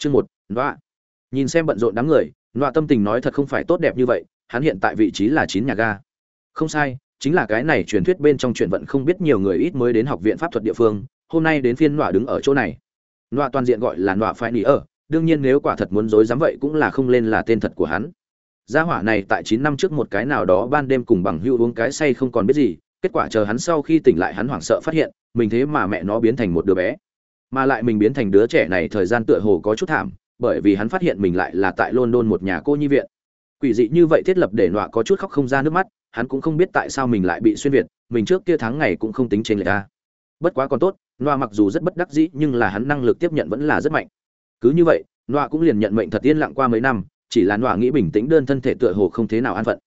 chương một, nọa. Nhìn xem bận rộn đám người, nọa tâm tình nói thật không phải tốt đẹp như vậy, hắn hiện tại vị trí là chín nhà ga. Không sai, chính là cái này truyền thuyết bên trong truyền vận không biết nhiều người ít mới đến học viện pháp thuật địa phương, hôm nay đến phiên nọa đứng ở chỗ này. Nọa toàn diện gọi là nọa phải nỉ ở đương nhiên nếu quả thật muốn dối dám vậy cũng là không lên là tên thật của hắn. Gia hỏa này tại chín năm trước một cái nào đó ban đêm cùng bằng hưu uống cái say không còn biết gì, kết quả chờ hắn sau khi tỉnh lại hắn hoảng sợ phát hiện, mình thế mà mẹ nó biến thành một đứa bé mà lại mình biến thành đứa trẻ này thời gian tựa hồ có chút thảm, bởi vì hắn phát hiện mình lại là tại london một nhà cô nhi viện. Quỷ dị như vậy thiết lập để nọa có chút khóc không ra nước mắt, hắn cũng không biết tại sao mình lại bị xuyên việt, mình trước kia tháng ngày cũng không tính trên lệch ta bất quá còn tốt, nọa mặc dù rất bất đắc dĩ, nhưng là hắn năng lực tiếp nhận vẫn là rất mạnh. Cứ như vậy, nọa cũng liền nhận mệnh thật yên lặng qua mấy năm, chỉ là nọa nghĩ bình tĩnh đơn thân thể tựa hồ không thế nào an phận.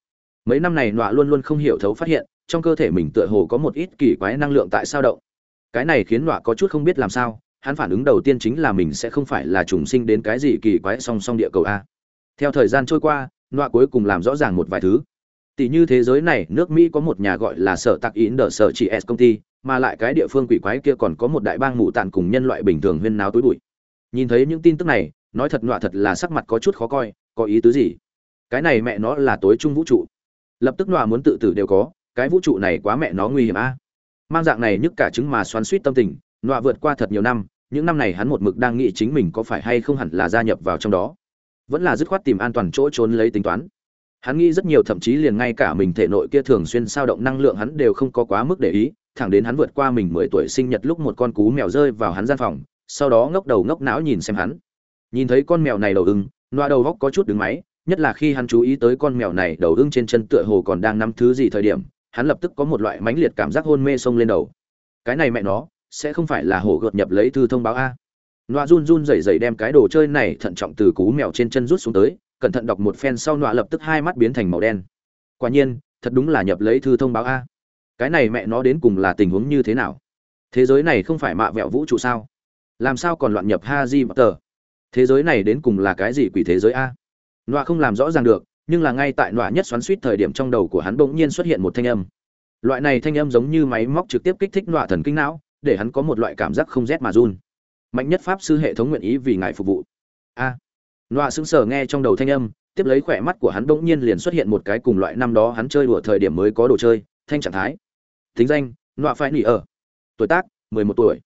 Mấy năm này nọa luôn luôn không hiểu thấu phát hiện, trong cơ thể mình tựa hồ có một ít kỳ quái năng lượng tại sao động. Cái này khiến nọa có chút không biết làm sao hắn phản ứng đầu tiên chính là mình sẽ không phải là trùng sinh đến cái gì kỳ quái song song địa cầu a. Theo thời gian trôi qua, nọa cuối cùng làm rõ ràng một vài thứ. Tỷ như thế giới này, nước mỹ có một nhà gọi là sở tạc ín đờ sở chỉ s công ty, mà lại cái địa phương quỷ quái kia còn có một đại bang mù tàn cùng nhân loại bình thường huyên náo túi bụi. Nhìn thấy những tin tức này, nói thật nọa thật là sắc mặt có chút khó coi, có ý tứ gì? Cái này mẹ nó là tối trung vũ trụ. Lập tức nọa muốn tự tử đều có, cái vũ trụ này quá mẹ nó nguy hiểm a. Mang dạng này nhức cả chứng mà xoắn suýt tâm tình, nọa vượt qua thật nhiều năm những năm này hắn một mực đang nghĩ chính mình có phải hay không hẳn là gia nhập vào trong đó. Vẫn là dứt khoát tìm an toàn chỗ trốn lấy tính toán. Hắn nghĩ rất nhiều, thậm chí liền ngay cả mình thể nội kia thường xuyên sao động năng lượng hắn đều không có quá mức để ý. Thẳng đến hắn vượt qua mình mười tuổi sinh nhật lúc một con cú mèo rơi vào hắn gian phòng, sau đó ngốc đầu ngốc não nhìn xem hắn. Nhìn thấy con mèo này đầu ưng loa đầu góc có chút đứng máy, nhất là khi hắn chú ý tới con mèo này đầu ưng trên chân tựa hồ còn đang nắm thứ gì thời điểm, hắn lập tức có một loại mãnh liệt cảm giác hôn mê xông lên đầu. Cái này mẹ nó sẽ không phải là hổ gợt nhập lấy thư thông báo a. Nọa run run rẩy rẩy đem cái đồ chơi này thận trọng từ cú mèo trên chân rút xuống tới, cẩn thận đọc một phen sau nọa lập tức hai mắt biến thành màu đen. Quả nhiên, thật đúng là nhập lấy thư thông báo a. Cái này mẹ nó đến cùng là tình huống như thế nào? Thế giới này không phải mạ vẹo vũ trụ sao? Làm sao còn loạn nhập ha di tờ thế giới này đến cùng là cái gì quỷ thế giới a? Nọa không làm rõ ràng được, nhưng là ngay tại nọa nhất xoắn suýt thời điểm trong đầu của hắn bỗng nhiên xuất hiện một thanh âm. Loại này thanh âm giống như máy móc trực tiếp kích thích nọa thần kinh não để hắn có một loại cảm giác không rét mà run. Mạnh nhất pháp sư hệ thống nguyện ý vì ngài phục vụ. A. À, nọa sững sờ nghe trong đầu thanh âm tiếp lấy khỏe mắt của hắn bỗng nhiên liền xuất hiện một cái cùng loại năm đó hắn chơi đùa thời điểm mới có đồ chơi thanh trạng thái. Thính danh nọa phải nỉ ở. Tuổi tác mười một tuổi.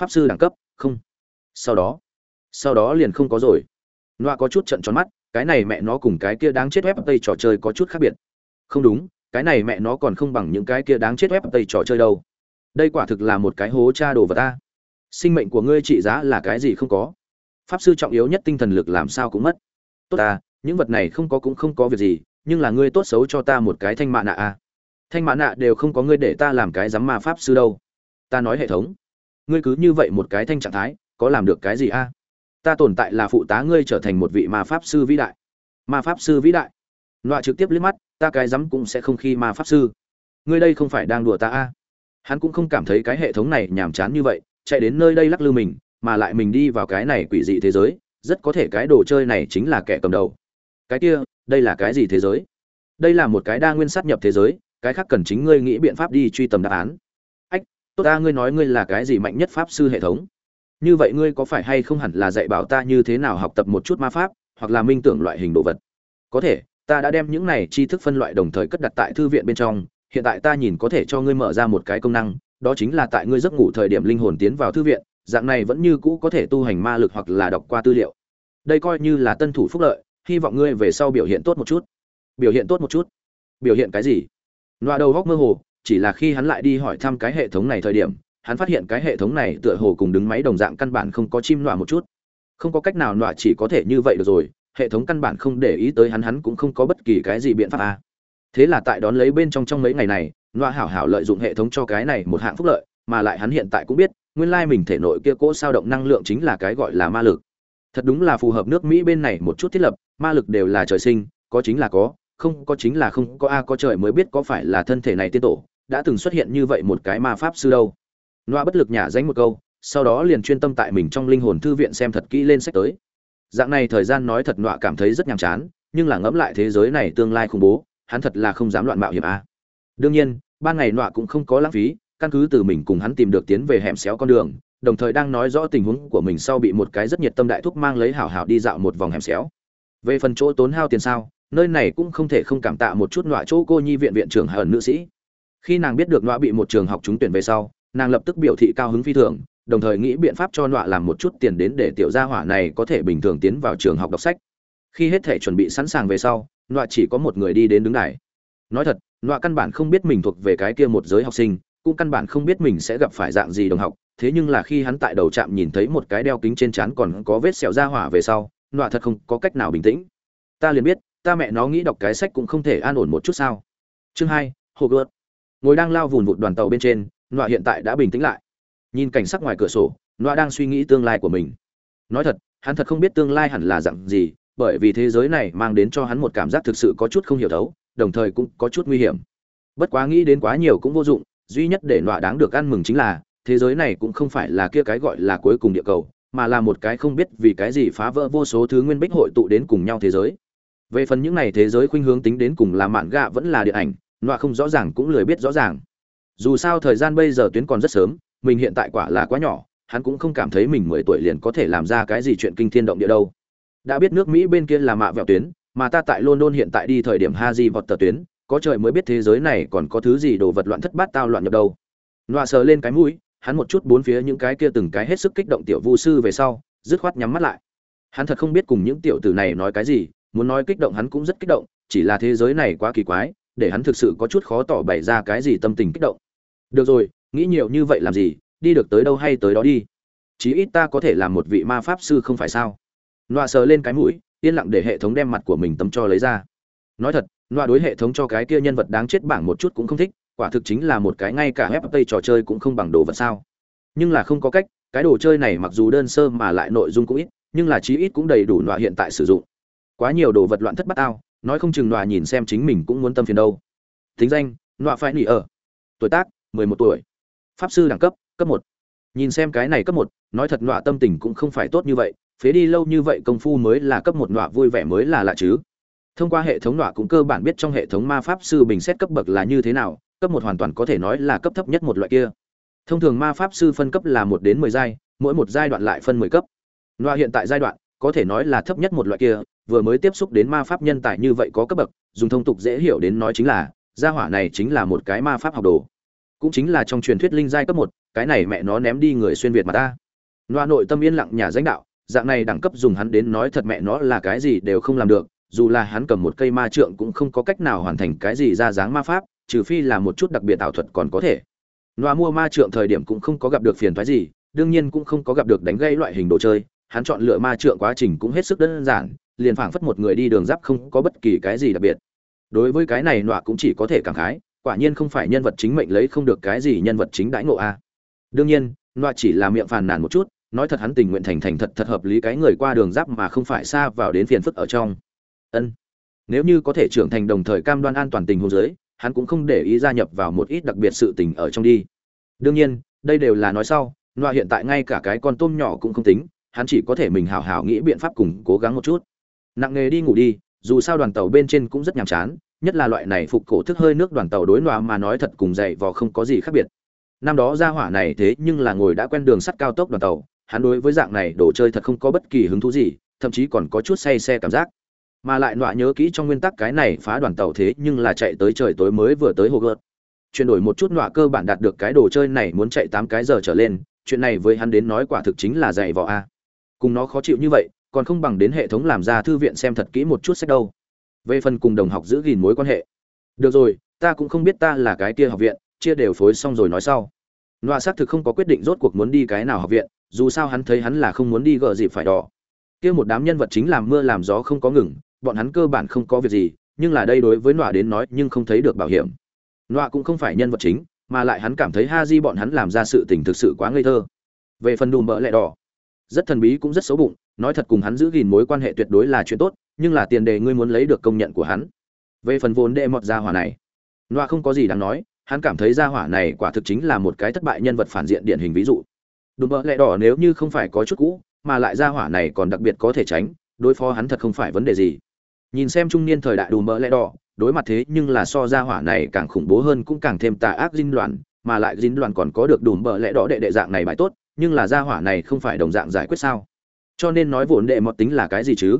Pháp sư đẳng cấp không. Sau đó sau đó liền không có rồi. Nọa có chút trận tròn mắt cái này mẹ nó cùng cái kia đáng chết web tây trò chơi có chút khác biệt. Không đúng cái này mẹ nó còn không bằng những cái kia đáng chết web tây trò chơi đâu đây quả thực là một cái hố cha đồ vật ta. Sinh mệnh của ngươi trị giá là cái gì không có. Pháp sư trọng yếu nhất tinh thần lực làm sao cũng mất. Tốt ta, những vật này không có cũng không có việc gì, nhưng là ngươi tốt xấu cho ta một cái thanh mạ nạ a. Thanh mạ nạ đều không có ngươi để ta làm cái dám ma pháp sư đâu. Ta nói hệ thống. Ngươi cứ như vậy một cái thanh trạng thái, có làm được cái gì a? Ta tồn tại là phụ tá ngươi trở thành một vị ma pháp sư vĩ đại. Ma pháp sư vĩ đại. Loại trực tiếp liếc mắt, ta cái dám cũng sẽ không khi ma pháp sư. Ngươi đây không phải đang đùa ta a? Hắn cũng không cảm thấy cái hệ thống này nhàm chán như vậy, chạy đến nơi đây lắc lư mình, mà lại mình đi vào cái này quỷ dị thế giới, rất có thể cái đồ chơi này chính là kẻ cầm đầu. Cái kia, đây là cái gì thế giới? Đây là một cái đa nguyên sát nhập thế giới, cái khác cần chính ngươi nghĩ biện pháp đi truy tầm đáp án. Ách, tốt ta, ngươi nói ngươi là cái gì mạnh nhất pháp sư hệ thống? Như vậy ngươi có phải hay không hẳn là dạy bảo ta như thế nào học tập một chút ma pháp, hoặc là minh tưởng loại hình đồ vật? Có thể, ta đã đem những này tri thức phân loại đồng thời cất đặt tại thư viện bên trong hiện tại ta nhìn có thể cho ngươi mở ra một cái công năng, đó chính là tại ngươi giấc ngủ thời điểm linh hồn tiến vào thư viện, dạng này vẫn như cũ có thể tu hành ma lực hoặc là đọc qua tư liệu. Đây coi như là tân thủ phúc lợi, hy vọng ngươi về sau biểu hiện tốt một chút. Biểu hiện tốt một chút? Biểu hiện cái gì? Loa đầu góc mơ hồ, chỉ là khi hắn lại đi hỏi thăm cái hệ thống này thời điểm, hắn phát hiện cái hệ thống này tựa hồ cùng đứng máy đồng dạng căn bản không có chim loa một chút. Không có cách nào loa chỉ có thể như vậy được rồi, hệ thống căn bản không để ý tới hắn hắn cũng không có bất kỳ cái gì biện pháp à thế là tại đón lấy bên trong trong mấy ngày này loa hảo hảo lợi dụng hệ thống cho cái này một hạng phúc lợi, mà lại hắn hiện tại cũng biết, nguyên lai mình thể nội kia cỗ sao động năng lượng chính là cái gọi là ma lực. Thật đúng là phù hợp nước mỹ bên này một chút thiết lập, ma lực đều là trời sinh, có chính là có, không có chính là không có, a, có trời mới biết có phải là thân thể này tiên tổ, đã từng xuất hiện như vậy một cái ma pháp sư đâu. Loa bất lực nhả danh một câu, sau đó liền chuyên tâm tại mình trong linh hồn thư viện xem thật kỹ lên sách tới. Dạng này thời gian nói thật nọa cảm thấy rất nhàm chán, nhưng là ngẫm lại thế giới này tương lai khủng bố hắn thật là không dám loạn mạo hiểm a. Đương nhiên ban ngày nọa cũng không có lãng phí, căn cứ từ mình cùng hắn tìm được tiến về hẻm xéo con đường, đồng thời đang nói rõ tình huống của mình sau bị một cái rất nhiệt tâm đại thúc mang lấy hảo hảo đi dạo một vòng hẻm xéo. Về phần chỗ tốn hao tiền sao, nơi này cũng không thể không cảm tạ một chút nọa chỗ cô nhi viện viện trưởng hờn nữ sĩ. Khi nàng biết được nọa bị một trường học trúng tuyển về sau, nàng lập tức biểu thị cao hứng phi thường, đồng thời nghĩ biện pháp cho nọa làm một chút tiền đến để tiểu gia hỏa này có thể bình thường tiến vào trường học đọc sách. Khi hết thể chuẩn bị sẵn sàng về sau nọa chỉ có một người đi đến đứng đài. Nói thật, nọa căn bản không biết mình thuộc về cái kia một giới học sinh, cũng căn bản không biết mình sẽ gặp phải dạng gì đồng học, thế nhưng là khi hắn tại đầu trạm nhìn thấy một cái đeo kính trên trán còn có vết sẹo ra hỏa về sau, nọa thật không có cách nào bình tĩnh. Ta liền biết, ta mẹ nó nghĩ đọc cái sách cũng không thể an ổn một chút sao. Chương hai hồ gợt ngồi đang lao vùn vụt đoàn tàu bên trên, nọa hiện tại đã bình tĩnh lại. Nhìn cảnh sắc ngoài cửa sổ, nọa đang suy nghĩ tương lai của mình. Nói thật, hắn thật không biết tương lai hẳn là dặn gì bởi vì thế giới này mang đến cho hắn một cảm giác thực sự có chút không hiểu thấu, đồng thời cũng có chút nguy hiểm. Bất quá nghĩ đến quá nhiều cũng vô dụng, duy nhất để nọa đáng được ăn mừng chính là, thế giới này cũng không phải là kia cái gọi là cuối cùng địa cầu, mà là một cái không biết vì cái gì phá vỡ vô số thứ nguyên bích hội tụ đến cùng nhau thế giới. Về phần những này thế giới khuynh hướng tính đến cùng là mạn gạ vẫn là điện ảnh, nọa không rõ ràng cũng lười biết rõ ràng. Dù sao thời gian bây giờ tuyến còn rất sớm, mình hiện tại quả là quá nhỏ, hắn cũng không cảm thấy mình mười tuổi liền có thể làm ra cái gì chuyện kinh thiên động địa đâu đã biết nước mỹ bên kia là mạ vẹo tuyến, mà ta tại london hiện tại đi thời điểm ha di vọt tờ tuyến, có trời mới biết thế giới này còn có thứ gì đồ vật loạn thất bát tao loạn nhập đâu. Loạ sờ lên cái mũi, hắn một chút bốn phía những cái kia từng cái hết sức kích động tiểu vu sư về sau, dứt khoát nhắm mắt lại. Hắn thật không biết cùng những tiểu tử này nói cái gì, muốn nói kích động hắn cũng rất kích động, chỉ là thế giới này quá kỳ quái, để hắn thực sự có chút khó tỏ bày ra cái gì tâm tình kích động. Được rồi, nghĩ nhiều như vậy làm gì, đi được tới đâu hay tới đó đi. Chí ít ta có thể làm một vị ma pháp sư không phải sao? Nọa sờ lên cái mũi yên lặng để hệ thống đem mặt của mình tấm cho lấy ra nói thật nọa đối hệ thống cho cái kia nhân vật đáng chết bảng một chút cũng không thích quả thực chính là một cái ngay cả FPT trò chơi cũng không bằng đồ vật sao. Nhưng là không có cách, cái đồ chơi này mặc dù đơn sơ mà lại nội dung cũng ít, nhưng là chí ít cũng đầy đủ nọa hiện tại sử dụng. Quá nhiều đồ vật loạn thất bát ao, nói không chừng nọa nhìn xem chính mình cũng muốn tâm phiền đâu. Thính danh, nọa phải nỉ ở. Tuổi tác, 11 tuổi. Pháp sư đẳng cấp, cấp một. Nhìn xem cái này cấp một, nói thật nọa tâm tình cũng không phải tốt như vậy, phế đi lâu như vậy công phu mới là cấp một nọa vui vẻ mới là lạ chứ. Thông qua hệ thống nọa cũng cơ bản biết trong hệ thống ma pháp sư bình xét cấp bậc là như thế nào, cấp một hoàn toàn có thể nói là cấp thấp nhất một loại kia. Thông thường ma pháp sư phân cấp là một đến mười giai mỗi một giai đoạn lại phân mười cấp. Nọa hiện tại giai đoạn có thể nói là thấp nhất một loại kia vừa mới tiếp xúc đến ma pháp nhân tài như vậy có cấp bậc dùng thông tục dễ hiểu đến nói chính là gia hỏa này chính là một cái ma pháp học đồ. Cũng chính là trong truyền thuyết linh giai cấp một cái này mẹ nó ném đi người xuyên việt mà ta. Loa nội tâm yên lặng nhà danh đạo dạng này đẳng cấp dùng hắn đến nói thật mẹ nó là cái gì đều không làm được dù là hắn cầm một cây ma trượng cũng không có cách nào hoàn thành cái gì ra dáng ma pháp trừ phi là một chút đặc biệt ảo thuật còn có thể Noa mua ma trượng thời điểm cũng không có gặp được phiền toái gì, đương nhiên cũng không có gặp được đánh gây loại hình đồ chơi, hắn chọn lựa ma trượng quá trình cũng hết sức đơn giản, liền phảng phất một người đi đường giáp không có bất kỳ cái gì đặc biệt. Đối với cái này Noa cũng chỉ có thể cảm khái, quả nhiên không phải nhân vật chính mệnh lấy không được cái gì nhân vật chính đãi ngộ a. Đương nhiên, Noa chỉ là miệng phàn nàn một chút, nói thật hắn tình nguyện thành thành thật thật hợp lý cái người qua đường giáp mà không phải xa vào đến phiền phức ở trong. Ân. Nếu như có thể trưởng thành đồng thời cam đoan an toàn tình huống dưới, hắn cũng không để ý gia nhập vào một ít đặc biệt sự tình ở trong đi đương nhiên đây đều là nói sau loa hiện tại ngay cả cái con tôm nhỏ cũng không tính hắn chỉ có thể mình hào hào nghĩ biện pháp cùng cố gắng một chút nặng nghề đi ngủ đi dù sao đoàn tàu bên trên cũng rất nhàm chán nhất là loại này phục cổ thức hơi nước đoàn tàu đối loa mà nói thật cùng dậy vò không có gì khác biệt năm đó ra hỏa này thế nhưng là ngồi đã quen đường sắt cao tốc đoàn tàu hắn đối với dạng này đồ chơi thật không có bất kỳ hứng thú gì, thậm chí còn có chút say xe cảm giác. Mà lại nọa nhớ kỹ trong nguyên tắc cái này phá đoàn tàu thế nhưng là chạy tới trời tối mới vừa tới hồ gợt. Chuyển đổi một chút nọa cơ bản đạt được cái đồ chơi này muốn chạy tám cái giờ trở lên, chuyện này với hắn đến nói quả thực chính là dạy vò a. Cùng nó khó chịu như vậy, còn không bằng đến hệ thống làm ra thư viện xem thật kỹ một chút sách đâu. Về phần cùng đồng học giữ gìn mối quan hệ. Được rồi, ta cũng không biết ta là cái kia học viện, chia đều phối xong rồi nói sau. Nọa xác thực không có quyết định rốt cuộc muốn đi cái nào học viện dù sao hắn thấy hắn là không muốn đi gợ dịp phải đỏ. Kia một đám nhân vật chính làm mưa làm gió không có ngừng, bọn hắn cơ bản không có việc gì, nhưng là đây đối với nọa đến nói nhưng không thấy được bảo hiểm. Nọa cũng không phải nhân vật chính, mà lại hắn cảm thấy ha di bọn hắn làm ra sự tình thực sự quá ngây thơ. Về phần đùm bỡ lẹ đỏ, rất thần bí cũng rất xấu bụng, nói thật cùng hắn giữ gìn mối quan hệ tuyệt đối là chuyện tốt, nhưng là tiền đề ngươi muốn lấy được công nhận của hắn. Về phần vốn đệ mọt gia hỏa này, nọa không có gì đáng nói, hắn cảm thấy gia hỏa này quả thực chính là một cái thất bại nhân vật phản diện điển hình ví dụ đùm bỡ lẹ đỏ nếu như không phải có chút cũ, mà lại gia hỏa này còn đặc biệt có thể tránh, đối phó hắn thật không phải vấn đề gì. Nhìn xem trung niên thời đại đùm bỡ lẽ đỏ, đối mặt thế nhưng là so ra hỏa này càng khủng bố hơn cũng càng thêm tà ác dinh loạn mà lại dinh loạn còn có được đùm bỡ lẽ đỏ đệ đệ dạng này bài tốt, nhưng là gia hỏa này không phải đồng dạng giải quyết sao? Cho nên nói vốn đệ mọt tính là cái gì chứ?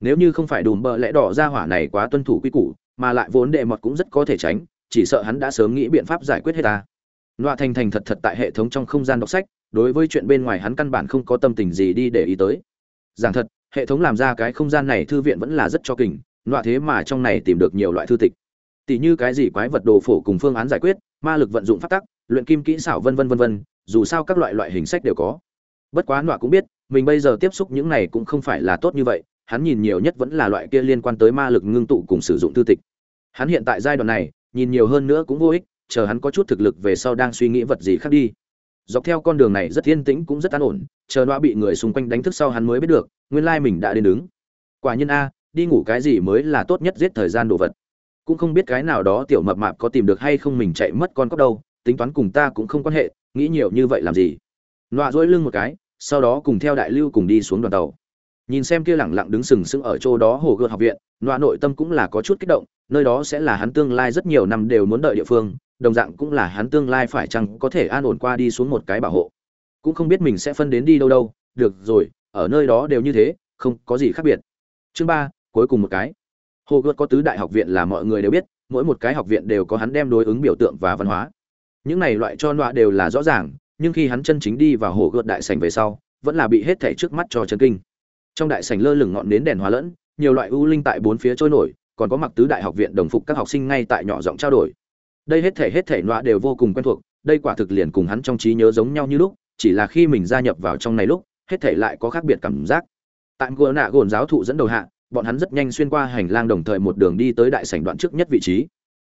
Nếu như không phải đùm bợ lẽ đỏ gia hỏa này quá tuân thủ quy củ, mà lại vốn đệ mọt cũng rất có thể tránh, chỉ sợ hắn đã sớm nghĩ biện pháp giải quyết hết ta. Loa thành thành thật thật tại hệ thống trong không gian đọc sách đối với chuyện bên ngoài hắn căn bản không có tâm tình gì đi để ý tới. Giảng thật, hệ thống làm ra cái không gian này thư viện vẫn là rất cho kình, loại thế mà trong này tìm được nhiều loại thư tịch. Tỷ như cái gì quái vật đồ phổ cùng phương án giải quyết, ma lực vận dụng phát tắc, luyện kim kỹ xảo vân vân vân vân, dù sao các loại loại hình sách đều có. Bất quá loại cũng biết, mình bây giờ tiếp xúc những này cũng không phải là tốt như vậy, hắn nhìn nhiều nhất vẫn là loại kia liên quan tới ma lực ngưng tụ cùng sử dụng thư tịch. Hắn hiện tại giai đoạn này, nhìn nhiều hơn nữa cũng vô ích, chờ hắn có chút thực lực về sau đang suy nghĩ vật gì khác đi dọc theo con đường này rất yên tĩnh cũng rất an ổn, chờ nó bị người xung quanh đánh thức sau hắn mới biết được, nguyên lai mình đã đến đứng. Quả nhiên a, đi ngủ cái gì mới là tốt nhất giết thời gian đồ vật. Cũng không biết cái nào đó tiểu mập mạp có tìm được hay không mình chạy mất con cóc đâu, tính toán cùng ta cũng không quan hệ, nghĩ nhiều như vậy làm gì? Nọa dỗi lưng một cái, sau đó cùng theo đại lưu cùng đi xuống đoàn tàu. Nhìn xem kia lẳng lặng đứng sừng sững ở chỗ đó hồ gươm học viện nọa nội tâm cũng là có chút kích động, nơi đó sẽ là hắn tương lai rất nhiều năm đều muốn đợi địa phương đồng dạng cũng là hắn tương lai phải chăng có thể an ổn qua đi xuống một cái bảo hộ. Cũng không biết mình sẽ phân đến đi đâu đâu. Được rồi, ở nơi đó đều như thế, không có gì khác biệt. Chương ba, cuối cùng một cái. Hồ gươm có tứ đại học viện là mọi người đều biết, mỗi một cái học viện đều có hắn đem đối ứng biểu tượng và văn hóa. Những này loại cho nọa đều là rõ ràng, nhưng khi hắn chân chính đi vào hồ gươm đại sảnh về sau, vẫn là bị hết thảy trước mắt cho chân kinh. Trong đại sảnh lơ lửng ngọn nến đèn hóa lẫn, nhiều loại ưu linh tại bốn phía trôi nổi, còn có mặc tứ đại học viện đồng phục các học sinh ngay tại nhỏ giọng trao đổi đây hết thể hết thể nọa đều vô cùng quen thuộc, đây quả thực liền cùng hắn trong trí nhớ giống nhau như lúc, chỉ là khi mình gia nhập vào trong này lúc, hết thể lại có khác biệt cảm giác. Tạm gỡ nạ gồn giáo thụ dẫn đầu hạ, bọn hắn rất nhanh xuyên qua hành lang đồng thời một đường đi tới đại sảnh đoạn trước nhất vị trí.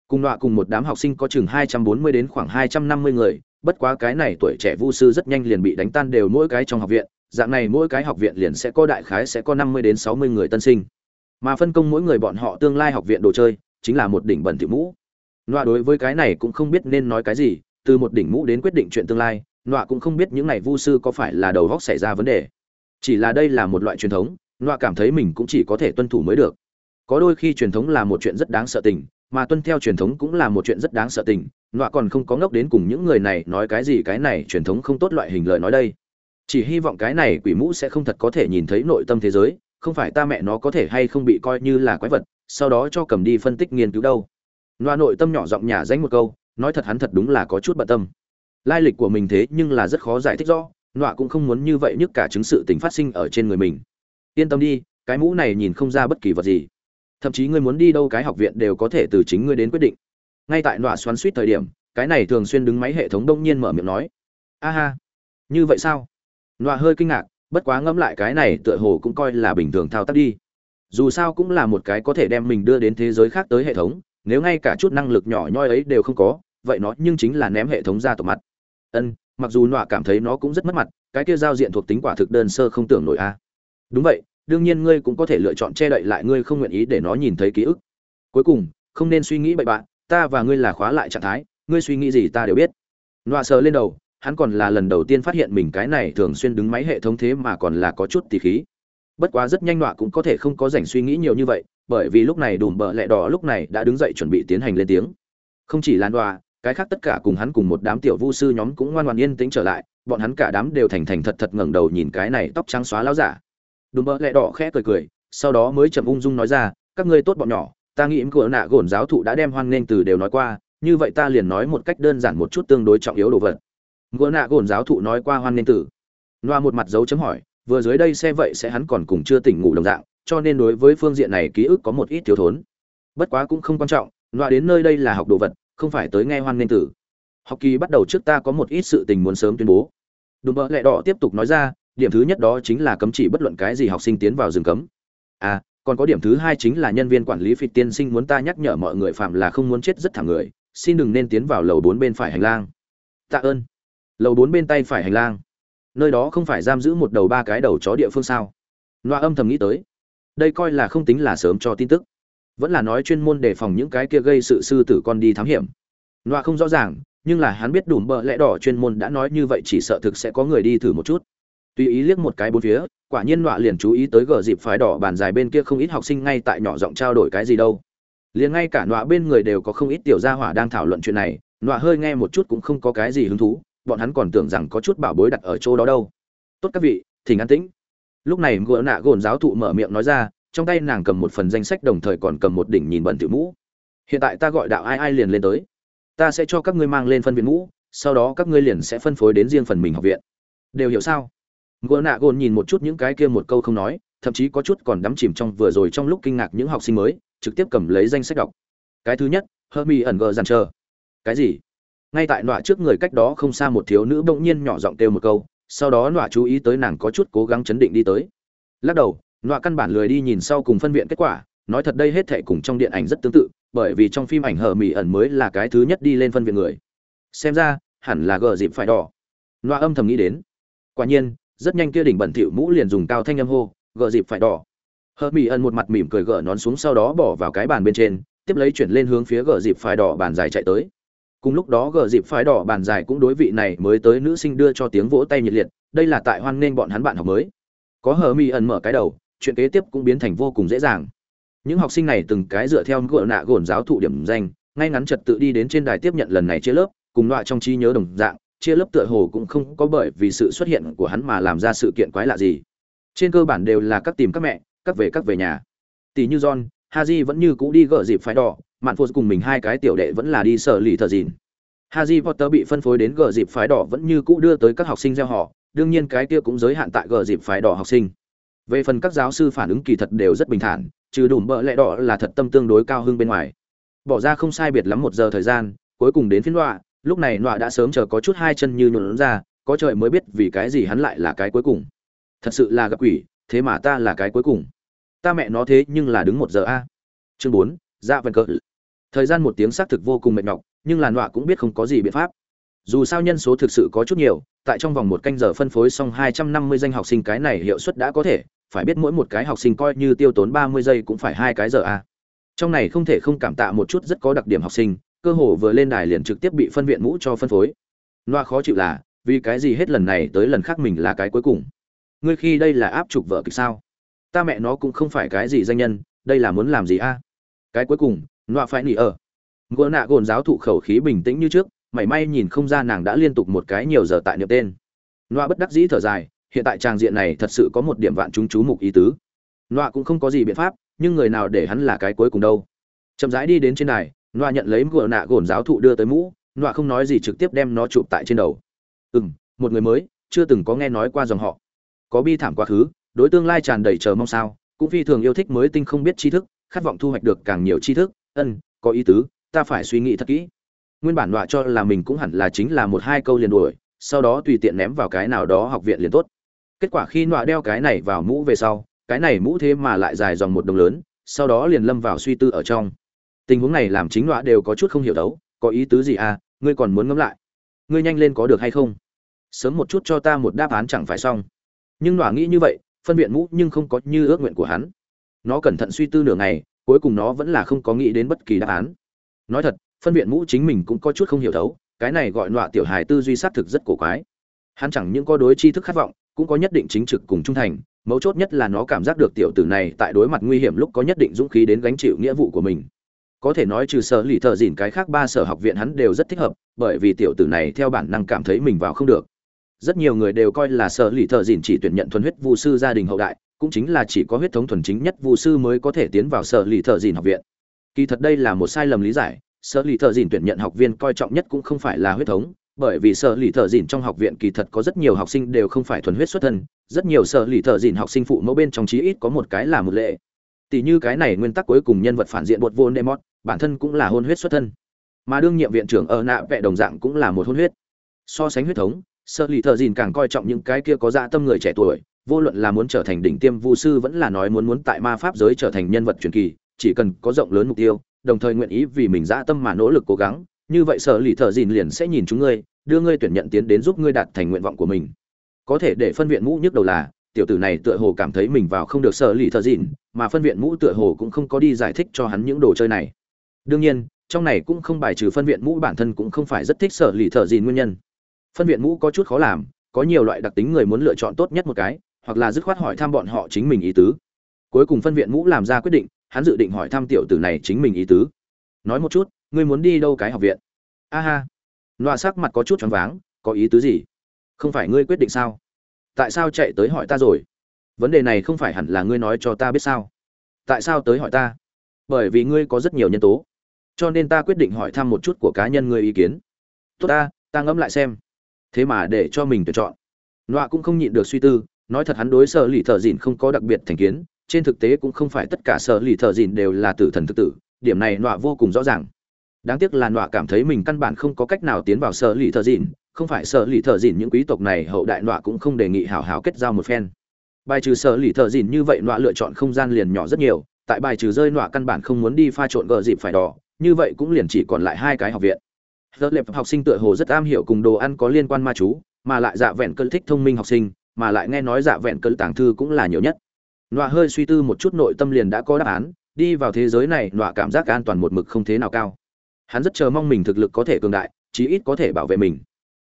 Cùng nọa cùng một đám học sinh có chừng hai trăm bốn mươi đến khoảng hai trăm năm mươi người, bất quá cái này tuổi trẻ vu sư rất nhanh liền bị đánh tan đều mỗi cái trong học viện, dạng này mỗi cái học viện liền sẽ có đại khái sẽ có năm mươi đến sáu mươi người tân sinh. Mà phân công mỗi người bọn họ tương lai học viện đồ chơi, chính là một đỉnh bẩn thỉu mũ nọa đối với cái này cũng không biết nên nói cái gì, từ một đỉnh mũ đến quyết định chuyện tương lai, nọa cũng không biết những này vu sư có phải là đầu góc xảy ra vấn đề. Chỉ là đây là một loại truyền thống, nọa cảm thấy mình cũng chỉ có thể tuân thủ mới được. Có đôi khi truyền thống là một chuyện rất đáng sợ tình, mà tuân theo truyền thống cũng là một chuyện rất đáng sợ tình, nọa còn không có ngốc đến cùng những người này nói cái gì cái này truyền thống không tốt loại hình lời nói đây. Chỉ hy vọng cái này quỷ mũ sẽ không thật có thể nhìn thấy nội tâm thế giới, không phải ta mẹ nó có thể hay không bị coi như là quái vật, sau đó cho cầm đi phân tích nghiên cứu đâu loa nội tâm nhỏ giọng nhả danh một câu, nói thật hắn thật đúng là có chút bận tâm. Lai lịch của mình thế nhưng là rất khó giải thích rõ, loa cũng không muốn như vậy nhất cả chứng sự tình phát sinh ở trên người mình. Yên tâm đi, cái mũ này nhìn không ra bất kỳ vật gì. Thậm chí ngươi muốn đi đâu cái học viện đều có thể từ chính ngươi đến quyết định. Ngay tại loa xoắn suýt thời điểm, cái này thường xuyên đứng máy hệ thống đông nhiên mở miệng nói, a ha, như vậy sao? Loa hơi kinh ngạc, bất quá ngẫm lại cái này tựa hồ cũng coi là bình thường thao tác đi. Dù sao cũng là một cái có thể đem mình đưa đến thế giới khác tới hệ thống nếu ngay cả chút năng lực nhỏ nhoi ấy đều không có, vậy nó nhưng chính là ném hệ thống ra tộc mặt. Ân, mặc dù nọa cảm thấy nó cũng rất mất mặt, cái kia giao diện thuộc tính quả thực đơn sơ không tưởng nổi a. Đúng vậy, đương nhiên ngươi cũng có thể lựa chọn che đậy lại ngươi không nguyện ý để nó nhìn thấy ký ức. Cuối cùng, không nên suy nghĩ bậy bạn, ta và ngươi là khóa lại trạng thái, ngươi suy nghĩ gì ta đều biết. Nọa sờ lên đầu, hắn còn là lần đầu tiên phát hiện mình cái này thường xuyên đứng máy hệ thống thế mà còn là có chút tỉ khí. Bất quá rất nhanh nọa cũng có thể không có dành suy nghĩ nhiều như vậy bởi vì lúc này đùm bợ lẹ đỏ lúc này đã đứng dậy chuẩn bị tiến hành lên tiếng. Không chỉ lan đoà, cái khác tất cả cùng hắn cùng một đám tiểu vu sư nhóm cũng ngoan ngoan yên tĩnh trở lại, bọn hắn cả đám đều thành thành thật thật ngẩng đầu nhìn cái này tóc trắng xóa láo giả. Đùm bợ lẹ đỏ khẽ cười cười, sau đó mới chậm ung dung nói ra, các ngươi tốt bọn nhỏ, ta nghĩ cửa nạ gồn giáo thụ đã đem hoan nghênh từ đều nói qua, như vậy ta liền nói một cách đơn giản một chút tương đối trọng yếu đồ vật. Ngựa nạ gồn giáo thụ nói qua hoan nghênh tử loa một mặt dấu chấm hỏi, vừa dưới đây xe vậy sẽ hắn còn cùng chưa tỉnh ngủ đồng dạng? Cho nên đối với phương diện này ký ức có một ít thiếu thốn. Bất quá cũng không quan trọng loa đến nơi đây là học đồ vật, không phải tới nghe hoan nên tử. Học kỳ bắt đầu trước ta có một ít sự tình muốn sớm tuyên bố. Đùm bợ lẹ đỏ tiếp tục nói ra, điểm thứ nhất đó chính là cấm chỉ bất luận cái gì học sinh tiến vào rừng cấm. À còn có điểm thứ hai chính là nhân viên quản lý phịt tiên sinh muốn ta nhắc nhở mọi người phạm là không muốn chết rất thẳng người, xin đừng nên tiến vào lầu bốn bên phải hành lang. Tạ ơn. Lầu bốn bên tay phải hành lang. Nơi đó không phải giam giữ một đầu ba cái đầu chó địa phương sao? Loa âm thầm nghĩ tới đây coi là không tính là sớm cho tin tức. Vẫn là nói chuyên môn đề phòng những cái kia gây sự sư tử con đi thám hiểm. Loa không rõ ràng, nhưng là hắn biết đủ bợ lẽ đỏ chuyên môn đã nói như vậy chỉ sợ thực sẽ có người đi thử một chút. Tùy ý liếc một cái bốn phía, quả nhiên loa liền chú ý tới gờ dịp phái đỏ bàn dài bên kia không ít học sinh ngay tại nhỏ giọng trao đổi cái gì đâu. Liền ngay cả loa bên người đều có không ít tiểu gia hỏa đang thảo luận chuyện này loa hơi nghe một chút cũng không có cái gì hứng thú, bọn hắn còn tưởng rằng có chút bảo bối đặt ở chỗ đó đâu. Tốt các vị, thỉnh an tĩnh lúc này ngựa nạ gồn giáo thụ mở miệng nói ra, trong tay nàng cầm một phần danh sách đồng thời còn cầm một đỉnh nhìn bẩn tiểu mũ. Hiện tại ta gọi đạo ai ai liền lên tới. Ta sẽ cho các ngươi mang lên phân viện mũ, sau đó các ngươi liền sẽ phân phối đến riêng phần mình học viện. Đều hiểu sao? Ngựa nạ gồn nhìn một chút những cái kia một câu không nói, thậm chí có chút còn đắm chìm trong vừa rồi trong lúc kinh ngạc những học sinh mới, trực tiếp cầm lấy danh sách đọc. Cái thứ nhất, hermi ẩn gờ dằn chờ. Cái gì? Ngay tại nọa trước người cách đó không xa một thiếu nữ bỗng nhiên nhỏ giọng kêu một câu sau đó nọa chú ý tới nàng có chút cố gắng chấn định đi tới. Lắc đầu, nọa căn bản lười đi nhìn sau cùng phân viện kết quả, nói thật đây hết thệ cùng trong điện ảnh rất tương tự, bởi vì trong phim ảnh hờ mỹ ẩn mới là cái thứ nhất đi lên phân viện người. Xem ra, hẳn là gờ dịp phải đỏ. Nọa âm thầm nghĩ đến. Quả nhiên, rất nhanh kia đỉnh bẩn thỉu mũ liền dùng cao thanh âm hô, gờ dịp phải đỏ. Hờ mỹ ẩn một mặt mỉm cười gỡ nón xuống sau đó bỏ vào cái bàn bên trên, tiếp lấy chuyển lên hướng phía gờ dịp phải đỏ bàn dài chạy tới cùng lúc đó gờ dịp phái đỏ bàn dài cũng đối vị này mới tới nữ sinh đưa cho tiếng vỗ tay nhiệt liệt, đây là tại hoan nghênh bọn hắn bạn học mới. Có hờ mi ẩn mở cái đầu, chuyện kế tiếp cũng biến thành vô cùng dễ dàng. Những học sinh này từng cái dựa theo gỡ nạ gồn giáo thụ điểm danh, ngay ngắn trật tự đi đến trên đài tiếp nhận lần này chia lớp, cùng loại trong trí nhớ đồng dạng, chia lớp tựa hồ cũng không có bởi vì sự xuất hiện của hắn mà làm ra sự kiện quái lạ gì. Trên cơ bản đều là các tìm các mẹ, các về các về nhà. Tỷ như john haji vẫn như cũ đi gỡ dịp phái đỏ mạn phụ cùng mình hai cái tiểu đệ vẫn là đi sở lì thờ dìn Haji Potter bị phân phối đến gờ dịp phái đỏ vẫn như cũ đưa tới các học sinh gieo họ, đương nhiên cái kia cũng giới hạn tại gờ dịp phái đỏ học sinh. Về phần các giáo sư phản ứng kỳ thật đều rất bình thản, trừ đùm bợ lẽ đỏ là thật tâm tương đối cao hơn bên ngoài. Bỏ ra không sai biệt lắm một giờ thời gian, cuối cùng đến phiên nọa, lúc này nọa đã sớm chờ có chút hai chân như nhũn ra, có trời mới biết vì cái gì hắn lại là cái cuối cùng. Thật sự là gặp quỷ, thế mà ta là cái cuối cùng. Ta mẹ nó thế nhưng là đứng một giờ a. Chương bốn, Dạ Vân cỡ. thời gian một tiếng xác thực vô cùng mệt nhọc nhưng làn đọa cũng biết không có gì biện pháp dù sao nhân số thực sự có chút nhiều tại trong vòng một canh giờ phân phối xong hai trăm năm mươi danh học sinh cái này hiệu suất đã có thể phải biết mỗi một cái học sinh coi như tiêu tốn ba mươi giây cũng phải hai cái giờ a à. trong này không thể không cảm tạ một chút rất có đặc điểm học sinh cơ hồ vừa lên đài liền trực tiếp bị phân viện mũ cho phân phối loa khó chịu là vì cái gì hết lần này tới lần khác mình là cái cuối cùng ngươi khi đây là áp trục vợ kịch sao ta mẹ nó cũng không phải cái gì danh nhân, đây là muốn làm gì a? Cái cuối cùng, nọa phải nỉ ở. Ngựa nạ gồn giáo thụ khẩu khí bình tĩnh như trước, mảy may nhìn không ra nàng đã liên tục một cái nhiều giờ tại niệm tên. Nọa bất đắc dĩ thở dài, hiện tại tràng diện này thật sự có một điểm vạn chúng chú mục ý tứ. Nọa cũng không có gì biện pháp, nhưng người nào để hắn là cái cuối cùng đâu. Chậm rãi đi đến trên đài, nọa nhận lấy ngựa nạ gồn giáo thụ đưa tới mũ, nọa không nói gì trực tiếp đem nó chụp tại trên đầu. Ừ m một người mới, chưa từng có nghe nói qua dòng họ. Có bi thảm quá khứ đối tương lai tràn đầy chờ mong sao, cũng phi thường yêu thích mới tinh không biết tri thức, khát vọng thu hoạch được càng nhiều tri thức. Ân, có ý tứ, ta phải suy nghĩ thật kỹ. Nguyên bản đọa cho là mình cũng hẳn là chính là một hai câu liền đuổi, sau đó tùy tiện ném vào cái nào đó học viện liền tốt. Kết quả khi nọa đeo cái này vào mũ về sau, cái này mũ thế mà lại dài dòng một đồng lớn, sau đó liền lâm vào suy tư ở trong. Tình huống này làm chính nọa đều có chút không hiểu đấu, có ý tứ gì à ngươi còn muốn ngẫm lại? Ngươi nhanh lên có được hay không? Sớm một chút cho ta một đáp án chẳng phải xong. Nhưng nọa nghĩ như vậy phân biện mũ nhưng không có như ước nguyện của hắn. Nó cẩn thận suy tư nửa ngày, cuối cùng nó vẫn là không có nghĩ đến bất kỳ đáp án. Nói thật, phân viện mũ chính mình cũng có chút không hiểu thấu, cái này gọi nọa tiểu hài tư duy xác thực rất cổ quái. Hắn chẳng những có đối tri thức khát vọng, cũng có nhất định chính trực cùng trung thành, mấu chốt nhất là nó cảm giác được tiểu tử này tại đối mặt nguy hiểm lúc có nhất định dũng khí đến gánh chịu nghĩa vụ của mình. Có thể nói trừ sở lì thợ dìn cái khác ba sở học viện hắn đều rất thích hợp, bởi vì tiểu tử này theo bản năng cảm thấy mình vào không được rất nhiều người đều coi là sở lì thợ dìn chỉ tuyển nhận thuần huyết vu sư gia đình hậu đại, cũng chính là chỉ có huyết thống thuần chính nhất vu sư mới có thể tiến vào sở lì thợ dìn học viện. Kỳ thật đây là một sai lầm lý giải, sở lì thợ dìn tuyển nhận học viên coi trọng nhất cũng không phải là huyết thống, bởi vì sở lì thợ dìn trong học viện kỳ thật có rất nhiều học sinh đều không phải thuần huyết xuất thân, rất nhiều sở lì thợ dìn học sinh phụ mẫu bên trong chí ít có một cái là một lệ. Tỷ như cái này nguyên tắc cuối cùng nhân vật phản diện bột vô nemot bản thân cũng là hôn huyết xuất thân. Mà đương nhiệm viện trưởng ở nạ vẽ đồng dạng cũng là một hôn huyết. So sánh huyết thống sở lì thợ dìn càng coi trọng những cái kia có dạ tâm người trẻ tuổi, vô luận là muốn trở thành đỉnh tiêm vu sư vẫn là nói muốn muốn tại ma pháp giới trở thành nhân vật truyền kỳ, chỉ cần có rộng lớn mục tiêu, đồng thời nguyện ý vì mình dạ tâm mà nỗ lực cố gắng, như vậy sở lì thợ dìn liền sẽ nhìn chúng ngươi, đưa ngươi tuyển nhận tiến đến giúp ngươi đạt thành nguyện vọng của mình. Có thể để phân viện mũ nhức đầu là, tiểu tử này tựa hồ cảm thấy mình vào không được sở lì thợ dìn, mà phân viện mũ tựa hồ cũng không có đi giải thích cho hắn những đồ chơi này. Đương nhiên, trong này cũng không bài trừ phân viện mũ bản thân cũng không phải rất thích sở lì thợ dìn nguyên nhân phân viện mũ có chút khó làm, có nhiều loại đặc tính người muốn lựa chọn tốt nhất một cái, hoặc là dứt khoát hỏi thăm bọn họ chính mình ý tứ. Cuối cùng phân viện mũ làm ra quyết định, hắn dự định hỏi thăm tiểu tử này chính mình ý tứ. Nói một chút, ngươi muốn đi đâu cái học viện? A ha. Loa sắc mặt có chút choáng váng, có ý tứ gì? Không phải ngươi quyết định sao? Tại sao chạy tới hỏi ta rồi? Vấn đề này không phải hẳn là ngươi nói cho ta biết sao? Tại sao tới hỏi ta? Bởi vì ngươi có rất nhiều nhân tố. Cho nên ta quyết định hỏi thăm một chút của cá nhân ngươi ý kiến. Tốt ta ta ngẫm lại xem thế mà để cho mình tuyển chọn. Nọa cũng không nhịn được suy tư, nói thật hắn đối sở lì thợ dìn không có đặc biệt thành kiến, trên thực tế cũng không phải tất cả sở lì thợ dìn đều là tử thần thực tử, điểm này nọa vô cùng rõ ràng. Đáng tiếc là nọa cảm thấy mình căn bản không có cách nào tiến vào sở lì thợ dìn, không phải sở lì thợ dìn những quý tộc này hậu đại nọa cũng không đề nghị hảo hảo kết giao một phen. Bài trừ sở lì thợ dìn như vậy nọa lựa chọn không gian liền nhỏ rất nhiều, tại bài trừ rơi nọa căn bản không muốn đi pha trộn gờ dịp phải đỏ, như vậy cũng liền chỉ còn lại hai cái học viện. Giờ lệp học sinh tựa hồ rất am hiểu cùng đồ ăn có liên quan ma chú, mà lại dạ vẹn cơn thích thông minh học sinh, mà lại nghe nói dạ vẹn cơn tàng thư cũng là nhiều nhất. Nọa hơi suy tư một chút nội tâm liền đã có đáp án, đi vào thế giới này nọa cảm giác an toàn một mực không thế nào cao. Hắn rất chờ mong mình thực lực có thể cường đại, chí ít có thể bảo vệ mình.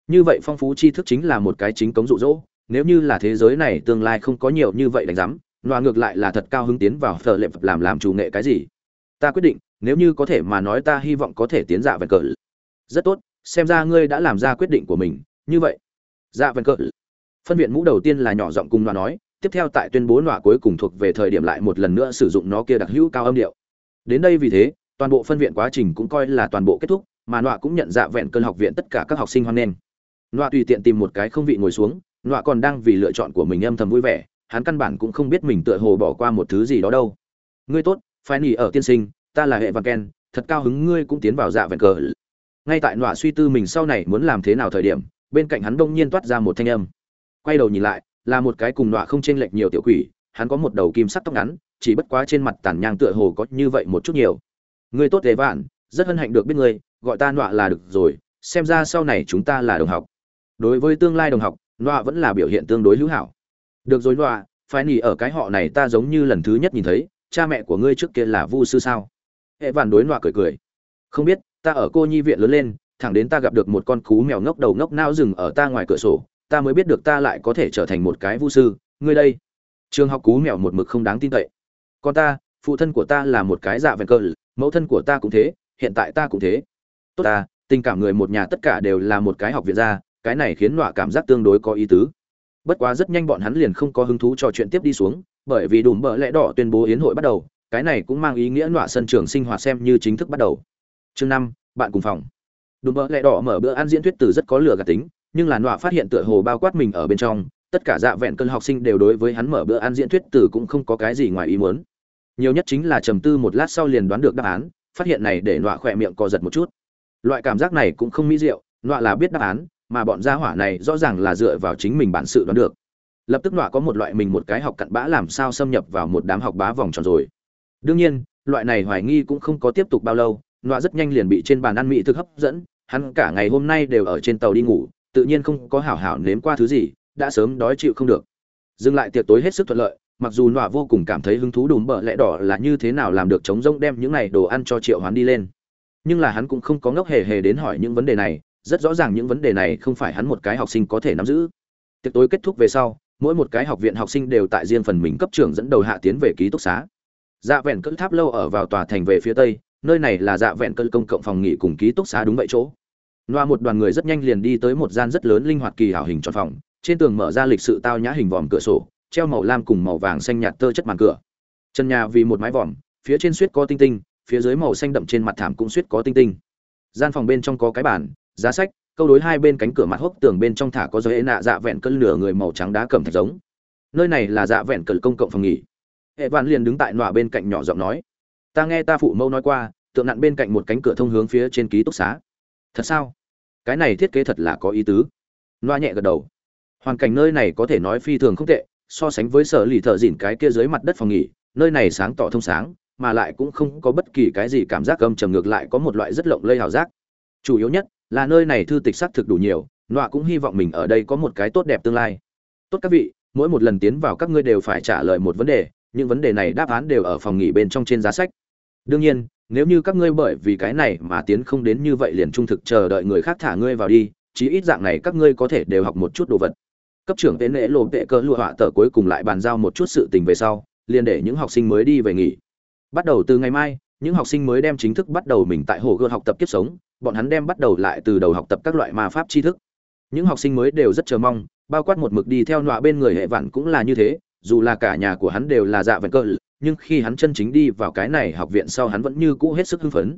Như vậy phong phú tri thức chính là một cái chính cống dụ dỗ, nếu như là thế giới này tương lai không có nhiều như vậy đánh giám, nọa ngược lại là thật cao hứng tiến vào phở lệ làm làm chủ nghệ cái gì. Ta quyết định, nếu như có thể mà nói ta hy vọng có thể tiến dạ vẹn cờ rất tốt, xem ra ngươi đã làm ra quyết định của mình, như vậy. Dạ vân cỡ phân viện mũ đầu tiên là nhỏ giọng cùng nọ nói, tiếp theo tại tuyên bố nọ cuối cùng thuộc về thời điểm lại một lần nữa sử dụng nó kia đặc hữu cao âm điệu. Đến đây vì thế, toàn bộ phân viện quá trình cũng coi là toàn bộ kết thúc, mà nọa cũng nhận dạ vẹn cơn học viện tất cả các học sinh hoan nghênh. Nọa tùy tiện tìm một cái không vị ngồi xuống nọa còn đang vì lựa chọn của mình âm thầm vui vẻ, hắn căn bản cũng không biết mình tựa hồ bỏ qua một thứ gì đó đâu. Ngươi tốt phải nỉ ở tiên sinh, ta là hệ văn ken, thật cao hứng ngươi cũng tiến vào dạ vẹn cờ ngay tại nọa suy tư mình sau này muốn làm thế nào thời điểm, bên cạnh hắn đông nhiên toát ra một thanh âm. Quay đầu nhìn lại, là một cái cùng nọa không chênh lệch nhiều tiểu quỷ, hắn có một đầu kim sắc tóc ngắn, chỉ bất quá trên mặt tàn nhang tựa hồ có như vậy một chút nhiều. Người tốt thế vạn, rất hân hạnh được biết ngươi gọi ta nọa là được rồi, xem ra sau này chúng ta là đồng học. Đối với tương lai đồng học, nọa vẫn là biểu hiện tương đối hữu hảo. Được rồi nọa phải nỉ ở cái họ này ta giống như lần thứ nhất nhìn thấy, cha mẹ của ngươi trước kia là vu sư sao? Hệ vạn đối nọa cười cười. Không biết ta ở cô nhi viện lớn lên, thẳng đến ta gặp được một con cú mèo ngốc đầu ngốc nao rừng ở ta ngoài cửa sổ, ta mới biết được ta lại có thể trở thành một cái vu sư. Ngươi đây. Trường học cú mèo một mực không đáng tin cậy. Còn ta, phụ thân của ta là một cái dạ vẹn cờ mẫu thân của ta cũng thế, hiện tại ta cũng thế. Tốt ta, tình cảm người một nhà tất cả đều là một cái học viện ra, cái này khiến nọa cảm giác tương đối có ý tứ. Bất quá rất nhanh bọn hắn liền không có hứng thú trò chuyện tiếp đi xuống, bởi vì đùm bợ lẽ đỏ tuyên bố yến hội bắt đầu, cái này cũng mang ý nghĩa nọa sân trường sinh hoạt xem như chính thức bắt đầu chương năm, bạn cùng phòng. Đùm bỡ lẹ đỏ mở bữa ăn diễn thuyết từ rất có lửa gạt tính, nhưng là nọa phát hiện tựa hồ bao quát mình ở bên trong, tất cả dạ vẹn cơn học sinh đều đối với hắn mở bữa ăn diễn thuyết từ cũng không có cái gì ngoài ý muốn. Nhiều nhất chính là trầm tư một lát sau liền đoán được đáp án, phát hiện này để nọa khỏe miệng co giật một chút. Loại cảm giác này cũng không mỹ diệu, nọa là biết đáp án, mà bọn gia hỏa này rõ ràng là dựa vào chính mình bản sự đoán được. Lập tức nọa có một loại mình một cái học cặn bã làm sao xâm nhập vào một đám học bá vòng tròn rồi. Đương nhiên, loại này hoài nghi cũng không có tiếp tục bao lâu nọa rất nhanh liền bị trên bàn ăn mỹ thực hấp dẫn, hắn cả ngày hôm nay đều ở trên tàu đi ngủ, tự nhiên không có hảo hảo nếm qua thứ gì, đã sớm đói chịu không được. Dừng lại tiệc tối hết sức thuận lợi, mặc dù nọa vô cùng cảm thấy hứng thú đùm bợ lẽ đỏ là như thế nào làm được chống rông đem những này đồ ăn cho triệu hoán đi lên. Nhưng là hắn cũng không có ngốc hề hề đến hỏi những vấn đề này, rất rõ ràng những vấn đề này không phải hắn một cái học sinh có thể nắm giữ. Tiệc tối kết thúc về sau, mỗi một cái học viện học sinh đều tại riêng phần mình cấp trưởng dẫn đầu hạ tiến về ký túc xá. Dạ vẹn cỡ tháp lâu ở vào tòa thành về phía tây nơi này là dạ vẹn cơn công cộng phòng nghỉ cùng ký túc xá đúng vậy chỗ. Loa một đoàn người rất nhanh liền đi tới một gian rất lớn linh hoạt kỳ hảo hình tròn phòng, trên tường mở ra lịch sự tao nhã hình vòm cửa sổ, treo màu lam cùng màu vàng xanh nhạt tơ chất màn cửa. Trần nhà vì một mái vòm, phía trên suýt có tinh tinh, phía dưới màu xanh đậm trên mặt thảm cũng suýt có tinh tinh. Gian phòng bên trong có cái bàn, giá sách, câu đối hai bên cánh cửa mặt hốc tường bên trong thả có giới nạ dạ vẹn cơn lửa người màu trắng đá cẩm thạch giống. Nơi này là dạ vẹn cờ công cộng phòng nghỉ. Hệ vạn liền đứng tại nọa bên cạnh nhỏ giọng nói ta nghe ta phụ mẫu nói qua, tượng nặn bên cạnh một cánh cửa thông hướng phía trên ký túc xá. Thật sao? Cái này thiết kế thật là có ý tứ. Loa nhẹ gật đầu. Hoàn cảnh nơi này có thể nói phi thường không tệ, so sánh với sở lì thợ dỉn cái kia dưới mặt đất phòng nghỉ, nơi này sáng tỏ thông sáng, mà lại cũng không có bất kỳ cái gì cảm giác âm trầm, ngược lại có một loại rất lộng lây hào giác. Chủ yếu nhất là nơi này thư tịch sắc thực đủ nhiều nọa cũng hy vọng mình ở đây có một cái tốt đẹp tương lai. Tốt các vị, mỗi một lần tiến vào các ngươi đều phải trả lời một vấn đề, những vấn đề này đáp án đều ở phòng nghỉ bên trong trên giá sách đương nhiên, nếu như các ngươi bởi vì cái này mà tiến không đến như vậy liền trung thực chờ đợi người khác thả ngươi vào đi, chí ít dạng này các ngươi có thể đều học một chút đồ vật. Cấp trưởng tên lễ lộ tệ cơ lụa họa tờ cuối cùng lại bàn giao một chút sự tình về sau, liền để những học sinh mới đi về nghỉ. Bắt đầu từ ngày mai, những học sinh mới đem chính thức bắt đầu mình tại hồ gươm học tập kiếp sống, bọn hắn đem bắt đầu lại từ đầu học tập các loại ma pháp tri thức. Những học sinh mới đều rất chờ mong, bao quát một mực đi theo nọa bên người hệ vạn cũng là như thế, dù là cả nhà của hắn đều là dạ vẹn cơ nhưng khi hắn chân chính đi vào cái này học viện sau hắn vẫn như cũ hết sức hưng phấn.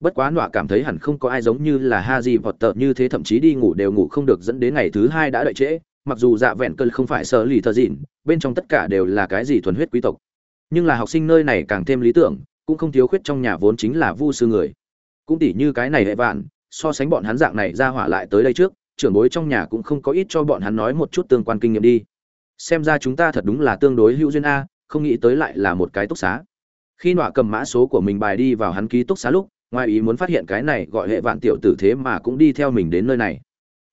Bất quá nọa cảm thấy hẳn không có ai giống như là ha di vọt tợ như thế thậm chí đi ngủ đều ngủ không được dẫn đến ngày thứ hai đã đợi trễ, mặc dù dạ vẹn cơn không phải sợ lì thợ dịn, bên trong tất cả đều là cái gì thuần huyết quý tộc. Nhưng là học sinh nơi này càng thêm lý tưởng, cũng không thiếu khuyết trong nhà vốn chính là vu sư người. Cũng tỉ như cái này hệ vạn, so sánh bọn hắn dạng này ra hỏa lại tới đây trước, trưởng bối trong nhà cũng không có ít cho bọn hắn nói một chút tương quan kinh nghiệm đi. Xem ra chúng ta thật đúng là tương đối hữu duyên a không nghĩ tới lại là một cái túc xá. Khi nọa cầm mã số của mình bài đi vào hắn ký túc xá lúc, ngoài ý muốn phát hiện cái này gọi hệ vạn tiểu tử thế mà cũng đi theo mình đến nơi này.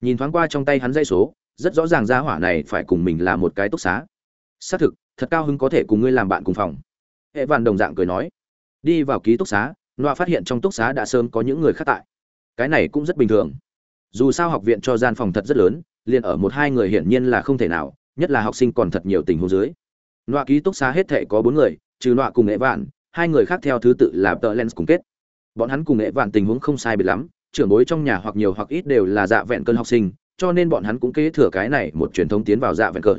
Nhìn thoáng qua trong tay hắn dây số, rất rõ ràng ra hỏa này phải cùng mình là một cái túc xá. Xác thực, thật cao hứng có thể cùng ngươi làm bạn cùng phòng. Hệ vạn đồng dạng cười nói. Đi vào ký túc xá, nọa phát hiện trong túc xá đã sớm có những người khác tại. Cái này cũng rất bình thường. Dù sao học viện cho gian phòng thật rất lớn, liền ở một hai người hiển nhiên là không thể nào, nhất là học sinh còn thật nhiều tình huống dưới nọa ký túc xá hết thể có bốn người, trừ nọa cùng nghệ vạn, hai người khác theo thứ tự là tờ lens cùng kết. Bọn hắn cùng nghệ vạn tình huống không sai biệt lắm, trưởng bối trong nhà hoặc nhiều hoặc ít đều là dạ vẹn cơn học sinh, cho nên bọn hắn cũng kế thừa cái này một truyền thống tiến vào dạ vẹn cờ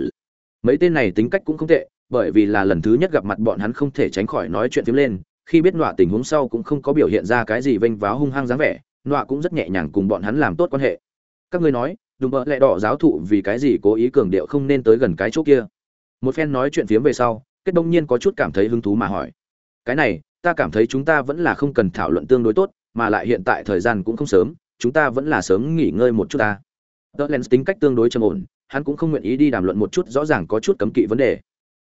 mấy tên này tính cách cũng không tệ, bởi vì là lần thứ nhất gặp mặt bọn hắn không thể tránh khỏi nói chuyện phím lên, khi biết nọa tình huống sau cũng không có biểu hiện ra cái gì vênh váo hung hăng dáng vẻ, nọa cũng rất nhẹ nhàng cùng bọn hắn làm tốt quan hệ. Các ngươi nói, đùm bợ lẹ đỏ giáo thụ vì cái gì cố ý cường điệu không nên tới gần cái chỗ kia? Một phen nói chuyện phiếm về sau, kết đông nhiên có chút cảm thấy hứng thú mà hỏi. Cái này, ta cảm thấy chúng ta vẫn là không cần thảo luận tương đối tốt, mà lại hiện tại thời gian cũng không sớm, chúng ta vẫn là sớm nghỉ ngơi một chút ta. Tớ len tính cách tương đối trầm ổn, hắn cũng không nguyện ý đi đàm luận một chút, rõ ràng có chút cấm kỵ vấn đề.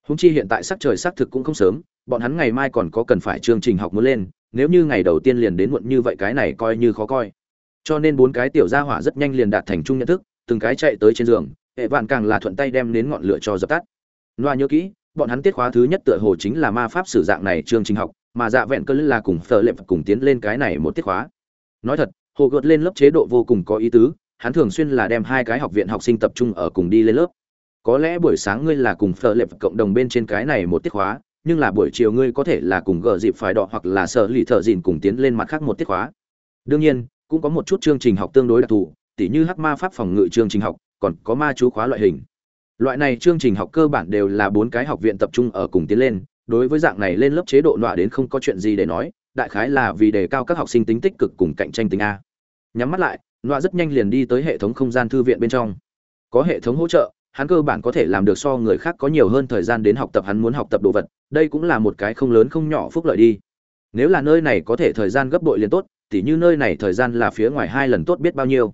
Húng chi hiện tại sắc trời xác thực cũng không sớm, bọn hắn ngày mai còn có cần phải chương trình học muốn lên, nếu như ngày đầu tiên liền đến muộn như vậy cái này coi như khó coi. Cho nên bốn cái tiểu gia hỏa rất nhanh liền đạt thành chung nhận thức, từng cái chạy tới trên giường, hệ vạn càng là thuận tay đem đến ngọn lửa cho dập tắt loa nhớ kỹ, bọn hắn tiết khóa thứ nhất tựa hồ chính là ma pháp sử dạng này chương trình học, mà dạ vẹn cơ là cùng phờ lệm cùng tiến lên cái này một tiết khóa. Nói thật, hồ gợt lên lớp chế độ vô cùng có ý tứ, hắn thường xuyên là đem hai cái học viện học sinh tập trung ở cùng đi lên lớp. Có lẽ buổi sáng ngươi là cùng phờ lệm cộng đồng bên trên cái này một tiết khóa, nhưng là buổi chiều ngươi có thể là cùng gờ dịp phải đọ hoặc là sợ lì thợ dìn cùng tiến lên mặt khác một tiết khóa. Đương nhiên, cũng có một chút chương trình học tương đối đặc thù, tỉ như hắc ma pháp phòng ngự chương trình học, còn có ma chú khóa loại hình loại này chương trình học cơ bản đều là bốn cái học viện tập trung ở cùng tiến lên, đối với dạng này lên lớp chế độ nọa đến không có chuyện gì để nói, đại khái là vì đề cao các học sinh tính tích cực cùng cạnh tranh tính a. Nhắm mắt lại, nọa rất nhanh liền đi tới hệ thống không gian thư viện bên trong. Có hệ thống hỗ trợ, hắn cơ bản có thể làm được so người khác có nhiều hơn thời gian đến học tập hắn muốn học tập đồ vật, đây cũng là một cái không lớn không nhỏ phúc lợi đi. Nếu là nơi này có thể thời gian gấp bội liền tốt, tỉ như nơi này thời gian là phía ngoài hai lần tốt biết bao nhiêu.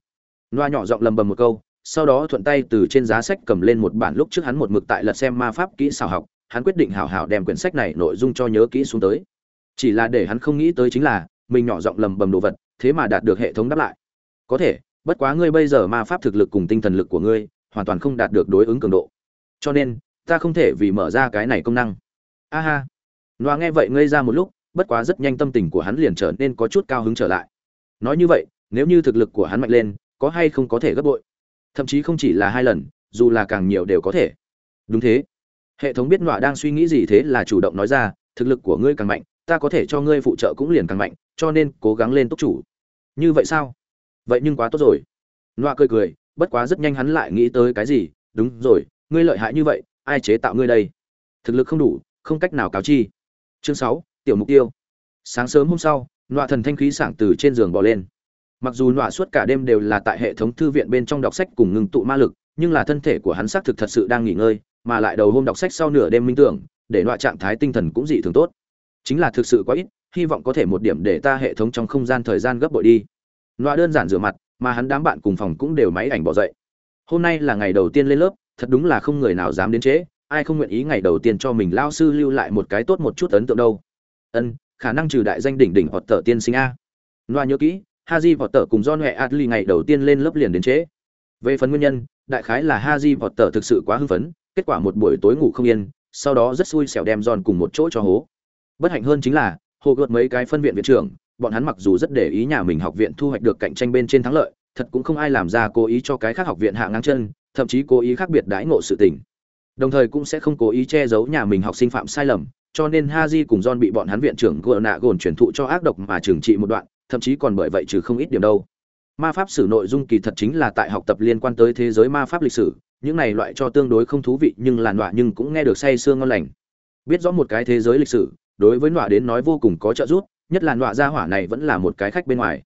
Loa nhỏ giọng lầm bầm một câu sau đó thuận tay từ trên giá sách cầm lên một bản lúc trước hắn một mực tại lật xem ma pháp kỹ xảo học, hắn quyết định hảo hảo đem quyển sách này nội dung cho nhớ kỹ xuống tới. Chỉ là để hắn không nghĩ tới chính là, mình nhỏ giọng lầm bầm đồ vật, thế mà đạt được hệ thống đáp lại. Có thể, bất quá ngươi bây giờ ma pháp thực lực cùng tinh thần lực của ngươi, hoàn toàn không đạt được đối ứng cường độ. Cho nên, ta không thể vì mở ra cái này công năng. A ha. Loa nghe vậy ngây ra một lúc, bất quá rất nhanh tâm tình của hắn liền trở nên có chút cao hứng trở lại. Nói như vậy, nếu như thực lực của hắn mạnh lên, có hay không có thể gấp bội? Thậm chí không chỉ là hai lần, dù là càng nhiều đều có thể. Đúng thế. Hệ thống biết nọa đang suy nghĩ gì thế là chủ động nói ra, thực lực của ngươi càng mạnh, ta có thể cho ngươi phụ trợ cũng liền càng mạnh, cho nên cố gắng lên túc chủ. Như vậy sao? Vậy nhưng quá tốt rồi. Nọa cười cười, bất quá rất nhanh hắn lại nghĩ tới cái gì, đúng rồi, ngươi lợi hại như vậy, ai chế tạo ngươi đây? Thực lực không đủ, không cách nào cáo chi. Chương sáu, tiểu mục tiêu. Sáng sớm hôm sau, nọa thần thanh khí sảng từ trên giường bò lên mặc dù nọa suốt cả đêm đều là tại hệ thống thư viện bên trong đọc sách cùng ngừng tụ ma lực, nhưng là thân thể của hắn xác thực thật sự đang nghỉ ngơi, mà lại đầu hôm đọc sách sau nửa đêm minh tưởng, để nọa trạng thái tinh thần cũng dị thường tốt. Chính là thực sự quá ít, hy vọng có thể một điểm để ta hệ thống trong không gian thời gian gấp bội đi. Nọa đơn giản rửa mặt, mà hắn đám bạn cùng phòng cũng đều máy ảnh bỏ dậy. Hôm nay là ngày đầu tiên lên lớp, thật đúng là không người nào dám đến trễ, ai không nguyện ý ngày đầu tiên cho mình lao sư lưu lại một cái tốt một chút ấn tượng đâu. Ân, khả năng trừ đại danh đỉnh đỉnh hoặc tờ tiên sinh a. Loa nhớ kỹ haji vọt tờ cùng john huệ adli ngày đầu tiên lên lớp liền đến trễ. Về phần nguyên nhân đại khái là haji vọt tờ thực sự quá hưng phấn kết quả một buổi tối ngủ không yên sau đó rất xui xẻo đem John cùng một chỗ cho hố. Bất hạnh hơn chính là hồ gợt mấy cái phân viện viện trưởng bọn hắn mặc dù rất để ý nhà mình học viện thu hoạch được cạnh tranh bên trên thắng lợi thật cũng không ai làm ra cố ý cho cái khác học viện hạ ngang chân thậm chí cố ý khác biệt đãi ngộ sự tình. Đồng thời cũng sẽ không cố ý che giấu nhà mình học sinh phạm sai lầm cho nên Haji cùng John bị bọn hắn viện trưởng gỡ nạ gồn chuyển thụ cho ác độc mà trừng trị một đoạn, thậm chí còn bởi vậy trừ không ít điểm đâu. ma pháp sử nội dung kỳ thật chính là tại học tập liên quan tới thế giới ma pháp lịch sử, những này loại cho tương đối không thú vị nhưng là nọa nhưng cũng nghe được say sương ngon lành. Biết rõ một cái thế giới lịch sử, đối với nọa đến nói vô cùng có trợ giúp, nhất là nọa gia hỏa này vẫn là một cái khách bên ngoài.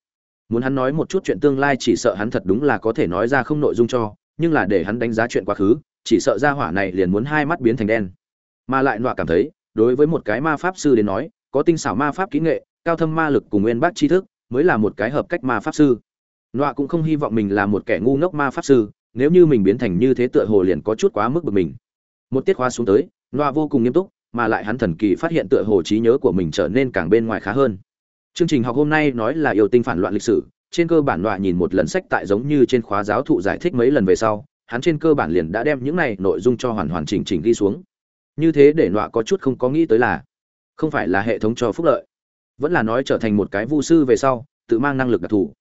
Muốn hắn nói một chút chuyện tương lai chỉ sợ hắn thật đúng là có thể nói ra không nội dung cho, nhưng là để hắn đánh giá chuyện quá khứ, chỉ sợ gia hỏa này liền muốn hai mắt biến thành đen. Mà lại nọa cảm thấy, đối với một cái ma pháp sư đến nói, có tinh xảo ma pháp kỹ nghệ, cao thâm ma lực cùng nguyên bác tri thức mới là một cái hợp cách ma pháp sư. Nọa cũng không hy vọng mình là một kẻ ngu ngốc ma pháp sư, nếu như mình biến thành như thế tựa hồ liền có chút quá mức bực mình. Một tiết khóa xuống tới, nọa vô cùng nghiêm túc, mà lại hắn thần kỳ phát hiện tựa hồ trí nhớ của mình trở nên càng bên ngoài khá hơn. Chương trình học hôm nay nói là yêu tinh phản loạn lịch sử, trên cơ bản nọa nhìn một lần sách tại giống như trên khóa giáo thụ giải thích mấy lần về sau, hắn trên cơ bản liền đã đem những này nội dung cho hoàn hoàn chỉnh chỉnh ghi xuống. Như thế để nọa có chút không có nghĩ tới là, không phải là hệ thống cho phúc lợi vẫn là nói trở thành một cái vu sư về sau, tự mang năng lực đặc thù.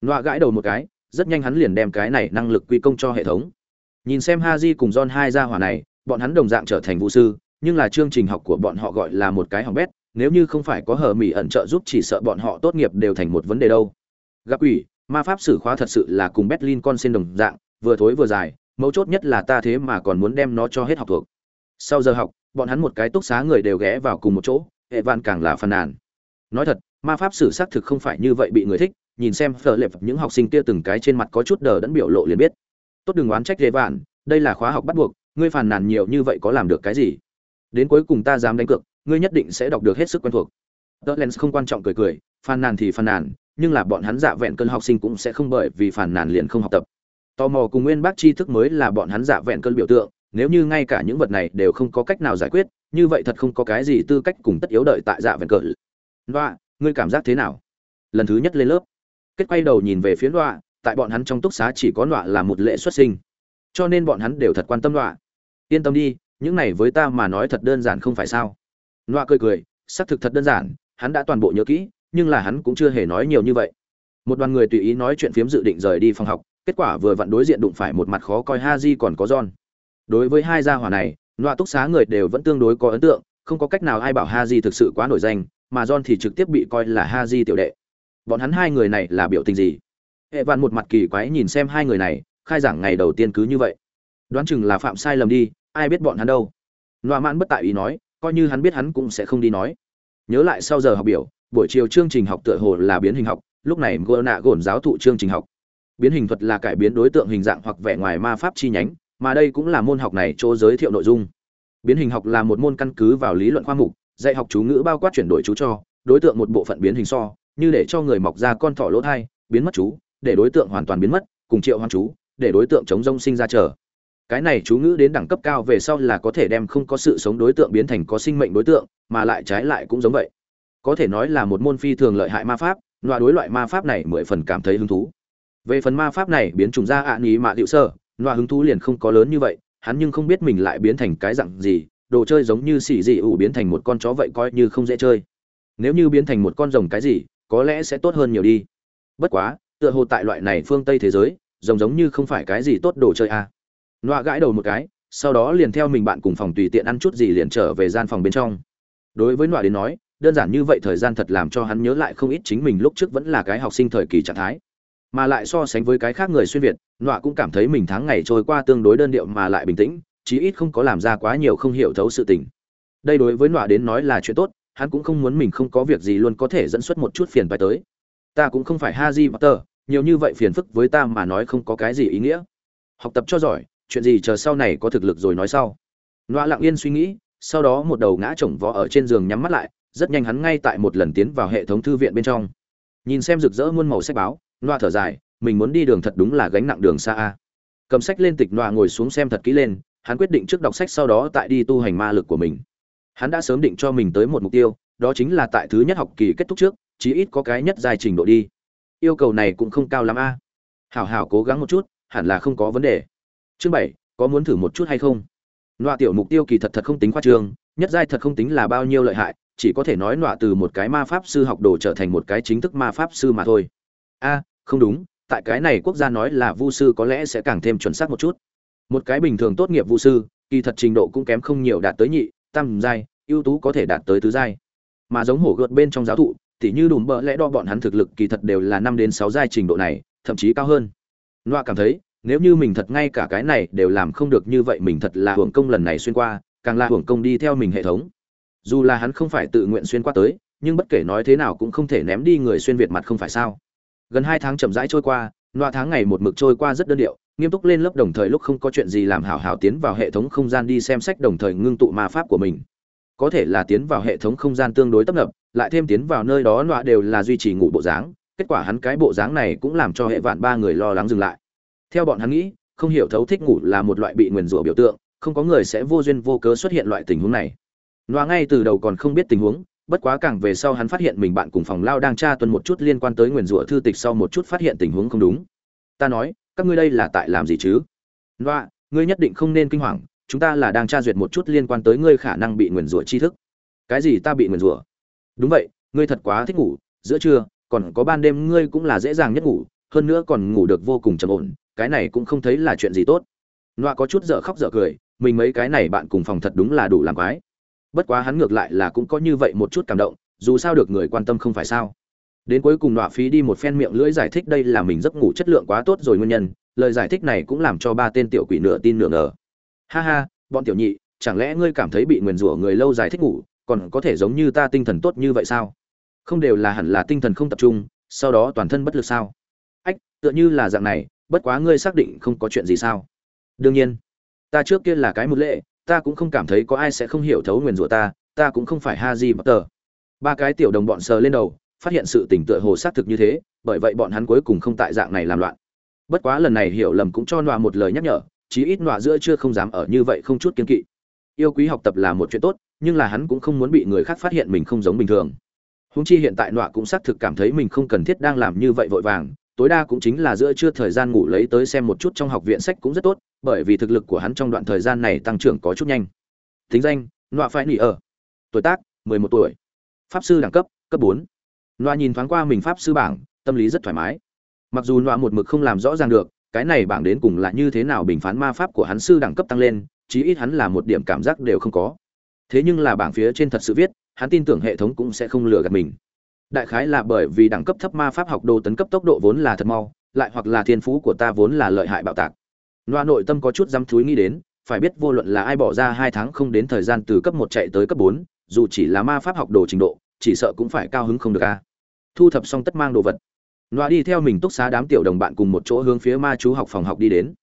Nọa gãi đầu một cái, rất nhanh hắn liền đem cái này năng lực quy công cho hệ thống. Nhìn xem ha di cùng john hai gia hỏa này, bọn hắn đồng dạng trở thành vu sư, nhưng là chương trình học của bọn họ gọi là một cái hỏng bét, nếu như không phải có hờ mỹ ẩn trợ giúp chỉ sợ bọn họ tốt nghiệp đều thành một vấn đề đâu. Gặp ủy, ma pháp sử khóa thật sự là cùng berlin con sen đồng dạng, vừa thối vừa dài, mấu chốt nhất là ta thế mà còn muốn đem nó cho hết học thuộc. Sau giờ học, bọn hắn một cái túc xá người đều ghé vào cùng một chỗ, hệ vạn càng là phàn nàn nói thật, ma pháp sử xác thực không phải như vậy bị người thích, nhìn xem phở lệp những học sinh kia từng cái trên mặt có chút đờ đẫn biểu lộ liền biết. Tốt đừng oán trách dễ vạn, đây là khóa học bắt buộc, ngươi phàn nàn nhiều như vậy có làm được cái gì? Đến cuối cùng ta dám đánh cược, ngươi nhất định sẽ đọc được hết sức quen thuộc. Tớ len không quan trọng cười cười, phàn nàn thì phàn nàn, nhưng là bọn hắn giả vẹn cơn học sinh cũng sẽ không bởi vì phàn nàn liền không học tập. Tò mò cùng nguyên bác tri thức mới là bọn hắn giả vẹn cơn biểu tượng, nếu như ngay cả những vật này đều không có cách nào giải quyết, như vậy thật không có cái gì tư cách cùng tất yếu đợi tại dạ vẹn cơn đoạ ngươi cảm giác thế nào? Lần thứ nhất lên lớp. Kết quay đầu nhìn về phía đoạ tại bọn hắn trong túc xá chỉ có đoạ là một lệ xuất sinh. Cho nên bọn hắn đều thật quan tâm đoạ yên tâm đi, những này với ta mà nói thật đơn giản không phải sao. Đoạ cười cười, xác thực thật đơn giản, hắn đã toàn bộ nhớ kỹ, nhưng là hắn cũng chưa hề nói nhiều như vậy. Một đoàn người tùy ý nói chuyện phiếm dự định rời đi phòng học, kết quả vừa vặn đối diện đụng phải một mặt khó coi ha di còn có John. đối với hai gia hỏa này Loa túc xá người đều vẫn tương đối có ấn tượng, không có cách nào ai bảo ha di thực sự quá nổi danh mà John thì trực tiếp bị coi là Haji tiểu đệ. Bọn hắn hai người này là biểu tình gì? Hệ vạn một mặt kỳ quái nhìn xem hai người này, khai giảng ngày đầu tiên cứ như vậy. Đoán chừng là phạm sai lầm đi, ai biết bọn hắn đâu. Loa Mạn bất tại ý nói, coi như hắn biết hắn cũng sẽ không đi nói. Nhớ lại sau giờ học biểu, buổi chiều chương trình học tựa hồ là biến hình học, lúc này Gona nạ giáo thụ chương trình học. Biến hình thuật là cải biến đối tượng hình dạng hoặc vẻ ngoài ma pháp chi nhánh, mà đây cũng là môn học này chỗ giới thiệu nội dung. Biến hình học là một môn căn cứ vào lý luận khoa mục dạy học chú ngữ bao quát chuyển đổi chú cho, đối tượng một bộ phận biến hình so, như để cho người mọc ra con thỏ lỗ thai, biến mất chú, để đối tượng hoàn toàn biến mất, cùng triệu hoang chú, để đối tượng chống rông sinh ra chờ cái này chú ngữ đến đẳng cấp cao về sau là có thể đem không có sự sống đối tượng biến thành có sinh mệnh đối tượng, mà lại trái lại cũng giống vậy. Có thể nói là một môn phi thường lợi hại ma pháp, loại đối loại ma pháp này mười phần cảm thấy hứng thú. Về phần ma pháp này biến trùng ra ạ à ní mạ điệu sơ, loại hứng thú liền không có lớn như vậy, hắn nhưng không biết mình lại biến thành cái dặn gì đồ chơi giống như xì dị ủ biến thành một con chó vậy coi như không dễ chơi. Nếu như biến thành một con rồng cái gì, có lẽ sẽ tốt hơn nhiều đi. Bất quá, tựa hồ tại loại này phương tây thế giới, rồng giống như không phải cái gì tốt đồ chơi à. loa gãi đầu một cái, sau đó liền theo mình bạn cùng phòng tùy tiện ăn chút gì liền trở về gian phòng bên trong. Đối với loa đến nói, đơn giản như vậy thời gian thật làm cho hắn nhớ lại không ít chính mình lúc trước vẫn là cái học sinh thời kỳ trạng thái. Mà lại so sánh với cái khác người xuyên việt, nọa cũng cảm thấy mình tháng ngày trôi qua tương đối đơn điệu mà lại bình tĩnh chí ít không có làm ra quá nhiều không hiểu thấu sự tình. Đây đối với nọa đến nói là chuyện tốt, hắn cũng không muốn mình không có việc gì luôn có thể dẫn xuất một chút phiền phải tới. Ta cũng không phải haji potter, nhiều như vậy phiền phức với ta mà nói không có cái gì ý nghĩa. Học tập cho giỏi, chuyện gì chờ sau này có thực lực rồi nói sau. Nọa lặng yên suy nghĩ, sau đó một đầu ngã chồng vó ở trên giường nhắm mắt lại, rất nhanh hắn ngay tại một lần tiến vào hệ thống thư viện bên trong. Nhìn xem rực rỡ muôn màu sách báo loa thở dài, mình muốn đi đường thật đúng là gánh nặng đường xa a. Cầm sách lên tịch loa ngồi xuống xem thật kỹ lên hắn quyết định trước đọc sách sau đó tại đi tu hành ma lực của mình. Hắn đã sớm định cho mình tới một mục tiêu, đó chính là tại thứ nhất học kỳ kết thúc trước, chí ít có cái nhất dài trình độ đi. Yêu cầu này cũng không cao lắm a. Hảo hảo cố gắng một chút, hẳn là không có vấn đề. Chương bảy, có muốn thử một chút hay không? Loa tiểu mục tiêu kỳ thật thật không tính khoa trương, nhất giai thật không tính là bao nhiêu lợi hại, chỉ có thể nói nọa từ một cái ma pháp sư học đồ trở thành một cái chính thức ma pháp sư mà thôi. A, không đúng, tại cái này quốc gia nói là vu sư có lẽ sẽ càng thêm chuẩn xác một chút một cái bình thường tốt nghiệp vũ sư, kỳ thật trình độ cũng kém không nhiều đạt tới nhị, tam giai, ưu tú có thể đạt tới tứ giai. Mà giống hổ gợt bên trong giáo thụ thì như đùm bỡ lẽ đo bọn hắn thực lực kỳ thật đều là năm đến sáu giai trình độ này, thậm chí cao hơn. Loa cảm thấy, nếu như mình thật ngay cả cái này đều làm không được như vậy mình thật là hưởng công lần này xuyên qua, càng là hưởng công đi theo mình hệ thống. Dù là hắn không phải tự nguyện xuyên qua tới, nhưng bất kể nói thế nào cũng không thể ném đi người xuyên việt mặt không phải sao. Gần hai tháng chậm rãi trôi qua, loa tháng ngày một mực trôi qua rất đơn điệu nghiêm túc lên lớp đồng thời lúc không có chuyện gì làm hảo hảo tiến vào hệ thống không gian đi xem sách đồng thời ngưng tụ ma pháp của mình. Có thể là tiến vào hệ thống không gian tương đối tấp nập, lại thêm tiến vào nơi đó loạ đều là duy trì ngủ bộ dáng, kết quả hắn cái bộ dáng này cũng làm cho hệ vạn ba người lo lắng dừng lại. Theo bọn hắn nghĩ, không hiểu thấu thích ngủ là một loại bị nguyền rủa biểu tượng, không có người sẽ vô duyên vô cớ xuất hiện loại tình huống này. Loạ ngay từ đầu còn không biết tình huống, bất quá càng về sau hắn phát hiện mình bạn cùng phòng lao đang tra tuần một chút liên quan tới nguyền rủa thư tịch sau một chút phát hiện tình huống không đúng. Ta nói các ngươi đây là tại làm gì chứ? Loa, ngươi nhất định không nên kinh hoàng, chúng ta là đang tra duyệt một chút liên quan tới ngươi khả năng bị nguyền rủa tri thức. Cái gì ta bị nguyền rủa? Đúng vậy, ngươi thật quá thích ngủ, giữa trưa, còn có ban đêm ngươi cũng là dễ dàng nhất ngủ, hơn nữa còn ngủ được vô cùng trầm ổn, cái này cũng không thấy là chuyện gì tốt. Loa có chút dở khóc dở cười, mình mấy cái này bạn cùng phòng thật đúng là đủ làm quái. Bất quá hắn ngược lại là cũng có như vậy một chút cảm động, dù sao được người quan tâm không phải sao đến cuối cùng nọa phí đi một phen miệng lưỡi giải thích đây là mình giấc ngủ chất lượng quá tốt rồi nguyên nhân, lời giải thích này cũng làm cho ba tên tiểu quỷ nửa tin nửa ngờ. Ha ha, bọn tiểu nhị, chẳng lẽ ngươi cảm thấy bị nguyền rủa người lâu dài thích ngủ, còn có thể giống như ta tinh thần tốt như vậy sao? Không đều là hẳn là tinh thần không tập trung, sau đó toàn thân bất lực sao? Ách, tựa như là dạng này, bất quá ngươi xác định không có chuyện gì sao? Đương nhiên, ta trước kia là cái một lệ, ta cũng không cảm thấy có ai sẽ không hiểu thấu nguyền rủa ta ta cũng không phải ha di bất tờ ba cái tiểu đồng bọn sờ lên đầu phát hiện sự tình tựa hồ xác thực như thế, bởi vậy bọn hắn cuối cùng không tại dạng này làm loạn. Bất quá lần này hiểu lầm cũng cho nọa một lời nhắc nhở, chí ít nọa giữa chưa không dám ở như vậy không chút kiên kỵ. Yêu quý học tập là một chuyện tốt, nhưng là hắn cũng không muốn bị người khác phát hiện mình không giống bình thường. Húng chi hiện tại nọa cũng xác thực cảm thấy mình không cần thiết đang làm như vậy vội vàng, tối đa cũng chính là giữa trưa thời gian ngủ lấy tới xem một chút trong học viện sách cũng rất tốt, bởi vì thực lực của hắn trong đoạn thời gian này tăng trưởng có chút nhanh. Thính danh, nọa phải nỉ ở. Tuổi tác 11 tuổi. Pháp sư đẳng cấp cấp 4. Loa nhìn thoáng qua mình pháp sư bảng, tâm lý rất thoải mái. Mặc dù loa một mực không làm rõ ràng được, cái này bảng đến cùng là như thế nào bình phán ma pháp của hắn sư đẳng cấp tăng lên, chí ít hắn là một điểm cảm giác đều không có. Thế nhưng là bảng phía trên thật sự viết, hắn tin tưởng hệ thống cũng sẽ không lừa gạt mình. Đại khái là bởi vì đẳng cấp thấp ma pháp học đồ tấn cấp tốc độ vốn là thật mau, lại hoặc là thiên phú của ta vốn là lợi hại bạo tạc. Loa nội tâm có chút dám thúi nghĩ đến, phải biết vô luận là ai bỏ ra hai tháng không đến thời gian từ cấp một chạy tới cấp bốn, dù chỉ là ma pháp học đồ trình độ chỉ sợ cũng phải cao hứng không được a. Thu thập xong tất mang đồ vật. Loa đi theo mình túc xá đám tiểu đồng bạn cùng một chỗ hướng phía ma chú học phòng học đi đến.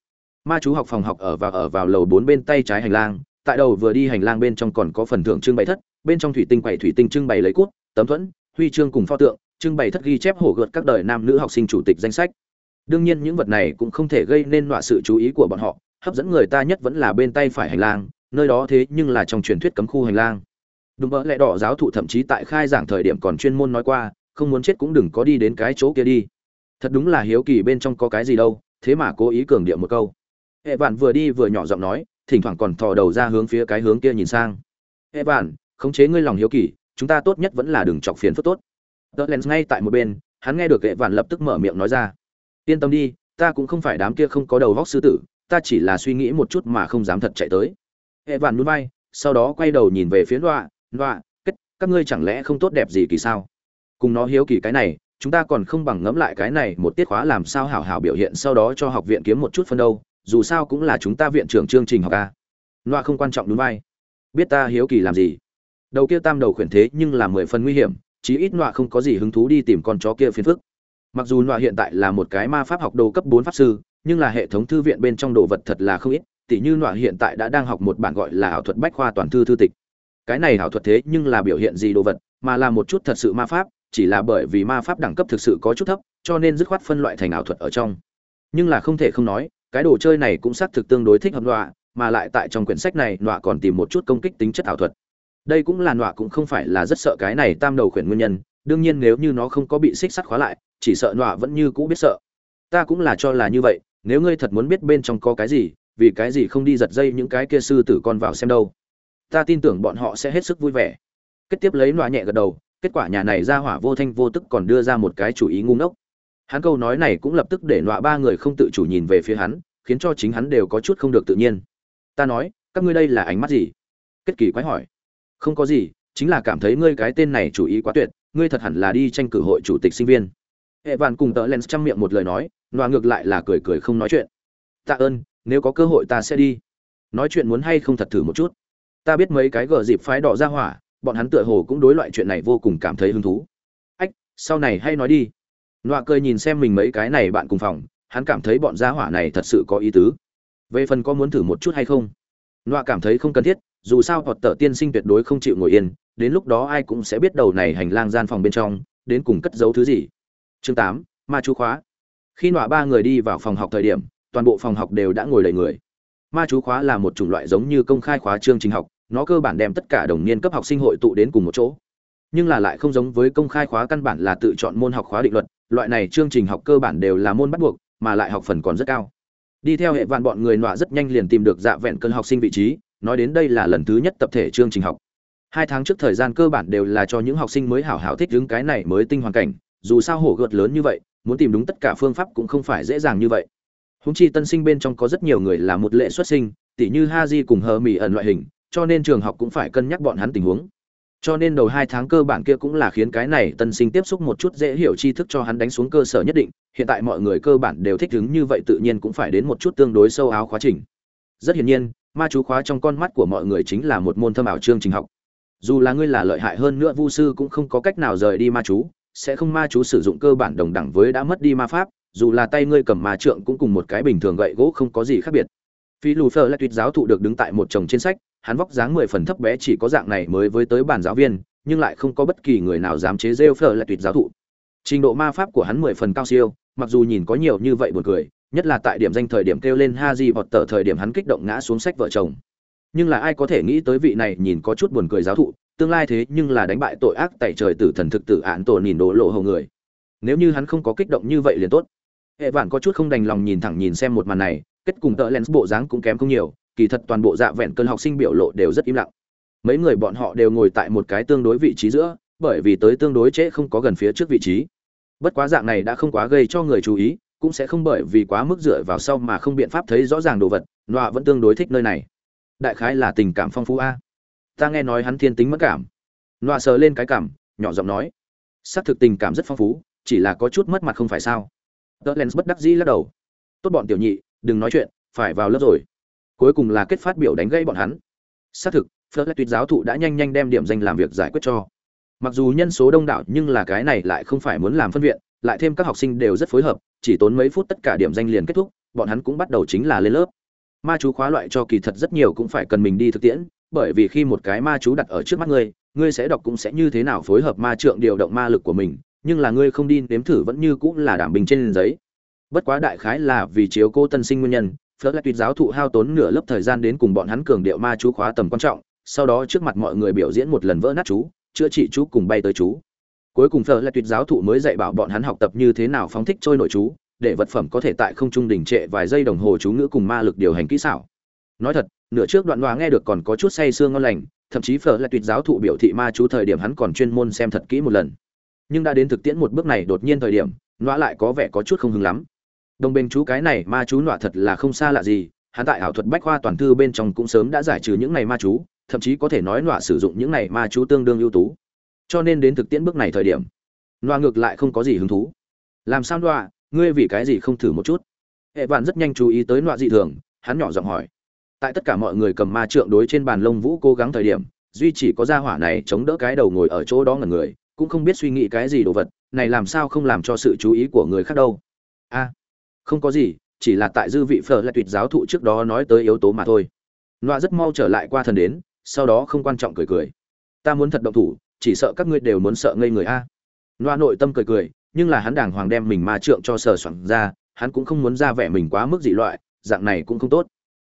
Ma chú học phòng học ở và ở vào lầu bốn bên tay trái hành lang, tại đầu vừa đi hành lang bên trong còn có phần thưởng trưng bày thất, bên trong thủy tinh quầy thủy tinh trưng bày lấy cút, tấm thuẫn, huy chương cùng pho tượng, trưng bày thất ghi chép hổ gợt các đời nam nữ học sinh chủ tịch danh sách. Đương nhiên những vật này cũng không thể gây nên nọa sự chú ý của bọn họ, hấp dẫn người ta nhất vẫn là bên tay phải hành lang, nơi đó thế nhưng là trong truyền thuyết cấm khu hành lang đúng mỡ lẽ đỏ giáo thụ thậm chí tại khai giảng thời điểm còn chuyên môn nói qua, không muốn chết cũng đừng có đi đến cái chỗ kia đi. Thật đúng là hiếu kỳ bên trong có cái gì đâu, thế mà cố ý cường điệu một câu. Hệ vạn vừa đi vừa nhỏ giọng nói, thỉnh thoảng còn thò đầu ra hướng phía cái hướng kia nhìn sang. Hệ vạn khống chế ngươi lòng hiếu kỳ, chúng ta tốt nhất vẫn là đừng chọc phiền phức tốt. Tớ len ngay tại một bên, hắn nghe được hệ vạn lập tức mở miệng nói ra. Yên tâm đi, ta cũng không phải đám kia không có đầu vóc sư tử, ta chỉ là suy nghĩ một chút mà không dám thật chạy tới. Hệ vạn núi bay sau đó quay đầu nhìn về phía đọa đoạ kết, các ngươi chẳng lẽ không tốt đẹp gì kỳ sao? Cùng nó hiếu kỳ cái này, chúng ta còn không bằng ngẫm lại cái này một tiết khóa làm sao hảo hảo biểu hiện sau đó cho học viện kiếm một chút phân đâu, dù sao cũng là chúng ta viện trưởng chương trình học a. Loa không quan trọng đúng vai. Biết ta hiếu kỳ làm gì? Đầu kia tam đầu khuyển thế nhưng là mười phần nguy hiểm, chí ít nọa không có gì hứng thú đi tìm con chó kia phiền phức. Mặc dù nọa hiện tại là một cái ma pháp học đồ cấp bốn pháp sư, nhưng là hệ thống thư viện bên trong đồ vật thật là không ít, tỉ như nọa hiện tại đã đang học một bản gọi là ảo thuật bách khoa toàn thư thư tịch cái này ảo thuật thế nhưng là biểu hiện gì đồ vật, mà là một chút thật sự ma pháp, chỉ là bởi vì ma pháp đẳng cấp thực sự có chút thấp, cho nên dứt khoát phân loại thành ảo thuật ở trong. Nhưng là không thể không nói, cái đồ chơi này cũng xác thực tương đối thích hợp nọa, mà lại tại trong quyển sách này nọa còn tìm một chút công kích tính chất ảo thuật. Đây cũng là nọa cũng không phải là rất sợ cái này tam đầu khuyển nguyên nhân, đương nhiên nếu như nó không có bị xích sắt khóa lại, chỉ sợ nọa vẫn như cũ biết sợ. Ta cũng là cho là như vậy, nếu ngươi thật muốn biết bên trong có cái gì, vì cái gì không đi giật dây những cái kia sư tử con vào xem đâu ta tin tưởng bọn họ sẽ hết sức vui vẻ. Kết tiếp lấy loa nhẹ gật đầu, kết quả nhà này ra hỏa vô thanh vô tức còn đưa ra một cái chủ ý ngu ngốc. Hắn câu nói này cũng lập tức để loa ba người không tự chủ nhìn về phía hắn, khiến cho chính hắn đều có chút không được tự nhiên. Ta nói, các ngươi đây là ánh mắt gì? Kết kỳ quái hỏi. Không có gì, chính là cảm thấy ngươi cái tên này chủ ý quá tuyệt, ngươi thật hẳn là đi tranh cử hội chủ tịch sinh viên. Hệ vạn cùng tợ len chăm miệng một lời nói loa ngược lại là cười cười không nói chuyện. Tạ ơn, nếu có cơ hội ta sẽ đi. Nói chuyện muốn hay không thật thử một chút ta biết mấy cái gờ dịp phái đỏ ra hỏa, bọn hắn tựa hồ cũng đối loại chuyện này vô cùng cảm thấy hứng thú. Ách, sau này hay nói đi. Nọa cười nhìn xem mình mấy cái này bạn cùng phòng, hắn cảm thấy bọn gia hỏa này thật sự có ý tứ. Về phần có muốn thử một chút hay không? Nọa cảm thấy không cần thiết, dù sao hoặc tờ tiên sinh tuyệt đối không chịu ngồi yên, đến lúc đó ai cũng sẽ biết đầu này hành lang gian phòng bên trong, đến cùng cất giấu thứ gì. Chương tám, ma chú khóa. Khi nọa ba người đi vào phòng học thời điểm, toàn bộ phòng học đều đã ngồi đầy người. Ma chú khóa là một chủng loại giống như công khai khóa chương trình học nó cơ bản đem tất cả đồng niên cấp học sinh hội tụ đến cùng một chỗ. Nhưng là lại không giống với công khai khóa căn bản là tự chọn môn học khóa định luật, loại này chương trình học cơ bản đều là môn bắt buộc, mà lại học phần còn rất cao. Đi theo hệ vạn bọn người nọa rất nhanh liền tìm được dạ vẹn cân học sinh vị trí, nói đến đây là lần thứ nhất tập thể chương trình học. Hai tháng trước thời gian cơ bản đều là cho những học sinh mới hảo hảo thích đứng cái này mới tinh hoàn cảnh, dù sao hổ gợt lớn như vậy, muốn tìm đúng tất cả phương pháp cũng không phải dễ dàng như vậy. Húng chi tân sinh bên trong có rất nhiều người là một lệ xuất sinh, tỉ như ha di cùng hờ mỹ ẩn loại hình cho nên trường học cũng phải cân nhắc bọn hắn tình huống. Cho nên đầu hai tháng cơ bản kia cũng là khiến cái này tân sinh tiếp xúc một chút dễ hiểu tri thức cho hắn đánh xuống cơ sở nhất định. Hiện tại mọi người cơ bản đều thích ứng như vậy tự nhiên cũng phải đến một chút tương đối sâu áo khóa trình. Rất hiển nhiên, ma chú khóa trong con mắt của mọi người chính là một môn thâm ảo chương trình học. Dù là ngươi là lợi hại hơn nữa, vu sư cũng không có cách nào rời đi ma chú, sẽ không ma chú sử dụng cơ bản đồng đẳng với đã mất đi ma pháp, dù là tay ngươi cầm ma trượng cũng cùng một cái bình thường gậy gỗ không có gì khác biệt. Phi lù phơ là tuyệt giáo thụ được đứng tại một chồng trên sách hắn vóc dáng mười phần thấp bé chỉ có dạng này mới với tới bàn giáo viên, nhưng lại không có bất kỳ người nào dám chế rêu phở là tuyệt giáo thụ. Trình độ ma pháp của hắn mười phần cao siêu, mặc dù nhìn có nhiều như vậy buồn cười, nhất là tại điểm danh thời điểm kêu lên Haji di vọt tờ thời điểm hắn kích động ngã xuống sách vợ chồng. Nhưng là ai có thể nghĩ tới vị này nhìn có chút buồn cười giáo thụ, tương lai thế nhưng là đánh bại tội ác tại trời tử thần thực tử án tổ nhìn đổ lộ hầu người. Nếu như hắn không có kích động như vậy liền tốt. Hệ vạn có chút không đành lòng nhìn thẳng nhìn xem một màn này, kết cùng tợ lens bộ dáng cũng kém không nhiều kỳ thật toàn bộ dạ vẹn cơn học sinh biểu lộ đều rất im lặng. Mấy người bọn họ đều ngồi tại một cái tương đối vị trí giữa, bởi vì tới tương đối trễ không có gần phía trước vị trí. Bất quá dạng này đã không quá gây cho người chú ý, cũng sẽ không bởi vì quá mức dựa vào sau mà không biện pháp thấy rõ ràng đồ vật nọa vẫn tương đối thích nơi này. Đại khái là tình cảm phong phú a. Ta nghe nói hắn thiên tính mất cảm. Nọa sờ lên cái cảm, nhỏ giọng nói. Xác thực tình cảm rất phong phú, chỉ là có chút mất mặt không phải sao? Tớ len bất đắc dĩ lắc đầu. Tốt bọn tiểu nhị, đừng nói chuyện, phải vào lớp rồi cuối cùng là kết phát biểu đánh gây bọn hắn. Xác thực phớt tuyệt giáo thụ đã nhanh nhanh đem điểm danh làm việc giải quyết cho. Mặc dù nhân số đông đảo nhưng là cái này lại không phải muốn làm phân viện, lại thêm các học sinh đều rất phối hợp, chỉ tốn mấy phút tất cả điểm danh liền kết thúc, bọn hắn cũng bắt đầu chính là lên lớp. Ma chú khóa loại cho kỳ thật rất nhiều cũng phải cần mình đi thực tiễn, bởi vì khi một cái ma chú đặt ở trước mắt ngươi ngươi sẽ đọc cũng sẽ như thế nào phối hợp ma trượng điều động ma lực của mình, nhưng là ngươi không đi nếm thử vẫn như cũng là đảm bình trên giấy. Bất quá đại khái là vì chiếu cô tân sinh nguyên nhân phớt lại tuyệt giáo thụ hao tốn nửa lớp thời gian đến cùng bọn hắn cường điệu ma chú khóa tầm quan trọng, sau đó trước mặt mọi người biểu diễn một lần vỡ nát chú, chữa trị chú cùng bay tới chú. Cuối cùng phở lại tuyệt giáo thụ mới dạy bảo bọn hắn học tập như thế nào phóng thích trôi nổi chú, để vật phẩm có thể tại không trung đình trệ vài giây đồng hồ chú ngữ cùng ma lực điều hành kỹ xảo. Nói thật, nửa trước đoạn đoá nghe được còn có chút say sương ngon lành, thậm chí phở lại tuyệt giáo thụ biểu thị ma chú thời điểm hắn còn chuyên môn xem thật kỹ một lần. Nhưng đã đến thực tiễn một bước này đột nhiên thời điểm nọa lại có vẻ có chút không hứng lắm đồng bên chú cái này ma chú nọa thật là không xa lạ gì, hắn tại ảo thuật bách khoa toàn thư bên trong cũng sớm đã giải trừ những này ma chú, thậm chí có thể nói nọa sử dụng những này ma chú tương đương ưu tú. Cho nên đến thực tiễn bước này thời điểm, nọa ngược lại không có gì hứng thú. Làm sao nọa, ngươi vì cái gì không thử một chút? Hệ vạn rất nhanh chú ý tới nọa dị thường, hắn nhỏ giọng hỏi. Tại tất cả mọi người cầm ma trượng đối trên bàn lông vũ cố gắng thời điểm, duy chỉ có gia hỏa này chống đỡ cái đầu ngồi ở chỗ đó ngẩn người, cũng không biết suy nghĩ cái gì đồ vật, này làm sao không làm cho sự chú ý của người khác đâu? A không có gì, chỉ là tại dư vị phở lại tuyệt giáo thụ trước đó nói tới yếu tố mà thôi. Loa rất mau trở lại qua thần đến, sau đó không quan trọng cười cười. Ta muốn thật động thủ, chỉ sợ các ngươi đều muốn sợ ngây người a. Loa nội tâm cười cười, nhưng là hắn đàng hoàng đem mình ma trượng cho sờ soạn ra, hắn cũng không muốn ra vẻ mình quá mức dị loại, dạng này cũng không tốt.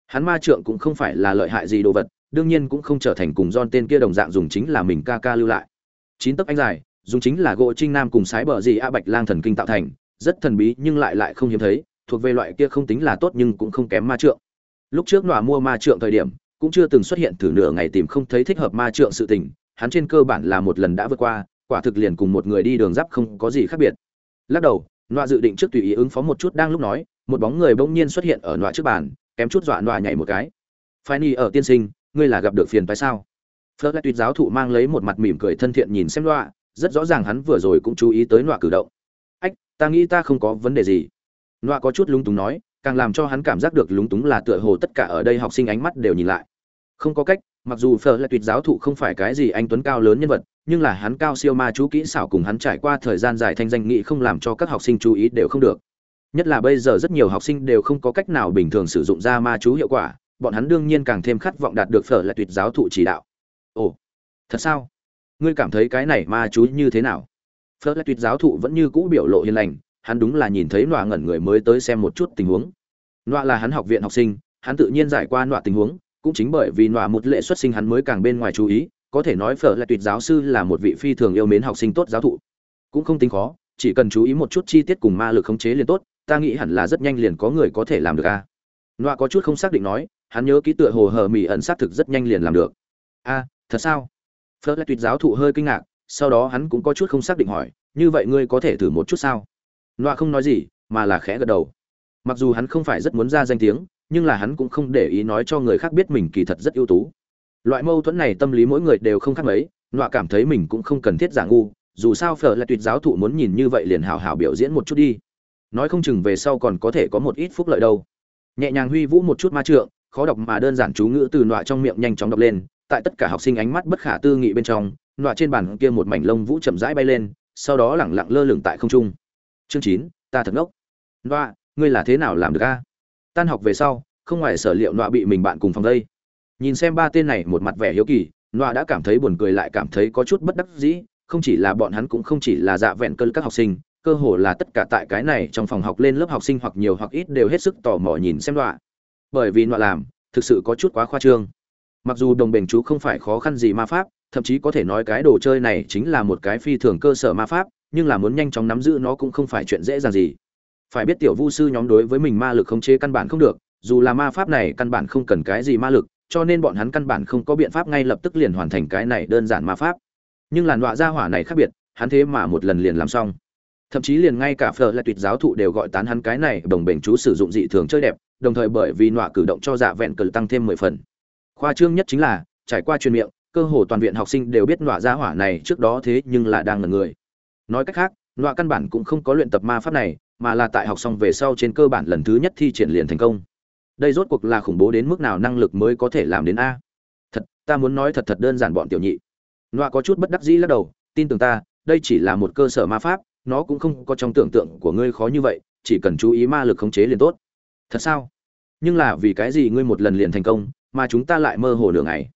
Hắn ma trượng cũng không phải là lợi hại gì đồ vật, đương nhiên cũng không trở thành cùng don tên kia đồng dạng dùng chính là mình ca ca lưu lại. Chín tấc anh dài, dùng chính là gỗ trinh nam cùng sái bờ gì a bạch lang thần kinh tạo thành rất thần bí nhưng lại lại không hiếm thấy, thuộc về loại kia không tính là tốt nhưng cũng không kém ma trượng. Lúc trước nọa mua ma trượng thời điểm, cũng chưa từng xuất hiện thử nửa ngày tìm không thấy thích hợp ma trượng sự tình, hắn trên cơ bản là một lần đã vượt qua, quả thực liền cùng một người đi đường giáp không có gì khác biệt. Lắc đầu, nọa dự định trước tùy ý ứng phó một chút đang lúc nói, một bóng người bỗng nhiên xuất hiện ở nọa trước bàn, kém chút dọa nọa nhảy một cái. Phái ni ở tiên sinh, ngươi là gặp được phiền phải sao? Phớt lại tuyệt giáo thụ mang lấy một mặt mỉm cười thân thiện nhìn xem nọa, rất rõ ràng hắn vừa rồi cũng chú ý tới nọa cử động ta nghĩ ta không có vấn đề gì. Loa có chút lúng túng nói, càng làm cho hắn cảm giác được lúng túng là tựa hồ tất cả ở đây học sinh ánh mắt đều nhìn lại. Không có cách, mặc dù phở là tuyệt giáo thụ không phải cái gì anh tuấn cao lớn nhân vật, nhưng là hắn cao siêu ma chú kỹ xảo cùng hắn trải qua thời gian dài thanh danh nghị không làm cho các học sinh chú ý đều không được. Nhất là bây giờ rất nhiều học sinh đều không có cách nào bình thường sử dụng ra ma chú hiệu quả, bọn hắn đương nhiên càng thêm khát vọng đạt được phở là tuyệt giáo thụ chỉ đạo. Ồ, thật sao? Ngươi cảm thấy cái này ma chú như thế nào? Phớt là tuyệt giáo thụ vẫn như cũ biểu lộ hiền lành, hắn đúng là nhìn thấy nọa ngẩn người mới tới xem một chút tình huống. Nọa là hắn học viện học sinh, hắn tự nhiên giải qua nọa tình huống, cũng chính bởi vì nọa một lệ xuất sinh hắn mới càng bên ngoài chú ý, có thể nói phở lại tuyệt giáo sư là một vị phi thường yêu mến học sinh tốt giáo thụ. Cũng không tính khó, chỉ cần chú ý một chút chi tiết cùng ma lực khống chế liền tốt, ta nghĩ hẳn là rất nhanh liền có người có thể làm được a. À? nọa có chút không xác định nói, hắn nhớ ký tựa hồ hờ mỹ ẩn xác thực rất nhanh liền làm được. A, thật sao? Phớt lại tuyệt giáo thụ hơi kinh ngạc sau đó hắn cũng có chút không xác định hỏi, như vậy ngươi có thể thử một chút sao? Loa không nói gì, mà là khẽ gật đầu. Mặc dù hắn không phải rất muốn ra danh tiếng, nhưng là hắn cũng không để ý nói cho người khác biết mình kỳ thật rất ưu tú. Loại mâu thuẫn này tâm lý mỗi người đều không khác mấy loa cảm thấy mình cũng không cần thiết giả ngu, dù sao phở là tuyệt giáo thụ muốn nhìn như vậy liền hào hào biểu diễn một chút đi. Nói không chừng về sau còn có thể có một ít phúc lợi đâu. Nhẹ nhàng huy vũ một chút ma trượng, khó đọc mà đơn giản chú ngữ từ nọa trong miệng nhanh chóng đọc lên, tại tất cả học sinh ánh mắt bất khả tư nghị bên trong nọa trên bàn kia một mảnh lông vũ chậm rãi bay lên, sau đó lẳng lặng lơ lửng tại không trung. Chương chín, ta thật ngốc. Nọa, ngươi là thế nào làm được a? Tan học về sau, không ngoài sở liệu nọa bị mình bạn cùng phòng đây. Nhìn xem ba tên này một mặt vẻ hiếu kỳ, nọa đã cảm thấy buồn cười lại cảm thấy có chút bất đắc dĩ, không chỉ là bọn hắn cũng không chỉ là dạ vẹn cơn các học sinh, cơ hồ là tất cả tại cái này trong phòng học lên lớp học sinh hoặc nhiều hoặc ít đều hết sức tò mò nhìn xem nọa. Bởi vì nọa làm, thực sự có chút quá khoa trương. Mặc dù đồng bền chú không phải khó khăn gì ma pháp thậm chí có thể nói cái đồ chơi này chính là một cái phi thường cơ sở ma pháp, nhưng là muốn nhanh chóng nắm giữ nó cũng không phải chuyện dễ dàng gì. Phải biết tiểu vu sư nhóm đối với mình ma lực khống chế căn bản không được, dù là ma pháp này căn bản không cần cái gì ma lực, cho nên bọn hắn căn bản không có biện pháp ngay lập tức liền hoàn thành cái này đơn giản ma pháp. Nhưng làn đọa gia hỏa này khác biệt, hắn thế mà một lần liền làm xong. Thậm chí liền ngay cả phở là tuyệt giáo thụ đều gọi tán hắn cái này đồng bền chú sử dụng dị thường chơi đẹp, đồng thời bởi vì nọa cử động cho dạ vẹn cờ tăng thêm mười phần. Khoa trương nhất chính là, trải qua truyền miệng cơ hồ toàn viện học sinh đều biết nọa gia hỏa này trước đó thế nhưng là đang là người. Nói cách khác, nọa căn bản cũng không có luyện tập ma pháp này, mà là tại học xong về sau trên cơ bản lần thứ nhất thi triển liền thành công. Đây rốt cuộc là khủng bố đến mức nào năng lực mới có thể làm đến a? Thật, ta muốn nói thật thật đơn giản bọn tiểu nhị. Nọa có chút bất đắc dĩ lắc đầu, tin tưởng ta, đây chỉ là một cơ sở ma pháp, nó cũng không có trong tưởng tượng của ngươi khó như vậy, chỉ cần chú ý ma lực khống chế liền tốt. Thật sao? Nhưng là vì cái gì ngươi một lần liền thành công, mà chúng ta lại mơ hồ nửa ngày?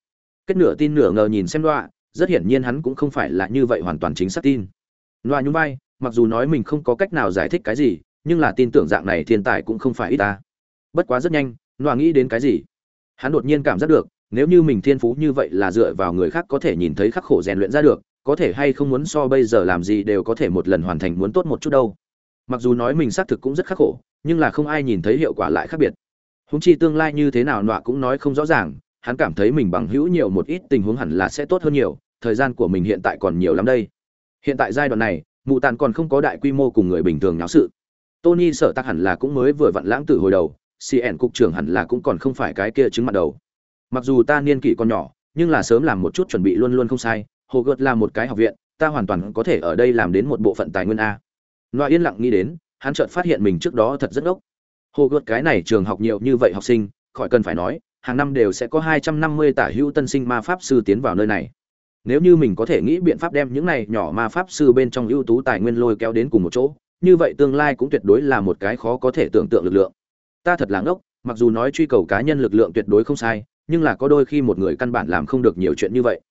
Kết nửa tin nửa ngờ nhìn xem đoạ rất hiển nhiên hắn cũng không phải là như vậy hoàn toàn chính xác tin. Loa nhún vai, mặc dù nói mình không có cách nào giải thích cái gì, nhưng là tin tưởng dạng này thiên tài cũng không phải ít ta. Bất quá rất nhanh, loa nghĩ đến cái gì? Hắn đột nhiên cảm giác được, nếu như mình thiên phú như vậy là dựa vào người khác có thể nhìn thấy khắc khổ rèn luyện ra được, có thể hay không muốn so bây giờ làm gì đều có thể một lần hoàn thành muốn tốt một chút đâu. Mặc dù nói mình xác thực cũng rất khắc khổ, nhưng là không ai nhìn thấy hiệu quả lại khác biệt. Húng chi tương lai như thế nào nọa cũng nói không rõ ràng hắn cảm thấy mình bằng hữu nhiều một ít tình huống hẳn là sẽ tốt hơn nhiều, thời gian của mình hiện tại còn nhiều lắm đây. Hiện tại giai đoạn này, mụ tàn còn không có đại quy mô cùng người bình thường nháo sự. Tony sợ tắc hẳn là cũng mới vừa vặn lãng tử hồi đầu cn cục trưởng hẳn là cũng còn không phải cái kia chứng mặt đầu. Mặc dù ta niên kỷ còn nhỏ, nhưng là sớm làm một chút chuẩn bị luôn luôn không sai hồ gợt là một cái học viện, ta hoàn toàn có thể ở đây làm đến một bộ phận tài nguyên a. Loại yên lặng nghĩ đến, hắn chợt phát hiện mình trước đó thật rất ốc hồ gợt cái này trường học nhiều như vậy học sinh, khỏi cần phải nói hàng năm đều sẽ có hai trăm năm mươi tả hữu tân sinh ma pháp sư tiến vào nơi này. Nếu như mình có thể nghĩ biện pháp đem những này nhỏ ma pháp sư bên trong ưu tú tài nguyên lôi kéo đến cùng một chỗ, như vậy tương lai cũng tuyệt đối là một cái khó có thể tưởng tượng lực lượng. Ta thật là ngốc, mặc dù nói truy cầu cá nhân lực lượng tuyệt đối không sai, nhưng là có đôi khi một người căn bản làm không được nhiều chuyện như vậy.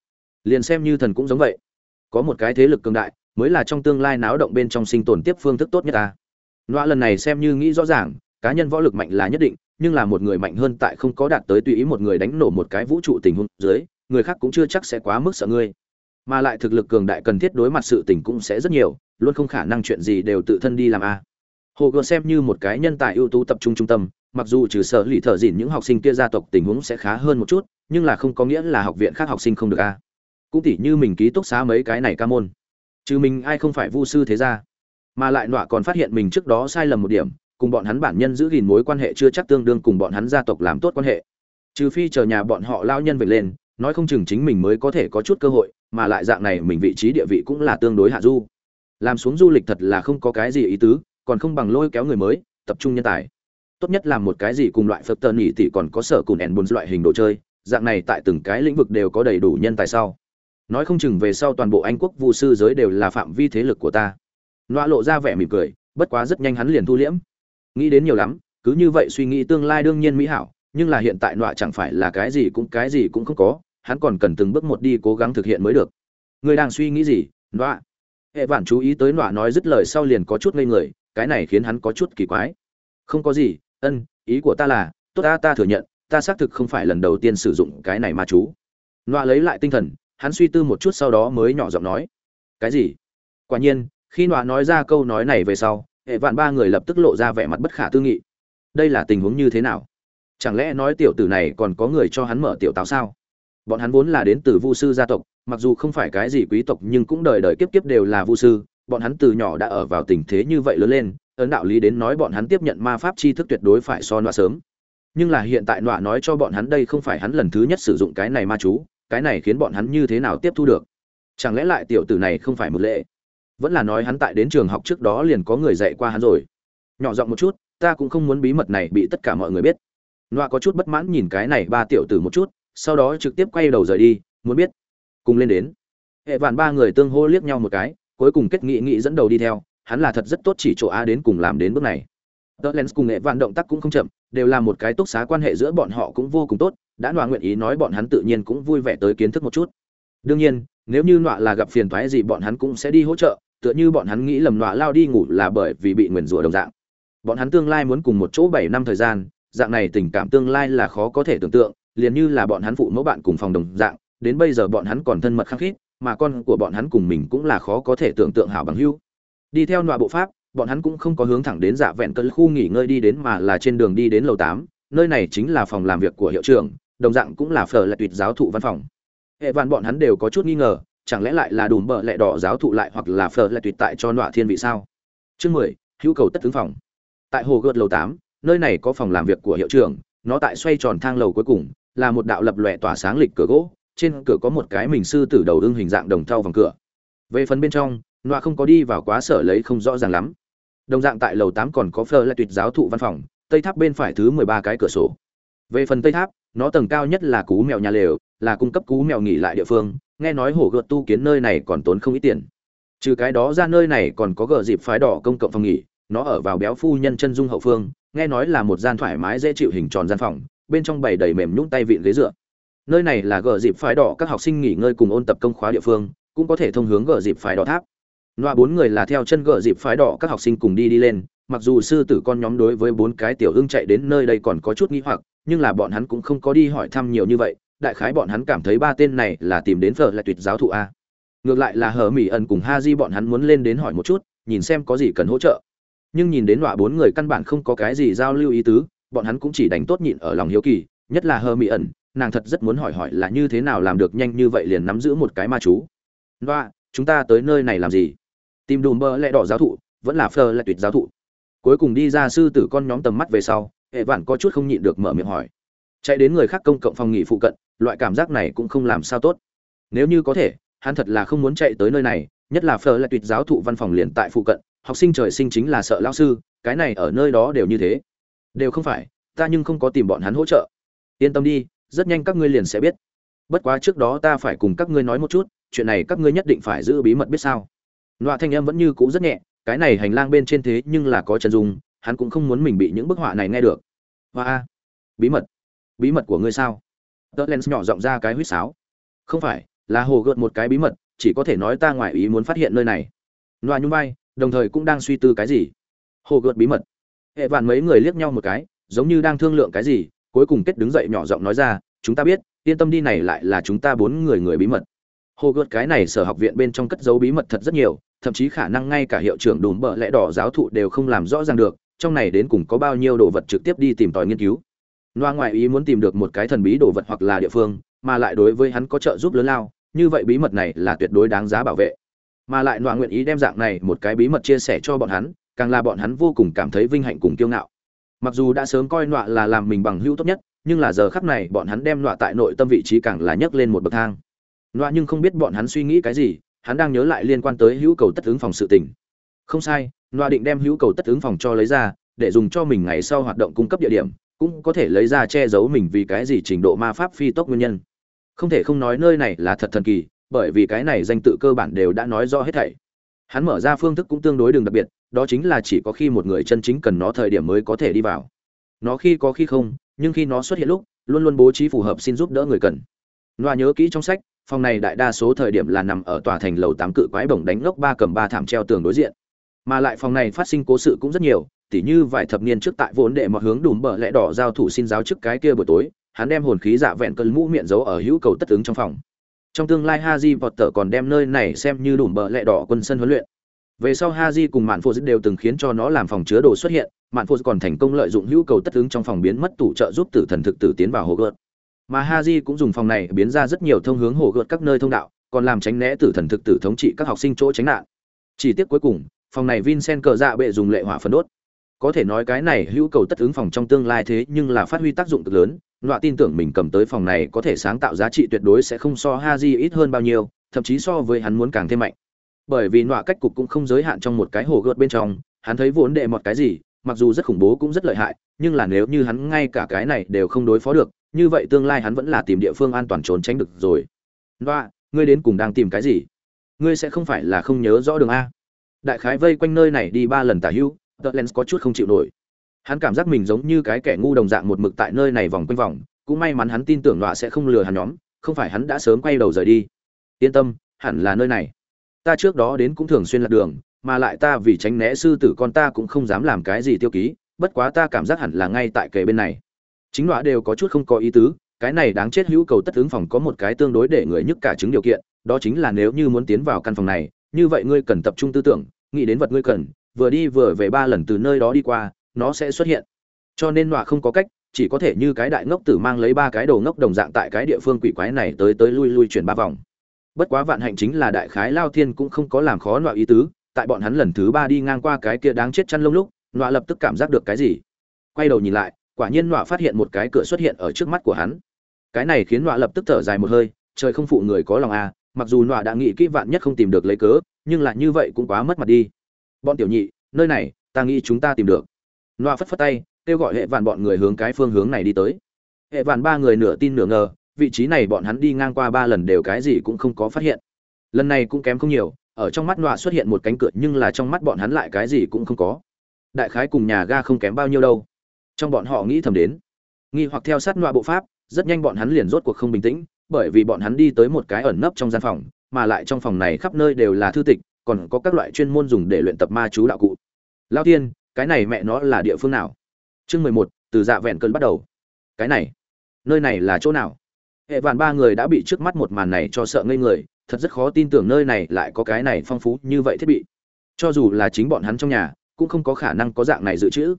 Liền xem như thần cũng giống vậy. Có một cái thế lực cường đại, mới là trong tương lai náo động bên trong sinh tồn tiếp phương thức tốt nhất ta. Nọa lần này xem như nghĩ rõ ràng, cá nhân võ lực mạnh là nhất định nhưng là một người mạnh hơn tại không có đạt tới tùy ý một người đánh nổ một cái vũ trụ tình huống dưới, người khác cũng chưa chắc sẽ quá mức sợ ngươi. Mà lại thực lực cường đại cần thiết đối mặt sự tình cũng sẽ rất nhiều, luôn không khả năng chuyện gì đều tự thân đi làm a. Hồ gươm xem như một cái nhân tài ưu tú tập trung trung tâm, mặc dù trừ sở lì thợ dỉn những học sinh kia gia tộc tình huống sẽ khá hơn một chút, nhưng là không có nghĩa là học viện khác học sinh không được a. Cũng tỉ như mình ký túc xá mấy cái này ca môn. Chứ mình ai không phải vu sư thế ra mà lại nọa còn phát hiện mình trước đó sai lầm một điểm cùng bọn hắn bản nhân giữ gìn mối quan hệ chưa chắc tương đương cùng bọn hắn gia tộc làm tốt quan hệ. Trừ phi chờ nhà bọn họ lao nhân về lên, nói không chừng chính mình mới có thể có chút cơ hội, mà lại dạng này mình vị trí địa vị cũng là tương đối hạ du. Làm xuống du lịch thật là không có cái gì ý tứ, còn không bằng lôi kéo người mới, tập trung nhân tài. Tốt nhất là một cái gì cùng loại phật tơn nhỉ thì còn có sở cùng ẻn bốn loại hình đồ chơi, dạng này tại từng cái lĩnh vực đều có đầy đủ nhân tài sau. Nói không chừng về sau toàn bộ anh quốc vu sư giới đều là phạm vi thế lực của ta. Loa lộ ra vẻ mỉm cười, bất quá rất nhanh hắn liền thu liễm nghĩ đến nhiều lắm, cứ như vậy suy nghĩ tương lai đương nhiên mỹ hảo, nhưng là hiện tại nọa chẳng phải là cái gì cũng cái gì cũng không có, hắn còn cần từng bước một đi cố gắng thực hiện mới được. Người đang suy nghĩ gì, nọa? Hệ vạn chú ý tới nọa nói dứt lời sau liền có chút ngây người, cái này khiến hắn có chút kỳ quái. Không có gì, ân, ý của ta là, tốt ta ta thừa nhận, ta xác thực không phải lần đầu tiên sử dụng cái này mà chú. Nọa lấy lại tinh thần, hắn suy tư một chút sau đó mới nhỏ giọng nói. Cái gì? Quả nhiên, khi nọa nói ra câu nói này về sau hệ vạn ba người lập tức lộ ra vẻ mặt bất khả tư nghị. Đây là tình huống như thế nào? Chẳng lẽ nói tiểu tử này còn có người cho hắn mở tiểu táo sao? Bọn hắn vốn là đến từ vu sư gia tộc, mặc dù không phải cái gì quý tộc nhưng cũng đời đời kiếp kiếp đều là vu sư, bọn hắn từ nhỏ đã ở vào tình thế như vậy lớn lên, ấn đạo lý đến nói bọn hắn tiếp nhận ma pháp tri thức tuyệt đối phải so nọa sớm. Nhưng là hiện tại nọa nói cho bọn hắn đây không phải hắn lần thứ nhất sử dụng cái này ma chú, cái này khiến bọn hắn như thế nào tiếp thu được? Chẳng lẽ lại tiểu tử này không phải một lệ? Vẫn là nói hắn tại đến trường học trước đó liền có người dạy qua hắn rồi. Nhỏ giọng một chút, ta cũng không muốn bí mật này bị tất cả mọi người biết. Nọa có chút bất mãn nhìn cái này ba tiểu tử một chút, sau đó trực tiếp quay đầu rời đi, muốn biết. Cùng lên đến. Hệ vạn ba người tương hô liếc nhau một cái, cuối cùng kết nghị nghị dẫn đầu đi theo, hắn là thật rất tốt chỉ chỗ a đến cùng làm đến bước này. Tớ lens cùng hệ vạn động tác cũng không chậm, đều là một cái túc xá quan hệ giữa bọn họ cũng vô cùng tốt, đã nọa nguyện ý nói bọn hắn tự nhiên cũng vui vẻ tới kiến thức một chút. Đương nhiên, nếu như nọa là gặp phiền toái gì bọn hắn cũng sẽ đi hỗ trợ tựa như bọn hắn nghĩ lầm nọa lao đi ngủ là bởi vì bị nguyền rủa đồng dạng. Bọn hắn tương lai muốn cùng một chỗ bảy năm thời gian, dạng này tình cảm tương lai là khó có thể tưởng tượng, liền như là bọn hắn phụ mẫu bạn cùng phòng đồng dạng, đến bây giờ bọn hắn còn thân mật khăng khít, mà con của bọn hắn cùng mình cũng là khó có thể tưởng tượng hảo bằng hữu. Đi theo nọa bộ pháp, bọn hắn cũng không có hướng thẳng đến dạ vẹn cơn khu nghỉ ngơi đi đến mà là trên đường đi đến lầu tám, nơi này chính là phòng làm việc của hiệu trưởng, đồng dạng cũng là phở là tuyệt giáo thụ văn phòng. Hệ vạn bọn hắn đều có chút nghi ngờ chẳng lẽ lại là đùm bợ lẹ đỏ giáo thụ lại hoặc là phở lại tuyệt tại cho nọa thiên vị sao? Chương mười, hữu cầu tất tướng phòng. Tại hồ gợt lầu tám, nơi này có phòng làm việc của hiệu trưởng, nó tại xoay tròn thang lầu cuối cùng, là một đạo lập lòe tỏa sáng lịch cửa gỗ, trên cửa có một cái mình sư tử đầu đương hình dạng đồng thau vòng cửa. Về phần bên trong, nọa không có đi vào quá sở lấy không rõ ràng lắm. Đồng dạng tại lầu tám còn có phờ lại tuyệt giáo thụ văn phòng, tây tháp bên phải thứ mười ba cái cửa sổ. Về phần tây tháp, nó tầng cao nhất là cú mèo nhà lều, là cung cấp cú mèo nghỉ lại địa phương nghe nói hổ gợt tu kiến nơi này còn tốn không ít tiền. Trừ cái đó ra nơi này còn có gờ dịp phái đỏ công cộng phòng nghỉ, nó ở vào béo phu nhân chân dung hậu phương, nghe nói là một gian thoải mái dễ chịu hình tròn gian phòng, bên trong bày đầy mềm nhũng tay vịn ghế dựa. Nơi này là gờ dịp phái đỏ các học sinh nghỉ ngơi cùng ôn tập công khóa địa phương, cũng có thể thông hướng gờ dịp phái đỏ tháp. Loa bốn người là theo chân gờ dịp phái đỏ các học sinh cùng đi đi lên, mặc dù sư tử con nhóm đối với bốn cái tiểu hưng chạy đến nơi đây còn có chút nghi hoặc, nhưng là bọn hắn cũng không có đi hỏi thăm nhiều như vậy đại khái bọn hắn cảm thấy ba tên này là tìm đến phở lại tuyệt giáo thụ a. Ngược lại là hờ mỹ ẩn cùng ha di bọn hắn muốn lên đến hỏi một chút, nhìn xem có gì cần hỗ trợ. Nhưng nhìn đến đọa bốn người căn bản không có cái gì giao lưu ý tứ, bọn hắn cũng chỉ đánh tốt nhịn ở lòng hiếu kỳ, nhất là hờ mỹ ẩn, nàng thật rất muốn hỏi hỏi là như thế nào làm được nhanh như vậy liền nắm giữ một cái ma chú. Đọa chúng ta tới nơi này làm gì? Tìm đùm bơ lẹ đỏ giáo thụ, vẫn là phờ lại tuyệt giáo thụ. Cuối cùng đi ra sư tử con nhóm tầm mắt về sau, hệ vạn có chút không nhịn được mở miệng hỏi chạy đến người khác công cộng phòng nghỉ phụ cận, loại cảm giác này cũng không làm sao tốt. Nếu như có thể, hắn thật là không muốn chạy tới nơi này, nhất là phờ lại tuyệt giáo thụ văn phòng liền tại phụ cận, học sinh trời sinh chính là sợ lao sư, cái này ở nơi đó đều như thế. Đều không phải, ta nhưng không có tìm bọn hắn hỗ trợ. Yên tâm đi, rất nhanh các ngươi liền sẽ biết. Bất quá trước đó ta phải cùng các ngươi nói một chút, chuyện này các ngươi nhất định phải giữ bí mật biết sao. Nọa thanh em vẫn như cũ rất nhẹ, cái này hành lang bên trên thế nhưng là có chân dung, hắn cũng không muốn mình bị những bức họa này nghe được. Hoa, bí mật bí mật của ngươi sao? Tớ len nhỏ giọng ra cái huýt sáo. Không phải, là hồ gợt một cái bí mật, chỉ có thể nói ta ngoài ý muốn phát hiện nơi này. Loa nhung vai, đồng thời cũng đang suy tư cái gì? Hồ gợt bí mật. Hệ vạn mấy người liếc nhau một cái, giống như đang thương lượng cái gì, cuối cùng kết đứng dậy nhỏ giọng nói ra, chúng ta biết, yên tâm đi này lại là chúng ta bốn người người bí mật. Hồ gợt cái này sở học viện bên trong cất giấu bí mật thật rất nhiều, thậm chí khả năng ngay cả hiệu trưởng đùm bợ lẽ đỏ giáo thụ đều không làm rõ ràng được, trong này đến cùng có bao nhiêu đồ vật trực tiếp đi tìm tòi nghiên cứu loa ngoại ý muốn tìm được một cái thần bí đồ vật hoặc là địa phương, mà lại đối với hắn có trợ giúp lớn lao, như vậy bí mật này là tuyệt đối đáng giá bảo vệ. Mà lại loa nguyện ý đem dạng này một cái bí mật chia sẻ cho bọn hắn, càng là bọn hắn vô cùng cảm thấy vinh hạnh cùng kiêu ngạo. Mặc dù đã sớm coi Noa là làm mình bằng hữu tốt nhất, nhưng là giờ khắc này bọn hắn đem Noa tại nội tâm vị trí càng là nhấc lên một bậc thang. Noa nhưng không biết bọn hắn suy nghĩ cái gì, hắn đang nhớ lại liên quan tới hữu cầu tất ứng phòng sự tình. Không sai Noa định đem hữu cầu tất ứng phòng cho lấy ra, để dùng cho mình ngày sau hoạt động cung cấp địa điểm cũng có thể lấy ra che giấu mình vì cái gì trình độ ma pháp phi tốc nguyên nhân. Không thể không nói nơi này là thật thần kỳ, bởi vì cái này danh tự cơ bản đều đã nói rõ hết thảy. Hắn mở ra phương thức cũng tương đối đường đặc biệt, đó chính là chỉ có khi một người chân chính cần nó thời điểm mới có thể đi vào. Nó khi có khi không, nhưng khi nó xuất hiện lúc, luôn luôn bố trí phù hợp xin giúp đỡ người cần. Loa nhớ kỹ trong sách, phòng này đại đa số thời điểm là nằm ở tòa thành lầu tám cự quái bổng đánh lốc ba cầm ba thảm treo tường đối diện. Mà lại phòng này phát sinh cố sự cũng rất nhiều tỉ như vài thập niên trước tại vốn đệ mọi hướng đùm bờ lẽ đỏ giao thủ xin giáo trước cái kia buổi tối hắn đem hồn khí dạ vẹn cơn mũ miệng giấu ở hữu cầu tất ứng trong phòng trong tương lai Haji Potter còn đem nơi này xem như đùm bờ lẽ đỏ quân sân huấn luyện về sau Haji cùng Mạn Phô đều từng khiến cho nó làm phòng chứa đồ xuất hiện, Mạn Phô còn thành công lợi dụng hữu cầu tất ứng trong phòng biến mất tủ trợ giúp tử thần thực tử tiến vào hồ gợt. Mà Haji cũng dùng phòng này biến ra rất nhiều thông hướng hồ gợt các nơi thông đạo, còn làm tránh né tử thần thực tử thống trị các học sinh chỗ tránh nạn. Chỉ tiếc cuối cùng, phòng này Vincent cờ dạ bệ dùng lệ hỏa phân đốt. Có thể nói cái này hữu cầu tất ứng phòng trong tương lai thế nhưng là phát huy tác dụng cực lớn, loại tin tưởng mình cầm tới phòng này có thể sáng tạo giá trị tuyệt đối sẽ không so Haji ít hơn bao nhiêu, thậm chí so với hắn muốn càng thêm mạnh. Bởi vì loại cách cục cũng không giới hạn trong một cái hồ gợt bên trong hắn thấy vốn đệ một cái gì mặc dù rất khủng bố cũng rất lợi hại nhưng là nếu như hắn ngay cả cái này đều không đối phó được như vậy tương lai hắn vẫn là tìm địa phương an toàn trốn tránh được rồi. Loại ngươi đến cùng đang tìm cái gì? Ngươi sẽ không phải là không nhớ rõ đường a. Đại khái vây quanh nơi này đi ba lần tả hữu tờ lens có chút không chịu nổi. Hắn cảm giác mình giống như cái kẻ ngu đồng dạng một mực tại nơi này vòng quanh vòng, cũng may mắn hắn tin tưởng đọa sẽ không lừa hắn nhóm, không phải hắn đã sớm quay đầu rời đi. Yên tâm, hẳn là nơi này. Ta trước đó đến cũng thường xuyên lạc đường, mà lại ta vì tránh né sư tử con ta cũng không dám làm cái gì tiêu ký, bất quá ta cảm giác hẳn là ngay tại kề bên này. Chính đọa đều có chút không có ý tứ, cái này đáng chết hữu cầu tất ứng phòng có một cái tương đối để người nhức cả chứng điều kiện, đó chính là nếu như muốn tiến vào căn phòng này, như vậy ngươi cần tập trung tư tưởng, nghĩ đến vật ngươi cần vừa đi vừa về ba lần từ nơi đó đi qua nó sẽ xuất hiện. Cho nên nọa không có cách chỉ có thể như cái đại ngốc tử mang lấy ba cái đồ ngốc đồng dạng tại cái địa phương quỷ quái này tới tới lui lui chuyển ba vòng. Bất quá vạn hạnh chính là đại khái lao thiên cũng không có làm khó nọa ý tứ tại bọn hắn lần thứ ba đi ngang qua cái kia đáng chết chăn lông lúc nọa lập tức cảm giác được cái gì. Quay đầu nhìn lại quả nhiên nọa phát hiện một cái cửa xuất hiện ở trước mắt của hắn. Cái này khiến nọa lập tức thở dài một hơi trời không phụ người có lòng à, mặc dù nọa đã nghĩ kỹ vạn nhất không tìm được lấy cớ nhưng lại như vậy cũng quá mất mặt đi bọn tiểu nhị, nơi này, ta nghĩ chúng ta tìm được. Nọa phất phất tay, kêu gọi hệ vạn bọn người hướng cái phương hướng này đi tới. Hệ vạn ba người nửa tin nửa ngờ, vị trí này bọn hắn đi ngang qua ba lần đều cái gì cũng không có phát hiện. Lần này cũng kém không nhiều, ở trong mắt nọa xuất hiện một cánh cửa nhưng là trong mắt bọn hắn lại cái gì cũng không có. Đại khái cùng nhà ga không kém bao nhiêu đâu. Trong bọn họ nghĩ thầm đến, nghi hoặc theo sát nọa bộ pháp, rất nhanh bọn hắn liền rốt cuộc không bình tĩnh, bởi vì bọn hắn đi tới một cái ẩn nấp trong gian phòng, mà lại trong phòng này khắp nơi đều là thư tịch còn có các loại chuyên môn dùng để luyện tập ma chú đạo cụ. Lao tiên cái này mẹ nó là địa phương nào? Chương mười một, từ dạ vẹn cơn bắt đầu. Cái này, nơi này là chỗ nào? Hệ vạn ba người đã bị trước mắt một màn này cho sợ ngây người, thật rất khó tin tưởng nơi này lại có cái này phong phú như vậy thiết bị. Cho dù là chính bọn hắn trong nhà, cũng không có khả năng có dạng này dự trữ.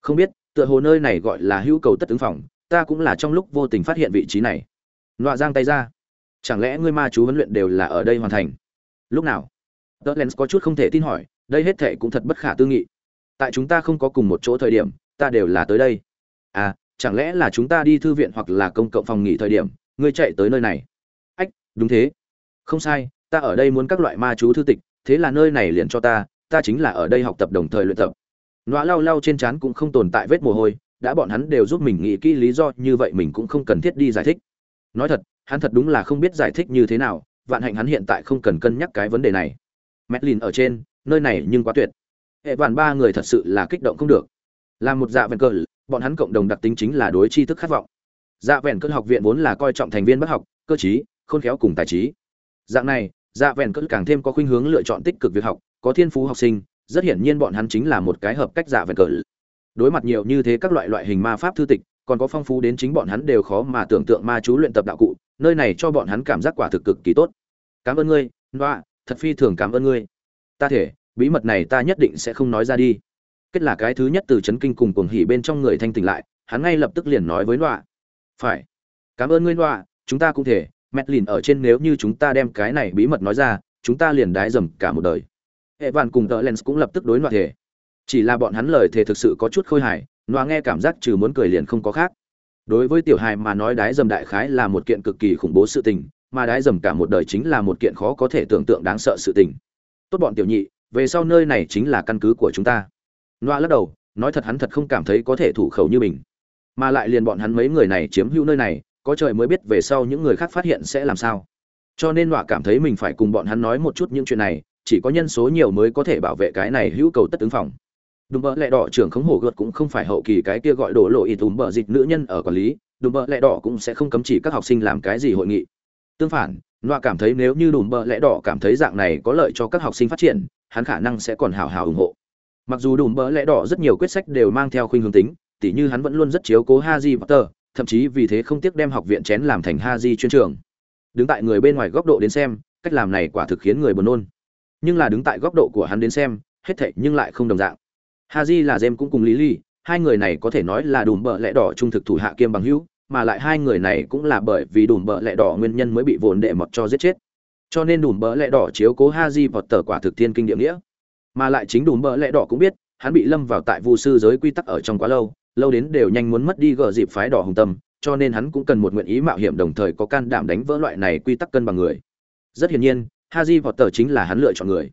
Không biết, tựa hồ nơi này gọi là hữu cầu tất ứng phòng, ta cũng là trong lúc vô tình phát hiện vị trí này. Nọa giang tay ra. Chẳng lẽ ngươi ma chú huấn luyện đều là ở đây hoàn thành? Lúc nào? Tớ lens có chút không thể tin hỏi, đây hết thệ cũng thật bất khả tư nghị. Tại chúng ta không có cùng một chỗ thời điểm, ta đều là tới đây. À chẳng lẽ là chúng ta đi thư viện hoặc là công cộng phòng nghỉ thời điểm, ngươi chạy tới nơi này? Ách, đúng thế. Không sai, ta ở đây muốn các loại ma chú thư tịch, thế là nơi này liền cho ta ta chính là ở đây học tập đồng thời luyện tập. Nọa lau lau trên trán cũng không tồn tại vết mồ hôi, đã bọn hắn đều giúp mình nghĩ kỹ lý do, như vậy mình cũng không cần thiết đi giải thích. Nói thật, hắn thật đúng là không biết giải thích như thế nào, vạn hạnh hắn hiện tại không cần cân nhắc cái vấn đề này. Medlin ở trên, nơi này nhưng quá tuyệt. Hệ vạn ba người thật sự là kích động không được. Là một dạ vẹn cờ bọn hắn cộng đồng đặc tính chính là đối tri thức khát vọng. Dạ vẹn cơn học viện vốn là coi trọng thành viên bất học, cơ trí, khôn khéo cùng tài trí. Dạng này dạ vẹn cơn càng thêm có khuynh hướng lựa chọn tích cực việc học, có thiên phú học sinh, rất hiển nhiên bọn hắn chính là một cái hợp cách dạ vẹn cơn đối mặt nhiều như thế các loại loại hình ma pháp thư tịch, còn có phong phú đến chính bọn hắn đều khó mà tưởng tượng ma chú luyện tập đạo cụ, nơi này cho bọn hắn cảm giác quả thực cực kỳ tốt. Cảm ơn ngươi loa thật phi thường cảm ơn ngươi. Ta thể, bí mật này ta nhất định sẽ không nói ra đi. Kết là cái thứ nhất từ chấn kinh cùng cuồng hỉ bên trong người thanh tỉnh lại, hắn ngay lập tức liền nói với loa phải. Cảm ơn ngươi loa chúng ta cũng thể. Mẹt lìn ở trên nếu như chúng ta đem cái này bí mật nói ra, chúng ta liền đái dầm cả một đời. Hệ vạn cùng tờ lens cũng lập tức đối loa thể. Chỉ là bọn hắn lời thể thực sự có chút khôi hài loa nghe cảm giác trừ muốn cười liền không có khác. Đối với tiểu hài mà nói đái dầm đại khái là một kiện cực kỳ khủng bố sự tình mà đái dầm cả một đời chính là một kiện khó có thể tưởng tượng đáng sợ sự tình. Tốt bọn tiểu nhị, về sau nơi này chính là căn cứ của chúng ta. Loa lắc đầu, nói thật hắn thật không cảm thấy có thể thủ khẩu như mình. Mà lại liền bọn hắn mấy người này chiếm hữu nơi này, có trời mới biết về sau những người khác phát hiện sẽ làm sao. Cho nên nọa cảm thấy mình phải cùng bọn hắn nói một chút những chuyện này, chỉ có nhân số nhiều mới có thể bảo vệ cái này hữu cầu tất ứng phòng. Đùm bợ lẹ đỏ trưởng khống hổ gợt cũng không phải hậu kỳ cái kia gọi đổ lộ ít ùm bợ dịch nữ nhân ở quản lý, đùm bợ lẹ đỏ cũng sẽ không cấm chỉ các học sinh làm cái gì hội nghị tương phản nọa cảm thấy nếu như đùm bợ lẽ đỏ cảm thấy dạng này có lợi cho các học sinh phát triển, hắn khả năng sẽ còn hào hào ủng hộ. Mặc dù đùm bợ lẽ đỏ rất nhiều quyết sách đều mang theo khuynh hướng tính, tỉ như hắn vẫn luôn rất chiếu cố haji potter, thậm chí vì thế không tiếc đem học viện chén làm thành haji chuyên trường. Đứng tại người bên ngoài góc độ đến xem, cách làm này quả thực khiến người buồn nôn. Nhưng là đứng tại góc độ của hắn đến xem, hết thệ nhưng lại không đồng dạng. Haji là jem cũng cùng lý ly hai người này có thể nói là đùm bợ lẽ đỏ trung thực thủ hạ kiêm bằng hữu mà lại hai người này cũng là bởi vì đùm bợ lẹ đỏ nguyên nhân mới bị vồn đệ mọt cho giết chết. Cho nên đùm bợ lẹ đỏ chiếu cố haji vọt tờ quả thực thiên kinh địa nghĩa. Mà lại chính đùm bợ lẹ đỏ cũng biết, hắn bị lâm vào tại vu sư giới quy tắc ở trong quá lâu lâu đến đều nhanh muốn mất đi gờ dịp phái đỏ hùng tâm, cho nên hắn cũng cần một nguyện ý mạo hiểm đồng thời có can đảm đánh vỡ loại này quy tắc cân bằng người. Rất hiển nhiên haji vọt tờ chính là hắn lựa chọn người.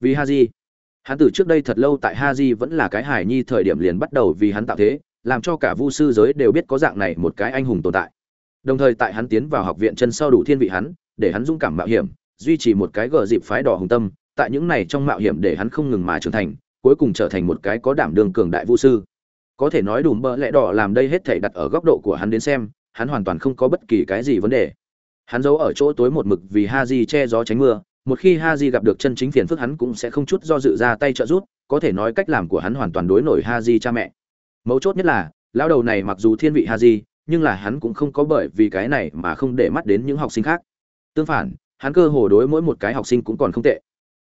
Vì haji hắn từ trước đây thật lâu tại haji vẫn là cái hài nhi thời điểm liền bắt đầu vì hắn tạo thế làm cho cả vu sư giới đều biết có dạng này một cái anh hùng tồn tại. Đồng thời tại hắn tiến vào học viện chân sau đủ thiên vị hắn, để hắn dũng cảm mạo hiểm, duy trì một cái gờ dịp phái đỏ hùng tâm, tại những này trong mạo hiểm để hắn không ngừng mà trưởng thành, cuối cùng trở thành một cái có đảm đương cường đại vu sư. Có thể nói đùm bơ lẽ đỏ làm đây hết thể đặt ở góc độ của hắn đến xem, hắn hoàn toàn không có bất kỳ cái gì vấn đề. Hắn giấu ở chỗ tối một mực vì ha di che gió tránh mưa, một khi ha di gặp được chân chính phiền phức hắn cũng sẽ không chút do dự ra tay trợ giúp, có thể nói cách làm của hắn hoàn toàn đối nổi ha di cha mẹ mấu chốt nhất là, lão đầu này mặc dù thiên vị ha di nhưng là hắn cũng không có bởi vì cái này mà không để mắt đến những học sinh khác. Tương phản, hắn cơ hồ đối mỗi một cái học sinh cũng còn không tệ.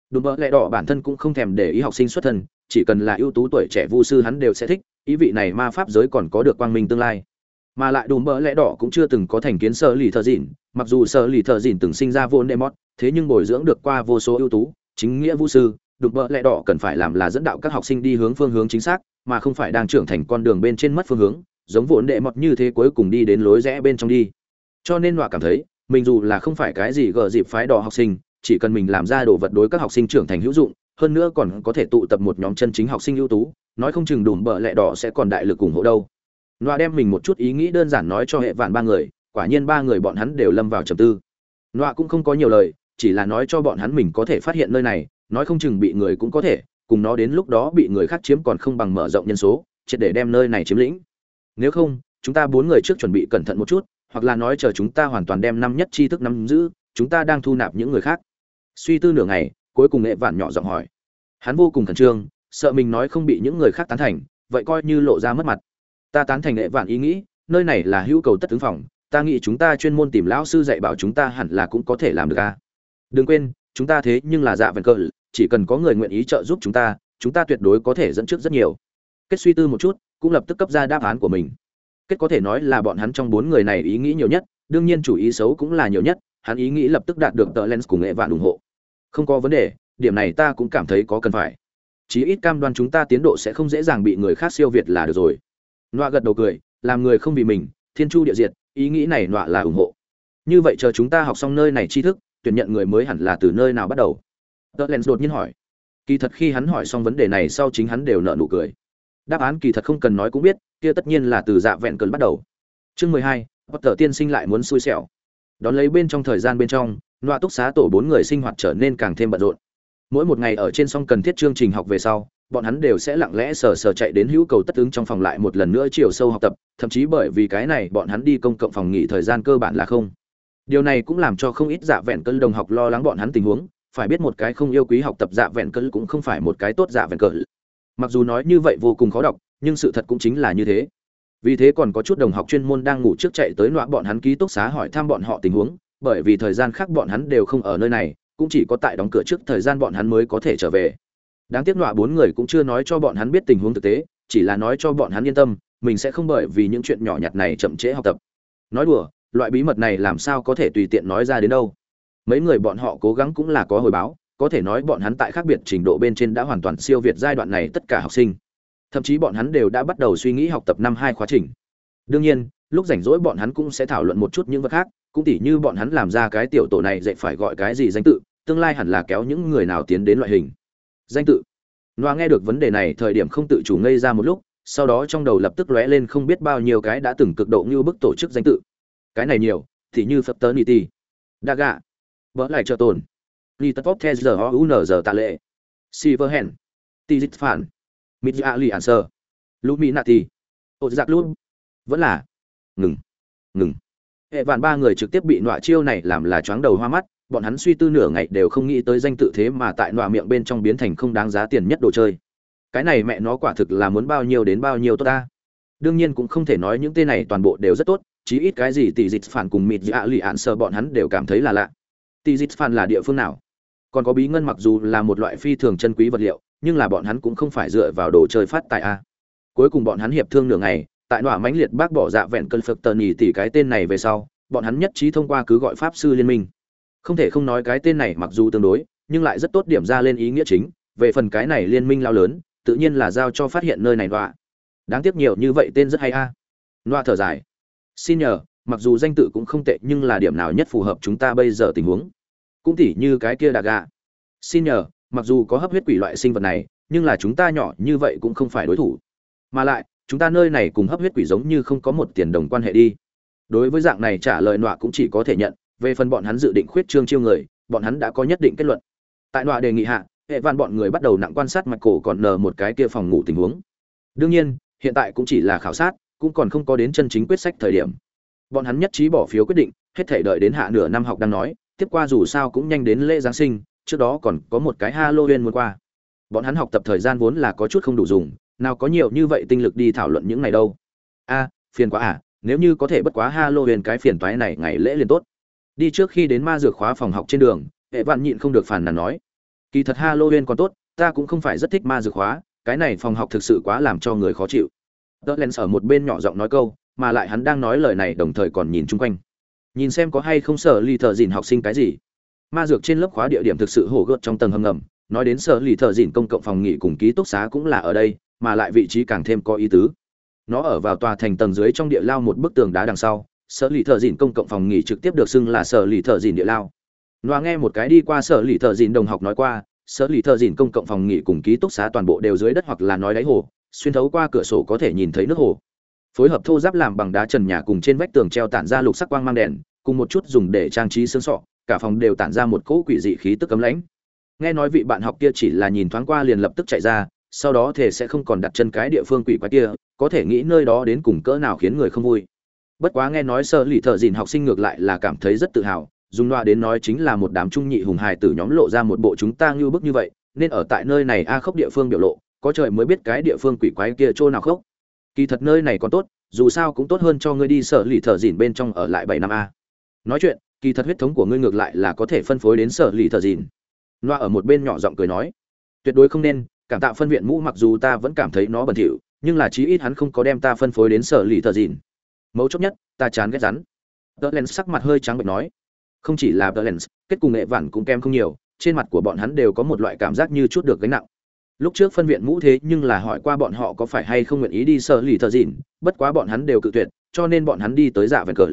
Đùm bỡ lẽ đỏ bản thân cũng không thèm để ý học sinh xuất thân, chỉ cần là ưu tú tuổi trẻ vu sư hắn đều sẽ thích, ý vị này ma pháp giới còn có được quang minh tương lai. Mà lại đùm bỡ lẽ đỏ cũng chưa từng có thành kiến sơ lì thợ dịn mặc dù sơ lì thợ dịn từng sinh ra vô đệ mót thế nhưng bồi dưỡng được qua vô số ưu tú, chính nghĩa vũ sư đùm bợ lẹ đỏ cần phải làm là dẫn đạo các học sinh đi hướng phương hướng chính xác mà không phải đang trưởng thành con đường bên trên mất phương hướng giống vốn đệ mọt như thế cuối cùng đi đến lối rẽ bên trong đi cho nên họa cảm thấy mình dù là không phải cái gì gờ dịp phái đỏ học sinh chỉ cần mình làm ra đồ vật đối các học sinh trưởng thành hữu dụng hơn nữa còn có thể tụ tập một nhóm chân chính học sinh ưu tú nói không chừng đùm bợ lẹ đỏ sẽ còn đại lực ủng hộ đâu loa đem mình một chút ý nghĩ đơn giản nói cho hệ vạn ba người, quả nhiên ba người bọn hắn đều lâm vào trầm tư. loa cũng không có nhiều lời, chỉ là nói cho bọn hắn mình có thể phát hiện nơi này, nói không chừng bị người cũng có thể, cùng nó đến lúc đó bị người khác chiếm còn không bằng mở rộng nhân số, triệt để đem nơi này chiếm lĩnh. Nếu không, chúng ta bốn người trước chuẩn bị cẩn thận một chút, hoặc là nói chờ chúng ta hoàn toàn đem năm nhất tri thức nắm giữ, chúng ta đang thu nạp những người khác. Suy tư nửa ngày, cuối cùng nghệ vạn nhỏ giọng hỏi. Hắn vô cùng khẩn trương, sợ mình nói không bị những người khác tán thành, vậy coi như lộ ra mất mặt ta tán thành nghệ vạn ý nghĩ nơi này là hữu cầu tất ứng phòng ta nghĩ chúng ta chuyên môn tìm lão sư dạy bảo chúng ta hẳn là cũng có thể làm được a đừng quên chúng ta thế nhưng là dạ vần cờ chỉ cần có người nguyện ý trợ giúp chúng ta chúng ta tuyệt đối có thể dẫn trước rất nhiều. Kết suy tư một chút, cũng lập tức cấp ra đáp án của mình. Kết có thể nói là bọn hắn trong bốn người này ý nghĩ nhiều nhất, đương nhiên chủ ý xấu cũng là nhiều nhất, hắn ý nghĩ lập tức đạt được tờ lens cùng nghệ vạn ủng hộ. Không có vấn đề, điểm này ta cũng cảm thấy có cần phải. Chí ít cam đoan chúng ta tiến độ sẽ không dễ dàng bị người khác siêu việt là được rồi. Nọa gật đầu cười, làm người không vì mình, thiên chu địa diệt, ý nghĩ này nọa là ủng hộ. Như vậy chờ chúng ta học xong nơi này tri thức, tuyển nhận người mới hẳn là từ nơi nào bắt đầu? Tờ len đột nhiên hỏi. Kỳ thật khi hắn hỏi xong vấn đề này sau chính hắn đều nợ nụ cười. Đáp án kỳ thật không cần nói cũng biết, kia tất nhiên là từ dạ vẹn cơn bắt đầu. Chương mười hai bất tiên sinh lại muốn xui xẻo. Đón lấy bên trong thời gian bên trong loa túc xá tổ bốn người sinh hoạt trở nên càng thêm bận rộn. Mỗi một ngày ở trên song cần thiết chương trình học về sau, bọn hắn đều sẽ lặng lẽ sờ sờ chạy đến hữu cầu tất ứng trong phòng lại một lần nữa chiều sâu học tập, thậm chí bởi vì cái này bọn hắn đi công cộng phòng nghỉ thời gian cơ bản là không. Điều này cũng làm cho không ít dạ vẹn cơn đồng học lo lắng bọn hắn tình huống phải biết một cái không yêu quý học tập dạ vẹn cỡ cũng không phải một cái tốt dạ vẹn cỡ. mặc dù nói như vậy vô cùng khó đọc, nhưng sự thật cũng chính là như thế. Vì thế còn có chút đồng học chuyên môn đang ngủ trước chạy tới nọa bọn hắn ký túc xá hỏi thăm bọn họ tình huống, bởi vì thời gian khác bọn hắn đều không ở nơi này, cũng chỉ có tại đóng cửa trước thời gian bọn hắn mới có thể trở về. Đáng tiếc nọa bốn người cũng chưa nói cho bọn hắn biết tình huống thực tế, chỉ là nói cho bọn hắn yên tâm, mình sẽ không bởi vì những chuyện nhỏ nhặt này chậm trễ học tập. Nói đùa, loại bí mật này làm sao có thể tùy tiện nói ra đến đâu? Mấy người bọn họ cố gắng cũng là có hồi báo có thể nói bọn hắn tại khác biệt trình độ bên trên đã hoàn toàn siêu việt giai đoạn này tất cả học sinh. Thậm chí bọn hắn đều đã bắt đầu suy nghĩ học tập năm hai khóa trình. Đương nhiên lúc rảnh rỗi bọn hắn cũng sẽ thảo luận một chút những vật khác cũng tỉ như bọn hắn làm ra cái tiểu tổ này dạy phải gọi cái gì danh tự tương lai hẳn là kéo những người nào tiến đến loại hình. Danh tự. Noa nghe được vấn đề này thời điểm không tự chủ ngây ra một lúc, sau đó trong đầu lập tức lóe lên không biết bao nhiêu cái đã từng cực độ như bức tổ chức danh tự. Cái này nhiều, thì như phật tớ niti đa gà vỡ lại trợ tồn, Little Tezer UNZ tạ lệ, Silverhand, Tizit Phản, Mitja Alliancer, Luminati, ô giặc luôn. Vẫn là. Ngừng, ngừng. Hệ vạn ba người trực tiếp bị nọa chiêu này làm là choáng đầu hoa mắt, bọn hắn suy tư nửa ngày đều không nghĩ tới danh tự thế mà tại nọa miệng bên trong biến thành không đáng giá tiền nhất đồ chơi. Cái này mẹ nó quả thực là muốn bao nhiêu đến bao nhiêu tốt ta. Đương nhiên cũng không thể nói những tên này toàn bộ đều rất tốt chí ít cái gì tỷ dịch phản cùng mịt dạ lì ạn sơ bọn hắn đều cảm thấy là lạ tỷ dịch phản là địa phương nào? Còn có bí ngân mặc dù là một loại phi thường chân quý vật liệu, nhưng là bọn hắn cũng không phải dựa vào đồ chơi phát tài a. Cuối cùng bọn hắn hiệp thương nửa ngày, tại nọa mãnh liệt bác bỏ dạ vẹn cơn phật tờ nhì tỷ cái tên này về sau, bọn hắn nhất trí thông qua cứ gọi pháp sư liên minh. Không thể không nói cái tên này mặc dù tương đối, nhưng lại rất tốt điểm ra lên ý nghĩa chính, về phần cái này liên minh lao lớn, tự nhiên là giao cho phát hiện nơi này đọa đáng tiếc nhiều như vậy tên rất hay a. À. thở dài. Xin nhờ mặc dù danh tự cũng không tệ nhưng là điểm nào nhất phù hợp chúng ta bây giờ tình huống. Cũng tỉ như cái kia đà gà. Xin nhờ, mặc dù có hấp huyết quỷ loại sinh vật này, nhưng là chúng ta nhỏ như vậy cũng không phải đối thủ. Mà lại, chúng ta nơi này cùng hấp huyết quỷ giống như không có một tiền đồng quan hệ đi. Đối với dạng này trả lời nọa cũng chỉ có thể nhận, về phần bọn hắn dự định khuyết trương chiêu người, bọn hắn đã có nhất định kết luận. Tại nọa đề nghị hạ, hệ van bọn người bắt đầu nặng quan sát mặt cổ còn nở một cái kia phòng ngủ tình huống. Đương nhiên, hiện tại cũng chỉ là khảo sát, cũng còn không có đến chân chính quyết sách thời điểm bọn hắn nhất trí bỏ phiếu quyết định, hết thể đợi đến hạ nửa năm học đang nói, tiếp qua dù sao cũng nhanh đến lễ giáng sinh, trước đó còn có một cái halloween muốn qua. Bọn hắn học tập thời gian vốn là có chút không đủ dùng, nào có nhiều như vậy tinh lực đi thảo luận những này đâu. A, phiền quá à nếu như có thể bất quá halloween cái phiền toái này ngày lễ liền tốt. Đi trước khi đến ma dược khóa phòng học trên đường, hệ vạn nhịn không được phản nàn nói. Kỳ thật halloween còn tốt, ta cũng không phải rất thích ma dược khóa, cái này phòng học thực sự quá làm cho người khó chịu. Tớ len ở một bên nhỏ giọng nói câu mà lại hắn đang nói lời này đồng thời còn nhìn chung quanh. Nhìn xem có hay không sở lì thợ dìn học sinh cái gì. Ma dược trên lớp khóa địa điểm thực sự hổ gợt trong tầng hầm ngầm nói đến sở lì thợ dìn công cộng phòng nghỉ cùng ký túc xá cũng là ở đây mà lại vị trí càng thêm có ý tứ. Nó ở vào tòa thành tầng dưới trong địa lao một bức tường đá đằng sau sở lì thợ dìn công cộng phòng nghỉ trực tiếp được xưng là sở lì thợ dìn địa lao. Nó nghe một cái đi qua sở lì thợ dìn đồng học nói qua, sở lì thợ dìn công cộng phòng nghỉ cùng ký túc xá toàn bộ đều dưới đất hoặc là nói đáy hồ, xuyên thấu qua cửa sổ có thể nhìn thấy nước hồ. Phối hợp thô giáp làm bằng đá trần nhà cùng trên vách tường treo tản ra lục sắc quang mang đèn, cùng một chút dùng để trang trí xương sọ, cả phòng đều tản ra một cỗ quỷ dị khí tức cấm lãnh. Nghe nói vị bạn học kia chỉ là nhìn thoáng qua liền lập tức chạy ra, sau đó thể sẽ không còn đặt chân cái địa phương quỷ quái kia, có thể nghĩ nơi đó đến cùng cỡ nào khiến người không vui. Bất quá nghe nói sơ lì thợ dìn học sinh ngược lại là cảm thấy rất tự hào, dùng loa đến nói chính là một đám trung nhị hùng hài tử nhóm lộ ra một bộ chúng ta ngưu bức như vậy nên ở tại nơi này a khốc địa phương biểu lộ có trời mới biết cái địa phương quỷ quái kia chỗ nào khốc kỳ thật nơi này còn tốt, dù sao cũng tốt hơn cho ngươi đi sở lì thợ dìn bên trong ở lại bảy năm a. Nói chuyện, kỳ thật huyết thống của ngươi ngược lại là có thể phân phối đến sở lì thợ dìn. Loa ở một bên nhỏ giọng cười nói, tuyệt đối không nên, cảm tạo phân viện mũ mặc dù ta vẫn cảm thấy nó bẩn thỉu, nhưng là chí ít hắn không có đem ta phân phối đến sở lì thợ dìn. Mấu chốt nhất, ta chán ghét rắn. Tờ len sắc mặt hơi trắng bệnh nói, không chỉ là balance kết cùng nghệ vản cũng kém không nhiều, trên mặt của bọn hắn đều có một loại cảm giác như chút được gánh nặng lúc trước phân viện mũ thế nhưng là hỏi qua bọn họ có phải hay không nguyện ý đi sơ lì thợ dịn bất quá bọn hắn đều cự tuyệt cho nên bọn hắn đi tới dạ vẹn cờ.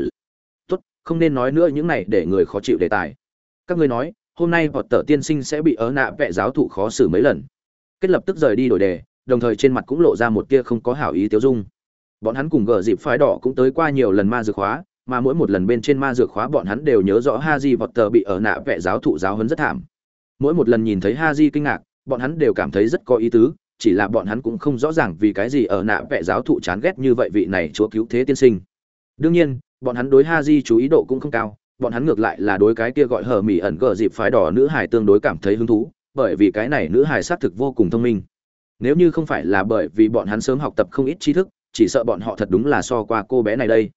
Tốt không nên nói nữa những này để người khó chịu đề tài. Các ngươi nói hôm nay họ tờ tiên sinh sẽ bị ớ nạ vẹ giáo thụ khó xử mấy lần. Kết lập tức rời đi đổi đề đồng thời trên mặt cũng lộ ra một tia không có hảo ý tiêu dung. Bọn hắn cùng gờ dịp phái đỏ cũng tới qua nhiều lần ma dược hóa mà mỗi một lần bên trên ma dược khóa bọn hắn đều nhớ rõ ha di vọt tờ bị ở nạ vẽ giáo thụ giáo huấn rất thảm. Mỗi một lần nhìn thấy ha di kinh ngạc, bọn hắn đều cảm thấy rất có ý tứ, chỉ là bọn hắn cũng không rõ ràng vì cái gì ở nạ vẽ giáo thụ chán ghét như vậy vị này chúa cứu thế tiên sinh. Đương nhiên, bọn hắn đối ha di chú ý độ cũng không cao, bọn hắn ngược lại là đối cái kia gọi hở mỉ ẩn gờ dịp phái đỏ nữ hải tương đối cảm thấy hứng thú, bởi vì cái này nữ hải xác thực vô cùng thông minh. Nếu như không phải là bởi vì bọn hắn sớm học tập không ít tri thức, chỉ sợ bọn họ thật đúng là so qua cô bé này đây.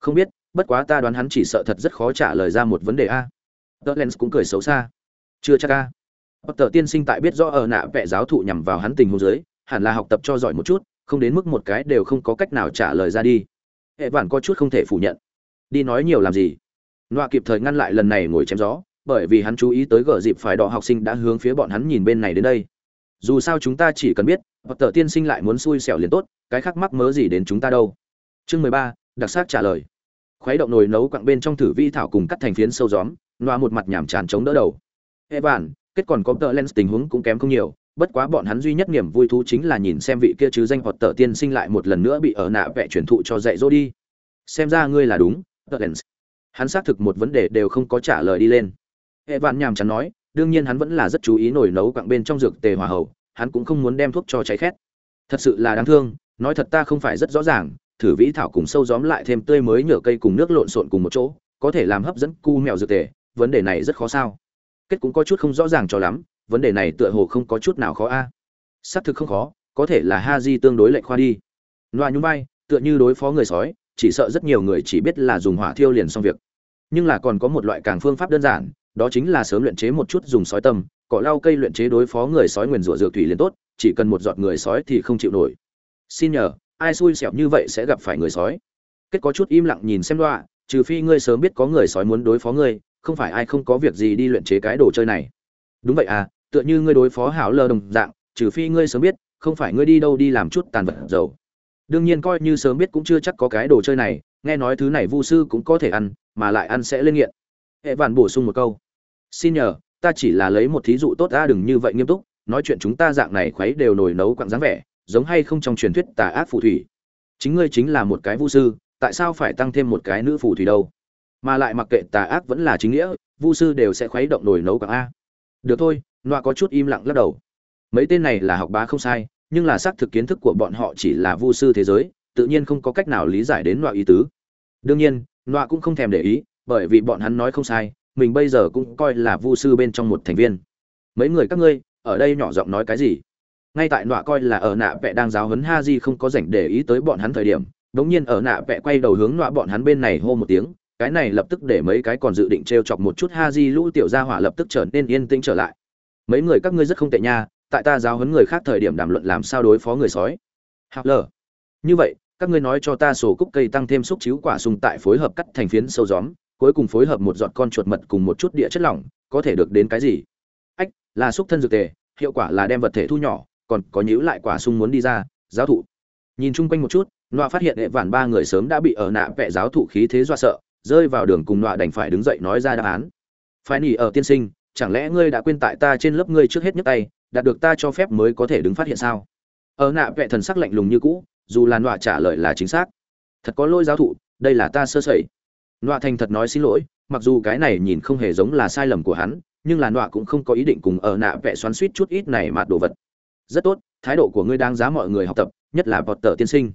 Không biết, bất quá ta đoán hắn chỉ sợ thật rất khó trả lời ra một vấn đề a tớ lens cũng cười xấu xa chưa chắc a tờ tiên sinh tại biết rõ ở nạ vẽ giáo thụ nhằm vào hắn tình huống dưới hẳn là học tập cho giỏi một chút không đến mức một cái đều không có cách nào trả lời ra đi. Hệ vạn có chút không thể phủ nhận. Đi nói nhiều làm gì? Loa kịp thời ngăn lại lần này ngồi chém gió bởi vì hắn chú ý tới gở dịp phải đỏ học sinh đã hướng phía bọn hắn nhìn bên này đến đây. Dù sao chúng ta chỉ cần biết hoặc tờ tiên sinh lại muốn xui xẻo liền tốt cái khác mắc mớ gì đến chúng ta đâu. Chương mười ba đặc sắc trả lời. Khuấy động nồi nấu quặng bên trong thử vi thảo cùng cắt thành phiến sâu gióm loa một mặt nhảm chán chống đỡ đầu. Evan, kết còn có tờ lens tình huống cũng kém không nhiều, bất quá bọn hắn duy nhất niềm vui thú chính là nhìn xem vị kia chứ danh hoặc tờ tiên sinh lại một lần nữa bị ở nạ vẽ truyền thụ cho dạy dỗ đi. Xem ra ngươi là đúng Tolens. hắn xác thực một vấn đề đều không có trả lời đi lên. Hệ vạn nhàm chán nói, đương nhiên hắn vẫn là rất chú ý nổi nấu quặng bên trong dược tề hòa hậu, hắn cũng không muốn đem thuốc cho cháy khét. Thật sự là đáng thương, nói thật ta không phải rất rõ ràng, thử vĩ thảo cùng sâu gióm lại thêm tươi mới nhựa cây cùng nước lộn xộn cùng một chỗ, có thể làm hấp dẫn cu mèo dược tề, vấn đề này rất khó sao kết cũng có chút không rõ ràng cho lắm vấn đề này tựa hồ không có chút nào khó a. Xác thực không khó có thể là ha di tương đối lệnh khoa đi. Loa nhún vai tựa như đối phó người sói chỉ sợ rất nhiều người chỉ biết là dùng hỏa thiêu liền xong việc. Nhưng là còn có một loại càng phương pháp đơn giản đó chính là sớm luyện chế một chút dùng sói tâm cỏ lau cây luyện chế đối phó người sói nguyền rủa dược thủy liền tốt chỉ cần một giọt người sói thì không chịu nổi. Xin nhờ ai xui xẻo như vậy sẽ gặp phải người sói. Kết có chút im lặng nhìn xem loa, trừ phi ngươi sớm biết có người sói muốn đối phó ngươi không phải ai không có việc gì đi luyện chế cái đồ chơi này. Đúng vậy à tựa như ngươi đối phó hảo lơ đồng dạng, trừ phi ngươi sớm biết, không phải ngươi đi đâu đi làm chút tàn vật dầu. Đương nhiên coi như sớm biết cũng chưa chắc có cái đồ chơi này, nghe nói thứ này vu sư cũng có thể ăn, mà lại ăn sẽ lên nghiện. Hệ vạn bổ sung một câu. Xin nhờ, ta chỉ là lấy một thí dụ tốt ta đừng như vậy nghiêm túc, nói chuyện chúng ta dạng này khuấy đều nổi nấu quặng dáng vẻ, giống hay không trong truyền thuyết tà ác phù thủy. Chính ngươi chính là một cái vu sư, tại sao phải tăng thêm một cái nữ phù thủy đâu? Mà lại mặc kệ tà ác vẫn là chính nghĩa, vu sư đều sẽ khuấy động nổi nấu quặng a. Được thôi noa có chút im lặng lắc đầu. Mấy tên này là học bá không sai, nhưng là xác thực kiến thức của bọn họ chỉ là vu sư thế giới, tự nhiên không có cách nào lý giải đến noa ý tứ. Đương nhiên noa cũng không thèm để ý, bởi vì bọn hắn nói không sai, mình bây giờ cũng coi là vu sư bên trong một thành viên. Mấy người các ngươi, ở đây nhỏ giọng nói cái gì? Ngay tại nọa coi là ở nạ vẽ đang giáo huấn ha di không có rảnh để ý tới bọn hắn thời điểm, đống nhiên ở nạ vẽ quay đầu hướng nọa bọn hắn bên này hô một tiếng cái này lập tức để mấy cái còn dự định t r e o chọc một chút ha di lũ tiểu gia hỏa lập tức trở nên yên tĩnh trở lại. Mấy người các ngươi rất không tệ nha, tại ta giáo huấn người khác thời điểm đàm luận làm sao đối phó người sói. Hạc lờ. Như vậy, các ngươi nói cho ta sổ cúc cây tăng thêm xúc chiếu quả sung tại phối hợp cắt thành phiến sâu gióm, cuối cùng phối hợp một giọt con chuột mật cùng một chút địa chất lỏng, có thể được đến cái gì? Ách, là xúc thân dược tề, hiệu quả là đem vật thể thu nhỏ, còn có nhíu lại quả sung muốn đi ra, giáo thụ. Nhìn chung quanh một chút loa phát hiện hệ vạn ba người sớm đã bị ở nạ vẽ giáo thụ khí thế do sợ rơi vào đường cùng nọa đành phải đứng dậy nói ra đáp án. Phải nỉ ở tiên sinh, chẳng lẽ ngươi đã quên tại ta trên lớp ngươi trước hết nhấc tay, đạt được ta cho phép mới có thể đứng phát hiện sao? Ở nạ vệ thần sắc lạnh lùng như cũ, dù là nọa trả lời là chính xác. Thật có lỗi giáo thụ, đây là ta sơ sẩy. Nọa thành thật nói xin lỗi, mặc dù cái này nhìn không hề giống là sai lầm của hắn, nhưng là nọa cũng không có ý định cùng ở nạ vẽ xoắn suýt chút ít này mạt đồ vật. Rất tốt, thái độ của ngươi đang giá mọi người học tập, nhất là bọt tờ tiên sinh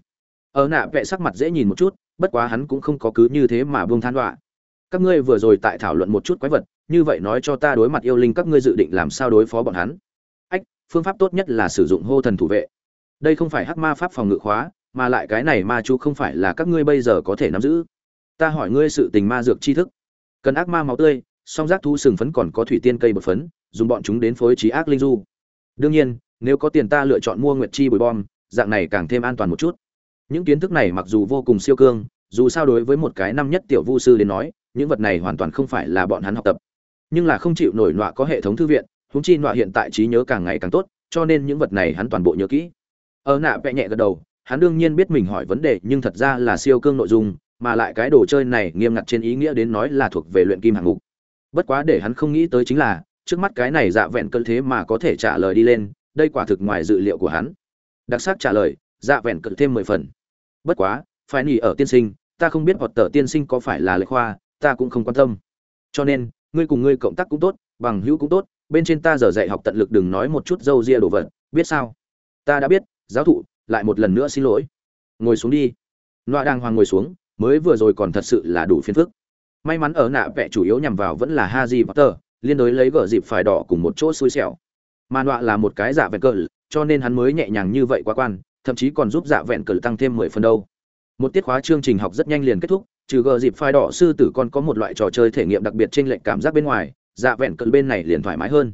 ở nạ vẽ sắc mặt dễ nhìn một chút, bất quá hắn cũng không có cứ như thế mà buông than đọa. Các ngươi vừa rồi tại thảo luận một chút quái vật, như vậy nói cho ta đối mặt yêu linh các ngươi dự định làm sao đối phó bọn hắn. Ách, phương pháp tốt nhất là sử dụng hô thần thủ vệ. Đây không phải hắc ma pháp phòng ngự khóa, mà lại cái này ma chú không phải là các ngươi bây giờ có thể nắm giữ. Ta hỏi ngươi sự tình ma dược tri thức. Cần ác ma máu tươi, song giác thu sừng phấn còn có thủy tiên cây bột phấn, dùng bọn chúng đến phối trí ác linh du. Đương nhiên, nếu có tiền ta lựa chọn mua nguyệt chi bồi bom, dạng này càng thêm an toàn một chút những kiến thức này mặc dù vô cùng siêu cương, dù sao đối với một cái năm nhất tiểu vu sư đến nói, những vật này hoàn toàn không phải là bọn hắn học tập. Nhưng là không chịu nổi nọa có hệ thống thư viện húng chi nọa hiện tại trí nhớ càng ngày càng tốt, cho nên những vật này hắn toàn bộ nhớ kỹ. Ở nạ vẽ nhẹ gật đầu, hắn đương nhiên biết mình hỏi vấn đề, nhưng thật ra là siêu cương nội dung, mà lại cái đồ chơi này nghiêm ngặt trên ý nghĩa đến nói là thuộc về luyện kim hạng mục. Bất quá để hắn không nghĩ tới chính là, trước mắt cái này dạ vẹn cơn thế mà có thể trả lời đi lên, đây quả thực ngoài dự liệu của hắn. Đặc sắc trả lời dạ vẹn cận thêm mười phần bất quá, phải nghỉ ở tiên sinh, ta không biết hoặc tờ tiên sinh có phải là lệ khoa, ta cũng không quan tâm. Cho nên, ngươi cùng ngươi cộng tác cũng tốt, bằng hữu cũng tốt, bên trên ta giờ dạy học tận lực đừng nói một chút dâu ria đồ vật, biết sao? Ta đã biết, giáo thụ, lại một lần nữa xin lỗi. Ngồi xuống đi. Loa đang hoàng ngồi xuống, mới vừa rồi còn thật sự là đủ phiền phức. May mắn ở nạ vẽ chủ yếu nhằm vào vẫn là ha di và tờ liên đối lấy gờ dịp phải đỏ cùng một chỗ xui xẻo. Mà nọa là một cái giả vẹn cờ cho nên hắn mới nhẹ nhàng như vậy quá quan thậm chí còn giúp dạ vẹn cờ tăng thêm mười phần đâu. Một tiết khóa chương trình học rất nhanh liền kết thúc, trừ gờ dịp phai đỏ sư tử con có một loại trò chơi thể nghiệm đặc biệt trên lệnh cảm giác bên ngoài dạ vẹn cờ bên này liền thoải mái hơn.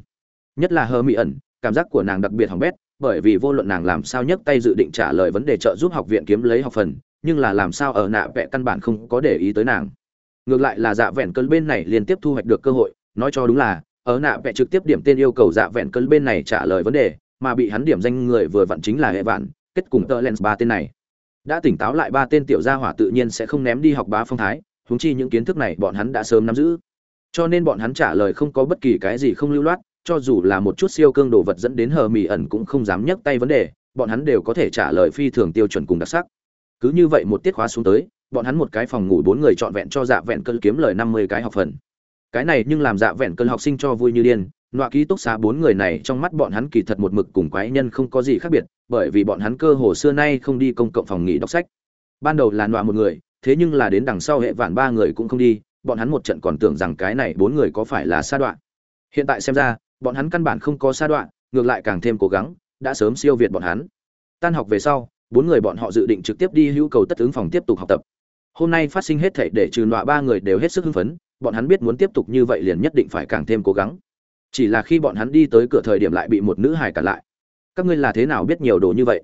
Nhất là hờ mỹ ẩn, cảm giác của nàng đặc biệt hỏng bét, bởi vì vô luận nàng làm sao nhấc tay dự định trả lời vấn đề trợ giúp học viện kiếm lấy học phần, nhưng là làm sao ở nạ vẽ căn bản không có để ý tới nàng. Ngược lại là dạ vẹn cơn bên này liên tiếp thu hoạch được cơ hội, nói cho đúng là, ở nạ vẽ trực tiếp điểm tên yêu cầu dạ vẹn cơn bên này trả lời vấn đề, mà bị hắn điểm danh người vừa vặn chính là hệ vạn kết cùng tờ lens ba tên này. Đã tỉnh táo lại ba tên tiểu gia hỏa tự nhiên sẽ không ném đi học bá phong thái, huống chi những kiến thức này bọn hắn đã sớm nắm giữ. Cho nên bọn hắn trả lời không có bất kỳ cái gì không lưu loát, cho dù là một chút siêu cương đồ vật dẫn đến hờ mỹ ẩn cũng không dám nhấc tay vấn đề, bọn hắn đều có thể trả lời phi thường tiêu chuẩn cùng đặc sắc. Cứ như vậy một tiết khóa xuống tới, bọn hắn một cái phòng ngủ bốn người trọn vẹn cho dạ vẹn cơn kiếm lời năm mươi cái học phần. Cái này nhưng làm dạ vẹn cơn học sinh cho vui như điên nọa ký túc xá bốn người này trong mắt bọn hắn kỳ thật một mực cùng quái nhân không có gì khác biệt, bởi vì bọn hắn cơ hồ xưa nay không đi công cộng phòng nghỉ đọc sách. Ban đầu là nọa một người, thế nhưng là đến đằng sau hệ vạn ba người cũng không đi, bọn hắn một trận còn tưởng rằng cái này bốn người có phải là sa đoạn hiện tại xem ra, bọn hắn căn bản không có sa đoạn ngược lại càng thêm cố gắng, đã sớm siêu việt bọn hắn. Tan học về sau, bốn người bọn họ dự định trực tiếp đi hữu cầu tất ứng phòng tiếp tục học tập. Hôm nay phát sinh hết thảy để trừ nọa ba người đều hết sức hưng phấn, bọn hắn biết muốn tiếp tục như vậy liền nhất định phải càng thêm cố gắng chỉ là khi bọn hắn đi tới cửa thời điểm lại bị một nữ hài cản lại. Các ngươi là thế nào biết nhiều đồ như vậy?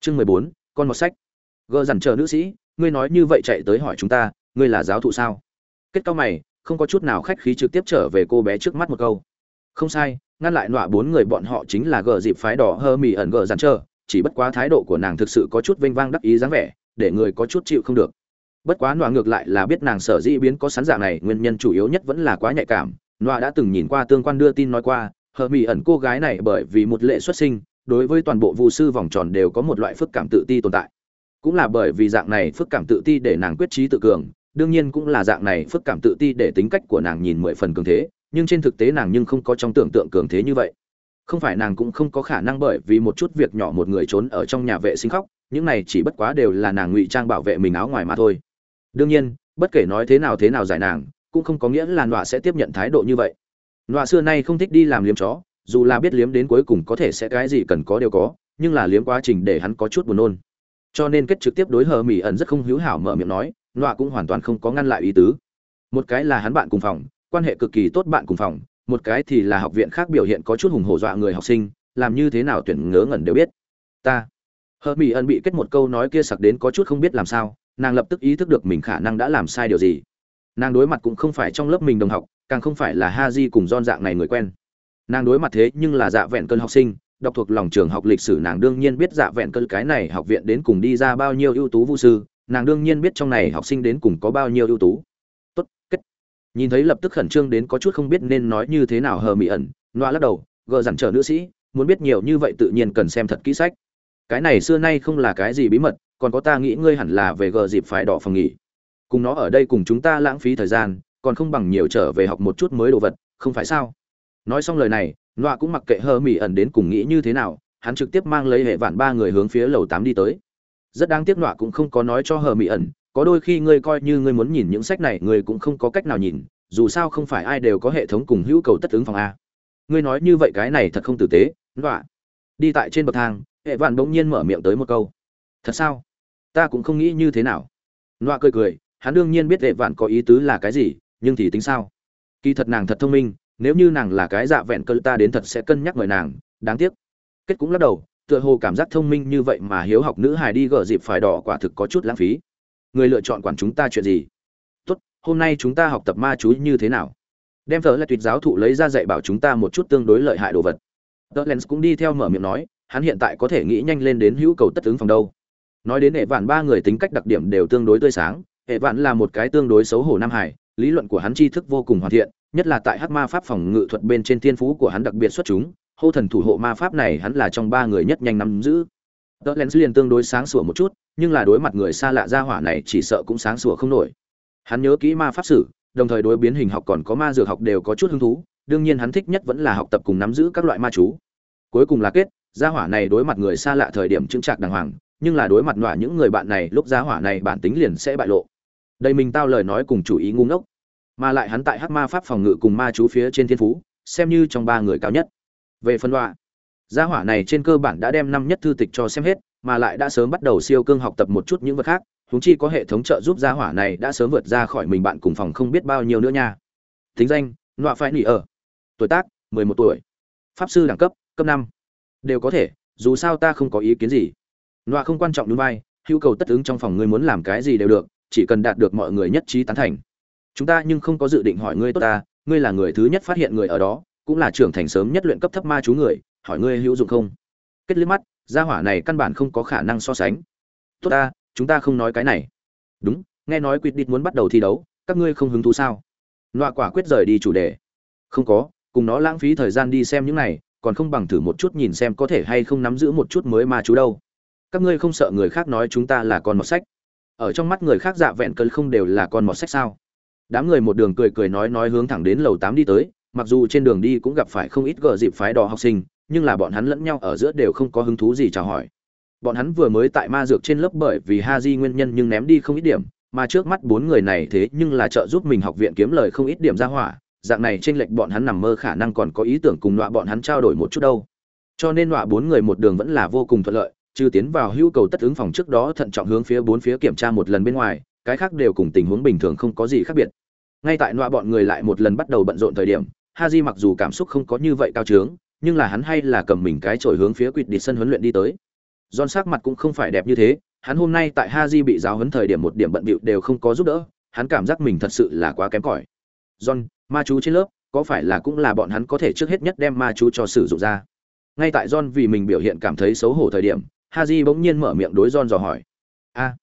Chương mười bốn, con một sách. Gờ dằn chờ nữ sĩ, ngươi nói như vậy chạy tới hỏi chúng ta, ngươi là giáo thụ sao? Kết cao mày, không có chút nào khách khí trực tiếp trở về cô bé trước mắt một câu. Không sai, ngăn lại nọa bốn người bọn họ chính là gờ dịp phái đỏ hơ mì ẩn gờ dằn chờ, chỉ bất quá thái độ của nàng thực sự có chút vênh vang đắc ý dáng vẻ, để người có chút chịu không được. Bất quá nọa ngược lại là biết nàng sở dĩ biến có sán dạng này, nguyên nhân chủ yếu nhất vẫn là quá nhạy cảm nọa đã từng nhìn qua tương quan đưa tin nói qua, hờ mỹ ẩn cô gái này bởi vì một lệ xuất sinh, đối với toàn bộ vụ sư vòng tròn đều có một loại phức cảm tự ti tồn tại. Cũng là bởi vì dạng này phức cảm tự ti để nàng quyết trí tự cường, đương nhiên cũng là dạng này phức cảm tự ti để tính cách của nàng nhìn mười phần cường thế, nhưng trên thực tế nàng nhưng không có trong tưởng tượng cường thế như vậy. Không phải nàng cũng không có khả năng bởi vì một chút việc nhỏ một người trốn ở trong nhà vệ sinh khóc, những này chỉ bất quá đều là nàng ngụy trang bảo vệ mình áo ngoài mà thôi. Đương nhiên, bất kể nói thế nào thế nào giải nàng cũng không có nghĩa là nọa sẽ tiếp nhận thái độ như vậy. Nọa xưa nay không thích đi làm liếm chó, dù là biết liếm đến cuối cùng có thể sẽ cái gì cần có đều có, nhưng là liếm quá trình để hắn có chút buồn nôn. Cho nên kết trực tiếp đối hờ mỹ ẩn rất không hữu hảo mở miệng nói, nọa cũng hoàn toàn không có ngăn lại ý tứ. Một cái là hắn bạn cùng phòng, quan hệ cực kỳ tốt bạn cùng phòng, một cái thì là học viện khác biểu hiện có chút hùng hổ dọa người học sinh, làm như thế nào tuyển ngớ ngẩn đều biết. Ta. Hờ mỹ ẩn bị kết một câu nói kia sặc đến có chút không biết làm sao, nàng lập tức ý thức được mình khả năng đã làm sai điều gì nàng đối mặt cũng không phải trong lớp mình đồng học, càng không phải là ha di cùng don dạng này người quen. Nàng đối mặt thế nhưng là dạ vẹn cơn học sinh, đọc thuộc lòng trường học lịch sử nàng đương nhiên biết dạ vẹn cơn cái này học viện đến cùng đi ra bao nhiêu ưu tú vũ sư, nàng đương nhiên biết trong này học sinh đến cùng có bao nhiêu ưu tú. Tốt, kết. Nhìn thấy lập tức khẩn trương đến có chút không biết nên nói như thế nào hờ mị ẩn loa lắc đầu, gờ dằn trở nữ sĩ, muốn biết nhiều như vậy tự nhiên cần xem thật kỹ sách. Cái này xưa nay không là cái gì bí mật, còn có ta nghĩ ngươi hẳn là về gờ dịp phải đỏ phòng nghỉ cùng nó ở đây cùng chúng ta lãng phí thời gian, còn không bằng nhiều trở về học một chút mới đồ vật, không phải sao? Nói xong lời này, nọa cũng mặc kệ hơ mỹ ẩn đến cùng nghĩ như thế nào, hắn trực tiếp mang lấy hệ vạn ba người hướng phía lầu tám đi tới. Rất đáng tiếc nọa cũng không có nói cho hờ mỹ ẩn, có đôi khi ngươi coi như ngươi muốn nhìn những sách này, ngươi cũng không có cách nào nhìn, dù sao không phải ai đều có hệ thống cùng hữu cầu tất ứng phòng a. Ngươi nói như vậy cái này thật không tử tế, nọa. Đi tại trên bậc thang, hệ vạn bỗng nhiên mở miệng tới một câu. Thật sao? Ta cũng không nghĩ như thế nào. Nọa cười cười hắn đương nhiên biết hệ vạn có ý tứ là cái gì, nhưng thì tính sao? Kỳ thật nàng thật thông minh, nếu như nàng là cái dạ vẹn cơ ta đến thật sẽ cân nhắc mời nàng, đáng tiếc. Kết cũng lắc đầu, tựa hồ cảm giác thông minh như vậy mà hiếu học nữ hài đi gỡ dịp phải đỏ quả thực có chút lãng phí. Người lựa chọn quản chúng ta chuyện gì? Tốt, hôm nay chúng ta học tập ma chú như thế nào? Đem thờ là tuyệt giáo thụ lấy ra dạy bảo chúng ta một chút tương đối lợi hại đồ vật. Tờ lens cũng đi theo mở miệng nói, hắn hiện tại có thể nghĩ nhanh lên đến hữu cầu tất ứng phòng đâu. Nói đến hệ vạn ba người tính cách đặc điểm đều tương đối tươi sáng hệ vạn là một cái tương đối xấu hổ nam hải, lý luận của hắn tri thức vô cùng hoàn thiện, nhất là tại hắc ma pháp phòng ngự thuật bên trên thiên phú của hắn đặc biệt xuất chúng, hô thần thủ hộ ma pháp này hắn là trong ba người nhất nhanh nắm giữ. Tớ len liền tương đối sáng sủa một chút, nhưng là đối mặt người xa lạ ra hỏa này chỉ sợ cũng sáng sủa không nổi. Hắn nhớ kỹ ma pháp sử, đồng thời đối biến hình học còn có ma dược học đều có chút hứng thú, đương nhiên hắn thích nhất vẫn là học tập cùng nắm giữ các loại ma chú. Cuối cùng là kết, gia hỏa này đối mặt người xa lạ thời điểm chứng trạc đàng hoàng, nhưng là đối mặt nọa những người bạn này, lúc gia hỏa này bản tính liền sẽ bại lộ đây mình tao lời nói cùng chủ ý ngu ngốc. Mà lại hắn tại hắc ma pháp phòng ngự cùng ma chú phía trên thiên phú, xem như trong ba người cao nhất. Về phân loại gia hỏa này trên cơ bản đã đem năm nhất thư tịch cho xem hết, mà lại đã sớm bắt đầu siêu cương học tập một chút những vật khác húng chi có hệ thống trợ giúp gia hỏa này đã sớm vượt ra khỏi mình bạn cùng phòng không biết bao nhiêu nữa nha. Thính danh, nọa phải nỉ ở. Tuổi tác, mười một tuổi. Pháp sư đẳng cấp cấp năm. Đều có thể, dù sao ta không có ý kiến gì. Nọa không quan trọng núi vai, hữu cầu tất ứng trong phòng ngươi muốn làm cái gì đều được chỉ cần đạt được mọi người nhất trí tán thành. Chúng ta nhưng không có dự định hỏi ngươi tốt ta, ngươi là người thứ nhất phát hiện người ở đó, cũng là trưởng thành sớm nhất luyện cấp thấp ma chú người, hỏi ngươi hữu dụng không? Kết liếc mắt, gia hỏa này căn bản không có khả năng so sánh. Tốt ta, chúng ta không nói cái này. Đúng, nghe nói quyết định muốn bắt đầu thi đấu, các ngươi không hứng thú sao? Loa quả quyết rời đi chủ đề. Không có, cùng nó lãng phí thời gian đi xem những này, còn không bằng thử một chút nhìn xem có thể hay không nắm giữ một chút mới ma chú đâu. Các ngươi không sợ người khác nói chúng ta là con mọt sách ở trong mắt người khác dạ vẹn cơn không đều là con mọt sách sao. Đám người một đường cười cười nói nói hướng thẳng đến lầu tám đi tới, mặc dù trên đường đi cũng gặp phải không ít gờ dịp phái đò học sinh, nhưng là bọn hắn lẫn nhau ở giữa đều không có hứng thú gì chào hỏi. Bọn hắn vừa mới tại ma dược trên lớp bởi vì ha di nguyên nhân nhưng ném đi không ít điểm, mà trước mắt bốn người này thế nhưng là trợ giúp mình học viện kiếm lời không ít điểm ra hỏa, dạng này trên lệch bọn hắn nằm mơ khả năng còn có ý tưởng cùng nọa bọn hắn trao đổi một chút đâu. Cho nên nọa bốn người một đường vẫn là vô cùng thuận lợi trừ tiến vào hưu cầu tất ứng phòng trước đó thận trọng hướng phía bốn phía kiểm tra một lần bên ngoài cái khác đều cùng tình huống bình thường không có gì khác biệt ngay tại nọa bọn người lại một lần bắt đầu bận rộn thời điểm ha di mặc dù cảm xúc không có như vậy cao trướng nhưng là hắn hay là cầm mình cái chổi hướng phía quỵt đi sân huấn luyện đi tới Don sắc mặt cũng không phải đẹp như thế, hắn hôm nay tại Ha Haji bị giáo huấn thời điểm một điểm bận bịu đều không có giúp đỡ, hắn cảm giác mình thật sự là quá kém cỏi. John, ma chú trên lớp, có phải là cũng là bọn hắn có thể trước hết nhất đem ma chú cho sử dụng ra. Ngay tại John vì mình biểu hiện cảm thấy xấu hổ thời điểm, Haji bỗng nhiên mở miệng đối John dò hỏi. "A."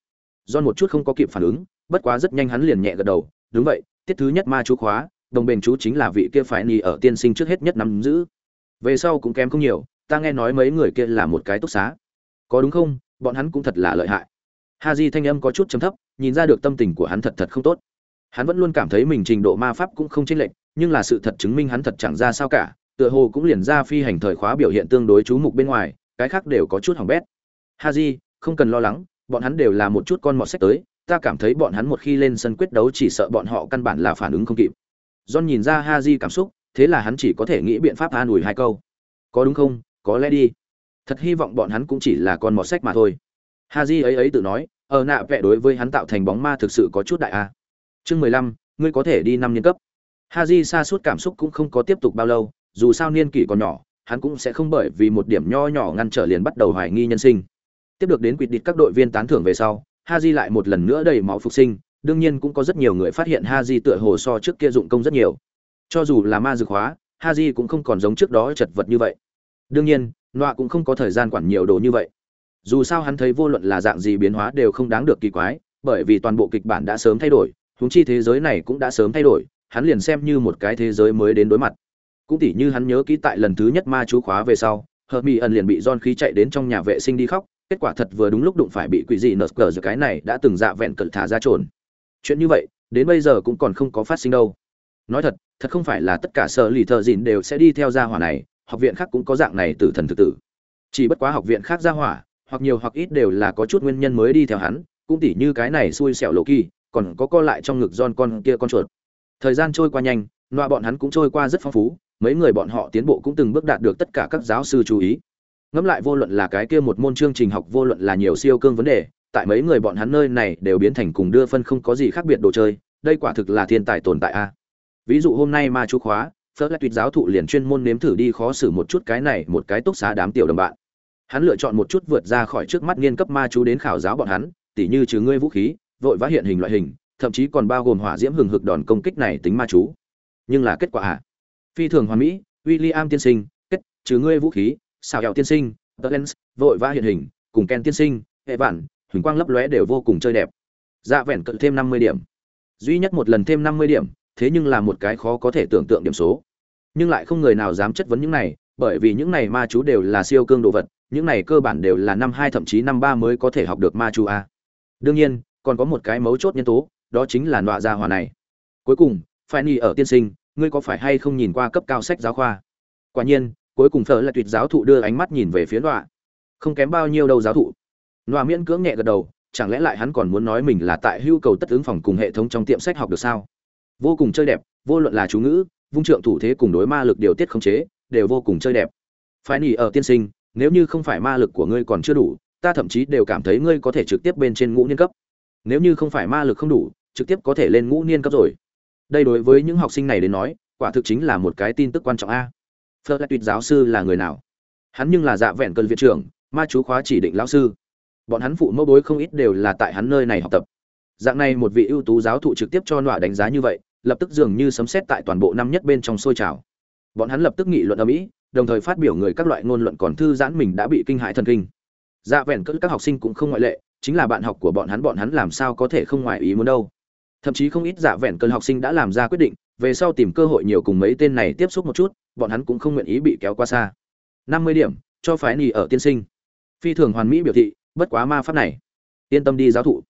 John một chút không có kịp phản ứng, bất quá rất nhanh hắn liền nhẹ gật đầu, "Đúng vậy, tiết thứ nhất ma chú khóa, đồng bền chú chính là vị kia phải ni ở tiên sinh trước hết nhất nắm giữ. Về sau cũng kém không nhiều, ta nghe nói mấy người kia là một cái túc xá." có đúng không bọn hắn cũng thật là lợi hại Haji thanh âm có chút trầm thấp nhìn ra được tâm tình của hắn thật thật không tốt hắn vẫn luôn cảm thấy mình trình độ ma pháp cũng không chênh lệch nhưng là sự thật chứng minh hắn thật chẳng ra sao cả tựa hồ cũng liền ra phi hành thời khóa biểu hiện tương đối chú mục bên ngoài cái khác đều có chút hỏng bét ha di không cần lo lắng, bọn hắn đều là một chút con mọt sách tới, ta cảm thấy bọn hắn một khi lên sân quyết đấu chỉ sợ bọn họ căn bản là phản ứng không kịp. John nhìn ra ha di cảm xúc, thế là hắn chỉ có thể nghĩ biện pháp an ủi hai câu. Có đúng không? Có lẽ đi. Thật hy vọng bọn hắn cũng chỉ là con mọt sách mà thôi. Ha di ấy ấy tự nói ở nạ vẽ đối với hắn tạo thành bóng ma thực sự có chút đại a. Chương mười lăm, ngươi có thể đi năm niên cấp. Ha di xa suốt cảm xúc cũng không có tiếp tục bao lâu, dù sao niên kỷ còn nhỏ, hắn cũng sẽ không bởi vì một điểm nho nhỏ ngăn trở liền bắt đầu hoài nghi nhân sinh tiếp được đến quỷ định các đội viên tán thưởng về sau ha lại một lần nữa đầy máu phục sinh, đương nhiên cũng có rất nhiều người phát hiện ha tựa hồ so trước kia dụng công rất nhiều. Cho dù là ma dược hóa ha cũng không còn giống trước đó chật vật như vậy. Đương nhiên nọa cũng không có thời gian quản nhiều đồ như vậy. Dù sao hắn thấy vô luận là dạng gì biến hóa đều không đáng được kỳ quái, bởi vì toàn bộ kịch bản đã sớm thay đổi húng chi thế giới này cũng đã sớm thay đổi, hắn liền xem như một cái thế giới mới đến đối mặt. Cũng tỉ như hắn nhớ kỹ tại lần thứ nhất ma chú khóa về sau hờ mỹ ẩn liền bị don khí chạy đến trong nhà vệ sinh đi khóc kết quả thật vừa đúng lúc đụng phải bị quỷ dị nở cờ giữa cái này đã từng dạ vẹn cẩn thả ra trồn. Chuyện như vậy, đến bây giờ cũng còn không có phát sinh đâu. Nói thật thật không phải là tất cả sở lì thợ dìn đều sẽ đi theo gia hỏa này, học viện khác cũng có dạng này từ thần thực tử. Chỉ bất quá học viện khác gia hỏa, hoặc nhiều hoặc ít đều là có chút nguyên nhân mới đi theo hắn, cũng tỉ như cái này xui xẻo lộ kỳ còn có co lại trong ngực giòn con kia con chuột. Thời gian trôi qua nhanh, loa bọn hắn cũng trôi qua rất phong phú, mấy người bọn họ tiến bộ cũng từng bước đạt được tất cả các giáo sư chú ý ngẫm lại vô luận là cái kia một môn chương trình học, vô luận là nhiều siêu cương vấn đề, tại mấy người bọn hắn nơi này đều biến thành cùng đưa phân không có gì khác biệt đồ chơi, đây quả thực là thiên tài tồn tại a. Ví dụ hôm nay ma chú khóa, phớt lại tuyệt giáo thụ liền chuyên môn nếm thử đi khó xử một chút cái này, một cái túc xá đám tiểu đồng bạn. Hắn lựa chọn một chút vượt ra khỏi trước mắt nghiên cấp ma chú đến khảo giáo bọn hắn, tỉ như trừ ngươi vũ khí, vội vã hiện hình loại hình, thậm chí còn bao gồm hỏa diễm hừng hực đòn công kích này tính ma chú. Nhưng là kết quả à? Phi thường hoàn mỹ, William tiên sinh, kết, trừ ngươi vũ khí xào hẹo tiên sinh tờ Lens, vội vã hiện hình cùng Ken tiên sinh hệ vạn huỳnh quang lấp lóe đều vô cùng chơi đẹp. Dạ vẹn cận thêm năm mươi điểm. Duy nhất một lần thêm năm mươi điểm thế nhưng là một cái khó có thể tưởng tượng điểm số. Nhưng lại không người nào dám chất vấn những này bởi vì những này ma chú đều là siêu cương đồ vật những này cơ bản đều là năm hai thậm chí năm ba mới có thể học được ma chú a. Đương nhiên còn có một cái mấu chốt nhân tố đó chính là nọa gia hòa này. Cuối cùng phải ni ở tiên sinh ngươi có phải hay không nhìn qua cấp cao sách giáo khoa? Quả nhiên cuối cùng phở là tuyệt giáo thụ đưa ánh mắt nhìn về phía nọa. Không kém bao nhiêu đâu giáo thụ. Nọa miễn cưỡng nhẹ gật đầu, chẳng lẽ lại hắn còn muốn nói mình là tại hưu cầu tất ứng phòng cùng hệ thống trong tiệm sách học được sao? Vô cùng chơi đẹp, vô luận là chú ngữ, vung trượng thủ thế cùng đối ma lực điều tiết khống chế, đều vô cùng chơi đẹp. Phải nỉ ở tiên sinh, nếu như không phải ma lực của ngươi còn chưa đủ, ta thậm chí đều cảm thấy ngươi có thể trực tiếp bên trên ngũ niên cấp. Nếu như không phải ma lực không đủ, trực tiếp có thể lên ngũ niên cấp rồi. Đây đối với những học sinh này đến nói, quả thực chính là một cái tin tức quan trọng a phật lại tuyệt giáo sư là người nào? Hắn nhưng là dạ vẹn cơn viện trưởng, ma chú khóa chỉ định lão sư. Bọn hắn phụ mẫu bối không ít đều là tại hắn nơi này học tập. Dạng này một vị ưu tú giáo thụ trực tiếp cho nọa đánh giá như vậy, lập tức dường như sấm xét tại toàn bộ năm nhất bên trong sôi trào. Bọn hắn lập tức nghị luận ở mỹ, đồng thời phát biểu người các loại ngôn luận còn thư giãn mình đã bị kinh hại thần kinh. Dạ vẹn cỡ các học sinh cũng không ngoại lệ, chính là bạn học của bọn hắn bọn hắn làm sao có thể không ngoại ý muốn đâu. Thậm chí không ít dạ vẹn cơn học sinh đã làm ra quyết định, về sau tìm cơ hội nhiều cùng mấy tên này tiếp xúc một chút bọn hắn cũng không nguyện ý bị kéo qua xa. Năm mươi điểm, cho phái nỉ ở tiên sinh. Phi thường hoàn mỹ biểu thị, bất quá ma pháp này. Yên tâm đi giáo thụ.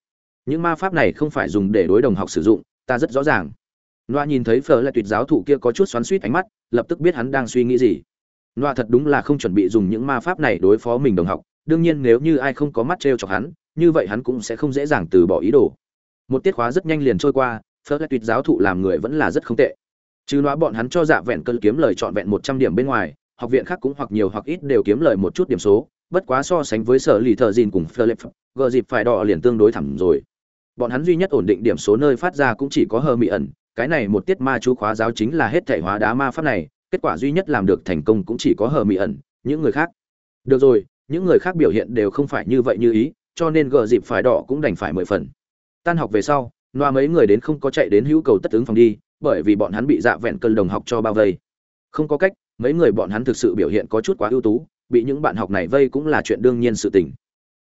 Những ma pháp này không phải dùng để đối đồng học sử dụng, ta rất rõ ràng. Loa nhìn thấy phở lại tuyệt giáo thụ kia có chút xoắn xuýt ánh mắt, lập tức biết hắn đang suy nghĩ gì. Loa thật đúng là không chuẩn bị dùng những ma pháp này đối phó mình đồng học, đương nhiên nếu như ai không có mắt trêu chọc hắn, như vậy hắn cũng sẽ không dễ dàng từ bỏ ý đồ. Một tiết khóa rất nhanh liền trôi qua, phở lại tuyệt giáo thụ làm người vẫn là rất không tệ chứ nói bọn hắn cho dạ vẹn cơn kiếm lời trọn vẹn một trăm điểm bên ngoài, học viện khác cũng hoặc nhiều hoặc ít đều kiếm lời một chút điểm số, bất quá so sánh với sở lì thợ dìn cùng philip, gờ dịp phải đỏ liền tương đối thẳng rồi. Bọn hắn duy nhất ổn định điểm số nơi phát ra cũng chỉ có hờ mị ẩn, cái này một tiết ma chú khóa giáo chính là hết thể hóa đá ma pháp này, kết quả duy nhất làm được thành công cũng chỉ có hờ mị ẩn, những người khác. Được rồi, những người khác biểu hiện đều không phải như vậy như ý, cho nên gờ dịp phải đỏ cũng đành phải mười phần. Tan học về sau, loa mấy người đến không có chạy đến hữu cầu tất ứng phòng đi bởi vì bọn hắn bị dạ vẹn cơn đồng học cho bao vây. Không có cách, mấy người bọn hắn thực sự biểu hiện có chút quá ưu tú, bị những bạn học này vây cũng là chuyện đương nhiên sự tình.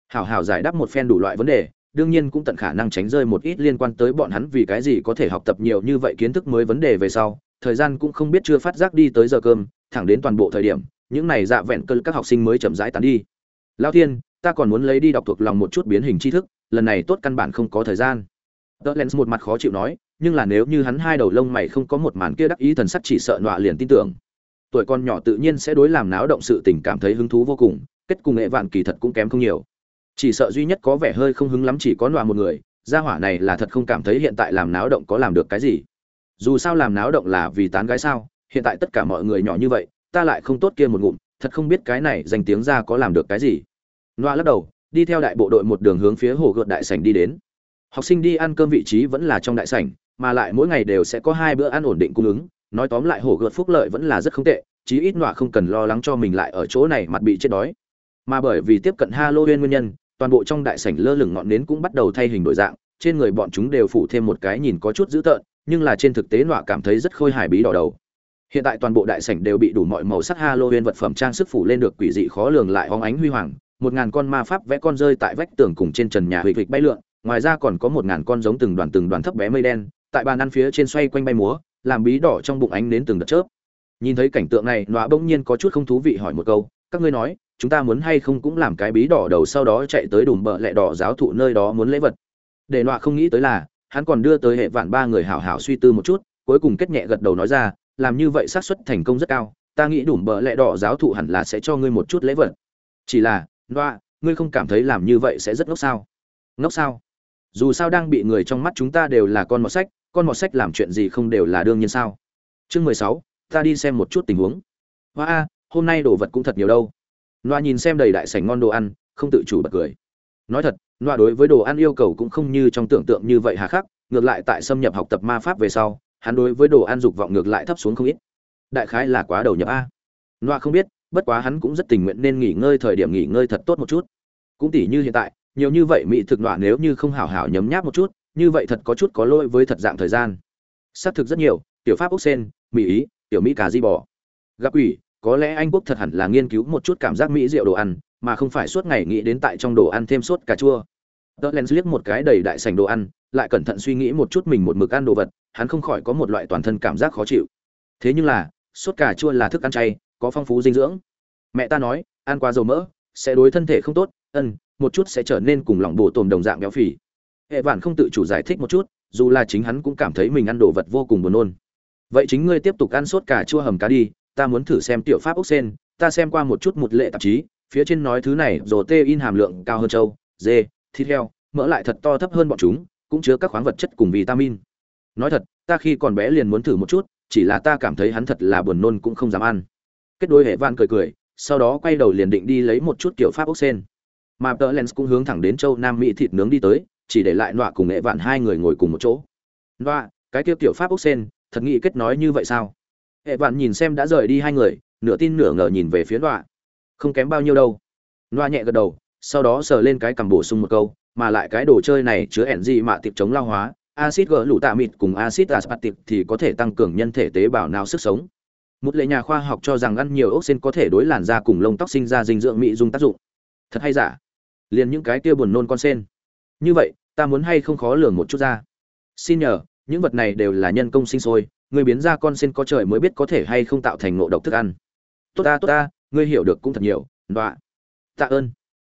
Hảo hảo giải đáp một phen đủ loại vấn đề, đương nhiên cũng tận khả năng tránh rơi một ít liên quan tới bọn hắn vì cái gì có thể học tập nhiều như vậy kiến thức mới vấn đề về sau, thời gian cũng không biết chưa phát giác đi tới giờ cơm, thẳng đến toàn bộ thời điểm, những này dạ vẹn cơn các học sinh mới chậm rãi tán đi. Lao thiên, ta còn muốn lấy đi đọc thuộc lòng một chút biến hình tri thức, lần này tốt căn bản không có thời gian. Tớ lens một mặt khó chịu nói nhưng là nếu như hắn hai đầu lông mày không có một màn kia đắc ý thần sắc chỉ sợ nọa liền tin tưởng. Tuổi con nhỏ tự nhiên sẽ đối làm náo động sự tình cảm thấy hứng thú vô cùng, kết cùng nghệ vạn kỳ thật cũng kém không nhiều. Chỉ sợ duy nhất có vẻ hơi không hứng lắm chỉ có nọa một người, gia hỏa này là thật không cảm thấy hiện tại làm náo động có làm được cái gì. Dù sao làm náo động là vì tán gái sao, hiện tại tất cả mọi người nhỏ như vậy, ta lại không tốt kia một ngụm, thật không biết cái này danh tiếng ra có làm được cái gì. Nọa lắc đầu, đi theo đại bộ đội một đường hướng phía hồ gợt đại sảnh đi đến. Học sinh đi ăn cơm vị trí vẫn là trong đại sảnh mà lại mỗi ngày đều sẽ có hai bữa ăn ổn định cung ứng. Nói tóm lại, hổ gợt phúc lợi vẫn là rất không tệ, chí ít nọa không cần lo lắng cho mình lại ở chỗ này mặt bị chết đói. Mà bởi vì tiếp cận halloween nguyên nhân, toàn bộ trong đại sảnh lơ lửng ngọn nến cũng bắt đầu thay hình đổi dạng, trên người bọn chúng đều phủ thêm một cái nhìn có chút dữ tợn, nhưng là trên thực tế nọa cảm thấy rất khôi hài bí đỏ đầu. Hiện tại toàn bộ đại sảnh đều bị đủ mọi màu sắc halloween vật phẩm trang sức phủ lên được quỷ dị khó lường lại hóng ánh huy hoàng, một ngàn con ma pháp vẽ con rơi tại vách tường cùng trên trần nhà hịch hịch bay lượn, ngoài ra còn có một ngàn con giống từng đoàn từng đoàn thấp bé mây đen tại bàn ăn phía trên xoay quanh bay múa, làm bí đỏ trong bụng ánh đến từng đợt chớp. Nhìn thấy cảnh tượng này, nọa bỗng nhiên có chút không thú vị hỏi một câu, các ngươi nói, chúng ta muốn hay không cũng làm cái bí đỏ đầu sau đó chạy tới đùm bợ lẹ đỏ giáo thụ nơi đó muốn lễ vật? Để nọa không nghĩ tới là, hắn còn đưa tới hệ vạn ba người hảo hảo suy tư một chút, cuối cùng kết nhẹ gật đầu nói ra, làm như vậy xác suất thành công rất cao, ta nghĩ đùm bợ lẹ đỏ giáo thụ hẳn là sẽ cho ngươi một chút lễ vật. Chỉ là, nọa, ngươi không cảm thấy làm như vậy sẽ rất ngốc sao? Ngốc sao? Dù sao đang bị người trong mắt chúng ta đều là con mọt sách con mọt sách làm chuyện gì không đều là đương nhiên sao? Chương mười sáu, ta đi xem một chút tình huống. Hoa a, hôm nay đồ vật cũng thật nhiều đâu. Loa nhìn xem đầy đại sảnh ngon đồ ăn, không tự chủ bật cười. Nói thật, loa đối với đồ ăn yêu cầu cũng không như trong tưởng tượng như vậy hà khắc, ngược lại tại xâm nhập học tập ma pháp về sau, hắn đối với đồ ăn dục vọng ngược lại thấp xuống không ít. Đại khái là quá đầu nhập a. Loa không biết, bất quá hắn cũng rất tình nguyện nên nghỉ ngơi thời điểm nghỉ ngơi thật tốt một chút. Cũng tỉ như hiện tại, nhiều như vậy mỹ thực loa nếu như không hảo hảo nhấm nháp một chút như vậy thật có chút có lỗi với thật dạng thời gian. Xác thực rất nhiều, tiểu pháp úc sen, mỹ ý, tiểu mỹ cà di bò. Gặp quỷ, có lẽ anh quốc thật hẳn là nghiên cứu một chút cảm giác mỹ rượu đồ ăn, mà không phải suốt ngày nghĩ đến tại trong đồ ăn thêm sốt cà chua. Tớ len liếc một cái đầy đại sành đồ ăn, lại cẩn thận suy nghĩ một chút mình một mực ăn đồ vật, hắn không khỏi có một loại toàn thân cảm giác khó chịu. Thế nhưng là, sốt cà chua là thức ăn chay, có phong phú dinh dưỡng. Mẹ ta nói, ăn quá dầu mỡ, sẽ đối thân thể không tốt, ân, một chút sẽ trở nên cùng lòng bổ tồm đồng dạng béo phì hệ vạn không tự chủ giải thích một chút, dù là chính hắn cũng cảm thấy mình ăn đồ vật vô cùng buồn nôn. Vậy chính ngươi tiếp tục ăn sốt cà chua hầm cá đi, ta muốn thử xem tiểu pháp ốc sen, ta xem qua một chút một lệ tạp chí, phía trên nói thứ này rồi tê in hàm lượng cao hơn trâu dê, thịt heo, mỡ lại thật to thấp hơn bọn chúng, cũng chứa các khoáng vật chất cùng vitamin. Nói thật, ta khi còn bé liền muốn thử một chút, chỉ là ta cảm thấy hắn thật là buồn nôn cũng không dám ăn. Kết đôi hệ van cười cười, sau đó quay đầu liền định đi lấy một chút kiểu pháp ốc sen. Mà tờ lens cũng hướng thẳng đến châu nam mỹ thịt nướng đi tới chỉ để lại nọa cùng nghệ vạn hai người ngồi cùng một chỗ. Nọa, cái kia tiểu pháp ốc sen, thật nghĩ kết nói như vậy sao? Hệ vạn nhìn xem đã rời đi hai người, nửa tin nửa ngờ nhìn về phía nọa. Không kém bao nhiêu đâu. Nọa nhẹ gật đầu, sau đó sờ lên cái cầm bổ sung một câu, mà lại cái đồ chơi này chứa ẻn gì mà tiệp chống lao hóa acid gỡ lũ tạ mịt cùng acid aspartic thì có thể tăng cường nhân thể tế bào não sức sống. Một lệ nhà khoa học cho rằng ăn nhiều ốc sen có thể đối làn da cùng lông tóc sinh ra dinh dưỡng mỹ dung tác dụng. Thật hay giả? Liền những cái kia buồn nôn con sen như vậy, ta muốn hay không khó lường một chút ra? Xin nhờ, những vật này đều là nhân công sinh sôi, người biến ra con sen có trời mới biết có thể hay không tạo thành ngộ độc thức ăn. Tốt ta tốt ta, ngươi hiểu được cũng thật nhiều, nọa. Tạ ơn.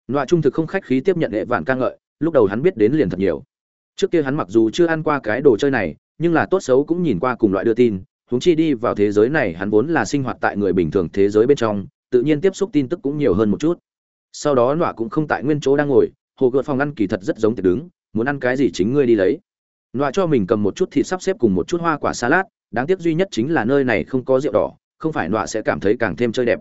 Nọa trung thực không khách khí tiếp nhận hệ vạn ca ngợi, lúc đầu hắn biết đến liền thật nhiều. Trước kia hắn mặc dù chưa ăn qua cái đồ chơi này, nhưng là tốt xấu cũng nhìn qua cùng loại đưa tin, huống chi đi vào thế giới này hắn vốn là sinh hoạt tại người bình thường thế giới bên trong, tự nhiên tiếp xúc tin tức cũng nhiều hơn một chút. Sau đó nọa cũng không tại nguyên chỗ đang ngồi hồ gợt phòng ăn kỳ thật rất giống tiệc đứng, muốn ăn cái gì chính ngươi đi lấy. Nọa cho mình cầm một chút thịt sắp xếp cùng một chút hoa quả salad, đáng tiếc duy nhất chính là nơi này không có rượu đỏ, không phải nọa sẽ cảm thấy càng thêm chơi đẹp.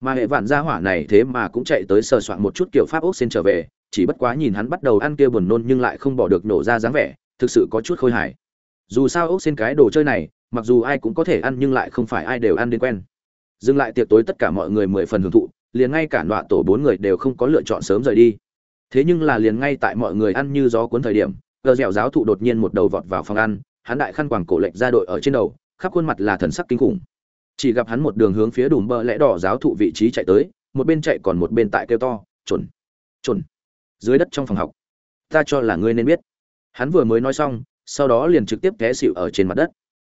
Mà hệ vạn gia hỏa này thế mà cũng chạy tới sờ soạn một chút kiểu pháp ốc xin trở về, chỉ bất quá nhìn hắn bắt đầu ăn kia buồn nôn nhưng lại không bỏ được nổ ra dáng vẻ, thực sự có chút khôi hài. Dù sao ốc xin cái đồ chơi này, mặc dù ai cũng có thể ăn nhưng lại không phải ai đều ăn đến quen. Dừng lại tiệc tối tất cả mọi người mười phần hưởng thụ, liền ngay cả nọa tổ bốn người đều không có lựa chọn sớm rời đi thế nhưng là liền ngay tại mọi người ăn như gió cuốn thời điểm gờ dẻo giáo thụ đột nhiên một đầu vọt vào phòng ăn, hắn đại khăn quàng cổ lệch ra đội ở trên đầu, khắp khuôn mặt là thần sắc kinh khủng. Chỉ gặp hắn một đường hướng phía đùm bờ lẽ đỏ giáo thụ vị trí chạy tới, một bên chạy còn một bên tại kêu to chuẩn chuẩn dưới đất trong phòng học, ta cho là ngươi nên biết. Hắn vừa mới nói xong, sau đó liền trực tiếp té xịu ở trên mặt đất.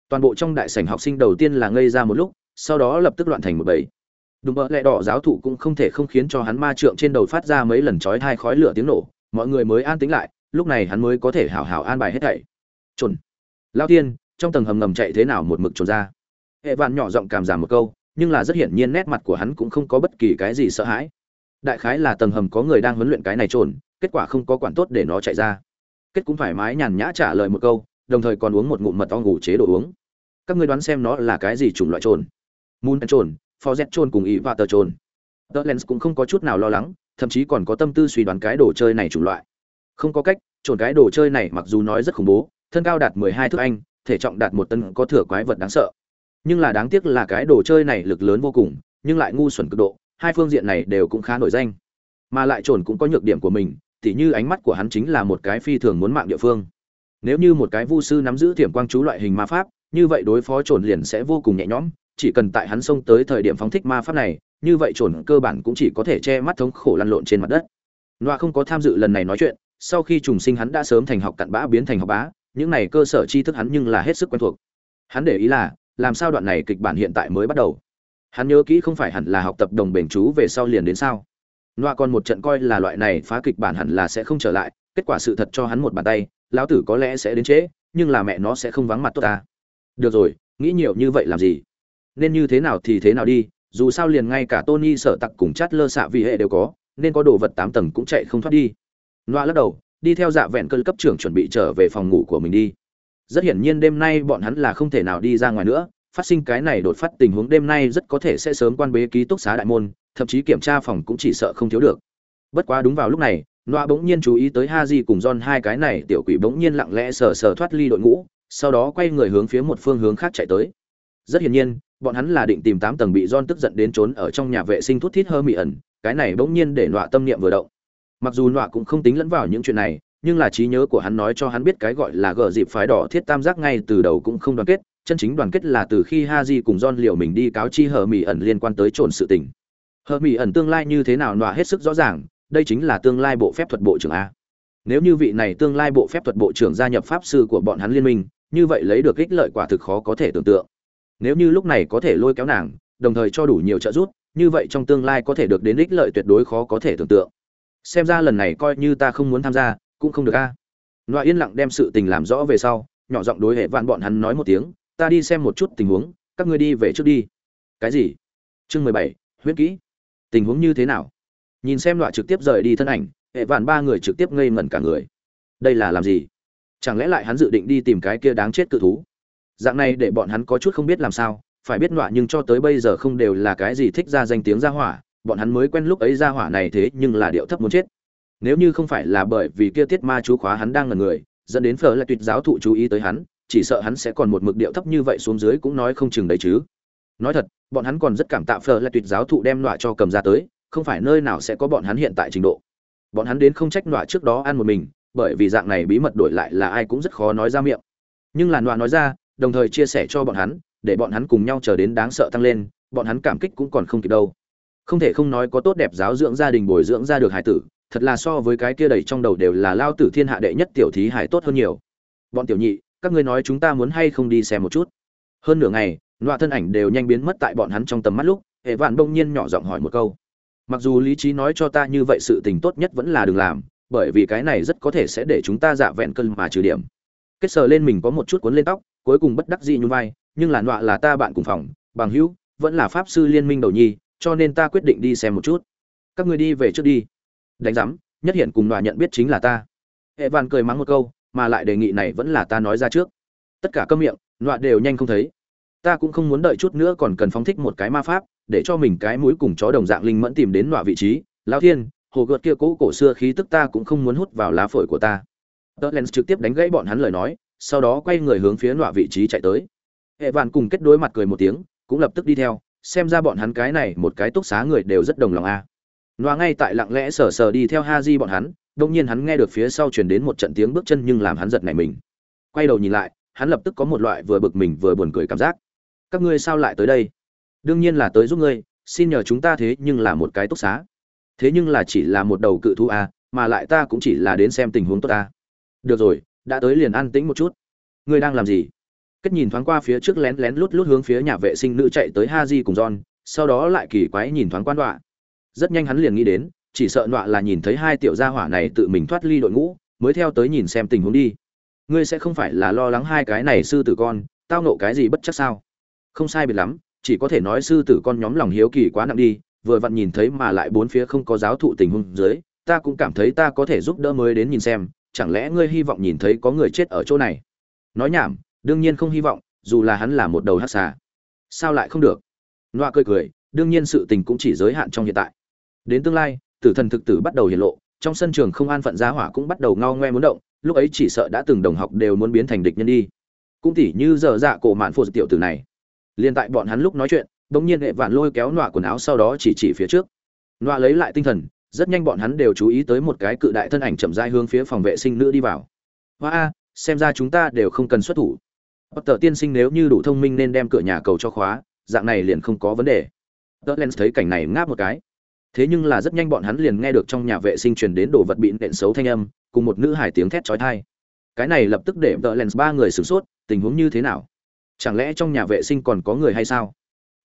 Toàn bộ trong đại sảnh học sinh đầu tiên là ngây ra một lúc, sau đó lập tức loạn thành một bầy đùm bờ lẽ đỏ giáo thụ cũng không thể không khiến cho hắn ma trượng trên đầu phát ra mấy lần chói hai khói lửa tiếng nổ, mọi người mới an tính lại, lúc này hắn mới có thể hảo hảo an bài hết thảy. Chuẩn lao tiên, trong tầng hầm ngầm chạy thế nào một mực trốn ra? Hệ vạn nhỏ giọng cảm giảm một câu, nhưng là rất hiển nhiên nét mặt của hắn cũng không có bất kỳ cái gì sợ hãi. Đại khái là tầng hầm có người đang huấn luyện cái này trồn kết quả không có quản tốt để nó chạy ra. Kết cũng thoải mái nhàn nhã trả lời một câu, đồng thời còn uống một ngụm mật ong ngủ chế đồ uống. Các ngươi đoán xem nó là cái gì chủng loại trồn mùn trồn forget trồn cùng ý và tờ trồn tờ lens cũng không có chút nào lo lắng, thậm chí còn có tâm tư suy đoán cái đồ chơi này chủng loại. Không có cách trồn cái đồ chơi này mặc dù nói rất khủng bố, thân cao đạt mười hai thước anh, thể trọng đạt một tấn có thừa quái vật đáng sợ. Nhưng là đáng tiếc là cái đồ chơi này lực lớn vô cùng, nhưng lại ngu xuẩn cực độ, hai phương diện này đều cũng khá nổi danh. Mà lại trồn cũng có nhược điểm của mình, tỉ như ánh mắt của hắn chính là một cái phi thường muốn mạng địa phương. Nếu như một cái vu sư nắm giữ tiềm quang chú loại hình ma pháp, như vậy đối phó trồn liền sẽ vô cùng nhẹ nhõm chỉ cần tại hắn xông tới thời điểm phóng thích ma pháp này, như vậy trồn cơ bản cũng chỉ có thể che mắt thống khổ lăn lộn trên mặt đất. Noa không có tham dự lần này nói chuyện, sau khi trùng sinh hắn đã sớm thành học cặn bã biến thành học bá, những này cơ sở tri thức hắn nhưng là hết sức quen thuộc. Hắn để ý là, làm sao đoạn này kịch bản hiện tại mới bắt đầu? Hắn nhớ kỹ không phải hẳn là học tập đồng bền chú về sau liền đến sao? Noa còn một trận coi là loại này phá kịch bản hẳn là sẽ không trở lại, kết quả sự thật cho hắn một bàn tay, lão tử có lẽ sẽ đến trễ, nhưng là mẹ nó sẽ không vắng mặt tốt ta. Được rồi, nghĩ nhiều như vậy làm gì? Nên như thế nào thì thế nào đi, dù sao liền ngay cả tony sợ tặc cùng chát lơ xạ vì hệ đều có, nên có đồ vật tám tầng cũng chạy không thoát đi. Loa lắc đầu, đi theo dạ vẹn cơn cấp trưởng chuẩn bị trở về phòng ngủ của mình đi. Rất hiển nhiên đêm nay bọn hắn là không thể nào đi ra ngoài nữa, phát sinh cái này đột phát tình huống đêm nay rất có thể sẽ sớm quan bế ký túc xá đại môn, thậm chí kiểm tra phòng cũng chỉ sợ không thiếu được. Bất quá đúng vào lúc này, loa bỗng nhiên chú ý tới ha di cùng john hai cái này tiểu quỷ bỗng nhiên lặng lẽ sờ sờ thoát ly đội ngũ, sau đó quay người hướng phía một phương hướng khác chạy tới. Rất hiển nhiên bọn hắn là định tìm tám tầng bị Don tức giận đến trốn ở trong nhà vệ sinh thút thít hơ mị ẩn cái này bỗng nhiên để nọa tâm niệm vừa động mặc dù nọa cũng không tính lẫn vào những chuyện này nhưng là trí nhớ của hắn nói cho hắn biết cái gọi là gờ dịp phái đỏ thiết tam giác ngay từ đầu cũng không đoàn kết chân chính đoàn kết là từ khi Haji cùng Don liệu mình đi cáo chi hờ mỹ ẩn liên quan tới trộn sự tình. Hờ mỹ ẩn tương lai như thế nào nọa hết sức rõ ràng, đây chính là tương lai bộ phép thuật bộ trưởng a. Nếu như vị này tương lai bộ phép thuật bộ trưởng gia nhập pháp sư của bọn hắn liên minh, như vậy lấy được ích lợi quả thực khó có thể tưởng tượng. Nếu như lúc này có thể lôi kéo nàng, đồng thời cho đủ nhiều trợ giúp, như vậy trong tương lai có thể được đến ích lợi tuyệt đối khó có thể tưởng tượng. Xem ra lần này coi như ta không muốn tham gia, cũng không được a. À. yên lặng đem sự tình làm rõ về sau, nhỏ giọng đối hệ vạn bọn hắn nói một tiếng, ta đi xem một chút tình huống các ngươi đi về trước đi cái gì chương mười bảy huyết kỹ tình huống như thế nào nhìn xem loại trực tiếp rời đi thân ảnh hệ vạn ba người trực tiếp ngây ngẩn cả người đây là làm gì chẳng lẽ lại hắn dự định đi tìm cái kia đáng chết cự thú dạng này để bọn hắn có chút không biết làm sao, phải biết nọa nhưng cho tới bây giờ không đều là cái gì thích ra danh tiếng ra hỏa, bọn hắn mới quen lúc ấy ra hỏa này thế nhưng là điệu thấp muốn chết. Nếu như không phải là bởi vì kia tiết ma chú khóa hắn đang ngần người, dẫn đến phở là tuyệt giáo thụ chú ý tới hắn, chỉ sợ hắn sẽ còn một mực điệu thấp như vậy xuống dưới cũng nói không chừng đấy chứ. Nói thật, bọn hắn còn rất cảm tạ phở là tuyệt giáo thụ đem nọa cho cầm ra tới, không phải nơi nào sẽ có bọn hắn hiện tại trình độ. Bọn hắn đến không trách nọa trước đó ăn một mình, bởi vì dạng này bí mật đổi lại là ai cũng rất khó nói ra miệng. Nhưng là nọa nói ra đồng thời chia sẻ cho bọn hắn, để bọn hắn cùng nhau chờ đến đáng sợ tăng lên, bọn hắn cảm kích cũng còn không kịp đâu. Không thể không nói có tốt đẹp giáo dưỡng gia đình bồi dưỡng ra được hải tử, thật là so với cái kia đầy trong đầu đều là lao tử thiên hạ đệ nhất tiểu thí hải tốt hơn nhiều. Bọn tiểu nhị, các ngươi nói chúng ta muốn hay không đi xem một chút? Hơn nửa ngày, nọa thân ảnh đều nhanh biến mất tại bọn hắn trong tầm mắt lúc, hệ vạn đông nhiên nhỏ giọng hỏi một câu. Mặc dù lý trí nói cho ta như vậy sự tình tốt nhất vẫn là đừng làm, bởi vì cái này rất có thể sẽ để chúng ta dạ vẹn cân mà trừ điểm. Kết sờ lên mình có một chút cuốn lên tóc cuối cùng bất đắc dĩ nhún vai nhưng là nọa là ta bạn cùng phòng bằng hữu vẫn là pháp sư liên minh đầu nhi cho nên ta quyết định đi xem một chút. Các ngươi đi về trước đi. Đánh rắm, nhất hiện cùng nọa nhận biết chính là ta. Hệ vạn cười mắng một câu mà lại đề nghị này vẫn là ta nói ra trước. Tất cả câm miệng nọa đều nhanh không thấy. Ta cũng không muốn đợi chút nữa còn cần phóng thích một cái ma pháp để cho mình cái mũi cùng chó đồng dạng linh mẫn tìm đến nọa vị trí. Lão thiên hồ gợt kia cũ cổ xưa khí tức ta cũng không muốn hút vào lá phổi của ta. Tớ trực tiếp đánh gãy bọn hắn lời nói sau đó quay người hướng phía nọa vị trí chạy tới. Hệ vạn cùng kết đối mặt cười một tiếng, cũng lập tức đi theo, xem ra bọn hắn cái này một cái túc xá người đều rất đồng lòng a. À. nọa ngay tại lặng lẽ sờ sờ đi theo ha di bọn hắn đông nhiên hắn nghe được phía sau truyền đến một trận tiếng bước chân nhưng làm hắn giật nảy mình. Quay đầu nhìn lại, hắn lập tức có một loại vừa bực mình vừa buồn cười cảm giác. Các ngươi sao lại tới đây? Đương nhiên là tới giúp ngươi, xin nhờ chúng ta thế nhưng là một cái túc xá. Thế nhưng là chỉ là một đầu cự thu a, mà lại ta cũng chỉ là đến xem tình huống tốt ta. Được rồi đã tới liền an tĩnh một chút. Ngươi đang làm gì? Kết nhìn thoáng qua phía trước lén lén lút lút hướng phía nhà vệ sinh nữ chạy tới ha di cùng john, sau đó lại kỳ quái nhìn thoáng quan đọa rất nhanh hắn liền nghĩ đến, chỉ sợ đoạ là nhìn thấy hai tiểu gia hỏa này tự mình thoát ly đội ngũ, mới theo tới nhìn xem tình huống đi. Ngươi sẽ không phải là lo lắng hai cái này sư tử con, tao nộ cái gì bất chắc sao? Không sai biệt lắm, chỉ có thể nói sư tử con nhóm lòng hiếu kỳ quá nặng đi, vừa vặn nhìn thấy mà lại bốn phía không có giáo thụ tình huống dưới, ta cũng cảm thấy ta có thể giúp đỡ mới đến nhìn xem chẳng lẽ ngươi hy vọng nhìn thấy có người chết ở chỗ này? Nói nhảm, đương nhiên không hy vọng, dù là hắn là một đầu hát xà. Sao lại không được? Noa cười cười, đương nhiên sự tình cũng chỉ giới hạn trong hiện tại. Đến tương lai, tử thần thực tử bắt đầu hiện lộ, trong sân trường không an phận giá hỏa cũng bắt đầu ngao ngoe muốn động, lúc ấy chỉ sợ đã từng đồng học đều muốn biến thành địch nhân đi. Cũng tỉ như giờ dạ cổ mạn phô tiểu tử này. Liền tại bọn hắn lúc nói chuyện, bỗng nhiên hệ vạn lôi kéo nọa quần áo sau đó chỉ chỉ phía trước. Nọa lấy lại tinh thần rất nhanh bọn hắn đều chú ý tới một cái cự đại thân ảnh chậm rãi hướng phía phòng vệ sinh nữ đi vào. Hoa a, xem ra chúng ta đều không cần xuất thủ. Potter tiên sinh nếu như đủ thông minh nên đem cửa nhà cầu cho khóa, dạng này liền không có vấn đề. Tớ thấy cảnh này ngáp một cái. Thế nhưng là rất nhanh bọn hắn liền nghe được trong nhà vệ sinh truyền đến đồ vật bị nện xấu thanh âm, cùng một nữ hải tiếng thét chói tai. Cái này lập tức để tớ ba người sửng sốt, tình huống như thế nào? Chẳng lẽ trong nhà vệ sinh còn có người hay sao?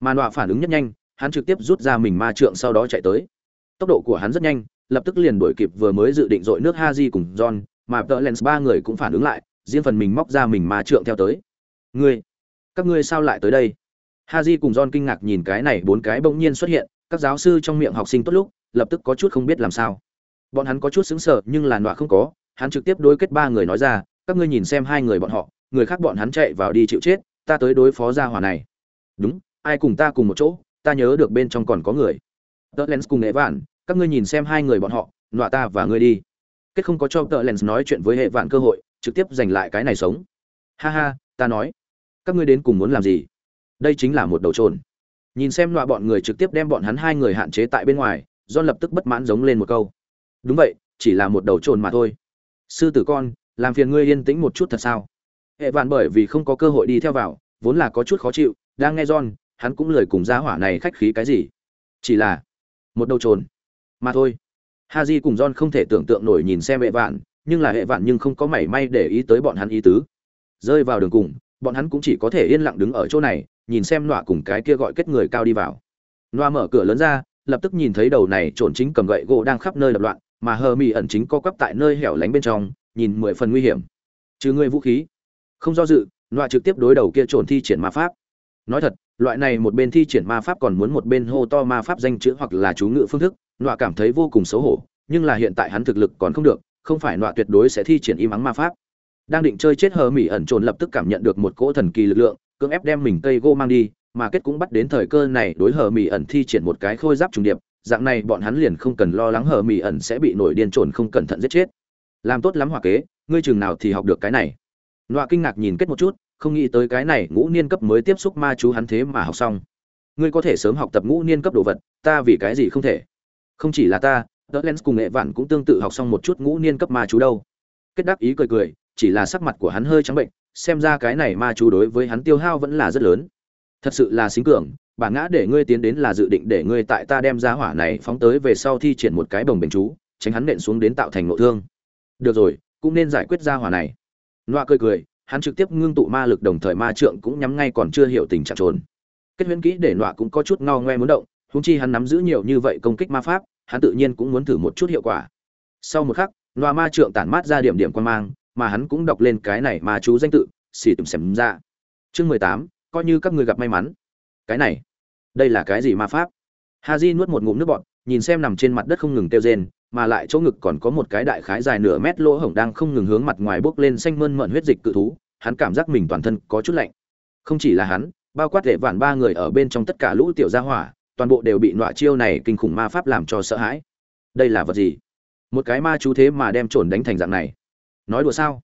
Mà nọa phản ứng nhất nhanh, hắn trực tiếp rút ra mình ma trượng sau đó chạy tới tốc độ của hắn rất nhanh, lập tức liền đuổi kịp vừa mới dự định dội nước haji cùng john, mà tờ lens ba người cũng phản ứng lại, riêng phần mình móc ra mình ma trượng theo tới. Ngươi, các ngươi sao lại tới đây? Haji cùng john kinh ngạc nhìn cái này bốn cái bỗng nhiên xuất hiện, các giáo sư trong miệng học sinh tốt lúc, lập tức có chút không biết làm sao. Bọn hắn có chút xứng sở nhưng là nọa không có, hắn trực tiếp đối kết ba người nói ra, các ngươi nhìn xem hai người bọn họ, người khác bọn hắn chạy vào đi chịu chết, ta tới đối phó gia hỏa này. Đúng, ai cùng ta cùng một chỗ, ta nhớ được bên trong còn có người tờ lens cùng nghệ vạn, các ngươi nhìn xem hai người bọn họ, nọa ta và ngươi đi. Kết không có cho tờ lens nói chuyện với hệ vạn cơ hội, trực tiếp giành lại cái này sống. Ha ha, ta nói. Các ngươi đến cùng muốn làm gì? Đây chính là một đầu trồn. Nhìn xem nọa bọn người trực tiếp đem bọn hắn hai người hạn chế tại bên ngoài do lập tức bất mãn giống lên một câu. Đúng vậy, chỉ là một đầu trồn mà thôi. Sư tử con, làm phiền ngươi yên tĩnh một chút thật sao? Hệ vạn bởi vì không có cơ hội đi theo vào, vốn là có chút khó chịu, đang nghe john, hắn cũng lời cùng gia hỏa này khách khí cái gì. Chỉ là một đầu trồn. Mà thôi. Ha j cùng john không thể tưởng tượng nổi nhìn xem hệ vạn, nhưng là hệ vạn nhưng không có mảy may để ý tới bọn hắn ý tứ. Rơi vào đường cùng, bọn hắn cũng chỉ có thể yên lặng đứng ở chỗ này, nhìn xem nọa cùng cái kia gọi kết người cao đi vào. Nọa mở cửa lớn ra, lập tức nhìn thấy đầu này trồn chính cầm gậy gỗ đang khắp nơi đập loạn, mà hờ mỹ ẩn chính co quắp tại nơi hẻo lánh bên trong, nhìn mười phần nguy hiểm. Trừ ngươi vũ khí. Không do dự, nọa trực tiếp đối đầu kia trồn thi triển ma pháp. Nói thật loại này một bên thi triển ma pháp còn muốn một bên hô to ma pháp danh chữ hoặc là chú ngữ phương thức, nọa cảm thấy vô cùng xấu hổ, nhưng là hiện tại hắn thực lực còn không được, không phải nọa tuyệt đối sẽ thi triển im ắng ma pháp. Đang định chơi chết hờ mỹ ẩn trồn lập tức cảm nhận được một cỗ thần kỳ lực lượng, cưỡng ép đem mình cây gô mang đi, mà kết cũng bắt đến thời cơ này đối hờ mỹ ẩn thi triển một cái khôi giáp trùng điệp, dạng này bọn hắn liền không cần lo lắng hờ mỹ ẩn sẽ bị nổi điên trồn không cẩn thận giết chết. Làm tốt lắm hòa kế, ngươi chừng nào thì học được cái này. Nọa kinh ngạc nhìn kết một chút không nghĩ tới cái này ngũ niên cấp mới tiếp xúc ma chú hắn thế mà học xong. Ngươi có thể sớm học tập ngũ niên cấp đồ vật, ta vì cái gì không thể? Không chỉ là ta đỡ lens cùng nghệ vạn cũng tương tự học xong một chút ngũ niên cấp ma chú đâu. Kết đắc ý cười cười, chỉ là sắc mặt của hắn hơi trắng bệnh, xem ra cái này ma chú đối với hắn tiêu hao vẫn là rất lớn. Thật sự là xính cường, bản ngã để ngươi tiến đến là dự định để ngươi tại ta đem ra hỏa này phóng tới về sau thi triển một cái bồng bềnh chú, tránh hắn nện xuống đến tạo thành nội thương. Được rồi, cũng nên giải quyết ra hỏa này. Noa cười cười hắn trực tiếp ngưng tụ ma lực đồng thời ma trượng cũng nhắm ngay còn chưa hiểu tình trạng trốn. Kết huyễn kỹ để nọa cũng có chút ngao ngoe muốn động húng chi hắn nắm giữ nhiều như vậy công kích ma pháp, hắn tự nhiên cũng muốn thử một chút hiệu quả. Sau một khắc, nọa ma trượng tản mát ra điểm điểm quan mang, mà hắn cũng đọc lên cái này mà chú danh tự, xì tùm xem ra. Chương mười tám, coi như các người gặp may mắn. Cái này, đây là cái gì ma pháp? Ha di nuốt một ngụm nước bọt, nhìn xem nằm trên mặt đất không ngừng kêu rên mà lại chỗ ngực còn có một cái đại khái dài nửa mét lỗ hổng đang không ngừng hướng mặt ngoài bốc lên xanh mơn mận huyết dịch cự thú, hắn cảm giác mình toàn thân có chút lạnh. Không chỉ là hắn, bao quát lệ vạn ba người ở bên trong tất cả lũ tiểu gia hỏa, toàn bộ đều bị nọa chiêu này kinh khủng ma pháp làm cho sợ hãi. Đây là vật gì? Một cái ma chú thế mà đem trồn đánh thành dạng này. Nói đùa sao?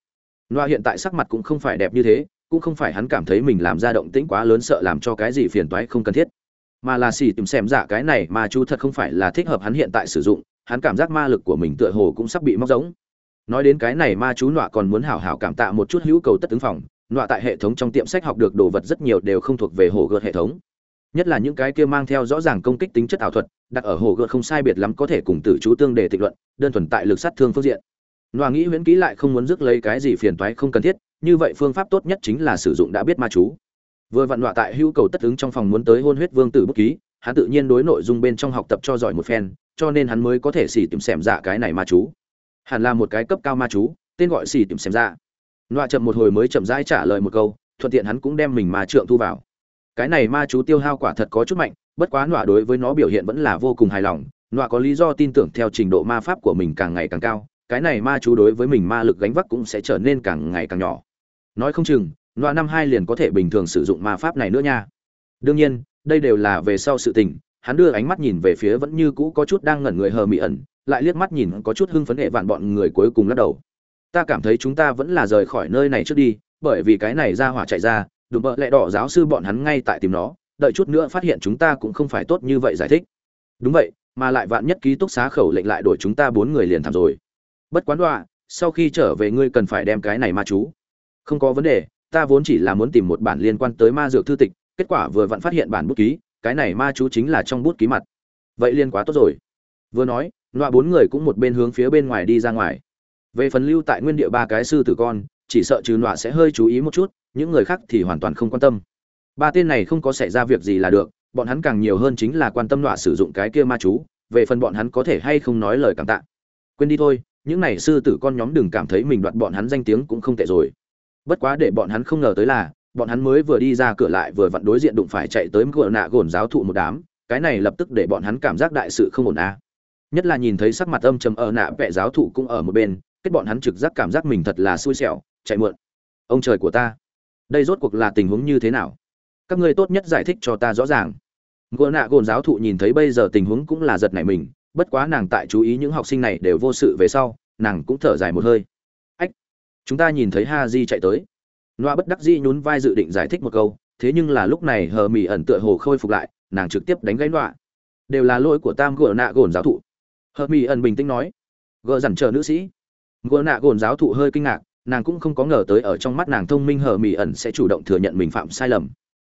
Nọa hiện tại sắc mặt cũng không phải đẹp như thế, cũng không phải hắn cảm thấy mình làm ra động tĩnh quá lớn sợ làm cho cái gì phiền toái không cần thiết. Mà là xì tìm xem dạ cái này ma chú thật không phải là thích hợp hắn hiện tại sử dụng hắn cảm giác ma lực của mình tựa hồ cũng sắp bị móc giống. Nói đến cái này, ma chú nọa còn muốn hảo hảo cảm tạ một chút hữu cầu tất ứng phòng. Nọa tại hệ thống trong tiệm sách học được đồ vật rất nhiều đều không thuộc về hồ gợt hệ thống. Nhất là những cái kia mang theo rõ ràng công kích tính chất ảo thuật, đặt ở hồ gợt không sai biệt lắm có thể cùng tử chú tương đề tịch luận, đơn thuần tại lực sát thương phương diện. Nọa nghĩ huyễn kỹ lại không muốn rước lấy cái gì phiền toái không cần thiết, như vậy phương pháp tốt nhất chính là sử dụng đã biết ma chú. Vừa vặn nọa tại hữu cầu tất ứng trong phòng muốn tới hôn huyết vương tử bút ký hắn tự nhiên đối nội dung bên trong học tập cho giỏi một phen, cho nên hắn mới có thể xỉ tìm xem dạ cái này ma chú. Hẳn là một cái cấp cao ma chú, tên gọi xỉ tìm xem dạ. Nọa chậm một hồi mới chậm rãi trả lời một câu, thuận tiện hắn cũng đem mình ma trượng thu vào. Cái này ma chú tiêu hao quả thật có chút mạnh, bất quá nọa đối với nó biểu hiện vẫn là vô cùng hài lòng. Nọa có lý do tin tưởng theo trình độ ma pháp của mình càng ngày càng cao, cái này ma chú đối với mình ma lực gánh vác cũng sẽ trở nên càng ngày càng nhỏ. Nói không chừng, nọa năm hai liền có thể bình thường sử dụng ma pháp này nữa nha. Đương nhiên đây đều là về sau sự tình, hắn đưa ánh mắt nhìn về phía vẫn như cũ có chút đang ngẩn người hờ mị ẩn, lại liếc mắt nhìn có chút hưng phấn hệ vạn bọn người cuối cùng lắc đầu. Ta cảm thấy chúng ta vẫn là rời khỏi nơi này trước đi, bởi vì cái này ra hỏa chạy ra, đùm bợ lẹ đỏ giáo sư bọn hắn ngay tại tìm nó, đợi chút nữa phát hiện chúng ta cũng không phải tốt như vậy giải thích. Đúng vậy, mà lại vạn nhất ký túc xá khẩu lệnh lại đổi chúng ta bốn người liền thảm rồi. Bất quán đọa sau khi trở về ngươi cần phải đem cái này ma chú. Không có vấn đề, ta vốn chỉ là muốn tìm một bản liên quan tới ma dược thư tịch kết quả vừa vặn phát hiện bản bút ký, cái này ma chú chính là trong bút ký mặt. Vậy liên quá tốt rồi. Vừa nói loa bốn người cũng một bên hướng phía bên ngoài đi ra ngoài. Về phần lưu tại nguyên địa ba cái sư tử con, chỉ sợ trừ loa sẽ hơi chú ý một chút, những người khác thì hoàn toàn không quan tâm. Ba tên này không có xảy ra việc gì là được, bọn hắn càng nhiều hơn chính là quan tâm loa sử dụng cái kia ma chú, về phần bọn hắn có thể hay không nói lời cảm tạ. Quên đi thôi, những này sư tử con nhóm đừng cảm thấy mình đoạt bọn hắn danh tiếng cũng không tệ rồi. Bất quá để bọn hắn không ngờ tới là bọn hắn mới vừa đi ra cửa lại vừa vặn đối diện đụng phải chạy tới cửa nạ gồn giáo thụ một đám, cái này lập tức để bọn hắn cảm giác đại sự không ổn a. Nhất là nhìn thấy sắc mặt âm trầm ở nạ vẽ giáo thụ cũng ở một bên, kết bọn hắn trực giác cảm giác mình thật là xui xẻo, chạy muộn. Ông trời của ta, đây rốt cuộc là tình huống như thế nào? Các ngươi tốt nhất giải thích cho ta rõ ràng. Gỗ nạ gồn giáo thụ nhìn thấy bây giờ tình huống cũng là giật nảy mình, bất quá nàng tại chú ý những học sinh này đều vô sự về sau, nàng cũng thở dài một hơi. Ách, chúng ta nhìn thấy ha di chạy tới loa bất đắc dĩ nhún vai dự định giải thích một câu, thế nhưng là lúc này hờ Mị ẩn tựa hồ khôi phục lại, nàng trực tiếp đánh gãy loa đều là lỗi của tam gỗ nạ gồn giáo thụ. Hờ Mị ẩn bình tĩnh nói, gỡ dằn chờ nữ sĩ. Gỗ nạ gồn giáo thụ hơi kinh ngạc, nàng cũng không có ngờ tới ở trong mắt nàng thông minh hờ Mị ẩn sẽ chủ động thừa nhận mình phạm sai lầm.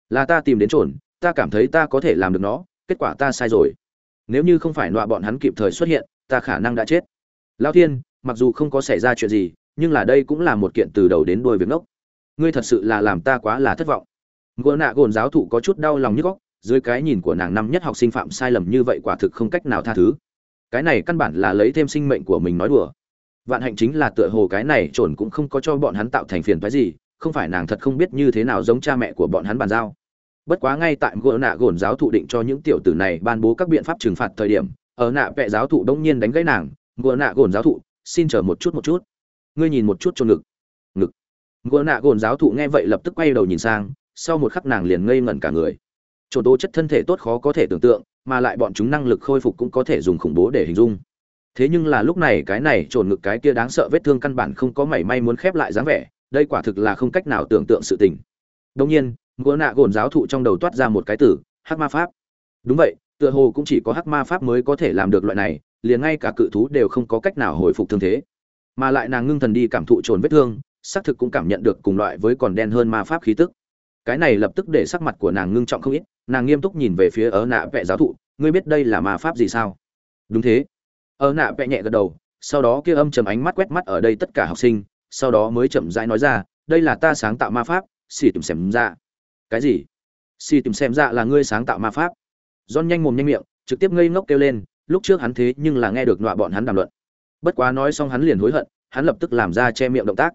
Là ta tìm đến trồn ta cảm thấy ta có thể làm được nó, kết quả ta sai rồi. Nếu như không phải Noa bọn hắn kịp thời xuất hiện, ta khả năng đã chết. Lão thiên, mặc dù không có xảy ra chuyện gì, nhưng là đây cũng là một kiện từ đầu đến đuôi việc ngốc ngươi thật sự là làm ta quá là thất vọng. Gỗ nạ gồn giáo thụ có chút đau lòng nhức góc dưới cái nhìn của nàng năm nhất học sinh phạm sai lầm như vậy quả thực không cách nào tha thứ. Cái này căn bản là lấy thêm sinh mệnh của mình nói đùa. Vạn hạnh chính là tựa hồ cái này trồn cũng không có cho bọn hắn tạo thành phiền phái gì, không phải nàng thật không biết như thế nào giống cha mẹ của bọn hắn bàn giao. Bất quá ngay tại gỗ nạ gồn giáo thụ định cho những tiểu tử này ban bố các biện pháp trừng phạt thời điểm, ở nạ vẹ giáo thụ đông nhiên đánh gãy nàng. Gỗ nạ gồn giáo thụ, xin chờ một chút một chút. Ngươi nhìn một chút cho ngực. Ngô nạ gồn giáo thụ nghe vậy lập tức quay đầu nhìn sang, sau một khắc nàng liền ngây ngẩn cả người. Trồn tố chất thân thể tốt khó có thể tưởng tượng, mà lại bọn chúng năng lực khôi phục cũng có thể dùng khủng bố để hình dung. Thế nhưng là lúc này cái này trồn ngực cái kia đáng sợ vết thương căn bản không có mảy may muốn khép lại dáng vẻ, đây quả thực là không cách nào tưởng tượng sự tình. Đông nhiên, Ngô nạ gồn giáo thụ trong đầu toát ra một cái từ, hắc ma pháp. Đúng vậy, tựa hồ cũng chỉ có hắc ma pháp mới có thể làm được loại này, liền ngay cả cự thú đều không có cách nào hồi phục thương thế. Mà lại nàng ngưng thần đi cảm thụ trồn vết thương xác thực cũng cảm nhận được cùng loại với còn đen hơn ma pháp khí tức. Cái này lập tức để sắc mặt của nàng ngưng trọng không ít, nàng nghiêm túc nhìn về phía ớ nạ vẽ giáo thụ, ngươi biết đây là ma pháp gì sao? Đúng thế. Ớ nạ vẽ nhẹ gật đầu, sau đó kia âm trầm ánh mắt quét mắt ở đây tất cả học sinh, sau đó mới chậm rãi nói ra, đây là ta sáng tạo ma pháp, xì tìm xem ra dạ. cái gì? Xì tìm xem ra dạ là ngươi sáng tạo ma pháp. Don nhanh mồm nhanh miệng, trực tiếp ngây ngốc kêu lên, lúc trước hắn thế nhưng là nghe được nọa bọn hắn đàm luận. Bất quá nói xong hắn liền hối hận, hắn lập tức làm ra che miệng động tác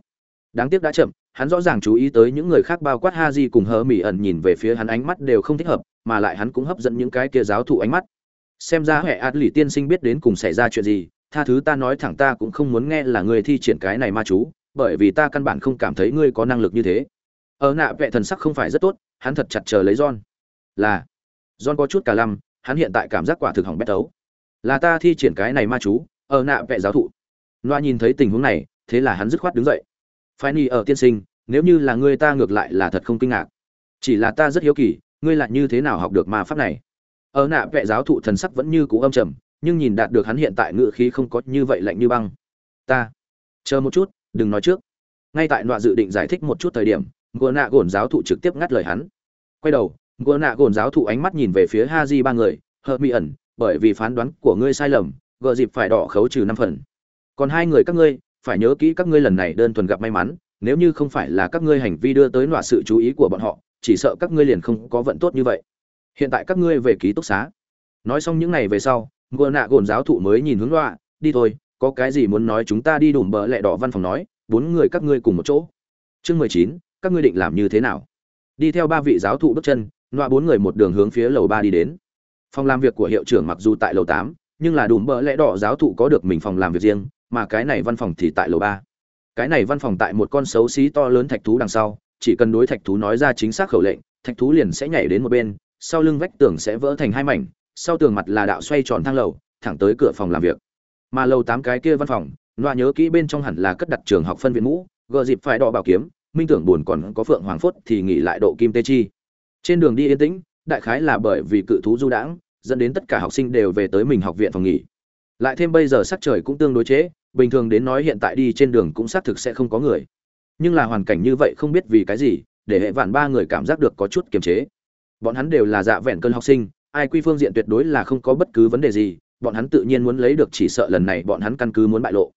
đáng tiếc đã chậm, hắn rõ ràng chú ý tới những người khác bao quát ha di cùng hờ mỹ ẩn nhìn về phía hắn ánh mắt đều không thích hợp, mà lại hắn cũng hấp dẫn những cái kia giáo thụ ánh mắt. Xem ra hệ ạt lì tiên sinh biết đến cùng xảy ra chuyện gì, tha thứ ta nói thẳng ta cũng không muốn nghe là người thi triển cái này ma chú, bởi vì ta căn bản không cảm thấy ngươi có năng lực như thế. Ở nạ vệ thần sắc không phải rất tốt, hắn thật chặt chờ lấy john. Là, john có chút cả lăm, hắn hiện tại cảm giác quả thực hỏng bét tấu là ta thi triển cái này ma chú, ở nạ vệ giáo thụ. Loa nhìn thấy tình huống này, thế là hắn dứt khoát đứng dậy phái ni ở tiên sinh, nếu như là ngươi ta ngược lại là thật không kinh ngạc. Chỉ là ta rất hiếu kỳ, ngươi lại như thế nào học được ma pháp này? Ở nạ vệ giáo thụ thần sắc vẫn như cũ âm trầm, nhưng nhìn đạt được hắn hiện tại ngự khí không có như vậy lạnh như băng. Ta, chờ một chút, đừng nói trước. Ngay tại nọa dự định giải thích một chút thời điểm ngựa nạ gồn giáo thụ trực tiếp ngắt lời hắn. Quay đầu ngựa nạ gồn giáo thụ ánh mắt nhìn về phía ha di ba người, hờ mỹ ẩn, bởi vì phán đoán của ngươi sai lầm, gợ dịp phải đỏ khấu trừ năm phần. Còn hai người các ngươi phải nhớ kỹ các ngươi lần này đơn thuần gặp may mắn, nếu như không phải là các ngươi hành vi đưa tới nọa sự chú ý của bọn họ, chỉ sợ các ngươi liền không có vận tốt như vậy. Hiện tại các ngươi về ký túc xá. Nói xong những ngày về sau, ngô nạ gồn giáo thụ mới nhìn hướng nọa, đi thôi, có cái gì muốn nói chúng ta đi đùm bờ lẹ đỏ văn phòng nói, bốn người các ngươi cùng một chỗ. Chương mười chín, các ngươi định làm như thế nào? Đi theo ba vị giáo thụ bước chân, nọa bốn người một đường hướng phía lầu ba đi đến. Phòng làm việc của hiệu trưởng mặc dù tại lầu tám, nhưng là đùm bờ lẽ đỏ giáo thụ có được mình phòng làm việc riêng mà cái này văn phòng thì tại lầu ba. Cái này văn phòng tại một con xấu xí to lớn thạch thú đằng sau, chỉ cần đối thạch thú nói ra chính xác khẩu lệnh, thạch thú liền sẽ nhảy đến một bên, sau lưng vách tường sẽ vỡ thành hai mảnh, sau tường mặt là đạo xoay tròn thang lầu, thẳng tới cửa phòng làm việc. Mà lầu tám cái kia văn phòng loa nhớ kỹ bên trong hẳn là cất đặt trường học phân viện mũ, gờ dịp phải đọ bảo kiếm, minh tưởng buồn còn có phượng hoàng phốt thì nghỉ lại độ kim tê chi. Trên đường đi yên tĩnh, đại khái là bởi vì cự thú du đãng, dẫn đến tất cả học sinh đều về tới mình học viện phòng nghỉ. Lại thêm bây giờ sắc trời cũng tương đối chế bình thường đến nói hiện tại đi trên đường cũng xác thực sẽ không có người. Nhưng là hoàn cảnh như vậy không biết vì cái gì, để hệ vạn ba người cảm giác được có chút kiềm chế. Bọn hắn đều là dạ vẹn cơn học sinh, ai quy phương diện tuyệt đối là không có bất cứ vấn đề gì, bọn hắn tự nhiên muốn lấy được chỉ sợ lần này bọn hắn căn cứ muốn bại lộ.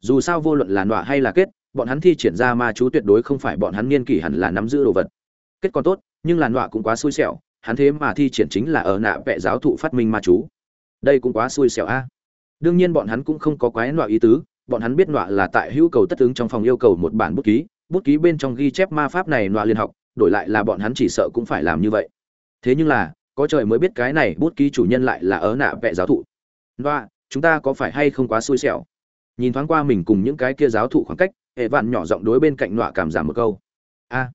Dù sao vô luận là nọa hay là kết, bọn hắn thi triển ra ma chú tuyệt đối không phải bọn hắn niên kỷ hẳn là nắm giữ đồ vật. Kết còn tốt, nhưng là nọa cũng quá xui xẻo, hắn thế mà thi triển chính là ở nạ vẽ giáo thụ phát minh ma chú. Đây cũng quá xui xẻo a đương nhiên bọn hắn cũng không có quái nọa ý tứ bọn hắn biết nọa là tại hữu cầu tất ứng trong phòng yêu cầu một bản bút ký bút ký bên trong ghi chép ma pháp này nọa liên học đổi lại là bọn hắn chỉ sợ cũng phải làm như vậy. Thế nhưng là có trời mới biết cái này bút ký chủ nhân lại là ở nạ vệ giáo thụ. Nọa chúng ta có phải hay không quá xui xẻo? Nhìn thoáng qua mình cùng những cái kia giáo thụ khoảng cách hệ vạn nhỏ giọng đối bên cạnh nọa cảm giảm một câu. A à,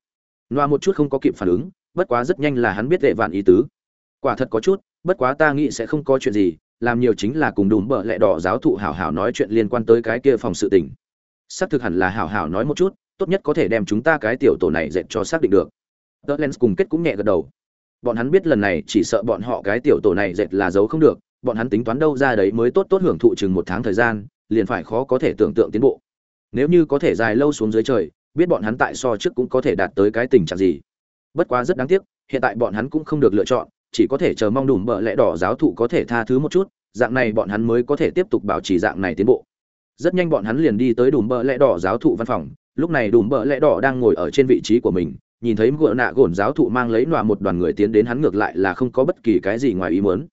nọa một chút không có kịp phản ứng bất quá rất nhanh là hắn biết hệ vạn ý tứ. Quả thật có chút bất quá ta nghĩ sẽ không có chuyện gì làm nhiều chính là cùng đùm bợ lẹ đỏ giáo thụ hảo hảo nói chuyện liên quan tới cái kia phòng sự tình. Xác thực hẳn là hảo hảo nói một chút, tốt nhất có thể đem chúng ta cái tiểu tổ này dệt cho xác định được. Tớ len cùng kết cũng nhẹ gật đầu. Bọn hắn biết lần này chỉ sợ bọn họ cái tiểu tổ này dệt là giấu không được, bọn hắn tính toán đâu ra đấy mới tốt tốt hưởng thụ chừng một tháng thời gian, liền phải khó có thể tưởng tượng tiến bộ. Nếu như có thể dài lâu xuống dưới trời, biết bọn hắn tại so trước cũng có thể đạt tới cái tình trạng gì. Bất quá rất đáng tiếc, hiện tại bọn hắn cũng không được lựa chọn chỉ có thể chờ mong đùm bợ lẽ đỏ giáo thụ có thể tha thứ một chút, dạng này bọn hắn mới có thể tiếp tục bảo trì dạng này tiến bộ. Rất nhanh bọn hắn liền đi tới đùm bợ lẽ đỏ giáo thụ văn phòng, lúc này đùm bợ lẽ đỏ đang ngồi ở trên vị trí của mình, nhìn thấy gợ nạ gồn giáo thụ mang lấy nọa một đoàn người tiến đến hắn ngược lại là không có bất kỳ cái gì ngoài ý muốn.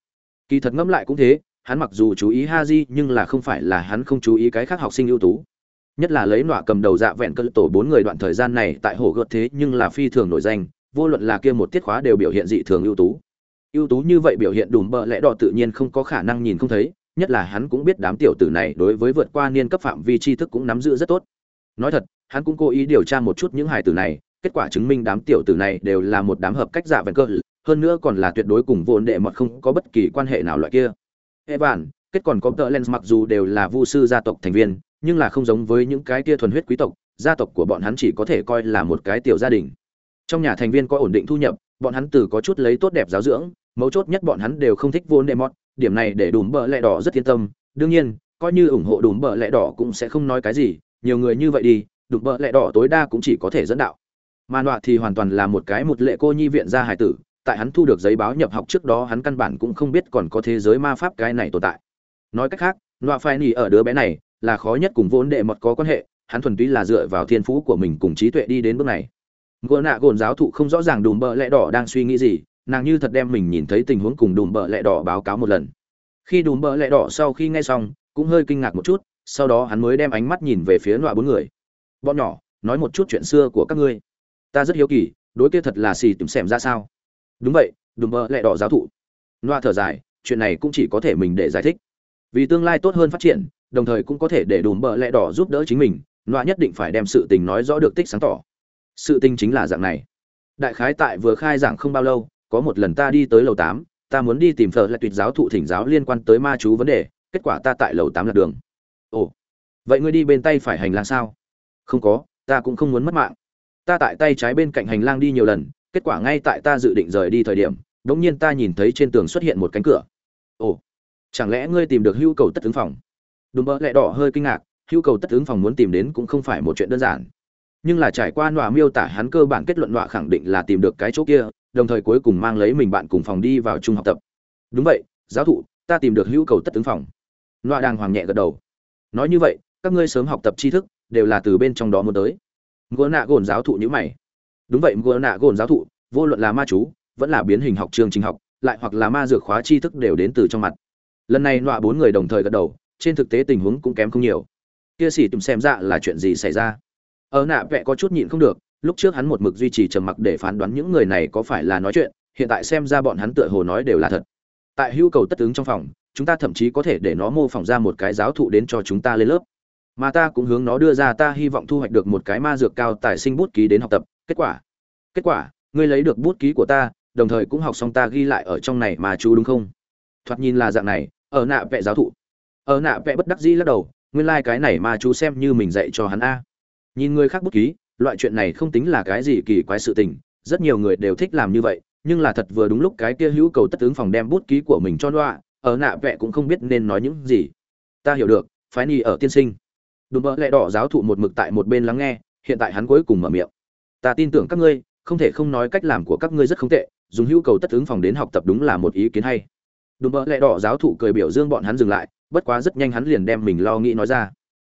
Kỳ thật ngẫm lại cũng thế, hắn mặc dù chú ý ha di nhưng là không phải là hắn không chú ý cái khác học sinh ưu tú. Nhất là lấy nọa cầm đầu dạ vẹn cỡ tổ bốn người đoạn thời gian này tại hồ gợt thế nhưng là phi thường nổi danh, vô luận là kia một tiết khóa đều biểu hiện dị thường ưu tú ưu tú như vậy biểu hiện đùm bợ lẽ đỏ tự nhiên không có khả năng nhìn không thấy, nhất là hắn cũng biết đám tiểu tử này đối với vượt qua niên cấp phạm vi tri thức cũng nắm giữ rất tốt. Nói thật, hắn cũng cố ý điều tra một chút những hài tử này, kết quả chứng minh đám tiểu tử này đều là một đám hợp cách giả vẹn cơ, hơn nữa còn là tuyệt đối cùng vốn đệ mật không có bất kỳ quan hệ nào loại kia. Evan, kết còn có tờ lens mặc dù đều là vu sư gia tộc thành viên, nhưng là không giống với những cái kia thuần huyết quý tộc, gia tộc của bọn hắn chỉ có thể coi là một cái tiểu gia đình. Trong nhà thành viên có ổn định thu nhập, bọn hắn từ có chút lấy tốt đẹp giáo dưỡng mấu chốt nhất bọn hắn đều không thích vốn đệ mọt điểm này để đùm bợ lẹ đỏ rất yên tâm. Đương nhiên, coi như ủng hộ đùm bợ lẹ đỏ cũng sẽ không nói cái gì, nhiều người như vậy đi, đùm bợ lẹ đỏ tối đa cũng chỉ có thể dẫn đạo. Mà nọa thì hoàn toàn là một cái một lệ cô nhi viện gia hải tử, tại hắn thu được giấy báo nhập học trước đó hắn căn bản cũng không biết còn có thế giới ma pháp cái này tồn tại. Nói cách khác, nọa phai nỉ ở đứa bé này là khó nhất cùng vốn đệ mọt có quan hệ, hắn thuần túy là dựa vào thiên phú của mình cùng trí tuệ đi đến bước này. Gỗ nạ gồn giáo thụ không rõ ràng đùm bợ lẹ đỏ đang suy nghĩ gì nàng như thật đem mình nhìn thấy tình huống cùng đùm bợ lẹ đỏ báo cáo một lần. Khi đùm bợ lẹ đỏ sau khi nghe xong, cũng hơi kinh ngạc một chút, sau đó hắn mới đem ánh mắt nhìn về phía nọa bốn người. Bọn nhỏ, nói một chút chuyện xưa của các ngươi. Ta rất hiếu kỳ, đối kia thật là xì tìm xẻm ra sao? Đúng vậy, đùm bợ lẹ đỏ giáo thụ. Nọa thở dài, chuyện này cũng chỉ có thể mình để giải thích. Vì tương lai tốt hơn phát triển, đồng thời cũng có thể để đùm bợ lẹ đỏ giúp đỡ chính mình, nọa nhất định phải đem sự tình nói rõ được tích sáng tỏ. Sự tình chính là dạng này. Đại khái tại vừa khai giảng không bao lâu có một lần ta đi tới lầu tám, ta muốn đi tìm phở lại tuyệt giáo thụ thỉnh giáo liên quan tới ma chú vấn đề, kết quả ta tại lầu tám lạc đường. Ồ, vậy ngươi đi bên tay phải hành lang sao? Không có, ta cũng không muốn mất mạng. Ta tại tay trái bên cạnh hành lang đi nhiều lần, kết quả ngay tại ta dự định rời đi thời điểm đ ỗ n g nhiên ta nhìn thấy trên tường xuất hiện một cánh cửa. Ồ, chẳng lẽ ngươi tìm được hưu cầu tất ứng phòng? Đùm bỡ, lẹ đỏ hơi kinh ngạc, hưu cầu tất ứng phòng muốn tìm đến cũng không phải một chuyện đơn giản nhưng là trải qua nọa miêu tả hắn cơ bản kết luận nọa khẳng định là tìm được cái chỗ kia, đồng thời cuối cùng mang lấy mình bạn cùng phòng đi vào chung học tập. Đúng vậy, giáo thụ, ta tìm được hữu cầu tất ứng phòng. Nọa đang hoàng nhẹ gật đầu. Nói như vậy, các ngươi sớm học tập tri thức, đều là từ bên trong đó muốn tới. Ngô nạ gồn giáo thụ như mày. Đúng vậy, ngô nạ gồn giáo thụ, vô luận là ma chú, vẫn là biến hình học trường trình học, lại hoặc là ma dược khóa tri thức đều đến từ trong mặt. Lần này nọa bốn người đồng thời gật đầu, trên thực tế tình huống cũng kém không nhiều. Kia xỉ tùm xem ra là chuyện gì xảy ra ở nạ vẽ có chút nhịn không được, lúc trước hắn một mực duy trì trầm mặc để phán đoán những người này có phải là nói chuyện, hiện tại xem ra bọn hắn tựa hồ nói đều là thật. Tại hưu cầu tất ứng trong phòng, chúng ta thậm chí có thể để nó mô phỏng ra một cái giáo thụ đến cho chúng ta lên lớp. Mà ta cũng hướng nó đưa ra ta hy vọng thu hoạch được một cái ma dược cao tài sinh bút ký đến học tập. Kết quả? Kết quả, ngươi lấy được bút ký của ta, đồng thời cũng học xong ta ghi lại ở trong này mà chú đúng không? Thoạt nhìn là dạng này, ở nạ vẽ giáo thụ. Ở nạ vẽ bất đắc dĩ lắc đầu nguyên lai、like、cái này mà chú xem như mình dạy cho hắn a nhìn người khác bút ký, loại chuyện này không tính là cái gì kỳ quái sự tình, rất nhiều người đều thích làm như vậy, nhưng là thật vừa đúng lúc cái kia hữu cầu tất tướng phòng đem bút ký của mình cho loa, ở nạ vẽ cũng không biết nên nói những gì. Ta hiểu được, phái ni ở tiên sinh. Đùm bỡ lẹ đỏ giáo thụ một mực tại một bên lắng nghe, hiện tại hắn cuối cùng mở miệng. Ta tin tưởng các ngươi, không thể không nói cách làm của các ngươi rất không tệ, dùng hữu cầu tất ứng phòng đến học tập đúng là một ý kiến hay. Đùm bỡ lẹ đỏ giáo thụ cười biểu dương bọn hắn dừng lại, bất quá rất nhanh hắn liền đem mình lo nghĩ nói ra.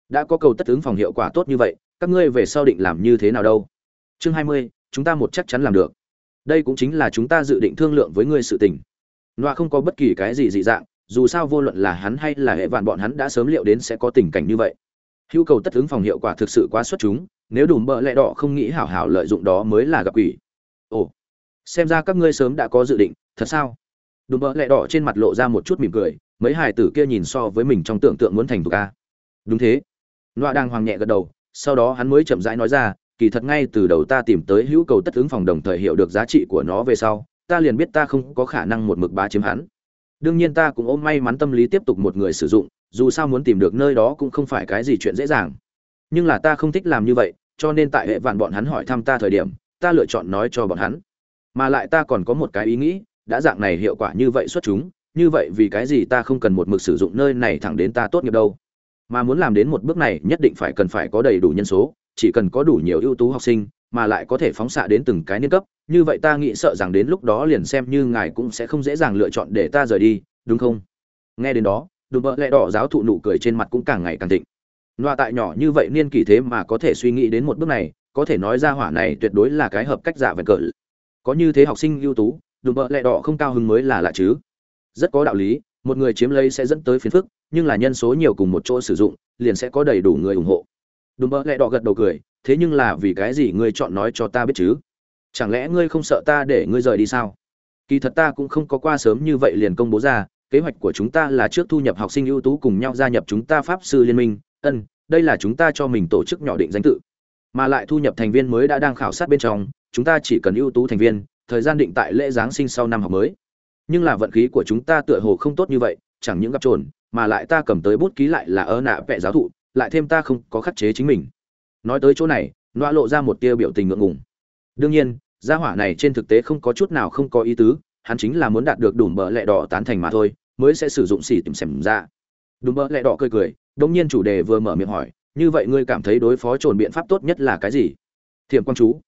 Đã có cầu tất ứng phòng hiệu quả tốt như vậy các ngươi về sau định làm như thế nào đâu? Chương hai mươi, chúng ta một chắc chắn làm được. Đây cũng chính là chúng ta dự định thương lượng với ngươi sự tình. Loa không có bất kỳ cái gì dị dạng, dù sao vô luận là hắn hay là hệ vạn bọn hắn đã sớm liệu đến sẽ có tình cảnh như vậy. Hữu cầu tất ứng phòng hiệu quả thực sự quá xuất chúng, nếu đủ bợ lẹ đỏ không nghĩ hảo hảo lợi dụng đó mới là gặp quỷ. Ồ, xem ra các ngươi sớm đã có dự định, thật sao? Đùm bợ lẹ đỏ trên mặt lộ ra một chút mỉm cười, mấy hài tử kia nhìn so với mình trong tưởng tượng muốn thành thục a đúng thế. Loa đang hoàng nhẹ gật đầu sau đó hắn mới chậm rãi nói ra, kỳ thật ngay từ đầu ta tìm tới hữu cầu tất ứng phòng đồng thời hiểu được giá trị của nó về sau, ta liền biết ta không có khả năng một mực bá chiếm hắn. Đương nhiên ta cũng ôm may mắn tâm lý tiếp tục một người sử dụng, dù sao muốn tìm được nơi đó cũng không phải cái gì chuyện dễ dàng. Nhưng là ta không thích làm như vậy, cho nên tại hệ vạn bọn hắn hỏi thăm ta thời điểm, ta lựa chọn nói cho bọn hắn. Mà lại ta còn có một cái ý nghĩ, đã dạng này hiệu quả như vậy xuất chúng, như vậy vì cái gì ta không cần một mực sử dụng nơi này thẳng đến ta tốt nghiệp đâu? Mà muốn làm đến một bước này nhất định phải cần phải có đầy đủ nhân số, chỉ cần có đủ nhiều ưu tú học sinh mà lại có thể phóng xạ đến từng cái niên cấp. Như vậy ta nghĩ sợ rằng đến lúc đó liền xem như ngài cũng sẽ không dễ dàng lựa chọn để ta rời đi, đúng không? Nghe đến đó, đùm bợ lẹ đỏ giáo thụ nụ cười trên mặt cũng càng ngày càng thịnh. Loa tại nhỏ như vậy niên kỷ thế mà có thể suy nghĩ đến một bước này, có thể nói ra hỏa này tuyệt đối là cái hợp cách giả vẹn cỡ. Có như thế học sinh ưu tú, đùm bợ lẹ đỏ không cao hứng mới là lạ chứ. Rất có đạo lý, một người chiếm lấy sẽ dẫn tới phiền phức nhưng là nhân số nhiều cùng một chỗ sử dụng, liền sẽ có đầy đủ người ủng hộ. Đùm bơ lẹ đỏ gật đầu cười, thế nhưng là vì cái gì ngươi chọn nói cho ta biết chứ? Chẳng lẽ ngươi không sợ ta để ngươi rời đi sao? Kỳ thật ta cũng không có qua sớm như vậy liền công bố ra, kế hoạch của chúng ta là trước thu nhập học sinh ưu tú cùng nhau gia nhập chúng ta pháp sư liên minh. Ân, đây là chúng ta cho mình tổ chức nhỏ định danh tự. Mà lại thu nhập thành viên mới đã đang khảo sát bên trong, chúng ta chỉ cần ưu tú thành viên, thời gian định tại lễ giáng sinh sau năm học mới. Nhưng là vận khí của chúng ta tựa hồ không tốt như vậy, chẳng những gặp trồn mà lại ta cầm tới bút ký lại là ơ nạ vẽ giáo thụ, lại thêm ta không có khắc chế chính mình. Nói tới chỗ này nọa lộ ra một tia biểu tình ngượng ngùng. Đương nhiên, gia hỏa này trên thực tế không có chút nào không có ý tứ, hắn chính là muốn đạt được đủ bờ lẹ đỏ tán thành mà thôi, mới sẽ sử dụng xỉ tìm xem ra. Đủ bờ lẹ đỏ cười cười đống nhiên chủ đề vừa mở miệng hỏi, như vậy ngươi cảm thấy đối phó trồn biện pháp tốt nhất là cái gì? Thiểm quang chú.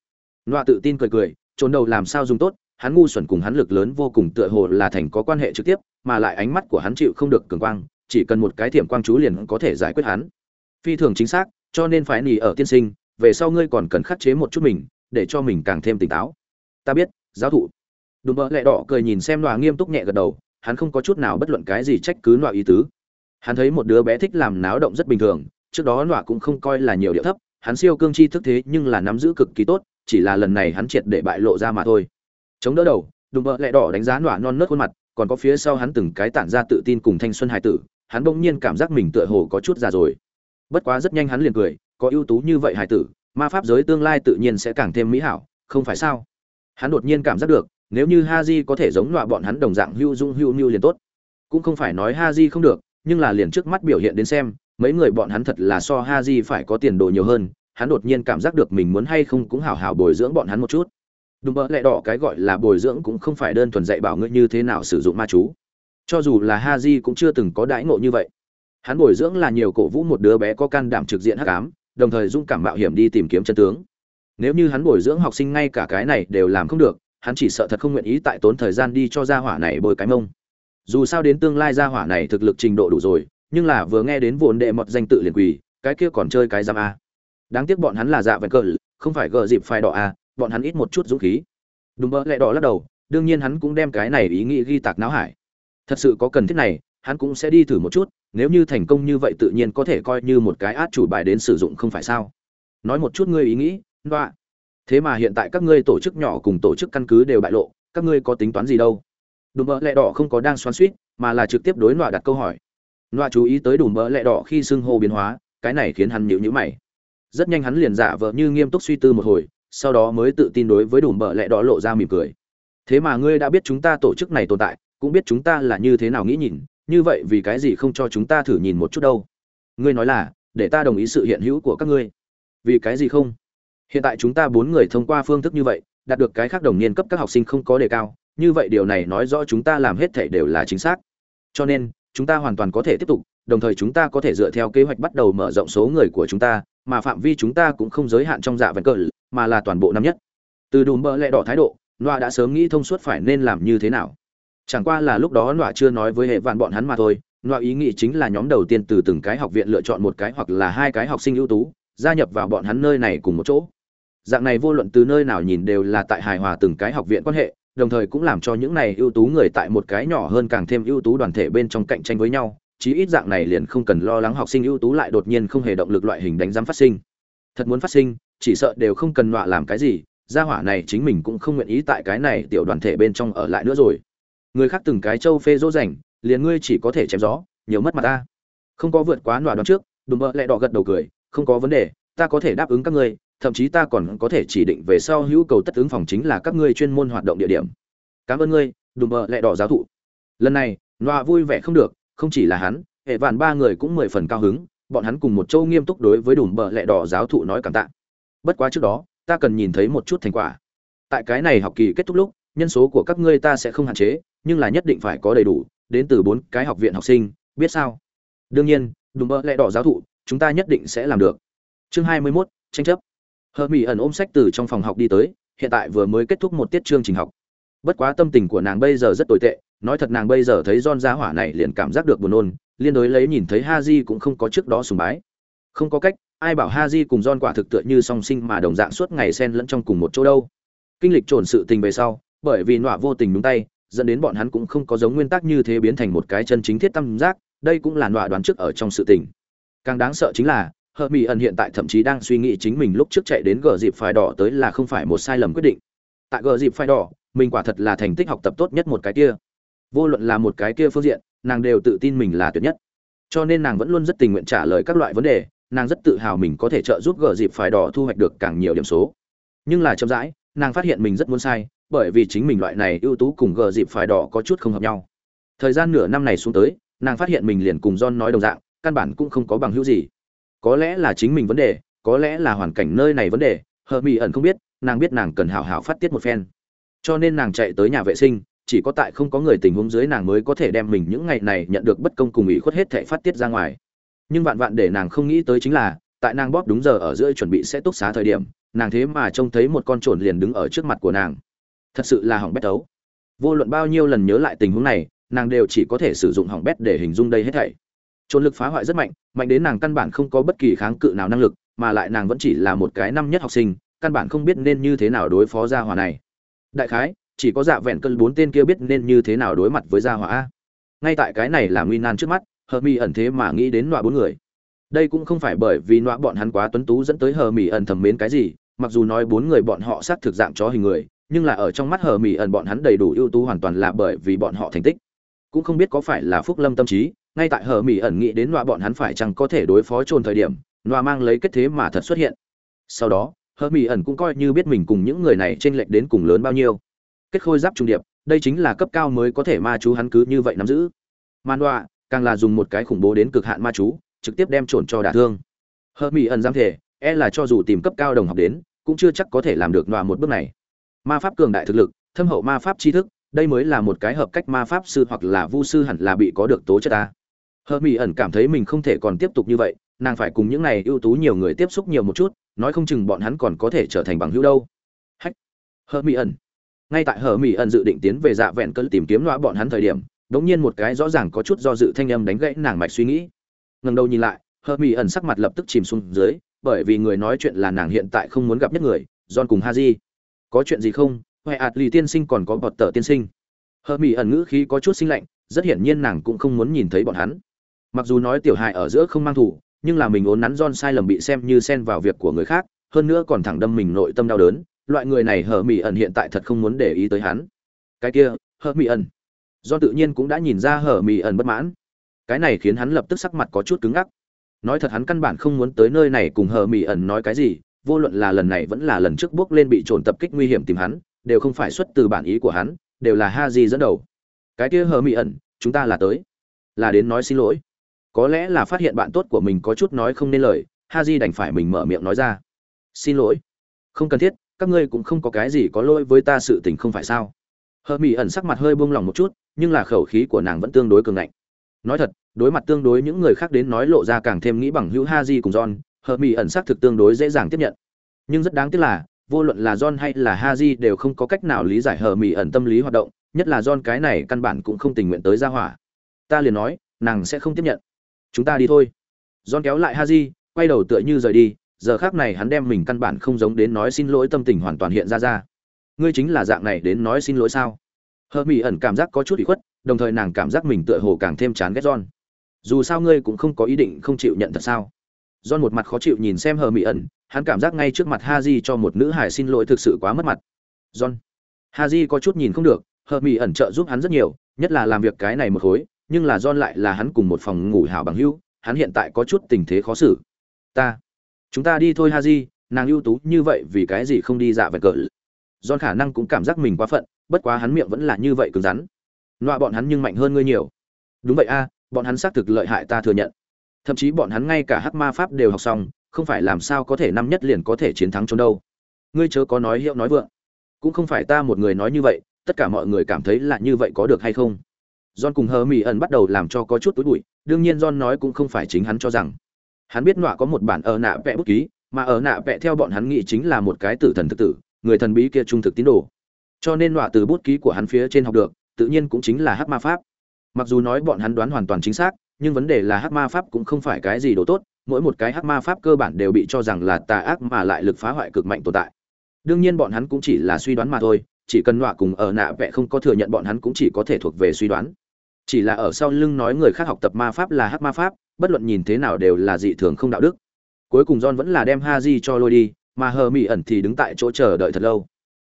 Nọa tự tin cười cười trốn đầu làm sao dùng tốt, hắn ngu xuẩn cùng hắn lực lớn vô cùng tựa hồ là thành có quan hệ trực tiếp, mà lại ánh mắt của hắn chịu không được cường quang chỉ cần một cái thiểm quang chú liền có thể giải quyết hắn. Phi thường chính xác, cho nên phải nỉ ở tiên sinh, về sau ngươi còn cần khắc chế một chút mình, để cho mình càng thêm tỉnh táo. Ta biết, giáo thụ. Đùm bỡ lẹ đỏ cười nhìn xem nọa nghiêm túc nhẹ gật đầu, hắn không có chút nào bất luận cái gì trách cứ nọa ý tứ. Hắn thấy một đứa bé thích làm náo động rất bình thường, trước đó nọa cũng không coi là nhiều điệu thấp, hắn siêu cương chi thức thế nhưng là nắm giữ cực kỳ tốt, chỉ là lần này hắn triệt để bại lộ ra mà thôi. Chống đỡ đầu, đùm bỡ lẹ đỏ đánh giá nọa non nớt khuôn mặt, còn có phía sau hắn từng cái tản ra tự tin cùng thanh xuân hải tử hắn bỗng nhiên cảm giác mình tựa hồ có chút già rồi. Bất quá rất nhanh hắn liền cười có ưu tú như vậy hải tử ma pháp giới tương lai tự nhiên sẽ càng thêm mỹ hảo không phải sao? Hắn đột nhiên cảm giác được nếu như ha di có thể giống loại bọn hắn đồng dạng hưu dung hưu mưu liền tốt. Cũng không phải nói ha di không được nhưng là liền trước mắt biểu hiện đến xem mấy người bọn hắn thật là so ha di phải có tiền đồ nhiều hơn hắn đột nhiên cảm giác được mình muốn hay không cũng hảo hảo bồi dưỡng bọn hắn một chút. Đúng vậy, lẽ đỏ cái gọi là bồi dưỡng cũng không phải đơn thuần dạy bảo ngươi như thế nào sử dụng ma chú cho dù là ha di cũng chưa từng có đãi ngộ như vậy. Hắn bồi dưỡng là nhiều cổ vũ một đứa bé có can đảm trực diện hắc ám, đồng thời dung cảm mạo hiểm đi tìm kiếm chân tướng. Nếu như hắn bồi dưỡng học sinh ngay cả cái này đều làm không được, hắn chỉ sợ thật không nguyện ý tại tốn thời gian đi cho gia hỏa này bồi cái mông. Dù sao đến tương lai gia hỏa này thực lực trình độ đủ rồi, nhưng là vừa nghe đến vốn đệ mọt danh tự liền quỳ, cái kia còn chơi cái giam a. Đáng tiếc bọn hắn là dạ vẹn cờ, không phải gờ dịp phai đỏ a, bọn hắn ít một chút dũng khí. Đúng mơ lẹ đỏ lắc đầu, đương nhiên hắn cũng đem cái này ý nghĩ ghi tạc não hải thật sự có cần thiết này, hắn cũng sẽ đi thử một chút, nếu như thành công như vậy tự nhiên có thể coi như một cái át chủ bài đến sử dụng không phải sao? Nói một chút ngươi ý nghĩ đoạ thế mà hiện tại các ngươi tổ chức nhỏ cùng tổ chức căn cứ đều bại lộ, các ngươi có tính toán gì đâu? Đùm bỡ lẹ đỏ không có đang xoắn suýt mà là trực tiếp đối nọa đặt câu hỏi. Nọa chú ý tới đùm bỡ lẹ đỏ khi xưng hô biến hóa, cái này khiến hắn nhịu nhữ mày. Rất nhanh hắn liền giả vờ như nghiêm túc suy tư một hồi, sau đó mới tự tin đối với đùm bỡ lẹ đỏ lộ ra mỉm cười. Thế mà ngươi đã biết chúng ta tổ chức này tồn tại cũng biết chúng ta là như thế nào nghĩ nhìn, như vậy vì cái gì không cho chúng ta thử nhìn một chút đâu? Ngươi nói là, để ta đồng ý sự hiện hữu của các ngươi. Vì cái gì không? Hiện tại chúng ta bốn người thông qua phương thức như vậy, đạt được cái khác đồng niên cấp các học sinh không có đề cao, như vậy điều này nói rõ chúng ta làm hết thể đều là chính xác. Cho nên, chúng ta hoàn toàn có thể tiếp tục, đồng thời chúng ta có thể dựa theo kế hoạch bắt đầu mở rộng số người của chúng ta, mà phạm vi chúng ta cũng không giới hạn trong dạ vẹn cờ mà là toàn bộ năm nhất. Từ đùm bơ lẹ đỏ thái độ, loa đã sớm nghĩ thông suốt phải nên làm như thế nào chẳng qua là lúc đó Nọa chưa nói với hệ vạn bọn hắn mà thôi, Nọa ý nghĩ chính là nhóm đầu tiên từ từng cái học viện lựa chọn một cái hoặc là hai cái học sinh ưu tú, gia nhập vào bọn hắn nơi này cùng một chỗ. Dạng này vô luận từ nơi nào nhìn đều là tại hài hòa từng cái học viện quan hệ, đồng thời cũng làm cho những này ưu tú người tại một cái nhỏ hơn càng thêm ưu tú đoàn thể bên trong cạnh tranh với nhau, chí ít dạng này liền không cần lo lắng học sinh ưu tú lại đột nhiên không hề động lực loại hình đánh giám phát sinh. Thật muốn phát sinh, chỉ sợ đều không cần nọa làm cái gì, gia hỏa này chính mình cũng không nguyện ý tại cái này tiểu đoàn thể bên trong ở lại nữa rồi người khác từng cái châu phê dỗ dành, liền ngươi chỉ có thể chém gió, nhiều mất mặt ta. Không có vượt quá nọa đoán trước, đùm bợ lại đỏ gật đầu cười, không có vấn đề, ta có thể đáp ứng các ngươi, thậm chí ta còn có thể chỉ định về sau hữu cầu tất ứng phòng chính là các ngươi chuyên môn hoạt động địa điểm. Cảm ơn ngươi, đùm bợ lẹ đỏ giáo thụ. Lần này, nọa vui vẻ không được, không chỉ là hắn, hệ vạn ba người cũng mười phần cao hứng, bọn hắn cùng một châu nghiêm túc đối với đùm bợ lẹ đỏ giáo thụ nói cảm tạ. Bất quá trước đó, ta cần nhìn thấy một chút thành quả. Tại cái này học kỳ kết thúc lúc nhân số của các ngươi ta sẽ không hạn chế nhưng là nhất định phải có đầy đủ đến từ bốn cái học viện học sinh biết sao? Đương nhiên đùm bợ lẽ đỏ giáo thụ chúng ta nhất định sẽ làm được. Chương hai mươi 21, tranh chấp. Hờ mỹ ẩn ôm sách từ trong phòng học đi tới hiện tại vừa mới kết thúc một tiết chương trình học. Bất quá tâm tình của nàng bây giờ rất tồi tệ nói thật nàng bây giờ thấy don gia hỏa này liền cảm giác được buồn nôn liên đối lấy nhìn thấy ha di cũng không có trước đó sùng bái. Không có cách ai bảo ha di cùng don quả thực tựa như song sinh mà đồng dạng suốt ngày xen lẫn trong cùng một chỗ đâu. Kinh lịch trồn sự tình về sau bởi vì nọa vô tình đúng tay, dẫn đến bọn hắn cũng không có giống nguyên tắc như thế biến thành một cái chân chính thiết tâm giác, đây cũng là nọa đoán trước ở trong sự tình. Càng đáng sợ chính là hờ mỹ ẩn hiện tại thậm chí đang suy nghĩ chính mình lúc trước chạy đến gờ dịp phai đỏ tới là không phải một sai lầm quyết định. Tại gờ dịp phai đỏ, mình quả thật là thành tích học tập tốt nhất một cái kia. Vô luận là một cái kia phương diện, nàng đều tự tin mình là tuyệt nhất. Cho nên nàng vẫn luôn rất tình nguyện trả lời các loại vấn đề, nàng rất tự hào mình có thể trợ giúp gờ dịp phai đỏ thu hoạch được càng nhiều điểm số. Nhưng là chậm rãi, nàng phát hiện mình rất muốn sai bởi vì chính mình loại này ưu tú cùng gờ dịp phải đỏ có chút không hợp nhau. Thời gian nửa năm này xuống tới, nàng phát hiện mình liền cùng john nói đồng dạng, căn bản cũng không có bằng hữu gì. Có lẽ là chính mình vấn đề, có lẽ là hoàn cảnh nơi này vấn đề hờ mỹ ẩn không biết, nàng biết nàng cần hào hào phát tiết một phen. Cho nên nàng chạy tới nhà vệ sinh, chỉ có tại không có người tình huống dưới nàng mới có thể đem mình những ngày này nhận được bất công cùng ý khuất hết thể phát tiết ra ngoài. Nhưng vạn vạn để nàng không nghĩ tới chính là, tại nàng bóp đúng giờ ở giữa chuẩn bị sẽ túc xá thời điểm, nàng thế mà trông thấy một con trồn liền đứng ở trước mặt của nàng thật sự là hỏng bét tấu vô luận bao nhiêu lần nhớ lại tình huống này, nàng đều chỉ có thể sử dụng hỏng bét để hình dung đây hết thảy. Trồn lực phá hoại rất mạnh mạnh đến nàng căn bản không có bất kỳ kháng cự nào năng lực, mà lại nàng vẫn chỉ là một cái năm nhất học sinh, căn bản không biết nên như thế nào đối phó gia hỏa này. Đại khái, chỉ có dạ vẹn cân bốn tên kia biết nên như thế nào đối mặt với gia hỏa a. Ngay tại cái này là nguy nan trước mắt, hờ mi ẩn thế mà nghĩ đến nọa bốn người. Đây cũng không phải bởi vì nọa bọn hắn quá tuấn tú dẫn tới hờ mi ẩn thầm mến cái gì, mặc dù nói bốn người bọn họ xác thực dạng chó hình người nhưng là ở trong mắt hờ mỹ ẩn bọn hắn đầy đủ ưu tú hoàn toàn là bởi vì bọn họ thành tích. Cũng không biết có phải là phúc lâm tâm trí, ngay tại hờ mỹ ẩn nghĩ đến loại bọn hắn phải chăng có thể đối phó trồn thời điểm loa mang lấy kết thế mà thật xuất hiện. Sau đó, hờ mỹ ẩn cũng coi như biết mình cùng những người này t lệch đến cùng lớn bao nhiêu. Kết khôi giáp trung điệp, đây chính là cấp cao mới có thể ma chú hắn cứ như vậy nắm giữ. Man đoạ càng là dùng một cái khủng bố đến cực hạn ma chú, trực tiếp đem trồn cho đả thương. Hờ mỹ ẩn dám thể e là cho dù tìm cấp cao đồng học đến, cũng chưa chắc có thể làm được loa một bước này ma pháp cường đại thực lực, thâm hậu ma pháp tri thức, đây mới là một cái hợp cách ma pháp sư hoặc là vu sư hẳn là bị có được tố chất ta. Hờ mỹ ẩn cảm thấy mình không thể còn tiếp tục như vậy, nàng phải cùng những này ưu tú nhiều người tiếp xúc nhiều một chút, nói không chừng bọn hắn còn có thể trở thành bằng hữu đâu. Hách! Hờ mỹ ẩn! Ngay tại hờ mỹ ẩn dự định tiến về dạ vẹn cơn tìm kiếm loa bọn hắn thời điểm, đống nhiên một cái rõ ràng có chút do dự thanh âm đánh gãy nàng mạch suy nghĩ. Ngần đầu nhìn lại hờ mỹ ẩn sắc mặt lập tức chìm xuống dưới, bởi vì người nói chuyện là nàng hiện tại không muốn gặp nhất người, john cùng ha di có chuyện gì không? Huệ ạt lì tiên sinh còn có bọt tờ tiên sinh. Hờ mỹ ẩn ngữ khí có chút sinh lạnh, rất hiển nhiên nàng cũng không muốn nhìn thấy bọn hắn. Mặc dù nói tiểu hại ở giữa không mang thủ, nhưng là mình ốn nắn don sai lầm bị xem như xen vào việc của người khác, hơn nữa còn thẳng đâm mình nội tâm đau đớn, loại người này hờ mỹ ẩn hiện tại thật không muốn để ý tới hắn. Cái kia hờ mỹ ẩn. Do tự nhiên cũng đã nhìn ra hờ mỹ ẩn bất mãn. Cái này khiến hắn lập tức sắc mặt có chút cứng ngắc. Nói thật hắn căn bản không muốn tới nơi này cùng hờ mỹ ẩn nói cái gì vô luận là lần này vẫn là lần trước bước lên bị trồn tập kích nguy hiểm tìm hắn, đều không phải xuất từ bản ý của hắn, đều là ha dẫn đầu. Cái kia hờ mị ẩn, chúng ta là tới. Là đến nói xin lỗi. Có lẽ là phát hiện bạn tốt của mình có chút nói không nên lời, ha đành phải mình mở miệng nói ra. Xin lỗi. Không cần thiết, các ngươi cũng không có cái gì có lỗi với ta sự tình không phải sao? Hờ mị ẩn sắc mặt hơi buông lỏng một chút, nhưng là khẩu khí của nàng vẫn tương đối cường ngạnh. Nói thật, đối mặt tương đối những người khác đến nói lộ ra càng thêm nghĩ bằng hữu ha cùng john Hợp mỹ ẩn xác thực tương đối dễ dàng tiếp nhận. Nhưng rất đáng tiếc là, vô luận là john hay là ha di đều không có cách nào lý giải hờ mỹ ẩn tâm lý hoạt động, nhất là john cái này căn bản cũng không tình nguyện tới ra hỏa. Ta liền nói, nàng sẽ không tiếp nhận. Chúng ta đi thôi. John kéo lại ha di quay đầu tựa như rời đi, giờ khác này hắn đem mình căn bản không giống đến nói xin lỗi tâm tình hoàn toàn hiện ra ra. Ngươi chính là dạng này đến nói xin lỗi sao? Hờ mỹ ẩn cảm giác có chút bị khuất, đồng thời nàng cảm giác mình tựa hồ càng thêm chán ghét john. Dù sao ngươi cũng không có ý định không chịu nhận thật sao? John một mặt khó chịu nhìn xem hờ mỹ ẩn hắn cảm giác ngay trước mặt Haji cho một nữ hải xin lỗi thực sự quá mất mặt john Haji có chút nhìn không được hờ mỹ ẩn trợ giúp hắn rất nhiều nhất là làm việc cái này một khối nhưng là john lại là hắn cùng một phòng ngủ hảo bằng hữu hắn hiện tại có chút tình thế khó xử ta chúng ta đi thôi Haji, nàng ưu tú như vậy vì cái gì không đi dạ vẹn cỡ John khả năng cũng cảm giác mình quá phận, bất quá hắn miệng vẫn là như vậy cứng rắn. Loại bọn hắn nhưng mạnh hơn ngươi nhiều. Đúng vậy a, bọn hắn xác thực lợi hại ta thừa nhận. Thậm chí bọn hắn ngay cả hắc ma pháp đều học xong, không phải làm sao có thể năm nhất liền có thể chiến thắng trong đâu. Ngươi chớ có nói hiệu nói vượng. Cũng không phải ta một người nói như vậy, tất cả mọi người cảm thấy là như vậy có được hay không? John cùng Hờ Mị ẩn bắt đầu làm cho có chút tối bụi, đương nhiên John nói cũng không phải chính hắn cho rằng. Hắn biết nọa có một bản ở nạ vẽ bút ký, mà ở nạ vẽ theo bọn hắn nghĩ chính là một cái tử thần thực tử, người thần bí kia trung thực tín đồ cho nên nọa từ bút ký của hắn phía trên học được tự nhiên cũng chính là hắc ma pháp mặc dù nói bọn hắn đoán hoàn toàn chính xác nhưng vấn đề là hắc ma pháp cũng không phải cái gì đồ tốt, mỗi một cái hắc ma pháp cơ bản đều bị cho rằng là tà ác mà lại lực phá hoại cực mạnh tồn tại. Đương nhiên bọn hắn cũng chỉ là suy đoán mà thôi, chỉ cần nọa cùng ở nạ vẽ không có thừa nhận bọn hắn cũng chỉ có thể thuộc về suy đoán. Chỉ là ở sau lưng nói người khác học tập ma pháp là hắc ma pháp, bất luận nhìn thế nào đều là dị thường không đạo đức. Cuối cùng john vẫn là đem ha di cho lôi đi, mà hờ mỹ ẩn thì đứng tại chỗ chờ đợi thật lâu.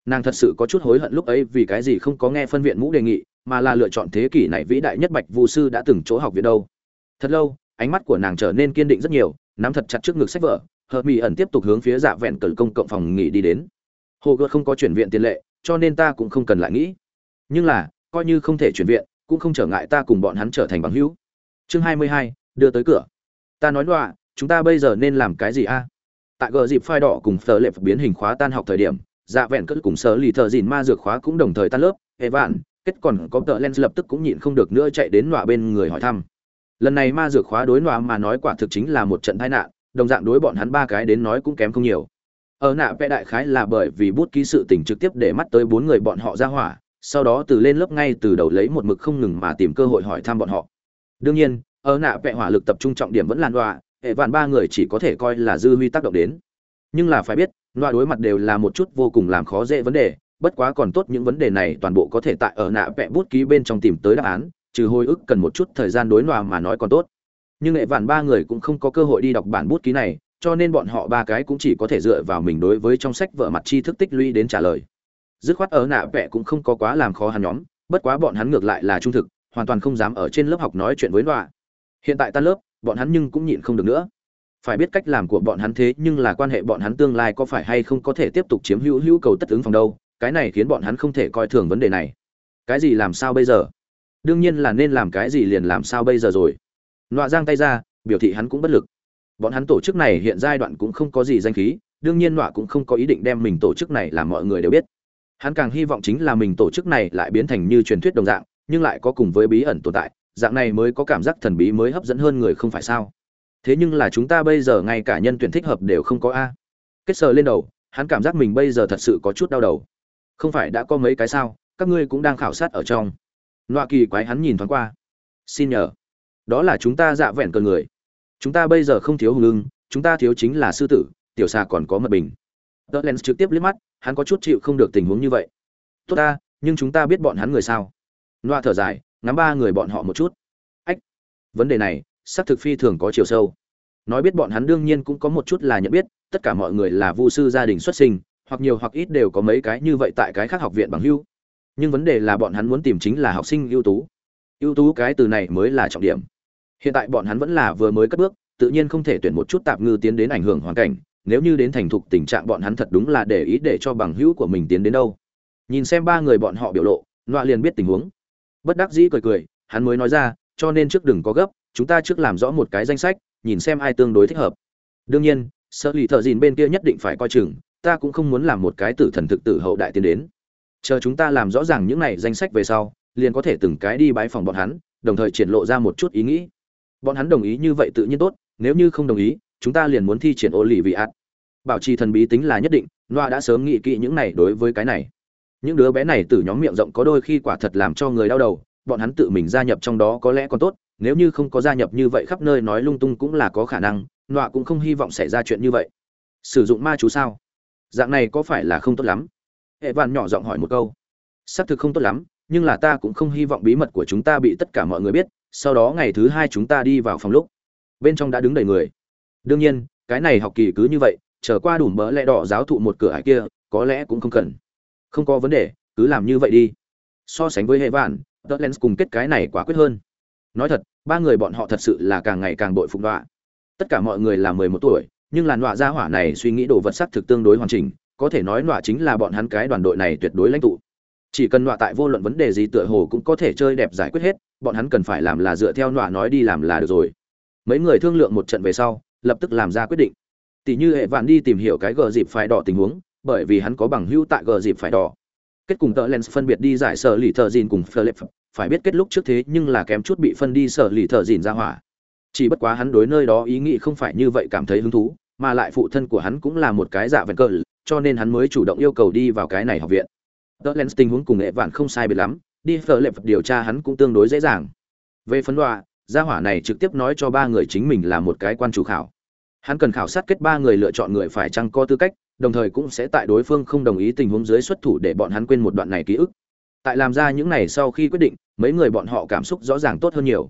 Nàng thật sự có chút hối hận lúc ấy vì cái gì không có nghe phân viện mũ đề nghị, mà là lựa chọn thế kỷ này vĩ đại nhất bạch vu sư đã từng chỗ học viện đâu thật lâu, ánh mắt của nàng trở nên kiên định rất nhiều, nắm thật chặt trước ngực sách vở hờ mỹ ẩn tiếp tục hướng phía dạ vẹn cờ công cộng phòng nghỉ đi đến. Hồ gợt không có chuyển viện tiền lệ, cho nên ta cũng không cần lại nghĩ. Nhưng là, coi như không thể chuyển viện, cũng không trở ngại ta cùng bọn hắn trở thành bằng hữu. Chương hai mươi hai, đưa tới cửa. Ta nói đọa, chúng ta bây giờ nên làm cái gì a? Tại gờ dịp phai đỏ cùng phở lệp biến hình khóa tan học thời điểm dạ vẹn cất cùng sở lì thợ dìn ma dược khóa cũng đồng thời tan lớp. Hệ vạn kết còn có tợ len lập tức cũng nhịn không được nữa chạy đến nọa bên người hỏi thăm lần này ma dược khóa đối nọa mà nói quả thực chính là một trận tai nạn, đồng dạng đối bọn hắn ba cái đến nói cũng kém không nhiều. Ở nạ vẽ đại khái là bởi vì bút ký sự tình trực tiếp để mắt tới bốn người bọn họ ra hỏa, sau đó từ lên lớp ngay từ đầu lấy một mực không ngừng mà tìm cơ hội hỏi thăm bọn họ. Đương nhiên, ở nạ vẽ hỏa lực tập trung trọng điểm vẫn là nọa, hệ vạn ba người chỉ có thể coi là dư huy tác động đến. Nhưng là phải biết, nọa đối mặt đều là một chút vô cùng làm khó dễ vấn đề, bất quá còn tốt những vấn đề này toàn bộ có thể tại ở nạ vẽ bút ký bên trong tìm tới đáp án trừ hồi ức cần một chút thời gian đối nòa mà nói còn tốt. Nhưng hệ vạn ba người cũng không có cơ hội đi đọc bản bút ký này, cho nên bọn họ ba cái cũng chỉ có thể dựa vào mình đối với trong sách vợ mặt tri thức tích lũy đến trả lời. Dứt khoát ở nạ vẽ cũng không có quá làm khó hắn nhóm, bất quá bọn hắn ngược lại là trung thực, hoàn toàn không dám ở trên lớp học nói chuyện với nọa. Hiện tại tan lớp, bọn hắn nhưng cũng nhịn không được nữa. Phải biết cách làm của bọn hắn thế nhưng là quan hệ bọn hắn tương lai có phải hay không có thể tiếp tục chiếm hữu hữu cầu tất ứng phòng đâu, cái này khiến bọn hắn không thể coi thường vấn đề này. Cái gì làm sao bây giờ? Đương nhiên là nên làm cái gì liền làm sao bây giờ rồi. Nọa giang tay ra, biểu thị hắn cũng bất lực. Bọn hắn tổ chức này hiện giai đoạn cũng không có gì danh khí, đương nhiên nọa cũng không có ý định đem mình tổ chức này làm mọi người đều biết. Hắn càng hy vọng chính là mình tổ chức này lại biến thành như truyền thuyết đồng dạng, nhưng lại có cùng với bí ẩn tồn tại, dạng này mới có cảm giác thần bí mới hấp dẫn hơn người không phải sao? Thế nhưng là chúng ta bây giờ ngay cả nhân tuyển thích hợp đều không có a. Kết sờ lên đầu, hắn cảm giác mình bây giờ thật sự có chút đau đầu. Không phải đã có mấy cái sao, các ngươi cũng đang khảo sát ở trong nọa kỳ quái hắn nhìn thoáng qua. Xin nhờ. Đó là chúng ta dạ vẹn cờ người. Chúng ta bây giờ không thiếu hùng lưng chúng ta thiếu chính là sư tử, tiểu xà còn có mật bình. Tớ len trực tiếp liếc mắt, hắn có chút chịu không được tình huống như vậy. Tốt ta, nhưng chúng ta biết bọn hắn người sao? Loa thở dài, ngắm ba người bọn họ một chút. Ách, vấn đề này, xác thực phi thường có chiều sâu. Nói biết bọn hắn đương nhiên cũng có một chút là nhận biết, tất cả mọi người là vu sư gia đình xuất sinh, hoặc nhiều hoặc ít đều có mấy cái như vậy tại cái khác học viện bằng hưu nhưng vấn đề là bọn hắn muốn tìm chính là học sinh ưu tú. Ưu tú cái từ này mới là trọng điểm. Hiện tại bọn hắn vẫn là vừa mới cất bước, tự nhiên không thể tuyển một chút tạp ngư tiến đến ảnh hưởng hoàn cảnh, nếu như đến thành thục tình trạng bọn hắn thật đúng là để ý để cho bằng hữu của mình tiến đến đâu. Nhìn xem ba người bọn họ biểu lộ loạ liền biết tình huống. Bất đắc dĩ cười cười, hắn mới nói ra, cho nên trước đừng có gấp, chúng ta trước làm rõ một cái danh sách, nhìn xem ai tương đối thích hợp. Đương nhiên sợ lì thợ dìn bên kia nhất định phải coi chừng, ta cũng không muốn làm một cái tử thần thực tử hậu đại tiến đến chờ chúng ta làm rõ ràng những này danh sách về sau, liền có thể từng cái đi bái phòng bọn hắn, đồng thời triển lộ ra một chút ý nghĩ. Bọn hắn đồng ý như vậy tự nhiên tốt, nếu như không đồng ý, chúng ta liền muốn thi triển ô lì vị ạt bảo trì thần bí tính là nhất định loa đã sớm nghĩ kỹ những này đối với cái này. Những đứa bé này từ nhóm miệng rộng có đôi khi quả thật làm cho người đau đầu, bọn hắn tự mình gia nhập trong đó có lẽ còn tốt, nếu như không có gia nhập như vậy khắp nơi nói lung tung cũng là có khả năng nọa cũng không hy vọng xảy ra chuyện như vậy. Sử dụng ma chú sao? Dạng này có phải là không tốt lắm? Hệ vạn nhỏ giọng hỏi một câu. Xác thực không tốt lắm, nhưng là ta cũng không hy vọng bí mật của chúng ta bị tất cả mọi người biết, sau đó ngày thứ hai chúng ta đi vào phòng lúc. Bên trong đã đứng đầy người. Đương nhiên, cái này học kỳ cứ như vậy trở qua đủ mỡ lẽ đỏ giáo thụ một cửa hải kia, có lẽ cũng không cần. Không có vấn đề, cứ làm như vậy đi. So sánh với hệ vạn tớ lens cùng kết cái này quả quyết hơn. Nói thật, ba người bọn họ thật sự là càng ngày càng bội phục đọa. Tất cả mọi người là mười một tuổi, nhưng làn đọa gia hỏa này suy nghĩ đồ vật sắc thực tương đối hoàn chỉnh có thể nói nọa chính là bọn hắn cái đoàn đội này tuyệt đối lãnh tụ. Chỉ cần nọa tại vô luận vấn đề gì tựa hồ cũng có thể chơi đẹp giải quyết hết, bọn hắn cần phải làm là dựa theo nọa nói đi làm là được rồi. Mấy người thương lượng một trận về sau, lập tức làm ra quyết định. Tỷ như hệ vạn đi tìm hiểu cái gờ dịp phải đỏ tình huống, bởi vì hắn có bằng hữu tại gờ dịp phải đỏ. Kết cùng tờ lens phân biệt đi giải sở lì thợ dìn cùng philip. Phải biết kết lúc trước thế nhưng là kém chút bị phân đi sở lì thợ dìn ra hỏa. Chỉ bất quá hắn đối nơi đó ý nghĩ không phải như vậy cảm thấy hứng thú, mà lại phụ thân của hắn cũng là một cái dạ vẹn cờ cho nên hắn mới chủ động yêu cầu đi vào cái này học viện. Tờ lens tình huống cùng nghệ vạn không sai biệt lắm, đi philip điều tra hắn cũng tương đối dễ dàng. Về phân đoạ gia hỏa này trực tiếp nói cho ba người chính mình là một cái quan chủ khảo. Hắn cần khảo sát kết ba người lựa chọn người phải chăng có tư cách, đồng thời cũng sẽ tại đối phương không đồng ý tình huống dưới xuất thủ để bọn hắn quên một đoạn này ký ức. Tại làm ra những này sau khi quyết định, mấy người bọn họ cảm xúc rõ ràng tốt hơn nhiều.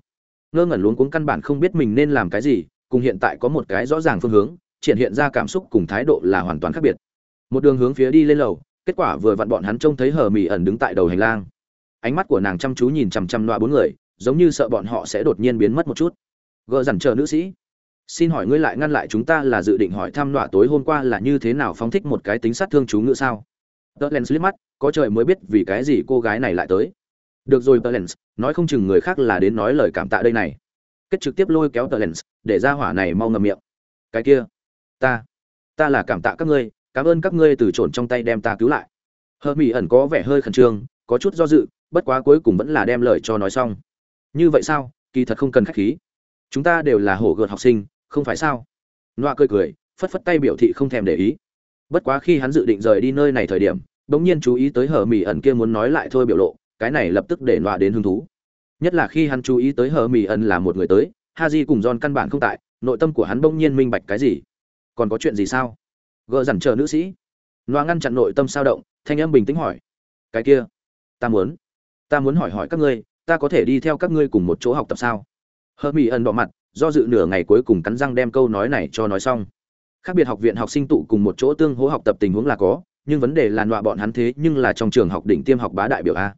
Ngơ ngẩn luống cuống căn bản không biết mình nên làm cái gì, cùng hiện tại có một cái rõ ràng phương hướng, triển hiện ra cảm xúc cùng thái độ là hoàn toàn khác biệt một đường hướng phía đi lên lầu, kết quả vừa vặn bọn hắn trông thấy hờ mỹ ẩn đứng tại đầu hành lang. Ánh mắt của nàng chăm chú nhìn chằm chằm loa bốn người, giống như sợ bọn họ sẽ đột nhiên biến mất một chút. Gờ dằn chờ nữ sĩ, xin hỏi ngươi lại ngăn lại chúng ta là dự định hỏi thăm loa tối hôm qua là như thế nào phóng thích một cái tính sát thương chú ngữ sao? Tớ len liếc mắt, có trời mới biết vì cái gì cô gái này lại tới. Được rồi, tớ len nói không chừng người khác là đến nói lời cảm tạ đây này. Kết trực tiếp lôi kéo tớ lens, để ra hỏa này mau ngầm miệng. Cái kia, ta ta là cảm tạ các ngươi cảm ơn các ngươi từ trộn trong tay đem ta cứu lại. Hờ mỹ ẩn có vẻ hơi khẩn trương, có chút do dự, bất quá cuối cùng vẫn là đem lời cho nói xong. Như vậy sao? Kỳ thật không cần khách khí. Chúng ta đều là hổ gợt học sinh, không phải sao? Loa cười cười, phất phất tay biểu thị không thèm để ý. Bất quá khi hắn dự định rời đi nơi này thời điểm, bỗng nhiên chú ý tới hờ mỹ ẩn kia muốn nói lại thôi biểu lộ, cái này lập tức để loa đến hứng thú. Nhất là khi hắn chú ý tới hờ mỹ ẩn là một người tới ha di cùng don căn bản không tại, nội tâm của hắn bỗng nhiên minh bạch cái gì. Còn có chuyện gì sao? Gờ dằn chờ nữ sĩ. Loa ngăn chặn nội tâm sao động, thanh âm bình tĩnh hỏi. Cái kia, ta muốn ta muốn hỏi hỏi các ngươi, ta có thể đi theo các ngươi cùng một chỗ học tập sao? Hơ mỹ ẩn đỏ mặt, do dự nửa ngày cuối cùng cắn răng đem câu nói này cho nói xong. Khác biệt học viện học sinh tụ cùng một chỗ tương hỗ học tập tình huống là có, nhưng vấn đề là nọa bọn hắn thế nhưng là trong trường học đỉnh tiêm học bá đại biểu a.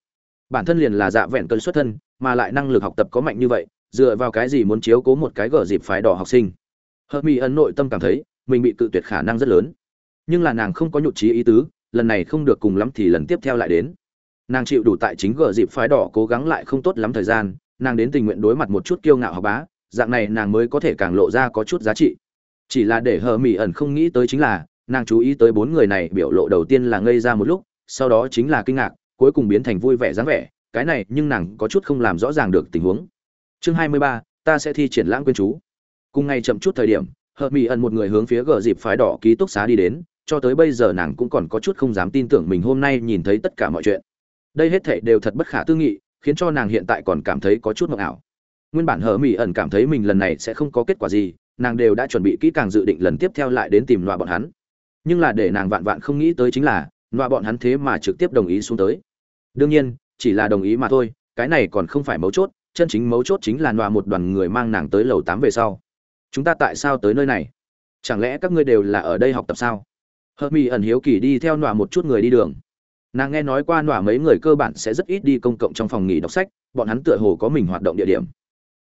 Bản thân liền là dạ vẹn cơn xuất thân, mà lại năng lực học tập có mạnh như vậy, dựa vào cái gì muốn chiếu cố một cái gở dịp phái đỏ học sinh? Hợp mỹ ấn nội tâm cảm thấy, mình bị cự tuyệt khả năng rất lớn nhưng là nàng không có nhụt chí ý tứ, lần này không được cùng lắm thì lần tiếp theo lại đến. Nàng chịu đủ tại chính gờ dịp phái đỏ cố gắng lại không tốt lắm thời gian, nàng đến tình nguyện đối mặt một chút kiêu ngạo học bá, dạng này nàng mới có thể càng lộ ra có chút giá trị. Chỉ là để hờ mỹ ẩn không nghĩ tới chính là, nàng chú ý tới bốn người này biểu lộ đầu tiên là ngây ra một lúc, sau đó chính là kinh ngạc, cuối cùng biến thành vui vẻ dáng vẻ, cái này nhưng nàng có chút không làm rõ ràng được tình huống. Chương hai mươi ba, ta sẽ thi triển lãng quên chú. Cùng ngày chậm chút thời điểm, hờ mỹ ẩn một người hướng phía gờ dịp phái đỏ ký túc xá đi đến cho tới bây giờ nàng cũng còn có chút không dám tin tưởng mình hôm nay nhìn thấy tất cả mọi chuyện. Đây hết thảy đều thật bất khả tư nghị, khiến cho nàng hiện tại còn cảm thấy có chút mộng ảo. Nguyên bản hờ mỹ ẩn cảm thấy mình lần này sẽ không có kết quả gì, nàng đều đã chuẩn bị kỹ càng dự định lần tiếp theo lại đến tìm loa bọn hắn. Nhưng là để nàng vạn vạn không nghĩ tới chính là loa bọn hắn thế mà trực tiếp đồng ý xuống tới. Đương nhiên, chỉ là đồng ý mà thôi, cái này còn không phải mấu chốt, chân chính mấu chốt chính là loa một đoàn người mang nàng tới lầu tám về sau. Chúng ta tại sao tới nơi này? Chẳng lẽ các ngươi đều là ở đây học tập sao? Hợp mỹ ẩn hiếu kỳ đi theo nọa một chút người đi đường. Nàng nghe nói qua nọa mấy người cơ bản sẽ rất ít đi công cộng trong phòng nghỉ đọc sách, bọn hắn tựa hồ có mình hoạt động địa điểm.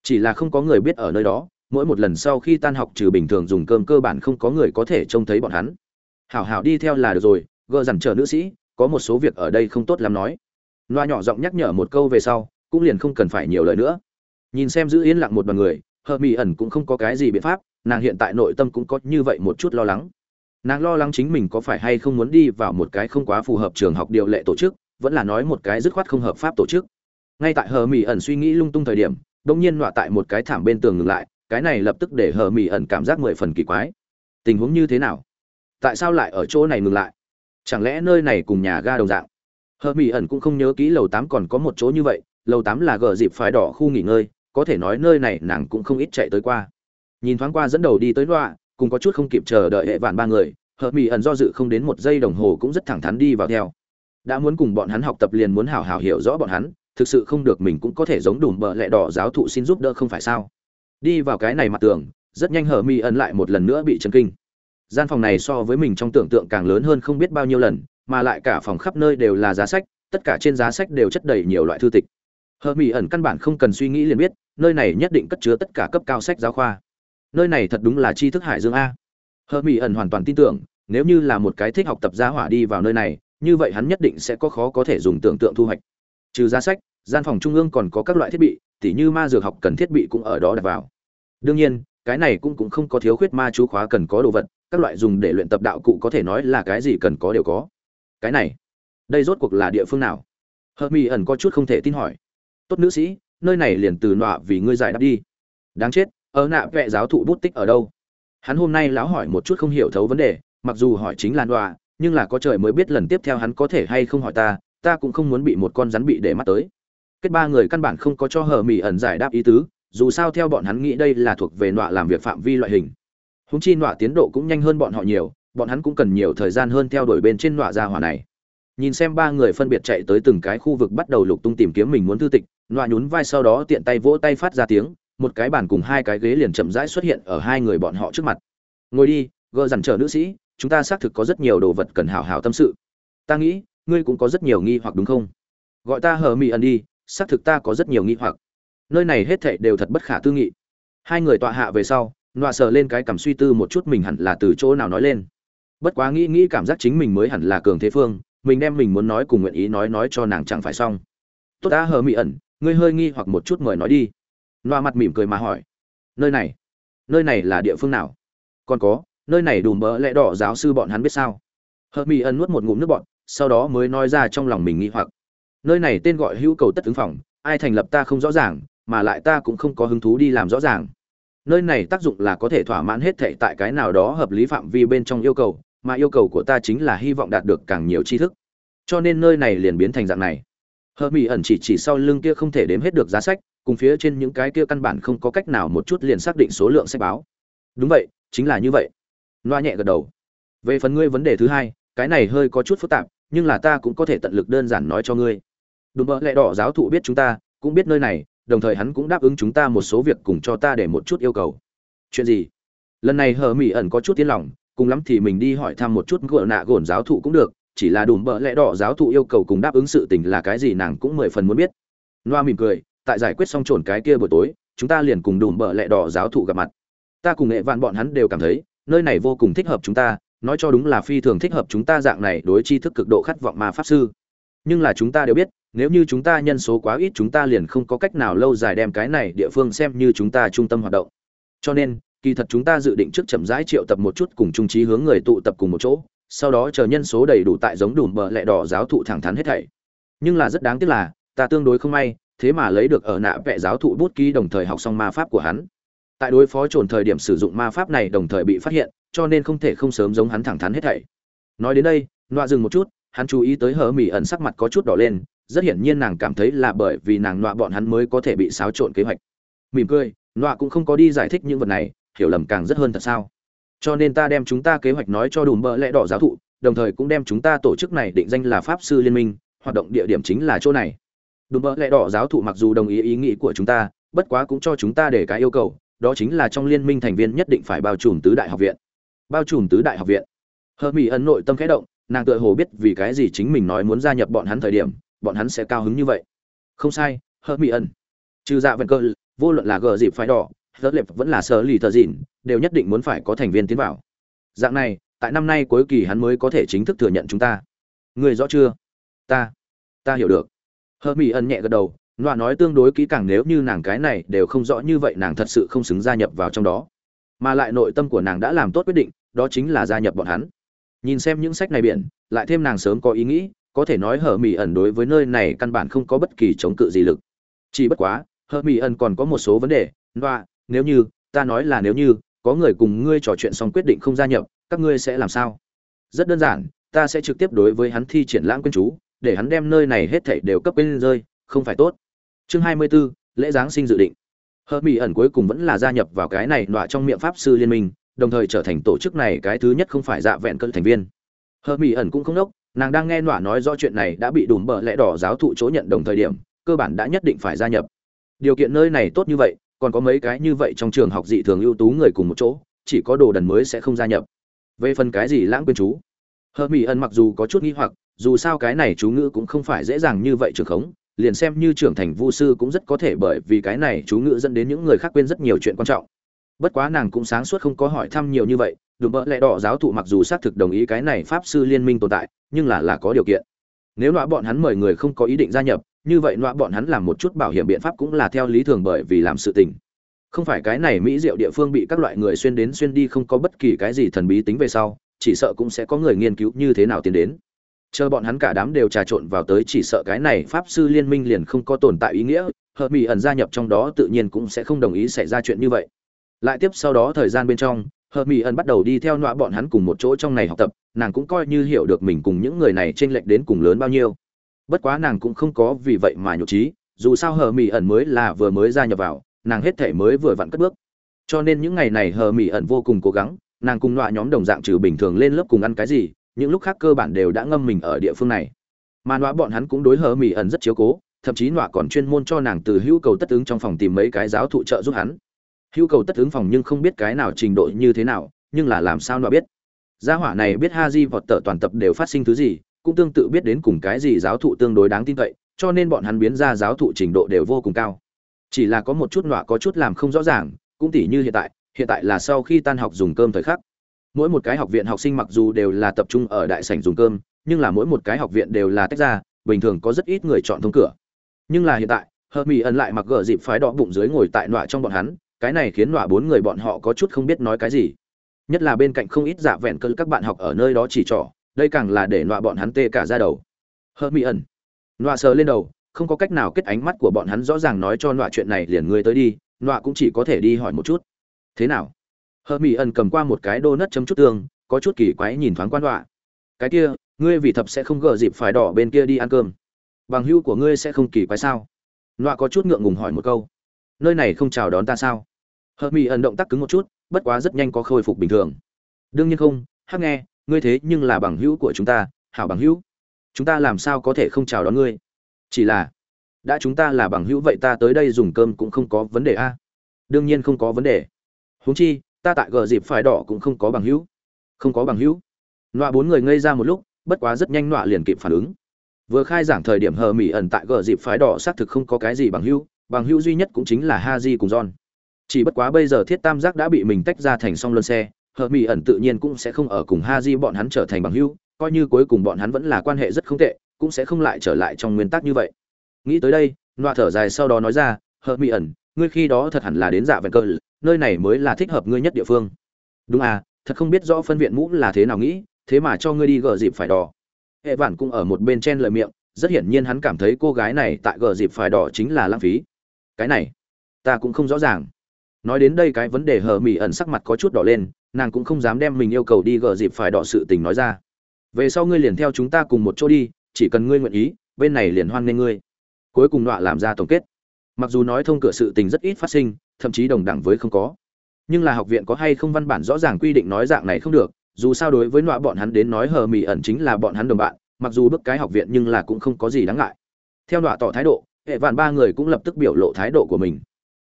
Chỉ là không có người biết ở nơi đó, mỗi một lần sau khi tan học trừ bình thường dùng cơm cơ bản không có người có thể trông thấy bọn hắn. Hảo hảo đi theo là được rồi, Gờ dằn chờ nữ sĩ, có một số việc ở đây không tốt lắm nói. Loa nhỏ giọng nhắc nhở một câu về sau, cũng liền không cần phải nhiều lời nữa. Nhìn xem giữ yên lặng một đoàn người, hợp mỹ ẩn cũng không có cái gì biện pháp, nàng hiện tại nội tâm cũng có như vậy một chút lo lắng nàng lo lắng chính mình có phải hay không muốn đi vào một cái không quá phù hợp trường học điều lệ tổ chức, vẫn là nói một cái dứt khoát không hợp pháp tổ chức. Ngay tại hờ mỹ ẩn suy nghĩ lung tung thời điểm đông nhiên nọa tại một cái thảm bên tường ngừng lại, cái này lập tức để hờ mỹ ẩn cảm giác mười phần kỳ quái. Tình huống như thế nào? Tại sao lại ở chỗ này ngừng lại? Chẳng lẽ nơi này cùng nhà ga đồng dạng? Hờ mỹ ẩn cũng không nhớ kỹ lầu tám còn có một chỗ như vậy, lầu tám là gờ dịp phái đỏ khu nghỉ ngơi, có thể nói nơi này nàng cũng không ít chạy tới qua. Nhìn thoáng qua dẫn đầu đi tới nọa cùng có chút không kịp chờ đợi hệ vạn ba người, Hợp mỹ ẩn do dự không đến một giây đồng hồ cũng rất thẳng thắn đi vào theo. Đã muốn cùng bọn hắn học tập liền muốn hảo hảo hiểu rõ bọn hắn, thực sự không được mình cũng có thể giống đùm bợ lẹ đỏ giáo thụ xin giúp đỡ không phải sao? Đi vào cái này mặt tường, rất nhanh hở mi ẩn lại một lần nữa bị chấn kinh. Gian phòng này so với mình trong tưởng tượng càng lớn hơn không biết bao nhiêu lần, mà lại cả phòng khắp nơi đều là giá sách, tất cả trên giá sách đều chất đầy nhiều loại thư tịch. Hở mi ẩn căn bản không cần suy nghĩ liền biết, nơi này nhất định cất chứa tất cả cấp cao sách giáo khoa nơi này thật đúng là tri thức hải dương a. Hờ mỹ ẩn hoàn toàn tin tưởng, nếu như là một cái thích học tập gia hỏa đi vào nơi này, như vậy hắn nhất định sẽ có khó có thể dùng tưởng tượng thu hoạch. Trừ giá sách, gian phòng trung ương còn có các loại thiết bị, tỉ như ma dược học cần thiết bị cũng ở đó đặt vào. Đương nhiên, cái này cũng cũng không có thiếu khuyết ma chú khóa cần có đồ vật, các loại dùng để luyện tập đạo cụ có thể nói là cái gì cần có đều có. Cái này, đây rốt cuộc là địa phương nào? Hợp mỹ ẩn có chút không thể tin hỏi. Tốt nữ sĩ, nơi này liền từ nọa vì ngươi giải đáp đi. Đáng chết ở nạ vệ giáo thụ bút tích ở đâu? Hắn hôm nay láo hỏi một chút không hiểu thấu vấn đề mặc dù hỏi chính là Đọa, nhưng là có trời mới biết lần tiếp theo hắn có thể hay không hỏi ta ta cũng không muốn bị một con rắn bị để mắt tới. Kết ba người căn bản không có cho hờ mỹ ẩn giải đáp ý tứ dù sao theo bọn hắn nghĩ đây là thuộc về nọa làm việc phạm vi loại hình. Húng chi nọa tiến độ cũng nhanh hơn bọn họ nhiều bọn hắn cũng cần nhiều thời gian hơn theo đuổi bên trên nọa gia hỏa này. Nhìn xem ba người phân biệt chạy tới từng cái khu vực bắt đầu lục tung tìm kiếm mình muốn thư tịch nọa nhún vai sau đó tiện tay vỗ tay phát ra tiếng một cái bàn cùng hai cái ghế liền chậm rãi xuất hiện ở hai người bọn họ trước mặt. Ngồi đi gợ dằn trở nữ sĩ, chúng ta xác thực có rất nhiều đồ vật cần hào hào tâm sự. Ta nghĩ, ngươi cũng có rất nhiều nghi hoặc đúng không? Gọi ta hờ mỹ ẩn đi, xác thực ta có rất nhiều nghi hoặc. Nơi này hết thảy đều thật bất khả tư nghị. Hai người tọa hạ về sau, nọa sờ lên cái cảm suy tư một chút mình hẳn là từ chỗ nào nói lên. Bất quá nghĩ nghĩ cảm giác chính mình mới hẳn là cường thế phương, mình đem mình muốn nói cùng nguyện ý nói nói cho nàng chẳng phải xong. Tốt đã hờ mị ẩn, ngươi hơi nghi hoặc một chút mời nói đi loa mặt mỉm cười mà hỏi, nơi này nơi này là địa phương nào? Còn có, nơi này đùm bỡ lẽ đỏ giáo sư bọn hắn biết sao? Hợp mỹ ẩn nuốt một ngụm nước bọn sau đó mới nói ra trong lòng mình nghĩ hoặc, nơi này tên gọi hữu cầu tất ứng phòng, ai thành lập ta không rõ ràng, mà lại ta cũng không có hứng thú đi làm rõ ràng. Nơi này tác dụng là có thể thỏa mãn hết thệ tại cái nào đó hợp lý phạm vi bên trong yêu cầu, mà yêu cầu của ta chính là hy vọng đạt được càng nhiều tri thức. Cho nên nơi này liền biến thành dạng này. Hợp mỹ ẩn chỉ chỉ sau lưng kia không thể đếm hết được giá sách cùng phía trên những cái kia căn bản không có cách nào một chút liền xác định số lượng sách báo. Đúng vậy, chính là như vậy. Loa nhẹ gật đầu. Về phần ngươi vấn đề thứ hai, cái này hơi có chút phức tạp, nhưng là ta cũng có thể tận lực đơn giản nói cho ngươi. Đùm bỡ lẽ đỏ giáo thụ biết chúng ta, cũng biết nơi này, đồng thời hắn cũng đáp ứng chúng ta một số việc cùng cho ta để một chút yêu cầu. Chuyện gì? Lần này hờ mỹ ẩn có chút tiến lòng, cùng lắm thì mình đi hỏi thăm một chút gỡ nạ gồn giáo thụ cũng được, chỉ là đùm bợ lẽ đỏ giáo thụ yêu cầu cùng đáp ứng sự tình là cái gì nàng cũng mười phần muốn biết. Noa mỉm cười tại giải quyết xong trồn cái kia buổi tối, chúng ta liền cùng đùm bợ lẹ đỏ giáo thụ gặp mặt. Ta cùng nghệ vạn bọn hắn đều cảm thấy, nơi này vô cùng thích hợp chúng ta, nói cho đúng là phi thường thích hợp chúng ta dạng này đối chi thức cực độ khát vọng mà pháp sư. Nhưng là chúng ta đều biết, nếu như chúng ta nhân số quá ít chúng ta liền không có cách nào lâu dài đem cái này địa phương xem như chúng ta trung tâm hoạt động. Cho nên, kỳ thật chúng ta dự định trước chậm rãi triệu tập một chút cùng trung trí hướng người tụ tập cùng một chỗ, sau đó chờ nhân số đầy đủ tại giống đủ bờ lẹ đỏ giáo thụ thẳng thắn hết thảy. Nhưng là rất đáng tiếc là, ta tương đối không may thế mà lấy được ở nạ vẽ giáo thụ bút ký đồng thời học xong ma pháp của hắn. Tại đối phó trồn thời điểm sử dụng ma pháp này đồng thời bị phát hiện, cho nên không thể không sớm giống hắn thẳng thắn hết thảy. Nói đến đây, nọa dừng một chút, hắn chú ý tới hờ mỹ ẩn sắc mặt có chút đỏ lên, rất hiển nhiên nàng cảm thấy là bởi vì nàng nọa bọn hắn mới có thể bị xáo trộn kế hoạch. Mỉm cười, nọa cũng không có đi giải thích những vật này, hiểu lầm càng rất hơn thật sao. Cho nên ta đem chúng ta kế hoạch nói cho đùm bợ lẽ đỏ giáo thụ, đồng thời cũng đem chúng ta tổ chức này định danh là pháp sư liên minh, hoạt động địa điểm chính là chỗ này đùm bợ lẽ đỏ giáo thụ mặc dù đồng ý ý nghĩ của chúng ta, bất quá cũng cho chúng ta để cái yêu cầu, đó chính là trong liên minh thành viên nhất định phải bao trùm tứ đại học viện. Bao trùm tứ đại học viện. Hơ mỹ ấn nội tâm khẽ động, nàng tựa hồ biết vì cái gì chính mình nói muốn gia nhập bọn hắn thời điểm, bọn hắn sẽ cao hứng như vậy. Không sai hơ mỹ ẩn trừ dạ vẹn cơ, vô luận là gờ dịp phải đỏ rất lệp vẫn là sở lì thợ dịn, đều nhất định muốn phải có thành viên tiến vào. Dạng này, tại năm nay cuối kỳ hắn mới có thể chính thức thừa nhận chúng ta. Người rõ chưa? Ta. Ta hiểu được hờ mỹ ẩn nhẹ gật đầu, loa nói tương đối kỹ càng nếu như nàng cái này đều không rõ như vậy nàng thật sự không xứng gia nhập vào trong đó. Mà lại nội tâm của nàng đã làm tốt quyết định, đó chính là gia nhập bọn hắn. Nhìn xem những sách này biển, lại thêm nàng sớm có ý nghĩ, có thể nói hờ mỹ ẩn đối với nơi này căn bản không có bất kỳ chống cự gì lực. Chỉ bất quá, hờ mỹ ẩn còn có một số vấn đề, loa, nếu như, ta nói là nếu như, có người cùng ngươi trò chuyện xong quyết định không gia nhập, các ngươi sẽ làm sao? Rất đơn giản, ta sẽ trực tiếp đối với hắn thi triển lãng quyên chú để hắn đem nơi này hết thảy đều cấp bên rơi không phải tốt. Chương hai mươi 24, lễ giáng sinh dự định. Hợp mỹ ẩn cuối cùng vẫn là gia nhập vào cái này nọa trong miệng pháp sư liên minh đồng thời trở thành tổ chức này cái thứ nhất không phải dạ vẹn cơ thành viên. Hợp mỹ ẩn cũng không đốc nàng đang nghe nọa nói rõ chuyện này đã bị đùm bờ lẽ đỏ giáo thụ chỗ nhận đồng thời điểm cơ bản đã nhất định phải gia nhập. Điều kiện nơi này tốt như vậy còn có mấy cái như vậy trong trường học dị thường ưu tú người cùng một chỗ chỉ có đồ đần mới sẽ không gia nhập. Về phần cái gì lãng quên chú? Hợp mỹ ẩn mặc dù có chút nghi hoặc dù sao cái này chú ngữ cũng không phải dễ dàng như vậy trường khống, liền xem như trưởng thành vu sư cũng rất có thể bởi vì cái này chú ngữ dẫn đến những người khác quên rất nhiều chuyện quan trọng. Bất quá nàng cũng sáng suốt không có hỏi thăm nhiều như vậy đùm bỡ lẽ đỏ giáo thụ mặc dù xác thực đồng ý cái này pháp sư liên minh tồn tại, nhưng là là có điều kiện. Nếu nọa bọn hắn mời người không có ý định gia nhập, như vậy nọa bọn hắn làm một chút bảo hiểm biện pháp cũng là theo lý thường bởi vì làm sự tình. Không phải cái này mỹ diệu địa phương bị các loại người xuyên đến xuyên đi không có bất kỳ cái gì thần bí tính về sau, chỉ sợ cũng sẽ có người nghiên cứu như thế nào tiến đến chờ bọn hắn cả đám đều trà trộn vào tới chỉ sợ cái này pháp sư liên minh liền không có tồn tại ý nghĩa, hợp mỹ ẩn gia nhập trong đó tự nhiên cũng sẽ không đồng ý xảy ra chuyện như vậy. Lại tiếp sau đó thời gian bên trong, hợp mỹ ẩn bắt đầu đi theo nọa bọn hắn cùng một chỗ trong này học tập, nàng cũng coi như hiểu được mình cùng những người này t r ê n lệch đến cùng lớn bao nhiêu. Bất quá nàng cũng không có vì vậy mà nhục trí, dù sao hờ mỹ ẩn mới là vừa mới gia nhập vào, nàng hết thể mới vừa vặn cất bước. Cho nên những ngày này hờ mỹ ẩn vô cùng cố gắng, nàng cùng nọa nhóm đồng dạng trừ bình thường lên lớp cùng ăn cái gì những lúc khác cơ bản đều đã ngâm mình ở địa phương này. Mà nọa bọn hắn cũng đối hờ mỹ ẩn rất chiếu cố, thậm chí nọa còn chuyên môn cho nàng từ hữu cầu tất ứng trong phòng tìm mấy cái giáo thụ trợ giúp hắn. Hữu cầu tất ứng phòng nhưng không biết cái nào trình độ như thế nào, nhưng là làm sao nọa biết? Gia hỏa này biết ha di vọt tờ toàn tập đều phát sinh thứ gì, cũng tương tự biết đến cùng cái gì giáo thụ tương đối đáng tin cậy, cho nên bọn hắn biến ra giáo thụ trình độ đều vô cùng cao. Chỉ là có một chút nọa có chút làm không rõ ràng, cũng tỉ như hiện tại hiện tại là sau khi tan học dùng cơm thời khắc mỗi một cái học viện học sinh mặc dù đều là tập trung ở đại sảnh dùng cơm, nhưng là mỗi một cái học viện đều là tách ra, bình thường có rất ít người chọn thông cửa. Nhưng là hiện tại hờ mỹ ẩn lại mặc gờ dịp phái đỏ bụng dưới ngồi tại nọa trong bọn hắn, cái này khiến nọa bốn người bọn họ có chút không biết nói cái gì. Nhất là bên cạnh không ít giả vẹn cơn các bạn học ở nơi đó chỉ trỏ, đây càng là để nọa bọn hắn tê cả ra đầu. Hờ mỹ ẩn nọa sờ lên đầu, không có cách nào kết ánh mắt của bọn hắn rõ ràng nói cho nọa chuyện này liền ngươi tới đi, nọa cũng chỉ có thể đi hỏi một chút. Thế nào? Hờ mỹ ẩn cầm qua một cái đô nất chấm chút tương, có chút kỳ quái nhìn thoáng quan đọa. Cái kia, ngươi vì thập sẽ không gờ dịp phải đỏ bên kia đi ăn cơm. Bằng hữu của ngươi sẽ không kỳ quái sao? Nọa có chút ngượng ngùng hỏi một câu. Nơi này không chào đón ta sao? Hờ mỹ ẩn động tác cứng một chút, bất quá rất nhanh có khôi phục bình thường. Đương nhiên không hắc nghe, ngươi thế nhưng là bằng hữu của chúng ta, hảo bằng hữu. Chúng ta làm sao có thể không chào đón ngươi? Chỉ là, đã chúng ta là bằng hữu vậy ta tới đây dùng cơm cũng không có vấn đề a. Đương nhiên không có vấn đề. Huống chi ta tại gờ dịp phải đỏ cũng không có bằng hữu. Không có bằng hữu. Nọa bốn người ngây ra một lúc, bất quá rất nhanh nọa liền kịp phản ứng. Vừa khai giảng thời điểm hờ mỹ ẩn tại gờ dịp phái đỏ xác thực không có cái gì bằng hữu bằng hữu duy nhất cũng chính là ha di cùng john. Chỉ bất quá bây giờ thiết tam giác đã bị mình tách ra thành song luân xe, hờ mỹ ẩn tự nhiên cũng sẽ không ở cùng ha di bọn hắn trở thành bằng hữu, coi như cuối cùng bọn hắn vẫn là quan hệ rất không tệ, cũng sẽ không lại trở lại trong nguyên tắc như vậy. Nghĩ tới đây, nọa thở dài sau đó nói ra, hờ mỹ ẩn, ngươi khi đó thật hẳn là đến dạ vẹn cơ nơi này mới là thích hợp ngươi nhất địa phương. Đúng à thật không biết rõ phân viện mũ là thế nào nghĩ, thế mà cho ngươi đi gờ dịp phải đỏ. Hệ vản cũng ở một bên chen lời miệng, rất hiển nhiên hắn cảm thấy cô gái này tại gờ dịp phải đỏ chính là lãng phí. Cái này, ta cũng không rõ ràng. Nói đến đây cái vấn đề hờ mỹ ẩn sắc mặt có chút đỏ lên, nàng cũng không dám đem mình yêu cầu đi gờ dịp phải đỏ sự tình nói ra. Về sau ngươi liền theo chúng ta cùng một chỗ đi, chỉ cần ngươi nguyện ý, bên này liền hoan nghênh ngươi. Cuối cùng đọa làm ra tổng kết mặc dù nói thông cửa sự tình rất ít phát sinh, thậm chí đồng đẳng với không có. Nhưng là học viện có hay không văn bản rõ ràng quy định nói dạng này không được, dù sao đối với nọa bọn hắn đến nói hờ mỹ ẩn chính là bọn hắn đồng bạn, mặc dù bức cái học viện nhưng là cũng không có gì đáng ngại. Theo nọa tỏ thái độ, hệ vạn ba người cũng lập tức biểu lộ thái độ của mình.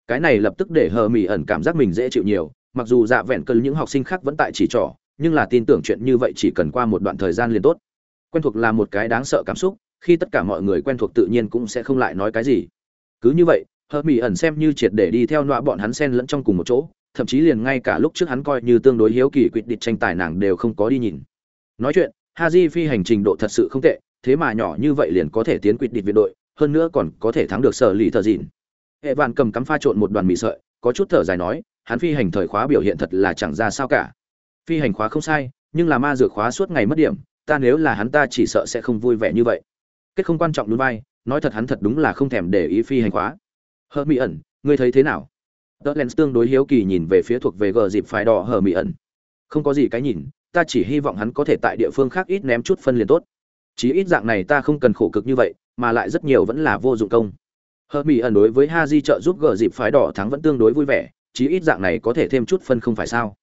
Cái này lập tức để hờ mỹ ẩn cảm giác mình dễ chịu nhiều, mặc dù dạ vẹn cơn những học sinh khác vẫn tại chỉ trỏ, nhưng là tin tưởng chuyện như vậy chỉ cần qua một đoạn thời gian liền tốt. Quen thuộc là một cái đáng sợ cảm xúc, khi tất cả mọi người quen thuộc tự nhiên cũng sẽ không lại nói cái gì cứ như vậy hờ mỹ ẩn xem như triệt để đi theo nọa bọn hắn xen lẫn trong cùng một chỗ, thậm chí liền ngay cả lúc trước hắn coi như tương đối hiếu kỳ quyết định tranh tài nàng đều không có đi nhìn. Nói chuyện, haji phi hành trình độ thật sự không tệ, thế mà nhỏ như vậy liền có thể tiến quyết định viện đội, hơn nữa còn có thể thắng được sở lì thợ dịn. Hệ vạn cầm cắm pha trộn một đoàn mì sợi, có chút thở dài nói, hắn phi hành thời khóa biểu hiện thật là chẳng ra sao cả. Phi hành khóa không sai, nhưng là ma dược khóa suốt ngày mất điểm, ta nếu là hắn ta chỉ sợ sẽ không vui vẻ như vậy. Kết không quan trọng đúng vai nói thật hắn thật đúng là không thèm để ý phi hành khóa. Hơ mỹ ẩn, ngươi thấy thế nào? Tớ len tương đối hiếu kỳ nhìn về phía thuộc về gờ dịp phái đỏ hờ mỹ ẩn. Không có gì cái nhìn, ta chỉ hy vọng hắn có thể tại địa phương khác ít ném chút phân liền tốt. Chí ít dạng này ta không cần khổ cực như vậy, mà lại rất nhiều vẫn là vô dụng công. Hờ mỹ ẩn đối với ha di trợ giúp gờ dịp phái đỏ thắng vẫn tương đối vui vẻ, chí ít dạng này có thể thêm chút phân không phải sao?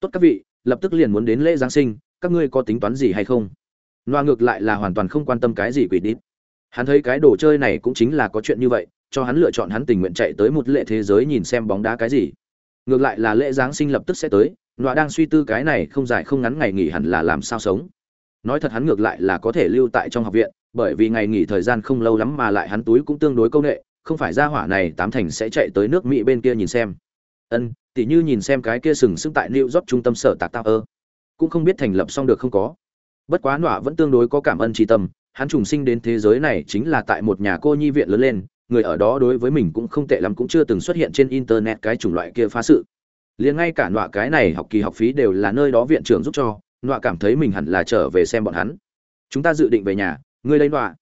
Tốt các vị, lập tức liền muốn đến lễ giáng sinh, các ngươi có tính toán gì hay không? Loa ngược lại là hoàn toàn không quan tâm cái gì quỷ đít hắn thấy cái đồ chơi này cũng chính là có chuyện như vậy, cho hắn lựa chọn hắn tình nguyện chạy tới một lễ thế giới nhìn xem bóng đá cái gì. Ngược lại là lễ giáng sinh lập tức sẽ tới loa đang suy tư cái này không dài không ngắn ngày nghỉ hẳn là làm sao sống. Nói thật hắn ngược lại là có thể lưu tại trong học viện, bởi vì ngày nghỉ thời gian không lâu lắm mà lại hắn túi cũng tương đối công nghệ không phải ra hỏa này tám thành sẽ chạy tới nước mỹ bên kia nhìn xem. Ân, tỉ như nhìn xem cái kia sừng sững tại new york trung tâm sở tạc tạo ơ. Cũng không biết thành lập xong được không có. Bất quá nọa vẫn tương đối có cảm ơn tri tâm hắn trùng sinh đến thế giới này chính là tại một nhà cô nhi viện lớn lên, người ở đó đối với mình cũng không tệ lắm, cũng chưa từng xuất hiện trên internet cái chủng loại kia phá sự. Liền ngay cả nọa cái này học kỳ học phí đều là nơi đó viện trưởng giúp cho, nọa cảm thấy mình hẳn là trở về xem bọn hắn. Chúng ta dự định về nhà, ngươi lấy nọa.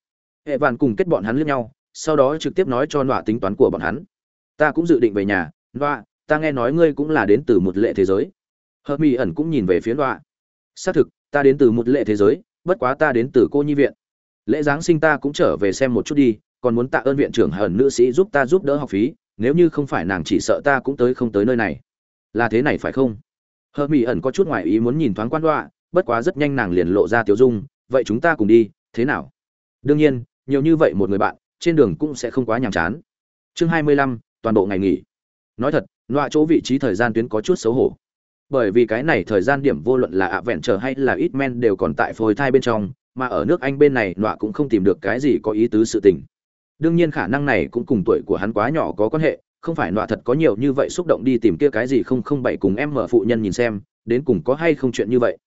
Hệ vạn cùng kết bọn hắn lướt nhau, sau đó trực tiếp nói cho nọa tính toán của bọn hắn. Ta cũng dự định về nhà, nọa, ta nghe nói ngươi cũng là đến từ một lệ thế giới. Hợp mỹ ẩn cũng nhìn về phía nọa. Xác thực, ta đến từ một lệ thế giới, bất quá ta đến từ cô nhi viện lễ giáng sinh ta cũng trở về xem một chút đi, còn muốn tạ ơn viện trưởng hờn nữ sĩ giúp ta giúp đỡ học phí, nếu như không phải nàng chỉ sợ ta cũng tới không tới nơi này. Là thế này phải không? Hờ mỹ ẩn có chút ngoại ý muốn nhìn thoáng quan đoạ bất quá rất nhanh nàng liền lộ ra tiểu dung, vậy chúng ta cùng đi, thế nào? Đương nhiên, nhiều như vậy một người bạn, trên đường cũng sẽ không quá nhàm chán. Chương hai mươi lăm, toàn bộ ngày nghỉ. Nói thật loại chỗ vị trí thời gian tuyến có chút xấu hổ. Bởi vì cái này thời gian điểm vô luận là ạ vẹn trở hay là ít men đều còn tại phôi thai bên trong mà ở nước anh bên này, nọa cũng không tìm được cái gì có ý tứ sự tình. Đương nhiên khả năng này cũng cùng tuổi của hắn quá nhỏ có quan hệ, không phải nọa thật có nhiều như vậy xúc động đi tìm kia cái gì không không bảy cùng em mở phụ nhân nhìn xem, đến cùng có hay không chuyện như vậy.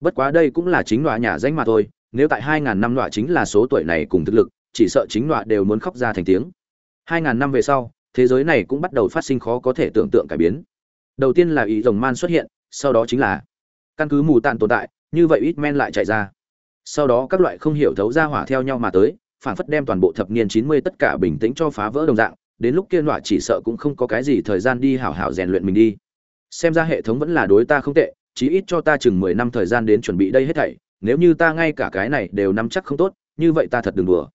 Bất quá đây cũng là chính nọa nhà danh mà thôi, nếu tại hai ngàn năm nọa chính là số tuổi này cùng thực lực, chỉ sợ chính nọa đều muốn khóc ra thành tiếng. hai ngàn năm về sau, thế giới này cũng bắt đầu phát sinh khó có thể tưởng tượng cải biến. Đầu tiên là ý rồng man xuất hiện, sau đó chính là căn cứ mù tàn tồn tại, như vậy ít men lại chạy ra sau đó các loại không hiểu thấu ra hỏa theo nhau mà tới, phản phất đem toàn bộ thập niên chín mươi tất cả bình tĩnh cho phá vỡ đồng dạng, đến lúc kia nọa chỉ sợ cũng không có cái gì thời gian đi hảo hảo rèn luyện mình đi. Xem ra hệ thống vẫn là đối ta không tệ, chí ít cho ta chừng mười năm thời gian đến chuẩn bị đây hết thảy, nếu như ta ngay cả cái này đều nắm chắc không tốt, như vậy ta thật đừng đùa.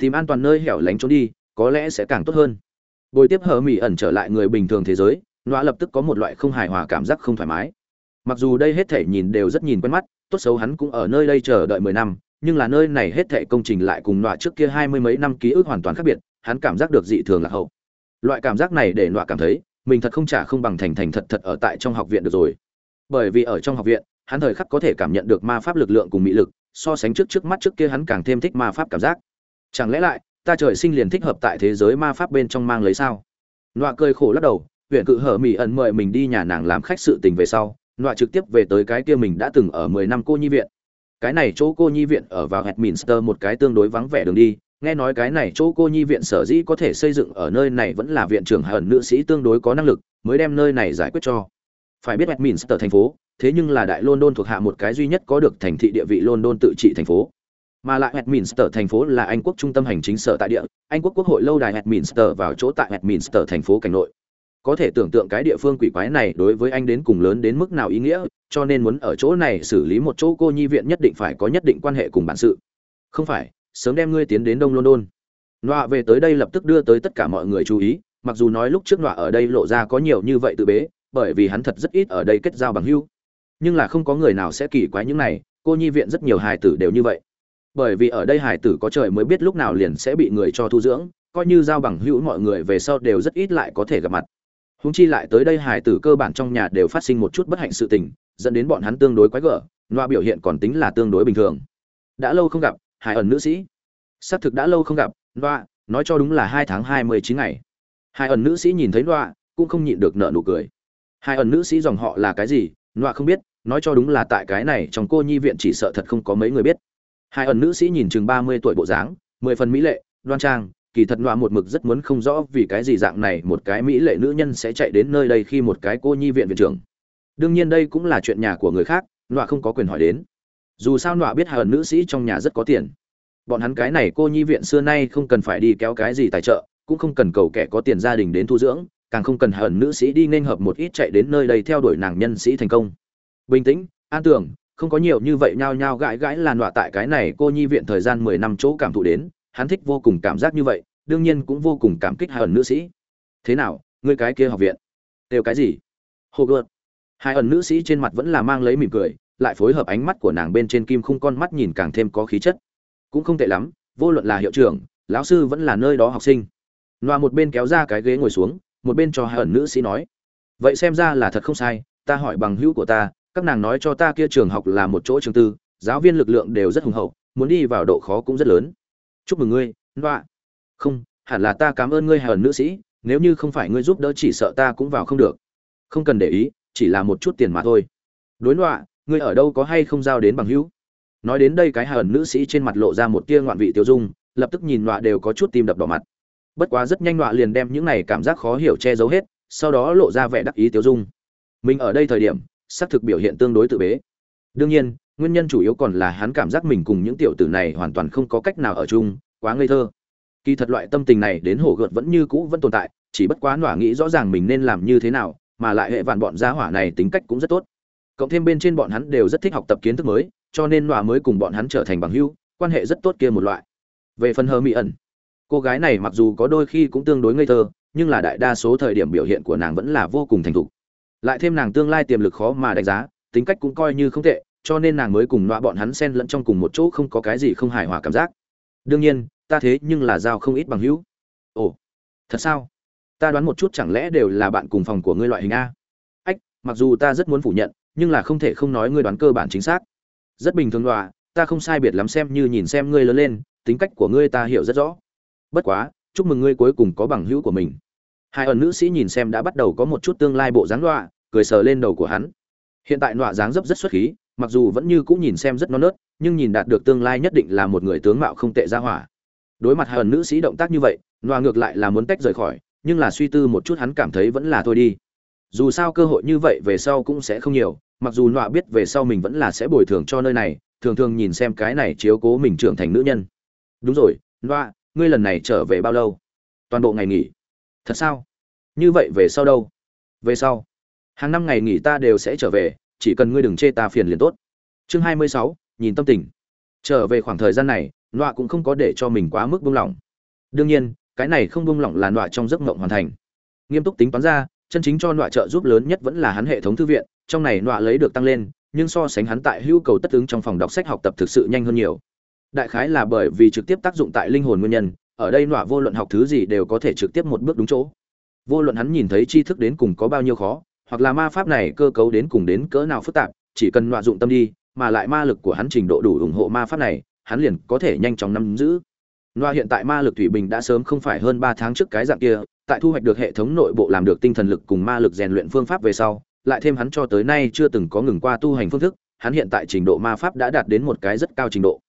Tìm an toàn nơi hẻo lánh trốn đi, có lẽ sẽ càng tốt hơn. Bồi tiếp hờ mỹ ẩn trở lại người bình thường thế giới, nọa lập tức có một loại không hài hòa cảm giác không thoải mái. Mặc dù đây hết thể nhìn đều rất nhìn quen mắt tốt xấu hắn cũng ở nơi đây chờ đợi mười năm, nhưng là nơi này hết thể công trình lại cùng nọa trước kia hai mươi mấy năm ký ức hoàn toàn khác biệt, hắn cảm giác được dị thường là hậu. Loại cảm giác này để nọa cảm thấy, mình thật không trả không bằng thành thành thật thật ở tại trong học viện được rồi. Bởi vì ở trong học viện, hắn thời khắc có thể cảm nhận được ma pháp lực lượng cùng mỹ lực, so sánh trước trước mắt trước kia hắn càng thêm thích ma pháp cảm giác. Chẳng lẽ lại, ta trời sinh liền thích hợp tại thế giới ma pháp bên trong mang lấy sao? Nọa cười khổ lắc đầu, huyện cự hở mỹ ẩn mời mình đi nhà nàng làm khách sự tình về sau nọa trực tiếp về tới cái kia mình đã từng ở mười năm cô nhi viện. Cái này chỗ cô nhi viện ở vào Westminster một cái tương đối vắng vẻ đường đi. Nghe nói cái này chỗ cô nhi viện sở dĩ có thể xây dựng ở nơi này vẫn là viện trưởng hận nữ sĩ tương đối có năng lực mới đem nơi này giải quyết cho. Phải biết Westminster thành phố thế nhưng là đại London thuộc hạ một cái duy nhất có được thành thị địa vị London tự trị thành phố. Mà lại Westminster thành phố là Anh quốc trung tâm hành chính sở tại địa, Anh quốc quốc hội lâu đài Westminster vào chỗ tại Westminster thành phố cảnh nội. Có thể tưởng tượng cái địa phương quỷ quái này đối với anh đến cùng lớn đến mức nào ý nghĩa, cho nên muốn ở chỗ này xử lý một chỗ cô nhi viện nhất định phải có nhất định quan hệ cùng bản sự. Không phải, sớm đem ngươi tiến đến Đông London. Nọa về tới đây lập tức đưa tới tất cả mọi người chú ý, mặc dù nói lúc trước nọa ở đây lộ ra có nhiều như vậy tự bế, bởi vì hắn thật rất ít ở đây kết giao bằng hữu. Nhưng là không có người nào sẽ kỳ quái những này, cô nhi viện rất nhiều hài tử đều như vậy bởi vì ở đây hài tử có trời mới biết lúc nào liền sẽ bị người cho thu dưỡng coi như giao bằng hữu mọi người về sau đều rất ít lại có thể gặp mặt húng chi lại tới đây hải tử cơ bản trong nhà đều phát sinh một chút bất hạnh sự tình, dẫn đến bọn hắn tương đối quái gở, loa biểu hiện còn tính là tương đối bình thường. Đã lâu không gặp hải ẩn nữ sĩ. Xác thực đã lâu không gặp, loa, nói cho đúng là hai tháng hai mươi chín ngày. Hải ẩn nữ sĩ nhìn thấy loa, cũng không nhịn được nợ nụ cười. Hải ẩn nữ sĩ dòng họ là cái gì, loa không biết, nói cho đúng là tại cái này trong cô nhi viện chỉ sợ thật không có mấy người biết. Hai ẩn nữ sĩ nhìn chừng ba mươi tuổi bộ dáng, mười phần mỹ lệ, đoan trang kỳ thật nọa một mực rất muốn không rõ vì cái gì dạng này một cái mỹ lệ nữ nhân sẽ chạy đến nơi đây khi một cái cô nhi viện viện trưởng. Đương nhiên đây cũng là chuyện nhà của người khác, nọa không có quyền hỏi đến. Dù sao nọa biết hà ẩn nữ sĩ trong nhà rất có tiền. Bọn hắn cái này cô nhi viện xưa nay không cần phải đi kéo cái gì tài trợ, cũng không cần cầu kẻ có tiền gia đình đến thu dưỡng, càng không cần hận nữ sĩ đi nên hợp một ít chạy đến nơi đây theo đuổi nàng nhân sĩ thành công. Bình tĩnh, an tưởng không có nhiều như vậy nhao nhao gãi gãi là nọa tại cái này cô nhi viện thời gian mười năm chỗ cảm thụ đến hắn thích vô cùng cảm giác như vậy, đương nhiên cũng vô cùng cảm kích hai ẩn nữ sĩ. Thế nào, ngươi cái kia học viện? Đều cái gì? Hồ gợt hai ẩn nữ sĩ trên mặt vẫn là mang lấy mỉm cười, lại phối hợp ánh mắt của nàng bên trên kim khung con mắt nhìn càng thêm có khí chất. Cũng không tệ lắm, vô luận là hiệu trưởng, lão sư vẫn là nơi đó học sinh. Loa một bên kéo ra cái ghế ngồi xuống, một bên cho hai ẩn nữ sĩ nói. Vậy xem ra là thật không sai, ta hỏi bằng hữu của ta, các nàng nói cho ta kia trường học là một chỗ trường tư, giáo viên lực lượng đều rất hùng hậu, muốn đi vào độ khó cũng rất lớn chúc mừng ngươi loạ không hẳn là ta cảm ơn ngươi hờn nữ sĩ nếu như không phải ngươi giúp đỡ chỉ sợ ta cũng vào không được. Không cần để ý chỉ là một chút tiền mà thôi. Đối loạ ngươi ở đâu có hay không giao đến bằng hữu? Nói đến đây cái hờn nữ sĩ trên mặt lộ ra một tia ngoạn vị tiêu dung lập tức nhìn loạ đều có chút tim đập đỏ mặt. Bất quá rất nhanh loạ liền đem những này cảm giác khó hiểu che giấu hết sau đó lộ ra vẻ đắc ý tiêu dung. Mình ở đây thời điểm xác thực biểu hiện tương đối tự bế. Đương nhiên, nguyên nhân chủ yếu còn là hắn cảm giác mình cùng những tiểu tử này hoàn toàn không có cách nào ở chung, quá ngây thơ. Kỳ thật loại tâm tình này đến hổ gợt vẫn như cũ vẫn tồn tại, chỉ bất quá nỏa nghĩ rõ ràng mình nên làm như thế nào, mà lại hệ vạn bọn gia hỏa này tính cách cũng rất tốt. Cộng thêm bên trên bọn hắn đều rất thích học tập kiến thức mới, cho nên nọa mới cùng bọn hắn trở thành bằng hữu, quan hệ rất tốt kia một loại. Về phần hờ mỹ ẩn, cô gái này mặc dù có đôi khi cũng tương đối ngây thơ, nhưng là đại đa số thời điểm biểu hiện của nàng vẫn là vô cùng thành thục lại thêm nàng tương lai tiềm lực khó mà đánh giá tính cách cũng coi như không tệ cho nên nàng mới cùng nọa bọn hắn xen lẫn trong cùng một chỗ không có cái gì không hài hòa cảm giác. Đương nhiên, ta thế nhưng là giao không ít bằng hữu. Ồ, thật sao? Ta đoán một chút chẳng lẽ đều là bạn cùng phòng của ngươi loại hình a? Ách, mặc dù ta rất muốn phủ nhận, nhưng là không thể không nói ngươi đoán cơ bản chính xác. Rất bình thường đọa ta không sai biệt lắm xem như nhìn xem ngươi lớn lên, tính cách của ngươi ta hiểu rất rõ. Bất quá, chúc mừng ngươi cuối cùng có bằng hữu của mình. Hai ẩn nữ sĩ nhìn xem đã bắt đầu có một chút tương lai bộ dáng đọa cười sờ lên đầu của hắn. Hiện tại nọa dáng dấp rất xuất khí mặc dù vẫn như cũng nhìn xem rất non nớt nhưng nhìn đạt được tương lai nhất định là một người tướng mạo không tệ ra hỏa. Đối mặt hai ẩn nữ sĩ động tác như vậy loa ngược lại là muốn tách rời khỏi nhưng là suy tư một chút hắn cảm thấy vẫn là thôi đi. Dù sao cơ hội như vậy về sau cũng sẽ không nhiều mặc dù loa biết về sau mình vẫn là sẽ bồi thường cho nơi này thường thường nhìn xem cái này chiếu cố mình trưởng thành nữ nhân. Đúng rồi loa, ngươi lần này trở về bao lâu? Toàn bộ ngày nghỉ. Thật sao? Như vậy về sau đâu? Về sau. Hàng năm ngày nghỉ ta đều sẽ trở về chỉ cần ngươi đừng chê ta phiền liền tốt. Chương hai mươi sáu, nhìn tâm tình. Trở về khoảng thời gian này, nọa cũng không có để cho mình quá mức buông lỏng. Đương nhiên, cái này không buông lỏng là nọa trong giấc mộng hoàn thành. Nghiêm túc tính toán ra, chân chính cho nọa trợ giúp lớn nhất vẫn là hắn hệ thống thư viện, trong này nọa lấy được tăng lên, nhưng so sánh hắn tại hữu cầu tất ứng trong phòng đọc sách học tập thực sự nhanh hơn nhiều. Đại khái là bởi vì trực tiếp tác dụng tại linh hồn nguyên nhân, ở đây nọa vô luận học thứ gì đều có thể trực tiếp một bước đúng chỗ. Vô luận hắn nhìn thấy tri thức đến cùng có bao nhiêu khó hoặc là ma pháp này cơ cấu đến cùng đến cỡ nào phức tạp, chỉ cần nọa dụng tâm đi, mà lại ma lực của hắn trình độ đủ ủng hộ ma pháp này, hắn liền có thể nhanh chóng nắm giữ. Nọa hiện tại ma lực thủy bình đã sớm không phải hơn ba tháng trước cái dạng kia, tại thu hoạch được hệ thống nội bộ làm được tinh thần lực cùng ma lực rèn luyện phương pháp về sau, lại thêm hắn cho tới nay chưa từng có ngừng qua tu hành phương thức, hắn hiện tại trình độ ma pháp đã đạt đến một cái rất cao trình độ.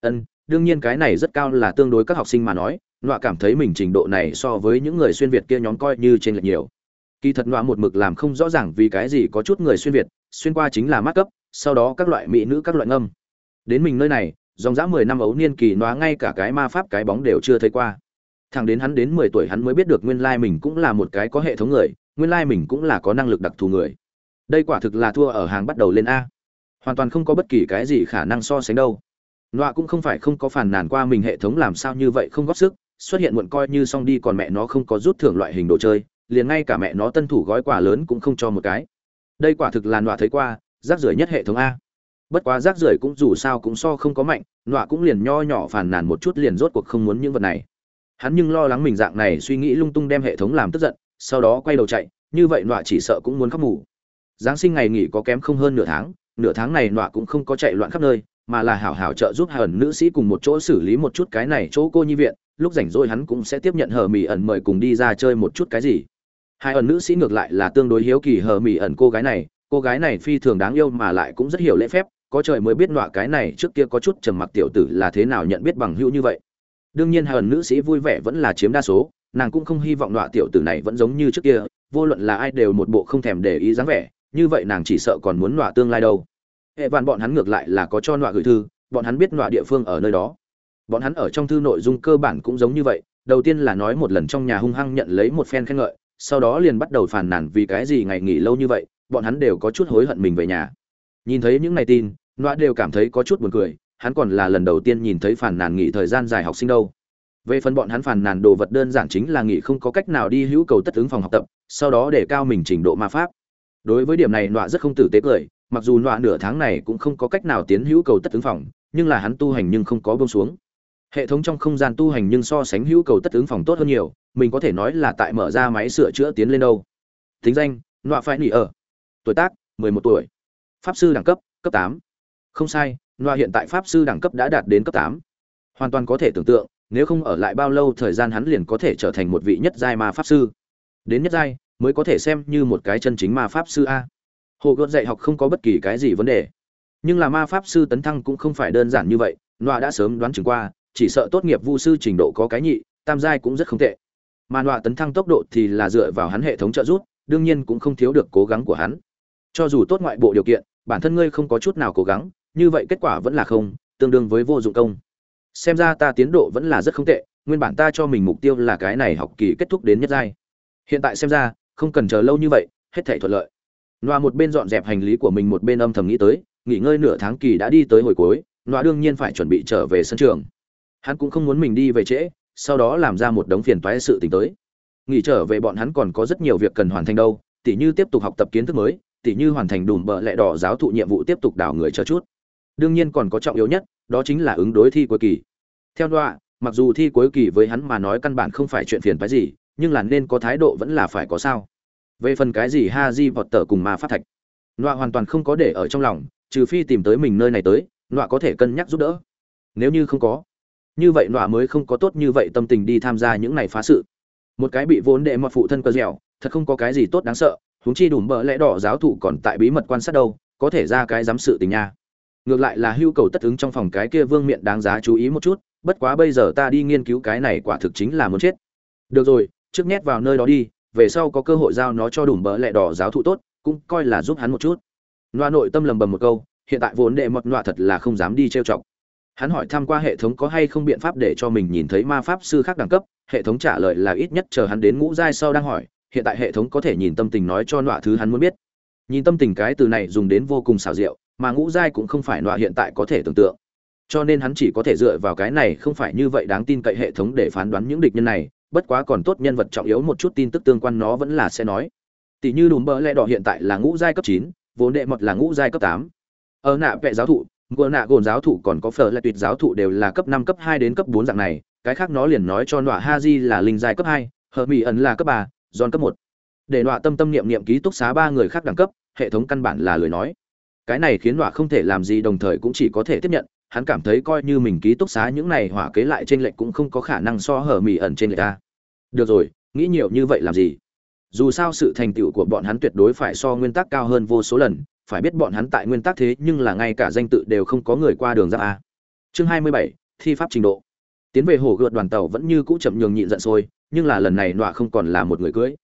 Ân, đương nhiên cái này rất cao là tương đối các học sinh mà nói, nọa cảm thấy mình trình độ này so với những người xuyên việt kia nhóm coi như trên lệch nhiều kỳ thật nọa một mực làm không rõ ràng vì cái gì có chút người xuyên việt, xuyên qua chính là mát cấp sau đó các loại mỹ nữ, các loại ngâm. Đến mình nơi này, dòng dã mười năm ấu niên kỳ nọa ngay cả cái ma pháp, cái bóng đều chưa thấy qua. Thằng đến hắn đến mười tuổi hắn mới biết được nguyên lai mình cũng là một cái có hệ thống người, nguyên lai mình cũng là có năng lực đặc thù người. Đây quả thực là thua ở hàng bắt đầu lên a. Hoàn toàn không có bất kỳ cái gì khả năng so sánh đâu. Nọa cũng không phải không có phản nàn qua mình hệ thống làm sao như vậy không góp sức, xuất hiện muộn coi như xong đi còn mẹ nó không có rút thưởng loại hình đồ chơi liền ngay cả mẹ nó tân thủ gói quà lớn cũng không cho một cái. Đây quả thực là nọa thấy qua, rác rưởi nhất hệ thống a. Bất quá rác rưởi cũng dù sao cũng so không có mạnh, nọa cũng liền nho nhỏ phàn nàn một chút liền rốt cuộc không muốn những vật này. Hắn nhưng lo lắng mình dạng này suy nghĩ lung tung đem hệ thống làm tức giận, sau đó quay đầu chạy, như vậy nọa chỉ sợ cũng muốn khóc mù. Giáng sinh ngày nghỉ có kém không hơn nửa tháng nửa tháng này nọa cũng không có chạy loạn khắp nơi, mà là hảo hảo trợ giúp hờn ẩn nữ sĩ cùng một chỗ xử lý một chút cái này chỗ cô nhi viện, lúc rảnh rỗi hắn cũng sẽ tiếp nhận hờ mỹ ẩn mời cùng đi ra chơi một chút cái gì hai ẩn nữ sĩ ngược lại là tương đối hiếu kỳ hờ mỹ ẩn cô gái này, cô gái này phi thường đáng yêu mà lại cũng rất hiểu lễ phép, có trời mới biết nọa cái này trước kia có chút trầm mặc tiểu tử là thế nào nhận biết bằng hữu như vậy. Đương nhiên hai ẩn nữ sĩ vui vẻ vẫn là chiếm đa số, nàng cũng không hy vọng nọa tiểu tử này vẫn giống như trước kia, vô luận là ai đều một bộ không thèm để ý dáng vẻ, như vậy nàng chỉ sợ còn muốn nọa tương lai đâu. Hệ vạn bọn hắn ngược lại là có cho nọa gửi thư, bọn hắn biết nọa địa phương ở nơi đó. Bọn hắn ở trong thư nội dung cơ bản cũng giống như vậy, đầu tiên là nói một lần trong nhà hung hăng nhận lấy một phen khen ngợi sau đó liền bắt đầu phàn nàn vì cái gì ngày nghỉ lâu như vậy, bọn hắn đều có chút hối hận mình về nhà. Nhìn thấy những ngày tin, nọa đều cảm thấy có chút buồn cười, hắn còn là lần đầu tiên nhìn thấy phàn nàn nghỉ thời gian dài học sinh đâu. Về phần bọn hắn phàn nàn đồ vật đơn giản chính là nghỉ không có cách nào đi hữu cầu tất ứng phòng học tập, sau đó để cao mình trình độ ma pháp. Đối với điểm này nọa rất không tử tế cười, mặc dù nọa nửa tháng này cũng không có cách nào tiến hữu cầu tất ứng phòng, nhưng là hắn tu hành nhưng không có bông xuống hệ thống trong không gian tu hành nhưng so sánh hữu cầu tất ứng phòng tốt hơn nhiều, mình có thể nói là tại mở ra máy sửa chữa tiến lên đâu. Thính danh, nọa phải nỉ ở. Tuổi tác 11 tuổi. Pháp sư đẳng cấp cấp 8. không sai, nọa hiện tại pháp sư đẳng cấp đã đạt đến cấp 8. hoàn toàn có thể tưởng tượng, nếu không ở lại bao lâu thời gian hắn liền có thể trở thành một vị nhất giai ma pháp sư. Đến nhất giai, mới có thể xem như một cái chân chính ma pháp sư a. Hồ gợt dạy học không có bất kỳ cái gì vấn đề. Nhưng là ma pháp sư tấn thăng cũng không phải đơn giản như vậy, nọa đã sớm đoán chừng qua chỉ sợ tốt nghiệp vu sư trình độ có cái nhị tam giai cũng rất không tệ. Mà nọa tấn thăng tốc độ thì là dựa vào hắn hệ thống trợ giúp đương nhiên cũng không thiếu được cố gắng của hắn. Cho dù tốt ngoại bộ điều kiện bản thân ngươi không có chút nào cố gắng như vậy kết quả vẫn là không tương đương với vô dụng công. Xem ra ta tiến độ vẫn là rất không tệ nguyên bản ta cho mình mục tiêu là cái này học kỳ kết thúc đến nhất giai. Hiện tại xem ra không cần chờ lâu như vậy hết thể thuận lợi. Nọa một bên dọn dẹp hành lý của mình một bên âm thầm nghĩ tới, nghỉ ngơi nửa tháng kỳ đã đi tới hồi cuối, nọa đương nhiên phải chuẩn bị trở về sân trường. Hắn cũng không muốn mình đi về trễ, sau đó làm ra một đống phiền toái sự tình tới. Nghỉ trở về bọn hắn còn có rất nhiều việc cần hoàn thành đâu, tỉ như tiếp tục học tập kiến thức mới, tỉ như hoàn thành đùm bợ lẹ đỏ giáo thụ nhiệm vụ tiếp tục đào người chờ chút. Đương nhiên còn có trọng yếu nhất, đó chính là ứng đối thi cuối kỳ. Theo đoạ, mặc dù thi cuối kỳ với hắn mà nói căn bản không phải chuyện phiền toái gì, nhưng là nên có thái độ vẫn là phải có sao về phần cái gì ha di vọt tờ cùng ma phát thạch nọa hoàn toàn không có để ở trong lòng trừ phi tìm tới mình nơi này tới nọa có thể cân nhắc giúp đỡ nếu như không có như vậy nọa mới không có tốt như vậy tâm tình đi tham gia những này phá sự. Một cái bị vốn đệ mọt phụ thân cơ dẻo, thật không có cái gì tốt đáng sợ, huống chi đủ bỡ lẽ đỏ giáo thụ còn tại bí mật quan sát đâu, có thể ra cái giám sự tình nha. Ngược lại là hưu cầu tất ứng trong phòng cái kia vương miện đáng giá chú ý một chút, bất quá bây giờ ta đi nghiên cứu cái này quả thực chính là muốn chết. Được rồi, trước nhét vào nơi đó đi, về sau có cơ hội giao nó cho đủ bỡ lẽ đỏ giáo thụ tốt, cũng coi là giúp hắn một chút. Loa nội tâm lầm bầm một câu, hiện tại vốn đệ mọt loa thật là không dám đi trêu chọc hắn hỏi thăm qua hệ thống có hay không biện pháp để cho mình nhìn thấy ma pháp sư khác đẳng cấp, hệ thống trả lời là ít nhất chờ hắn đến ngũ giai sau đang hỏi, hiện tại hệ thống có thể nhìn tâm tình nói cho nọa thứ hắn muốn biết. Nhìn tâm tình cái từ này dùng đến vô cùng xảo diệu, mà ngũ giai cũng không phải nọa hiện tại có thể tưởng tượng. Cho nên hắn chỉ có thể dựa vào cái này không phải như vậy đáng tin cậy hệ thống để phán đoán những địch nhân này, bất quá còn tốt nhân vật trọng yếu một chút tin tức tương quan nó vẫn là sẽ nói. Tỷ như đùm bơ lẽ đỏ hiện tại là ngũ giai cấp chín, vốn đệ mật là ngũ giai cấp tám. Ở nạ vệ giáo thụ ngựa nạ gồn giáo thụ còn có phở lại tuyệt giáo thụ đều là cấp năm, cấp hai đến cấp bốn dạng này. Cái khác nó liền nói cho nọa ha di là linh giai cấp hai hợp mỹ ẩn là cấp ba, giòn cấp một. Để nọa tâm tâm niệm niệm ký túc xá ba người khác đẳng cấp, hệ thống căn bản là lời nói. Cái này khiến nọa không thể làm gì, đồng thời cũng chỉ có thể tiếp nhận. Hắn cảm thấy coi như mình ký túc xá những này hỏa kế lại trên lệnh cũng không có khả năng so hở mị ẩn trên lệch ta. Được rồi, nghĩ nhiều như vậy làm gì? Dù sao sự thành tựu của bọn hắn tuyệt đối phải so nguyên tắc cao hơn vô số lần phải biết bọn hắn tại nguyên tắc thế nhưng là ngay cả danh tự đều không có người qua đường ra a. Chương hai mươi bảy, thi pháp trình độ. Tiến về hồ gợt đoàn tàu vẫn như cũ chậm nhường nhịn giận sôi, nhưng là lần này nọa không còn là một người cưới.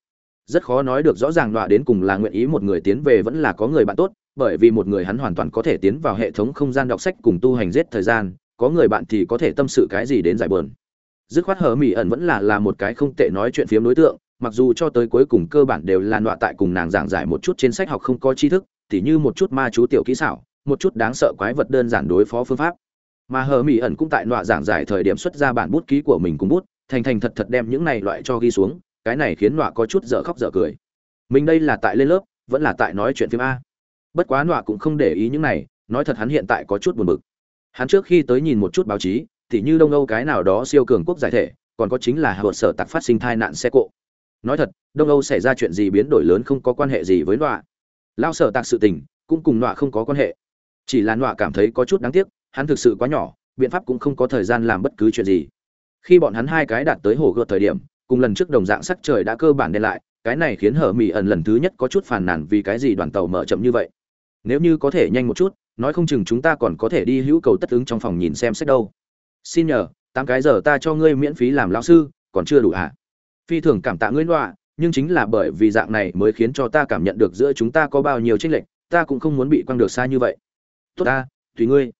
Rất khó nói được rõ ràng nọa đến cùng là nguyện ý một người tiến về vẫn là có người bạn tốt, bởi vì một người hắn hoàn toàn có thể tiến vào hệ thống không gian đọc sách cùng tu hành giết thời gian, có người bạn thì có thể tâm sự cái gì đến giải bờn dứt khoát hở mỹ ẩn vẫn là là một cái không tệ nói chuyện phiếm đối tượng, mặc dù cho tới cuối cùng cơ bản đều là nọa tại cùng nàng giảng giải một chút trên sách học không có tri thức tỉ như một chút ma chú tiểu kỹ xảo, một chút đáng sợ quái vật đơn giản đối phó phương pháp. Mà hờ mỹ ẩn cũng tại nọa giảng giải thời điểm xuất ra bản bút ký của mình cùng bút, thành thành thật thật đem những này loại cho ghi xuống, cái này khiến nọa có chút dở khóc dở cười. Mình đây là tại lên lớp, vẫn là tại nói chuyện phim a. Bất quá nọa cũng không để ý những này, nói thật hắn hiện tại có chút buồn bực. Hắn trước khi tới nhìn một chút báo chí thì như đông âu cái nào đó siêu cường quốc giải thể, còn có chính là hạ sở tạc phát sinh tai nạn xe cộ. Nói thật, đông âu xảy ra chuyện gì biến đổi lớn không có quan hệ gì với nọa lao sở tạc sự tình, cũng cùng nọa không có quan hệ. Chỉ là nọa cảm thấy có chút đáng tiếc, hắn thực sự quá nhỏ, biện pháp cũng không có thời gian làm bất cứ chuyện gì. Khi bọn hắn hai cái đạt tới hồ gợt thời điểm, cùng lần trước đồng dạng sắc trời đã cơ bản đen lại, cái này khiến hở mỹ ẩn lần thứ nhất có chút phàn nàn vì cái gì đoàn tàu mở chậm như vậy. Nếu như có thể nhanh một chút, nói không chừng chúng ta còn có thể đi hữu cầu tất ứng trong phòng nhìn xem sách đâu. Xin nhờ, tám cái giờ ta cho ngươi miễn phí làm lão sư, còn chưa đủ ạ à? phi thường cảm tạ ngươi loạ nhưng chính là bởi vì dạng này mới khiến cho ta cảm nhận được giữa chúng ta có bao nhiêu tranh lệch, ta cũng không muốn bị quăng được xa như vậy. Tốt ta, tùy ngươi.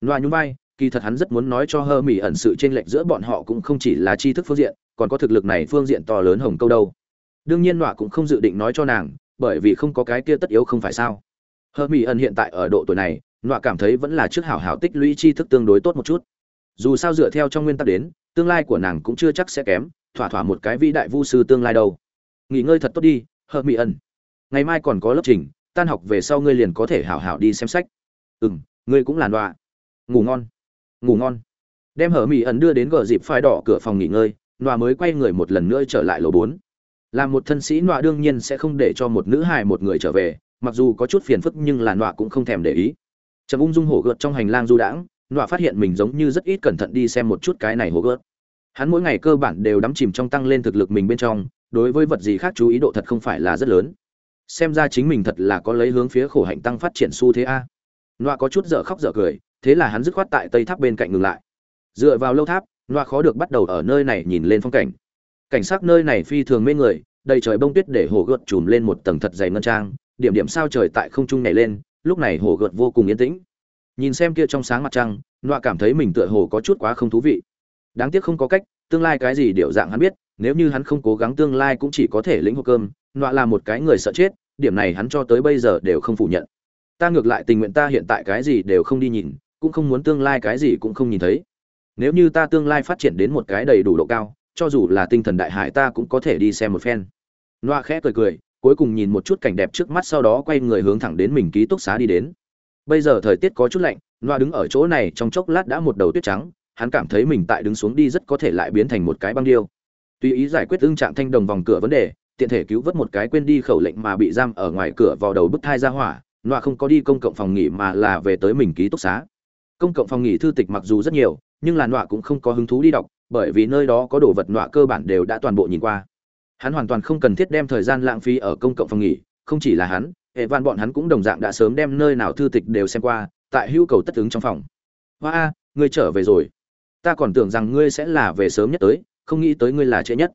Loa nhún vai, kỳ thật hắn rất muốn nói cho hơ mỹ ẩn sự tranh lệch giữa bọn họ cũng không chỉ là tri thức phương diện, còn có thực lực này phương diện to lớn hồng câu đâu. Đương nhiên loa cũng không dự định nói cho nàng, bởi vì không có cái kia tất yếu không phải sao. Hơ mỹ ẩn hiện tại ở độ tuổi này, loa cảm thấy vẫn là trước hảo hảo tích lũy tri thức tương đối tốt một chút. Dù sao dựa theo trong nguyên tắc đến, tương lai của nàng cũng chưa chắc sẽ kém, thỏa thỏa một cái vĩ đại vu sư tương lai đâu nghỉ ngơi thật tốt đi, hờ mỹ ẩn. Ngày mai còn có lớp trình, tan học về sau ngươi liền có thể hảo hảo đi xem sách. Ừ m ngươi cũng làn đọa ngủ ngon. Ngủ ngon. Đem hờ mỹ ẩn đưa đến gờ dịp phai đỏ cửa phòng nghỉ ngơi, nọa mới quay người một lần nữa trở lại lầu bốn. Là một thân sĩ, nọa đương nhiên sẽ không để cho một nữ hài một người trở về, mặc dù có chút phiền phức nhưng là nọa cũng không thèm để ý. Trầm ung dung hổ gợt trong hành lang du đãng, nọa phát hiện mình giống như rất ít cẩn thận đi xem một chút cái này hổ gợt. Hắn mỗi ngày cơ bản đều đắm chìm trong tăng lên thực lực mình bên trong đối với vật gì khác chú ý độ thật không phải là rất lớn. Xem ra chính mình thật là có lấy hướng phía khổ hạnh tăng phát triển xu thế a. Nọa có chút dở khóc dở cười, thế là hắn dứt khoát tại tây tháp bên cạnh ngừng lại. Dựa vào lâu tháp, nọa khó được bắt đầu ở nơi này nhìn lên phong cảnh. Cảnh sắc nơi này phi thường mê người, đầy trời bông tuyết để hồ gợt trùm lên một tầng thật dày ngân trang, điểm điểm sao trời tại không trung nhảy lên, lúc này hồ gợt vô cùng yên tĩnh. Nhìn xem kia trong sáng mặt trăng, nọa cảm thấy mình tựa hồ có chút quá không thú vị. Đáng tiếc không có cách, tương lai cái gì điệu dạng hắn biết nếu như hắn không cố gắng tương lai cũng chỉ có thể lĩnh hộp cơm, nọa là một cái người sợ chết, điểm này hắn cho tới bây giờ đều không phủ nhận. Ta ngược lại tình nguyện ta hiện tại cái gì đều không đi nhìn, cũng không muốn tương lai cái gì cũng không nhìn thấy. Nếu như ta tương lai phát triển đến một cái đầy đủ độ cao, cho dù là tinh thần đại hải ta cũng có thể đi xem một phen. Loa khẽ cười cười, cuối cùng nhìn một chút cảnh đẹp trước mắt sau đó quay người hướng thẳng đến mình ký túc xá đi đến. Bây giờ thời tiết có chút lạnh loa đứng ở chỗ này trong chốc lát đã một đầu tuyết trắng, hắn cảm thấy mình tại đứng xuống đi rất có thể lại biến thành một cái băng điêu tùy ý giải quyết ưng trạng thanh đồng vòng cửa vấn đề, tiện thể cứu vớt một cái quên đi khẩu lệnh mà bị giam ở ngoài cửa vào đầu bức thai ra hỏa loa không có đi công cộng phòng nghỉ mà là về tới mình ký túc xá. Công cộng phòng nghỉ thư tịch mặc dù rất nhiều, nhưng là loa cũng không có hứng thú đi đọc, bởi vì nơi đó có đồ vật loa cơ bản đều đã toàn bộ nhìn qua. Hắn hoàn toàn không cần thiết đem thời gian lãng phí ở công cộng phòng nghỉ, không chỉ là hắn hệ van bọn hắn cũng đồng dạng đã sớm đem nơi nào thư tịch đều xem qua, tại hữu cầu tất ứng trong phòng. Hoa a ngươi trở về rồi. Ta còn tưởng rằng ngươi sẽ là về sớm nhất tới không nghĩ tới ngươi là trễ nhất.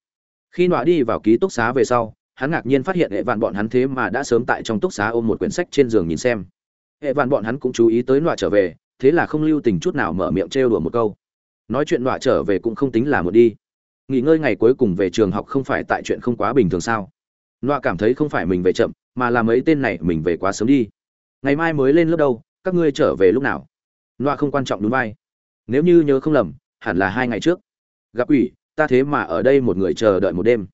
Khi nọa đi vào ký túc xá về sau, hắn ngạc nhiên phát hiện hệ vạn bọn hắn thế mà đã sớm tại trong túc xá ôm một quyển sách trên giường nhìn xem. Hệ vạn bọn hắn cũng chú ý tới nọa trở về, thế là không lưu tình chút nào mở miệng trêu đùa một câu. Nói chuyện nọa trở về cũng không tính là một đi. Nghỉ ngơi ngày cuối cùng về trường học không phải tại chuyện không quá bình thường sao? Nọa cảm thấy không phải mình về chậm, mà là mấy tên này mình về quá sớm đi. Ngày mai mới lên lớp đâu, các ngươi trở về lúc nào? Nọa không quan trọng đúng vai. Nếu như nhớ không lầm, hẳn là hai ngày trước. Gặp ủy ta thế mà ở đây một người chờ đợi một đêm.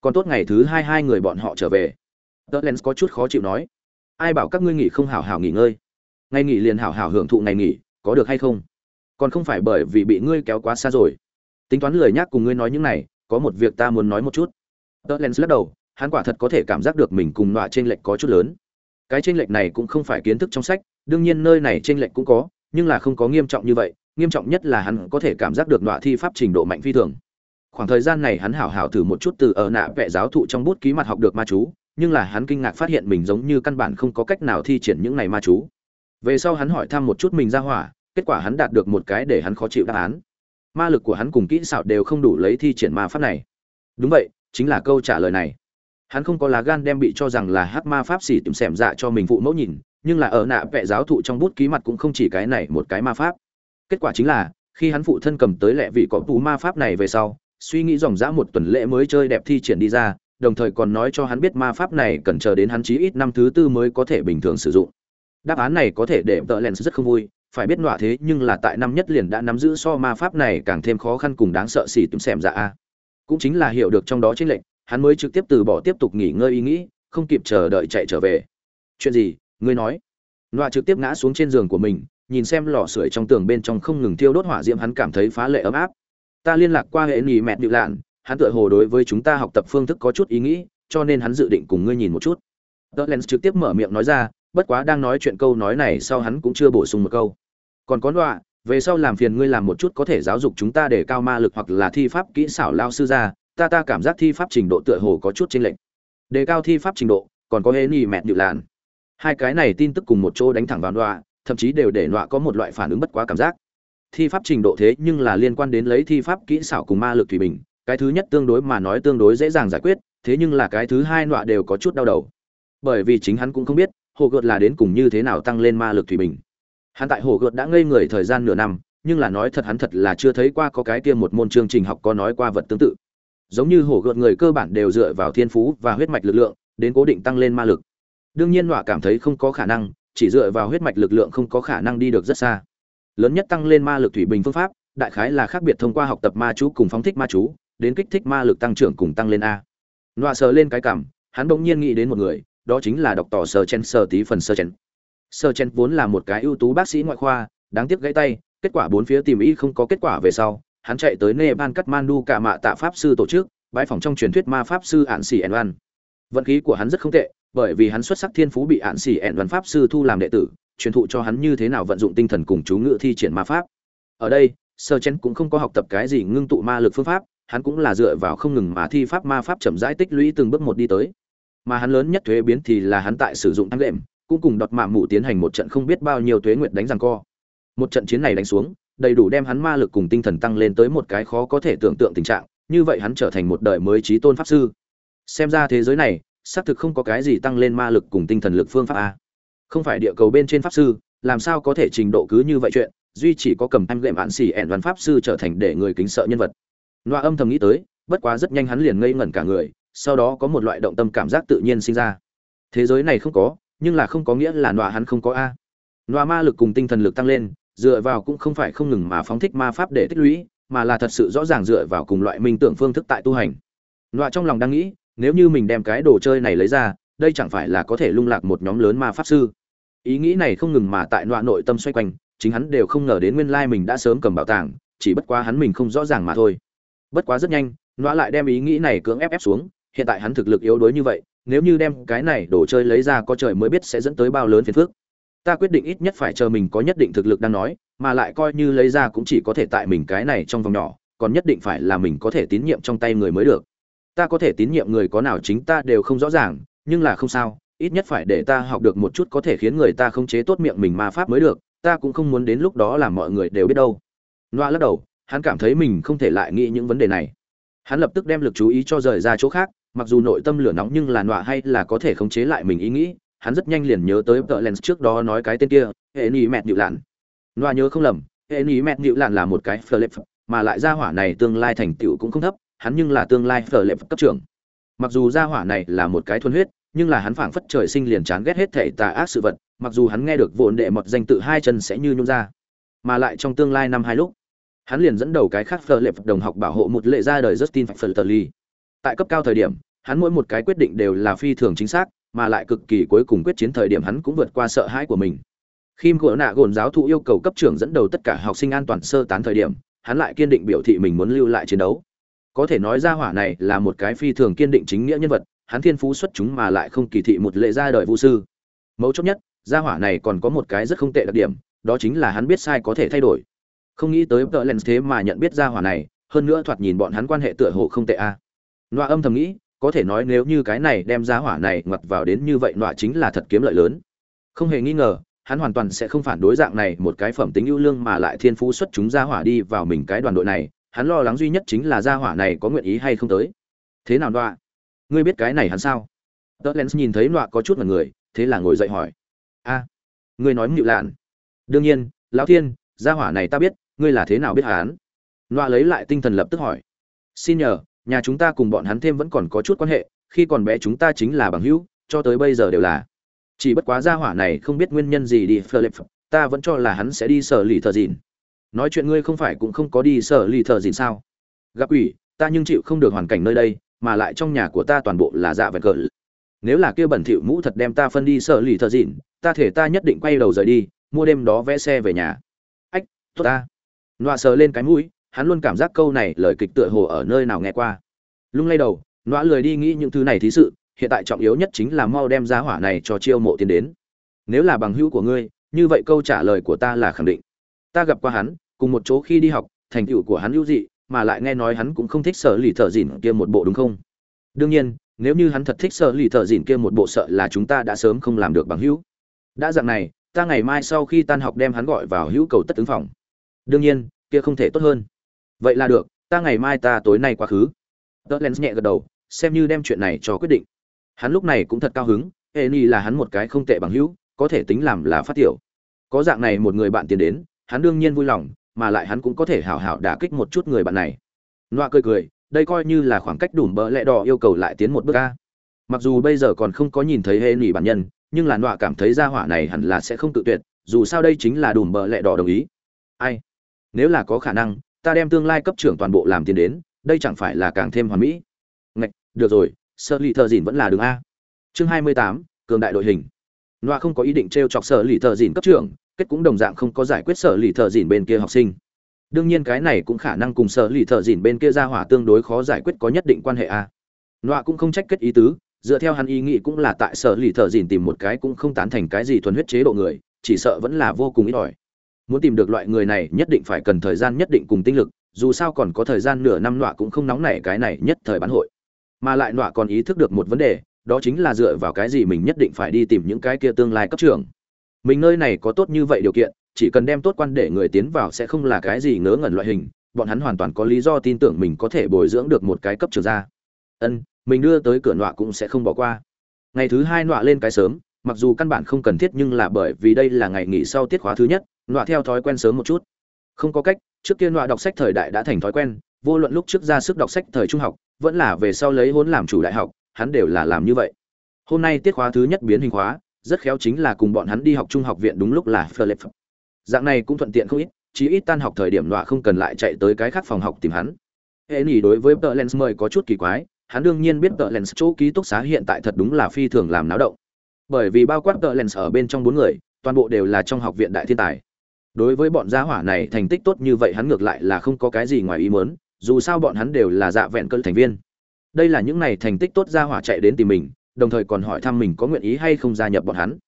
Còn tốt ngày thứ hai hai người bọn họ trở về. Tờ len có chút khó chịu nói. Ai bảo các ngươi nghỉ không hảo hảo nghỉ ngơi? Ngày nghỉ liền hảo hảo hưởng thụ ngày nghỉ, có được hay không? Còn không phải bởi vì bị ngươi kéo quá xa rồi. Tính toán lười nhác cùng ngươi nói những này, có một việc ta muốn nói một chút. Tờ len lắc đầu, hắn quả thật có thể cảm giác được mình cùng nọa trên lệch có chút lớn. Cái trên lệch này cũng không phải kiến thức trong sách, đương nhiên nơi này trên lệch cũng có, nhưng là không có nghiêm trọng như vậy, nghiêm trọng nhất là hắn có thể cảm giác được nọa thi pháp trình độ mạnh phi thường khoảng thời gian này hắn hảo hảo thử một chút từ ở nạ vẽ giáo thụ trong bút ký mặt học được ma chú, nhưng là hắn kinh ngạc phát hiện mình giống như căn bản không có cách nào thi triển những này ma chú. Về sau hắn hỏi thăm một chút mình ra hỏa, kết quả hắn đạt được một cái để hắn khó chịu đáp án. Ma lực của hắn cùng kỹ xảo đều không đủ lấy thi triển ma pháp này. Đúng vậy, chính là câu trả lời này. Hắn không có lá gan đem bị cho rằng là hát ma pháp xỉ tìm xẻm dạ cho mình phụ mẫu nhìn, nhưng là ở nạ vẽ giáo thụ trong bút ký mặt cũng không chỉ cái này một cái ma pháp. Kết quả chính là, khi hắn phụ thân cầm tới lẹ vị có tú ma pháp này về sau suy nghĩ dòng dã một tuần lễ mới chơi đẹp thi triển đi ra, đồng thời còn nói cho hắn biết ma pháp này cần chờ đến hắn chí ít năm thứ tư mới có thể bình thường sử dụng. Đáp án này có thể để tợ len rất không vui, phải biết nọa thế nhưng là tại năm nhất liền đã nắm giữ so ma pháp này càng thêm khó khăn cùng đáng sợ xỉ tìm xem dạ a. Cũng chính là hiểu được trong đó chính lệnh hắn mới trực tiếp từ bỏ tiếp tục nghỉ ngơi ý nghĩ, không kịp chờ đợi chạy trở về. Chuyện gì? Ngươi nói. Nọa trực tiếp ngã xuống trên giường của mình, nhìn xem lò sưởi trong tường bên trong không ngừng thiêu đốt hỏa diễm hắn cảm thấy phá lệ ấm áp ta liên lạc qua hệ nghỉ mẹ điệu lạn, hắn tựa hồ đối với chúng ta học tập phương thức có chút ý nghĩ, cho nên hắn dự định cùng ngươi nhìn một chút. Tớ len trực tiếp mở miệng nói ra, bất quá đang nói chuyện câu nói này sau hắn cũng chưa bổ sung một câu. Còn có đọa về sau làm phiền ngươi làm một chút có thể giáo dục chúng ta để cao ma lực hoặc là thi pháp kỹ xảo lao sư ra, ta ta cảm giác thi pháp trình độ tựa hồ có chút chênh lệch. Đề cao thi pháp trình độ, còn có hệ nghỉ mẹ điệu lạn. Hai cái này tin tức cùng một chỗ đánh thẳng vào đọa thậm chí đều để đọa có một loại phản ứng bất quá cảm giác thi pháp trình độ thế nhưng là liên quan đến lấy thi pháp kỹ xảo cùng ma lực thủy bình, cái thứ nhất tương đối mà nói tương đối dễ dàng giải quyết, thế nhưng là cái thứ hai nọa đều có chút đau đầu. Bởi vì chính hắn cũng không biết, hồ gợt là đến cùng như thế nào tăng lên ma lực thủy bình. Hắn tại hồ gợt đã ngây người thời gian nửa năm, nhưng là nói thật hắn thật là chưa thấy qua có cái kia một môn chương trình học có nói qua vật tương tự. Giống như hồ gợt người cơ bản đều dựa vào thiên phú và huyết mạch lực lượng, đến cố định tăng lên ma lực. Đương nhiên nọa cảm thấy không có khả năng, chỉ dựa vào huyết mạch lực lượng không có khả năng đi được rất xa lớn nhất tăng lên ma lực thủy bình phương pháp, đại khái là khác biệt thông qua học tập ma chú cùng phóng thích ma chú, đến kích thích ma lực tăng trưởng cùng tăng lên a. Loạ sờ lên cái cảm, hắn bỗng nhiên nghĩ đến một người, đó chính là đọc tỏ sờ chen sờ tí phần sờ chen sờ chen vốn là một cái ưu tú bác sĩ ngoại khoa, đáng tiếc gãy tay, kết quả bốn phía tìm y không có kết quả về sau, hắn chạy tới nepal kathmandu cả mạ tạ pháp sư tổ chức, bãi phòng trong truyền thuyết ma pháp sư ạn xỉ ẩn văn vận khí của hắn rất không tệ, bởi vì hắn xuất sắc thiên phú bị ạn xỉ ẩn văn pháp sư thu làm đệ tử truyền thụ cho hắn như thế nào vận dụng tinh thần cùng chú ngự thi triển ma pháp. Ở đây, sơ chen cũng không có học tập cái gì ngưng tụ ma lực phương pháp, hắn cũng là dựa vào không ngừng mà thi pháp ma pháp chậm rãi tích lũy từng bước một đi tới. Mà hắn lớn nhất thuế biến thì là hắn tại sử dụng tăng lệm cũng cùng đọt mạ mụ tiến hành một trận không biết bao nhiêu thuế nguyện đánh răng co. Một trận chiến này đánh xuống, đầy đủ đem hắn ma lực cùng tinh thần tăng lên tới một cái khó có thể tưởng tượng tình trạng, như vậy hắn trở thành một đời mới trí tôn pháp sư. Xem ra thế giới này, xác thực không có cái gì tăng lên ma lực cùng tinh thần lực phương pháp a không phải địa cầu bên trên pháp sư làm sao có thể trình độ cứ như vậy chuyện duy chỉ có cầm em lệm hạn xỉ ẹn đoàn pháp sư trở thành để người kính sợ nhân vật loa âm thầm nghĩ tới, bất quá rất nhanh hắn liền ngây ngẩn cả người, sau đó có một loại động tâm cảm giác tự nhiên sinh ra. Thế giới này không có, nhưng là không có nghĩa là loa hắn không có a. loa ma lực cùng tinh thần lực tăng lên, dựa vào cũng không phải không ngừng mà phóng thích ma pháp để tích lũy, mà là thật sự rõ ràng dựa vào cùng loại minh tưởng phương thức tại tu hành. loa trong lòng đang nghĩ, nếu như mình đem cái đồ chơi này lấy ra, đây chẳng phải là có thể lung lạc một nhóm lớn ma pháp sư. Ý nghĩ này không ngừng mà tại nọa nội tâm xoay quanh, chính hắn đều không ngờ đến nguyên lai mình đã sớm cầm bảo tàng, chỉ bất quá hắn mình không rõ ràng mà thôi. Bất quá rất nhanh nọa lại đem ý nghĩ này cưỡng ép ép xuống hiện tại hắn thực lực yếu đuối như vậy nếu như đem cái này đồ chơi lấy ra có trời mới biết sẽ dẫn tới bao lớn phiền phức. Ta quyết định ít nhất phải chờ mình có nhất định thực lực đang nói mà lại coi như lấy ra cũng chỉ có thể tại mình cái này trong vòng nhỏ còn nhất định phải là mình có thể tín nhiệm trong tay người mới được. Ta có thể tín nhiệm người có nào chính ta đều không rõ ràng nhưng là không sao ít nhất phải để ta học được một chút có thể khiến người ta không chế tốt miệng mình ma pháp mới được, ta cũng không muốn đến lúc đó làm mọi người đều biết đâu. Noa lắc đầu, hắn cảm thấy mình không thể lại nghĩ những vấn đề này. Hắn lập tức đem lực chú ý cho rời ra chỗ khác, mặc dù nội tâm lửa nóng nhưng là noa hay là có thể khống chế lại mình ý nghĩ, hắn rất nhanh liền nhớ tới tợ lens trước đó nói cái tên kia hệ ni mẹt nịu lạn noa nhớ không lầm hệ ni mẹt nịu lạn là một cái phờ lệp mà lại gia hỏa này tương lai thành tựu cũng không thấp, hắn nhưng là tương lai phờ cấp trưởng. Mặc dù gia hỏa này là một cái thuần huyết nhưng là hắn phảng phất trời sinh liền chán ghét hết thể tà ác sự vật mặc dù hắn nghe được vụn đệ mọt danh tự hai chân sẽ như nhung ra mà lại trong tương lai năm hai lúc hắn liền dẫn đầu cái khác phờ lệp đồng học bảo hộ một lệ ra đời Justin Fletcherly. Tại cấp cao thời điểm, hắn mỗi một cái quyết định đều là phi thường chính xác, mà lại cực kỳ cuối cùng quyết chiến thời điểm hắn cũng vượt qua sợ hãi của mình khi gỗ nạ gồn giáo thụ yêu cầu cấp trưởng dẫn đầu tất cả học sinh an toàn sơ tán thời điểm hắn lại kiên định biểu thị mình muốn lưu lại chiến đấu có thể nói ra hỏa này là một cái phi thường kiên định chính nghĩa nhân vật hắn thiên phú xuất chúng mà lại không kỳ thị một lệ ra đời vũ sư. Mấu chốt nhất, gia hỏa này còn có một cái rất không tệ đặc điểm, đó chính là hắn biết sai có thể thay đổi. Không nghĩ tới tợ len thế mà nhận biết gia hỏa này, hơn nữa thoạt nhìn bọn hắn quan hệ tựa hồ không tệ a. À. âm thầm nghĩ, có thể nói nếu như cái này đem gia hỏa này ngoặt vào đến như vậy, nọa chính là thật kiếm lợi lớn. Không hề nghi ngờ, hắn hoàn toàn sẽ không phản đối dạng này một cái phẩm tính ưu lương mà lại thiên phú xuất chúng gia hỏa đi vào mình cái đoàn đội này, hắn lo lắng duy nhất chính là gia hỏa này có nguyện ý hay không tới. Thế nào đoạn ngươi biết cái này hắn sao? Tớ len nhìn thấy nọa có chút là người, thế là ngồi dậy hỏi. A, ngươi nói mịu lạn. Đương nhiên, lão thiên, gia hỏa này ta biết, ngươi là thế nào biết hắn? Nọa lấy lại tinh thần lập tức hỏi. Xin nhờ, nhà chúng ta cùng bọn hắn thêm vẫn còn có chút quan hệ, khi còn bé chúng ta chính là bằng hữu, cho tới bây giờ đều là. Chỉ bất quá gia hỏa này không biết nguyên nhân gì đi philip ta vẫn cho là hắn sẽ đi sở lì thờ dìn. Nói chuyện ngươi không phải cũng không có đi sở lì thờ dìn sao? Gặp ủy ta nhưng chịu không được hoàn cảnh nơi đây mà lại trong nhà của ta toàn bộ là dạ vẹn cờ. Nếu là kia bẩn thỉu mũ thật đem ta phân đi sợ lì thợ dịn, ta thể ta nhất định quay đầu rời đi, mua đêm đó vẽ xe về nhà. Ách, tốt ta. Nọa sờ lên cái mũi, hắn luôn cảm giác câu này lời kịch tựa hồ ở nơi nào nghe qua. Lung lay đầu, nọa lười đi nghĩ những thứ này thí sự, hiện tại trọng yếu nhất chính là mau đem giá hỏa này cho chiêu mộ tiền đến. Nếu là bằng hữu của ngươi, như vậy câu trả lời của ta là khẳng định. Ta gặp qua hắn, cùng một chỗ khi đi học, thành tựu của hắn hữu dị mà lại nghe nói hắn cũng không thích sở lì thợ dỉn kia một bộ đúng không? Đương nhiên, nếu như hắn thật thích sở lì thợ dỉn kia một bộ sợ là chúng ta đã sớm không làm được bằng hữu. Đã dạng này, ta ngày mai sau khi tan học đem hắn gọi vào hữu cầu tất tướng phòng. Đương nhiên, kia không thể tốt hơn. Vậy là được, ta ngày mai ta tối nay quá khứ. Tớ len nhẹ gật đầu, xem như đem chuyện này cho quyết định. Hắn lúc này cũng thật cao hứng e ni là hắn một cái không tệ bằng hữu, có thể tính làm là phát tiểu. Có dạng này một người bạn tiến đến, hắn đương nhiên vui lòng mà lại hắn cũng có thể hảo hảo đả kích một chút người bạn này. Loa cười cười, đây coi như là khoảng cách đủ bỡ lẽ đỏ yêu cầu lại tiến một bước ca mặc dù bây giờ còn không có nhìn thấy hệ nỉ bản nhân, nhưng là loa cảm thấy ra hỏa này hẳn là sẽ không tự tuyệt, dù sao đây chính là đủ bỡ lẽ đỏ đồng ý. Ai? Nếu là có khả năng, ta đem tương lai cấp trưởng toàn bộ làm tiền đến, đây chẳng phải là càng thêm hoàn mỹ. Ngạch, được rồi, sơ lì thợ dìn vẫn là đường a. Chương hai mươi tám, cường đại đội hình. Loa không có ý định t r e o chọc sở lì thợ dìn cấp trưởng kết cũng đồng dạng không có giải quyết sở lì thợ dìn bên kia học sinh. Đương nhiên cái này cũng khả năng cùng sở lì thợ dìn bên kia ra hỏa tương đối khó giải quyết có nhất định quan hệ a. Nọa cũng không trách kết ý tứ, dựa theo hắn ý nghĩ cũng là tại sở lì thợ dìn tìm một cái cũng không tán thành cái gì thuần huyết chế độ người, chỉ sợ vẫn là vô cùng ít ỏi. Muốn tìm được loại người này nhất định phải cần thời gian nhất định cùng tinh lực, dù sao còn có thời gian nửa năm nọa cũng không nóng nảy cái này nhất thời bán hội. Mà lại nọa còn ý thức được một vấn đề, đó chính là dựa vào cái gì mình nhất định phải đi tìm những cái kia tương lai cấp trưởng mình nơi này có tốt như vậy điều kiện, chỉ cần đem tốt quan để người tiến vào sẽ không là cái gì ngớ ngẩn loại hình, bọn hắn hoàn toàn có lý do tin tưởng mình có thể bồi dưỡng được một cái cấp trưởng gia. ân, mình đưa tới cửa nọa cũng sẽ không bỏ qua. Ngày thứ hai nọa lên cái sớm, mặc dù căn bản không cần thiết nhưng là bởi vì đây là ngày nghỉ sau tiết khóa thứ nhất, nọa theo thói quen sớm một chút. Không có cách, trước kia nọa đọc sách thời đại đã thành thói quen, vô luận lúc trước ra sức đọc sách thời trung học, vẫn là về sau lấy hốn làm chủ đại học, hắn đều là làm như vậy. Hôm nay tiết khóa thứ nhất biến hình khóa rất khéo chính là cùng bọn hắn đi học trung học viện đúng lúc là Philip. Dạng này cũng thuận tiện không ít, chí ít tan học thời điểm nọa không cần lại chạy tới cái khác phòng học tìm hắn. Eni đối với Lens mời có chút kỳ quái, hắn đương nhiên biết Lens chỗ ký túc xá hiện tại thật đúng là phi thường làm náo động. Bởi vì bao quát Lens ở bên trong bốn người, toàn bộ đều là trong học viện đại thiên tài đối với bọn gia hỏa này thành tích tốt như vậy hắn ngược lại là không có cái gì ngoài ý muốn dù sao bọn hắn đều là dạ vẹn cơ thành viên đây là những này thành tích tốt gia hỏa chạy đến tìm mình đồng thời còn hỏi thăm mình có nguyện ý hay không gia nhập bọn hắn.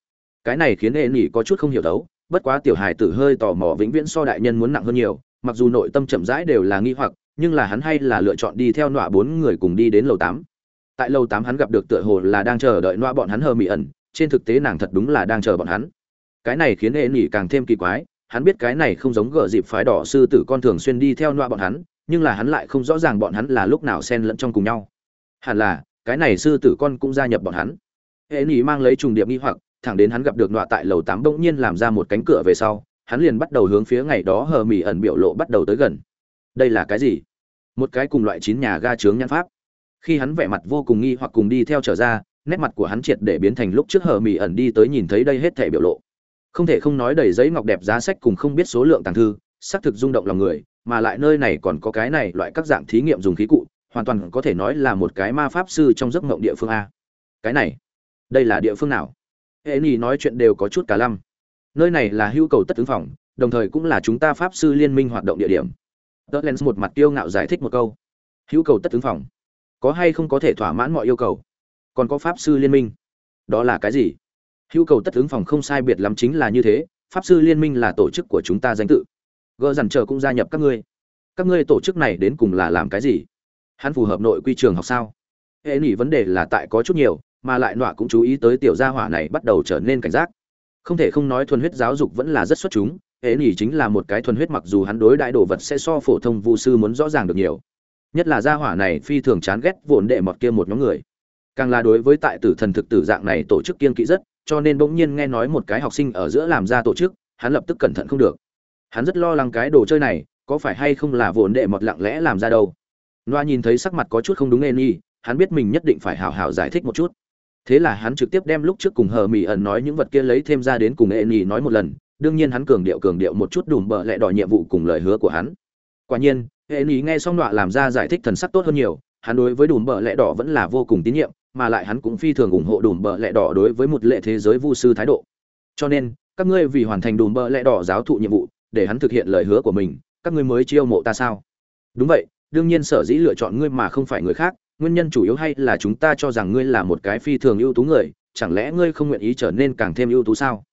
Cái này khiến ê nhỉ có chút không hiểu đấu, bất quá tiểu hài tử hơi tò mò vĩnh viễn so đại nhân muốn nặng hơn nhiều, mặc dù nội tâm chậm rãi đều là nghi hoặc, nhưng là hắn hay là lựa chọn đi theo nọa bốn người cùng đi đến lầu tám. Tại lầu tám hắn gặp được tựa hồ là đang chờ đợi nọa bọn hắn hờ mị ẩn, trên thực tế nàng thật đúng là đang chờ bọn hắn. Cái này khiến ê nhỉ càng thêm kỳ quái, hắn biết cái này không giống gở dịp phái đỏ sư tử con thường xuyên đi theo nọa bọn hắn, nhưng là hắn lại không rõ ràng bọn hắn là lúc nào xen lẫn trong cùng nhau. Hẳn là cái này sư tử con cũng gia nhập bọn hắn. Hệ nỉ mang lấy trùng điệp nghi hoặc, thẳng đến hắn gặp được nọa tại lầu tám bỗng nhiên làm ra một cánh cửa về sau, hắn liền bắt đầu hướng phía ngày đó hờ mỉ ẩn biểu lộ bắt đầu tới gần. Đây là cái gì? Một cái cùng loại chín nhà ga trướng nhãn pháp. Khi hắn vẻ mặt vô cùng nghi hoặc cùng đi theo trở ra, nét mặt của hắn triệt để biến thành lúc trước hờ mỉ ẩn đi tới nhìn thấy đây hết thể biểu lộ. Không thể không nói đầy giấy ngọc đẹp giá sách cùng không biết số lượng tàng thư, xác thực rung động lòng người, mà lại nơi này còn có cái này loại các dạng thí nghiệm dùng khí cụ hoàn toàn có thể nói là một cái ma pháp sư trong giấc mộng địa phương a. Cái này, đây là địa phương nào? Hệ nhi nói chuyện đều có chút cả lăm. Nơi này là hữu cầu tất ứng phòng, đồng thời cũng là chúng ta pháp sư liên minh hoạt động địa điểm. Tớ len một mặt tiêu ngạo giải thích một câu. Hữu cầu tất ứng phòng. Có hay không có thể thỏa mãn mọi yêu cầu? Còn có pháp sư liên minh. Đó là cái gì? Hữu cầu tất ứng phòng không sai biệt lắm chính là như thế, pháp sư liên minh là tổ chức của chúng ta danh tự. Gỡ dằn chờ cũng gia nhập các ngươi. Các ngươi tổ chức này đến cùng là làm cái gì? Hắn phù hợp nội quy trường học sao? Hệ nghĩ vấn đề là tại có chút nhiều, mà lại nọa cũng chú ý tới tiểu gia hỏa này bắt đầu trở nên cảnh giác. Không thể không nói thuần huyết giáo dục vẫn là rất xuất chúng, hệ nghĩ chính là một cái thuần huyết mặc dù hắn đối đại đồ vật sẽ so phổ thông vu sư muốn rõ ràng được nhiều. Nhất là gia hỏa này phi thường chán ghét vụn đệ mọt kia một nhóm người. Càng là đối với tại tử thần thực tử dạng này tổ chức kiên kỵ rất, cho nên bỗng nhiên nghe nói một cái học sinh ở giữa làm ra tổ chức, hắn lập tức cẩn thận không được. Hắn rất lo lắng cái đồ chơi này, có phải hay không là vụn đệ mọt lặng lẽ làm ra đâu? Loa nhìn thấy sắc mặt có chút không đúng nên y hắn biết mình nhất định phải hào hào giải thích một chút. Thế là hắn trực tiếp đem lúc trước cùng hờ Mị ẩn nói những vật kia lấy thêm ra đến cùng Eni nói một lần, đương nhiên hắn cường điệu cường điệu một chút đùm bợ lẹ đòi nhiệm vụ cùng lời hứa của hắn. Quả nhiên Eni nghe xong đoạn làm ra giải thích thần sắc tốt hơn nhiều, hắn đối với đùm bợ lẹ đỏ vẫn là vô cùng tín nhiệm, mà lại hắn cũng phi thường ủng hộ đùm bợ lẹ đỏ đối với một lệ thế giới vu sư thái độ. Cho nên, các ngươi vì hoàn thành đùm bợ lẹ đỏ giáo thụ nhiệm vụ, để hắn thực hiện lời hứa của mình, các ngươi mới chiêu mộ ta sao? Đúng vậy đương nhiên sở dĩ lựa chọn ngươi mà không phải người khác, nguyên nhân chủ yếu hay là chúng ta cho rằng ngươi là một cái phi thường ưu tú người, chẳng lẽ ngươi không nguyện ý trở nên càng thêm ưu tú sao?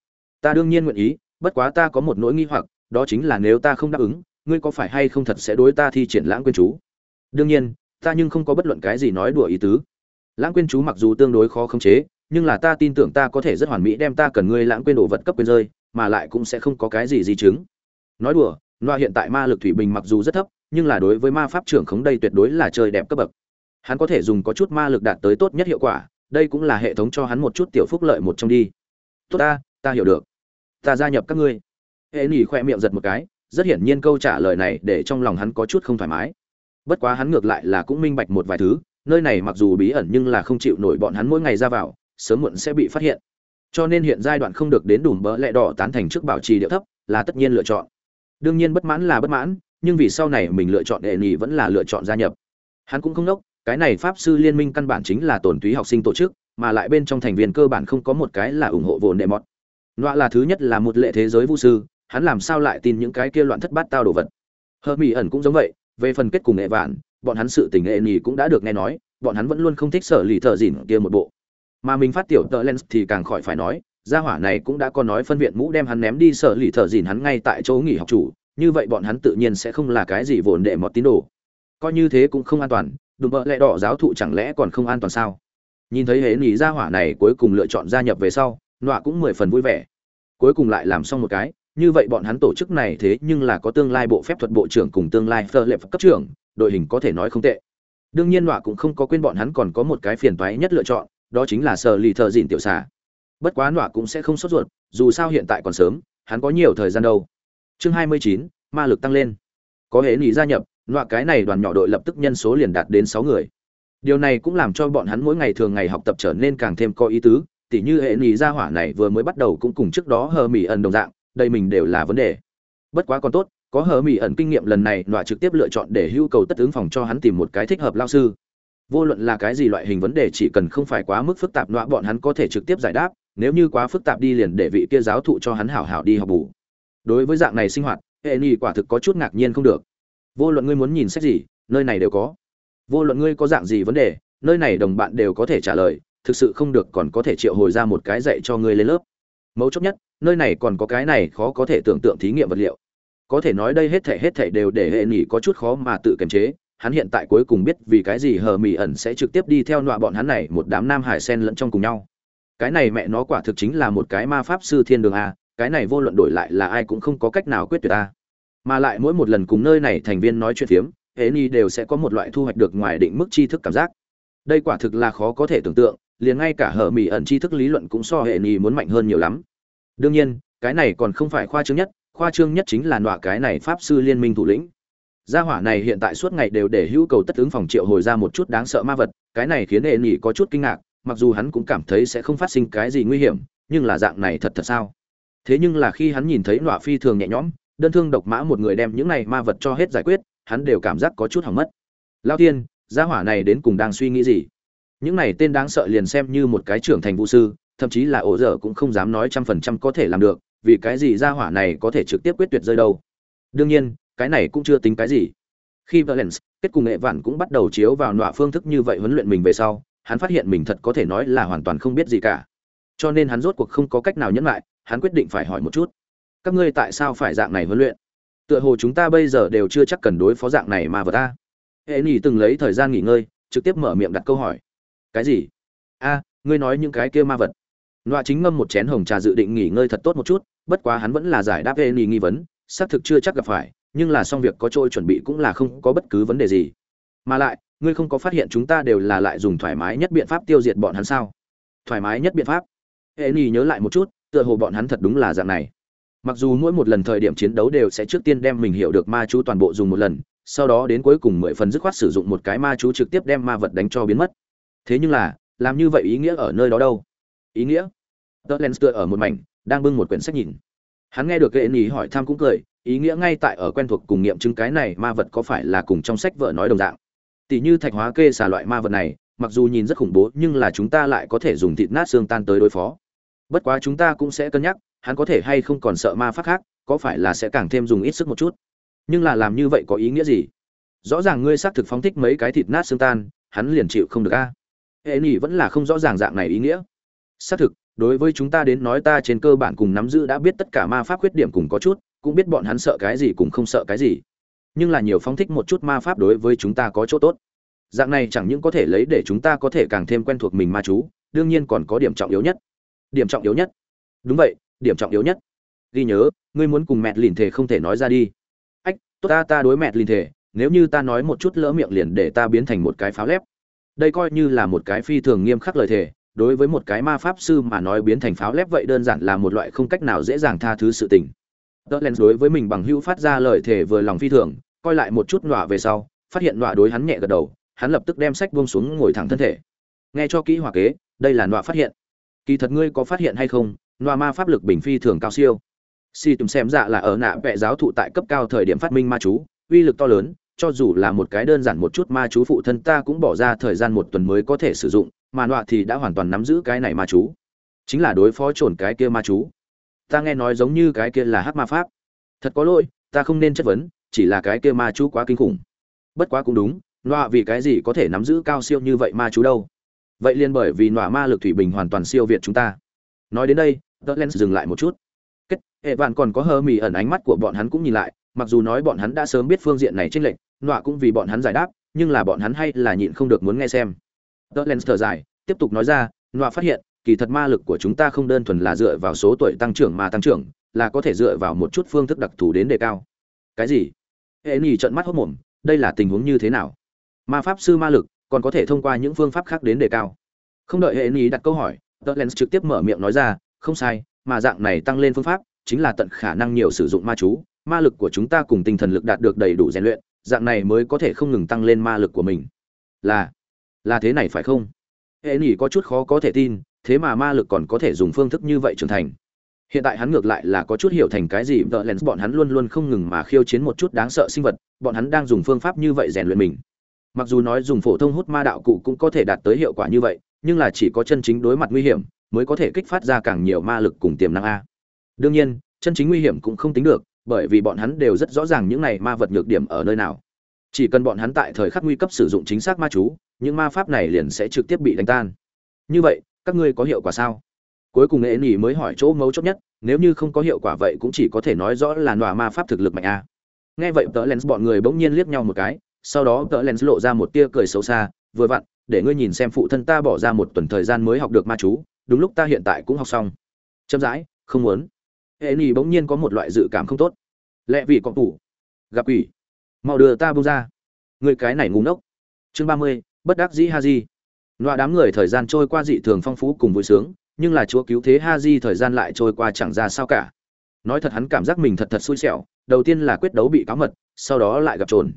Ta đương nhiên nguyện ý, bất quá ta có một nỗi nghi hoặc, đó chính là nếu ta không đáp ứng, ngươi có phải hay không thật sẽ đối ta thi triển lãng quên chú? Đương nhiên, ta nhưng không có bất luận cái gì nói đùa ý tứ. Lãng quên chú mặc dù tương đối khó khống chế, nhưng là ta tin tưởng ta có thể rất hoàn mỹ đem ta cần ngươi lãng quên đồ vật cấp quên rơi, mà lại cũng sẽ không có cái gì di chứng. Nói đùa, loa hiện tại ma lực thủy bình mặc dù rất thấp nhưng là đối với ma pháp trưởng khống đây tuyệt đối là chơi đẹp cấp bậc. Hắn có thể dùng có chút ma lực đạt tới tốt nhất hiệu quả, đây cũng là hệ thống cho hắn một chút tiểu phúc lợi một trong đi. Tốt ta ta hiểu được. Ta gia nhập các ngươi. Hệ nỉ khoe miệng giật một cái, rất hiển nhiên câu trả lời này để trong lòng hắn có chút không thoải mái. Bất quá hắn ngược lại là cũng minh bạch một vài thứ, nơi này mặc dù bí ẩn nhưng là không chịu nổi bọn hắn mỗi ngày ra vào, sớm muộn sẽ bị phát hiện. Cho nên hiện giai đoạn không được đến đủ bỡ lẹ đỏ tán thành trước bảo trì điệu thấp là tất nhiên lựa chọn. Đương nhiên bất mãn là bất mãn nhưng vì sau này mình lựa chọn đệ nhị vẫn là lựa chọn gia nhập. Hắn cũng không đốc, cái này pháp sư liên minh căn bản chính là tổn túy học sinh tổ chức, mà lại bên trong thành viên cơ bản không có một cái là ủng hộ vồn đệ mọt. Loạ là thứ nhất là một lệ thế giới vũ sư, hắn làm sao lại tin những cái kia loạn thất bát tao đồ vật? Hờ mỹ ẩn cũng giống vậy, về phần kết cùng nghệ vạn, bọn hắn sự tình nghệ nhì cũng đã được nghe nói, bọn hắn vẫn luôn không thích sở lì thợ dìn kia một bộ. Mà mình phát tiểu tợ lens thì càng khỏi phải nói, gia hỏa này cũng đã có nói phân viện mũ đem hắn ném đi sở lì thợ dìn hắn ngay tại chỗ nghỉ học chủ như vậy bọn hắn tự nhiên sẽ không là cái gì vồn đệ mọt tín đồ. Coi như thế cũng không an toàn, đùm bợ lẹ đỏ giáo thụ chẳng lẽ còn không an toàn sao? Nhìn thấy hệ nghỉ gia hỏa này cuối cùng lựa chọn gia nhập về sau, nọa cũng mười phần vui vẻ. Cuối cùng lại làm xong một cái, như vậy bọn hắn tổ chức này thế nhưng là có tương lai bộ phép thuật bộ trưởng cùng tương lai phơ lệ cấp trưởng, đội hình có thể nói không tệ. Đương nhiên nọa cũng không có quên bọn hắn còn có một cái phiền toái nhất lựa chọn, đó chính là sờ lì thợ dìn tiểu xà. Bất quá nọa cũng sẽ không sốt ruột, dù sao hiện tại còn sớm, hắn có nhiều thời gian đâu chương hai mươi chín, ma lực tăng lên. Có hệ nghỉ gia nhập loại cái này đoàn nhỏ đội lập tức nhân số liền đạt đến sáu người. Điều này cũng làm cho bọn hắn mỗi ngày thường ngày học tập trở nên càng thêm có ý tứ, tỉ như hệ nghỉ gia hỏa này vừa mới bắt đầu cũng cùng trước đó hờ mỹ ẩn đồng dạng, đây mình đều là vấn đề. Bất quá còn tốt, có hờ mỹ ẩn kinh nghiệm lần này loại trực tiếp lựa chọn để hưu cầu tất ứng phòng cho hắn tìm một cái thích hợp lao sư. Vô luận là cái gì loại hình vấn đề chỉ cần không phải quá mức phức tạp loại bọn hắn có thể trực tiếp giải đáp, nếu như quá phức tạp đi liền để vị kia giáo thụ cho hắn hảo hảo đi học bù đối với dạng này sinh hoạt, hệ nghỉ quả thực có chút ngạc nhiên không được. Vô luận ngươi muốn nhìn sách gì, nơi này đều có. Vô luận ngươi có dạng gì vấn đề, nơi này đồng bạn đều có thể trả lời, thực sự không được còn có thể triệu hồi ra một cái dạy cho ngươi lên lớp. Mấu chốt nhất, nơi này còn có cái này khó có thể tưởng tượng thí nghiệm vật liệu. Có thể nói đây hết thể hết thể đều để hệ nghỉ có chút khó mà tự kiềm chế. Hắn hiện tại cuối cùng biết vì cái gì hờ mỹ ẩn sẽ trực tiếp đi theo nọa bọn hắn này, một đám nam hải sen lẫn trong cùng nhau. Cái này mẹ nó quả thực chính là một cái ma pháp sư thiên đường a cái này vô luận đổi lại là ai cũng không có cách nào quyết tuyệt a mà lại mỗi một lần cùng nơi này thành viên nói chuyện phiếm hệ ni đều sẽ có một loại thu hoạch được ngoài định mức tri thức cảm giác. Đây quả thực là khó có thể tưởng tượng, liền ngay cả hở mỹ ẩn tri thức lý luận cũng so hệ ni muốn mạnh hơn nhiều lắm. Đương nhiên, cái này còn không phải khoa trương nhất, khoa trương nhất chính là nọa cái này pháp sư liên minh thủ lĩnh. Gia hỏa này hiện tại suốt ngày đều để hữu cầu tất ứng phòng triệu hồi ra một chút đáng sợ ma vật, cái này khiến hệ ni có chút kinh ngạc, mặc dù hắn cũng cảm thấy sẽ không phát sinh cái gì nguy hiểm, nhưng là dạng này thật thật sao? Thế nhưng là khi hắn nhìn thấy nọa phi thường nhẹ nhõm, đơn thương độc mã một người đem những này ma vật cho hết giải quyết, hắn đều cảm giác có chút hỏng mất. Lao tiên, gia hỏa này đến cùng đang suy nghĩ gì? Những này tên đáng sợ liền xem như một cái trưởng thành vũ sư, thậm chí là ổ dở cũng không dám nói trăm phần trăm có thể làm được, vì cái gì gia hỏa này có thể trực tiếp quyết tuyệt rơi đâu? Đương nhiên, cái này cũng chưa tính cái gì. Khi valence kết cùng nghệ vạn cũng bắt đầu chiếu vào nọa phương thức như vậy huấn luyện mình về sau, hắn phát hiện mình thật có thể nói là hoàn toàn không biết gì cả. Cho nên hắn rốt cuộc không có cách nào nhẫn lại hắn quyết định phải hỏi một chút các ngươi tại sao phải dạng này huấn luyện tựa hồ chúng ta bây giờ đều chưa chắc cần đối phó dạng này mà vật ta hệ nỉ từng lấy thời gian nghỉ ngơi trực tiếp mở miệng đặt câu hỏi cái gì a ngươi nói những cái kia ma vật loa chính ngâm một chén hồng trà dự định nghỉ ngơi thật tốt một chút, bất quá hắn vẫn là giải đáp Eni nghi vấn, xác thực chưa chắc gặp phải, nhưng là xong việc có trôi chuẩn bị cũng là không có bất cứ vấn đề gì. Mà lại, ngươi không có phát hiện chúng ta đều là lại dùng thoải mái nhất biện pháp tiêu diệt bọn hắn sao? Thoải mái nhất biện pháp? Eni nhớ lại một chút, tựa hồ bọn hắn thật đúng là dạng này. Mặc dù mỗi một lần thời điểm chiến đấu đều sẽ trước tiên đem mình hiểu được ma chú toàn bộ dùng một lần, sau đó đến cuối cùng mười phần dứt khoát sử dụng một cái ma chú trực tiếp đem ma vật đánh cho biến mất. Thế nhưng là, làm như vậy ý nghĩa ở nơi đó đâu? Ý nghĩa? tớ len tựa ở một mảnh đang bưng một quyển sách nhìn hắn nghe được kệ ý hỏi thăm cũng cười ý nghĩa ngay tại ở quen thuộc cùng nghiệm chứng cái này ma vật có phải là cùng trong sách vợ nói đồng dạng tỷ như thạch hóa kê xà loại ma vật này mặc dù nhìn rất khủng bố nhưng là chúng ta lại có thể dùng thịt nát xương tan tới đối phó bất quá chúng ta cũng sẽ cân nhắc, hắn có thể hay không còn sợ ma pháp khác, có phải là sẽ càng thêm dùng ít sức một chút? Nhưng là làm như vậy có ý nghĩa gì? Rõ ràng ngươi xác thực phóng thích mấy cái thịt nát xương tan, hắn liền chịu không được a. Hệ nỉ vẫn là không rõ ràng dạng này ý nghĩa. Xác thực, đối với chúng ta đến nói ta trên cơ bản cùng nắm giữ đã biết tất cả ma pháp khuyết điểm cùng có chút, cũng biết bọn hắn sợ cái gì cùng không sợ cái gì. Nhưng là nhiều phóng thích một chút ma pháp đối với chúng ta có chỗ tốt. Dạng này chẳng những có thể lấy để chúng ta có thể càng thêm quen thuộc mình ma chú, đương nhiên còn có điểm trọng yếu nhất điểm trọng yếu nhất đúng vậy điểm trọng yếu nhất ghi nhớ ngươi muốn cùng mẹ lìn thể không thể nói ra đi ách tốt ta ta đối mẹ lìn thể nếu như ta nói một chút lỡ miệng liền để ta biến thành một cái pháo lép đây coi như là một cái phi thường nghiêm khắc lời thề đối với một cái ma pháp sư mà nói biến thành pháo lép vậy đơn giản là một loại không cách nào dễ dàng tha thứ sự tình. Dudlens đối với mình bằng hữu phát ra lời thể vừa lòng phi thường, coi lại một chút nọa về sau, phát hiện nọa đối hắn nhẹ gật đầu, hắn lập tức đem sách buông xuống ngồi thẳng thân thể. Nghe cho kỹ hòa kế, đây là nọa phát hiện. Kỳ thật ngươi có phát hiện hay không, loa ma pháp lực bình phi thường cao siêu. Si tùm xem dạ là ở nạ vẽ giáo thụ tại cấp cao thời điểm phát minh ma chú, uy lực to lớn, cho dù là một cái đơn giản một chút ma chú phụ thân ta cũng bỏ ra thời gian một tuần mới có thể sử dụng, mà nọa thì đã hoàn toàn nắm giữ cái này ma chú. Chính là đối phó trồn cái kia ma chú. Ta nghe nói giống như cái kia là hắc ma pháp. Thật có lỗi ta không nên chất vấn chỉ là cái kia ma chú quá kinh khủng. Bất quá cũng đúng nọa vì cái gì có thể nắm giữ cao siêu như vậy ma chú đâu? Vậy liền bởi vì nọa ma lực thủy bình hoàn toàn siêu việt chúng ta. Nói đến đây tớ len dừng lại một chút. Kết, hệ vạn còn có hơ mì ẩn ánh mắt của bọn hắn cũng nhìn lại, mặc dù nói bọn hắn đã sớm biết phương diện này trên lệnh nọa cũng vì bọn hắn giải đáp, nhưng là bọn hắn hay là nhịn không được muốn nghe xem. Tớ len thở dài, tiếp tục nói ra, nọa phát hiện, kỳ thật ma lực của chúng ta không đơn thuần là dựa vào số tuổi tăng trưởng mà tăng trưởng, là có thể dựa vào một chút phương thức đặc thù đến đề cao. Cái gì? Hệ nỉ trận mắt hốc mồm, đây là tình huống như thế nào? Ma pháp sư ma lực còn có thể thông qua những phương pháp khác đến đề cao. Không đợi hệ nỉ đặt câu hỏi tờ lens trực tiếp mở miệng nói ra, không sai, mà dạng này tăng lên phương pháp, chính là tận khả năng nhiều sử dụng ma chú, ma lực của chúng ta cùng tinh thần lực đạt được đầy đủ rèn luyện, dạng này mới có thể không ngừng tăng lên ma lực của mình. Là là thế này phải không? Hệ nỉ có chút khó có thể tin, thế mà ma lực còn có thể dùng phương thức như vậy trưởng thành. Hiện tại hắn ngược lại là có chút hiểu thành cái gì vợ lens bọn hắn luôn luôn không ngừng mà khiêu chiến một chút đáng sợ sinh vật, bọn hắn đang dùng phương pháp như vậy rèn luyện mình mặc dù nói dùng phổ thông hút ma đạo cụ cũng có thể đạt tới hiệu quả như vậy, nhưng là chỉ có chân chính đối mặt nguy hiểm mới có thể kích phát ra càng nhiều ma lực cùng tiềm năng a. Đương nhiên, chân chính nguy hiểm cũng không tính được, bởi vì bọn hắn đều rất rõ ràng những này ma vật nhược điểm ở nơi nào. Chỉ cần bọn hắn tại thời khắc nguy cấp sử dụng chính xác ma chú, những ma pháp này liền sẽ trực tiếp bị đánh tan. Như vậy, các ngươi có hiệu quả sao? Cuối cùng nghệ nỉ mới hỏi chỗ mấu chốt nhất, nếu như không có hiệu quả vậy cũng chỉ có thể nói rõ là nọa ma pháp thực lực mạnh a. Nghe vậy tớ lens bọn người bỗng nhiên liếc nhau một cái sau đó tớ lens lộ ra một tia cười xấu xa, vừa vặn, để ngươi nhìn xem phụ thân ta bỏ ra một tuần thời gian mới học được ma chú, đúng lúc ta hiện tại cũng học xong. Chậm rãi, không muốn. Hệ nỉ bỗng nhiên có một loại dự cảm không tốt. Lẽ vì con tủ gặp quỷ. Mau đưa ta bông ra. Người cái này ngu ngốc. Chương ba mươi, bất đắc dĩ ha di. Loa đám người thời gian trôi qua dị thường phong phú cùng vui sướng, nhưng là chúa cứu thế ha di thời gian lại trôi qua chẳng ra sao cả. Nói thật hắn cảm giác mình thật thật xui xẻo, đầu tiên là quyết đấu bị cáo mật, sau đó lại gặp trồn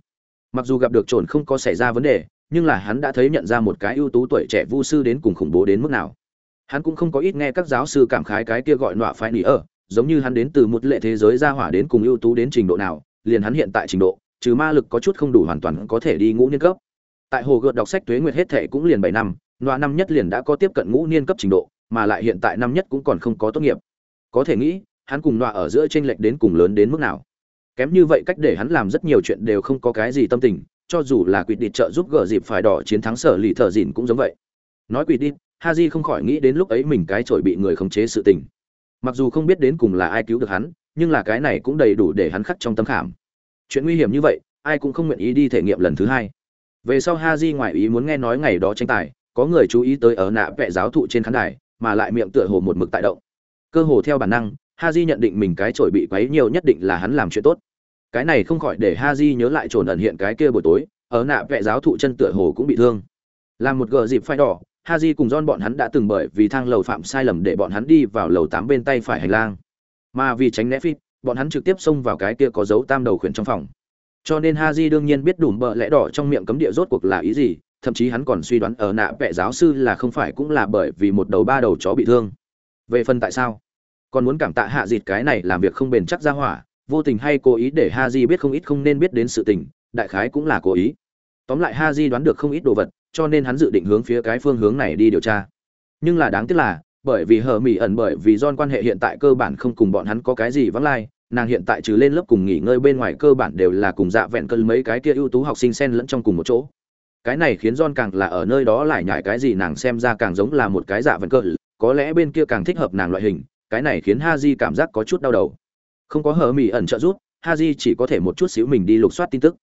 mặc dù gặp được trồn không có xảy ra vấn đề, nhưng là hắn đã thấy nhận ra một cái ưu tú tuổi trẻ vu sư đến cùng khủng bố đến mức nào. Hắn cũng không có ít nghe các giáo sư cảm khái cái kia gọi nọa phải nỉ ở, giống như hắn đến từ một lệ thế giới ra hỏa đến cùng ưu tú đến trình độ nào, liền hắn hiện tại trình độ, trừ ma lực có chút không đủ hoàn toàn có thể đi ngũ niên cấp. Tại hồ gợt đọc sách tuế nguyệt hết thệ cũng liền bảy năm, nọa năm nhất liền đã có tiếp cận ngũ niên cấp trình độ, mà lại hiện tại năm nhất cũng còn không có tốt nghiệp. Có thể nghĩ, hắn cùng nọa ở giữa tranh lệch đến cùng lớn đến mức nào kém như vậy cách để hắn làm rất nhiều chuyện đều không có cái gì tâm tình, cho dù là quỷ địch trợ giúp gỡ dịp phải đỏ chiến thắng sở lì thợ dìn cũng giống vậy. Nói quỷ địch, haji không khỏi nghĩ đến lúc ấy mình cái chổi bị người khống chế sự tình. Mặc dù không biết đến cùng là ai cứu được hắn, nhưng là cái này cũng đầy đủ để hắn khắc trong tâm khảm. Chuyện nguy hiểm như vậy, ai cũng không nguyện ý đi thể nghiệm lần thứ hai. Về sau Ha haji ngoại ý muốn nghe nói ngày đó tranh tài, có người chú ý tới ở nạ vẽ giáo thụ trên khán đài, mà lại miệng tựa hồ một mực tại động. Cơ hồ theo bản năng Ha haji nhận định mình cái chổi bị quấy nhiều nhất định là hắn làm chuyện tốt. Cái này không khỏi để Ha haji nhớ lại trồn ẩn hiện cái kia buổi tối, ở nạ vệ giáo thụ chân tựa hồ cũng bị thương. Làm một gờ dịp phai đỏ Ha haji cùng don bọn hắn đã từng bởi vì thang lầu phạm sai lầm để bọn hắn đi vào lầu tám bên tay phải hành lang. Mà vì tránh né phít bọn hắn trực tiếp xông vào cái kia có dấu tam đầu khuyển trong phòng. Cho nên Ha haji đương nhiên biết đủ bợ lẽ đỏ trong miệng cấm địa rốt cuộc là ý gì, thậm chí hắn còn suy đoán ở nạ vệ giáo sư là không phải cũng là bởi vì một đầu ba đầu chó bị thương. Về phần tại sao? Còn muốn cảm tạ hạ dịt cái này làm việc không bền chắc ra hỏa vô tình hay cố ý để ha di biết không ít không nên biết đến sự tình đại khái cũng là cố ý. Tóm lại ha di đoán được không ít đồ vật cho nên hắn dự định hướng phía cái phương hướng này đi điều tra. Nhưng là đáng tiếc là bởi vì hờ mỹ ẩn bởi vì don quan hệ hiện tại cơ bản không cùng bọn hắn có cái gì vắng lai nàng hiện tại trừ lên lớp cùng nghỉ ngơi bên ngoài cơ bản đều là cùng dạ vẹn cân mấy cái kia ưu tú học sinh xen lẫn trong cùng một chỗ. Cái này khiến don càng là ở nơi đó lại nhải cái gì nàng xem ra càng giống là một cái dạ vẹn cơn, có lẽ bên kia càng thích hợp nàng loại hình cái này khiến Haji cảm giác có chút đau đầu. Không có hờ mỉ ẩn trợ giúp, Haji chỉ có thể một chút xíu mình đi lục soát tin tức.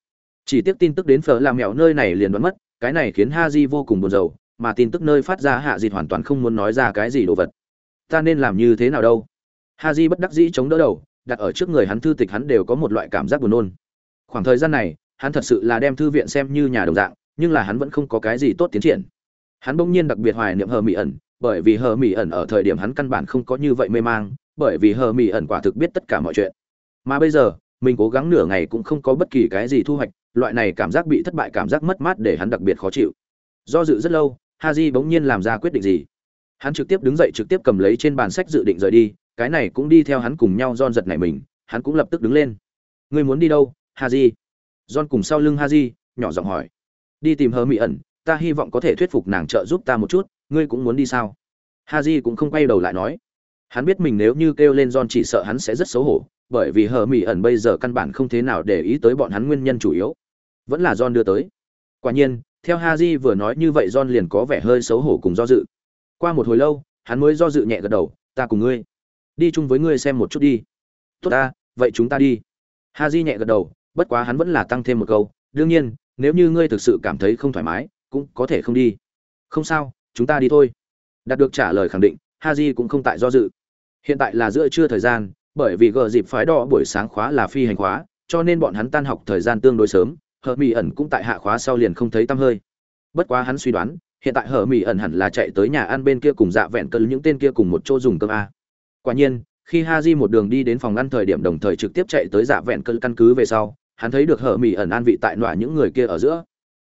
Chỉ tiếc tin tức đến phở làm mèo nơi này liền đoán mất, cái này khiến Haji vô cùng buồn rầu, mà tin tức nơi phát ra hạ dịt hoàn toàn không muốn nói ra cái gì đồ vật. Ta nên làm như thế nào đâu? Haji bất đắc dĩ chống đỡ đầu, đặt ở trước người hắn thư tịch hắn đều có một loại cảm giác buồn nôn. Khoảng thời gian này, hắn thật sự là đem thư viện xem như nhà đồng dạng, nhưng là hắn vẫn không có cái gì tốt tiến triển. Hắn bỗng nhiên đặc biệt hoài niệm hờ mị ẩn bởi vì hờ mỹ ẩn ở thời điểm hắn căn bản không có như vậy mê mang, bởi vì hờ mỹ ẩn quả thực biết tất cả mọi chuyện. Mà bây giờ, mình cố gắng nửa ngày cũng không có bất kỳ cái gì thu hoạch, loại này cảm giác bị thất bại cảm giác mất mát để hắn đặc biệt khó chịu. Do dự rất lâu, haji bỗng nhiên làm ra quyết định gì. Hắn trực tiếp đứng dậy trực tiếp cầm lấy trên bàn sách dự định rời đi, cái này cũng đi theo hắn cùng nhau don giật này mình, hắn cũng lập tức đứng lên. Ngươi muốn đi đâu, haji? Don cùng sau lưng haji, nhỏ giọng hỏi. Đi tìm hờ mỹ ẩn, ta hy vọng có thể thuyết phục nàng trợ giúp ta một chút ngươi cũng muốn đi sao? Haji cũng không quay đầu lại nói. Hắn biết mình nếu như kêu lên john chỉ sợ hắn sẽ rất xấu hổ, bởi vì hờ mỹ ẩn bây giờ căn bản không thế nào để ý tới bọn hắn nguyên nhân chủ yếu. Vẫn là john đưa tới. Quả nhiên, theo haji vừa nói như vậy john liền có vẻ hơi xấu hổ cùng do dự. Qua một hồi lâu, hắn mới do dự nhẹ gật đầu, ta cùng ngươi đi chung với ngươi xem một chút đi. Tốt ta, vậy chúng ta đi. Haji nhẹ gật đầu, bất quá hắn vẫn là tăng thêm một câu, đương nhiên, nếu như ngươi thực sự cảm thấy không thoải mái, cũng có thể không đi. Không sao chúng ta đi thôi. Đạt được trả lời khẳng định, haji cũng không tại do dự. Hiện tại là giữa trưa thời gian, bởi vì gờ dịp phái đỏ buổi sáng khóa là phi hành khóa, cho nên bọn hắn tan học thời gian tương đối sớm, hờ mỹ ẩn cũng tại hạ khóa sau liền không thấy tăm hơi. Bất quá hắn suy đoán, hiện tại hờ mỹ ẩn hẳn là chạy tới nhà ăn bên kia cùng dạ vẹn cân những tên kia cùng một chỗ dùng cơm a. Quả nhiên, khi ha một đường đi đến phòng ăn thời điểm đồng thời trực tiếp chạy tới dạ vẹn cân căn cứ về sau, hắn thấy được hờ mỹ ẩn an vị tại nọa những người kia ở giữa.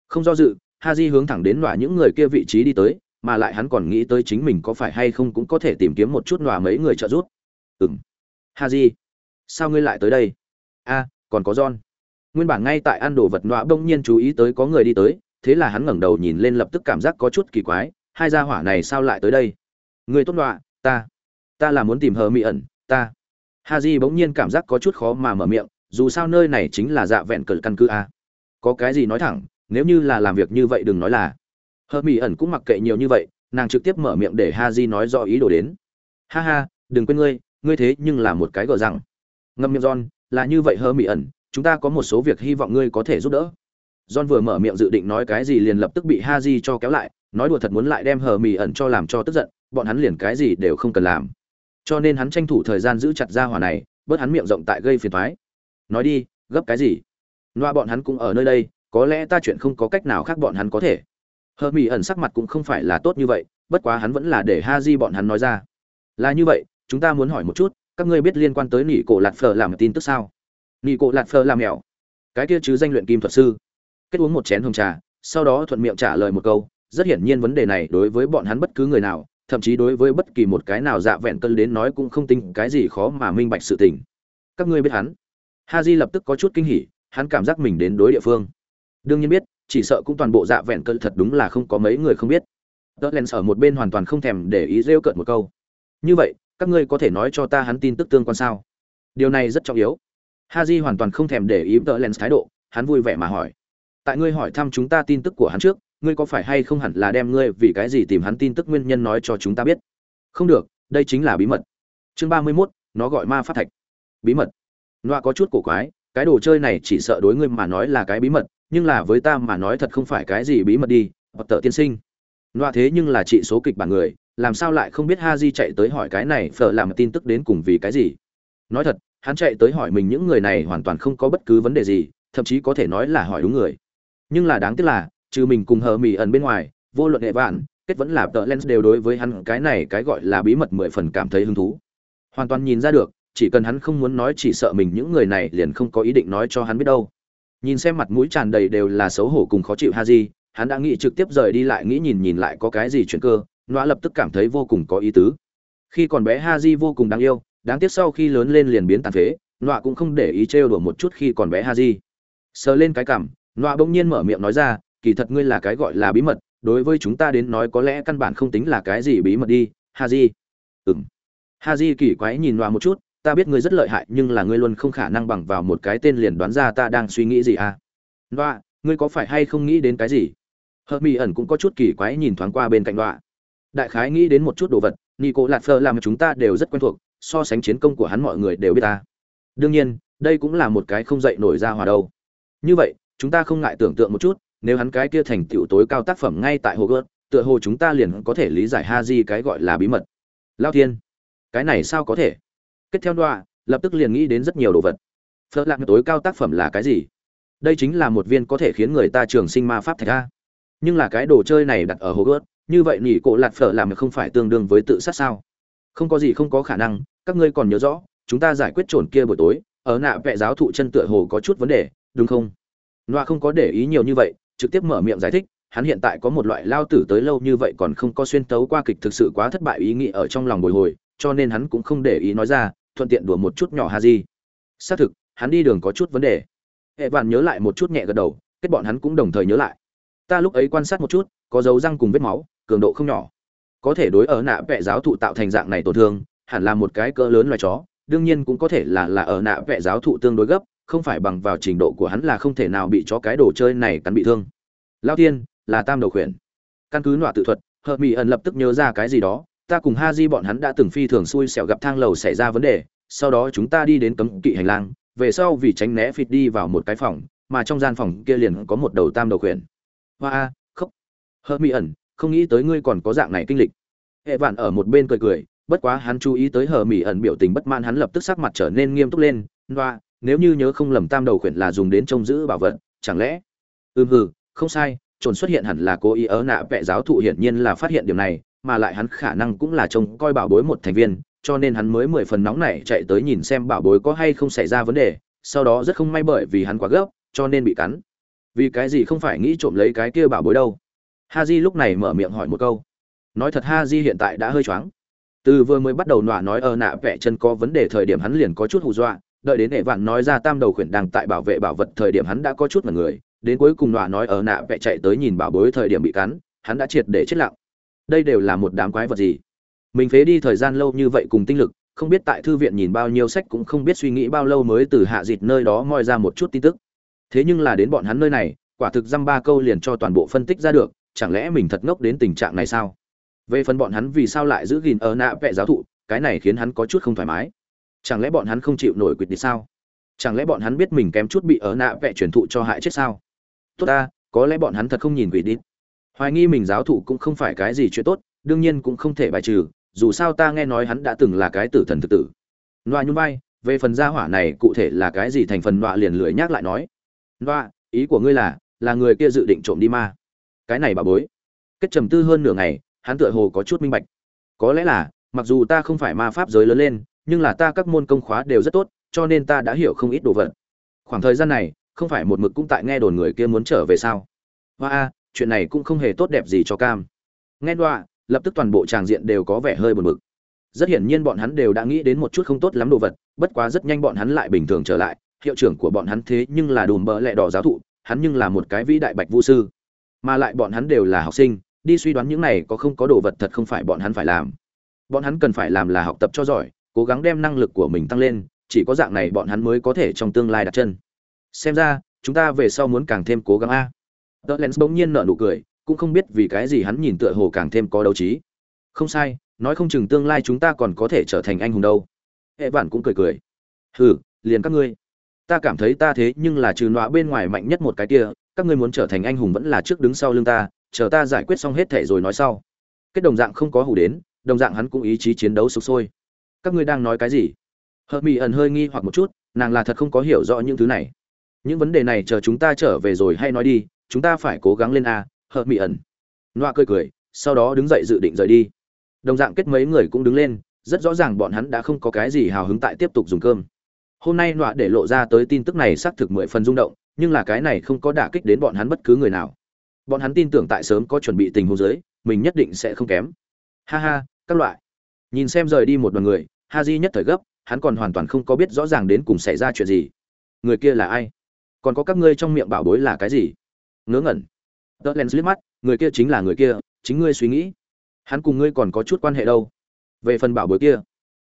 Không do dự ha hướng thẳng đến nọa những người kia vị trí đi tới mà lại hắn còn nghĩ tới chính mình có phải hay không cũng có thể tìm kiếm một chút nọa mấy người trợ giúp. Ừng ha sao ngươi lại tới đây? A, còn có john. Nguyên bản ngay tại ăn đồ vật nọa bỗng nhiên chú ý tới có người đi tới, thế là hắn ngẩng đầu nhìn lên lập tức cảm giác có chút kỳ quái, hai gia hỏa này sao lại tới đây? Người tốt nọa, ta ta là muốn tìm hờ mỹ ẩn, ta. Ha bỗng nhiên cảm giác có chút khó mà mở miệng, dù sao nơi này chính là dạ vẹn cờ căn cứ a. Có cái gì nói thẳng, nếu như là làm việc như vậy đừng nói là hờ mỹ ẩn cũng mặc kệ nhiều như vậy, nàng trực tiếp mở miệng để ha di nói rõ ý đồ đến. Ha ha, đừng quên ngươi ngươi thế nhưng là một cái gờ rằng ngâm miệng john, là như vậy hờ mỹ ẩn, chúng ta có một số việc hy vọng ngươi có thể giúp đỡ. John vừa mở miệng dự định nói cái gì liền lập tức bị ha di cho kéo lại, nói đùa thật muốn lại đem hờ mỹ ẩn cho làm cho tức giận, bọn hắn liền cái gì đều không cần làm. Cho nên hắn tranh thủ thời gian giữ chặt ra hỏa này, bớt hắn miệng rộng tại gây phiền thoái nói đi, gấp cái gì? Loa bọn hắn cũng ở nơi đây, có lẽ ta chuyện không có cách nào khác bọn hắn có thể hờ mỹ ẩn sắc mặt cũng không phải là tốt như vậy, bất quá hắn vẫn là để ha di bọn hắn nói ra. Là như vậy, chúng ta muốn hỏi một chút, các ngươi biết liên quan tới nỉ cổ lạt phở làm tin tức sao? Nỉ cổ lạt phở làm mèo cái kia chứ danh luyện kim thuật sư. Kết uống một chén hồng trà, sau đó thuận miệng trả lời một câu, rất hiển nhiên vấn đề này đối với bọn hắn bất cứ người nào, thậm chí đối với bất kỳ một cái nào dạ vẹn cân đến nói cũng không tính cái gì khó mà minh bạch sự tình. Các ngươi biết hắn? Ha di lập tức có chút kinh hỉ, hắn cảm giác mình đến đối địa phương. Đương nhiên biết chỉ sợ cũng toàn bộ dạ vẹn cân thật đúng là không có mấy người không biết. Tớ len ở một bên hoàn toàn không thèm để ý rêu cợt một câu. Như vậy, các ngươi có thể nói cho ta hắn tin tức tương quan sao? Điều này rất trọng yếu. Haji hoàn toàn không thèm để ý tớ len thái độ, hắn vui vẻ mà hỏi. Tại ngươi hỏi thăm chúng ta tin tức của hắn trước, ngươi có phải hay không hẳn là đem ngươi vì cái gì tìm hắn tin tức nguyên nhân nói cho chúng ta biết? Không được, đây chính là bí mật. Chương ba mươi mốt, nó gọi ma phát thạch. Bí mật. Loa có chút cổ quái, cái đồ chơi này chỉ sợ đối ngươi mà nói là cái bí mật nhưng là với ta mà nói thật không phải cái gì bí mật đi, hoặc tợ tiên sinh. Loa thế nhưng là trị số kịch bản người, làm sao lại không biết ha di chạy tới hỏi cái này, phở làm tin tức đến cùng vì cái gì? Nói thật, hắn chạy tới hỏi mình những người này hoàn toàn không có bất cứ vấn đề gì, thậm chí có thể nói là hỏi đúng người. Nhưng là đáng tiếc là, trừ mình cùng hờ mì ẩn bên ngoài, vô luận hệ vạn, kết vẫn là tợ lens đều đối với hắn cái này cái gọi là bí mật mười phần cảm thấy hứng thú. Hoàn toàn nhìn ra được, chỉ cần hắn không muốn nói chỉ sợ mình những người này liền không có ý định nói cho hắn biết đâu nhìn xem mặt mũi tràn đầy đều là xấu hổ cùng khó chịu ha di hắn đã nghĩ trực tiếp rời đi lại nghĩ nhìn nhìn lại có cái gì chuyện cơ nọa lập tức cảm thấy vô cùng có ý tứ. Khi còn bé ha di vô cùng đáng yêu, đáng tiếc sau khi lớn lên liền biến tàn phế nọa cũng không để ý trêu đùa một chút khi còn bé ha di sờ lên cái cảm nọa bỗng nhiên mở miệng nói ra, kỳ thật ngươi là cái gọi là bí mật, đối với chúng ta đến nói có lẽ căn bản không tính là cái gì bí mật đi ha di ừng ha di kỳ quái nhìn nọa một chút ta biết ngươi rất lợi hại, nhưng là ngươi luôn không khả năng bằng vào một cái tên liền đoán ra ta đang suy nghĩ gì à? Đoạ ngươi có phải hay không nghĩ đến cái gì? Hợp mỹ ẩn cũng có chút kỳ quái nhìn thoáng qua bên cạnh đoạ đại khái nghĩ đến một chút đồ vật nico lạt phơ làm chúng ta đều rất quen thuộc, so sánh chiến công của hắn mọi người đều biết ta. Đương nhiên, đây cũng là một cái không dậy nổi ra hòa đâu. Như vậy, chúng ta không ngại tưởng tượng một chút, nếu hắn cái kia thành tựu tối cao tác phẩm ngay tại hồ gớt tựa hồ chúng ta liền có thể lý giải ha di cái gọi là bí mật. Lao thiên, cái này sao có thể? Kết theo đoạ lập tức liền nghĩ đến rất nhiều đồ vật. Phở lạc tối cao tác phẩm là cái gì? Đây chính là một viên có thể khiến người ta trường sinh ma pháp thạch a. Nhưng là cái đồ chơi này đặt ở hồ gớt như vậy nỉ cổ lạt phở làm không phải tương đương với tự sát sao? Không có gì không có khả năng, các ngươi còn nhớ rõ, chúng ta giải quyết trồn kia buổi tối, ở nạ vẽ giáo thụ chân tựa hồ có chút vấn đề, đúng không? Loa không có để ý nhiều như vậy, trực tiếp mở miệng giải thích, hắn hiện tại có một loại lao tử tới lâu như vậy còn không có xuyên tấu qua kịch thực sự quá thất bại ý nghĩ ở trong lòng bồi hồi, cho nên hắn cũng không để ý nói ra thuận tiện đùa một chút nhỏ ha di xác thực, hắn đi đường có chút vấn đề. Hệ vạn nhớ lại một chút nhẹ gật đầu, kết bọn hắn cũng đồng thời nhớ lại. Ta lúc ấy quan sát một chút, có dấu răng cùng vết máu, cường độ không nhỏ. Có thể đối ở nạ vẽ giáo thụ tạo thành dạng này tổn thương, hẳn là một cái cỡ lớn loài chó, đương nhiên cũng có thể là là ở nạ vẽ giáo thụ tương đối gấp, không phải bằng vào trình độ của hắn là không thể nào bị chó cái đồ chơi này cắn bị thương. Lao tiên là tam đầu khuyển. Căn cứ nọa tự thuật hợp mỹ ẩn lập tức nhớ ra cái gì đó ta cùng ha di bọn hắn đã từng phi thường xui xẻo gặp thang lầu xảy ra vấn đề, sau đó chúng ta đi đến cấm kỵ hành lang, về sau vì tránh né phịt đi vào một cái phòng, mà trong gian phòng kia liền có một đầu tam đầu khuyển. Hoa a khóc. Hợp mỹ ẩn, không nghĩ tới ngươi còn có dạng này kinh lịch. Hệ vạn ở một bên cười cười, bất quá hắn chú ý tới hờ mỹ ẩn biểu tình bất mãn, hắn lập tức sắc mặt trở nên nghiêm túc lên. Loa nếu như nhớ không lầm tam đầu khuyển là dùng đến trông giữ bảo vật, chẳng lẽ? Ừm hừ, không sai, trồn xuất hiện hẳn là cố ý ớ nạ vẽ giáo thụ hiển nhiên là phát hiện điểm này mà lại hắn khả năng cũng là trông coi bảo bối một thành viên, cho nên hắn mới mười phần nóng này chạy tới nhìn xem bảo bối có hay không xảy ra vấn đề, sau đó rất không may bởi vì hắn quá gấp, cho nên bị cắn. Vì cái gì không phải nghĩ trộm lấy cái kia bảo bối đâu? Ha j lúc này mở miệng hỏi một câu. Nói thật ha j hiện tại đã hơi choáng. Từ vừa mới bắt đầu nọa nói ở nạ vẽ chân có vấn đề thời điểm hắn liền có chút hù dọa, đợi đến hệ vạn nói ra tam đầu khuyển đang tại bảo vệ bảo vật thời điểm hắn đã có chút mật người, đến cuối cùng nọa nói ở nạ vẽ chạy tới nhìn bảo bối thời điểm bị cắn, hắn đã triệt để chết lặng đây đều là một đám quái vật gì? Mình phế đi thời gian lâu như vậy cùng tinh lực, không biết tại thư viện nhìn bao nhiêu sách cũng không biết suy nghĩ bao lâu mới từ hạ dịt nơi đó moi ra một chút tin tức. Thế nhưng là đến bọn hắn nơi này, quả thực dăm ba câu liền cho toàn bộ phân tích ra được, chẳng lẽ mình thật ngốc đến tình trạng này sao? Về phần bọn hắn vì sao lại giữ gìn ở nạ vẽ giáo thụ, cái này khiến hắn có chút không thoải mái. Chẳng lẽ bọn hắn không chịu nổi quyết đi sao? Chẳng lẽ bọn hắn biết mình kém chút bị ở nạ vẽ truyền thụ cho hại chết sao? Tốt ta, có lẽ bọn hắn thật không nhìn quỷ đi hoài nghi mình giáo thụ cũng không phải cái gì chuyện tốt, đương nhiên cũng không thể bài trừ, dù sao ta nghe nói hắn đã từng là cái tử thần thực tử. Loa nhún vai, về phần gia hỏa này cụ thể là cái gì thành phần loa liền lưỡi nhắc lại nói. Loa ý của ngươi là là người kia dự định trộm đi ma. Cái này bà bối. Kết trầm tư hơn nửa ngày, hắn tựa hồ có chút minh bạch. Có lẽ là, mặc dù ta không phải ma pháp giới lớn lên, nhưng là ta các môn công khóa đều rất tốt, cho nên ta đã hiểu không ít đồ vật. Khoảng thời gian này, không phải một mực cũng tại nghe đồn người kia muốn trở về sao? Hoa a chuyện này cũng không hề tốt đẹp gì cho cam. Nghe đọa, lập tức toàn bộ tràng diện đều có vẻ hơi buồn bực. Rất hiển nhiên bọn hắn đều đã nghĩ đến một chút không tốt lắm đồ vật, bất quá rất nhanh bọn hắn lại bình thường trở lại, hiệu trưởng của bọn hắn thế nhưng là đùm bỡ lẹ đỏ giáo thụ, hắn nhưng là một cái vĩ đại bạch vũ sư. Mà lại bọn hắn đều là học sinh, đi suy đoán những này có không có đồ vật thật không phải bọn hắn phải làm. Bọn hắn cần phải làm là học tập cho giỏi, cố gắng đem năng lực của mình tăng lên, chỉ có dạng này bọn hắn mới có thể trong tương lai đặt chân. Xem ra, chúng ta về sau muốn càng thêm cố gắng a tớ lens bỗng nhiên nở nụ cười, cũng không biết vì cái gì hắn nhìn tựa hồ càng thêm có đấu trí. Không sai, nói không chừng tương lai chúng ta còn có thể trở thành anh hùng đâu. Hệ vạn cũng cười cười. Hừ, liền các ngươi. Ta cảm thấy ta thế nhưng là trừ nọa bên ngoài mạnh nhất một cái kia, các ngươi muốn trở thành anh hùng vẫn là trước đứng sau lưng ta, chờ ta giải quyết xong hết thể rồi nói sau. Kết đồng dạng không có hủ đến, đồng dạng hắn cũng ý chí chiến đấu sục sôi. Các ngươi đang nói cái gì? Hợp mỹ ẩn hơi nghi hoặc một chút, nàng là thật không có hiểu rõ những thứ này. Những vấn đề này chờ chúng ta trở về rồi hay nói đi chúng ta phải cố gắng lên a hờ mỹ ẩn. Noa cười cười, sau đó đứng dậy dự định rời đi. Đồng dạng kết mấy người cũng đứng lên, rất rõ ràng bọn hắn đã không có cái gì hào hứng tại tiếp tục dùng cơm. Hôm nay nọa để lộ ra tới tin tức này xác thực mười phần rung động, nhưng là cái này không có đả kích đến bọn hắn bất cứ người nào. Bọn hắn tin tưởng tại sớm có chuẩn bị tình huống dưới, mình nhất định sẽ không kém. Ha ha, các loại. Nhìn xem rời đi một đoàn người ha di nhất thời gấp, hắn còn hoàn toàn không có biết rõ ràng đến cùng xảy ra chuyện gì. Người kia là ai? Còn có các ngươi trong miệng bảo bối là cái gì? Ngớ ngẩn. Tớ len liếc mắt, người kia chính là người kia, chính ngươi suy nghĩ. Hắn cùng ngươi còn có chút quan hệ đâu? Về phần bảo bối kia,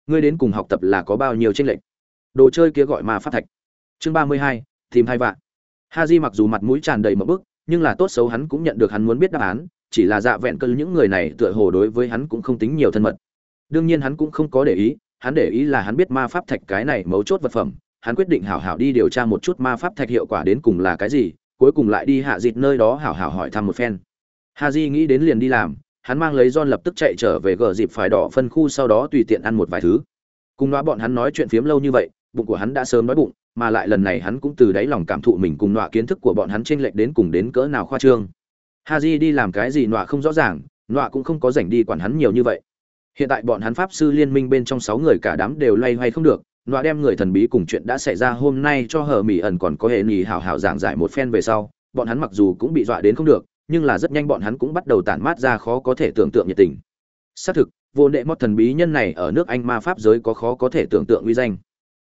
ngươi đến cùng học tập là có bao nhiêu tranh lệch? Đồ chơi kia gọi mà phát thạch. Chương ba mươi hai, tìm hai vạn ha di mặc dù mặt mũi tràn đầy mậm bức, nhưng là tốt xấu hắn cũng nhận được hắn muốn biết đáp án, chỉ là dạ vẹn cơ những người này tựa hồ đối với hắn cũng không tính nhiều thân mật. Đương nhiên hắn cũng không có để ý, hắn để ý là hắn biết ma pháp thạch cái này mấu chốt vật phẩm, hắn quyết định hảo hảo đi điều tra một chút ma pháp thạch hiệu quả đến cùng là cái gì cuối cùng lại đi hạ dịt nơi đó hảo hảo hỏi thăm một phen ha di nghĩ đến liền đi làm hắn mang lấy John lập tức chạy trở về gờ dịp phải đỏ phân khu sau đó tùy tiện ăn một vài thứ. Cùng nói bọn hắn nói chuyện phiếm lâu như vậy, bụng của hắn đã sớm nói bụng, mà lại lần này hắn cũng từ đáy lòng cảm thụ mình cùng nọa kiến thức của bọn hắn chênh lệch đến cùng đến cỡ nào khoa trương. Haji đi làm cái gì nọa không rõ ràng, nọa cũng không có rảnh đi quản hắn nhiều như vậy. Hiện tại bọn hắn pháp sư liên minh bên trong sáu người cả đám đều loay hoay không được, nọa đem người thần bí cùng chuyện đã xảy ra hôm nay cho hờ mỹ ẩn còn có hệ nghỉ hảo hảo giảng giải một phen về sau, bọn hắn mặc dù cũng bị dọa đến không được, nhưng là rất nhanh bọn hắn cũng bắt đầu tản mát ra khó có thể tưởng tượng nhiệt tình. Xác thực, vô đệ mót thần bí nhân này ở nước Anh ma pháp giới có khó có thể tưởng tượng uy danh.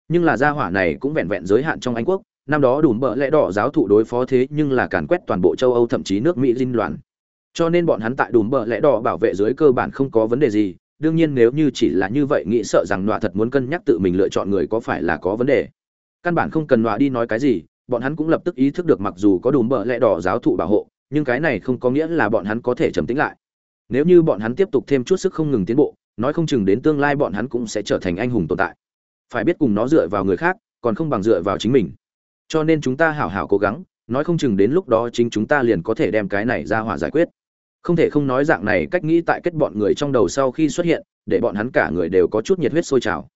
Nhưng là gia hỏa này cũng vẹn vẹn giới hạn trong Anh quốc, năm đó đủ bợ lẽ đỏ giáo thụ đối phó thế nhưng là càn quét toàn bộ châu Âu thậm chí nước Mỹ dinh loạn. Cho nên bọn hắn tại đủ bợ lẽ đỏ bảo vệ dưới cơ bản không có vấn đề gì, đương nhiên nếu như chỉ là như vậy nghĩ sợ rằng nọa thật muốn cân nhắc tự mình lựa chọn người có phải là có vấn đề. Căn bản không cần nọa đi nói cái gì, bọn hắn cũng lập tức ý thức được mặc dù có đùm bợ lẽ đỏ giáo thụ bảo hộ, nhưng cái này không có nghĩa là bọn hắn có thể trầm tĩnh lại. Nếu như bọn hắn tiếp tục thêm chút sức không ngừng tiến bộ nói không chừng đến tương lai bọn hắn cũng sẽ trở thành anh hùng tồn tại. Phải biết cùng nó dựa vào người khác còn không bằng dựa vào chính mình. Cho nên chúng ta hảo hảo cố gắng nói không chừng đến lúc đó chính chúng ta liền có thể đem cái này ra hỏa giải quyết không thể không nói dạng này cách nghĩ tại kết bọn người trong đầu sau khi xuất hiện, để bọn hắn cả người đều có chút nhiệt huyết sôi trào.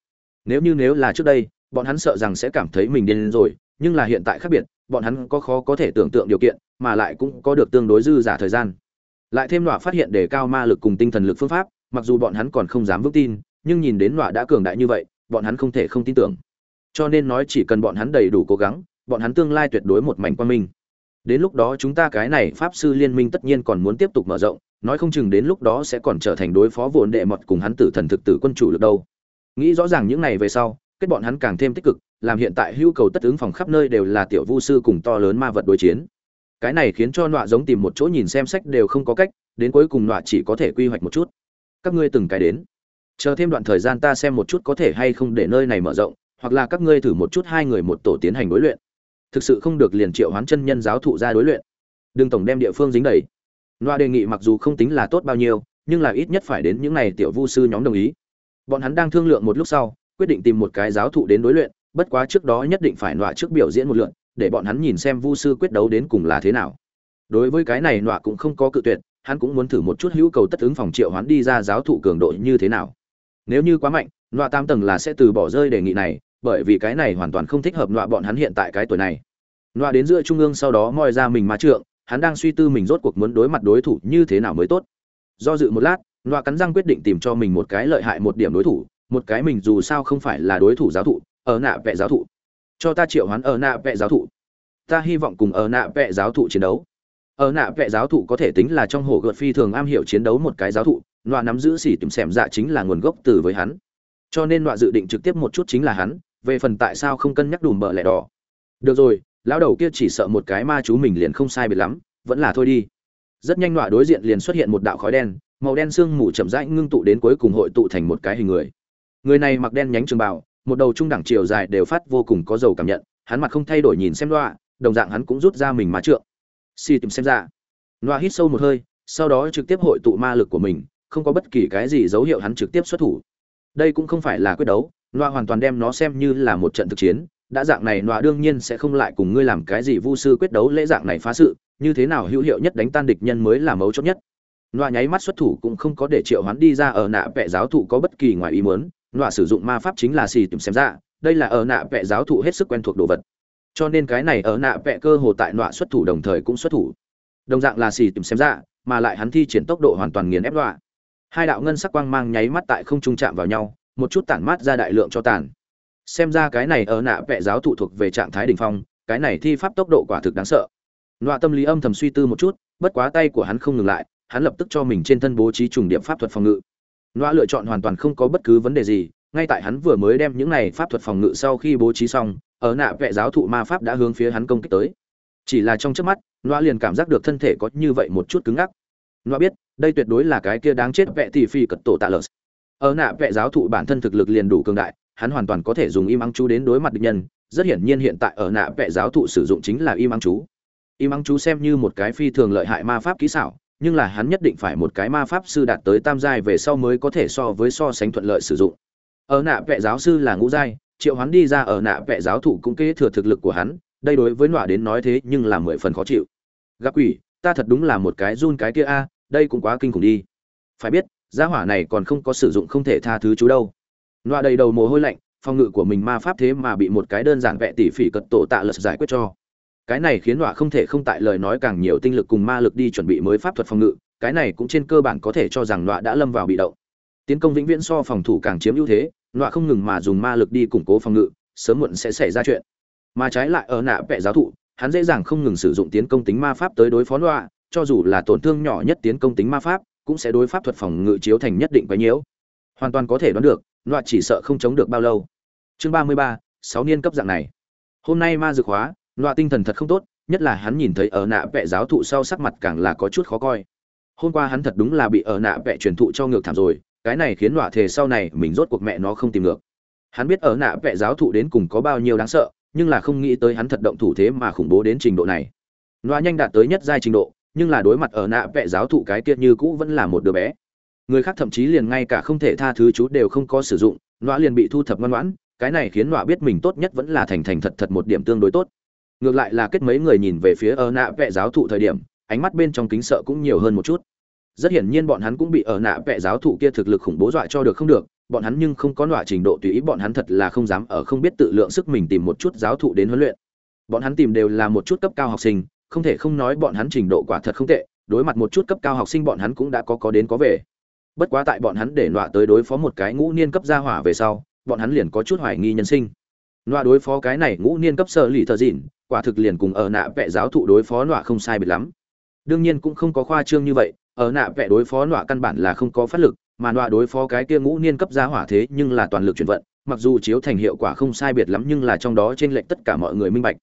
Nếu như nếu là trước đây, bọn hắn sợ rằng sẽ cảm thấy mình điên rồi, nhưng là hiện tại khác biệt, bọn hắn có khó có thể tưởng tượng điều kiện, mà lại cũng có được tương đối dư giả thời gian. Lại thêm nọa phát hiện đề cao ma lực cùng tinh thần lực phương pháp, mặc dù bọn hắn còn không dám vững tin, nhưng nhìn đến nọa đã cường đại như vậy, bọn hắn không thể không tin tưởng. Cho nên nói chỉ cần bọn hắn đầy đủ cố gắng, bọn hắn tương lai tuyệt đối một mảnh quan minh đến lúc đó chúng ta cái này pháp sư liên minh tất nhiên còn muốn tiếp tục mở rộng, nói không chừng đến lúc đó sẽ còn trở thành đối phó vốn đệ mật cùng hắn tử thần thực tử quân chủ lực đâu. Nghĩ rõ ràng những này về sau, kết bọn hắn càng thêm tích cực, làm hiện tại hưu cầu tất ứng phòng khắp nơi đều là tiểu vu sư cùng to lớn ma vật đối chiến. Cái này khiến cho nọa giống tìm một chỗ nhìn xem sách đều không có cách, đến cuối cùng nọa chỉ có thể quy hoạch một chút. Các ngươi từng cái đến. Chờ thêm đoạn thời gian ta xem một chút có thể hay không để nơi này mở rộng, hoặc là các ngươi thử một chút hai người một tổ tiến hành đối luyện thực sự không được liền triệu hoán chân nhân giáo thụ ra đối luyện. Đừng tổng đem địa phương dính đầy. Loa đề nghị mặc dù không tính là tốt bao nhiêu, nhưng là ít nhất phải đến những n à y tiểu vu sư nhóm đồng ý. Bọn hắn đang thương lượng một lúc sau, quyết định tìm một cái giáo thụ đến đối luyện, bất quá trước đó nhất định phải nọa trước biểu diễn một lượn để bọn hắn nhìn xem vu sư quyết đấu đến cùng là thế nào. Đối với cái này nọa cũng không có cự tuyệt, hắn cũng muốn thử một chút hữu cầu tất ứng phòng triệu hoán đi ra giáo thụ cường độ như thế nào. Nếu như quá mạnh, nọa tam tầng là sẽ từ bỏ rơi đề nghị này bởi vì cái này hoàn toàn không thích hợp nọa bọn hắn hiện tại cái tuổi này. Nọa đến giữa trung ương sau đó moi ra mình ma trượng, hắn đang suy tư mình rốt cuộc muốn đối mặt đối thủ như thế nào mới tốt. Do dự một lát, nọa cắn răng quyết định tìm cho mình một cái lợi hại một điểm đối thủ, một cái mình dù sao không phải là đối thủ giáo thụ, ở nạ vệ giáo thụ. Cho ta triệu hoán ở nạ vệ giáo thụ. Ta hy vọng cùng ở nạ vệ giáo thụ chiến đấu. Ở nạ vệ giáo thụ có thể tính là trong hồ gợt phi thường am hiểu chiến đấu một cái giáo thụ, nọa nắm giữ xỉ tìm xẻm dạ chính là nguồn gốc từ với hắn. Cho nên nọa dự định trực tiếp một chút chính là hắn về phần tại sao không cân nhắc đùm bợ lẻ đỏ. Được rồi, lão đầu kia chỉ sợ một cái ma chú mình liền không sai biệt lắm, vẫn là thôi đi. Rất nhanh nọa đối diện liền xuất hiện một đạo khói đen, màu đen sương mù chậm rãi ngưng tụ đến cuối cùng hội tụ thành một cái hình người. Người này mặc đen nhánh trường bào, một đầu trung đẳng chiều dài đều phát vô cùng có dầu cảm nhận, hắn mặt không thay đổi nhìn xem nọa, đồng dạng hắn cũng rút ra mình má trượng. Si tìm xem ra. Nọa hít sâu một hơi, sau đó trực tiếp hội tụ ma lực của mình, không có bất kỳ cái gì dấu hiệu hắn trực tiếp xuất thủ. Đây cũng không phải là quyết đấu nọa hoàn toàn đem nó xem như là một trận thực chiến, đã dạng này nọa đương nhiên sẽ không lại cùng ngươi làm cái gì vu sư quyết đấu lễ dạng này phá sự, như thế nào hữu hiệu nhất đánh tan địch nhân mới là mấu chốt nhất. Nọa nháy mắt xuất thủ cũng không có để triệu hoán đi ra ở nạ vẽ giáo thụ có bất kỳ ngoài ý muốn, nọa sử dụng ma pháp chính là xì tìm xem ra, đây là ở nạ vẽ giáo thụ hết sức quen thuộc đồ vật. Cho nên cái này ở nạ vẽ cơ hồ tại nọa xuất thủ đồng thời cũng xuất thủ. Đồng dạng là xì tìm xem ra, mà lại hắn thi triển tốc độ hoàn toàn nghiền ép nọa. Hai đạo ngân sắc quang mang nháy mắt tại không trung chạm vào nhau một chút tản mát ra đại lượng cho tàn. Xem ra cái này ở nạ vẽ giáo thụ thuộc về trạng thái đỉnh phong, cái này thi pháp tốc độ quả thực đáng sợ. Nọa tâm lý âm thầm suy tư một chút, bất quá tay của hắn không ngừng lại, hắn lập tức cho mình trên thân bố trí trùng điểm pháp thuật phòng ngự. Nọa lựa chọn hoàn toàn không có bất cứ vấn đề gì, ngay tại hắn vừa mới đem những này pháp thuật phòng ngự sau khi bố trí xong, ở nạ vẽ giáo thụ ma pháp đã hướng phía hắn công kích tới. Chỉ là trong trước mắt, nọa liền cảm giác được thân thể có như vậy một chút cứng ngắc. Nọa biết, đây tuyệt đối là cái kia đáng chết vẽ tỷ phi cật tổ tạ lờ ở nạ vệ giáo thụ bản thân thực lực liền đủ cường đại, hắn hoàn toàn có thể dùng im ắng chú đến đối mặt địch nhân, rất hiển nhiên hiện tại ở nạ vệ giáo thụ sử dụng chính là im ắng chú. Im ắng chú xem như một cái phi thường lợi hại ma pháp kỹ xảo, nhưng là hắn nhất định phải một cái ma pháp sư đạt tới tam giai về sau mới có thể so với so sánh thuận lợi sử dụng. Ở nạ vệ giáo sư là ngũ giai, triệu hắn đi ra ở nạ vệ giáo thụ cũng kế thừa thực lực của hắn, đây đối với nọa đến nói thế nhưng là mười phần khó chịu. Gặp quỷ, ta thật đúng là một cái run cái kia a, đây cũng quá kinh khủng đi. Phải biết gia hỏa này còn không có sử dụng không thể tha thứ chú đâu. Nọa đầy đầu mồ hôi lạnh, phòng ngự của mình ma pháp thế mà bị một cái đơn giản vẽ tỉ phỉ cật tổ tạ lật giải quyết cho. Cái này khiến nọa không thể không tại lời nói càng nhiều tinh lực cùng ma lực đi chuẩn bị mới pháp thuật phòng ngự, cái này cũng trên cơ bản có thể cho rằng nọa đã lâm vào bị động. Tiến công vĩnh viễn so phòng thủ càng chiếm ưu thế, nọa không ngừng mà dùng ma lực đi củng cố phòng ngự, sớm muộn sẽ xảy ra chuyện. Mà trái lại ở nạ vẽ giáo thụ, hắn dễ dàng không ngừng sử dụng tiến công tính ma pháp tới đối phó nọa, cho dù là tổn thương nhỏ nhất tiến công tính ma pháp cũng sẽ đối pháp thuật phòng ngự chiếu thành nhất định quấy nhiễu. Hoàn toàn có thể đoán được nọa chỉ sợ không chống được bao lâu. Chương ba mươi ba, sáu niên cấp dạng này. Hôm nay ma dược hóa nọa tinh thần thật không tốt, nhất là hắn nhìn thấy ở nạ vẽ giáo thụ sau sắc mặt càng là có chút khó coi. Hôm qua hắn thật đúng là bị ở nạ vẽ truyền thụ cho ngược thảm rồi, cái này khiến nọa thề sau này mình rốt cuộc mẹ nó không tìm được hắn biết ở nạ vẽ giáo thụ đến cùng có bao nhiêu đáng sợ, nhưng là không nghĩ tới hắn thật động thủ thế mà khủng bố đến trình độ này. Nọa nhanh đạt tới nhất giai trình độ nhưng là đối mặt ở nạ vẽ giáo thụ cái kia như cũ vẫn là một đứa bé. Người khác thậm chí liền ngay cả không thể tha thứ chú đều không có sử dụng, nọa liền bị thu thập ngoan ngoãn, cái này khiến nọa biết mình tốt nhất vẫn là thành thành thật thật một điểm tương đối tốt. Ngược lại là kết mấy người nhìn về phía ở nạ vẽ giáo thụ thời điểm, ánh mắt bên trong kính sợ cũng nhiều hơn một chút. Rất hiển nhiên bọn hắn cũng bị ở nạ vẽ giáo thụ kia thực lực khủng bố dọa cho được không được, bọn hắn nhưng không có nọa trình độ tùy ý, bọn hắn thật là không dám ở không biết tự lượng sức mình tìm một chút giáo thụ đến huấn luyện. Bọn hắn tìm đều là một chút cấp cao học sinh không thể không nói bọn hắn trình độ quả thật không tệ, đối mặt một chút cấp cao học sinh bọn hắn cũng đã có có đến có về. Bất quá tại bọn hắn để nọa tới đối phó một cái ngũ niên cấp gia hỏa về sau, bọn hắn liền có chút hoài nghi nhân sinh. Nọa đối phó cái này ngũ niên cấp sợ lì thợ dịn, quả thực liền cùng ở nạ vẽ giáo thụ đối phó nọa không sai biệt lắm. Đương nhiên cũng không có khoa trương như vậy, ở nạ vẽ đối phó nọa căn bản là không có phát lực, mà nọa đối phó cái kia ngũ niên cấp gia hỏa thế nhưng là toàn lực chuyển vận, mặc dù chiếu thành hiệu quả không sai biệt lắm nhưng là trong đó trên lệnh tất cả mọi người minh bạch.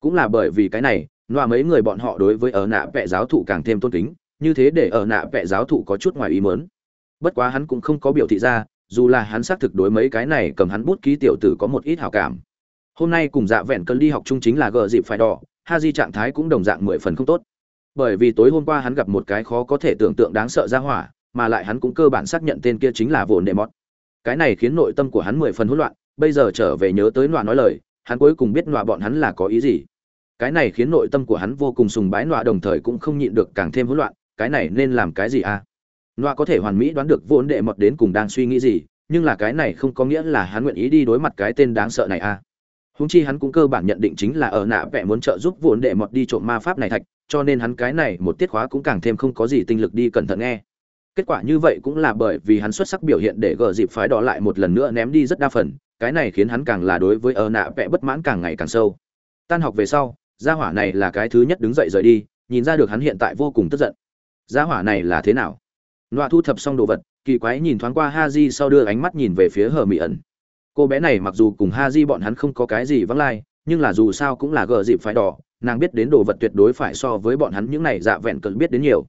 Cũng là bởi vì cái này nọa mấy người bọn họ đối với ở nạ vẽ giáo thụ càng thêm tôn kính, như thế để ở nạ vẽ giáo thụ có chút ngoài ý mớn bất quá hắn cũng không có biểu thị ra, dù là hắn xác thực đối mấy cái này cầm hắn bút ký tiểu tử có một ít hảo cảm. Hôm nay cùng dạ vẹn cơn đi học chung chính là gờ dịp phải đỏ, ha di trạng thái cũng đồng dạng mười phần không tốt. Bởi vì tối hôm qua hắn gặp một cái khó có thể tưởng tượng đáng sợ ra hỏa, mà lại hắn cũng cơ bản xác nhận tên kia chính là vồn đệ mót. Cái này khiến nội tâm của hắn mười phần hỗn loạn, bây giờ trở về nhớ tới nọa nói lời, hắn cuối cùng biết nọa bọn hắn là có ý gì cái này khiến nội tâm của hắn vô cùng sùng bái, nọa đồng thời cũng không nhịn được càng thêm hỗn loạn, cái này nên làm cái gì à? Nọa có thể hoàn mỹ đoán được vốn đệ mọt đến cùng đang suy nghĩ gì, nhưng là cái này không có nghĩa là hắn nguyện ý đi đối mặt cái tên đáng sợ này à. Húng chi hắn cũng cơ bản nhận định chính là ở nạ vẽ muốn trợ giúp vốn đệ mọt đi trộm ma pháp này thạch, cho nên hắn cái này một tiết khóa cũng càng thêm không có gì tinh lực đi cẩn thận nghe. Kết quả như vậy cũng là bởi vì hắn xuất sắc biểu hiện để gờ dịp phái đỏ lại một lần nữa ném đi rất đa phần, cái này khiến hắn càng là đối với ở nạ vẽ bất mãn càng ngày càng sâu. Tan học về sau gia hỏa này là cái thứ nhất đứng dậy rời đi, nhìn ra được hắn hiện tại vô cùng tức giận. Gia hỏa này là thế nào? Loa thu thập xong đồ vật, kỳ quái nhìn thoáng qua ha di sau đưa ánh mắt nhìn về phía hờ mỹ ẩn. Cô bé này mặc dù cùng ha di bọn hắn không có cái gì vắng lai, nhưng là dù sao cũng là gờ dịp phải đỏ, nàng biết đến đồ vật tuyệt đối phải so với bọn hắn những này dạ vẹn cận biết đến nhiều.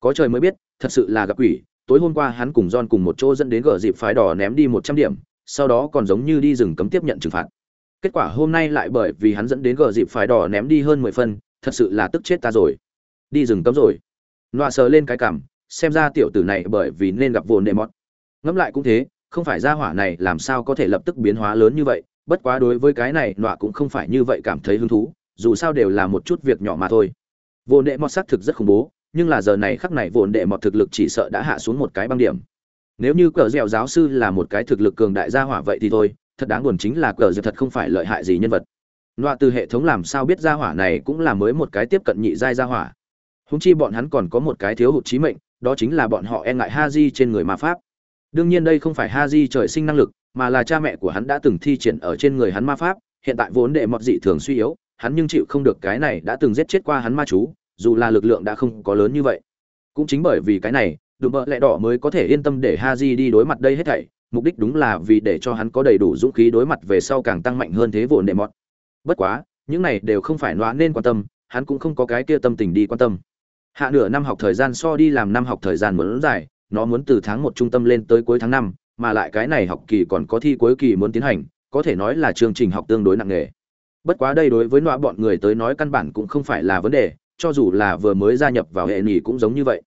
Có trời mới biết, thật sự là gặp quỷ, tối hôm qua hắn cùng John cùng một chỗ dẫn đến gờ dịp phái đỏ ném đi một trăm điểm, sau đó còn giống như đi rừng cấm tiếp nhận trừng phạt kết quả hôm nay lại bởi vì hắn dẫn đến gờ dịp phải đỏ ném đi hơn mười phân, thật sự là tức chết ta rồi. Đi rừng cấm rồi. Nọa sờ lên cái cảm xem ra tiểu tử này bởi vì nên gặp vồn đệ mọt. Ngẫm lại cũng thế, không phải ra hỏa này làm sao có thể lập tức biến hóa lớn như vậy, bất quá đối với cái này nọa cũng không phải như vậy cảm thấy hứng thú, dù sao đều là một chút việc nhỏ mà thôi. Vồn đệ mọt xác thực rất khủng bố, nhưng là giờ này khắc này vồn đệ mọt thực lực chỉ sợ đã hạ xuống một cái băng điểm. Nếu như cờ dẻo giáo sư là một cái thực lực cường đại gia hỏa vậy thì thôi thật đáng buồn chính là cờ dẻo thật không phải lợi hại gì nhân vật. Loạ từ hệ thống làm sao biết gia hỏa này cũng là mới một cái tiếp cận nhị giai gia hỏa. Húng chi bọn hắn còn có một cái thiếu hụt trí mệnh, đó chính là bọn họ e ngại ha di trên người ma pháp. Đương nhiên đây không phải ha di trời sinh năng lực, mà là cha mẹ của hắn đã từng thi triển ở trên người hắn ma pháp, hiện tại vốn đệ mọt dị thường suy yếu, hắn nhưng chịu không được cái này đã từng giết chết qua hắn ma chú, dù là lực lượng đã không có lớn như vậy. Cũng chính bởi vì cái này, đùm bợ lẹ đỏ mới có thể yên tâm để ha di đi đối mặt đây hết thảy mục đích đúng là vì để cho hắn có đầy đủ dũng khí đối mặt về sau càng tăng mạnh hơn thế vốn đệ mọt. Bất quá, những này đều không phải nói nên quan tâm, hắn cũng không có cái kia tâm tình đi quan tâm. Hạ nửa năm học thời gian so đi làm năm học thời gian muốn dài, nó muốn từ tháng một trung tâm lên tới cuối tháng năm, mà lại cái này học kỳ còn có thi cuối kỳ muốn tiến hành, có thể nói là chương trình học tương đối nặng nề. Bất quá đây đối với nọa bọn người tới nói căn bản cũng không phải là vấn đề, cho dù là vừa mới gia nhập vào hệ nghỉ cũng giống như vậy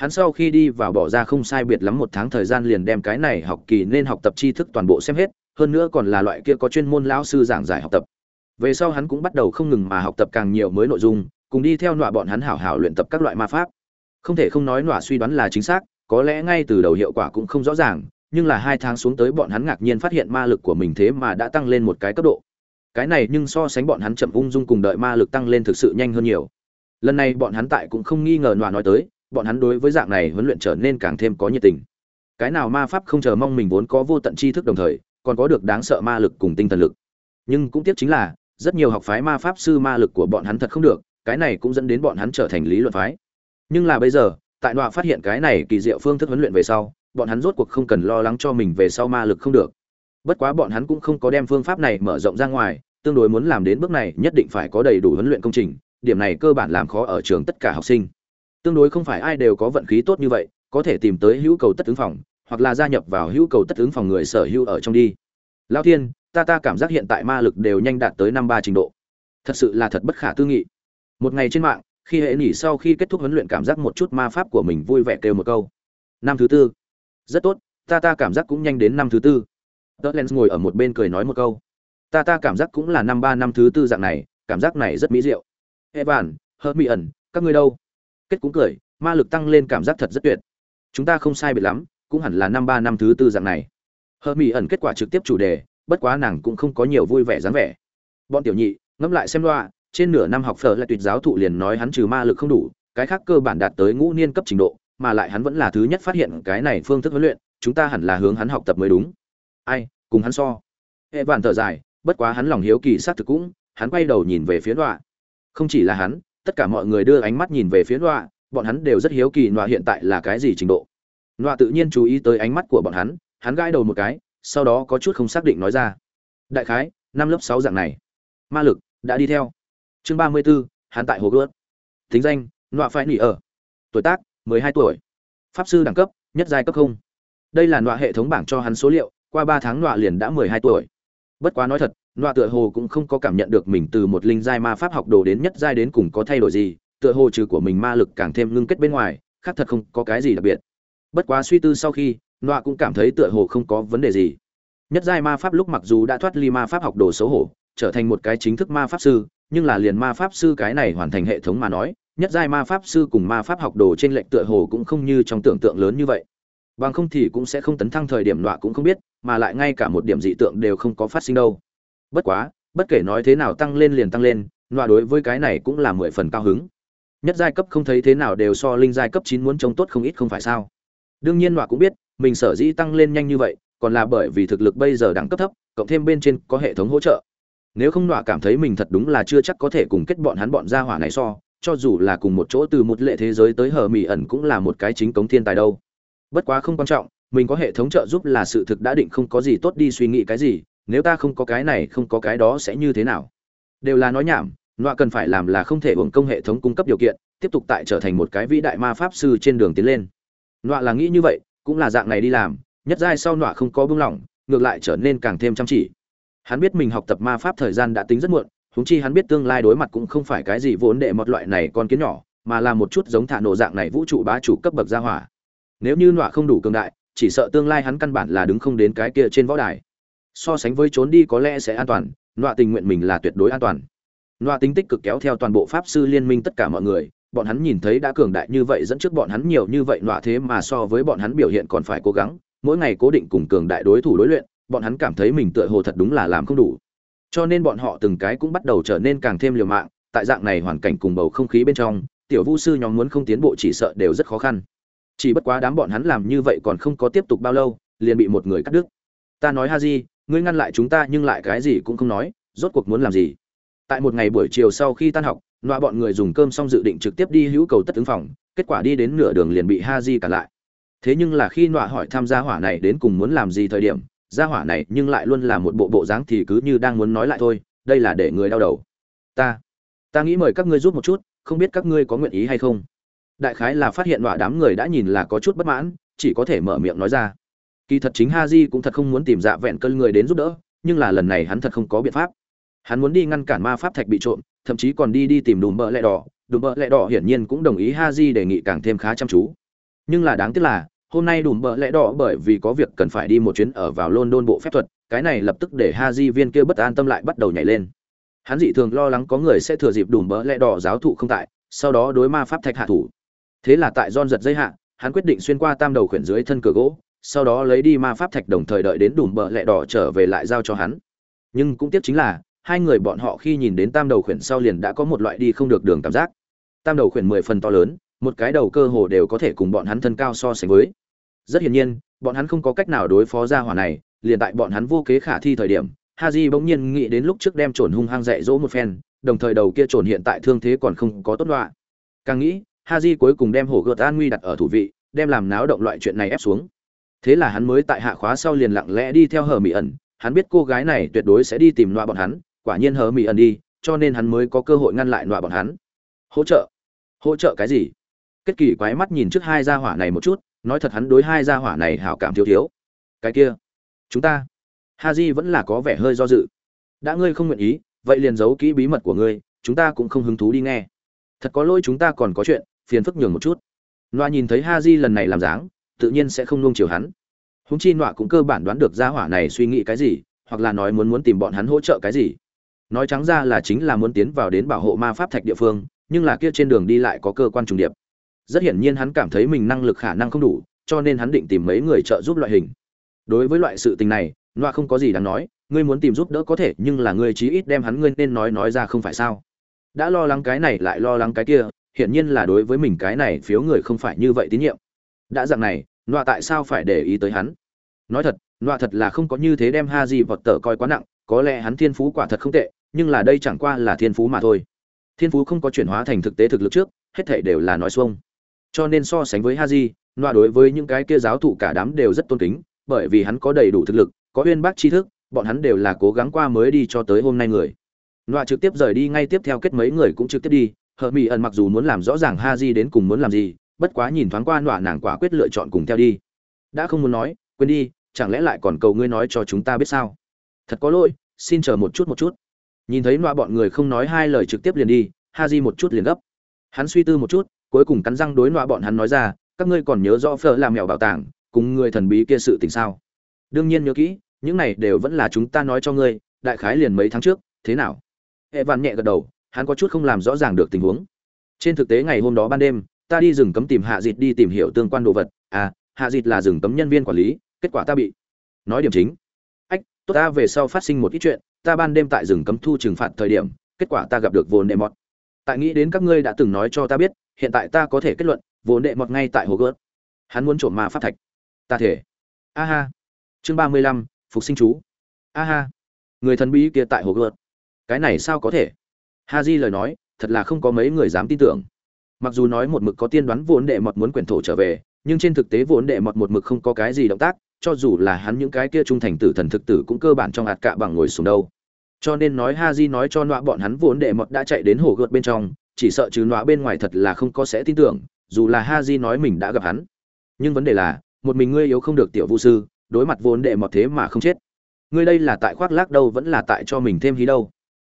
hắn sau khi đi vào bỏ ra không sai biệt lắm một tháng thời gian liền đem cái này học kỳ nên học tập tri thức toàn bộ xem hết, hơn nữa còn là loại kia có chuyên môn lão sư giảng giải học tập. Về sau hắn cũng bắt đầu không ngừng mà học tập càng nhiều mới nội dung, cùng đi theo nọa bọn hắn hảo hảo luyện tập các loại ma pháp. Không thể không nói nọa suy đoán là chính xác, có lẽ ngay từ đầu hiệu quả cũng không rõ ràng, nhưng là hai tháng xuống tới bọn hắn ngạc nhiên phát hiện ma lực của mình thế mà đã tăng lên một cái cấp độ. Cái này nhưng so sánh bọn hắn chậm ung dung cùng đợi ma lực tăng lên thực sự nhanh hơn nhiều. Lần này bọn hắn tại cũng không nghi ngờ nọa nói tới bọn hắn đối với dạng này huấn luyện trở nên càng thêm có nhiệt tình. Cái nào ma pháp không chờ mong mình vốn có vô tận tri thức đồng thời, còn có được đáng sợ ma lực cùng tinh thần lực. Nhưng cũng tiếc chính là, rất nhiều học phái ma pháp sư ma lực của bọn hắn thật không được, cái này cũng dẫn đến bọn hắn trở thành lý luận phái. Nhưng là bây giờ, tại nọa phát hiện cái này kỳ diệu phương thức huấn luyện về sau, bọn hắn rốt cuộc không cần lo lắng cho mình về sau ma lực không được. Bất quá bọn hắn cũng không có đem phương pháp này mở rộng ra ngoài, tương đối muốn làm đến bước này nhất định phải có đầy đủ huấn luyện công trình, điểm này cơ bản làm khó ở trường tất cả học sinh tương đối không phải ai đều có vận khí tốt như vậy, có thể tìm tới hữu cầu tất ứng phòng, hoặc là gia nhập vào hữu cầu tất ứng phòng người sở hữu ở trong đi. Lao thiên, ta ta cảm giác hiện tại ma lực đều nhanh đạt tới năm ba trình độ. Thật sự là thật bất khả tư nghị. Một ngày trên mạng, khi hệ nghỉ sau khi kết thúc huấn luyện cảm giác một chút ma pháp của mình vui vẻ kêu một câu. Năm thứ tư. Rất tốt, ta ta cảm giác cũng nhanh đến năm thứ tư. Tớ len ngồi ở một bên cười nói một câu. Ta ta cảm giác cũng là năm ba, năm thứ tư dạng này, cảm giác này rất mỹ diệu. Evan hớt mỹ ẩn các ngươi đâu? Kết cũng cười, ma lực tăng lên cảm giác thật rất tuyệt. Chúng ta không sai biệt lắm, cũng hẳn là năm ba năm thứ tư dạng này. Hờ mỹ ẩn kết quả trực tiếp chủ đề, bất quá nàng cũng không có nhiều vui vẻ dáng vẻ. Bọn tiểu nhị, ngẫm lại xem loa, trên nửa năm học phở lại tuyệt giáo thụ liền nói hắn trừ ma lực không đủ, cái khác cơ bản đạt tới ngũ niên cấp trình độ, mà lại hắn vẫn là thứ nhất phát hiện cái này phương thức huấn luyện, chúng ta hẳn là hướng hắn học tập mới đúng. Ai, cùng hắn so. Hệ vạn thở dài, bất quá hắn lòng hiếu kỳ xác thực cũng, hắn quay đầu nhìn về phía đoạ không chỉ là hắn tất cả mọi người đưa ánh mắt nhìn về phía đoạ bọn hắn đều rất hiếu kỳ đoạ hiện tại là cái gì trình độ. Đoạ tự nhiên chú ý tới ánh mắt của bọn hắn hắn gãi đầu một cái sau đó có chút không xác định nói ra. Đại khái năm lớp sáu dạng này. Ma lực đã đi theo. Chương ba mươi 34, hắn tại hồ gớt thính danh nọa phải nỉ ở. Tuổi tác mười hai tuổi. Pháp sư đẳng cấp nhất giai cấp không. Đây là nọa hệ thống bảng cho hắn số liệu qua ba tháng nọa liền đã mười hai tuổi bất quá nói thật, nọa tựa hồ cũng không có cảm nhận được mình từ một linh giai ma pháp học đồ đến nhất giai đến cùng có thay đổi gì, tựa hồ trừ của mình ma lực càng thêm ngưng kết bên ngoài, khác thật không có cái gì đặc biệt. Bất quá suy tư sau khi, nọa cũng cảm thấy tựa hồ không có vấn đề gì. Nhất giai ma pháp lúc mặc dù đã thoát ly ma pháp học đồ xấu hổ, trở thành một cái chính thức ma pháp sư, nhưng là liền ma pháp sư cái này hoàn thành hệ thống mà nói, nhất giai ma pháp sư cùng ma pháp học đồ trên lệnh tựa hồ cũng không như trong tưởng tượng lớn như vậy bằng không thì cũng sẽ không tấn thăng thời điểm nọa cũng không biết, mà lại ngay cả một điểm dị tượng đều không có phát sinh đâu. Bất quá, bất kể nói thế nào tăng lên liền tăng lên, nọa đối với cái này cũng là mười phần cao hứng. Nhất giai cấp không thấy thế nào đều so linh giai cấp chín muốn trông tốt không ít không phải sao. Đương nhiên nọa cũng biết, mình sở dĩ tăng lên nhanh như vậy, còn là bởi vì thực lực bây giờ đẳng cấp thấp, cộng thêm bên trên có hệ thống hỗ trợ. Nếu không nọa cảm thấy mình thật đúng là chưa chắc có thể cùng kết bọn hắn bọn gia hỏa này so, cho dù là cùng một chỗ từ một lệ thế giới tới hờ mỹ ẩn cũng là một cái chính cống thiên tài đâu bất quá không quan trọng, mình có hệ thống trợ giúp là sự thực đã định không có gì tốt đi suy nghĩ cái gì, nếu ta không có cái này, không có cái đó sẽ như thế nào? Đều là nói nhảm, nọa cần phải làm là không thể hưởng công hệ thống cung cấp điều kiện, tiếp tục tại trở thành một cái vĩ đại ma pháp sư trên đường tiến lên. Nọa là nghĩ như vậy, cũng là dạng này đi làm, nhất giai sau nọa không có buông lỏng, ngược lại trở nên càng thêm chăm chỉ. Hắn biết mình học tập ma pháp thời gian đã tính rất muộn húng chi hắn biết tương lai đối mặt cũng không phải cái gì vốn đệ một loại này con kiến nhỏ, mà là một chút giống thả nổ dạng này vũ trụ bá chủ cấp bậc gia hỏa nếu như nọa không đủ cường đại, chỉ sợ tương lai hắn căn bản là đứng không đến cái kia trên võ đài. So sánh với trốn đi có lẽ sẽ an toàn, nọa tình nguyện mình là tuyệt đối an toàn. Nọa tính tích cực kéo theo toàn bộ pháp sư liên minh tất cả mọi người, bọn hắn nhìn thấy đã cường đại như vậy dẫn trước bọn hắn nhiều như vậy nọa thế mà so với bọn hắn biểu hiện còn phải cố gắng, mỗi ngày cố định cùng cường đại đối thủ đối luyện, bọn hắn cảm thấy mình tựa hồ thật đúng là làm không đủ. Cho nên bọn họ từng cái cũng bắt đầu trở nên càng thêm liều mạng, tại dạng này hoàn cảnh cùng bầu không khí bên trong, tiểu vu sư nhóm muốn không tiến bộ chỉ sợ đều rất khó khăn chỉ bất quá đám bọn hắn làm như vậy còn không có tiếp tục bao lâu, liền bị một người cắt đứt. Ta nói ha di ngươi ngăn lại chúng ta nhưng lại cái gì cũng không nói, rốt cuộc muốn làm gì? Tại một ngày buổi chiều sau khi tan học loa bọn người dùng cơm xong dự định trực tiếp đi hữu cầu tất ứng phòng, kết quả đi đến nửa đường liền bị ha di cản lại. Thế nhưng là khi nọa hỏi tham gia hỏa này đến cùng muốn làm gì thời điểm, gia hỏa này nhưng lại luôn là một bộ bộ dáng thì cứ như đang muốn nói lại thôi, đây là để người đau đầu. Ta ta nghĩ mời các ngươi giúp một chút, không biết các ngươi có nguyện ý hay không? Đại khái là phát hiện nọa đám người đã nhìn là có chút bất mãn, chỉ có thể mở miệng nói ra. Kỳ thật chính ha di cũng thật không muốn tìm dạ vẹn cơn người đến giúp đỡ, nhưng là lần này hắn thật không có biện pháp. Hắn muốn đi ngăn cản ma pháp thạch bị trộm, thậm chí còn đi đi tìm đùm bợ lẹ đỏ. Đùm bợ lẹ đỏ hiển nhiên cũng đồng ý ha di đề nghị càng thêm khá chăm chú. Nhưng là đáng tiếc là, hôm nay đùm bợ lẹ đỏ bởi vì có việc cần phải đi một chuyến ở vào london bộ phép thuật, cái này lập tức để ha di viên kia bất an tâm lại bắt đầu nhảy lên. Hắn dị thường lo lắng có người sẽ thừa dịp đùm bợ lẹ đỏ giáo thụ không tại, sau đó đối ma pháp thạch hạ thủ thế là tại don giật dây hạ, hắn quyết định xuyên qua tam đầu khuyển dưới thân cửa gỗ, sau đó lấy đi ma pháp thạch đồng thời đợi đến đùm bợ lẹ đỏ trở về lại giao cho hắn. Nhưng cũng tiếc chính là, hai người bọn họ khi nhìn đến tam đầu khuyển sau liền đã có một loại đi không được đường cảm giác. Tam đầu khuyển mười phần to lớn, một cái đầu cơ hồ đều có thể cùng bọn hắn thân cao so sánh với. Rất hiển nhiên, bọn hắn không có cách nào đối phó ra hỏa này, liền tại bọn hắn vô kế khả thi thời điểm ha j bỗng nhiên nghĩ đến lúc trước đem trồn hung hăng dạy dỗ một phen, đồng thời đầu kia trồn hiện tại thương thế còn không có tốt đoạn. càng nghĩ Haji cuối cùng đem hổ gợt an nguy đặt ở thủ vị, đem làm náo động loại chuyện này ép xuống. Thế là hắn mới tại hạ khóa sau liền lặng lẽ đi theo hờ Mị ẩn, hắn biết cô gái này tuyệt đối sẽ đi tìm loa bọn hắn, quả nhiên hờ Mị ẩn đi, cho nên hắn mới có cơ hội ngăn lại loa bọn hắn. Hỗ trợ? Hỗ trợ cái gì? Kết kỳ quái mắt nhìn trước hai gia hỏa này một chút, nói thật hắn đối hai gia hỏa này hảo cảm thiếu thiếu. Cái kia, chúng ta. Haji vẫn là có vẻ hơi do dự. Đã ngươi không nguyện ý, vậy liền giấu kỹ bí mật của ngươi, chúng ta cũng không hứng thú đi nghe. Thật có lỗi chúng ta còn có chuyện phiền phức nhường một chút. Loa nhìn thấy ha di lần này làm dáng, tự nhiên sẽ không nuông chiều hắn. Húng chi nọa cũng cơ bản đoán được gia hỏa này suy nghĩ cái gì, hoặc là nói muốn muốn tìm bọn hắn hỗ trợ cái gì. Nói trắng ra là chính là muốn tiến vào đến bảo hộ ma pháp thạch địa phương, nhưng là kia trên đường đi lại có cơ quan trùng điệp. Rất hiển nhiên hắn cảm thấy mình năng lực khả năng không đủ, cho nên hắn định tìm mấy người trợ giúp loại hình. Đối với loại sự tình này loa không có gì đáng nói, ngươi muốn tìm giúp đỡ có thể, nhưng là ngươi chí ít đem hắn ngươi nên nói nói ra không phải sao. Đã lo lắng cái này lại lo lắng cái kia hiển nhiên là đối với mình cái này phiếu người không phải như vậy tín nhiệm. Đã dạng này nọa tại sao phải để ý tới hắn? Nói thật nọa thật là không có như thế đem ha di vọt tờ coi quá nặng có lẽ hắn thiên phú quả thật không tệ nhưng là đây chẳng qua là thiên phú mà thôi. Thiên phú không có chuyển hóa thành thực tế thực lực trước hết thể đều là nói xuông. Cho nên so sánh với ha di nọa đối với những cái kia giáo thụ cả đám đều rất tôn kính, bởi vì hắn có đầy đủ thực lực, có uyên bác tri thức, bọn hắn đều là cố gắng qua mới đi cho tới hôm nay người. nọa trực tiếp rời đi ngay tiếp theo kết mấy người cũng trực tiếp đi, Hợp Mỹ ẩn mặc dù muốn làm rõ ràng ha di đến cùng muốn làm gì, bất quá nhìn thoáng qua nọa nàng quả quyết lựa chọn cùng theo đi. Đã không muốn nói, quên đi, chẳng lẽ lại còn cầu ngươi nói cho chúng ta biết sao? Thật có lỗi, xin chờ một chút một chút. Nhìn thấy nọa bọn người không nói hai lời trực tiếp liền đi, ha di một chút liền gấp. Hắn suy tư một chút, cuối cùng cắn răng đối nọa bọn hắn nói ra các ngươi còn nhớ rõ phở làm mèo bảo tàng cùng người thần bí kia sự tình sao đương nhiên nhớ kỹ những này đều vẫn là chúng ta nói cho ngươi đại khái liền mấy tháng trước thế nào hệ vạn nhẹ gật đầu hắn có chút không làm rõ ràng được tình huống. Trên thực tế ngày hôm đó ban đêm, ta đi rừng cấm tìm hạ dịt đi tìm hiểu tương quan đồ vật. À hạ dịt là rừng cấm nhân viên quản lý, kết quả ta bị nói điểm chính. Ách, tốt, ta về sau phát sinh một ít chuyện, ta ban đêm tại rừng cấm thu trừng phạt thời điểm, kết quả ta gặp được vồn đệ mọt. Tại nghĩ đến các ngươi đã từng nói cho ta biết, hiện tại ta có thể kết luận, Vô đệ mọt ngay tại hồ gớt hắn muốn trộm ma pháp thạch. Ta thể. A ha. Chương ba mươi lăm, phục sinh chú. A ha. Người thần bí kia tại hồ gớt cái này sao có thể? Ha di lời nói, thật là không có mấy người dám tin tưởng. Mặc dù nói một mực có tiên đoán vốn đệ mọt muốn quyển thổ trở về, nhưng trên thực tế vốn đệ mọt một mực không có cái gì động tác, cho dù là hắn những cái kia trung thành tử thần thực tử cũng cơ bản trong hạt cạ bằng ngồi xuống đâu. Cho nên nói ha di nói cho nọa bọn hắn vốn đệ mọt đã chạy đến hồ gợt bên trong, chỉ sợ chứ nọa bên ngoài thật là không có sẽ tin tưởng, dù là ha di nói mình đã gặp hắn. Nhưng vấn đề là, một mình ngươi yếu không được tiểu vũ sư, đối mặt vốn đệ mọt thế mà không chết. Ngươi đây là tại khoác lác đâu vẫn là tại cho mình thêm hí đâu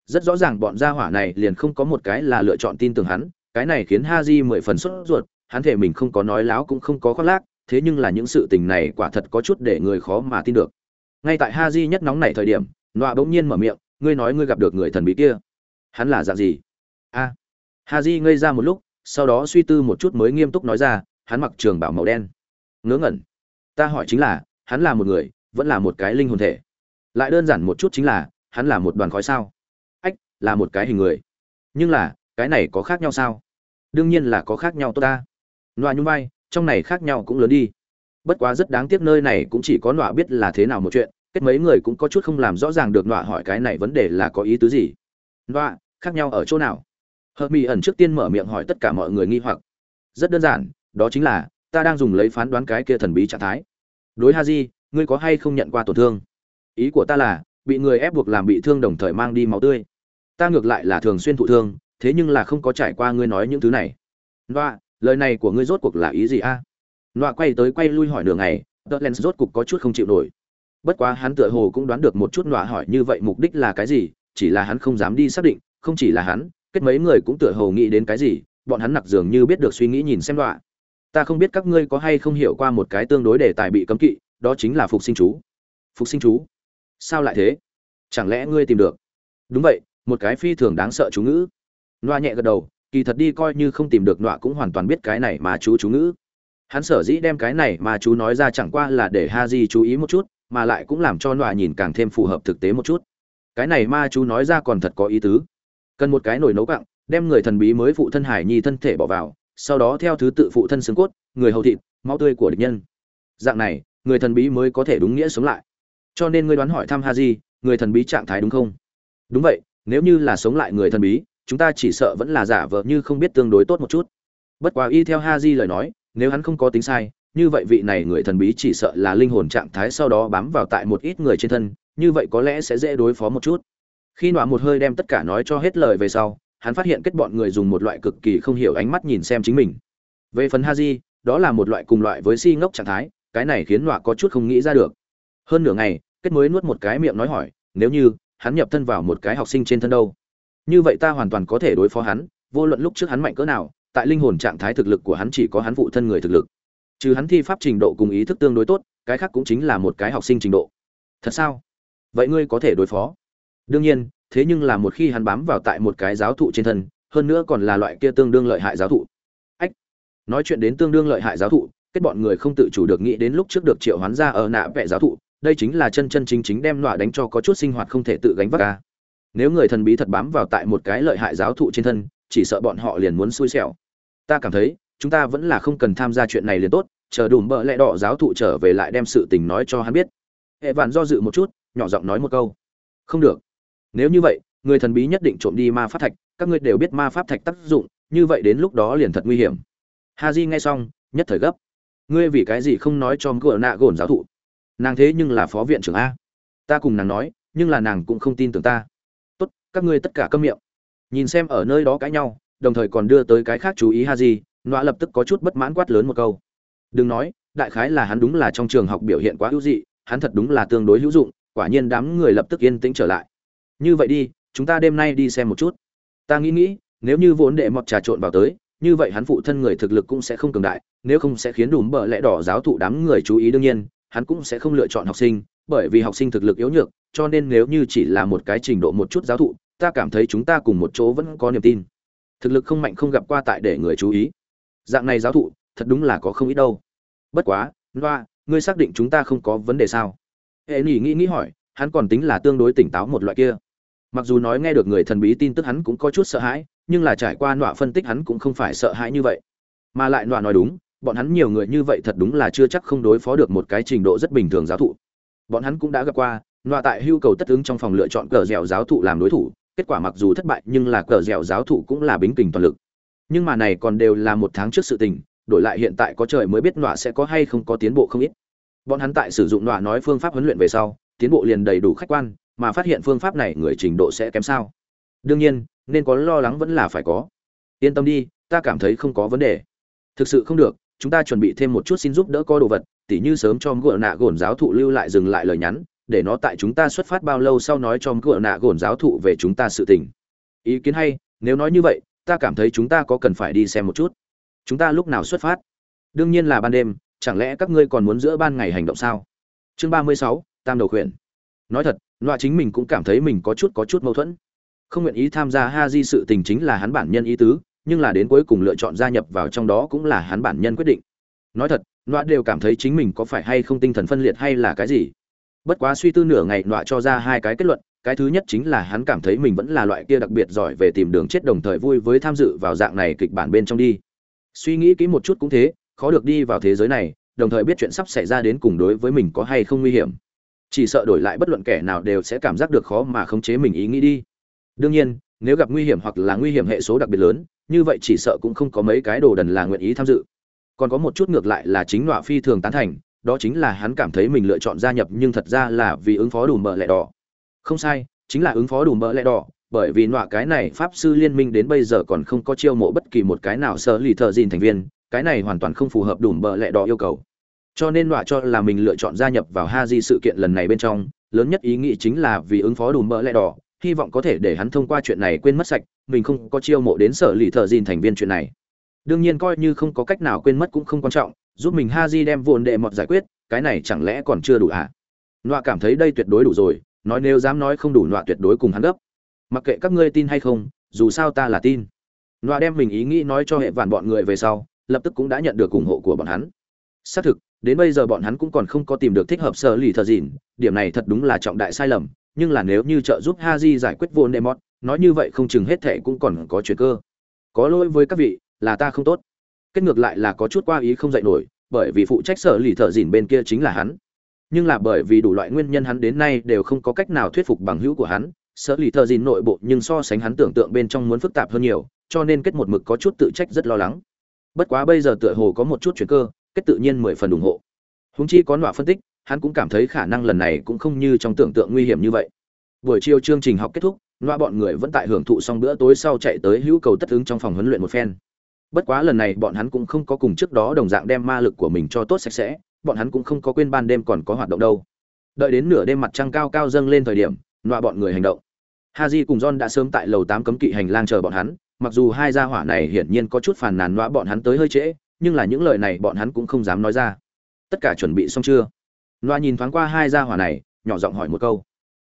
rất rõ ràng bọn gia hỏa này liền không có một cái là lựa chọn tin tưởng hắn, cái này khiến Haji mười phần sốt ruột, hắn thể mình không có nói láo cũng không có khoác lác, thế nhưng là những sự tình này quả thật có chút để người khó mà tin được. Ngay tại Haji nhất nóng này thời điểm, nọa bỗng nhiên mở miệng, ngươi nói ngươi gặp được người thần bí kia, hắn là dạng gì? A. À. ngây ra một lúc, sau đó suy tư một chút mới nghiêm túc nói ra, hắn mặc trường bảo màu đen. Ngớ ngẩn. Ta hỏi chính là, hắn là một người, vẫn là một cái linh hồn thể. Lại đơn giản một chút chính là, hắn là một đoàn khói sao? Là một cái hình người. Nhưng là, cái này có khác nhau sao? Đương nhiên là có khác nhau tốt ta. Nọa nhung vai, trong này khác nhau cũng lớn đi. Bất quá rất đáng tiếc nơi này cũng chỉ có nọa biết là thế nào một chuyện, kết mấy người cũng có chút không làm rõ ràng được nọa hỏi cái này vấn đề là có ý tứ gì. Nọa, khác nhau ở chỗ nào? Hợp mỹ ẩn trước tiên mở miệng hỏi tất cả mọi người nghi hoặc. Rất đơn giản, đó chính là, ta đang dùng lấy phán đoán cái kia thần bí trạng thái. Đối ha di, ngươi có hay không nhận qua tổn thương? Ý của ta là, bị người ép buộc làm bị thương đồng thời mang đi máu tươi ta ngược lại là thường xuyên thụ thương, thế nhưng là không có trải qua ngươi nói những thứ này. Loa lời này của ngươi rốt cuộc là ý gì a? À? loa quay tới quay lui hỏi nửa ngày, tờ len rốt cuộc có chút không chịu nổi. Bất quá hắn tựa hồ cũng đoán được một chút loa hỏi như vậy mục đích là cái gì, chỉ là hắn không dám đi xác định, không chỉ là hắn, kết mấy người cũng tựa hồ nghĩ đến cái gì, bọn hắn nặc dường như biết được suy nghĩ nhìn xem loa ta không biết các ngươi có hay không hiểu qua một cái tương đối đề tài bị cấm kỵ, đó chính là phục sinh chú. Phục sinh chú? Sao lại thế? Chẳng lẽ ngươi tìm được? Đúng vậy một cái phi thường đáng sợ chú ngữ. Loa nhẹ gật đầu, kỳ thật đi coi như không tìm được nọa cũng hoàn toàn biết cái này mà chú chú ngữ. Hắn sở dĩ đem cái này mà chú nói ra chẳng qua là để ha di chú ý một chút, mà lại cũng làm cho nọa nhìn càng thêm phù hợp thực tế một chút. Cái này ma chú nói ra còn thật có ý tứ. Cần một cái nồi nấu cặng đem người thần bí mới phụ thân hải nhi thân thể bỏ vào, sau đó theo thứ tự phụ thân xương cốt, người hầu thịt, máu tươi của địch nhân. Dạng này, người thần bí mới có thể đúng nghĩa sống lại. Cho nên ngươi đoán hỏi thăm ha di người thần bí trạng thái đúng không? Đúng vậy nếu như là sống lại người thần bí, chúng ta chỉ sợ vẫn là giả vờ như không biết tương đối tốt một chút. Bất quá y theo ha di lời nói, nếu hắn không có tính sai, như vậy vị này người thần bí chỉ sợ là linh hồn trạng thái sau đó bám vào tại một ít người trên thân, như vậy có lẽ sẽ dễ đối phó một chút. Khi nọa một hơi đem tất cả nói cho hết lời về sau, hắn phát hiện kết bọn người dùng một loại cực kỳ không hiểu ánh mắt nhìn xem chính mình. Về phần ha di đó là một loại cùng loại với si ngốc trạng thái, cái này khiến nọa có chút không nghĩ ra được. Hơn nửa ngày, kết mới nuốt một cái miệng nói hỏi, nếu như hắn nhập thân vào một cái học sinh trên thân đâu. Như vậy ta hoàn toàn có thể đối phó hắn, vô luận lúc trước hắn mạnh cỡ nào, tại linh hồn trạng thái thực lực của hắn chỉ có hắn phụ thân người thực lực. Trừ hắn thi pháp trình độ cùng ý thức tương đối tốt, cái khác cũng chính là một cái học sinh trình độ. Thật sao? Vậy ngươi có thể đối phó? Đương nhiên, thế nhưng là một khi hắn bám vào tại một cái giáo thụ trên thân, hơn nữa còn là loại kia tương đương lợi hại giáo thụ. Ách! Nói chuyện đến tương đương lợi hại giáo thụ, kết bọn người không tự chủ được nghĩ đến lúc trước được triệu hoán ra ở nạ vẽ giáo thụ đây chính là chân chân chính chính đem nọa đánh cho có chút sinh hoạt không thể tự gánh vác ca. Nếu người thần bí thật bám vào tại một cái lợi hại giáo thụ trên thân, chỉ sợ bọn họ liền muốn xui xẻo. Ta cảm thấy, chúng ta vẫn là không cần tham gia chuyện này liền tốt, chờ đùm bợ lẹ đỏ giáo thụ trở về lại đem sự tình nói cho hắn biết. Hệ vạn do dự một chút, nhỏ giọng nói một câu. Không được. Nếu như vậy, người thần bí nhất định trộm đi ma pháp thạch, các ngươi đều biết ma pháp thạch tác dụng, như vậy đến lúc đó liền thật nguy hiểm. Ha di nghe xong, nhất thời gấp. Ngươi vì cái gì không nói cho cửa nạ gồn giáo thụ? Nàng thế nhưng là phó viện trưởng a. Ta cùng nàng nói, nhưng là nàng cũng không tin tưởng ta. Tốt, các ngươi tất cả câm miệng. Nhìn xem ở nơi đó cãi nhau, đồng thời còn đưa tới cái khác chú ý ha gì nọa lập tức có chút bất mãn quát lớn một câu. Đừng nói, đại khái là hắn đúng là trong trường học biểu hiện quá hữu dị, hắn thật đúng là tương đối hữu dụng, quả nhiên đám người lập tức yên tĩnh trở lại. Như vậy đi, chúng ta đêm nay đi xem một chút. Ta nghĩ nghĩ, nếu như vốn đệ mọt trà trộn vào tới, như vậy hắn phụ thân người thực lực cũng sẽ không cường đại, nếu không sẽ khiến đùm bợ lẽ đỏ giáo thụ đám người chú ý đương nhiên hắn cũng sẽ không lựa chọn học sinh, bởi vì học sinh thực lực yếu nhược, cho nên nếu như chỉ là một cái trình độ một chút giáo thụ, ta cảm thấy chúng ta cùng một chỗ vẫn có niềm tin. Thực lực không mạnh không gặp qua tại để người chú ý. Dạng này giáo thụ, thật đúng là có không ít đâu. Bất quá, loa, ngươi xác định chúng ta không có vấn đề sao? Hệ nghỉ nghĩ nghĩ hỏi, hắn còn tính là tương đối tỉnh táo một loại kia. Mặc dù nói nghe được người thần bí tin tức hắn cũng có chút sợ hãi, nhưng là trải qua nọa phân tích hắn cũng không phải sợ hãi như vậy. Mà lại nọa nói đúng bọn hắn nhiều người như vậy thật đúng là chưa chắc không đối phó được một cái trình độ rất bình thường giáo thụ. Bọn hắn cũng đã gặp qua loa tại hưu cầu tất ứng trong phòng lựa chọn cờ dẻo giáo thụ làm đối thủ, kết quả mặc dù thất bại nhưng là cờ dẻo giáo thụ cũng là bính kình toàn lực. Nhưng mà này còn đều là một tháng trước sự tình, đổi lại hiện tại có trời mới biết nọa sẽ có hay không có tiến bộ không ít. Bọn hắn tại sử dụng nọa nói phương pháp huấn luyện về sau, tiến bộ liền đầy đủ khách quan, mà phát hiện phương pháp này người trình độ sẽ kém sao. Đương nhiên, nên có lo lắng vẫn là phải có. Yên tâm đi, ta cảm thấy không có vấn đề. Thực sự không được chúng ta chuẩn bị thêm một chút xin giúp đỡ có đồ vật, tỉ như sớm cho gỡ nạ gồn giáo thụ lưu lại dừng lại lời nhắn, để nó tại chúng ta xuất phát bao lâu sau nói cho gỡ nạ gồn giáo thụ về chúng ta sự tình. Ý kiến hay, nếu nói như vậy, ta cảm thấy chúng ta có cần phải đi xem một chút. Chúng ta lúc nào xuất phát? Đương nhiên là ban đêm, chẳng lẽ các ngươi còn muốn giữa ban ngày hành động sao? Chương ba mươi sáu, tam đầu khuyển. Nói thật loại chính mình cũng cảm thấy mình có chút có chút mâu thuẫn. Không nguyện ý tham gia ha di sự tình chính là hắn bản nhân ý tứ nhưng là đến cuối cùng lựa chọn gia nhập vào trong đó cũng là hắn bản nhân quyết định. Nói thật, nọa đều cảm thấy chính mình có phải hay không tinh thần phân liệt hay là cái gì. Bất quá suy tư nửa ngày, nọa cho ra hai cái kết luận, cái thứ nhất chính là hắn cảm thấy mình vẫn là loại kia đặc biệt giỏi về tìm đường chết đồng thời vui với tham dự vào dạng này kịch bản bên trong đi. Suy nghĩ kỹ một chút cũng thế, khó được đi vào thế giới này, đồng thời biết chuyện sắp xảy ra đến cùng đối với mình có hay không nguy hiểm. Chỉ sợ đổi lại bất luận kẻ nào đều sẽ cảm giác được khó mà khống chế mình ý nghĩ đi. Đương nhiên nếu gặp nguy hiểm hoặc là nguy hiểm hệ số đặc biệt lớn, như vậy chỉ sợ cũng không có mấy cái đồ đần là nguyện ý tham dự. Còn có một chút ngược lại là chính nọa phi thường tán thành, đó chính là hắn cảm thấy mình lựa chọn gia nhập nhưng thật ra là vì ứng phó đủ mỡ lẹ đỏ. Không sai, chính là ứng phó đủ mỡ lẹ đỏ, bởi vì nọa cái này pháp sư liên minh đến bây giờ còn không có chiêu mộ bất kỳ một cái nào sơ lì thợ dìn thành viên, cái này hoàn toàn không phù hợp đủ mỡ lẹ đỏ yêu cầu. Cho nên nọa cho là mình lựa chọn gia nhập vào ha di sự kiện lần này bên trong, lớn nhất ý nghĩ chính là vì ứng phó đủ mỡ lẹ đỏ hy vọng có thể để hắn thông qua chuyện này quên mất sạch, mình không có chiêu mộ đến sở lì thợ dìn thành viên chuyện này. Đương nhiên coi như không có cách nào quên mất cũng không quan trọng, giúp mình ha di đem vồn đệ mọt giải quyết, cái này chẳng lẽ còn chưa đủ à? Nọa cảm thấy đây tuyệt đối đủ rồi, nói nếu dám nói không đủ nọa tuyệt đối cùng hắn gấp. Mặc kệ các ngươi tin hay không, dù sao ta là tin. Nọa đem mình ý nghĩ nói cho hệ vạn bọn người về sau, lập tức cũng đã nhận được ủng hộ của bọn hắn. Xác thực, đến bây giờ bọn hắn cũng còn không có tìm được thích hợp sở lì thợ dìn, điểm này thật đúng là trọng đại sai lầm nhưng là nếu như trợ giúp Haji giải quyết vốn Demot, nói như vậy không chừng hết thệ cũng còn có chuyện cơ. Có lỗi với các vị, là ta không tốt. Kết ngược lại là có chút qua ý không dậy nổi, bởi vì phụ trách sở lì thợ dỉn bên kia chính là hắn. Nhưng là bởi vì đủ loại nguyên nhân hắn đến nay đều không có cách nào thuyết phục bằng hữu của hắn, sở lì thợ dỉn nội bộ nhưng so sánh hắn tưởng tượng bên trong muốn phức tạp hơn nhiều, cho nên kết một mực có chút tự trách rất lo lắng. Bất quá bây giờ tựa hồ có một chút chuyển cơ, kết tự nhiên mười phần ủng hộ. hùng chi có nọa phân tích, hắn cũng cảm thấy khả năng lần này cũng không như trong tưởng tượng nguy hiểm như vậy. Buổi chiều chương trình học kết thúc, loa bọn người vẫn tại hưởng thụ xong bữa tối sau chạy tới hữu cầu tất ứng trong phòng huấn luyện một phen. Bất quá lần này bọn hắn cũng không có cùng trước đó đồng dạng đem ma lực của mình cho tốt sạch sẽ, bọn hắn cũng không có quên ban đêm còn có hoạt động đâu. Đợi đến nửa đêm mặt trăng cao cao dâng lên thời điểm, loa bọn người hành động. Haji cùng john đã sớm tại lầu tám cấm kỵ hành lang chờ bọn hắn, mặc dù hai gia hỏa này hiển nhiên có chút phàn nàn loa bọn hắn tới hơi trễ, nhưng là những lời này bọn hắn cũng không dám nói ra. Tất cả chuẩn bị xong chưa? Loa nhìn thoáng qua hai gia hỏa này, nhỏ giọng hỏi một câu.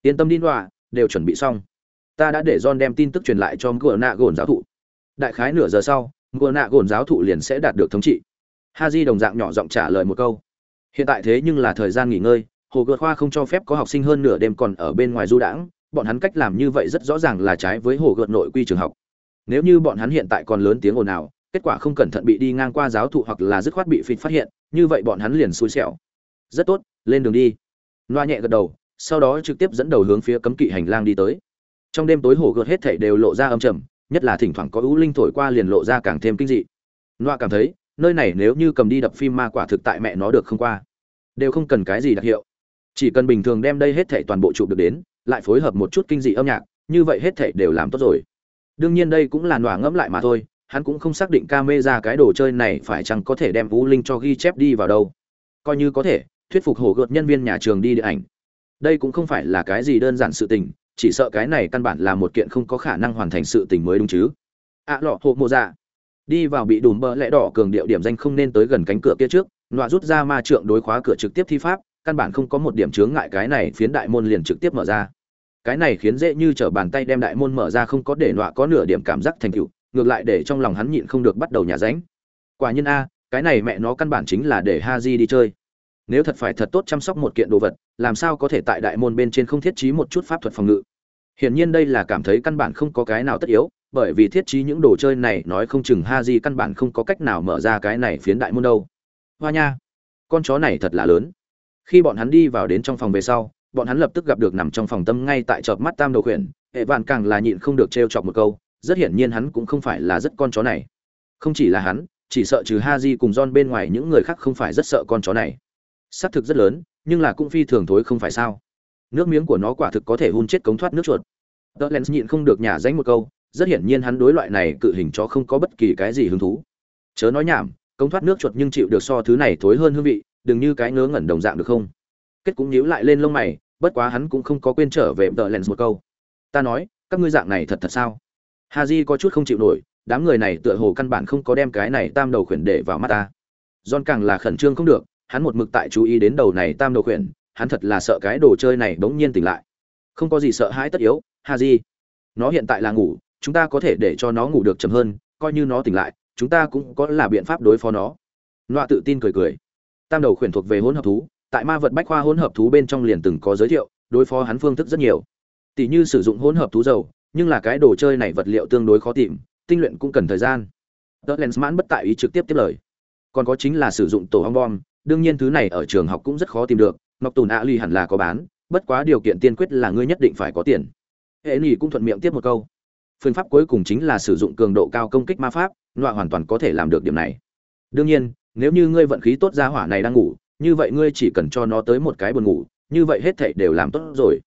Yên tâm đi loa, đều chuẩn bị xong. Ta đã để john đem tin tức truyền lại cho ngựa nạ gồn giáo thụ. Đại khái nửa giờ sau ngựa nạ gồn giáo thụ liền sẽ đạt được thống trị. Ha di đồng dạng nhỏ giọng trả lời một câu. Hiện tại thế nhưng là thời gian nghỉ ngơi, hồ gợt khoa không cho phép có học sinh hơn nửa đêm còn ở bên ngoài du đãng. Bọn hắn cách làm như vậy rất rõ ràng là trái với hồ gợt nội quy trường học. Nếu như bọn hắn hiện tại còn lớn tiếng ồn ào, kết quả không cẩn thận bị đi ngang qua giáo thụ hoặc là dứt khoát bị phịt phát hiện, như vậy bọn hắn liền xui xẻo. Rất tốt lên đường đi. Loa nhẹ gật đầu, sau đó trực tiếp dẫn đầu hướng phía cấm kỵ hành lang đi tới. Trong đêm tối hổ gợt hết thảy đều lộ ra âm trầm, nhất là thỉnh thoảng có ưu linh thổi qua liền lộ ra càng thêm kinh dị. Loa cảm thấy, nơi này nếu như cầm đi đập phim ma quả thực tại mẹ nó được không qua. Đều không cần cái gì đặc hiệu. Chỉ cần bình thường đem đây hết thảy toàn bộ chụp được đến, lại phối hợp một chút kinh dị âm nhạc, như vậy hết thảy đều làm tốt rồi. Đương nhiên đây cũng là loa ngẫm lại mà thôi, hắn cũng không xác định ca mê ra cái đồ chơi này phải chăng có thể đem vũ linh cho ghi chép đi vào đâu. Coi như có thể thuyết phục hổ gợt nhân viên nhà trường đi điện ảnh. Đây cũng không phải là cái gì đơn giản sự tình chỉ sợ cái này căn bản là một kiện không có khả năng hoàn thành sự tình mới đúng chứ. Ạ à, lọ hộ mộ dạ. Đi vào bị đùm bơ lẽ đỏ cường điệu điểm danh không nên tới gần cánh cửa kia trước nọa rút ra ma trượng đối khóa cửa trực tiếp thi pháp căn bản không có một điểm chướng ngại cái này phiến đại môn liền trực tiếp mở ra. Cái này khiến dễ như t bàn tay đem đại môn mở ra không có để nọa có nửa điểm cảm giác thành cựu, ngược lại để trong lòng hắn nhịn không được bắt đầu nhả ránh. Quả nhiên a cái này mẹ nó căn bản chính là để ha di đi chơi nếu thật phải thật tốt chăm sóc một kiện đồ vật, làm sao có thể tại đại môn bên trên không thiết trí một chút pháp thuật phòng ngự? Hiển nhiên đây là cảm thấy căn bản không có cái nào tất yếu, bởi vì thiết trí những đồ chơi này, nói không chừng ha di căn bản không có cách nào mở ra cái này phiến đại môn đâu. Hoa nha, con chó này thật là lớn. Khi bọn hắn đi vào đến trong phòng về sau, bọn hắn lập tức gặp được nằm trong phòng tâm ngay tại chợp mắt tam đầu khuyển, hệ vạn càng là nhịn không được trêu chọc một câu, rất hiển nhiên hắn cũng không phải là rất con chó này. Không chỉ là hắn, chỉ sợ trừ ha di cùng John bên ngoài những người khác không phải rất sợ con chó này xác thực rất lớn, nhưng là cũng phi thường thối không phải sao. Nước miếng của nó quả thực có thể hun chết cống thoát nước chuột. Tớ len nhịn không được nhả danh một câu, rất hiển nhiên hắn đối loại này cự hình chó không có bất kỳ cái gì hứng thú. Chớ nói nhảm công thoát nước chuột nhưng chịu được so thứ này thối hơn hương vị, đừng như cái ngớ ngẩn đồng dạng được không? Kết cũng nhíu lại lên lông mày, bất quá hắn cũng không có quên trở về tờ lens một câu. Ta nói, các ngươi dạng này thật thật sao? Haji có chút không chịu nổi, đám người này tựa hồ căn bản không có đem cái này tam đầu khuyển để vào mắt ta. John càng là khẩn trương không được hắn một mực tại chú ý đến đầu này tam đầu khuyển, hắn thật là sợ cái đồ chơi này bỗng nhiên tỉnh lại. Không có gì sợ hãi tất yếu haji nó hiện tại là ngủ, chúng ta có thể để cho nó ngủ được chậm hơn, coi như nó tỉnh lại, chúng ta cũng có là biện pháp đối phó nó. Loa tự tin cười cười. Tam đầu khuyển thuộc về hỗn hợp thú, tại ma vật bách khoa hỗn hợp thú bên trong liền từng có giới thiệu, đối phó hắn phương thức rất nhiều. Tỷ như sử dụng hỗn hợp thú dầu, nhưng là cái đồ chơi này vật liệu tương đối khó tìm, tinh luyện cũng cần thời gian. Tớ lens mãn bất tại ý trực tiếp tiếp lời. Còn có chính là sử dụng tổ ong bom đương nhiên thứ này ở trường học cũng rất khó tìm được, ngọc tùn ạ ly hẳn là có bán, bất quá điều kiện tiên quyết là ngươi nhất định phải có tiền. Hệ nghỉ cũng thuận miệng tiếp một câu. Phương pháp cuối cùng chính là sử dụng cường độ cao công kích ma pháp loại hoàn toàn có thể làm được điểm này. Đương nhiên, nếu như ngươi vận khí tốt ra hỏa này đang ngủ, như vậy ngươi chỉ cần cho nó tới một cái buồn ngủ, như vậy hết thảy đều làm tốt rồi.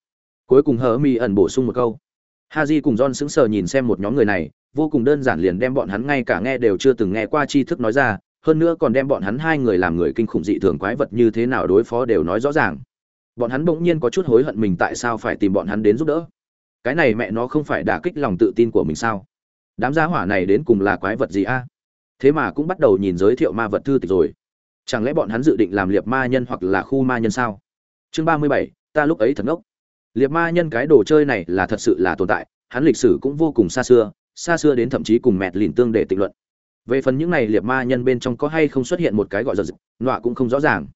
Cuối cùng hờ mi ẩn bổ sung một câu. Haji cùng john sững sờ nhìn xem một nhóm người này, vô cùng đơn giản liền đem bọn hắn ngay cả nghe đều chưa từng nghe qua tri thức nói ra hơn nữa còn đem bọn hắn hai người làm người kinh khủng dị thường quái vật như thế nào đối phó đều nói rõ ràng. Bọn hắn bỗng nhiên có chút hối hận mình tại sao phải tìm bọn hắn đến giúp đỡ. Cái này mẹ nó không phải đả kích lòng tự tin của mình sao? Đám gia hỏa này đến cùng là quái vật gì a? Thế mà cũng bắt đầu nhìn giới thiệu ma vật thư tịch rồi. Chẳng lẽ bọn hắn dự định làm liệt ma nhân hoặc là khu ma nhân sao? Chương ba mươi bảy, ta lúc ấy thật ngốc liệt ma nhân cái đồ chơi này là thật sự là tồn tại, hắn lịch sử cũng vô cùng xa xưa xa xưa đến thậm chí cùng mẹt lìn tương để tịnh luận về phần những này liệt ma nhân bên trong có hay không xuất hiện một cái gọi giật nọa cũng không rõ ràng.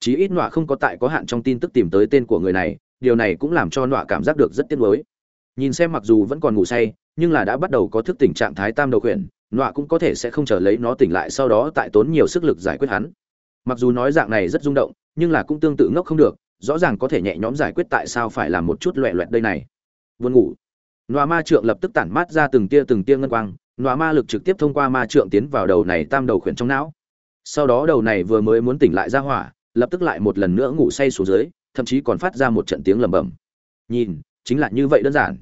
Chí ít nọa không có tại có hạn trong tin tức tìm tới tên của người này, điều này cũng làm cho nọa cảm giác được rất tiếc nuối. Nhìn xem mặc dù vẫn còn ngủ say, nhưng là đã bắt đầu có thức tỉnh trạng thái tam đầu khuyển, nọa cũng có thể sẽ không chờ lấy nó tỉnh lại sau đó tại tốn nhiều sức lực giải quyết hắn. Mặc dù nói dạng này rất rung động, nhưng là cũng tương tự ngốc không được, rõ ràng có thể nhẹ nhõm giải quyết tại sao phải làm một chút loẹ loẹt đây này. Vươn ngủ. Nọa ma trượng lập tức tản mát ra từng tia từng tia ngân quang nọa ma lực trực tiếp thông qua ma trượng tiến vào đầu này tam đầu khuyển trong não. Sau đó đầu này vừa mới muốn tỉnh lại ra hỏa, lập tức lại một lần nữa ngủ say xuống dưới, thậm chí còn phát ra một trận tiếng lầm bầm nhìn, chính là như vậy đơn giản.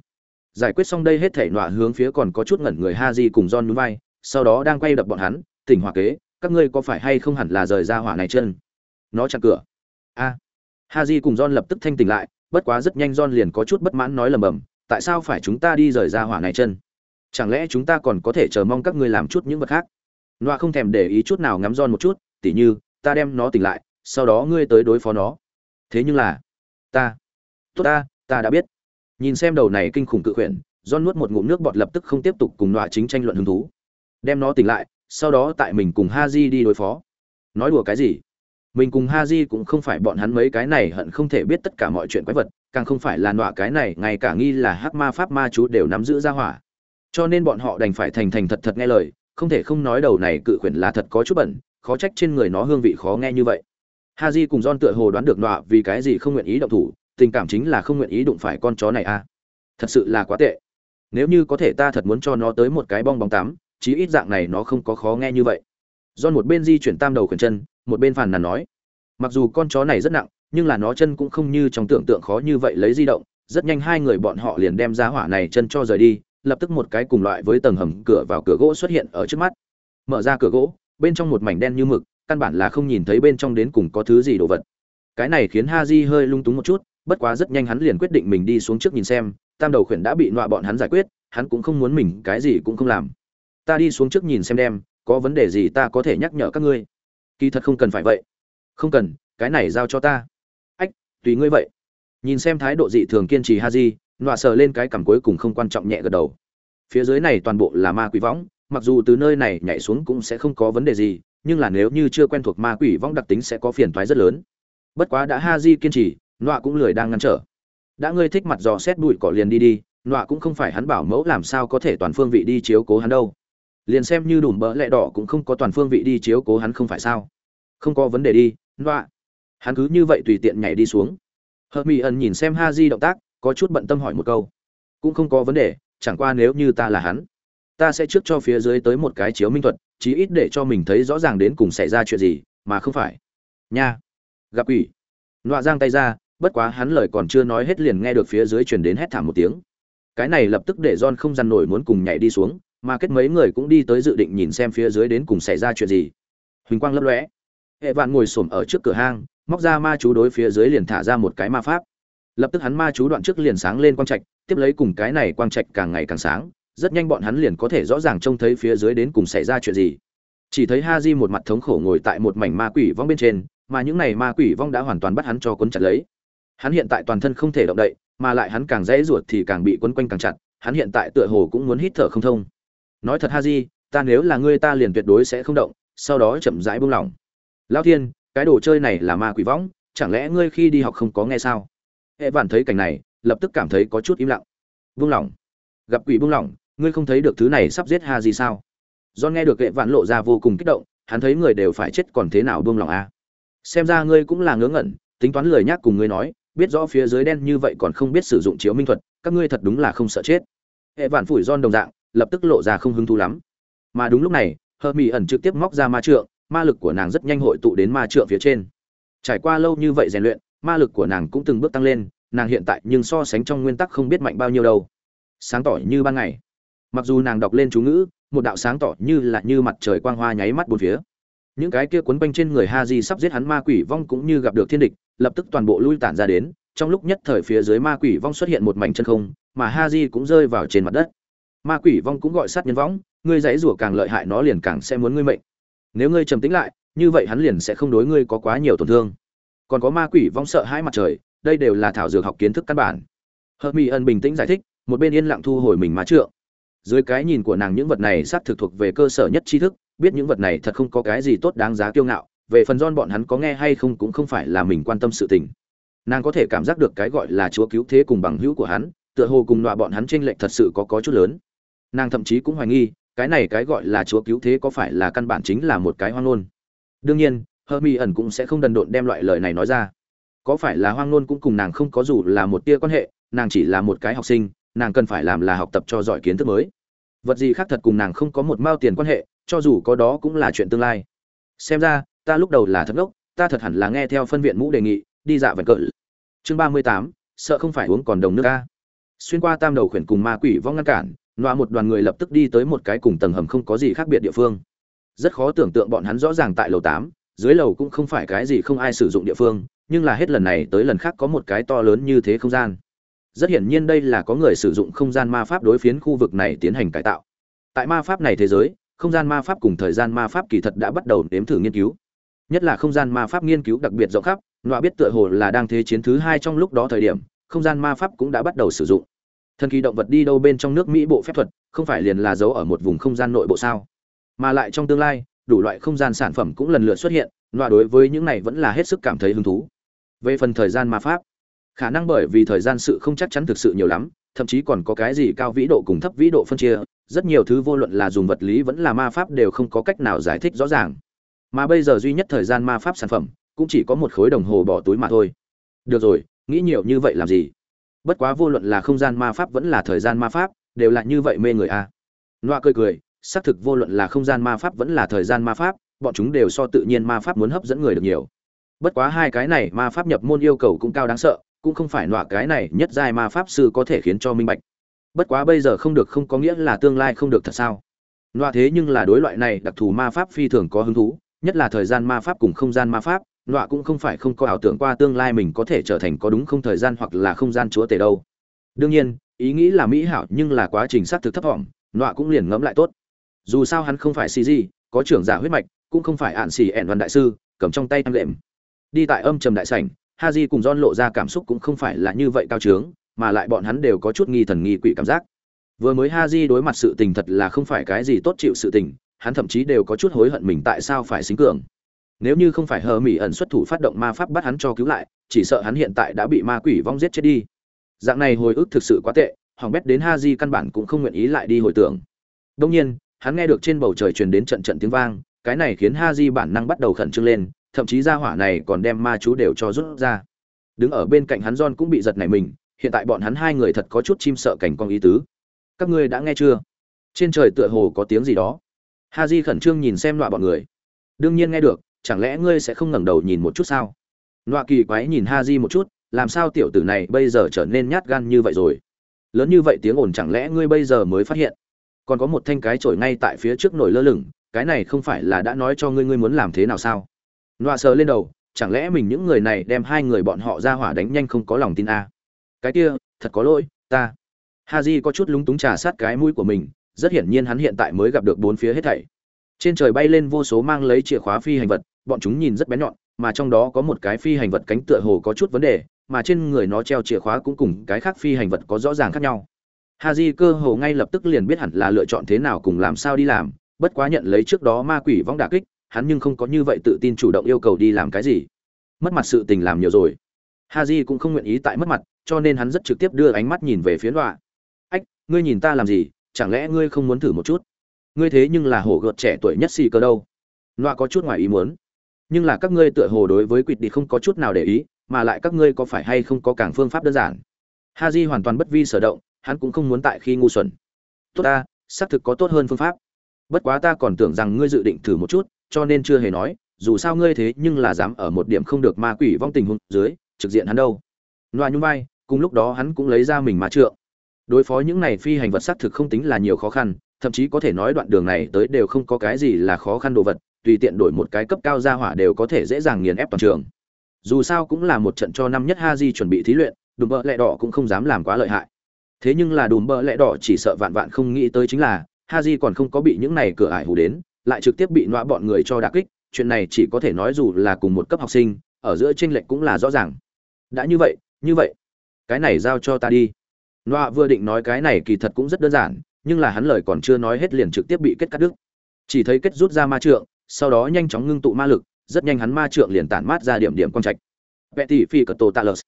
Giải quyết xong đây hết thể, nọa hướng phía còn có chút ngẩn người ha di cùng don núi vai, sau đó đang quay đập bọn hắn, tỉnh hỏa kế, các ngươi có phải hay không hẳn là rời ra hỏa này chân? Nó chặn cửa. A. À. ha di cùng don lập tức thanh tỉnh lại, bất quá rất nhanh don liền có chút bất mãn nói lầm bầm tại sao phải chúng ta đi rời ra hỏa này chân? Chẳng lẽ chúng ta còn có thể chờ mong các ngươi làm chút những vật khác? Noa không thèm để ý chút nào ngắm don một chút, tỉ như, ta đem nó tỉnh lại, sau đó ngươi tới đối phó nó. Thế nhưng là, ta, tốt ta ta đã biết. Nhìn xem đầu này kinh khủng cự khuyển don nuốt một ngụm nước bọt lập tức không tiếp tục cùng noa chính tranh luận hứng thú. Đem nó tỉnh lại, sau đó tại mình cùng ha di đi đối phó. Nói đùa cái gì? Mình cùng ha di cũng không phải bọn hắn mấy cái này hận không thể biết tất cả mọi chuyện quái vật, càng không phải là nọa cái này, ngay cả nghi là hắc ma pháp ma chú đều nắm giữ ra hỏa cho nên bọn họ đành phải thành thành thật thật nghe lời, không thể không nói đầu này cự khuyển là thật có chút bẩn, khó trách trên người nó hương vị khó nghe như vậy. Ha di cùng don tựa hồ đoán được nọa vì cái gì không nguyện ý động thủ, tình cảm chính là không nguyện ý đụng phải con chó này à. Thật sự là quá tệ. Nếu như có thể ta thật muốn cho nó tới một cái bong bóng tắm, chí ít dạng này nó không có khó nghe như vậy. Don một bên di chuyển tam đầu khuyển chân, một bên phàn nàn nói. Mặc dù con chó này rất nặng, nhưng là nó chân cũng không như trong tưởng tượng khó như vậy lấy di động, rất nhanh hai người bọn họ liền đem ra hỏa này chân cho rời đi lập tức một cái cùng loại với tầng hầm cửa vào cửa gỗ xuất hiện ở trước mắt. Mở ra cửa gỗ, bên trong một mảnh đen như mực, căn bản là không nhìn thấy bên trong đến cùng có thứ gì đồ vật. Cái này khiến ha di hơi lung túng một chút, bất quá rất nhanh hắn liền quyết định mình đi xuống trước nhìn xem, tam đầu khuyển đã bị nọa bọn hắn giải quyết, hắn cũng không muốn mình cái gì cũng không làm. Ta đi xuống trước nhìn xem đem, có vấn đề gì ta có thể nhắc nhở các ngươi. Kỳ thật không cần phải vậy. Không cần, cái này giao cho ta. Ách, tùy ngươi vậy. Nhìn xem thái độ dị thường kiên trì ha di nọa sờ lên cái cằm cuối cùng không quan trọng nhẹ gật đầu. Phía dưới này toàn bộ là ma quỷ võng, mặc dù từ nơi này nhảy xuống cũng sẽ không có vấn đề gì, nhưng là nếu như chưa quen thuộc ma quỷ võng đặc tính sẽ có phiền toái rất lớn. Bất quá đã ha di kiên trì, nọa cũng lười đang ngăn trở. Đã ngươi thích mặt dò xét bụi cỏ liền đi đi, nọa cũng không phải hắn bảo mẫu làm sao có thể toàn phương vị đi chiếu cố hắn đâu. Liền xem như đùm bỡ lẹ đỏ cũng không có toàn phương vị đi chiếu cố hắn không phải sao? Không có vấn đề đi, nọa. Hắn cứ như vậy tùy tiện nhảy đi xuống. Hợp mỹ ẩn nhìn xem ha di động tác có chút bận tâm hỏi một câu cũng không có vấn đề chẳng qua nếu như ta là hắn ta sẽ trước cho phía dưới tới một cái chiếu minh thuật chí ít để cho mình thấy rõ ràng đến cùng xảy ra chuyện gì mà không phải nha gặp quỷ nọa giang tay ra bất quá hắn lời còn chưa nói hết liền nghe được phía dưới truyền đến hét thảm một tiếng cái này lập tức để John không dằn nổi muốn cùng nhảy đi xuống, mà kết mấy người cũng đi tới dự định nhìn xem phía dưới đến cùng xảy ra chuyện gì. Huỳnh quang lấp lóe. Hệ vạn ngồi xổm ở trước cửa hang, móc ra ma chú đối phía dưới liền thả ra một cái ma pháp. Lập tức hắn ma chú đoạn trước liền sáng lên quang trạch, tiếp lấy cùng cái này quang trạch càng ngày càng sáng, rất nhanh bọn hắn liền có thể rõ ràng trông thấy phía dưới đến cùng xảy ra chuyện gì. Chỉ thấy Haji một mặt thống khổ ngồi tại một mảnh ma quỷ vong bên trên, mà những này ma quỷ vong đã hoàn toàn bắt hắn cho cuốn chặt lấy. Hắn hiện tại toàn thân không thể động đậy, mà lại hắn càng dễ ruột thì càng bị quấn quanh càng chặt, hắn hiện tại tựa hồ cũng muốn hít thở không thông. Nói thật Haji, ta nếu là ngươi ta liền tuyệt đối sẽ không động, sau đó chậm rãi buông lỏng. Lão Thiên, cái đồ chơi này là ma quỷ vong, chẳng lẽ ngươi khi đi học không có nghe sao? Hệ Vạn thấy cảnh này, lập tức cảm thấy có chút im lặng. Buông lỏng. Gặp quỷ buông lỏng, ngươi không thấy được thứ này sắp giết Haji sao? Do nghe được Hệ Vạn lộ ra vô cùng kích động, hắn thấy người đều phải chết còn thế nào buông lỏng a? À? Xem ra ngươi cũng là ngớ ngẩn, tính toán lời nhắc cùng ngươi nói, biết rõ phía dưới đen như vậy còn không biết sử dụng chiếu minh thuật các ngươi thật đúng là không sợ chết hệ vạn phủi don đồng dạng lập tức lộ ra không hứng thú lắm mà đúng lúc này hờ mỹ ẩn trực tiếp móc ra ma trượng ma lực của nàng rất nhanh hội tụ đến ma trượng phía trên trải qua lâu như vậy rèn luyện ma lực của nàng cũng từng bước tăng lên, nàng hiện tại nhưng so sánh trong nguyên tắc không biết mạnh bao nhiêu đâu. Sáng tỏ như ban ngày. Mặc dù nàng đọc lên chú ngữ, một đạo sáng tỏ như là như mặt trời quang hoa nháy mắt bốn phía. Những cái kia quấn quanh trên người ha di sắp giết hắn ma quỷ vong cũng như gặp được thiên địch, lập tức toàn bộ lui tản ra đến, trong lúc nhất thời phía dưới ma quỷ vong xuất hiện một mảnh chân không, mà ha di cũng rơi vào trên mặt đất. Ma quỷ vong cũng gọi sát nhân võng, ngươi dãy rủa càng lợi hại nó liền càng sẽ muốn ngươi mệnh. Nếu ngươi trầm tĩnh lại, như vậy hắn liền sẽ không đối ngươi có quá nhiều tổn thương còn có ma quỷ vong sợ hai mặt trời, đây đều là thảo dược học kiến thức căn bản. Hợp mỹ ân bình tĩnh giải thích, một bên yên lặng thu hồi mình má trượng. Dưới cái nhìn của nàng những vật này xác thực thuộc về cơ sở nhất tri thức, biết những vật này thật không có cái gì tốt đáng giá kiêu ngạo, về phần don bọn hắn có nghe hay không cũng không phải là mình quan tâm sự tình. Nàng có thể cảm giác được cái gọi là chúa cứu thế cùng bằng hữu của hắn, tựa hồ cùng đọa bọn hắn tranh lệch thật sự có có chút lớn. Nàng thậm chí cũng hoài nghi, cái này cái gọi là chúa cứu thế có phải là căn bản chính là một cái hoang ngôn. Đương nhiên hơ mi ẩn cũng sẽ không đần độn đem loại lời này nói ra. Có phải là hoang nôn cũng cùng nàng không có dù là một tia quan hệ, nàng chỉ là một cái học sinh, nàng cần phải làm là học tập cho giỏi kiến thức mới. Vật gì khác thật cùng nàng không có một mao tiền quan hệ, cho dù có đó cũng là chuyện tương lai. Xem ra, ta lúc đầu là thật ngốc, ta thật hẳn là nghe theo phân viện mũ đề nghị, đi dạ vần cỡ chương ba mươi tám, sợ không phải uống còn đồng nước ca xuyên qua tam đầu khuyển cùng ma quỷ vong ngăn cản loa một đoàn người lập tức đi tới một cái cùng tầng hầm không có gì khác biệt địa phương. Rất khó tưởng tượng bọn hắn rõ ràng tại lầu tám dưới lầu cũng không phải cái gì không ai sử dụng địa phương, nhưng là hết lần này tới lần khác có một cái to lớn như thế không gian. Rất hiển nhiên đây là có người sử dụng không gian ma pháp đối phiến khu vực này tiến hành cải tạo. Tại ma pháp này thế giới, không gian ma pháp cùng thời gian ma pháp kỳ thật đã bắt đầu nếm thử nghiên cứu. Nhất là không gian ma pháp nghiên cứu đặc biệt rộng khắp, nọa biết tựa hồ là đang thế chiến thứ hai trong lúc đó thời điểm, không gian ma pháp cũng đã bắt đầu sử dụng. Thần kỳ động vật đi đâu bên trong nước mỹ bộ phép thuật, không phải liền là giấu ở một vùng không gian nội bộ sao? Mà lại trong tương lai đủ loại không gian sản phẩm cũng lần lượt xuất hiện Loại đối với những này vẫn là hết sức cảm thấy hứng thú. Về phần thời gian ma pháp, khả năng bởi vì thời gian sự không chắc chắn thực sự nhiều lắm, thậm chí còn có cái gì cao vĩ độ cùng thấp vĩ độ phân chia, rất nhiều thứ vô luận là dùng vật lý vẫn là ma pháp đều không có cách nào giải thích rõ ràng. Mà bây giờ duy nhất thời gian ma pháp sản phẩm cũng chỉ có một khối đồng hồ bỏ túi mà thôi. Được rồi, nghĩ nhiều như vậy làm gì? Bất quá vô luận là không gian ma pháp vẫn là thời gian ma pháp, đều là như vậy mê người a. À. noa cười cười xác thực vô luận là không gian ma pháp vẫn là thời gian ma pháp, bọn chúng đều so tự nhiên ma pháp muốn hấp dẫn người được nhiều. Bất quá hai cái này ma pháp nhập môn yêu cầu cũng cao đáng sợ, cũng không phải nọa cái này nhất giai ma pháp sư có thể khiến cho minh bạch. Bất quá bây giờ không được không có nghĩa là tương lai không được thật sao. Nọa thế nhưng là đối loại này đặc thù ma pháp phi thường có hứng thú, nhất là thời gian ma pháp cùng không gian ma pháp, nọa cũng không phải không có ảo tưởng qua tương lai mình có thể trở thành có đúng không thời gian hoặc là không gian chúa tể đâu. Đương nhiên, ý nghĩ là mỹ hảo nhưng là quá trình xác thực thấp thỏm, nọa cũng liền ngẫm lại tốt dù sao hắn không phải cg có trưởng giả huyết mạch, cũng không phải ạn xì ẻn đoàn đại sư, cầm trong tay em lệm. Đi tại âm trầm đại sảnh ha di cùng don lộ ra cảm xúc cũng không phải là như vậy cao trướng, mà lại bọn hắn đều có chút nghi thần nghi quỷ cảm giác. Vừa mới ha di đối mặt sự tình thật là không phải cái gì tốt chịu sự tình, hắn thậm chí đều có chút hối hận mình tại sao phải xính cường. Nếu như không phải hờ mỹ ẩn xuất thủ phát động ma pháp bắt hắn cho cứu lại, chỉ sợ hắn hiện tại đã bị ma quỷ vong giết chết đi. Dạng này hồi ức thực sự quá tệ, hoàng bét đến ha di căn bản cũng không nguyện ý lại đi hồi tưởng. Đông nhiên hắn nghe được trên bầu trời truyền đến trận trận tiếng vang, cái này khiến ha bản năng bắt đầu khẩn trương lên, thậm chí ra hỏa này còn đem ma chú đều cho rút ra. Đứng ở bên cạnh hắn john cũng bị giật nảy mình, hiện tại bọn hắn hai người thật có chút chim sợ cảnh con ý tứ. Các ngươi đã nghe chưa? Trên trời tựa hồ có tiếng gì đó. Ha khẩn trương nhìn xem loại bọn người. Đương nhiên nghe được, chẳng lẽ ngươi sẽ không ngẩng đầu nhìn một chút sao? Loại kỳ quái nhìn ha một chút, làm sao tiểu tử này bây giờ trở nên nhát gan như vậy rồi? Lớn như vậy tiếng ồn chẳng lẽ ngươi bây giờ mới phát hiện? Còn có một thanh cái chổi ngay tại phía trước nổi lơ lửng, cái này không phải là đã nói cho ngươi ngươi muốn làm thế nào sao? Nọa sờ lên đầu, chẳng lẽ mình những người này đem hai người bọn họ ra hỏa đánh nhanh không có lòng tin a à? cái kia, thật có lỗi, ta. Ha có chút lúng túng trà sát cái mũi của mình, rất hiển nhiên hắn hiện tại mới gặp được bốn phía hết thảy. Trên trời bay lên vô số mang lấy chìa khóa phi hành vật, bọn chúng nhìn rất bén nhọn, mà trong đó có một cái phi hành vật cánh tựa hồ có chút vấn đề, mà trên người nó treo chìa khóa cũng cùng cái khác phi hành vật có rõ ràng khác nhau ha cơ hồ ngay lập tức liền biết hẳn là lựa chọn thế nào cùng làm sao đi làm, bất quá nhận lấy trước đó ma quỷ vong đả kích, hắn nhưng không có như vậy tự tin chủ động yêu cầu đi làm cái gì. Mất mặt sự tình làm nhiều rồi. Ha cũng không nguyện ý tại mất mặt, cho nên hắn rất trực tiếp đưa ánh mắt nhìn về phía đọa ách, ngươi nhìn ta làm gì? Chẳng lẽ ngươi không muốn thử một chút? Ngươi thế nhưng là hổ gợt trẻ tuổi nhất xì cơ đâu. Nọa có chút ngoài ý muốn. Nhưng là các ngươi tựa hồ đối với quỵt đi không có chút nào để ý, mà lại các ngươi có phải hay không có càng phương pháp đơn giản? Ha hoàn toàn bất vi sở động hắn cũng không muốn tại khi ngu xuẩn. Tốt ta, xác thực có tốt hơn phương pháp. Bất quá ta còn tưởng rằng ngươi dự định thử một chút, cho nên chưa hề nói, dù sao ngươi thế nhưng là dám ở một điểm không được ma quỷ vong tình huống dưới, trực diện hắn đâu. Loa nhung vai, cùng lúc đó hắn cũng lấy ra mình ma trượng. Đối phó những này phi hành vật xác thực không tính là nhiều khó khăn, thậm chí có thể nói đoạn đường này tới đều không có cái gì là khó khăn đồ vật, tùy tiện đổi một cái cấp cao ra hỏa đều có thể dễ dàng nghiền ép toàn trường. Dù sao cũng là một trận cho năm nhất ha di chuẩn bị thí luyện, đùm bợ lẹ đỏ cũng không dám làm quá lợi hại thế nhưng là đùm bợ lẽ đỏ chỉ sợ vạn vạn không nghĩ tới chính là ha di còn không có bị những này cửa ải hù đến, lại trực tiếp bị nọa bọn người cho đà kích, chuyện này chỉ có thể nói dù là cùng một cấp học sinh, ở giữa tranh lệch cũng là rõ ràng. Đã như vậy như vậy, cái này giao cho ta đi. Nọa vừa định nói cái này kỳ thật cũng rất đơn giản, nhưng là hắn lời còn chưa nói hết liền trực tiếp bị kết cắt đứt. Chỉ thấy kết rút ra ma trượng, sau đó nhanh chóng ngưng tụ ma lực, rất nhanh hắn ma trượng liền tản mát ra điểm điểm quang trạch. Vẽ tỷ phi cờ tổ talus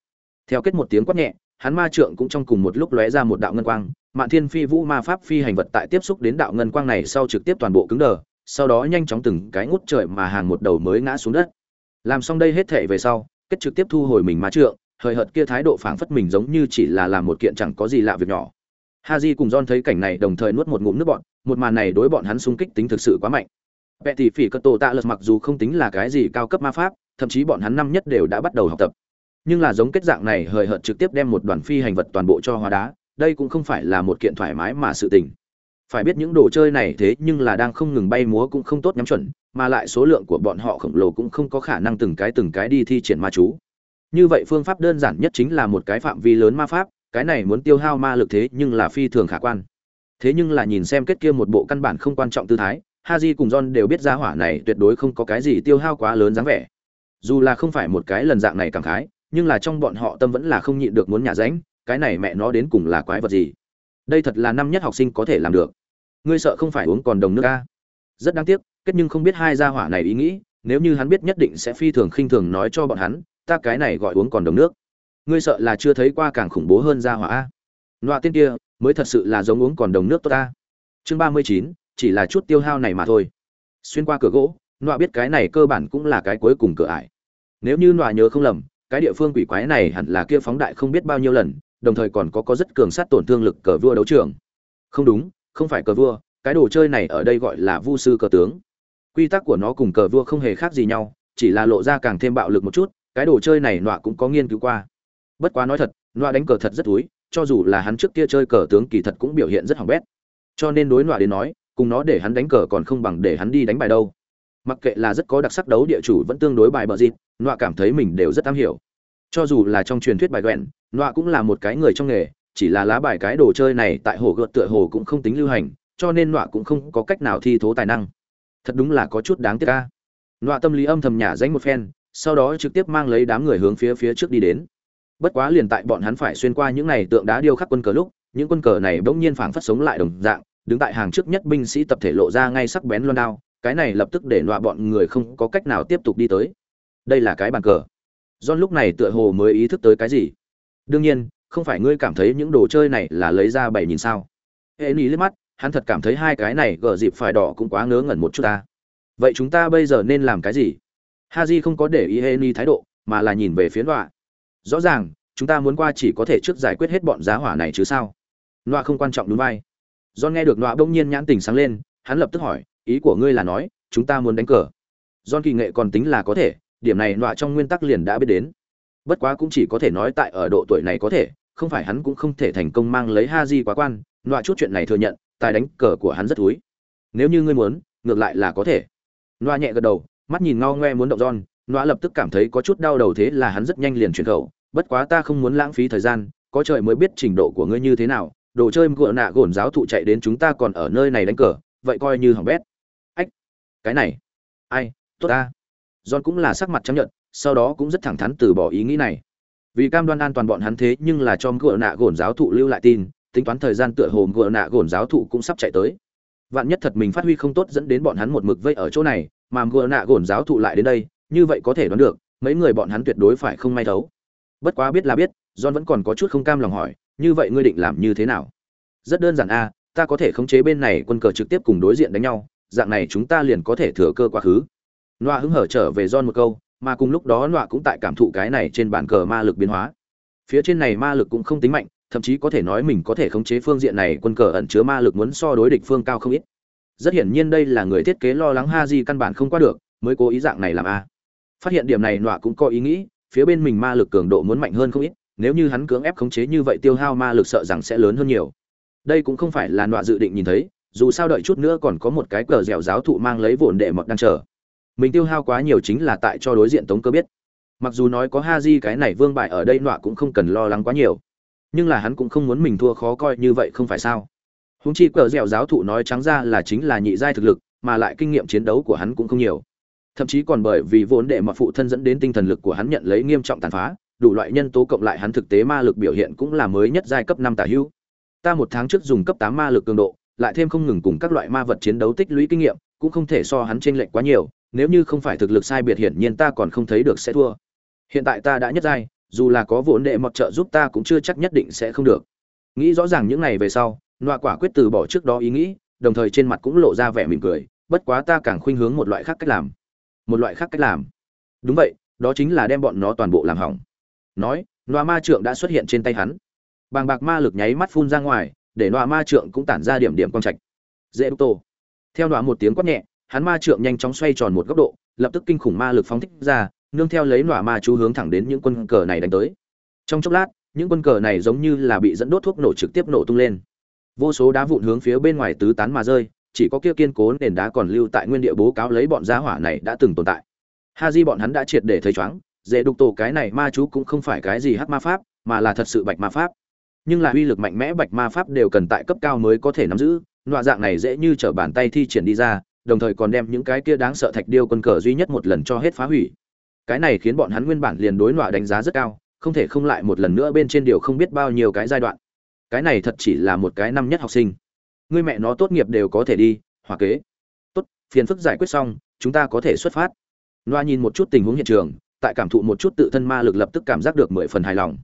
theo kết một tiếng quát nhẹ hắn ma trượng cũng trong cùng một lúc lóe ra một đạo ngân quang mạn thiên phi vũ ma pháp phi hành vật tại tiếp xúc đến đạo ngân quang này sau trực tiếp toàn bộ cứng đờ sau đó nhanh chóng từng cái ngút trời mà hàng một đầu mới ngã xuống đất làm xong đây hết thể về sau kết trực tiếp thu hồi mình ma trượng hời hợt kia thái độ phảng phất mình giống như chỉ là làm một kiện chẳng có gì lạ việc nhỏ Haji cùng John thấy cảnh này đồng thời nuốt một ngụm nước bọt, một màn này đối bọn hắn xung kích tính thực sự quá mạnh. Bệ tỷ phỉ cất tổ tạ lật mặc dù không tính là cái gì cao cấp ma pháp, thậm chí bọn hắn năm nhất đều đã bắt đầu học tập. Nhưng là giống kết dạng này hời hợt trực tiếp đem một đoàn phi hành vật toàn bộ cho hóa đá, đây cũng không phải là một kiện thoải mái mà sự tình. Phải biết những đồ chơi này thế nhưng là đang không ngừng bay múa cũng không tốt nhắm chuẩn, mà lại số lượng của bọn họ khổng lồ cũng không có khả năng từng cái từng cái đi thi triển ma chú. Như vậy phương pháp đơn giản nhất chính là một cái phạm vi lớn ma pháp, cái này muốn tiêu hao ma lực thế nhưng là phi thường khả quan. Thế nhưng là nhìn xem kết kia một bộ căn bản không quan trọng tư thái, Haji cùng John đều biết ra hỏa này tuyệt đối không có cái gì tiêu hao quá lớn dáng vẻ. Dù là không phải một cái lần dạng này cảm khái, nhưng là trong bọn họ tâm vẫn là không nhịn được muốn nhả ránh, cái này mẹ nó đến cùng là quái vật gì? Đây thật là năm nhất học sinh có thể làm được. Ngươi sợ không phải uống còn đồng nước a? Rất đáng tiếc, kết nhưng không biết hai gia hỏa này ý nghĩ, nếu như hắn biết nhất định sẽ phi thường khinh thường nói cho bọn hắn, ta cái này gọi uống còn đồng nước. Ngươi sợ là chưa thấy qua càng khủng bố hơn gia hỏa a. Loa tiên kia, mới thật sự là giống uống còn đồng nước tốt ta. Chương ba mươi chín chỉ là chút tiêu hao này mà thôi xuyên qua cửa gỗ nọa biết cái này cơ bản cũng là cái cuối cùng cửa ải nếu như nọa nhớ không lầm cái địa phương quỷ quái này hẳn là kia phóng đại không biết bao nhiêu lần, đồng thời còn có có rất cường sát tổn thương lực cờ vua đấu trường. Không đúng, không phải cờ vua, cái đồ chơi này ở đây gọi là vu sư cờ tướng. Quy tắc của nó cùng cờ vua không hề khác gì nhau, chỉ là lộ ra càng thêm bạo lực một chút, cái đồ chơi này nọa cũng có nghiên cứu qua. Bất quá nói thật, nọa đánh cờ thật rất túi cho dù là hắn trước kia chơi cờ tướng kỳ thật cũng biểu hiện rất hỏng bét. Cho nên đối nọa đến nói, cùng nó để hắn đánh cờ còn không bằng để hắn đi đánh bài đâu mặc kệ là rất có đặc sắc đấu địa chủ vẫn tương đối bài bờ dịt, nọa cảm thấy mình đều rất am hiểu. Cho dù là trong truyền thuyết bài quẹn nọa cũng là một cái người trong nghề, chỉ là lá bài cái đồ chơi này tại hồ gợt tựa hồ cũng không tính lưu hành, cho nên nọa cũng không có cách nào thi thố tài năng. Thật đúng là có chút đáng tiếc ca nọa tâm lý âm thầm nhả danh một phen, sau đó trực tiếp mang lấy đám người hướng phía phía trước đi đến. Bất quá liền tại bọn hắn phải xuyên qua những này tượng đá điêu khắc quân cờ lúc, những quân cờ này bỗng nhiên phảng phất sống lại đồng dạng, đứng tại hàng trước nhất binh sĩ tập thể lộ ra ngay sắc bén loan đao cái này lập tức để nọa bọn người không có cách nào tiếp tục đi tới. Đây là cái bàn cờ. John lúc này tựa hồ mới ý thức tới cái gì. Đương nhiên không phải ngươi cảm thấy những đồ chơi này là lấy ra bày nhìn sao? Hệ ni liếc mắt hắn thật cảm thấy hai cái này gờ dịp phải đỏ cũng quá ngớ ngẩn một chút ta. Vậy chúng ta bây giờ nên làm cái gì? Ha j không có để ý hệ ni thái độ mà là nhìn về phía nọa. Rõ ràng chúng ta muốn qua chỉ có thể trước giải quyết hết bọn giá hỏa này chứ sao? Nọa không quan trọng đúng vai. John nghe được nọa bỗng nhiên nhãn tình sáng lên, hắn lập tức hỏi, ý của ngươi là nói, chúng ta muốn đánh cờ. don kỳ nghệ còn tính là có thể, điểm này nọa trong nguyên tắc liền đã biết đến. Bất quá cũng chỉ có thể nói tại ở độ tuổi này có thể, không phải hắn cũng không thể thành công mang lấy ha di quá quan nọa chút chuyện này thừa nhận tài đánh cờ của hắn rất thúi nếu như ngươi muốn ngược lại là có thể nọa nhẹ gật đầu mắt nhìn ngao ngoe muốn động don, nọa lập tức cảm thấy có chút đau đầu thế là hắn rất nhanh liền chuyển khẩu bất quá ta không muốn lãng phí thời gian có trời mới biết trình độ của ngươi như thế nào đồ chơi gỡ nạ gồn giáo thụ chạy đến chúng ta còn ở nơi này đánh cờ vậy coi như hỏng bét cái này. Ai, tốt ta. John cũng là sắc mặt chấp nhận sau đó cũng rất thẳng thắn từ bỏ ý nghĩ này. Vì cam đoan an toàn bọn hắn thế nhưng là cho gỡ nạ gồn giáo thụ lưu lại tin, tính toán thời gian tựa hồ gỡ nạ gồn giáo thụ cũng sắp chạy tới. Vạn nhất thật mình phát huy không tốt dẫn đến bọn hắn một mực vây ở chỗ này, mà gỡ nạ gồn giáo thụ lại đến đây, như vậy có thể đoán được, mấy người bọn hắn tuyệt đối phải không may thấu. Bất quá biết là biết, john vẫn còn có chút không cam lòng hỏi, như vậy ngươi định làm như thế nào? Rất đơn giản a, ta có thể khống chế bên này quân cờ trực tiếp cùng đối diện đánh nhau dạng này chúng ta liền có thể thừa cơ quá khứ. Loa hứng hở trở về John một câu, mà cùng lúc đó loa cũng tại cảm thụ cái này trên bàn cờ ma lực biến hóa. Phía trên này ma lực cũng không tính mạnh, thậm chí có thể nói mình có thể khống chế phương diện này quân cờ ẩn chứa ma lực muốn so đối địch phương cao không ít. Rất hiển nhiên đây là người thiết kế lo lắng ha di căn bản không qua được, mới cố ý dạng này làm a. Phát hiện điểm này nọa cũng có ý nghĩ, phía bên mình ma lực cường độ muốn mạnh hơn không ít, nếu như hắn cưỡng ép khống chế như vậy tiêu hao ma lực sợ rằng sẽ lớn hơn nhiều. Đây cũng không phải là nọa dự định nhìn thấy dù sao đợi chút nữa còn có một cái cờ dẻo giáo thụ mang lấy vồn đệ mọt đang chờ. Mình tiêu hao quá nhiều chính là tại cho đối diện tống cơ biết. Mặc dù nói có ha di cái này vương bại ở đây nọa cũng không cần lo lắng quá nhiều. Nhưng là hắn cũng không muốn mình thua khó coi như vậy không phải sao. Húng chi cờ dẻo giáo thụ nói trắng ra là chính là nhị giai thực lực, mà lại kinh nghiệm chiến đấu của hắn cũng không nhiều. Thậm chí còn bởi vì vốn đệ mọt phụ thân dẫn đến tinh thần lực của hắn nhận lấy nghiêm trọng tàn phá, đủ loại nhân tố cộng lại hắn thực tế ma lực biểu hiện cũng là mới nhất giai cấp năm tả hữu ta một tháng trước dùng cấp tám ma lực cường độ lại thêm không ngừng cùng các loại ma vật chiến đấu tích lũy kinh nghiệm, cũng không thể so hắn chênh lệch quá nhiều, nếu như không phải thực lực sai biệt hiển nhiên ta còn không thấy được sẽ thua. Hiện tại ta đã nhất giai, dù là có vốn đệ mọt trợ giúp ta cũng chưa chắc nhất định sẽ không được. Nghĩ rõ ràng những này về sau, nọa quả quyết từ bỏ trước đó ý nghĩ, đồng thời trên mặt cũng lộ ra vẻ mỉm cười, bất quá ta càng khuynh hướng một loại khác cách làm. Một loại khác cách làm. Đúng vậy, đó chính là đem bọn nó toàn bộ làm hỏng. Nói, nọa ma trượng đã xuất hiện trên tay hắn. Bàng bạc ma lực nháy mắt phun ra ngoài để nọa ma trượng cũng tản ra điểm điểm quang trạch. Dễ đúc tô. Theo nọa một tiếng quát nhẹ, hắn ma trượng nhanh chóng xoay tròn một góc độ, lập tức kinh khủng ma lực phóng thích ra, nương theo lấy nọa ma chú hướng thẳng đến những quân cờ này đánh tới. Trong chốc lát, những quân cờ này giống như là bị dẫn đốt thuốc nổ trực tiếp nổ tung lên. Vô số đá vụn hướng phía bên ngoài tứ tán mà rơi, chỉ có kia kiên cố nền đá còn lưu tại nguyên địa bố cáo lấy bọn giá hỏa này đã từng tồn tại. Ha di bọn hắn đã triệt để thấy chóng dễ đục tổ cái này ma chú cũng không phải cái gì hắc ma pháp, mà là thật sự bạch ma pháp nhưng là uy lực mạnh mẽ bạch ma pháp đều cần tại cấp cao mới có thể nắm giữ loại dạng này dễ như trở bàn tay thi triển đi ra, đồng thời còn đem những cái kia đáng sợ thạch điêu quân cờ duy nhất một lần cho hết phá hủy. Cái này khiến bọn hắn nguyên bản liền đối loại đánh giá rất cao, không thể không lại một lần nữa bên trên điều không biết bao nhiêu cái giai đoạn. Cái này thật chỉ là một cái năm nhất học sinh. Người mẹ nó tốt nghiệp đều có thể đi, hòa kế. Tốt, phiền phức giải quyết xong, chúng ta có thể xuất phát. Loa nhìn một chút tình huống hiện trường, tại cảm thụ một chút tự thân ma lực lập tức cảm giác được mười phần hài lòng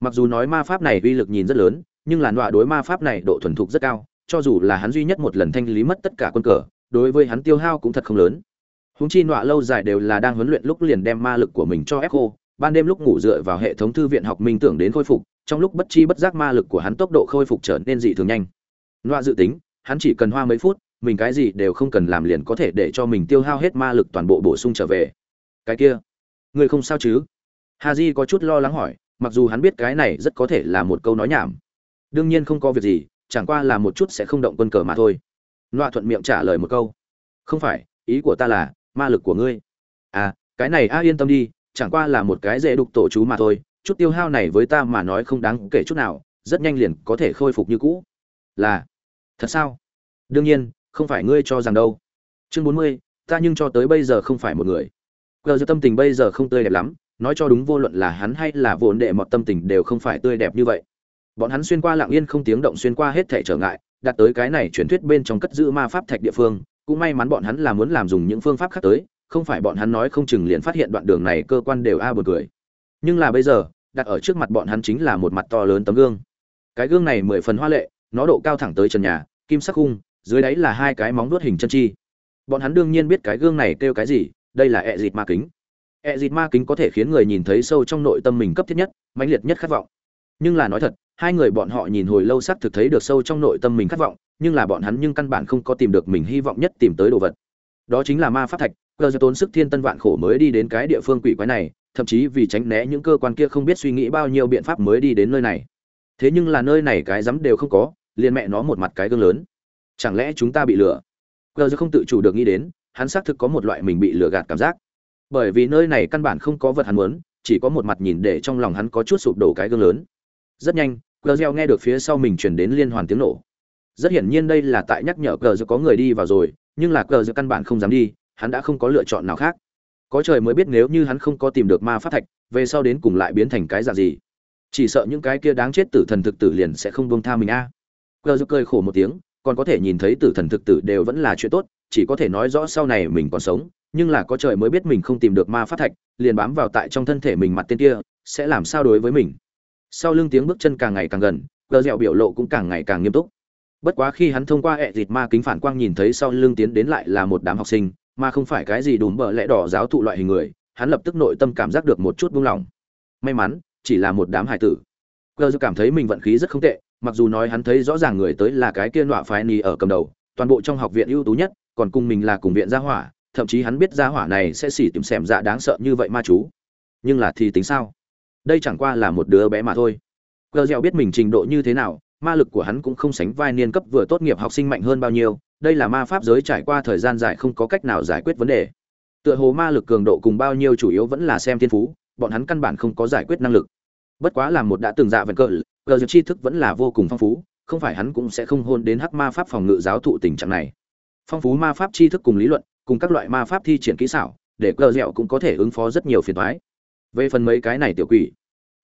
mặc dù nói ma pháp này uy lực nhìn rất lớn, nhưng là nọa đối ma pháp này độ thuần thục rất cao, cho dù là hắn duy nhất một lần thanh lý mất tất cả quân cờ, đối với hắn tiêu hao cũng thật không lớn. Húng chi nọa lâu dài đều là đang huấn luyện lúc liền đem ma lực của mình cho echo ban đêm lúc ngủ dựa vào hệ thống thư viện học minh tưởng đến khôi phục, trong lúc bất chi bất giác ma lực của hắn tốc độ khôi phục trở nên dị thường nhanh. Nọa dự tính, hắn chỉ cần hoa mấy phút, mình cái gì đều không cần làm liền có thể để cho mình tiêu hao hết ma lực toàn bộ bổ sung trở về. Cái kia ngươi không sao chứ? Ha j có chút lo lắng hỏi mặc dù hắn biết cái này rất có thể là một câu nói nhảm. Đương nhiên không có việc gì, chẳng qua là một chút sẽ không động quân cờ mà thôi. Loa thuận miệng trả lời một câu. Không phải, ý của ta là, ma lực của ngươi. À cái này a, yên tâm đi, chẳng qua là một cái dễ đục tổ chú mà thôi, chút tiêu hao này với ta mà nói không đáng kể chút nào, rất nhanh liền có thể khôi phục như cũ. Là, thật sao? Đương nhiên, không phải ngươi cho rằng đâu. Chương bốn mươi, ta nhưng cho tới bây giờ không phải một người. Cờ do tâm tình bây giờ không tươi đẹp lắm nói cho đúng vô luận là hắn hay là vốn đệ mọt tâm tình đều không phải tươi đẹp như vậy. Bọn hắn xuyên qua lặng yên không tiếng động xuyên qua hết thể trở ngại đạt tới cái này truyền thuyết bên trong cất giữ ma pháp thạch địa phương, cũng may mắn bọn hắn là muốn làm dùng những phương pháp khác tới, không phải bọn hắn nói không chừng liền phát hiện đoạn đường này cơ quan đều a à cười. Nhưng là bây giờ, đặt ở trước mặt bọn hắn chính là một mặt to lớn tấm gương. Cái gương này mười phần hoa lệ, nó độ cao thẳng tới trần nhà, kim sắc khung, dưới đáy là hai cái móng vuốt hình chân chi. Bọn hắn đương nhiên biết cái gương này kêu cái gì, đây là ẹ dịt ma kính. E dịt ma kính có thể khiến người nhìn thấy sâu trong nội tâm mình cấp thiết nhất, mãnh liệt nhất khát vọng. Nhưng là nói thật, hai người bọn họ nhìn hồi lâu sắc thực thấy được sâu trong nội tâm mình khát vọng, nhưng là bọn hắn nhưng căn bản không có tìm được mình hy vọng nhất tìm tới đồ vật. Đó chính là ma pháp thạch, cơ do tốn sức thiên tân vạn khổ mới đi đến cái địa phương quỷ quái này, thậm chí vì tránh né những cơ quan kia không biết suy nghĩ bao nhiêu biện pháp mới đi đến nơi này. Thế nhưng là nơi này cái dám đều không có, liền mẹ nó một mặt cái gương lớn. Chẳng lẽ chúng ta bị lừa? Cờ không tự chủ được nghĩ đến, hắn xác thực có một loại mình bị lừa gạt cảm giác bởi vì nơi này căn bản không có vật hắn muốn, chỉ có một mặt nhìn để trong lòng hắn có chút sụp đổ cái gương lớn. Rất nhanh, cờ nghe được phía sau mình chuyển đến liên hoàn tiếng nổ. Rất hiển nhiên đây là tại nhắc nhở cờ có người đi vào rồi, nhưng là cờ căn bản không dám đi, hắn đã không có lựa chọn nào khác. Có trời mới biết nếu như hắn không có tìm được ma pháp thạch, về sau đến cùng lại biến thành cái dạng gì. Chỉ sợ những cái kia đáng chết tử thần thực tử liền sẽ không buông tha mình a. Cờ cười khổ một tiếng, còn có thể nhìn thấy tử thần thực tử đều vẫn là chuyện tốt, chỉ có thể nói rõ sau này mình còn sống nhưng là có trời mới biết mình không tìm được ma pháp thạch, liền bám vào tại trong thân thể mình mặt tên kia, sẽ làm sao đối với mình. Sau lưng tiếng bước chân càng ngày càng gần gờ dẻo biểu lộ cũng càng ngày càng nghiêm túc. Bất quá khi hắn thông qua hệ dịt ma kính phản quang nhìn thấy sau lưng tiến đến lại là một đám học sinh, mà không phải cái gì đùm bợ lẽ đỏ giáo thụ loại hình người, hắn lập tức nội tâm cảm giác được một chút buông lỏng. May mắn, chỉ là một đám hải tử. Gờ dẻo cảm thấy mình vận khí rất không tệ, mặc dù nói hắn thấy rõ ràng người tới là cái kia nọa phái ni ở cầm đầu, toàn bộ trong học viện ưu tú nhất, còn cùng mình là cùng viện gia hỏa thậm chí hắn biết gia hỏa này sẽ xỉ tìm xẻm dạ đáng sợ như vậy ma chú. Nhưng là thì tính sao? Đây chẳng qua là một đứa bé mà thôi. Gờ dẻo biết mình trình độ như thế nào, ma lực của hắn cũng không sánh vai niên cấp vừa tốt nghiệp học sinh mạnh hơn bao nhiêu, đây là ma pháp giới trải qua thời gian dài không có cách nào giải quyết vấn đề. Tựa hồ ma lực cường độ cùng bao nhiêu chủ yếu vẫn là xem thiên phú, bọn hắn căn bản không có giải quyết năng lực. Bất quá là một đã từng dạ vẹn cờ gờ dẻo tri thức vẫn là vô cùng phong phú, không phải hắn cũng sẽ không hôn đến hắc ma pháp phòng ngự giáo thụ tình trạng này. Phong phú ma pháp tri thức cùng lý luận cùng các loại ma pháp thi triển kỹ xảo, để cờ dẻo cũng có thể ứng phó rất nhiều phiền toái. Về phần mấy cái này tiểu quỷ,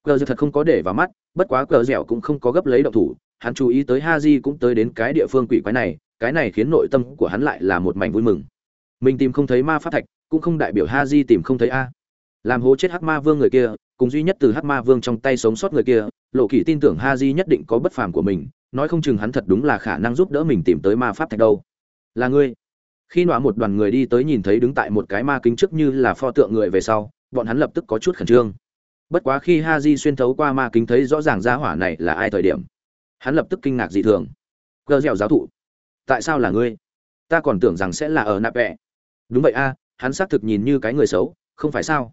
cờ dẻo thật không có để vào mắt, bất quá cờ dẻo cũng không có gấp lấy động thủ, hắn chú ý tới ha di cũng tới đến cái địa phương quỷ quái này, cái này khiến nội tâm của hắn lại là một mảnh vui mừng. Mình tìm không thấy ma pháp thạch, cũng không đại biểu ha di tìm không thấy a. Làm hố chết hắc ma vương người kia, cùng duy nhất từ hắc ma vương trong tay sống sót người kia, lộ kỳ tin tưởng ha di nhất định có bất phàm của mình, nói không chừng hắn thật đúng là khả năng giúp đỡ mình tìm tới ma pháp thạch đâu. Là ngươi khi nọa một đoàn người đi tới nhìn thấy đứng tại một cái ma kính trước như là pho tượng người về sau, bọn hắn lập tức có chút khẩn trương. Bất quá khi ha di xuyên thấu qua ma kính thấy rõ ràng ra hỏa này là ai thời điểm, hắn lập tức kinh ngạc dị thường. Cơ dẻo giáo thụ, tại sao là ngươi? Ta còn tưởng rằng sẽ là ở nạp vẹ đúng vậy a, hắn xác thực nhìn như cái người xấu, không phải sao?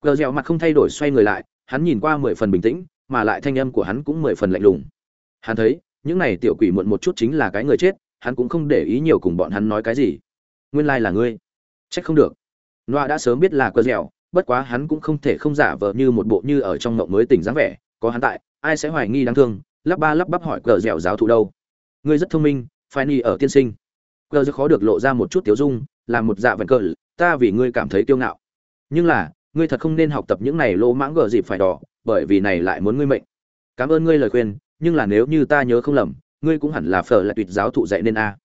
Cơ dẻo mặt không thay đổi xoay người lại, hắn nhìn qua mười phần bình tĩnh, mà lại thanh âm của hắn cũng mười phần lạnh lùng. Hắn thấy, những này tiểu quỷ muộn một chút chính là cái người chết, hắn cũng không để ý nhiều cùng bọn hắn nói cái gì nguyên lai là ngươi. Trách không được. Loa đã sớm biết là cờ dẻo, bất quá hắn cũng không thể không giả vờ như một bộ như ở trong mộng mới tỉnh dáng vẻ, có hắn tại, ai sẽ hoài nghi đáng thương, lắp ba lắp bắp hỏi cờ dẻo giáo thụ đâu. Ngươi rất thông minh, phải ni ở tiên sinh. Cờ dẻo khó được lộ ra một chút tiếu dung, là một dạ vẹn cờ, ta vì ngươi cảm thấy kiêu ngạo. Nhưng là, ngươi thật không nên học tập những này lỗ mãng gờ dịp phải đỏ, bởi vì này lại muốn ngươi mệnh. Cảm ơn ngươi lời khuyên, nhưng là nếu như ta nhớ không lầm, ngươi cũng hẳn là phở là tuyệt giáo thụ dạy nên a.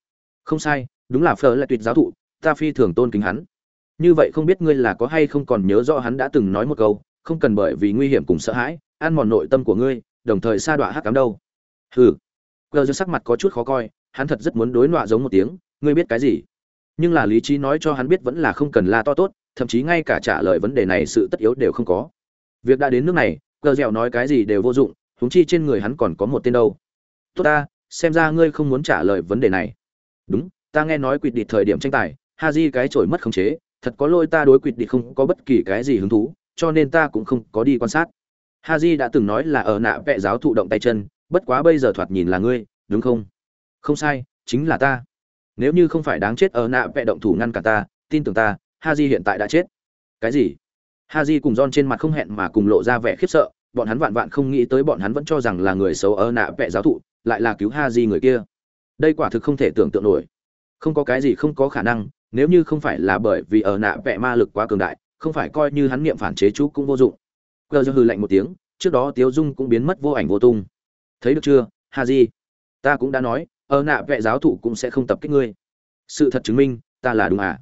Không sai đúng là phở là tuyệt giáo thụ, ta phi thường tôn kính hắn. Như vậy không biết ngươi là có hay không còn nhớ rõ hắn đã từng nói một câu, không cần bởi vì nguy hiểm cùng sợ hãi, ăn mòn nội tâm của ngươi, đồng thời sa đọa hắc cám đâu. Hừ. Gờ sắc mặt có chút khó coi, hắn thật rất muốn đối nọa giống một tiếng, ngươi biết cái gì? Nhưng là lý trí nói cho hắn biết vẫn là không cần la to tốt, thậm chí ngay cả trả lời vấn đề này sự tất yếu đều không có. Việc đã đến nước này quơ dẻo nói cái gì đều vô dụng, huống chi trên người hắn còn có một tên đâu. Tốt ta, xem ra ngươi không muốn trả lời vấn đề này. Đúng ta nghe nói quỵt địt thời điểm tranh tài, ha di cái chổi mất khống chế, thật có lôi ta đối quỵt địt không có bất kỳ cái gì hứng thú, cho nên ta cũng không có đi quan sát. Ha di đã từng nói là ở nạ vẽ giáo thụ động tay chân, bất quá bây giờ thoạt nhìn là ngươi, đúng không? Không sai, chính là ta. Nếu như không phải đáng chết ở nạ vẽ động thủ ngăn cả ta, tin tưởng ta, ha di hiện tại đã chết. Cái gì? Ha di cùng John trên mặt không hẹn mà cùng lộ ra vẻ khiếp sợ, bọn hắn vạn vạn không nghĩ tới bọn hắn vẫn cho rằng là người xấu ở nạ vẽ giáo thụ, lại là cứu ha di người kia. Đây quả thực không thể tưởng tượng nổi không có cái gì không có khả năng, nếu như không phải là bởi vì ở nạ vẽ ma lực quá cường đại, không phải coi như hắn niệm phản chế chú cũng vô dụng. Cơ hư lạnh một tiếng, trước đó tiếu dung cũng biến mất vô ảnh vô tung. Thấy được chưa, ha di? Ta cũng đã nói, ở nạ vẽ giáo thụ cũng sẽ không tập kích ngươi. Sự thật chứng minh, ta là đúng à?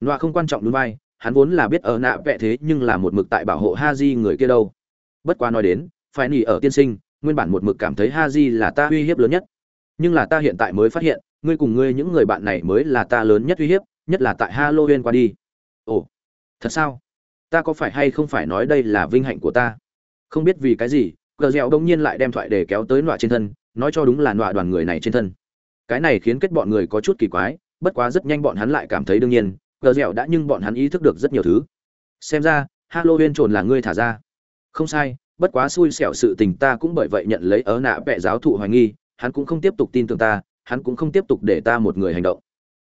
Nọa không quan trọng đúng vai, hắn vốn là biết ở nạ vẽ thế nhưng là một mực tại bảo hộ ha di người kia đâu. Bất quá nói đến, phải nỉ ở tiên sinh, nguyên bản một mực cảm thấy ha di là ta uy hiếp lớn nhất. Nhưng là ta hiện tại mới phát hiện ngươi cùng ngươi những người bạn này mới là ta lớn nhất uy hiếp, nhất là tại halloween qua đi. Ồ, thật sao? Ta có phải hay không phải nói đây là vinh hạnh của ta? Không biết vì cái gì, cờ dẻo đông nhiên lại đem thoại để kéo tới nọa trên thân, nói cho đúng là nọa đoàn người này trên thân. Cái này khiến kết bọn người có chút kỳ quái, bất quá rất nhanh bọn hắn lại cảm thấy đương nhiên, cờ dẻo đã nhưng bọn hắn ý thức được rất nhiều thứ. Xem ra, halloween trồn là ngươi thả ra. Không sai, bất quá xui xẻo sự tình ta cũng bởi vậy nhận lấy ớ nạ vẽ giáo thụ hoài nghi, hắn cũng không tiếp tục tin tưởng ta hắn cũng không tiếp tục để ta một người hành động.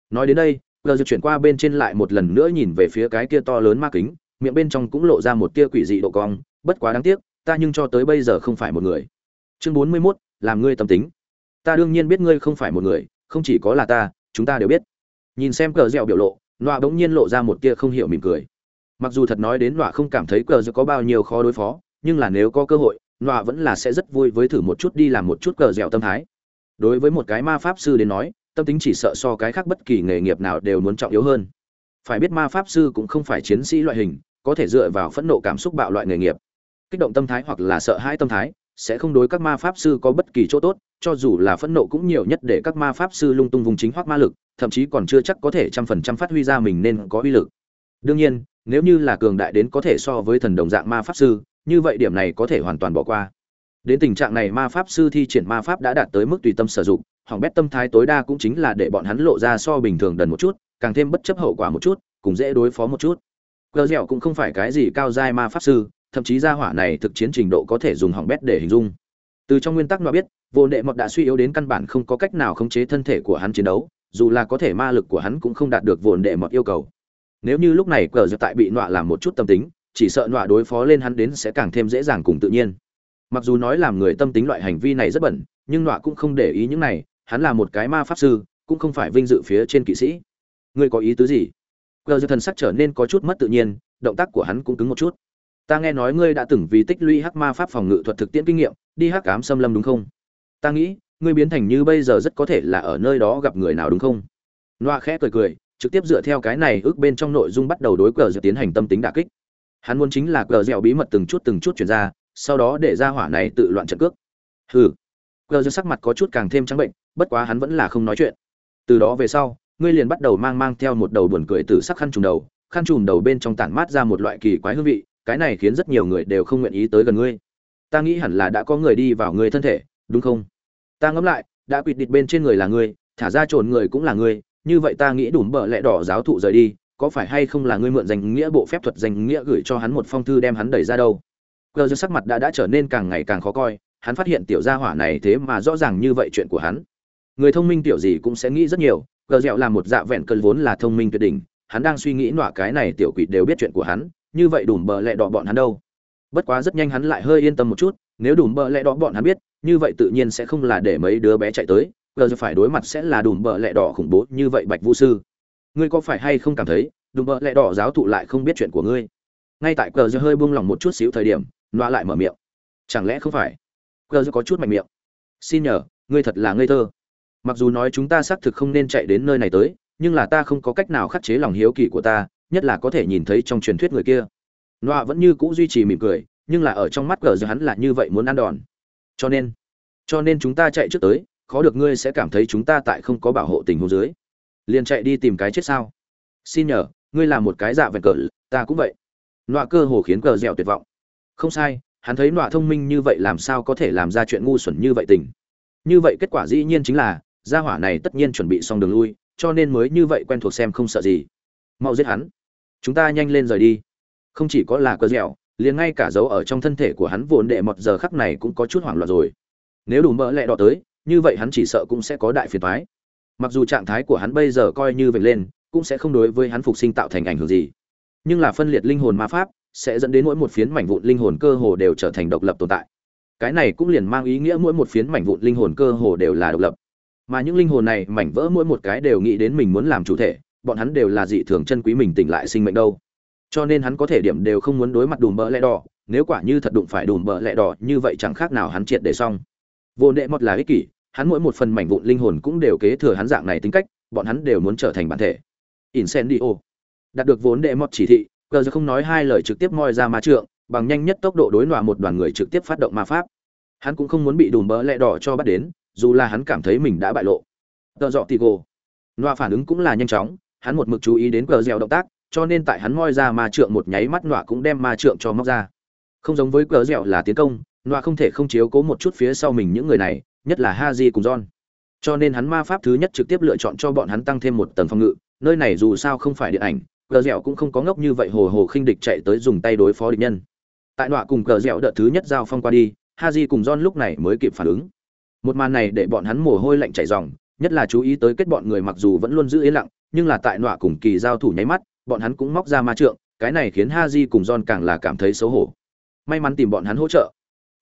Nói đến đây gờ dịch chuyển qua bên trên lại một lần nữa nhìn về phía cái kia to lớn ma kính, miệng bên trong cũng lộ ra một tia quỷ dị độ cong, bất quá đáng tiếc, ta nhưng cho tới bây giờ không phải một người. Chương bốn mươi mốt, làm ngươi tâm tính. Ta đương nhiên biết ngươi không phải một người, không chỉ có là ta, chúng ta đều biết. Nhìn xem cờ dẻo biểu lộ, nọa bỗng nhiên lộ ra một tia không hiểu mỉm cười. Mặc dù thật nói đến nọa không cảm thấy cờ dẻo có bao nhiêu khó đối phó, nhưng là nếu có cơ hội, nọa vẫn là sẽ rất vui với thử một chút đi làm một chút cờ dẻo tâm thái đối với một cái ma pháp sư đến nói, tâm tính chỉ sợ so cái khác bất kỳ nghề nghiệp nào đều muốn trọng yếu hơn. Phải biết ma pháp sư cũng không phải chiến sĩ loại hình, có thể dựa vào phẫn nộ cảm xúc bạo loại nghề nghiệp. Kích động tâm thái hoặc là sợ hãi tâm thái, sẽ không đối các ma pháp sư có bất kỳ chỗ tốt, cho dù là phẫn nộ cũng nhiều nhất để các ma pháp sư lung tung vùng chính hoặc ma lực, thậm chí còn chưa chắc có thể trăm phần trăm phát huy ra mình nên có uy lực. Đương nhiên, nếu như là cường đại đến có thể so với thần đồng dạng ma pháp sư, như vậy điểm này có thể hoàn toàn bỏ qua đến tình trạng này ma pháp sư thi triển ma pháp đã đạt tới mức tùy tâm sử dụng, hỏng bét tâm thái tối đa cũng chính là để bọn hắn lộ ra so bình thường đần một chút, càng thêm bất chấp hậu quả một chút cũng dễ đối phó một chút. Gờ dẻo cũng không phải cái gì cao giai ma pháp sư, thậm chí gia hỏa này thực chiến trình độ có thể dùng hỏng bét để hình dung. Từ trong nguyên tắc nó biết, vô nệ mọt đã suy yếu đến căn bản không có cách nào khống chế thân thể của hắn chiến đấu, dù là có thể ma lực của hắn cũng không đạt được vô nệ mọt yêu cầu. Nếu như lúc này cờ dẻo tại bị nọa làm một chút tâm tính, chỉ sợ nọa đối phó lên hắn đến sẽ càng thêm dễ dàng cùng tự nhiên mặc dù nói làm người tâm tính loại hành vi này rất bẩn, nhưng nọa cũng không để ý những này, hắn là một cái ma pháp sư, cũng không phải vinh dự phía trên kỵ sĩ. Ngươi có ý tứ gì? Gờ thần sắc trở nên có chút mất tự nhiên, động tác của hắn cũng cứng một chút. Ta nghe nói ngươi đã từng vì tích lũy hắc ma pháp phòng ngự thuật thực tiễn kinh nghiệm, đi hắc ám xâm lâm đúng không? Ta nghĩ, ngươi biến thành như bây giờ rất có thể là ở nơi đó gặp người nào đúng không? Nọa khẽ cười cười, trực tiếp dựa theo cái này ước bên trong nội dung bắt đầu đối cờ dẻo tiến hành tâm tính đả kích. Hắn muốn chính là cờ dẻo bí mật từng chút từng chút chuyển ra sau đó để ra hỏa này tự loạn trận cước. Hừ. Cờ dẻo sắc mặt có chút càng thêm trắng bệnh, bất quá hắn vẫn là không nói chuyện. Từ đó về sau, ngươi liền bắt đầu mang mang theo một đầu buồn cười từ sắc khăn trùm đầu, khăn trùm đầu bên trong tản mát ra một loại kỳ quái hương vị, cái này khiến rất nhiều người đều không nguyện ý tới gần ngươi. Ta nghĩ hẳn là đã có người đi vào ngươi thân thể, đúng không? Ta ngẫm lại, đã quỵt địch bên trên người là ngươi, thả ra trồn người cũng là ngươi, như vậy ta nghĩ đủ bợ lẽ đỏ giáo thụ rời đi, có phải hay không là ngươi mượn danh nghĩa bộ phép thuật danh nghĩa gửi cho hắn một phong thư đem hắn đẩy ra đâu? Cờ giơ sắc mặt đã đã trở nên càng ngày càng khó coi, hắn phát hiện tiểu gia hỏa này thế mà rõ ràng như vậy chuyện của hắn. Người thông minh tiểu gì cũng sẽ nghĩ rất nhiều cờ dẹo là một dạ vẹn cơn vốn là thông minh tuyệt đỉnh, hắn đang suy nghĩ nọa cái này tiểu quỷ đều biết chuyện của hắn, như vậy đùm bờ lẹ đỏ bọn hắn đâu? Bất quá rất nhanh hắn lại hơi yên tâm một chút, nếu đùm bờ lẹ đỏ bọn hắn biết, như vậy tự nhiên sẽ không là để mấy đứa bé chạy tới giờ phải đối mặt sẽ là đùm bờ lẹ đỏ khủng bố như vậy bạch vũ sư. Ngươi có phải hay không cảm thấy, đùm bờ lẹ đỏ giáo thụ lại không biết chuyện của ngươi? Ngay tại cờ hơi buông lỏng một chút xíu thời điểm Nọa lại mở miệng. Chẳng lẽ không phải? Cờ có chút mạnh miệng. Xin nhờ, ngươi thật là ngây thơ. Mặc dù nói chúng ta xác thực không nên chạy đến nơi này tới, nhưng là ta không có cách nào khắc chế lòng hiếu kỳ của ta, nhất là có thể nhìn thấy trong truyền thuyết người kia. Nọa vẫn như cũ duy trì mỉm cười, nhưng là ở trong mắt cờ giờ hắn là như vậy muốn ăn đòn. Cho nên cho nên chúng ta chạy trước tới, khó được ngươi sẽ cảm thấy chúng ta tại không có bảo hộ tình huống dưới. Liền chạy đi tìm cái chết sao? Xin nhờ, ngươi là một cái dạ vẹn cờ ta cũng vậy. Nọa cơ hồ khiến cờ dẻo tuyệt vọng không sai, hắn thấy nọa thông minh như vậy làm sao có thể làm ra chuyện ngu xuẩn như vậy tình? Như vậy kết quả dĩ nhiên chính là, gia hỏa này tất nhiên chuẩn bị xong đường lui, cho nên mới như vậy quen thuộc xem không sợ gì. Mau giết hắn. Chúng ta nhanh lên rời đi. Không chỉ có là cơ dẻo, liền ngay cả dấu ở trong thân thể của hắn vốn đệ một giờ khắc này cũng có chút hoảng loạn rồi. Nếu đủ mỡ lẹ đỏ tới, như vậy hắn chỉ sợ cũng sẽ có đại phiền thoái mặc dù trạng thái của hắn bây giờ coi như vậy lên, cũng sẽ không đối với hắn phục sinh tạo thành ảnh hưởng gì. Nhưng là phân liệt linh hồn ma pháp sẽ dẫn đến mỗi một phiến mảnh vụn linh hồn cơ hồ đều trở thành độc lập tồn tại. Cái này cũng liền mang ý nghĩa mỗi một phiến mảnh vụn linh hồn cơ hồ đều là độc lập. Mà những linh hồn này mảnh vỡ mỗi một cái đều nghĩ đến mình muốn làm chủ thể, bọn hắn đều là dị thường chân quý mình tỉnh lại sinh mệnh đâu. Cho nên hắn có thể điểm đều không muốn đối mặt đùm bỡ lẽ đỏ, nếu quả như thật đụng phải đùm bỡ lẽ đỏ, như vậy chẳng khác nào hắn triệt để xong. Vô đệ mọt là ích kỷ, hắn mỗi một phần mảnh vụn linh hồn cũng đều kế thừa hắn dạng này tính cách, bọn hắn đều muốn trở thành bản thể. Incendio. Đạt được vốn đệ mọt chỉ thị cờ giờ không nói hai lời trực tiếp moi ra ma trượng, bằng nhanh nhất tốc độ đối nọa một đoàn người trực tiếp phát động ma pháp. Hắn cũng không muốn bị đùm bỡ lẹ đỏ cho bắt đến, dù là hắn cảm thấy mình đã bại lộ. Tợ dọ tigo Nọa phản ứng cũng là nhanh chóng, hắn một mực chú ý đến cờ dẻo động tác, cho nên tại hắn moi ra ma trượng một nháy mắt nọa cũng đem ma trượng cho móc ra. Không giống với cờ dẻo là tiến công, nọa không thể không chiếu cố một chút phía sau mình những người này, nhất là ha cùng john. Cho nên hắn ma pháp thứ nhất trực tiếp lựa chọn cho bọn hắn tăng thêm một tầng phòng ngự, nơi này dù sao không phải điện ảnh cờ dẻo cũng không có ngốc như vậy hồ hồ khinh địch chạy tới dùng tay đối phó địch nhân. Tại nọa cùng cờ dẻo đợt thứ nhất giao phong qua đi Ha haji cùng john lúc này mới kịp phản ứng. Một màn này để bọn hắn mồ hôi lạnh chảy ròng, nhất là chú ý tới kết bọn người mặc dù vẫn luôn giữ yên lặng, nhưng là tại nọa cùng kỳ giao thủ nháy mắt, bọn hắn cũng móc ra ma trượng, cái này khiến Ha haji cùng john càng là cảm thấy xấu hổ. May mắn tìm bọn hắn hỗ trợ.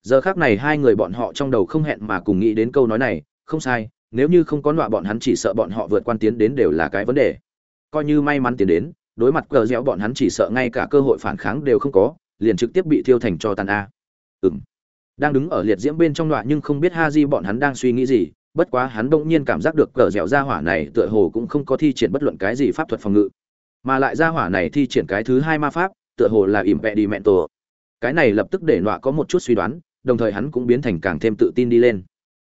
Giờ khác này hai người bọn họ trong đầu không hẹn mà cùng nghĩ đến câu nói này, không sai, nếu như không có nọa bọn hắn chỉ sợ bọn họ vượt quan tiến đến đều là cái vấn đề. Coi như may mắn tiến đến đối mặt cờ dẻo bọn hắn chỉ sợ ngay cả cơ hội phản kháng đều không có, liền trực tiếp bị thiêu thành cho tàn a. Ừm. Đang đứng ở liệt diễm bên trong đoạn nhưng không biết ha di bọn hắn đang suy nghĩ gì, bất quá hắn bỗng nhiên cảm giác được cờ dẻo ra hỏa này tựa hồ cũng không có thi triển bất luận cái gì pháp thuật phòng ngự. Mà lại ra hỏa này thi triển cái thứ hai ma pháp, tựa hồ là ỉm vẹ đi mẹn tổ. Cái này lập tức để nọa có một chút suy đoán, đồng thời hắn cũng biến thành càng thêm tự tin đi lên.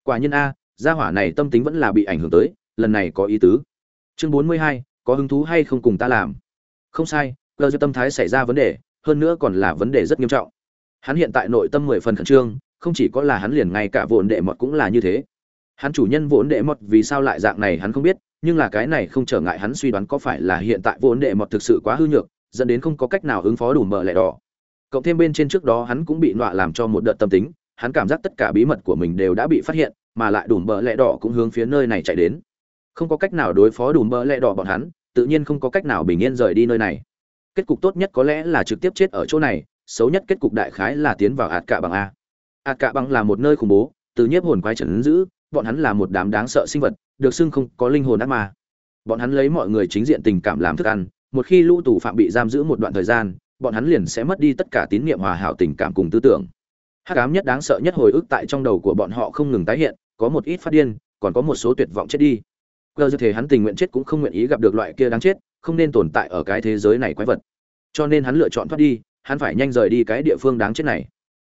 Quả nhiên a gia hỏa này tâm tính vẫn là bị ảnh hưởng tới, lần này có ý tứ. Chương bốn mươi hai, có hứng thú hay không cùng ta làm? Không sai, cơ do tâm thái xảy ra vấn đề, hơn nữa còn là vấn đề rất nghiêm trọng. Hắn hiện tại nội tâm mười phần khẩn trương, không chỉ có là hắn liền ngay cả vốn đệ mọt cũng là như thế. Hắn chủ nhân vốn đệ mọt vì sao lại dạng này hắn không biết, nhưng là cái này không trở ngại hắn suy đoán có phải là hiện tại vốn đệ mọt thực sự quá hư nhược, dẫn đến không có cách nào ứng phó đủ mở lẻ đỏ. Cộng thêm bên trên trước đó hắn cũng bị nọa làm cho một đợt tâm tính, hắn cảm giác tất cả bí mật của mình đều đã bị phát hiện, mà lại đủ mở lẹ đỏ cũng hướng phía nơi này chạy đến. Không có cách nào đối phó đủ mở lẹ đỏ bọn hắn tự nhiên không có cách nào bình yên rời đi nơi này. Kết cục tốt nhất có lẽ là trực tiếp chết ở chỗ này, xấu nhất kết cục đại khái là tiến vào ạt cạ bằng a. Ạt cạ bằng là một nơi khủng bố, từ nhiếp hồn quái trần giữ, bọn hắn là một đám đáng sợ sinh vật, được xưng không có linh hồn ác ma. Bọn hắn lấy mọi người chính diện tình cảm làm thức ăn, một khi lũ tù phạm bị giam giữ một đoạn thời gian, bọn hắn liền sẽ mất đi tất cả tín nhiệm hòa hảo tình cảm cùng tư tưởng. Hắc ám nhất đáng sợ nhất hồi ức tại trong đầu của bọn họ không ngừng tái hiện, có một ít phát điên, còn có một số tuyệt vọng chết đi cơ như thể hắn tình nguyện chết cũng không nguyện ý gặp được loại kia đáng chết, không nên tồn tại ở cái thế giới này quái vật. Cho nên hắn lựa chọn thoát đi, hắn phải nhanh rời đi cái địa phương đáng chết này.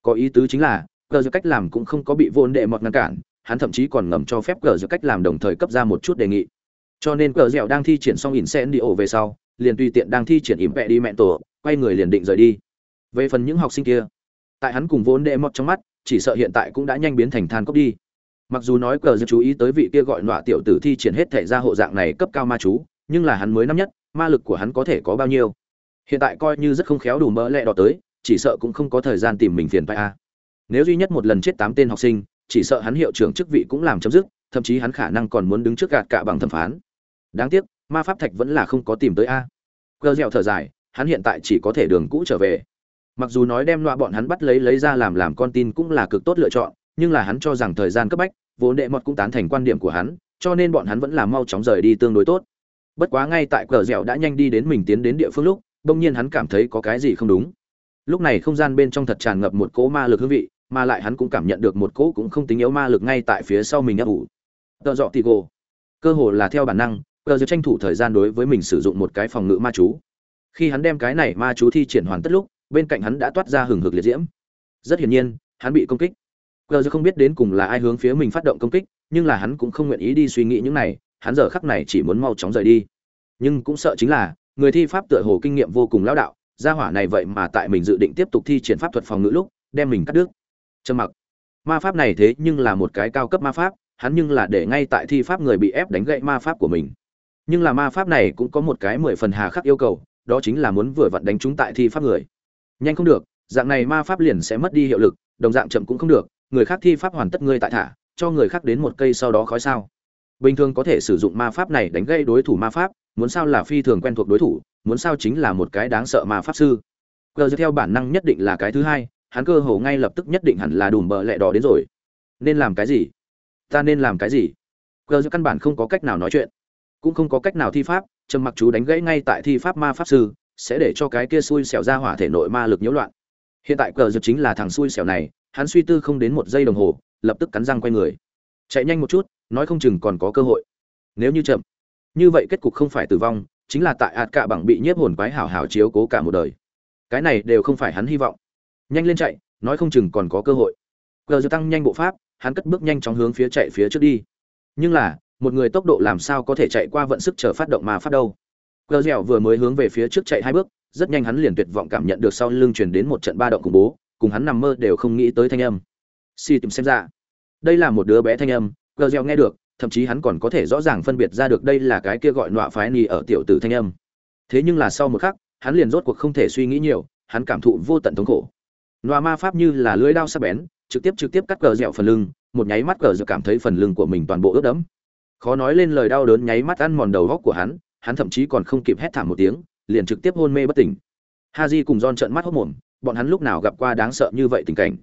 Có ý tứ chính là cơ như cách làm cũng không có bị vô đệ mọt ngăn cản, hắn thậm chí còn ngầm cho phép gờ như cách làm đồng thời cấp ra một chút đề nghị. Cho nên gờ dẻo đang thi triển xong ỉn sen đi ổ về sau, liền tùy tiện đang thi triển ỉm vẹ đi mẹ tổ, quay người liền định rời đi. Về phần những học sinh kia, tại hắn cùng vốn đệ mọt trong mắt, chỉ sợ hiện tại cũng đã nhanh biến thành than cốc đi mặc dù nói cờ dư chú ý tới vị kia gọi nọa tiểu tử thi triển hết thể ra hộ dạng này cấp cao ma chú, nhưng là hắn mới năm nhất, ma lực của hắn có thể có bao nhiêu? Hiện tại coi như rất không khéo đủ mỡ lẹ đỏ tới, chỉ sợ cũng không có thời gian tìm mình phiền phải a. Nếu duy nhất một lần chết tám tên học sinh, chỉ sợ hắn hiệu trưởng chức vị cũng làm chấm dứt, thậm chí hắn khả năng còn muốn đứng trước gạt cả bằng thẩm phán. Đáng tiếc, ma pháp thạch vẫn là không có tìm tới a. Cơ dẻo thở dài, hắn hiện tại chỉ có thể đường cũ trở về. Mặc dù nói đem loa bọn hắn bắt lấy lấy ra làm làm con tin cũng là cực tốt lựa chọn nhưng là hắn cho rằng thời gian cấp bách, vốn đệ mọt cũng tán thành quan điểm của hắn, cho nên bọn hắn vẫn là mau chóng rời đi tương đối tốt. Bất quá ngay tại cờ dẻo đã nhanh đi đến mình tiến đến địa phương lúc, bỗng nhiên hắn cảm thấy có cái gì không đúng. Lúc này không gian bên trong thật tràn ngập một cỗ ma lực hương vị, mà lại hắn cũng cảm nhận được một cỗ cũng không tính yếu ma lực ngay tại phía sau mình ấp ủ. Tợ dọ tì gồ cơ hồ là theo bản năng, cờ dẻo tranh thủ thời gian đối với mình sử dụng một cái phòng ngự ma chú. Khi hắn đem cái này ma chú thi triển hoàn tất lúc, bên cạnh hắn đã toát ra hừng hực liệt diễm. Rất hiển nhiên, hắn bị công kích gờ giờ không biết đến cùng là ai hướng phía mình phát động công kích, nhưng là hắn cũng không nguyện ý đi suy nghĩ những này, hắn giờ khắc này chỉ muốn mau chóng rời đi. Nhưng cũng sợ chính là, người thi pháp tựa hồ kinh nghiệm vô cùng lão đạo, gia hỏa này vậy mà tại mình dự định tiếp tục thi triển pháp thuật phòng ngự lúc, đem mình cắt đứt. Trầm mặc. Ma pháp này thế nhưng là một cái cao cấp ma pháp, hắn nhưng là để ngay tại thi pháp người bị ép đánh gậy ma pháp của mình. Nhưng là ma pháp này cũng có một cái mười phần hà khắc yêu cầu, đó chính là muốn vừa vặn đánh trúng tại thi pháp người. Nhanh không được, dạng này ma pháp liền sẽ mất đi hiệu lực, đồng dạng chậm cũng không được người khác thi pháp hoàn tất ngươi tại thả, cho người khác đến một cây sau đó khói sao. Bình thường có thể sử dụng ma pháp này đánh gây đối thủ ma pháp, muốn sao là phi thường quen thuộc đối thủ, muốn sao chính là một cái đáng sợ ma pháp sư. Cờ theo bản năng nhất định là cái thứ hai, hắn cơ hồ ngay lập tức nhất định hẳn là đùm bợ lẹ đỏ đến rồi. Nên làm cái gì? Ta nên làm cái gì? Cờ căn bản không có cách nào nói chuyện. Cũng không có cách nào thi pháp, trầm mặc chú đánh gãy ngay tại thi pháp ma pháp sư, sẽ để cho cái kia xui xẻo ra hỏa thể nội ma lực nhiễu loạn. Hiện tại cờ dược chính là thằng xui xẻo này hắn suy tư không đến một giây đồng hồ lập tức cắn răng quay người. Chạy nhanh một chút nói không chừng còn có cơ hội. Nếu như chậm như vậy kết cục không phải tử vong chính là tại ạt cạ bằng bị nhiếp hồn quái hảo hảo chiếu cố cả một đời. Cái này đều không phải hắn hy vọng. Nhanh lên chạy nói không chừng còn có cơ hội. Cờ giật tăng nhanh bộ pháp hắn cất bước nhanh chóng hướng phía chạy phía trước đi. Nhưng là một người tốc độ làm sao có thể chạy qua vận sức chờ phát động mà phát đâu? Gờ dẻo vừa mới hướng về phía trước chạy hai bước, rất nhanh hắn liền tuyệt vọng cảm nhận được sau lưng truyền đến một trận ba động khủng bố, cùng hắn nằm mơ đều không nghĩ tới thanh âm. Si tìm xem ra, đây là một đứa bé thanh âm, Gờ dẻo nghe được, thậm chí hắn còn có thể rõ ràng phân biệt ra được đây là cái kia gọi nọa phái nì ở tiểu tử thanh âm. Thế nhưng là sau một khắc, hắn liền rốt cuộc không thể suy nghĩ nhiều, hắn cảm thụ vô tận thống khổ. nọa ma pháp như là lưỡi đao sắc bén trực tiếp trực tiếp cắt cờ dẻo phần lưng một nháy mắt cờ dẻo cảm thấy phần lưng của mình toàn bộ ướt đẫm khó nói lên lời đau đớn nháy mắt ăn mòn đầu góc của hắn hắn thậm chí còn không kịp hét thảm một tiếng liền trực tiếp hôn mê bất tỉnh Haji cùng John trợn mắt hốt mồm, bọn hắn lúc nào gặp qua đáng sợ như vậy tình cảnh.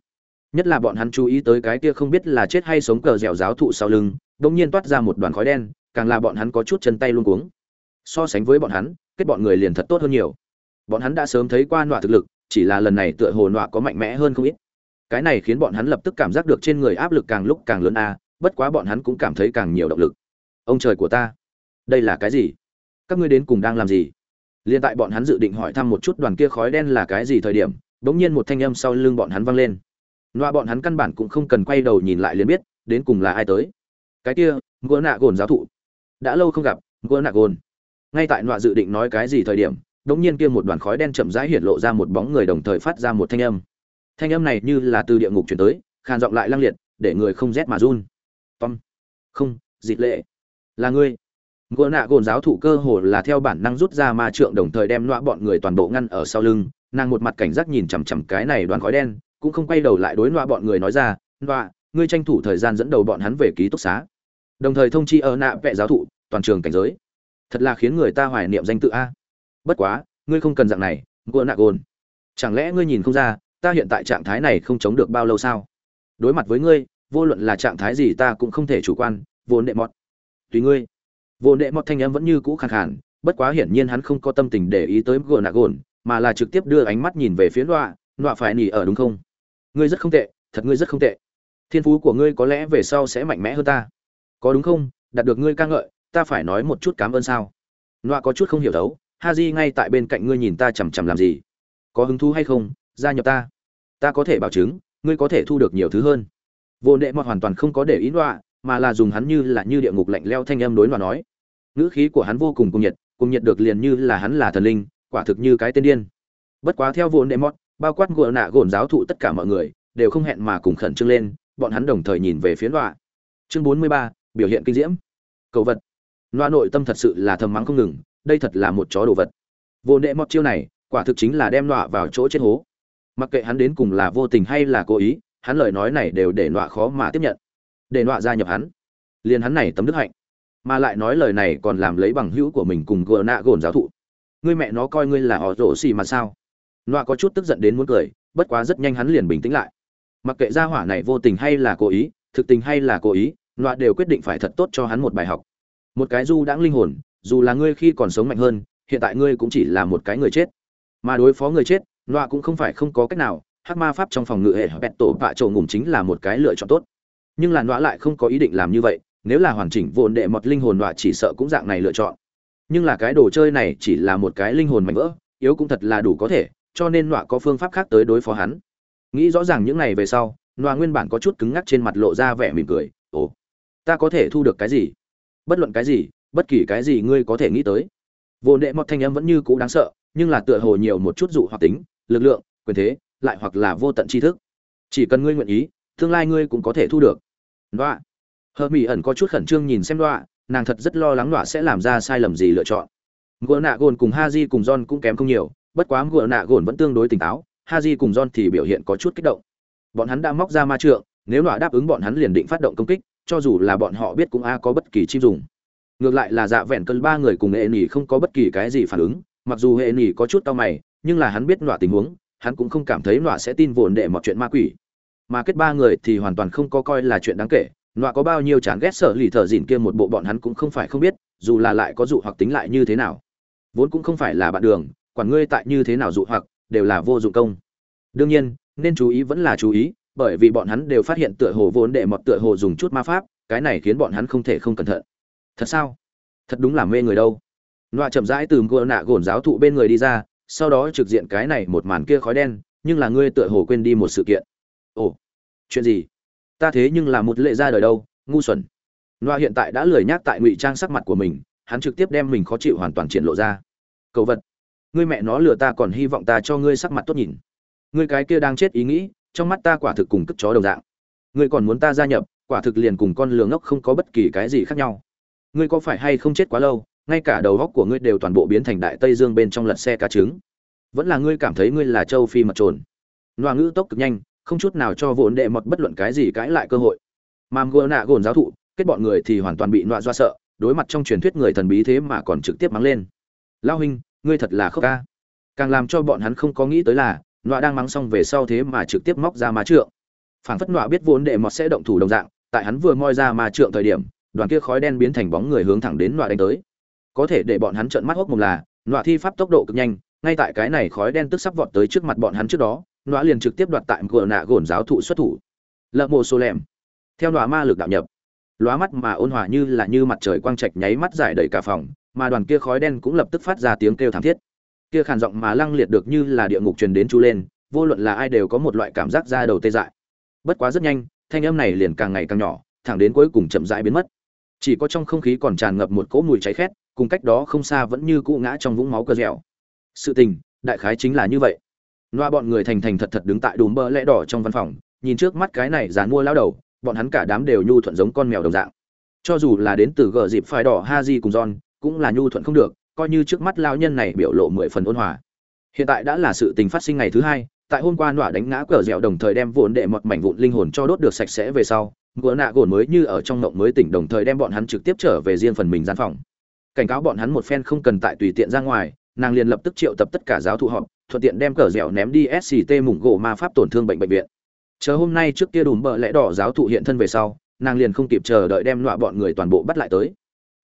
Nhất là bọn hắn chú ý tới cái kia không biết là chết hay sống cờ dẻo giáo thụ sau lưng, đột nhiên toát ra một đoàn khói đen, càng là bọn hắn có chút chân tay luôn cuống. So sánh với bọn hắn, kết bọn người liền thật tốt hơn nhiều. Bọn hắn đã sớm thấy qua nọa thực lực, chỉ là lần này tựa hồ nọa có mạnh mẽ hơn không ít. Cái này khiến bọn hắn lập tức cảm giác được trên người áp lực càng lúc càng lớn a, bất quá bọn hắn cũng cảm thấy càng nhiều động lực. Ông trời của ta, đây là cái gì? Các ngươi đến cùng đang làm gì? Liên tại bọn hắn dự định hỏi thăm một chút đoàn kia khói đen là cái gì thời điểm, đống nhiên một thanh âm sau lưng bọn hắn vang lên. Loa bọn hắn căn bản cũng không cần quay đầu nhìn lại liền biết, đến cùng là ai tới. Cái kia, Ngô Nạ Gồn giáo thụ. Đã lâu không gặp, Ngô Nạ Gồn. Ngay tại Loa dự định nói cái gì thời điểm, đống nhiên kia một đoàn khói đen chậm rãi hiện lộ ra một bóng người đồng thời phát ra một thanh âm. Thanh âm này như là từ địa ngục truyền tới, khàn giọng lại lăng liệt, để người không rét mà run. Tom. Không, dịch lệ. Là ngươi ngựa nạ gồn giáo thụ cơ hồ là theo bản năng rút ra ma trượng đồng thời đem loa bọn người toàn bộ ngăn ở sau lưng nàng một mặt cảnh giác nhìn chằm chằm cái này đoàn khói đen, cũng không quay đầu lại đối loa bọn người nói ra loa ngươi tranh thủ thời gian dẫn đầu bọn hắn về ký túc xá. Đồng thời thông chi ở nạ vệ giáo thụ, toàn trường cảnh giới. Thật là khiến người ta hoài niệm danh tự a. Bất quá, ngươi không cần dạng này, ngựa nạ gồn. Chẳng lẽ ngươi nhìn không ra, ta hiện tại trạng thái này không chống được bao lâu sao? Đối mặt với ngươi, vô luận là trạng thái gì ta cũng không thể chủ quan vốn đệ mọt. Tùy ngươi. Vô nệ mọt thanh âm vẫn như cũ khàn khàn, bất quá hiển nhiên hắn không có tâm tình để ý tới gờ nạ gồn mà là trực tiếp đưa ánh mắt nhìn về phía Nọa, Nọa phải nỉ ở đúng không? Ngươi rất không tệ thật ngươi rất không tệ. Thiên phú của ngươi có lẽ về sau sẽ mạnh mẽ hơn ta. Có đúng không? Đạt được ngươi ca ngợi ta phải nói một chút cảm ơn sao? Nọa có chút không hiểu đấu ha di ngay tại bên cạnh ngươi nhìn ta chằm chằm làm gì? Có hứng thú hay không? Gia nhập ta. Ta có thể bảo chứng ngươi có thể thu được nhiều thứ hơn. Vô nệ mọt hoàn toàn không có để ý Nọa, mà là dùng hắn như là như địa ngục lạnh leo thanh âm đối Nọa nói. Ngữ khí của hắn vô cùng cung nhiệt cung nhiệt được liền như là hắn là thần linh quả thực như cái tên điên. Bất quá theo vốn đệ mót bao quát gỗ nạ gồn giáo thụ tất cả mọi người, đều không hẹn mà cùng khẩn trương lên, bọn hắn đồng thời nhìn về phía loạ chương bốn mươi ba, biểu hiện kinh diễm. Cầu vật. Loa nội tâm thật sự là thầm mắng không ngừng, đây thật là một chó đồ vật. Vốn đệ mót chiêu này, quả thực chính là đem loạ vào chỗ chết hố. Mặc kệ hắn đến cùng là vô tình hay là cố ý, hắn lời nói này đều để loạ khó mà tiếp nhận. Để loạ gia nhập hắn. Liền hắn này tấm đức hạnh. Mà lại nói lời này còn làm lấy bằng hữu của mình cùng gờ nạ gồn giáo thụ ngươi mẹ nó coi ngươi là họ rổ xì mà sao? Nọa có chút tức giận đến muốn cười, bất quá rất nhanh hắn liền bình tĩnh lại. Mặc kệ gia hỏa này vô tình hay là cố ý, thực tình hay là cố ý, nọa đều quyết định phải thật tốt cho hắn một bài học. Một cái du đãng linh hồn, dù là ngươi khi còn sống mạnh hơn, hiện tại ngươi cũng chỉ là một cái người chết. Mà đối phó người chết, nọa cũng không phải không có cách nào, hắc ma pháp trong phòng ngự hệ bẹt tổ bạ trổ ngủm chính là một cái lựa chọn tốt. Nhưng là nọa lại không có ý định làm như vậy, nếu là hoàn chỉnh vồn đệ mọt linh hồn nọa chỉ sợ cũng dạng này lựa chọn nhưng là cái đồ chơi này chỉ là một cái linh hồn mạnh vỡ, yếu cũng thật là đủ có thể, cho nên nọa có phương pháp khác tới đối phó hắn. Nghĩ rõ ràng những này về sau, nọa nguyên bản có chút cứng ngắc trên mặt lộ ra vẻ mỉm cười, ồ, ta có thể thu được cái gì? Bất luận cái gì, bất kỳ cái gì ngươi có thể nghĩ tới. Vô đệ mọt thanh âm vẫn như cũ đáng sợ, nhưng là tựa hồ nhiều một chút dụ hoặc tính, lực lượng, quyền thế, lại hoặc là vô tận tri thức. Chỉ cần ngươi nguyện ý, tương lai ngươi cũng có thể thu được. Đọa hờ mỹ ẩn có chút khẩn trương nhìn xem đọa nàng thật rất lo lắng nọa sẽ làm ra sai lầm gì lựa chọn. Gỡ nạ gồn cùng ha di cùng john cũng kém không nhiều, bất quá gỡ nạ gồn vẫn tương đối tỉnh táo ha di cùng john thì biểu hiện có chút kích động. Bọn hắn đã móc ra ma trượng, nếu nọa đáp ứng bọn hắn liền định phát động công kích, cho dù là bọn họ biết cũng a có bất kỳ chim dùng. Ngược lại là dạ vẹn cơn ba người cùng hệ nỉ không có bất kỳ cái gì phản ứng, mặc dù hệ nỉ có chút tao mày, nhưng là hắn biết nọa tình huống, hắn cũng không cảm thấy nọa sẽ tin vồn để một chuyện ma quỷ. Mà kết ba người thì hoàn toàn không có coi là chuyện đáng kể nọa có bao nhiêu chán ghét sợ lì thợ dìn kia một bộ bọn hắn cũng không phải không biết, dù là lại có dụ hoặc tính lại như thế nào. Vốn cũng không phải là bạn đường, quản ngươi tại như thế nào dụ hoặc, đều là vô dụng công. Đương nhiên, nên chú ý vẫn là chú ý, bởi vì bọn hắn đều phát hiện tựa hồ vốn để mọt tựa hồ dùng chút ma pháp, cái này khiến bọn hắn không thể không cẩn thận. Thật sao? Thật đúng là mê người đâu. Nọa chậm rãi từ gỗ nạ gồn giáo thụ bên người đi ra, sau đó trực diện cái này một màn kia khói đen, nhưng là ngươi tựa hồ quên đi một sự kiện. Ồ, chuyện gì? Ta thế nhưng là một lệ ra đời đâu, ngu xuẩn. Loa hiện tại đã lười nhác tại ngụy trang sắc mặt của mình, hắn trực tiếp đem mình khó chịu hoàn toàn triển lộ ra. Cầu vật, ngươi mẹ nó lừa ta còn hy vọng ta cho ngươi sắc mặt tốt nhìn. Ngươi cái kia đang chết ý nghĩ, trong mắt ta quả thực cùng cất chó đồng dạng. Ngươi còn muốn ta gia nhập, quả thực liền cùng con lừa ngốc không có bất kỳ cái gì khác nhau. Ngươi có phải hay không chết quá lâu, ngay cả đầu góc của ngươi đều toàn bộ biến thành đại tây dương bên trong lật xe cá trứng. Vẫn là ngươi cảm thấy ngươi là châu phi mật trồn. Loa ngữ tốc cực nhanh không chút nào cho vốn đệ mọt bất luận cái gì cãi lại cơ hội. Mam gô nạ gồn giáo thụ, kết bọn người thì hoàn toàn bị nọa do sợ, đối mặt trong truyền thuyết người thần bí thế mà còn trực tiếp mắng lên. Lao huynh, ngươi thật là khóc ca. Càng làm cho bọn hắn không có nghĩ tới là, nọa đang mắng xong về sau thế mà trực tiếp móc ra má trượng. Phản phất nọa biết vốn đệ mọt sẽ động thủ đồng dạng, tại hắn vừa moi ra má trượng thời điểm, đoàn kia khói đen biến thành bóng người hướng thẳng đến nọa đánh tới. Có thể để bọn hắn trợn mắt hốc mồm là, nọa thi pháp tốc độ cực nhanh, ngay tại cái này khói đen tức sắp vọt tới trước mặt bọn hắn trước đó loa liền trực tiếp đoạt tại cửa nạ gồn giáo thụ xuất thủ. Lợm mồ xô lẻm. Theo loa ma lực đạo nhập, lóa mắt mà ôn hòa như là như mặt trời quang trạch nháy mắt giải đầy cả phòng, mà đoàn kia khói đen cũng lập tức phát ra tiếng kêu thảm thiết. Kia khàn giọng mà lăng liệt được như là địa ngục truyền đến chu lên, vô luận là ai đều có một loại cảm giác ra đầu tê dại. Bất quá rất nhanh, thanh âm này liền càng ngày càng nhỏ, thẳng đến cuối cùng chậm rãi biến mất. Chỉ có trong không khí còn tràn ngập một cỗ mùi cháy khét, cùng cách đó không xa vẫn như cũ ngã trong vũng máu cơ dẻo. Sự tình, đại khái chính là như vậy loa bọn người thành thành thật thật đứng tại đùm bơ lẽ đỏ trong văn phòng, nhìn trước mắt cái này dán mua lao đầu, bọn hắn cả đám đều nhu thuận giống con mèo đồng dạng. Cho dù là đến từ gờ dịp phái đỏ ha di cùng john, cũng là nhu thuận không được, coi như trước mắt lao nhân này biểu lộ mười phần ôn hòa. Hiện tại đã là sự tình phát sinh ngày thứ hai, tại hôm qua nọa đánh ngã cờ dẻo đồng thời đem vụn đệ một mảnh vụn linh hồn cho đốt được sạch sẽ về sau gỡ nạ gồn mới như ở trong ngộng mới tỉnh đồng thời đem bọn hắn trực tiếp trở về riêng phần mình gian phòng. Cảnh cáo bọn hắn một phen không cần tại tùy tiện ra ngoài nàng liền lập tức triệu tập tất cả giáo thụ họp thuận tiện đem cờ dẻo ném đi sct mủng gỗ ma pháp tổn thương bệnh bệnh viện. Chờ hôm nay trước kia đùm bợ lẽ đỏ giáo thụ hiện thân về sau nàng liền không kịp chờ đợi đem loại bọn người toàn bộ bắt lại tới.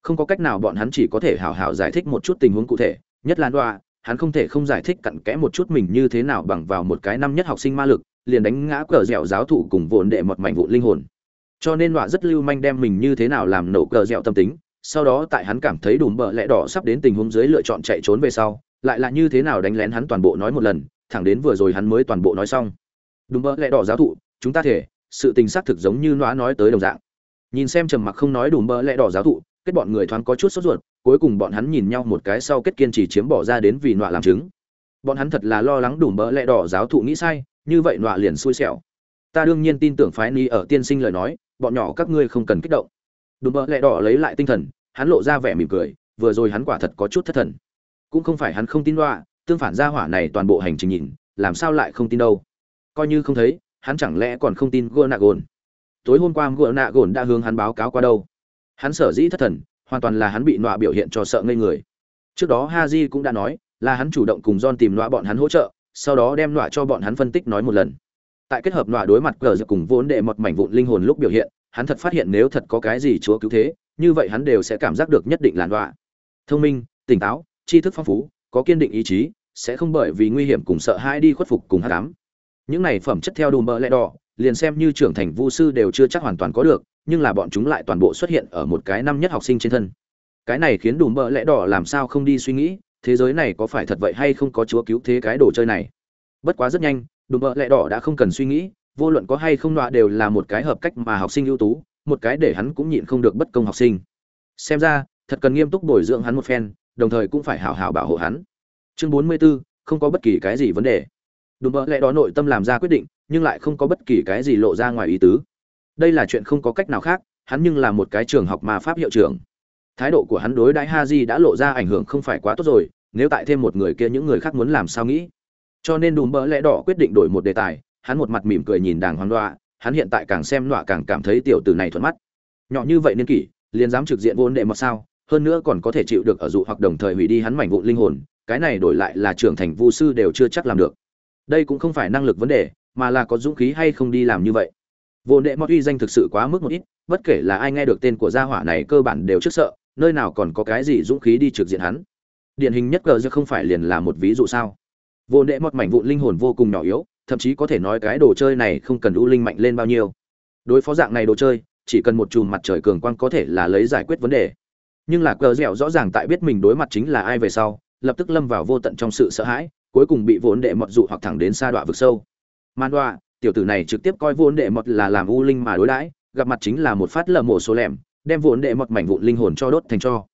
Không có cách nào bọn hắn chỉ có thể hào hào giải thích một chút tình huống cụ thể nhất là đoạ, hắn không thể không giải thích cặn kẽ một chút mình như thế nào bằng vào một cái năm nhất học sinh ma lực liền đánh ngã cờ dẻo giáo thụ cùng vồn đệ một mảnh vụ linh hồn. Cho nên loại rất lưu manh đem mình như thế nào làm nổ cờ dẻo tâm tính sau đó tại hắn cảm thấy đùm bợ lẽ đỏ sắp đến tình huống dưới lựa chọn chạy trốn về sau, lại là như thế nào đánh lén hắn toàn bộ nói một lần, thẳng đến vừa rồi hắn mới toàn bộ nói xong. Đúng bợ lẽ đỏ giáo thụ, chúng ta thể, sự tình xác thực giống như nó nói tới đồng dạng. Nhìn xem trầm mặc không nói đủ bợ lẽ đỏ giáo thụ, kết bọn người thoáng có chút sốt ruột, cuối cùng bọn hắn nhìn nhau một cái sau kết kiên trì chiếm bỏ ra đến vì nọa làm chứng. Bọn hắn thật là lo lắng đủ bợ lẽ đỏ giáo thụ nghĩ sai, như vậy nọa liền xui xẻo. Ta đương nhiên tin tưởng phái ni ở tiên sinh lời nói, bọn nhỏ các ngươi không cần kích động đùm bợ lẹ đỏ lấy lại tinh thần, hắn lộ ra vẻ mỉm cười, vừa rồi hắn quả thật có chút thất thần. Cũng không phải hắn không tin đoạ tương phản ra hỏa này toàn bộ hành trình nhìn, làm sao lại không tin đâu. Coi như không thấy, hắn chẳng lẽ còn không tin gua nạ gồn tối hôm qua gua nạ gồn đã hướng hắn báo cáo qua đâu? Hắn sở dĩ thất thần, hoàn toàn là hắn bị nọa biểu hiện cho sợ ngây người. Trước đó ha di cũng đã nói, là hắn chủ động cùng john tìm nọa bọn hắn hỗ trợ, sau đó đem nọa cho bọn hắn phân tích nói một lần. Tại kết hợp nọa đối mặt cờ cùng vốn đệ một mảnh vụn linh hồn lúc biểu hiện hắn thật phát hiện nếu thật có cái gì chúa cứu thế, như vậy hắn đều sẽ cảm giác được nhất định làn đọa. thông minh, tỉnh táo, tri thức phong phú, có kiên định ý chí, sẽ không bởi vì nguy hiểm cùng sợ hãi đi khuất phục cùng hát cám những này phẩm chất theo đùm bợ lẽ đỏ, liền xem như trưởng thành vu sư đều chưa chắc hoàn toàn có được, nhưng là bọn chúng lại toàn bộ xuất hiện ở một cái năm nhất học sinh trên thân. Cái này khiến đùm bợ lẽ đỏ làm sao không đi suy nghĩ, thế giới này có phải thật vậy hay không có chúa cứu thế cái đồ chơi này? Bất quá rất nhanh, đùm bợ lẽ đỏ đã không cần suy nghĩ vô luận có hay không đọa đều là một cái hợp cách mà học sinh ưu tú một cái để hắn cũng nhịn không được bất công học sinh. Xem ra thật cần nghiêm túc bồi dưỡng hắn một phen đồng thời cũng phải hảo hảo bảo hộ hắn. Chương bốn mươi 44, không có bất kỳ cái gì vấn đề. Đùm bỡ lẽ đó nội tâm làm ra quyết định nhưng lại không có bất kỳ cái gì lộ ra ngoài ý tứ. Đây là chuyện không có cách nào khác hắn nhưng là một cái trường học mà pháp hiệu trưởng. Thái độ của hắn đối đãi ha di đã lộ ra ảnh hưởng không phải quá tốt rồi nếu tại thêm một người kia những người khác muốn làm sao nghĩ. Cho nên đùm bỡ lẽ đỏ quyết định đổi một đề tài hắn một mặt mỉm cười nhìn đàng hoàng đoạ, hắn hiện tại càng xem đoạ càng cảm thấy tiểu tử này thuận mắt. Nhỏ như vậy niên kỷ, liền dám trực diện vô đệ Mật sao, hơn nữa còn có thể chịu được ở dụ hoặc đồng thời hủy đi hắn mảnh vụn linh hồn, cái này đổi lại là trưởng thành vu sư đều chưa chắc làm được. Đây cũng không phải năng lực vấn đề, mà là có dũng khí hay không đi làm như vậy. Vô đệ mọt uy danh thực sự quá mức một ít, bất kể là ai nghe được tên của gia hỏa này cơ bản đều trước sợ, nơi nào còn có cái gì dũng khí đi trực diện hắn. Điển hình nhất cờ giờ không phải liền là một ví dụ sao? Vô đệ mọt mảnh vụn linh hồn vô cùng nhỏ yếu thậm chí có thể nói cái đồ chơi này không cần u linh mạnh lên bao nhiêu. Đối phó dạng này đồ chơi, chỉ cần một chùm mặt trời cường quang có thể là lấy giải quyết vấn đề. Nhưng là cờ dẻo rõ ràng tại biết mình đối mặt chính là ai về sau, lập tức lâm vào vô tận trong sự sợ hãi, cuối cùng bị vốn đệ mọt dụ hoặc thẳng đến xa đoạn vực sâu. Man đoạ tiểu tử này trực tiếp coi vốn đệ mọt là làm u linh mà đối đãi, gặp mặt chính là một phát lở mổ số lẻm, đem vốn đệ mọt mảnh vụn linh hồn cho đốt thành cho.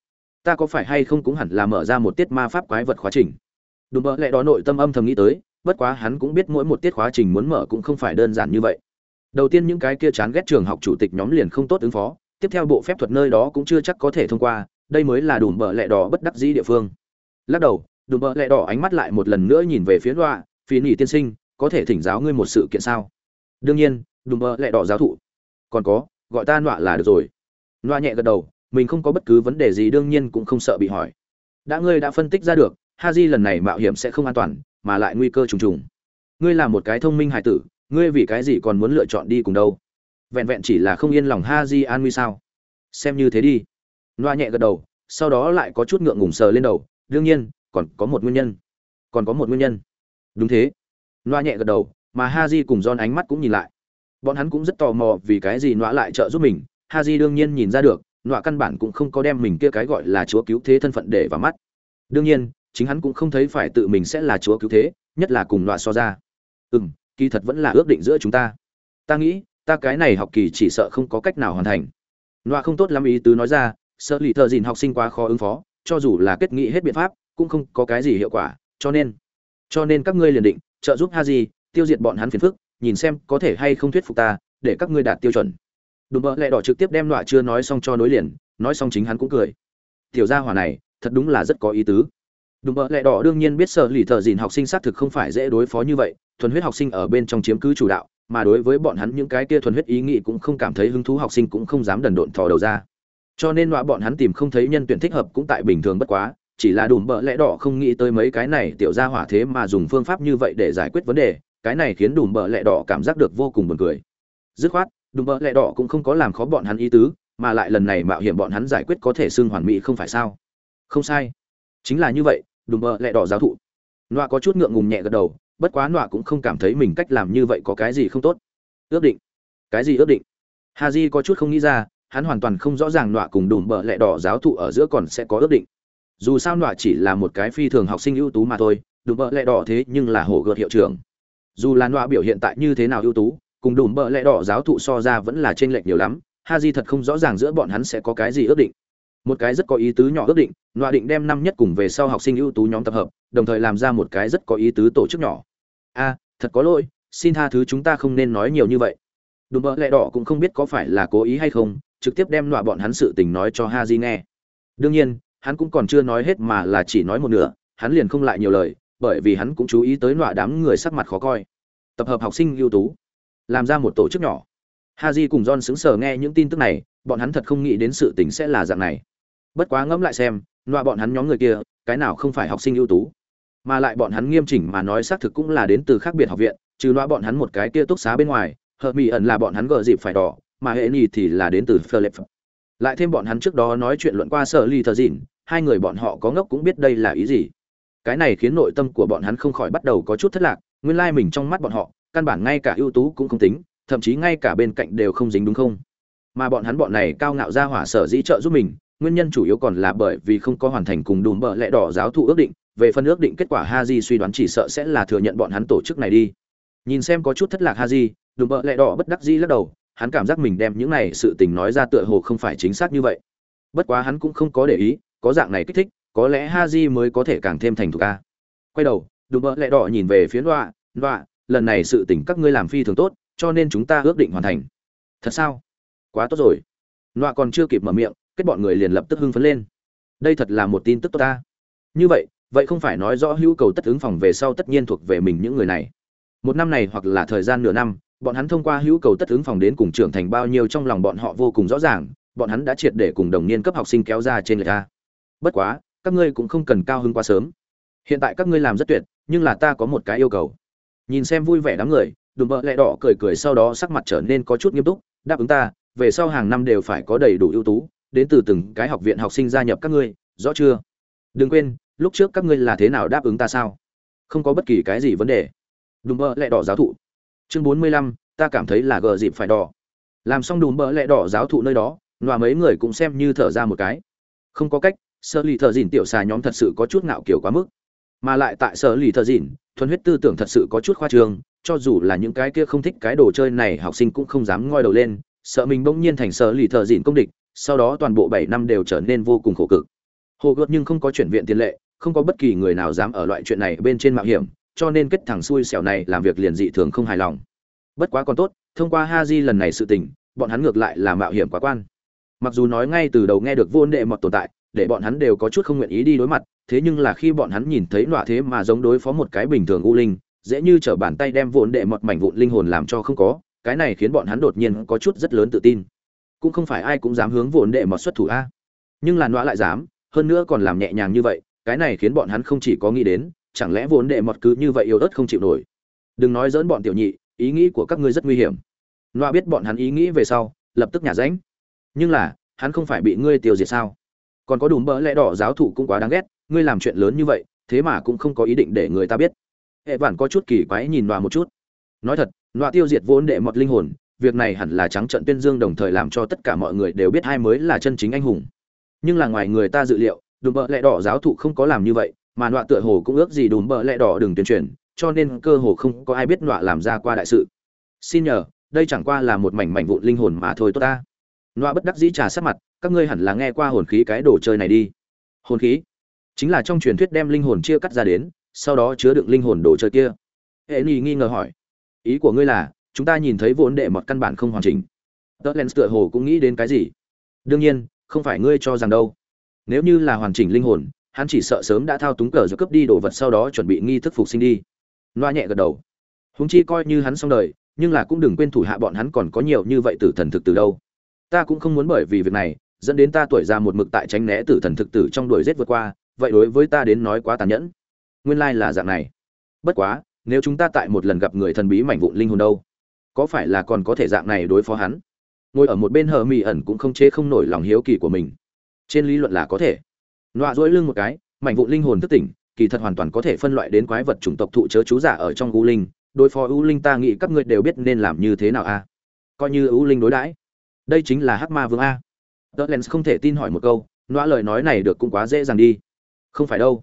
Ta có phải hay không cũng hẳn là mở ra một tiết ma pháp quái vật khóa trình. Đùm bỡ lẽ đó nội tâm âm thầm nghĩ tới bất quá hắn cũng biết mỗi một tiết khóa trình muốn mở cũng không phải đơn giản như vậy. Đầu tiên những cái kia chán ghét trường học chủ tịch nhóm liền không tốt ứng phó, tiếp theo bộ phép thuật nơi đó cũng chưa chắc có thể thông qua, đây mới là đùm bờ lẹ đỏ bất đắc dĩ địa phương. Lắc đầu, đùm bờ lẹ đỏ ánh mắt lại một lần nữa nhìn về phía loa phi nhỉ tiên sinh, có thể thỉnh giáo ngươi một sự kiện sao? Đương nhiên, đùm bờ lẹ đỏ giáo thụ. Còn có, gọi ta loa là được rồi. Loa nhẹ gật đầu, mình không có bất cứ vấn đề gì, đương nhiên cũng không sợ bị hỏi. Đã ngươi đã phân tích ra được ha lần này mạo hiểm sẽ không an toàn mà lại nguy cơ trùng trùng. Ngươi là một cái thông minh hài tử, ngươi vì cái gì còn muốn lựa chọn đi cùng đâu? Vẹn vẹn chỉ là không yên lòng ha di an nguy sao? Xem như thế đi. Loa nhẹ gật đầu, sau đó lại có chút ngượng ngùng sờ lên đầu. Đương nhiên, còn có một nguyên nhân. Còn có một nguyên nhân. Đúng thế. Loa nhẹ gật đầu, mà ha di cùng don ánh mắt cũng nhìn lại. Bọn hắn cũng rất tò mò vì cái gì Loa lại trợ giúp mình. Ha di đương nhiên nhìn ra được, Loa căn bản cũng không có đem mình kia cái gọi là chúa cứu thế thân phận để vào mắt. Đương nhiên chính hắn cũng không thấy phải tự mình sẽ là chúa cứu thế, nhất là cùng loại so ra. Ừ m kỳ thật vẫn là ước định giữa chúng ta. Ta nghĩ, ta cái này học kỳ chỉ sợ không có cách nào hoàn thành. Loại không tốt lắm ý tứ nói ra, sợ lì thợ dìn học sinh quá khó ứng phó, cho dù là kết nghị hết biện pháp, cũng không có cái gì hiệu quả, cho nên cho nên các ngươi liền định, trợ giúp ha di tiêu diệt bọn hắn phiền phức, nhìn xem có thể hay không thuyết phục ta, để các ngươi đạt tiêu chuẩn. Đùm bợ lẹ đỏ trực tiếp đem loại chưa nói xong cho nối liền, nói xong chính hắn cũng cười. Tiểu gia hỏa này, thật đúng là rất có ý tứ đùm bợ lẹ đỏ đương nhiên biết sợ lì thợ dìn học sinh xác thực không phải dễ đối phó như vậy. Thuần huyết học sinh ở bên trong chiếm cứ chủ đạo, mà đối với bọn hắn những cái kia thuần huyết ý nghĩ cũng không cảm thấy hứng thú, học sinh cũng không dám đần độn thò đầu ra. Cho nên loại bọn hắn tìm không thấy nhân tuyển thích hợp cũng tại bình thường bất quá, chỉ là đùm bợ lẽ đỏ không nghĩ tới mấy cái này tiểu ra hỏa thế mà dùng phương pháp như vậy để giải quyết vấn đề, cái này khiến đùm bợ lẽ đỏ cảm giác được vô cùng buồn cười. Dứt khoát, đùm bợ lẽ đỏ cũng không có làm khó bọn hắn ý tứ, mà lại lần này mạo hiểm bọn hắn giải quyết có thể xưng hoàn mỹ không phải sao? Không sai. Chính là như vậy đùm bợ lẹ đỏ giáo thụ. Nọa có chút ngượng ngùng nhẹ gật đầu, bất quá nọa cũng không cảm thấy mình cách làm như vậy có cái gì không tốt. Ước định. Cái gì ước định? Ha j có chút không nghĩ ra, hắn hoàn toàn không rõ ràng nọa cùng đùm bợ lẹ đỏ giáo thụ ở giữa còn sẽ có ước định. Dù sao nọa chỉ là một cái phi thường học sinh ưu tú mà thôi, đùm bợ lẹ đỏ thế nhưng là hổ gợt hiệu trưởng. Dù là nọa biểu hiện tại như thế nào ưu tú, cùng đùm bợ lẹ đỏ giáo thụ so ra vẫn là t r ê n lệch nhiều lắm ha di thật không rõ ràng giữa bọn hắn sẽ có cái gì ước định một cái rất có ý tứ nhỏ ước định, nọa định đem năm nhất cùng về sau học sinh ưu tú nhóm tập hợp, đồng thời làm ra một cái rất có ý tứ tổ chức nhỏ. A, thật có lỗi, xin tha thứ chúng ta không nên nói nhiều như vậy. Đùm bợ lẹ đỏ cũng không biết có phải là cố ý hay không, trực tiếp đem nọa bọn hắn sự tình nói cho ha di nghe. Đương nhiên, hắn cũng còn chưa nói hết mà là chỉ nói một nửa, hắn liền không lại nhiều lời, bởi vì hắn cũng chú ý tới nọa đám người sắc mặt khó coi. Tập hợp học sinh ưu tú, làm ra một tổ chức nhỏ. Ha di cùng john sững sờ nghe những tin tức này, bọn hắn thật không nghĩ đến sự tình sẽ là dạng này bất quá ngẫm lại xem loa bọn hắn nhóm người kia cái nào không phải học sinh ưu tú mà lại bọn hắn nghiêm chỉnh mà nói xác thực cũng là đến từ khác biệt học viện trừ loa bọn hắn một cái kia túc xá bên ngoài hợp mỹ ẩn là bọn hắn gờ dịp phải đỏ mà hệ nhi thì là đến từ Philip. Lại thêm bọn hắn trước đó nói chuyện luận qua sở ly thờ dịn, hai người bọn họ có ngốc cũng biết đây là ý gì. Cái này khiến nội tâm của bọn hắn không khỏi bắt đầu có chút thất lạc, nguyên lai mình trong mắt bọn họ, căn bản ngay cả ưu tú cũng không tính, thậm chí ngay cả bên cạnh đều không dính đúng không? Mà bọn hắn bọn này cao ngạo ra hỏa sở dĩ trợ giúp mình, nguyên nhân chủ yếu còn là bởi vì không có hoàn thành cùng đùm bợ lẽ đỏ giáo thụ ước định, về phần ước định kết quả ha di suy đoán chỉ sợ sẽ là thừa nhận bọn hắn tổ chức này đi. Nhìn xem có chút thất lạc ha di đùm bợ lẽ đỏ bất đắc dĩ lắc đầu, hắn cảm giác mình đem những này sự tình nói ra tựa hồ không phải chính xác như vậy. Bất quá hắn cũng không có để ý, có dạng này kích thích, có lẽ ha di mới có thể càng thêm thành thục a. Quay đầu, Đùm bợ lẹ đỏ nhìn về phía đọa đọa lần này sự tình các ngươi làm phi thường tốt, cho nên chúng ta ước định hoàn thành." "Thật sao? Quá tốt rồi." nọa còn chưa kịp mở miệng, kết bọn người liền lập tức hưng phấn lên. Đây thật là một tin tức tốt ta. Như vậy, vậy không phải nói rõ hữu cầu tất ứng phòng về sau tất nhiên thuộc về mình những người này. Một năm này hoặc là thời gian nửa năm, bọn hắn thông qua hữu cầu tất ứng phòng đến cùng trưởng thành bao nhiêu trong lòng bọn họ vô cùng rõ ràng bọn hắn đã triệt để cùng đồng niên cấp học sinh kéo ra trên người ta bất quá các ngươi cũng không cần cao hứng quá sớm hiện tại các ngươi làm rất tuyệt nhưng là ta có một cái yêu cầu nhìn xem vui vẻ đám người đùm bợ lẹ đỏ cười cười sau đó sắc mặt trở nên có chút nghiêm túc đáp ứng ta về sau hàng năm đều phải có đầy đủ ưu tú đến từ từng cái học viện học sinh gia nhập các ngươi, rõ chưa? Đừng quên, lúc trước các ngươi là thế nào đáp ứng ta sao? Không có bất kỳ cái gì vấn đề. Đùm bợ lẹ đỏ giáo thụ. Chương bốn mươi lăm, ta cảm thấy là gờ dịp phải đỏ. Làm xong đùm bỡ lẹ đỏ giáo thụ nơi đó và mấy người cũng xem như thở ra một cái. Không có cách, sơ lì thợ dìn tiểu xà nhóm thật sự có chút ngạo kiểu quá mức. Mà lại tại sơ lì thợ dìn, thuần huyết tư tưởng thật sự có chút khoa trương, cho dù là những cái kia không thích cái đồ chơi này, học sinh cũng không dám ngoi đầu lên, sợ mình bỗng nhiên thành sơ lì thợ dìn công địch sau đó toàn bộ bảy năm đều trở nên vô cùng khổ cực hồ gợt nhưng không có chuyển viện tiền lệ không có bất kỳ người nào dám ở loại chuyện này bên trên mạo hiểm cho nên kết thằng xui xẻo này làm việc liền dị thường không hài lòng. Bất quá còn tốt, thông qua Haji lần này sự tình, bọn hắn ngược lại là mạo hiểm quá quan. Mặc dù nói ngay từ đầu nghe được vô đệ mọt tồn tại, để bọn hắn đều có chút không nguyện ý đi đối mặt, thế nhưng là khi bọn hắn nhìn thấy nọa thế mà giống đối phó một cái bình thường u linh, dễ như trở bàn tay đem vốn đệ mọt mảnh vụn linh hồn làm cho không có cái này khiến bọn hắn đột nhiên có chút rất lớn tự tin cũng không phải ai cũng dám hướng vốn đệ mọt xuất thủ a. Nhưng là nọa lại dám, hơn nữa còn làm nhẹ nhàng như vậy, cái này khiến bọn hắn không chỉ có nghĩ đến, chẳng lẽ vốn đệ mọt cứ như vậy yếu ớt không chịu nổi. Đừng nói dỡn bọn tiểu nhị, ý nghĩ của các ngươi rất nguy hiểm. Nọa biết bọn hắn ý nghĩ về sau, lập tức nhả ránh. Nhưng là, hắn không phải bị ngươi tiêu diệt sao? Còn có đùm bỡ lẽ đỏ giáo thụ cũng quá đáng ghét, ngươi làm chuyện lớn như vậy, thế mà cũng không có ý định để người ta biết. Hệ vản có chút kỳ quái nhìn nọa một chút. Nói thật, nọa tiêu diệt vốn đệ mọt linh hồn việc này hẳn là trắng trận tuyên dương đồng thời làm cho tất cả mọi người đều biết hai mới là chân chính anh hùng. Nhưng là ngoài người ta dự liệu, đùm bợ lẹ đỏ giáo thụ không có làm như vậy, mà nọa tựa hồ cũng ước gì đùm bợ lẹ đỏ đừng tuyên truyền, cho nên cơ hồ không có ai biết nọa làm ra qua đại sự. Xin nhờ, đây chẳng qua là một mảnh mảnh vụn linh hồn mà thôi tốt ta. Nọa bất đắc dĩ trà sát mặt, các ngươi hẳn là nghe qua hồn khí cái đồ chơi này đi. Hồn khí? Chính là trong truyền thuyết đem linh hồn chia cắt ra đến, sau đó chứa đựng linh hồn đồ chơi kia. Hệ nhi nghi ngờ hỏi. Ý của ngươi là chúng ta nhìn thấy vốn đệ một căn bản không hoàn chỉnh. Tớ len tựa hồ cũng nghĩ đến cái gì. Đương nhiên, không phải ngươi cho rằng đâu. Nếu như là hoàn chỉnh linh hồn, hắn chỉ sợ sớm đã thao túng cờ rồi cướp đi đồ vật sau đó chuẩn bị nghi thức phục sinh đi. Loa nhẹ gật đầu. Húng chi coi như hắn xong đời, nhưng là cũng đừng quên thủ hạ bọn hắn còn có nhiều như vậy tử thần thực từ đâu. Ta cũng không muốn bởi vì việc này, dẫn đến ta tuổi ra một mực tại tránh né tử thần thực tử trong đuổi rét vượt qua, vậy đối với ta đến nói quá tàn nhẫn. Nguyên lai là dạng này. Bất quá, nếu chúng ta tại một lần gặp người thần bí mảnh vụn linh hồn đâu có phải là còn có thể dạng này đối phó hắn? Ngồi ở một bên hờ mỹ ẩn cũng không chế không nổi lòng hiếu kỳ của mình. Trên lý luận là có thể. Nọa dỗi lưng một cái, mảnh vụ linh hồn thức tỉnh, kỳ thật hoàn toàn có thể phân loại đến quái vật chủng tộc thụ chớ chú giả ở trong u linh. Đối phó u linh ta nghĩ các ngươi đều biết nên làm như thế nào a coi như u linh đối đãi. Đây chính là hắc ma vương a. Tớ lens không thể tin hỏi một câu, nọa lời nói này được cũng quá dễ dàng đi. Không phải đâu.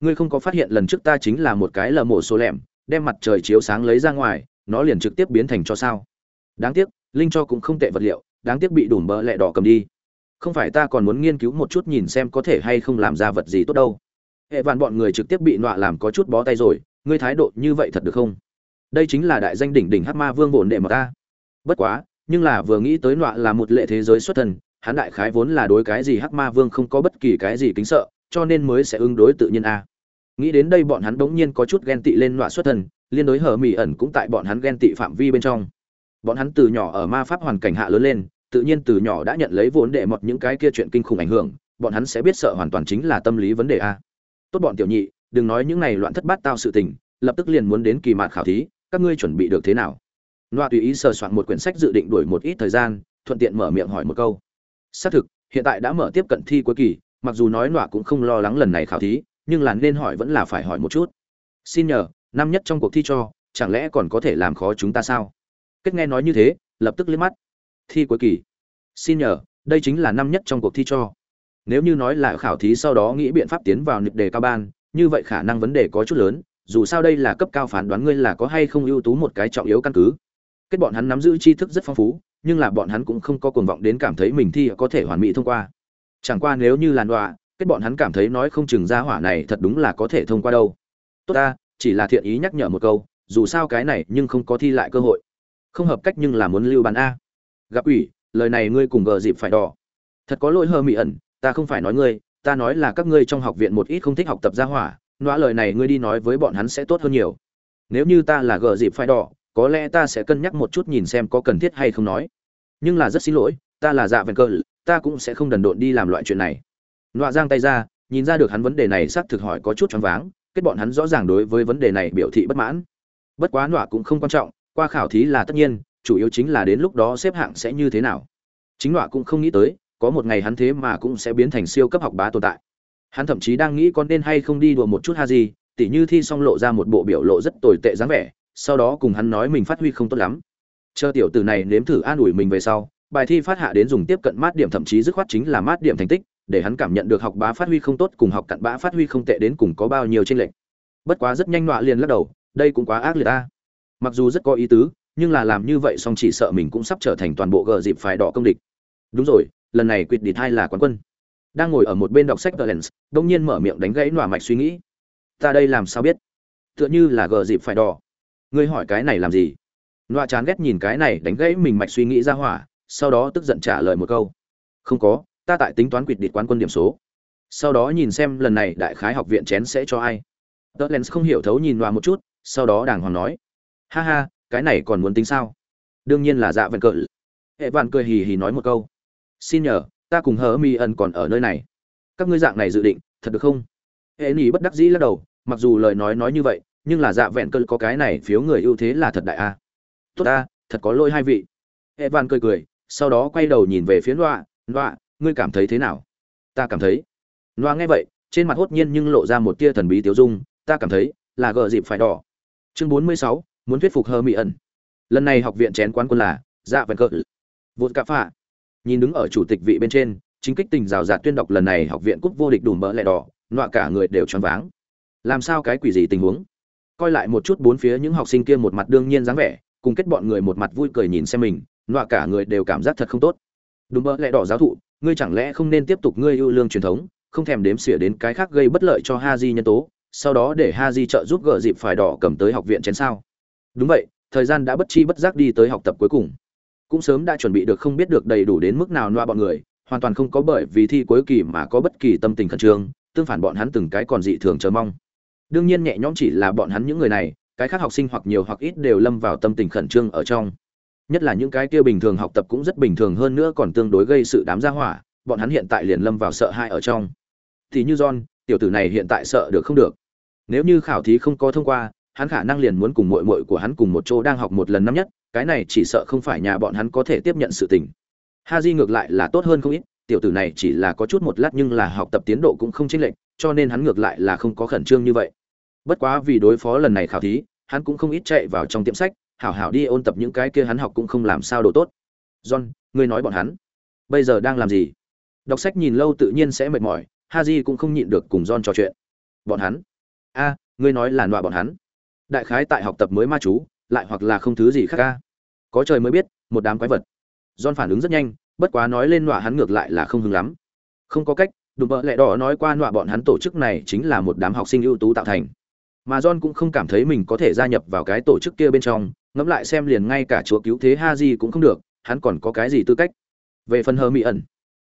Ngươi không có phát hiện lần trước ta chính là một cái lờ mổ số lẻm, đem mặt trời chiếu sáng lấy ra ngoài nó liền trực tiếp biến thành cho sao. Đáng tiếc linh cho cũng không tệ vật liệu đáng tiếc bị đủ bỡ lẹ đỏ cầm đi. Không phải ta còn muốn nghiên cứu một chút nhìn xem có thể hay không làm ra vật gì tốt đâu. Hệ vạn bọn người trực tiếp bị nọa làm có chút bó tay rồi ngươi thái độ như vậy thật được không? Đây chính là đại danh đỉnh đỉnh hát ma vương bổn đệ mà ta. Bất quá nhưng là vừa nghĩ tới nọa là một lệ thế giới xuất thần, hắn đại khái vốn là đối cái gì hắc ma vương không có bất kỳ cái gì kính sợ cho nên mới sẽ ứng đối tự nhiên a. Nghĩ đến đây bọn hắn bỗng nhiên có chút ghen tị lên nọa xuất thần liên đối hở mỹ ẩn cũng tại bọn hắn ghen tị phạm vi bên trong. Bọn hắn từ nhỏ ở ma pháp hoàn cảnh hạ lớn lên, tự nhiên từ nhỏ đã nhận lấy vốn để mọt những cái kia chuyện kinh khủng ảnh hưởng, bọn hắn sẽ biết sợ hoàn toàn chính là tâm lý vấn đề a. Tốt bọn tiểu nhị, đừng nói những này loạn thất bát tao sự tình, lập tức liền muốn đến kỳ mạt khảo thí, các ngươi chuẩn bị được thế nào? Loa tùy ý sờ soạn một quyển sách dự định đổi một ít thời gian, thuận tiện mở miệng hỏi một câu. Xác thực, hiện tại đã mở tiếp cận thi cuối kỳ, mặc dù nói loa cũng không lo lắng lần này khảo thí, nhưng là nên hỏi vẫn là phải hỏi một chút. Xin nhờ năm nhất trong cuộc thi cho, chẳng lẽ còn có thể làm khó chúng ta sao? Kết nghe nói như thế, lập tức liếc mắt. Thi cuối kỳ. Xin nhờ, đây chính là năm nhất trong cuộc thi cho. Nếu như nói là khảo thí sau đó nghĩ biện pháp tiến vào nịp đề cao ban, như vậy khả năng vấn đề có chút lớn, dù sao đây là cấp cao phán đoán ngươi là có hay không ưu tú một cái trọng yếu căn cứ. Kết bọn hắn nắm giữ tri thức rất phong phú, nhưng là bọn hắn cũng không có cuồng vọng đến cảm thấy mình thi có thể hoàn mỹ thông qua. Chẳng qua nếu như làn đọa kết bọn hắn cảm thấy nói không chừng ra hỏa này thật đúng là có thể thông qua đâu. Tốt ta chỉ là thiện ý nhắc nhở một câu, dù sao cái này nhưng không có thi lại cơ hội. Không hợp cách nhưng là muốn lưu bàn a. Gặp ủy, lời này ngươi cùng gờ dịp phải đỏ. Thật có lỗi hơ mị ẩn, ta không phải nói ngươi, ta nói là các ngươi trong học viện một ít không thích học tập gia hỏa nói lời này ngươi đi nói với bọn hắn sẽ tốt hơn nhiều. Nếu như ta là gờ dịp phải đỏ, có lẽ ta sẽ cân nhắc một chút nhìn xem có cần thiết hay không nói. Nhưng là rất xin lỗi, ta là dạ vẹn cơ, ta cũng sẽ không đần độn đi làm loại chuyện này. Nọa giang tay ra, nhìn ra được hắn vấn đề này xác thực hỏi có chút choáng váng kết bọn hắn rõ ràng đối với vấn đề này biểu thị bất mãn. Bất quá nọa cũng không quan trọng, qua khảo thí là tất nhiên, chủ yếu chính là đến lúc đó xếp hạng sẽ như thế nào. Chính nọa cũng không nghĩ tới, có một ngày hắn thế mà cũng sẽ biến thành siêu cấp học bá tồn tại. Hắn thậm chí đang nghĩ con nên hay không đi đùa một chút ha gì tỉ như thi xong lộ ra một bộ biểu lộ rất tồi tệ dáng vẻ, sau đó cùng hắn nói mình phát huy không tốt lắm. Chờ tiểu tử này nếm thử an ủi mình về sau, bài thi phát hạ đến dùng tiếp cận mát điểm thậm chí dứt khoát chính là mát điểm thành tích để hắn cảm nhận được học bá phát huy không tốt cùng học cặn bã phát huy không tệ đến cùng có bao nhiêu chênh lệch. Bất quá rất nhanh nọa liền lắc đầu đây cũng quá ác liệt ta. Mặc dù rất có ý tứ nhưng là làm như vậy song chỉ sợ mình cũng sắp trở thành toàn bộ gờ dịp phải đỏ công địch. Đúng rồi lần này quyết địch hai là quán quân. Đang ngồi ở một bên đọc sách The Lens, đột nhiên mở miệng đánh gãy nọa mạch suy nghĩ. Ta đây làm sao biết? Tựa như là gờ dịp phải đỏ. Ngươi hỏi cái này làm gì? Nọa chán ghét nhìn cái này đánh gãy mình mạch suy nghĩ ra hỏa sau đó tức giận trả lời một câu. Không có ta tại tính toán quyết địch quán quân điểm số. Sau đó nhìn xem lần này đại khái học viện chén sẽ cho ai. Tớ len không hiểu thấu nhìn loa một chút, sau đó đàng hoàng nói. Ha ha, cái này còn muốn tính sao? Đương nhiên là dạ vẹn cỡ. Hệ vạn cười hì hì nói một câu. Xin nhờ, ta cùng hờ mi ẩn còn ở nơi này. Các ngươi dạng này dự định, thật được không? Hệ nỉ bất đắc dĩ lắc đầu, mặc dù lời nói nói như vậy, nhưng là dạ vẹn cỡ có cái này phiếu người ưu thế là thật đại a. Tốt a thật có lỗi hai vị. Hệ vạn cười cười, sau đó quay đầu nhìn về phía loa loa ngươi cảm thấy thế nào? Ta cảm thấy. Loa nghe vậy, trên mặt hốt nhiên nhưng lộ ra một tia thần bí tiêu dung, ta cảm thấy là gờ dịp phải đỏ. Chương bốn mươi sáu, muốn thuyết phục hơ mỹ ẩn. Lần này học viện chén quán quân là dạ vẹn cỡ vụt cà phạ. Nhìn đứng ở chủ tịch vị bên trên, chính kích tình rào rạt tuyên đọc lần này học viện cúp vô địch đủ mỡ lẹ đỏ, nọa cả người đều choáng váng. Làm sao cái quỷ gì tình huống? Coi lại một chút bốn phía những học sinh kia một mặt đương nhiên dáng vẻ, cùng kết bọn người một mặt vui cười nhìn xem mình, nọa cả người đều cảm giác thật không tốt. Đúng mỡ lẹ đỏ giáo thụ ngươi chẳng lẽ không nên tiếp tục ngươi ưu lương truyền thống, không thèm đếm xỉa đến cái khác gây bất lợi cho ha nhân tố, sau đó để ha trợ giúp gỡ dịp phải đỏ cầm tới học viện chén sao? Đúng vậy, thời gian đã bất chi bất giác đi tới học tập cuối cùng. Cũng sớm đã chuẩn bị được không biết được đầy đủ đến mức nào loa bọn người, hoàn toàn không có bởi vì thi cuối kỳ mà có bất kỳ tâm tình khẩn trương, tương phản bọn hắn từng cái còn dị thường chờ mong. Đương nhiên nhẹ nhõm chỉ là bọn hắn những người này, cái khác học sinh hoặc nhiều hoặc ít đều lâm vào tâm tình khẩn trương ở trong nhất là những cái kia bình thường học tập cũng rất bình thường hơn nữa còn tương đối gây sự đám gia hỏa, bọn hắn hiện tại liền lâm vào sợ hãi ở trong. Thì như john, tiểu tử này hiện tại sợ được không được. Nếu như khảo thí không có thông qua, hắn khả năng liền muốn cùng muội muội của hắn cùng một chỗ đang học một lần năm nhất, cái này chỉ sợ không phải nhà bọn hắn có thể tiếp nhận sự tình. Ha di ngược lại là tốt hơn không ít, tiểu tử này chỉ là có chút một lát nhưng là học tập tiến độ cũng không chênh lệch, cho nên hắn ngược lại là không có khẩn trương như vậy. Bất quá vì đối phó lần này khảo thí, hắn cũng không ít chạy vào trong tiệm sách hảo hảo đi ôn tập những cái kia hắn học cũng không làm sao đồ tốt. John, ngươi nói bọn hắn, bây giờ đang làm gì? Đọc sách nhìn lâu tự nhiên sẽ mệt mỏi ha di cũng không nhịn được cùng john trò chuyện. Bọn hắn? A, ngươi nói là nọa bọn hắn. Đại khái tại học tập mới ma chú, lại hoặc là không thứ gì khác ca có trời mới biết, một đám quái vật. John phản ứng rất nhanh, bất quá nói lên nọa hắn ngược lại là không hứng lắm. Không có cách, đùm bợ lẹ đỏ nói qua nọa bọn hắn tổ chức này chính là một đám học sinh ưu tú tạo thành. Mà john cũng không cảm thấy mình có thể gia nhập vào cái tổ chức kia bên trong ngẫm lại xem liền ngay cả chúa cứu thế ha di cũng không được, hắn còn có cái gì tư cách? Về phần hờ mỹ ẩn,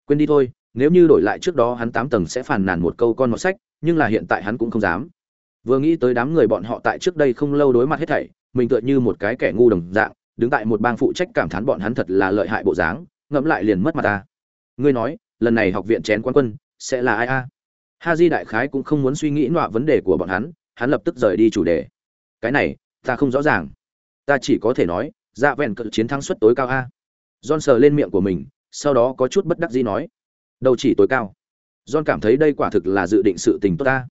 quên đi thôi, nếu như đổi lại trước đó hắn tám tầng sẽ phàn nàn một câu con mọt sách, nhưng là hiện tại hắn cũng không dám. Vừa nghĩ tới đám người bọn họ tại trước đây không lâu đối mặt hết thảy, mình tựa như một cái kẻ ngu đồng dạng, đứng tại một bang phụ trách cảm thán bọn hắn thật là lợi hại bộ dáng, ngẫm lại liền mất mặt ta. Ngươi nói, lần này học viện chén quan quân, sẽ là ai a? Ha di đại khái cũng không muốn suy nghĩ nọa vấn đề của bọn hắn hắn lập tức rời đi chủ đề. Cái này, ta không rõ ràng ta chỉ có thể nói dạ vẹn cự chiến thắng suất tối cao a. John sờ lên miệng của mình, sau đó có chút bất đắc dĩ nói, đầu chỉ tối cao. John cảm thấy đây quả thực là dự định sự tình tốt ta.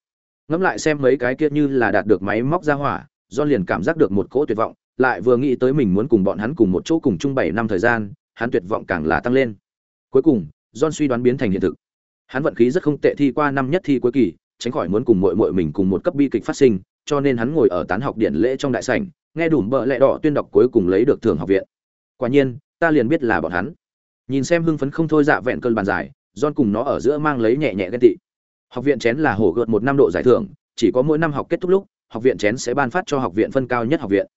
Ngẫm lại xem mấy cái kia như là đạt được máy móc ra hỏa, john liền cảm giác được một cỗ tuyệt vọng, lại vừa nghĩ tới mình muốn cùng bọn hắn cùng một chỗ cùng chung bảy năm thời gian, hắn tuyệt vọng càng là tăng lên. Cuối cùng, john suy đoán biến thành hiện thực. Hắn vận khí rất không tệ thi qua năm nhất thi cuối kỳ, tránh khỏi muốn cùng mội mội mình cùng một cấp bi kịch phát sinh, cho nên hắn ngồi ở tán học điện lễ trong đại sảnh nghe đủ bợ lẹ đỏ tuyên đọc cuối cùng lấy được thưởng học viện quả nhiên ta liền biết là bọn hắn nhìn xem hưng phấn không thôi dạ vẹn cơn bàn giải John cùng nó ở giữa mang lấy nhẹ nhẹ ghen tị. Học viện chén là hổ gợt một năm độ giải thưởng, chỉ có mỗi năm học kết thúc lúc, học viện chén sẽ ban phát cho học viện phân cao nhất học viện.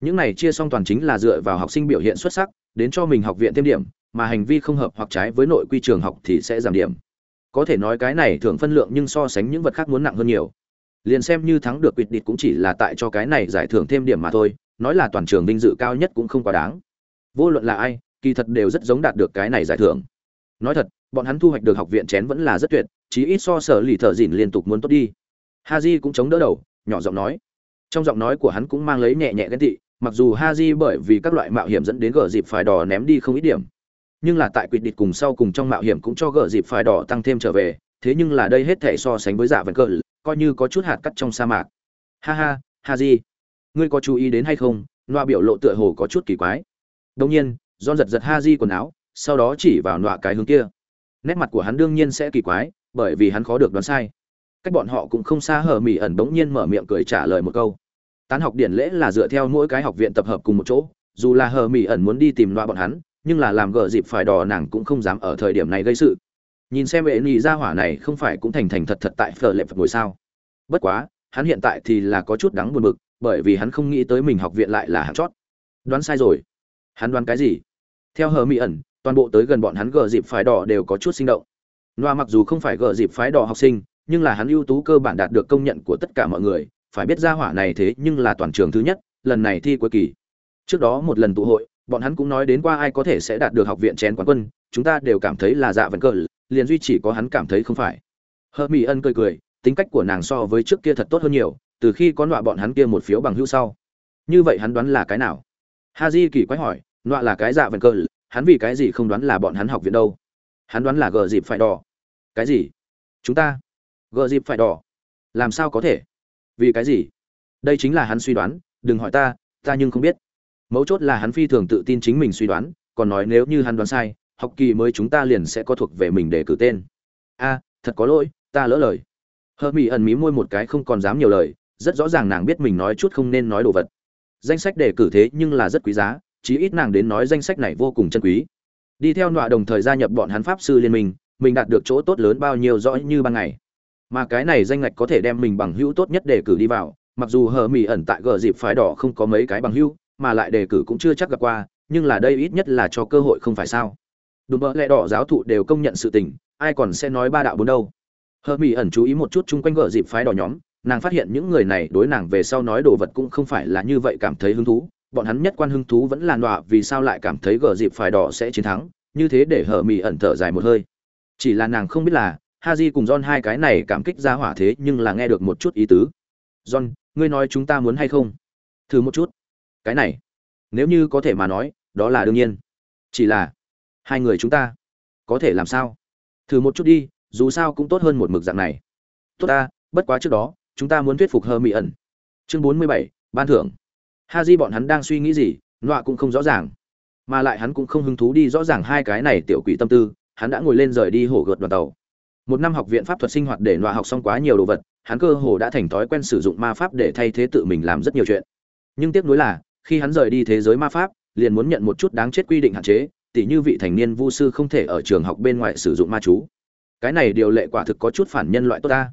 Những này chia xong toàn chính là dựa vào học sinh biểu hiện xuất sắc, đến cho mình học viện thêm điểm, mà hành vi không hợp hoặc trái với nội quy trường học thì sẽ giảm điểm. Có thể nói cái này thưởng phân lượng nhưng so sánh những vật khác muốn nặng hơn nhiều. Liền xem như thắng được quyết định cũng chỉ là tại cho cái này giải thưởng thêm điểm mà thôi, nói là toàn trường vinh dự cao nhất cũng không quá đáng. Vô luận là ai, kỳ thật đều rất giống đạt được cái này giải thưởng. Nói thật, bọn hắn thu hoạch được học viện chén vẫn là rất tuyệt chí ít so sở lì thợ dìn liên tục muốn tốt đi ha j cũng chống đỡ đầu nhỏ giọng nói trong giọng nói của hắn cũng mang lấy nhẹ nhẹ ghen tị mặc dù ha j bởi vì các loại mạo hiểm dẫn đến gờ dịp phải đỏ ném đi không ít điểm nhưng là tại quyết định cùng sau cùng trong mạo hiểm cũng cho gờ dịp phải đỏ tăng thêm trở về thế nhưng là đây hết thể so sánh với giả dạ vần cờ coi như có chút hạt cắt trong sa mạc. Ha ha ha gì? Ngươi có chú ý đến hay không? Nọa biểu lộ tựa hồ có chút kỳ quái. Đông nhiên don giật giật ha j quần áo, sau đó chỉ vào nọa cái hướng kia. Nét mặt của hắn đương nhiên sẽ kỳ quái, bởi vì hắn khó được đoán sai. Cách bọn họ cũng không xa hờ mỹ ẩn bỗng nhiên mở miệng cười trả lời một câu. Tán học điển lễ là dựa theo mỗi cái học viện tập hợp cùng một chỗ, dù là hờ mỹ ẩn muốn đi tìm loa bọn hắn, nhưng là làm gờ dịp phải đò nàng cũng không dám ở thời điểm này gây sự nhìn xem vệ nhị gia hỏa này không phải cũng thành thành thật thật tại phở lệ phật ngồi sao. Bất quá, hắn hiện tại thì là có chút đắng buồn bực, bởi vì hắn không nghĩ tới mình học viện lại là hạng chót. Đoán sai rồi. Hắn đoán cái gì? Theo hờ mỹ ẩn, toàn bộ tới gần bọn hắn gờ dịp phái đỏ đều có chút sinh động. Loa mặc dù không phải gờ dịp phái đỏ học sinh, nhưng là hắn ưu tú cơ bản đạt được công nhận của tất cả mọi người. Phải biết ra hỏa này thế nhưng là toàn trường thứ nhất, lần này thi cuối kỳ. Trước đó một lần tụ hội, bọn hắn cũng nói đến qua ai có thể sẽ đạt được học viện chén quán quân, chúng ta đều cảm thấy là dạ vẫn cờ liền duy chỉ có hắn cảm thấy không phải. Hơ mỹ ân cười cười, tính cách của nàng so với trước kia thật tốt hơn nhiều, từ khi có nọa bọn hắn kia một phiếu bằng hữu sau. Như vậy hắn đoán là cái nào? Ha di kỳ quái hỏi, nọa là cái dạ vần cơ hắn vì cái gì không đoán là bọn hắn học viện đâu? Hắn đoán là gờ dịp phải đỏ. Cái gì? Chúng ta? Gờ dịp phải đỏ. Làm sao có thể? Vì cái gì? Đây chính là hắn suy đoán, đừng hỏi ta ta nhưng không biết. Mấu chốt là hắn phi thường tự tin chính mình suy đoán, còn nói nếu như hắn đoán sai học kỳ mới chúng ta liền sẽ có thuộc về mình để cử tên. A, thật có lỗi, ta lỡ lời. Hợp mỹ ẩn mí môi một cái không còn dám nhiều lời, rất rõ ràng nàng biết mình nói chút không nên nói đồ vật. Danh sách đề cử thế nhưng là rất quý giá, chí ít nàng đến nói danh sách này vô cùng chân quý. Đi theo nọa đồng thời gia nhập bọn hắn pháp sư liên minh, mình đạt được chỗ tốt lớn bao nhiêu rõ như ban ngày. Mà cái này danh ngạch có thể đem mình bằng hữu tốt nhất đề cử đi vào, mặc dù hờ mỹ ẩn tại gờ dịp phái đỏ không có mấy cái bằng hữu, mà lại đề cử cũng chưa chắc gặp qua, nhưng là đây ít nhất là cho cơ hội không phải sao đùm bỡ lẽ đỏ giáo thụ đều công nhận sự tình ai còn sẽ nói ba đạo bốn đâu hờ mỹ ẩn chú ý một chút chung quanh gợ dịp phái đỏ nhóm nàng phát hiện những người này đối nàng về sau nói đồ vật cũng không phải là như vậy cảm thấy hứng thú bọn hắn nhất quan hứng thú vẫn là đọa vì sao lại cảm thấy gờ dịp phải đỏ sẽ chiến thắng như thế để hờ mỹ ẩn thở dài một hơi chỉ là nàng không biết là Haji cùng John hai cái này cảm kích ra hỏa thế nhưng là nghe được một chút ý tứ. John, ngươi nói chúng ta muốn hay không? Thử một chút. Cái này, nếu như có thể mà nói, đó là đương nhiên. Chỉ là hai người chúng ta có thể làm sao? Thử một chút đi, dù sao cũng tốt hơn một mực dạng này. Tốt ta, bất quá trước đó, chúng ta muốn thuyết phục Hơ Mỹ ẩn. Chương 47, ban thưởng. ha di bọn hắn đang suy nghĩ gì, nọa cũng không rõ ràng. Mà lại hắn cũng không hứng thú đi rõ ràng hai cái này tiểu quỷ tâm tư, hắn đã ngồi lên rời đi hổ gợt đoàn tàu một năm học viện pháp thuật sinh hoạt để nọa học xong quá nhiều đồ vật hắn cơ hồ đã thành thói quen sử dụng ma pháp để thay thế tự mình làm rất nhiều chuyện nhưng tiếc nuối là khi hắn rời đi thế giới ma pháp liền muốn nhận một chút đáng chết quy định hạn chế tỉ như vị thành niên vu sư không thể ở trường học bên ngoài sử dụng ma chú. Cái này điều lệ quả thực có chút phản nhân loại tốt ta.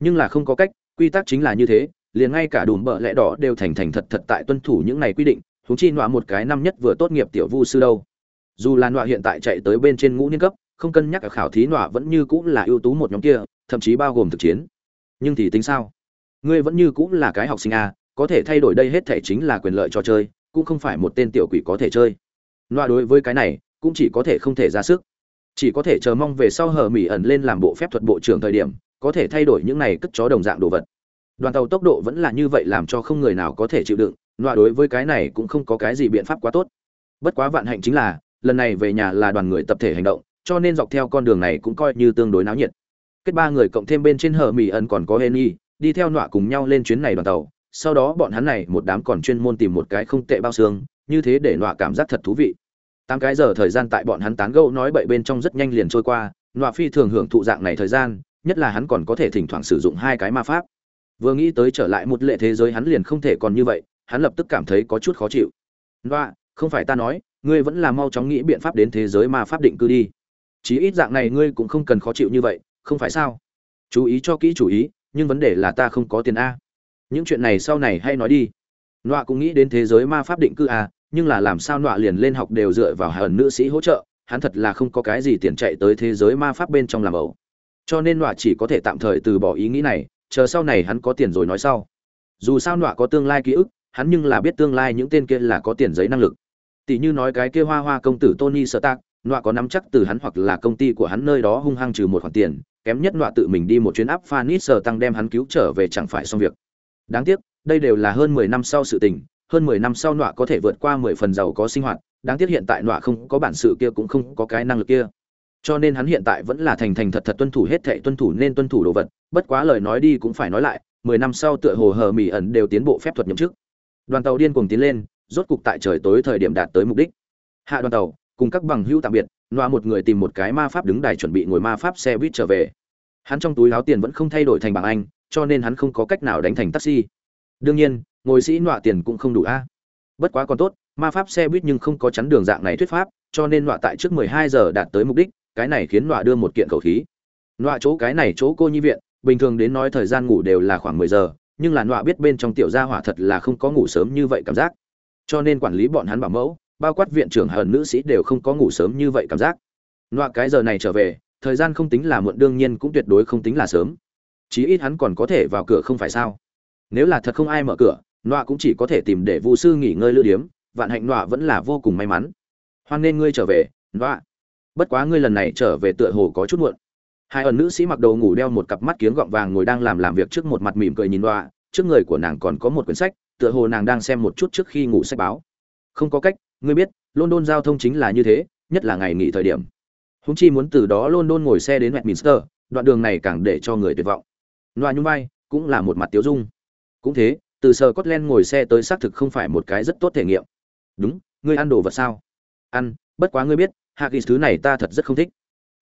Nhưng là không có cách, quy tắc chính là như thế, liền ngay cả đùm bợ lẽ đỏ đều thành thành thật thật tại tuân thủ những này quy định thúng chi nọa một cái năm nhất vừa tốt nghiệp tiểu vu sư đâu. Dù là nọa hiện tại chạy tới bên trên ngũ niên cấp, không cân nhắc ở khảo thí nọa vẫn như cũng là ưu tú một nhóm kia, thậm chí bao gồm thực chiến. Nhưng thì tính sao? Ngươi vẫn như cũng là cái học sinh a, có thể thay đổi đây hết thể chính là quyền lợi cho chơi, cũng không phải một tên tiểu quỷ có thể chơi loa đối với cái này cũng chỉ có thể không thể ra sức. Chỉ có thể chờ mong về sau hờ mỹ ẩn lên làm bộ phép thuật bộ trưởng thời điểm có thể thay đổi những này cất chó đồng dạng đồ vật. Đoàn tàu tốc độ vẫn là như vậy làm cho không người nào có thể chịu đựng loa đối với cái này cũng không có cái gì biện pháp quá tốt. Bất quá vạn hạnh chính là lần này về nhà là đoàn người tập thể hành động cho nên dọc theo con đường này cũng coi như tương đối náo nhiệt. Kết ba người cộng thêm bên trên hờ mỹ ẩn còn có Henny, đi theo nọa cùng nhau lên chuyến này đoàn tàu sau đó bọn hắn này một đám còn chuyên môn tìm một cái không tệ bao xương như thế để nọa cảm giác thật thú vị. Tám cái giờ thời gian tại bọn hắn tán gẫu nói bậy bên trong rất nhanh liền trôi qua, nọa phi thường hưởng thụ dạng này thời gian, nhất là hắn còn có thể thỉnh thoảng sử dụng hai cái ma pháp. Vừa nghĩ tới trở lại một lệ thế giới hắn liền không thể còn như vậy, hắn lập tức cảm thấy có chút khó chịu. Nọa, không phải ta nói, ngươi vẫn là mau chóng nghĩ biện pháp đến thế giới ma pháp định cư đi. Chí ít dạng này ngươi cũng không cần khó chịu như vậy, không phải sao? Chú ý cho kỹ chú ý, nhưng vấn đề là ta không có tiền a. Những chuyện này sau này hay nói đi. Nọa cũng nghĩ đến thế giới ma pháp định cư à? Nhưng là làm sao nọa liền lên học đều dựa vào hờn nữ sĩ hỗ trợ, hắn thật là không có cái gì tiền chạy tới thế giới ma pháp bên trong làm ẩu. Cho nên nọa chỉ có thể tạm thời từ bỏ ý nghĩ này, chờ sau này hắn có tiền rồi nói sau. Dù sao nọa có tương lai ký ức, hắn nhưng là biết tương lai những tên kia là có tiền giấy năng lực. Tỷ như nói cái kia hoa hoa công tử tony sơ tác nọa có nắm chắc từ hắn hoặc là công ty của hắn nơi đó hung hăng trừ một khoản tiền, kém nhất nọa tự mình đi một chuyến áp phanit sờ tăng đem hắn cứu trở về chẳng phải xong việc. Đáng tiếc, đây đều là hơn mười năm sau sự tình hơn mười năm sau nọa có thể vượt qua mười phần giàu có sinh hoạt, đáng tiếc hiện tại nọa không có bản sự kia cũng không có cái năng lực kia. Cho nên hắn hiện tại vẫn là thành thành thật thật tuân thủ hết thệ tuân thủ nên tuân thủ đồ vật, bất quá lời nói đi cũng phải nói lại, mười năm sau tựa hồ hờ mỹ ẩn đều tiến bộ phép thuật nhậm chức. Đoàn tàu điên cuồng tiến lên, rốt cục tại trời tối thời điểm đạt tới mục đích. Hạ đoàn tàu, cùng các bằng hữu tạm biệt loa một người tìm một cái ma pháp đứng đài chuẩn bị ngồi ma pháp xe buýt trở về. Hắn trong túi láo tiền vẫn không thay đổi thành bảng anh, cho nên hắn không có cách nào đánh thành taxi. Đương nhiên ngồi sĩ nọa tiền cũng không đủ a. Bất quá còn tốt, ma pháp xe buýt nhưng không có chắn đường dạng này thuyết pháp, cho nên nọa tại trước 12 giờ đạt tới mục đích, cái này khiến nọa đưa một kiện khẩu khí. Nọa chỗ cái này chỗ cô nhi viện, bình thường đến nói thời gian ngủ đều là khoảng 10 giờ, nhưng là nọa biết bên trong tiểu gia hỏa thật là không có ngủ sớm như vậy cảm giác. Cho nên quản lý bọn hắn bảo mẫu, bao quát viện trưởng hờn nữ sĩ đều không có ngủ sớm như vậy cảm giác. Nọa cái giờ này trở về, thời gian không tính là muộn đương nhiên cũng tuyệt đối không tính là sớm. Chí ít hắn còn có thể vào cửa không phải sao? Nếu là thật không ai mở cửa nọa cũng chỉ có thể tìm để vu sư nghỉ ngơi lưu điếm, vạn hạnh nọa vẫn là vô cùng may mắn. Hoan nên ngươi trở về, nọa. Bất quá ngươi lần này trở về tựa hồ có chút muộn. Hai ẩn nữ sĩ mặc đồ ngủ đeo một cặp mắt kiếng gọng vàng ngồi đang làm làm việc trước một mặt mỉm cười nhìn nọa, trước người của nàng còn có một quyển sách, tựa hồ nàng đang xem một chút trước khi ngủ sách báo. Không có cách, ngươi biết, london giao thông chính là như thế, nhất là ngày nghỉ thời điểm. Húng chi muốn từ đó london ngồi xe đến westminster, đoạn đường này càng để cho người tuyệt vọng. Nọa nhung vai, cũng là một mặt tiếu dung. Cũng thế từ sờ cốt len ngồi xe tới xác thực không phải một cái rất tốt thể nghiệm. Đúng, ngươi ăn đồ vật sao? Ăn, bất quá ngươi biết, Haggis thứ này ta thật rất không thích.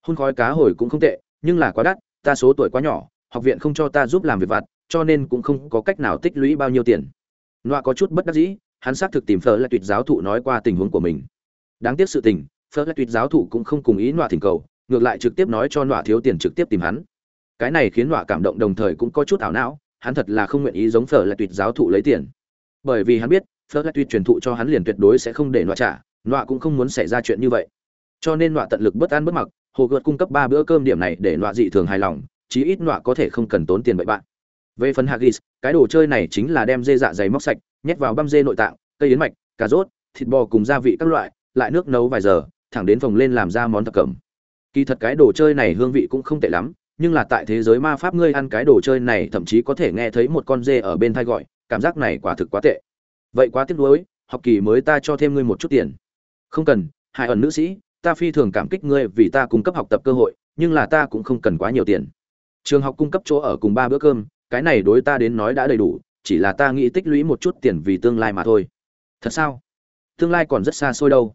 Hun khói cá hồi cũng không tệ, nhưng là quá đắt, ta số tuổi quá nhỏ, học viện không cho ta giúp làm việc vặt, cho nên cũng không có cách nào tích lũy bao nhiêu tiền. loa có chút bất đắc dĩ, hắn xác thực tìm Phở là tuyệt giáo thụ nói qua tình huống của mình. Đáng tiếc sự tình, Phở là tuyệt giáo thụ cũng không cùng ý loa thỉnh cầu, ngược lại trực tiếp nói cho loa thiếu tiền trực tiếp tìm hắn. Cái này khiến loa cảm động đồng thời cũng có chút ảo não, hắn thật là không nguyện ý giống phở là tuyệt giáo thụ lấy tiền. Bởi vì hắn biết, phở lại tuyệt truyền thụ cho hắn liền tuyệt đối sẽ không để nọa trả, nọa cũng không muốn xảy ra chuyện như vậy. Cho nên nọa tận lực bất an bất mặc, hồ gợt cung cấp ba bữa cơm điểm này để nọa dị thường hài lòng, chí ít nọa có thể không cần tốn tiền bậy bạn. Về phần haggis cái đồ chơi này chính là đem dê dạ dày móc sạch, nhét vào băm dê nội tạng, cây yến mạch, cà rốt, thịt bò cùng gia vị các loại, lại nước nấu vài giờ, thẳng đến phòng lên làm ra món thập cẩm. Kỳ thật cái đồ chơi này hương vị cũng không tệ lắm nhưng là tại thế giới ma pháp ngươi ăn cái đồ chơi này thậm chí có thể nghe thấy một con dê ở bên thai gọi, cảm giác này quả thực quá tệ. Vậy quá tiếc nuối, học kỳ mới ta cho thêm ngươi một chút tiền. Không cần, hai ẩn nữ sĩ, ta phi thường cảm kích ngươi vì ta cung cấp học tập cơ hội, nhưng là ta cũng không cần quá nhiều tiền. Trường học cung cấp chỗ ở cùng ba bữa cơm, cái này đối ta đến nói đã đầy đủ, chỉ là ta nghĩ tích lũy một chút tiền vì tương lai mà thôi. Thật sao? Tương lai còn rất xa xôi đâu.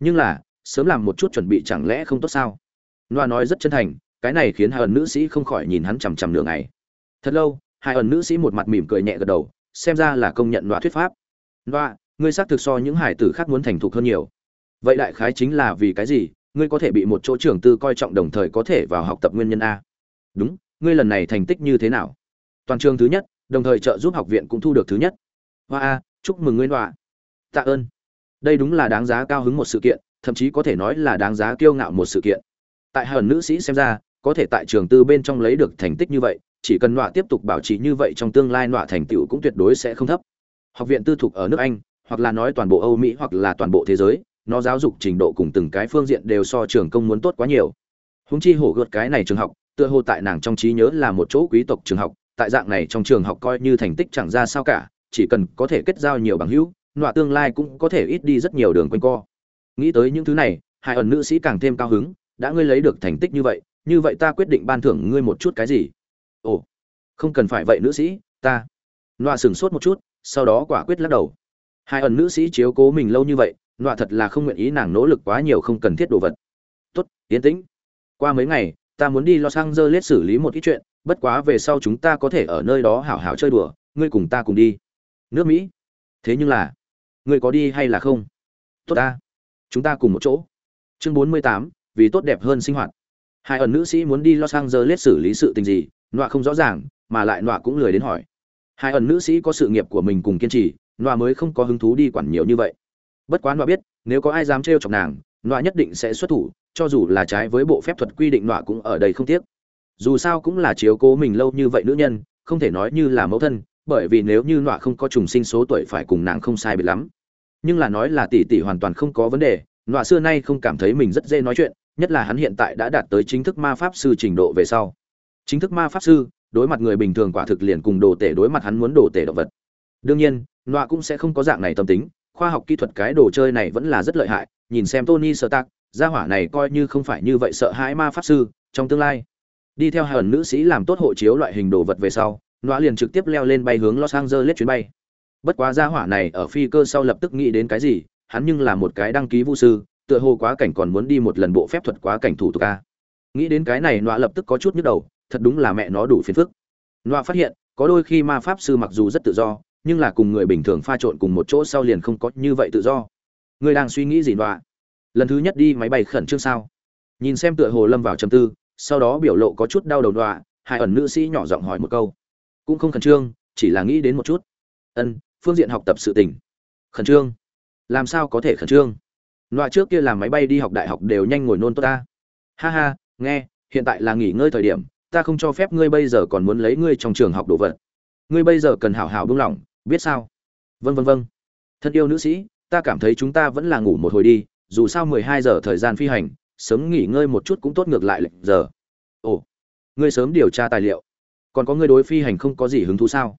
Nhưng là, sớm làm một chút chuẩn bị chẳng lẽ không tốt sao? Noa nói rất chân thành cái này khiến hai ẩn nữ sĩ không khỏi nhìn hắn chằm chằm nửa ngày. Thật lâu, hai ẩn nữ sĩ một mặt mỉm cười nhẹ gật đầu, xem ra là công nhận loại thuyết pháp. Loa, ngươi xác thực so những hải tử khác muốn thành thục hơn nhiều. Vậy đại khái chính là vì cái gì, ngươi có thể bị một chỗ trưởng tư coi trọng đồng thời có thể vào học tập nguyên nhân a? Đúng, ngươi lần này thành tích như thế nào? Toàn trường thứ nhất, đồng thời trợ giúp học viện cũng thu được thứ nhất. Hoa a, chúc mừng ngươi loa. Tạ ơn. Đây đúng là đáng giá cao hứng một sự kiện, thậm chí có thể nói là đáng giá kiêu ngạo một sự kiện. Tại hờn nữ sĩ xem ra có thể tại trường tư bên trong lấy được thành tích như vậy, chỉ cần nọa tiếp tục bảo trì như vậy trong tương lai nọa thành tựu cũng tuyệt đối sẽ không thấp. Học viện tư thục ở nước anh, hoặc là nói toàn bộ âu mỹ, hoặc là toàn bộ thế giới, nó giáo dục trình độ cùng từng cái phương diện đều so trường công muốn tốt quá nhiều. Húng chi hổ gợt cái này trường học, tựa hồ tại nàng trong trí nhớ là một chỗ quý tộc trường học, tại dạng này trong trường học coi như thành tích chẳng ra sao cả, chỉ cần có thể kết giao nhiều bằng hữu, nọa tương lai cũng có thể ít đi rất nhiều đường quanh co. Nghĩ tới những thứ này, hai ẩn nữ sĩ càng thêm cao hứng, đã ngươi lấy được thành tích như vậy như vậy ta quyết định ban thưởng ngươi một chút cái gì? Ồ, không cần phải vậy nữ sĩ, ta. Nọa sửng sốt một chút, sau đó quả quyết lắc đầu. Hai ẩn nữ sĩ chiếu cố mình lâu như vậy, nọa thật là không nguyện ý nàng nỗ lực quá nhiều không cần thiết đồ vật. Tốt, yên tĩnh. Qua mấy ngày, ta muốn đi los angeles xử lý một ít chuyện, bất quá về sau chúng ta có thể ở nơi đó hảo hảo chơi đùa, ngươi cùng ta cùng đi. Nước mỹ. Thế nhưng là, ngươi có đi hay là không? Tốt ta. Chúng ta cùng một chỗ. Chương bốn mươi tám, vì tốt đẹp hơn sinh hoạt hai ẩn nữ sĩ muốn đi los angeles xử lý sự tình gì, nọa không rõ ràng, mà lại nọa cũng lười đến hỏi. Hai ẩn nữ sĩ có sự nghiệp của mình cùng kiên trì, nọa mới không có hứng thú đi quản nhiều như vậy. Bất quá nọa biết, nếu có ai dám trêu chọc nàng, nọa nhất định sẽ xuất thủ, cho dù là trái với bộ phép thuật quy định nọa cũng ở đây không tiếc. Dù sao cũng là chiếu cố mình lâu như vậy nữ nhân, không thể nói như là mẫu thân, bởi vì nếu như nọa không có trùng sinh số tuổi phải cùng nàng không sai biệt lắm. Nhưng là nói là tỷ tỷ hoàn toàn không có vấn đề, nọa xưa nay không cảm thấy mình rất dễ nói chuyện nhất là hắn hiện tại đã đạt tới chính thức ma pháp sư trình độ về sau. Chính thức ma pháp sư, đối mặt người bình thường quả thực liền cùng đồ tể đối mặt hắn muốn đồ tể động vật. Đương nhiên, nọa cũng sẽ không có dạng này tâm tính, khoa học kỹ thuật cái đồ chơi này vẫn là rất lợi hại, nhìn xem tony sơ tác gia hỏa này coi như không phải như vậy sợ hãi ma pháp sư, trong tương lai. Đi theo hờn nữ sĩ làm tốt hộ chiếu loại hình đồ vật về sau, nọa liền trực tiếp leo lên bay hướng los angeles chuyến bay. Bất quá gia hỏa này ở phi cơ sau lập tức nghĩ đến cái gì, hắn nhưng là một cái đăng ký vũ sư tựa hồ quá cảnh còn muốn đi một lần bộ phép thuật quá cảnh thủ tục a. Nghĩ đến cái này, nọa lập tức có chút nhức đầu, thật đúng là mẹ nó đủ phiền phức. Nọa phát hiện, có đôi khi ma pháp sư mặc dù rất tự do, nhưng là cùng người bình thường pha trộn cùng một chỗ sau liền không có như vậy tự do. Người đang suy nghĩ gì, nọa? Lần thứ nhất đi máy bay khẩn trương sao? Nhìn xem tựa hồ lâm vào trầm tư, sau đó biểu lộ có chút đau đầu, nọa, hai ẩn nữ sĩ nhỏ giọng hỏi một câu. Cũng không khẩn trương, chỉ là nghĩ đến một chút. Ân, phương diện học tập sự tình. Khẩn trương? Làm sao có thể khẩn trương? Loại trước kia làm máy bay đi học đại học đều nhanh ngồi nôn tốt ta. Ha ha, nghe, hiện tại là nghỉ ngơi thời điểm, ta không cho phép ngươi bây giờ còn muốn lấy ngươi trong trường học đồ vật. ngươi bây giờ cần hảo hảo buông lỏng biết sao? Vân vân vân thân yêu nữ sĩ ta cảm thấy chúng ta vẫn là ngủ một hồi đi dù sao mười hai giờ thời gian phi hành sớm nghỉ ngơi một chút cũng tốt ngược lại lệnh giờ. Ồ ngươi sớm điều tra tài liệu. Còn có ngươi đối phi hành không có gì hứng thú sao?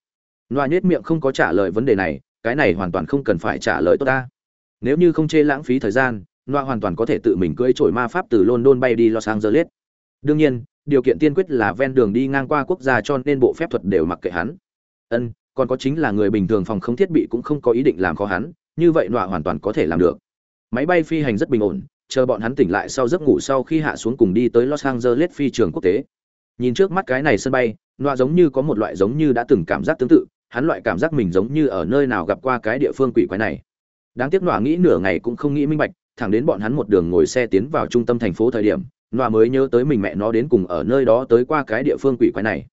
Loa nhết miệng không có trả lời vấn đề này cái này hoàn toàn không cần phải trả lời tốt ta nếu như không chê lãng phí thời gian, Noa hoàn toàn có thể tự mình cưỡi trổi ma pháp từ london bay đi los angeles. Đương nhiên, điều kiện tiên quyết là ven đường đi ngang qua quốc gia cho nên bộ phép thuật đều mặc kệ hắn. Ân, còn có chính là người bình thường phòng không thiết bị cũng không có ý định làm khó hắn, như vậy Noa hoàn toàn có thể làm được. Máy bay phi hành rất bình ổn, chờ bọn hắn tỉnh lại sau giấc ngủ sau khi hạ xuống cùng đi tới los angeles phi trường quốc tế. Nhìn trước mắt cái này sân bay, Noa giống như có một loại giống như đã từng cảm giác tương tự, hắn loại cảm giác mình giống như ở nơi nào gặp qua cái địa phương quỷ quái này đáng tiếc nọa nghĩ nửa ngày cũng không nghĩ minh bạch, thẳng đến bọn hắn một đường ngồi xe tiến vào trung tâm thành phố thời điểm, nọa mới nhớ tới mình mẹ nó đến cùng ở nơi đó tới qua cái địa phương quỷ quái này.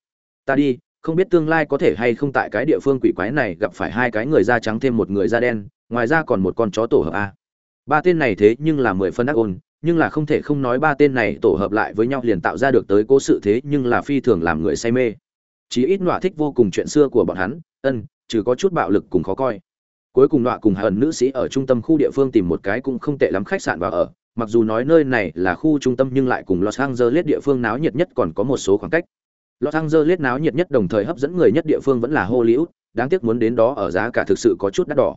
Ta đi, không biết tương lai có thể hay không tại cái địa phương quỷ quái này gặp phải hai cái người da trắng thêm một người da đen, ngoài ra còn một con chó tổ hợp a. Ba tên này thế nhưng là mười phân ác ôn, nhưng là không thể không nói ba tên này tổ hợp lại với nhau liền tạo ra được tới cố sự thế nhưng là phi thường làm người say mê. Chí ít nọa thích vô cùng chuyện xưa của bọn hắn, ân, trừ có chút bạo lực cùng khó coi cuối cùng nọa cùng hờn nữ sĩ ở trung tâm khu địa phương tìm một cái cũng không tệ lắm khách sạn và ở. Mặc dù nói nơi này là khu trung tâm nhưng lại cùng los angeles địa phương náo nhiệt nhất còn có một số khoảng cách. Los angeles náo nhiệt nhất đồng thời hấp dẫn người nhất địa phương vẫn là hollywood, đáng tiếc muốn đến đó ở giá cả thực sự có chút đắt đỏ.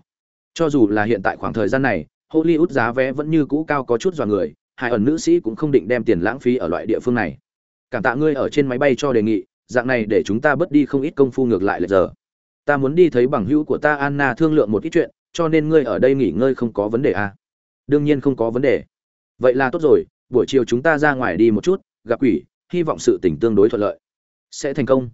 Cho dù là hiện tại khoảng thời gian này, hollywood giá vé vẫn như cũ cao có chút dọa người, hai ẩn nữ sĩ cũng không định đem tiền lãng phí ở loại địa phương này. Cảm tạ ngươi ở trên máy bay cho đề nghị, dạng này để chúng ta bớt đi không ít công phu ngược lại lệch giờ ta muốn đi thấy bằng hữu của ta anna thương lượng một ít chuyện, cho nên ngươi ở đây nghỉ ngơi không có vấn đề à? đương nhiên không có vấn đề. Vậy là tốt rồi, buổi chiều chúng ta ra ngoài đi một chút, gặp quỷ, hy vọng sự tình tương đối thuận lợi. Sẽ thành công.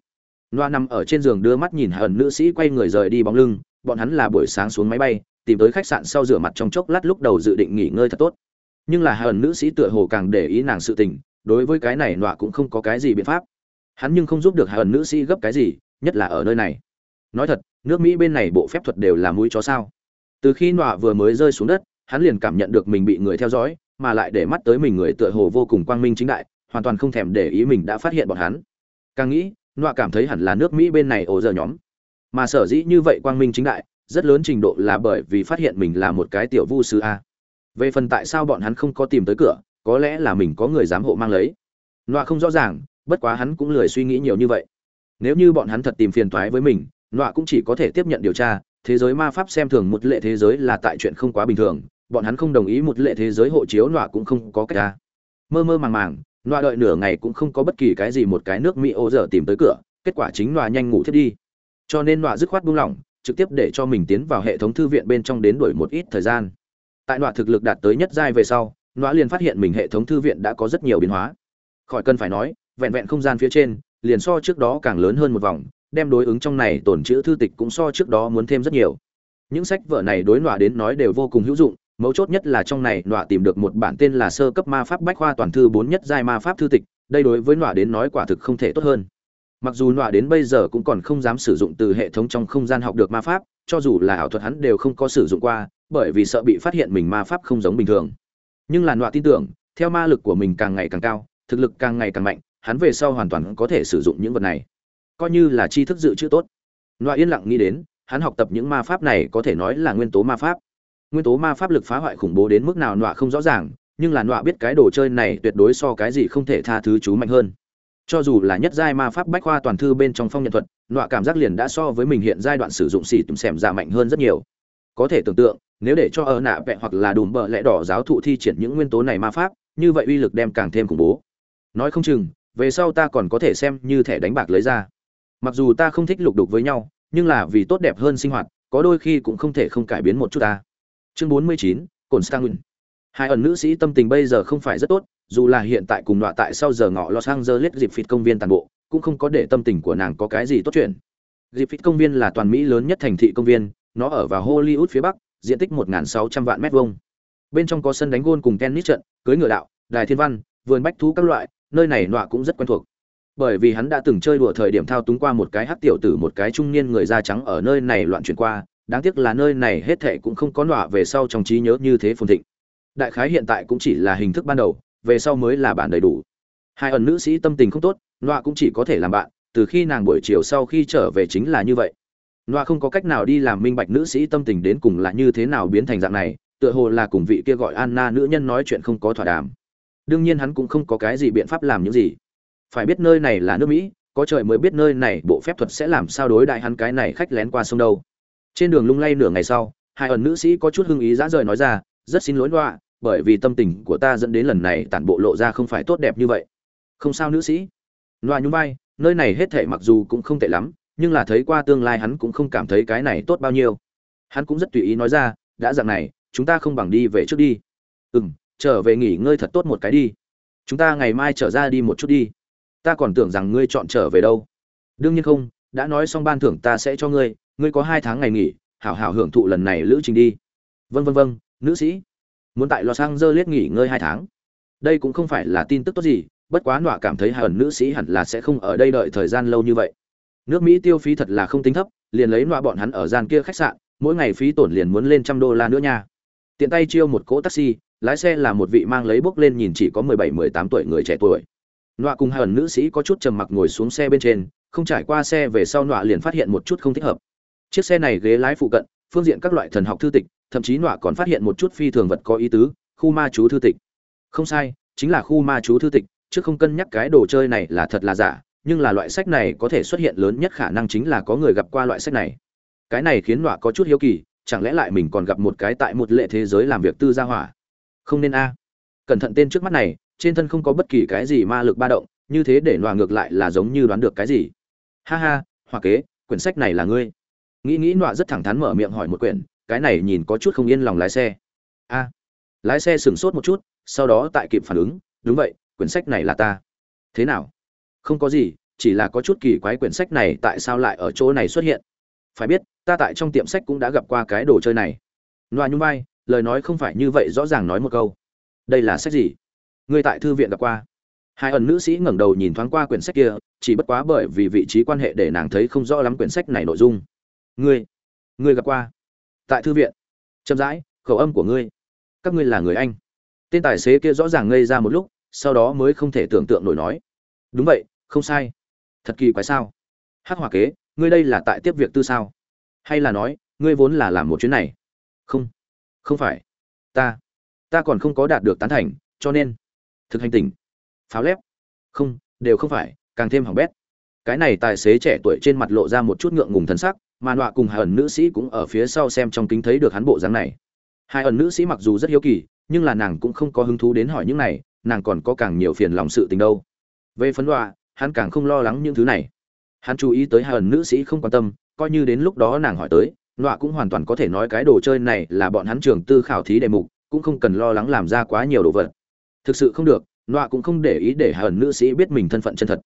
Loa nằm ở trên giường đưa mắt nhìn hờn nữ sĩ quay người rời đi bóng lưng, bọn hắn là buổi sáng xuống máy bay, tìm tới khách sạn sau rửa mặt trong chốc lát lúc đầu dự định nghỉ ngơi thật tốt. Nhưng là hờn nữ sĩ tựa hồ càng để ý nàng sự tình, đối với cái này loa cũng không có cái gì biện pháp. Hắn nhưng không giúp được hờn nữ sĩ gấp cái gì, nhất là ở nơi này nói thật, nước mỹ bên này bộ phép thuật đều là mũi chó sao. Từ khi nọa vừa mới rơi xuống đất, hắn liền cảm nhận được mình bị người theo dõi, mà lại để mắt tới mình người tựa hồ vô cùng quang minh chính đại, hoàn toàn không thèm để ý mình đã phát hiện bọn hắn. Càng nghĩ, nọa cảm thấy hẳn là nước mỹ bên này ổ giờ nhóm. Mà sở dĩ như vậy quang minh chính đại, rất lớn trình độ là bởi vì phát hiện mình là một cái tiểu vu sư a. Về phần tại sao bọn hắn không có tìm tới cửa, có lẽ là mình có người giám hộ mang lấy. Nọa không rõ ràng, bất quá hắn cũng lười suy nghĩ nhiều như vậy. Nếu như bọn hắn thật tìm phiền toái với mình nọa cũng chỉ có thể tiếp nhận điều tra, thế giới ma pháp xem thường một lệ thế giới là tại chuyện không quá bình thường, bọn hắn không đồng ý một lệ thế giới hộ chiếu nọa cũng không có cách ra. Mơ mơ màng màng, nọa đợi nửa ngày cũng không có bất kỳ cái gì một cái nước mỹ ô dở tìm tới cửa, kết quả chính nọa nhanh ngủ thiết đi. Cho nên nọa dứt khoát buông lỏng, trực tiếp để cho mình tiến vào hệ thống thư viện bên trong đến đổi một ít thời gian. Tại nọa thực lực đạt tới nhất giai về sau, nọa liền phát hiện mình hệ thống thư viện đã có rất nhiều biến hóa. Khỏi cần phải nói, vẹn vẹn không gian phía trên, liền so trước đó càng lớn hơn một vòng đem đối ứng trong này tổn chữ thư tịch cũng so trước đó muốn thêm rất nhiều. Những sách vở này đối nọa đến nói đều vô cùng hữu dụng, mấu chốt nhất là trong này nọa tìm được một bản tên là sơ cấp ma pháp bách khoa toàn thư bốn nhất giai ma pháp thư tịch, đây đối với nọa đến nói quả thực không thể tốt hơn. Mặc dù nọa đến bây giờ cũng còn không dám sử dụng từ hệ thống trong không gian học được ma pháp, cho dù là ảo thuật hắn đều không có sử dụng qua, bởi vì sợ bị phát hiện mình ma pháp không giống bình thường. Nhưng là nọa tin tưởng, theo ma lực của mình càng ngày càng cao, thực lực càng ngày càng mạnh, hắn về sau hoàn toàn có thể sử dụng những vật này coi như là tri thức dự trữ tốt. Loại yên lặng nghĩ đến, hắn học tập những ma pháp này có thể nói là nguyên tố ma pháp. Nguyên tố ma pháp lực phá hoại khủng bố đến mức nào nọa không rõ ràng, nhưng là nọa biết cái đồ chơi này tuyệt đối so cái gì không thể tha thứ chú mạnh hơn. Cho dù là nhất giai ma pháp bách khoa toàn thư bên trong phong nhận thuật, nọa cảm giác liền đã so với mình hiện giai đoạn sử dụng xỉ tùm xẻm ra mạnh hơn rất nhiều. Có thể tưởng tượng, nếu để cho ở nạ vẹ hoặc là đùm bợ lẽ đỏ giáo thụ thi triển những nguyên tố này ma pháp, như vậy uy lực đem càng thêm khủng bố. Nói không chừng, về sau ta còn có thể xem như thẻ đánh bạc lấy ra mặc dù ta không thích lục đục với nhau, nhưng là vì tốt đẹp hơn sinh hoạt, có đôi khi cũng không thể không cải biến một chút ta. Chương bốn mươi chín cồn stangin hai ẩn nữ sĩ tâm tình bây giờ không phải rất tốt, dù là hiện tại cùng đọa tại sau giờ ngọ los angeles dịp phịt công viên toàn bộ, cũng không có để tâm tình của nàng có cái gì tốt chuyện. Dịp phịt công viên là toàn mỹ lớn nhất thành thị công viên, nó ở vào hollywood phía bắc, diện tích 1.600 vạn mét vuông. Bên trong có sân đánh gôn cùng tennis trận, cưới ngựa đạo, đài thiên văn, vườn bách thú các loại, nơi này nọa cũng rất quen thuộc bởi vì hắn đã từng chơi đùa thời điểm thao túng qua một cái hắc tiểu tử, một cái trung niên người da trắng ở nơi này loạn chuyển qua. Đáng tiếc là nơi này hết thệ cũng không có nọa về sau trong trí nhớ như thế phồn thịnh. Đại khái hiện tại cũng chỉ là hình thức ban đầu, về sau mới là bản đầy đủ. Hai ẩn nữ sĩ tâm tình không tốt, nọa cũng chỉ có thể làm bạn, từ khi nàng buổi chiều sau khi trở về chính là như vậy. Nọa không có cách nào đi làm minh bạch nữ sĩ tâm tình đến cùng là như thế nào biến thành dạng này, tựa hồ là cùng vị kia gọi anna nữ nhân nói chuyện không có thỏa đàm. Đương nhiên hắn cũng không có cái gì biện pháp làm những gì phải biết nơi này là nước mỹ, có trời mới biết nơi này bộ phép thuật sẽ làm sao đối đại hắn cái này khách lén qua sông đâu. Trên đường lung lay nửa ngày sau, hai ẩn nữ sĩ có chút hưng ý dã rời nói ra, rất xin lỗi đọa, bởi vì tâm tình của ta dẫn đến lần này tản bộ lộ ra không phải tốt đẹp như vậy. Không sao nữ sĩ. Loa nhún vai, nơi này hết thể mặc dù cũng không tệ lắm, nhưng là thấy qua tương lai hắn cũng không cảm thấy cái này tốt bao nhiêu. Hắn cũng rất tùy ý nói ra, đã dạng này, chúng ta không bằng đi về trước đi. Ừ m trở về nghỉ ngơi thật tốt một cái đi. Chúng ta ngày mai trở ra đi một chút đi ta còn tưởng rằng ngươi chọn trở về đâu. Đương nhiên không, đã nói xong ban thưởng ta sẽ cho ngươi ngươi có hai tháng ngày nghỉ, hảo hảo hưởng thụ lần này lữ trình đi. Vân vân vân nữ sĩ. Muốn tại los angeles nghỉ ngơi hai tháng. Đây cũng không phải là tin tức tốt gì, bất quá nọa cảm thấy hà ẩn nữ sĩ hẳn là sẽ không ở đây đợi thời gian lâu như vậy. Nước mỹ tiêu phí thật là không tính thấp, liền lấy nọa bọn hắn ở gian kia khách sạn, mỗi ngày phí tổn liền muốn lên trăm đô la nữa nha. Tiện tay chiêu một cỗ taxi, lái xe là một vị mang lấy bốc lên nhìn chỉ có mười bảy, mười tám tuổi người trẻ tuổi nọa cùng hai ẩn nữ sĩ có chút trầm mặc ngồi xuống xe bên trên, không trải qua xe về sau nọa liền phát hiện một chút không thích hợp. Chiếc xe này ghế lái phụ cận, phương diện các loại thần học thư tịch, thậm chí nọa còn phát hiện một chút phi thường vật có ý tứ, khu ma chú thư tịch. Không sai, chính là khu ma chú thư tịch, chứ không cân nhắc cái đồ chơi này là thật là giả, nhưng là loại sách này có thể xuất hiện lớn nhất khả năng chính là có người gặp qua loại sách này. Cái này khiến nọa có chút hiếu kỳ, chẳng lẽ lại mình còn gặp một cái tại một lệ thế giới làm việc tư gia hỏa? Không nên a. Cẩn thận tên trước mắt này trên thân không có bất kỳ cái gì ma lực ba động, như thế để nọa ngược lại là giống như đoán được cái gì. Ha ha, hoa kế, quyển sách này là ngươi. Nghĩ nghĩ nọa rất thẳng thắn mở miệng hỏi một quyển, cái này nhìn có chút không yên lòng lái xe. A, lái xe sửng sốt một chút, sau đó tại kịp phản ứng, đúng vậy, quyển sách này là ta. Thế nào? Không có gì, chỉ là có chút kỳ quái quyển sách này tại sao lại ở chỗ này xuất hiện. Phải biết, ta tại trong tiệm sách cũng đã gặp qua cái đồ chơi này. Loa nhung vai, lời nói không phải như vậy rõ ràng nói một câu. Đây là sách gì? Ngươi tại thư viện gặp qua. Hai ẩn nữ sĩ ngẩng đầu nhìn thoáng qua quyển sách kia, chỉ bất quá bởi vì vị trí quan hệ để nàng thấy không rõ lắm quyển sách này nội dung. Ngươi ngươi gặp qua? Tại thư viện. Chậm rãi, khẩu âm của ngươi. Các ngươi là người anh. Tên tài xế kia rõ ràng ngây ra một lúc, sau đó mới không thể tưởng tượng nổi nói. Đúng vậy, không sai. Thật kỳ quái sao? Hắc hòa kế, ngươi đây là tại tiếp việc tư sao? Hay là nói, ngươi vốn là làm một chuyến này? Không không phải. Ta ta còn không có đạt được tán thành, cho nên thực hành tỉnh. Pháo lép. Không, đều không phải, càng thêm hỏng bét. Cái này tài xế trẻ tuổi trên mặt lộ ra một chút ngượng ngùng thân sắc, mà nọa cùng hai ẩn nữ sĩ cũng ở phía sau xem trong kính thấy được hắn bộ dáng này. Hai ẩn nữ sĩ mặc dù rất hiếu kỳ, nhưng là nàng cũng không có hứng thú đến hỏi những này, nàng còn có càng nhiều phiền lòng sự tình đâu. Về phấn đoạ hắn càng không lo lắng những thứ này. Hắn chú ý tới hai ẩn nữ sĩ không quan tâm, coi như đến lúc đó nàng hỏi tới, nọa cũng hoàn toàn có thể nói cái đồ chơi này là bọn hắn trường tư khảo thí đề mục, cũng không cần lo lắng làm ra quá nhiều đồ vật thực sự không được nọa cũng không để ý để hai ẩn nữ sĩ biết mình thân phận chân thật.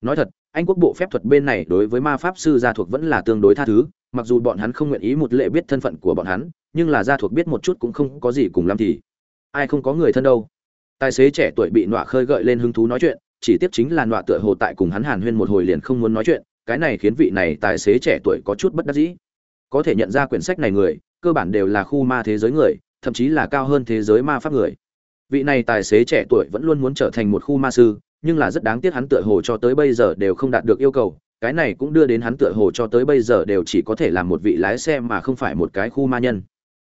Nói thật, anh quốc bộ phép thuật bên này đối với ma pháp sư gia thuộc vẫn là tương đối tha thứ, mặc dù bọn hắn không nguyện ý một lệ biết thân phận của bọn hắn, nhưng là gia thuộc biết một chút cũng không có gì cùng làm thì ai không có người thân đâu. Tài xế trẻ tuổi bị nọa khơi gợi lên hứng thú nói chuyện, chỉ tiếp chính là nọa tựa hồ tại cùng hắn hàn huyên một hồi liền không muốn nói chuyện, cái này khiến vị này tài xế trẻ tuổi có chút bất đắc dĩ. Có thể nhận ra quyển sách này người, cơ bản đều là khu ma thế giới người, thậm chí là cao hơn thế giới ma pháp người vị này tài xế trẻ tuổi vẫn luôn muốn trở thành một khu ma sư, nhưng là rất đáng tiếc hắn tựa hồ cho tới bây giờ đều không đạt được yêu cầu. Cái này cũng đưa đến hắn tựa hồ cho tới bây giờ đều chỉ có thể làm một vị lái xe mà không phải một cái khu ma nhân.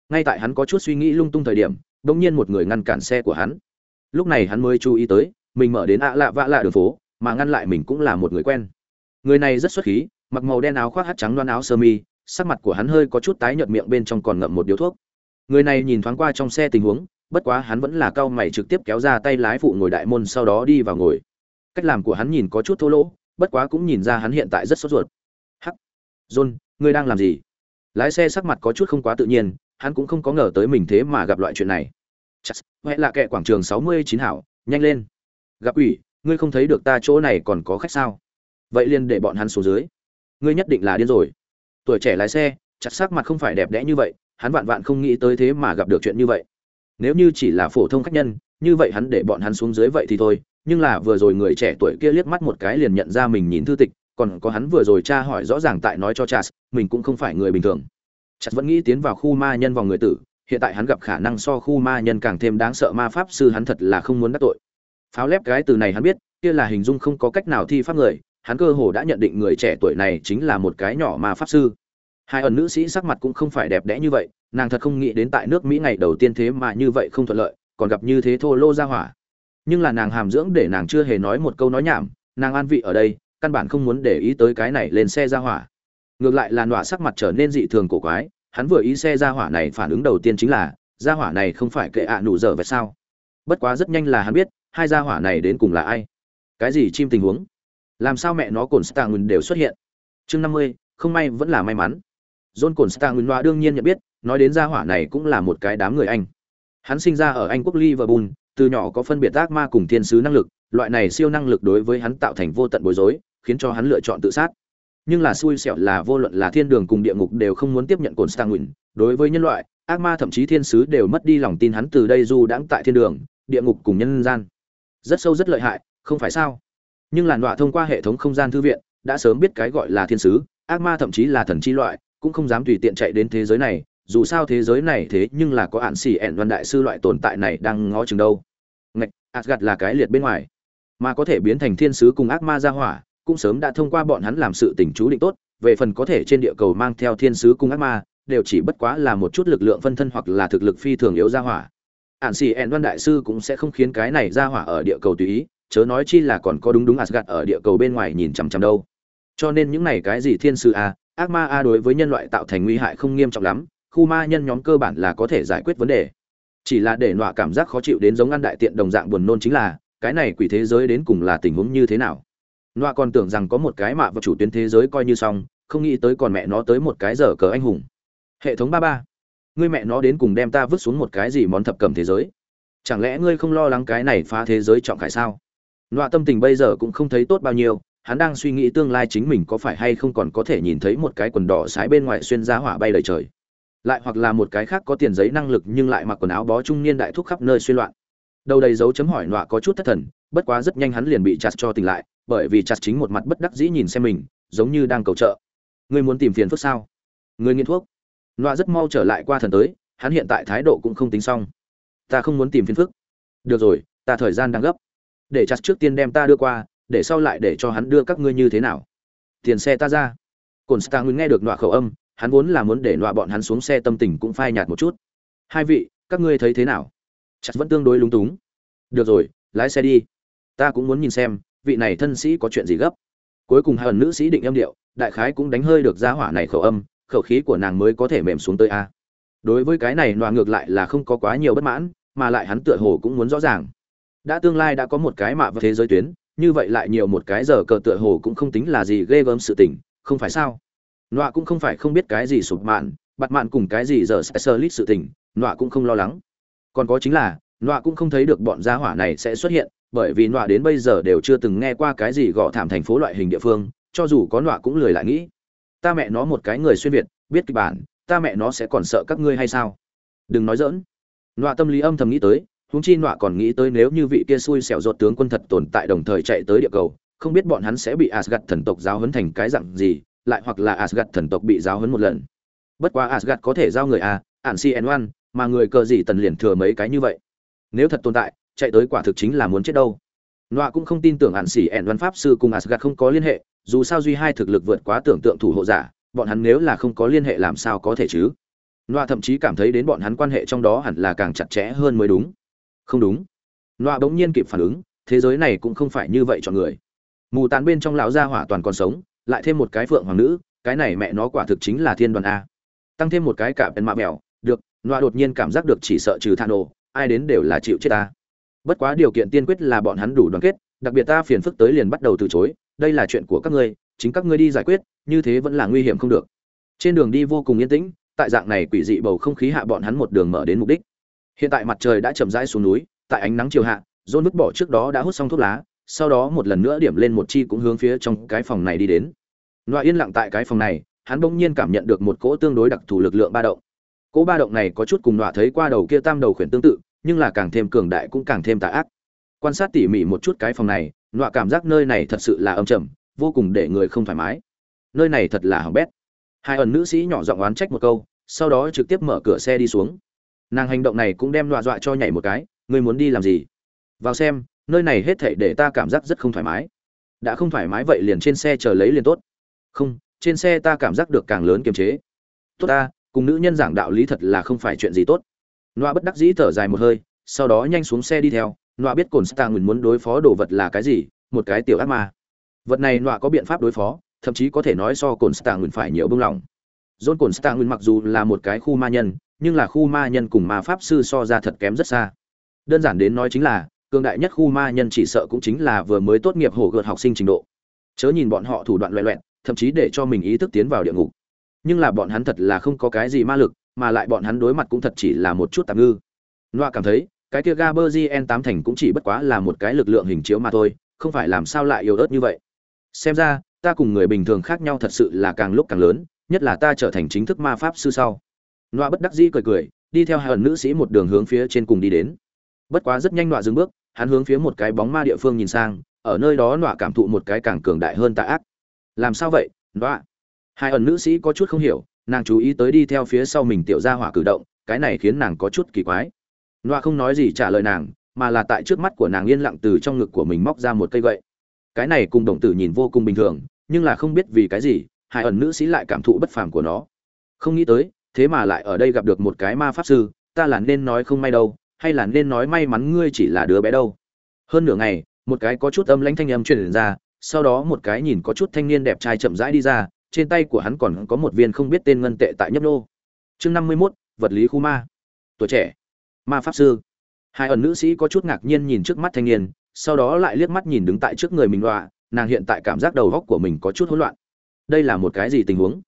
Ngay tại hắn có chút suy nghĩ lung tung thời điểm bỗng nhiên một người ngăn cản xe của hắn. Lúc này hắn mới chú ý tới, mình mở đến ạ lạ vạ lạ đường phố, mà ngăn lại mình cũng là một người quen. Người này rất xuất khí, mặc màu đen áo khoác hát trắng loan áo sơ mi, sắc mặt của hắn hơi có chút tái nhợt miệng bên trong còn ngậm một điếu thuốc. Người này nhìn thoáng qua trong xe tình huống bất quá hắn vẫn là cao mày trực tiếp kéo ra tay lái phụ ngồi đại môn sau đó đi vào ngồi. Cách làm của hắn nhìn có chút thô lỗ, bất quá cũng nhìn ra hắn hiện tại rất sốt ruột. Hắc! John, ngươi đang làm gì? Lái xe sắc mặt có chút không quá tự nhiên, hắn cũng không có ngờ tới mình thế mà gặp loại chuyện này. Chắc huệ là kệ quảng trường sáu mươi chín hảo, nhanh lên. Gặp ủy, ngươi không thấy được ta chỗ này còn có khách sao? Vậy liền để bọn hắn xuống dưới. Ngươi nhất định là điên rồi. Tuổi trẻ lái xe, chặt sắc mặt không phải đẹp đẽ như vậy, hắn vạn vạn không nghĩ tới thế mà gặp được chuyện như vậy nếu như chỉ là phổ thông khách nhân, như vậy hắn để bọn hắn xuống dưới vậy thì thôi. Nhưng là vừa rồi người trẻ tuổi kia liếc mắt một cái liền nhận ra mình nhìn thư tịch, còn có hắn vừa rồi tra hỏi rõ ràng tại nói cho chas, mình cũng không phải người bình thường. Chas vẫn nghĩ tiến vào khu ma nhân vòng người tử, hiện tại hắn gặp khả năng so khu ma nhân càng thêm đáng sợ ma pháp sư hắn thật là không muốn đắc tội. Pháo lép cái từ này hắn biết, kia là hình dung không có cách nào thi pháp người, hắn cơ hồ đã nhận định người trẻ tuổi này chính là một cái nhỏ ma pháp sư. Hai ẩn nữ sĩ sắc mặt cũng không phải đẹp đẽ như vậy nàng thật không nghĩ đến tại nước mỹ ngày đầu tiên thế mà như vậy không thuận lợi, còn gặp như thế thô lô ra hỏa. Nhưng là nàng hàm dưỡng để nàng chưa hề nói một câu nói nhảm, nàng an vị ở đây, căn bản không muốn để ý tới cái này lên xe ra hỏa. Ngược lại là nọa sắc mặt trở nên dị thường cổ quái, hắn vừa ý xe ra hỏa này phản ứng đầu tiên chính là, ra hỏa này không phải kệ ạ à nụ dở vậy sao? Bất quá rất nhanh là hắn biết, hai ra hỏa này đến cùng là ai? Cái gì chim tình huống? Làm sao mẹ nó cồn stagin đều xuất hiện? Chương năm mươi, không may vẫn là may mắn. John cồn stagin loa đương nhiên nhận biết nói đến gia hỏa này cũng là một cái đám người anh. Hắn sinh ra ở anh quốc liverpool, từ nhỏ có phân biệt ác ma cùng thiên sứ năng lực, loại này siêu năng lực đối với hắn tạo thành vô tận bối rối, khiến cho hắn lựa chọn tự sát. Nhưng là xui xẻo là vô luận là thiên đường cùng địa ngục đều không muốn tiếp nhận cồn stanguin đối với nhân loại, ác ma thậm chí thiên sứ đều mất đi lòng tin hắn từ đây du đãng tại thiên đường, địa ngục cùng nhân gian. Rất sâu rất lợi hại, không phải sao? Nhưng làn đọa thông qua hệ thống không gian thư viện, đã sớm biết cái gọi là thiên sứ, ác ma thậm chí là thần chi loại, cũng không dám tùy tiện chạy đến thế giới này dù sao thế giới này thế nhưng là có ạn xỉ ẹn văn đại sư loại tồn tại này đang ngó chừng đâu. Ngạch asgad là cái liệt bên ngoài. Mà có thể biến thành thiên sứ cùng ác ma ra hỏa, cũng sớm đã thông qua bọn hắn làm sự tình chú định tốt, về phần có thể trên địa cầu mang theo thiên sứ cùng ác ma, đều chỉ bất quá là một chút lực lượng phân thân hoặc là thực lực phi thường yếu ra hỏa. Ạn xỉ ẹn văn đại sư cũng sẽ không khiến cái này ra hỏa ở địa cầu tùy ý, chớ nói chi là còn có đúng đúng asgad ở địa cầu bên ngoài nhìn chằm chằm đâu. Cho nên những này cái gì thiên sứ a ác ma a đối với nhân loại tạo thành nguy hại không nghiêm trọng lắm khu ma nhân nhóm cơ bản là có thể giải quyết vấn đề. Chỉ là để nọa cảm giác khó chịu đến giống ăn đại tiện đồng dạng buồn nôn chính là, cái này quỷ thế giới đến cùng là tình huống như thế nào? Nọa còn tưởng rằng có một cái mạ vào chủ tuyến thế giới coi như xong, không nghĩ tới còn mẹ nó tới một cái giờ cờ anh hùng. Hệ thống ba ba, ngươi mẹ nó đến cùng đem ta vứt xuống một cái gì món thập cầm thế giới? Chẳng lẽ ngươi không lo lắng cái này phá thế giới trọng khải sao? Nọa tâm tình bây giờ cũng không thấy tốt bao nhiêu, hắn đang suy nghĩ tương lai chính mình có phải hay không còn có thể nhìn thấy một cái quần đỏ sái bên ngoài xuyên ra hỏa bay lời trời lại hoặc là một cái khác có tiền giấy năng lực nhưng lại mặc quần áo bó trung niên đại thúc khắp nơi xuyên loạn. Đầu đầy dấu chấm hỏi nọa có chút thất thần, bất quá rất nhanh hắn liền bị chặt cho tỉnh lại, bởi vì chặt chính một mặt bất đắc dĩ nhìn xem mình, giống như đang cầu trợ. Ngươi muốn tìm phiền phức sao? Ngươi nghiện thuốc? Nọa rất mau trở lại qua thần tới, hắn hiện tại thái độ cũng không tính xong. Ta không muốn tìm phiền phức. Được rồi, ta thời gian đang gấp. Để chặt trước tiên đem ta đưa qua, để sau lại để cho hắn đưa các ngươi như thế nào. Tiền xe ta ra. Cồn star nguyên nghe được nọa khẩu âm hắn vốn là muốn để nọa bọn hắn xuống xe tâm tình cũng phai nhạt một chút. Hai vị, các ngươi thấy thế nào? Chặt vẫn tương đối lúng túng. Được rồi, lái xe đi. Ta cũng muốn nhìn xem, vị này thân sĩ có chuyện gì gấp. Cuối cùng hai ẩn nữ sĩ định âm điệu, đại khái cũng đánh hơi được giá hỏa này khẩu âm, khẩu khí của nàng mới có thể mềm xuống tới a. Đối với cái này nọa ngược lại là không có quá nhiều bất mãn, mà lại hắn tựa hồ cũng muốn rõ ràng. Đã tương lai đã có một cái mạ vào thế giới tuyến, như vậy lại nhiều một cái giờ cờ tựa hồ cũng không tính là gì ghê gớm sự tình, không phải sao? Nọa cũng không phải không biết cái gì sụp mạn bặt mạn cùng cái gì giờ specialist sự tình, nọa cũng không lo lắng. Còn có chính là, nọa cũng không thấy được bọn gia hỏa này sẽ xuất hiện, bởi vì nọa đến bây giờ đều chưa từng nghe qua cái gì gõ thảm thành phố loại hình địa phương, cho dù có nọa cũng lười lại nghĩ. Ta mẹ nó một cái người xuyên việt, biết kịch bản, ta mẹ nó sẽ còn sợ các ngươi hay sao? Đừng nói dỡn nọa tâm lý âm thầm nghĩ tới, huống chi nọa còn nghĩ tới nếu như vị kia xui xẻo ruột tướng quân thật tồn tại đồng thời chạy tới địa cầu, không biết bọn hắn sẽ bị asgad thần tộc giáo huấn thành cái dạng gì lại hoặc là Asgard thần tộc bị giáo huấn một lần. Bất quá Asgard có thể giao người a ản CN1, mà người cờ gì tần liền thừa mấy cái như vậy. Nếu thật tồn tại chạy tới quả thực chính là muốn chết đâu. Nọa cũng không tin tưởng ản sĩ N1 pháp sư cùng Asgard không có liên hệ dù sao duy hai thực lực vượt quá tưởng tượng thủ hộ giả bọn hắn nếu là không có liên hệ làm sao có thể chứ? Nọa thậm chí cảm thấy đến bọn hắn quan hệ trong đó hẳn là càng chặt chẽ hơn mới đúng. Không đúng. Nọa bỗng nhiên kịp phản ứng thế giới này cũng không phải như vậy cho người. Mù tán bên trong lão gia hỏa toàn còn sống lại thêm một cái phượng hoàng nữ, cái này mẹ nó quả thực chính là thiên đoàn a. Tăng thêm một cái cả bên mạ mèo, được, nọa đột nhiên cảm giác được chỉ sợ trừ than nổ, ai đến đều là chịu chết ta. Bất quá điều kiện tiên quyết là bọn hắn đủ đoàn kết, đặc biệt ta phiền phức tới liền bắt đầu từ chối, đây là chuyện của các ngươi, chính các ngươi đi giải quyết, như thế vẫn là nguy hiểm không được. Trên đường đi vô cùng yên tĩnh, tại dạng này quỷ dị bầu không khí hạ bọn hắn một đường mở đến mục đích. Hiện tại mặt trời đã chậm rãi xuống núi, tại ánh nắng chiều hạ dôn vứt bỏ trước đó đã hút xong thuốc lá sau đó một lần nữa điểm lên một chi cũng hướng phía trong cái phòng này đi đến. Loại yên lặng tại cái phòng này, hắn bỗng nhiên cảm nhận được một cỗ tương đối đặc thù lực lượng ba động. Cỗ ba động này có chút cùng đọa thấy qua đầu kia tam đầu khuyển tương tự, nhưng là càng thêm cường đại cũng càng thêm tà ác. Quan sát tỉ mỉ một chút cái phòng này đọa cảm giác nơi này thật sự là âm trầm, vô cùng để người không thoải mái. Nơi này thật là hỏng bét. Hai ẩn nữ sĩ nhỏ giọng oán trách một câu, sau đó trực tiếp mở cửa xe đi xuống. Nàng hành động này cũng đem đọa dọa cho nhảy một cái, ngươi muốn đi làm gì? Vào xem nơi này hết thảy để ta cảm giác rất không thoải mái. Đã không thoải mái vậy liền trên xe chờ lấy liền tốt. Không, trên xe ta cảm giác được càng lớn kiềm chế. Tốt ta, cùng nữ nhân giảng đạo lý thật là không phải chuyện gì tốt. Noa bất đắc dĩ thở dài một hơi, sau đó nhanh xuống xe đi theo. Noa biết cồn stang muốn đối phó đồ vật là cái gì, một cái tiểu ác ma. Vật này noa có biện pháp đối phó, thậm chí có thể nói so cồn stang phải nhiều bưng lòng. John cồn stang mặc dù là một cái khu ma nhân, nhưng là khu ma nhân cùng ma pháp sư so ra thật kém rất xa. Đơn giản đến nói chính là cường đại nhất khu ma nhân chỉ sợ cũng chính là vừa mới tốt nghiệp hổ gợt học sinh trình độ. Chớ nhìn bọn họ thủ đoạn loẹ loẹn thậm chí để cho mình ý thức tiến vào địa ngục. Nhưng là bọn hắn thật là không có cái gì ma lực, mà lại bọn hắn đối mặt cũng thật chỉ là một chút tạm ngư. Noa cảm thấy, cái kia gaberzien tám thành cũng chỉ bất quá là một cái lực lượng hình chiếu mà thôi, không phải làm sao lại yếu ớt như vậy. Xem ra, ta cùng người bình thường khác nhau thật sự là càng lúc càng lớn, nhất là ta trở thành chính thức ma pháp sư sau. Noa bất đắc dĩ cười cười, đi theo hai ẩn nữ sĩ một đường hướng phía trên cùng đi đến. Bất quá rất nhanh noa dừng bước hắn hướng phía một cái bóng ma địa phương nhìn sang, ở nơi đó nọa cảm thụ một cái càng cường đại hơn tà ác. Làm sao vậy, nọa? Hai ẩn nữ sĩ có chút không hiểu, nàng chú ý tới đi theo phía sau mình tiểu gia hỏa cử động, cái này khiến nàng có chút kỳ quái. Nọa không nói gì trả lời nàng, mà là tại trước mắt của nàng yên lặng từ trong ngực của mình móc ra một cây gậy. Cái này cùng đồng tử nhìn vô cùng bình thường, nhưng là không biết vì cái gì, hai ẩn nữ sĩ lại cảm thụ bất phàm của nó. Không nghĩ tới, thế mà lại ở đây gặp được một cái ma pháp sư, ta là nên nói không may đâu hay là nên nói may mắn ngươi chỉ là đứa bé đâu? Hơn nửa ngày, một cái có chút âm lãnh thanh âm truyền ra, sau đó một cái nhìn có chút thanh niên đẹp trai chậm rãi đi ra, trên tay của hắn còn có một viên không biết tên ngân tệ tại nhấp nô. Chương năm mươi mốt, vật lý khu ma. Tuổi trẻ. Ma pháp sư. Hai ẩn nữ sĩ có chút ngạc nhiên nhìn trước mắt thanh niên, sau đó lại liếc mắt nhìn đứng tại trước người mình đọa, nàng hiện tại cảm giác đầu góc của mình có chút hỗn loạn. Đây là một cái gì tình huống?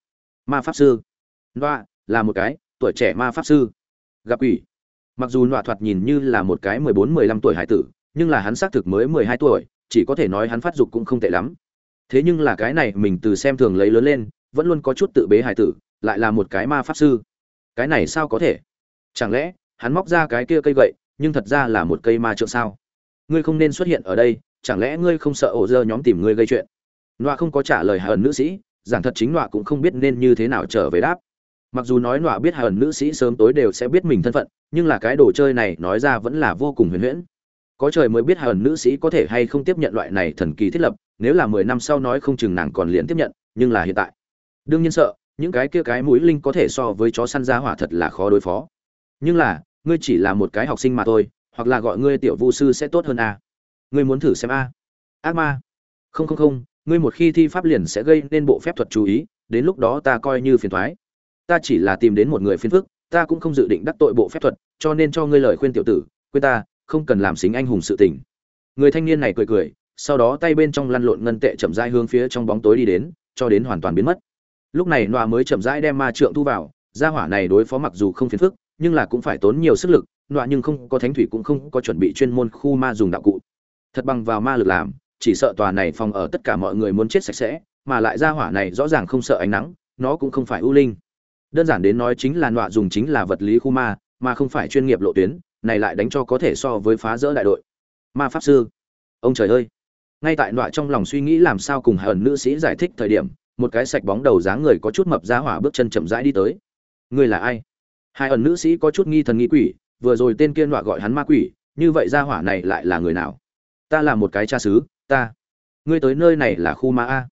Ma pháp sư. Đọa, là một cái, tuổi trẻ ma pháp sư. Gặp ủy mặc dù nọa thoạt nhìn như là một cái mười bốn, mười lăm tuổi hải tử, nhưng là hắn xác thực mới mười hai tuổi, chỉ có thể nói hắn phát dục cũng không tệ lắm. Thế nhưng là cái này mình từ xem thường lấy lớn lên, vẫn luôn có chút tự bế hải tử, lại là một cái ma pháp sư. Cái này sao có thể? Chẳng lẽ, hắn móc ra cái kia cây gậy, nhưng thật ra là một cây ma trượng sao? Ngươi không nên xuất hiện ở đây, chẳng lẽ ngươi không sợ ổ dơ nhóm tìm ngươi gây chuyện? Nọa không có trả lời hà ẩn nữ sĩ, giảng thật chính nọa cũng không biết nên như thế nào trở về đáp mặc dù nói nọa biết hai ẩn nữ sĩ sớm tối đều sẽ biết mình thân phận, nhưng là cái đồ chơi này nói ra vẫn là vô cùng huyền huyễn. Có trời mới biết hai ẩn nữ sĩ có thể hay không tiếp nhận loại này thần kỳ thiết lập, nếu là mười năm sau nói không chừng nàng còn liền tiếp nhận, nhưng là hiện tại. Đương nhiên sợ, những cái kia cái mũi linh có thể so với chó săn ra hỏa thật là khó đối phó. Nhưng là, ngươi chỉ là một cái học sinh mà thôi, hoặc là gọi ngươi tiểu vu sư sẽ tốt hơn a ngươi muốn thử xem a. Ác ma. Không không không, ngươi một khi thi pháp liền sẽ gây nên bộ phép thuật chú ý, đến lúc đó ta coi như phiền thoái ta chỉ là tìm đến một người phiền phức, ta cũng không dự định đắc tội bộ phép thuật, cho nên cho ngươi lời khuyên tiểu tử, quên ta, không cần làm xính anh hùng sự tình. Người thanh niên này cười cười, sau đó tay bên trong lăn lộn ngân tệ chậm rãi hướng phía trong bóng tối đi đến, cho đến hoàn toàn biến mất. Lúc này nọa mới chậm rãi đem ma trượng thu vào, gia hỏa này đối phó mặc dù không phiền phức, nhưng là cũng phải tốn nhiều sức lực nọa nhưng không có thánh thủy cũng không có chuẩn bị chuyên môn khu ma dùng đạo cụ. Thật bằng vào ma lực làm, chỉ sợ tòa này phòng ở tất cả mọi người muốn chết sạch sẽ, mà lại gia hỏa này rõ ràng không sợ ánh nắng, nó cũng không phải ưu linh đơn giản đến nói chính là nọa dùng chính là vật lý khu ma, mà không phải chuyên nghiệp lộ tuyến, này lại đánh cho có thể so với phá rỡ đại đội. Ma pháp sư. Ông trời ơi. Ngay tại nọa trong lòng suy nghĩ làm sao cùng hạ ẩn nữ sĩ giải thích thời điểm, một cái sạch bóng đầu dáng người có chút mập ra hỏa bước chân chậm rãi đi tới. Người là ai? Hai ẩn nữ sĩ có chút nghi thần nghi quỷ, vừa rồi tên kia nọa gọi hắn ma quỷ, như vậy ra hỏa này lại là người nào? Ta là một cái cha xứ, ta. Ngươi tới nơi này là khu ma a.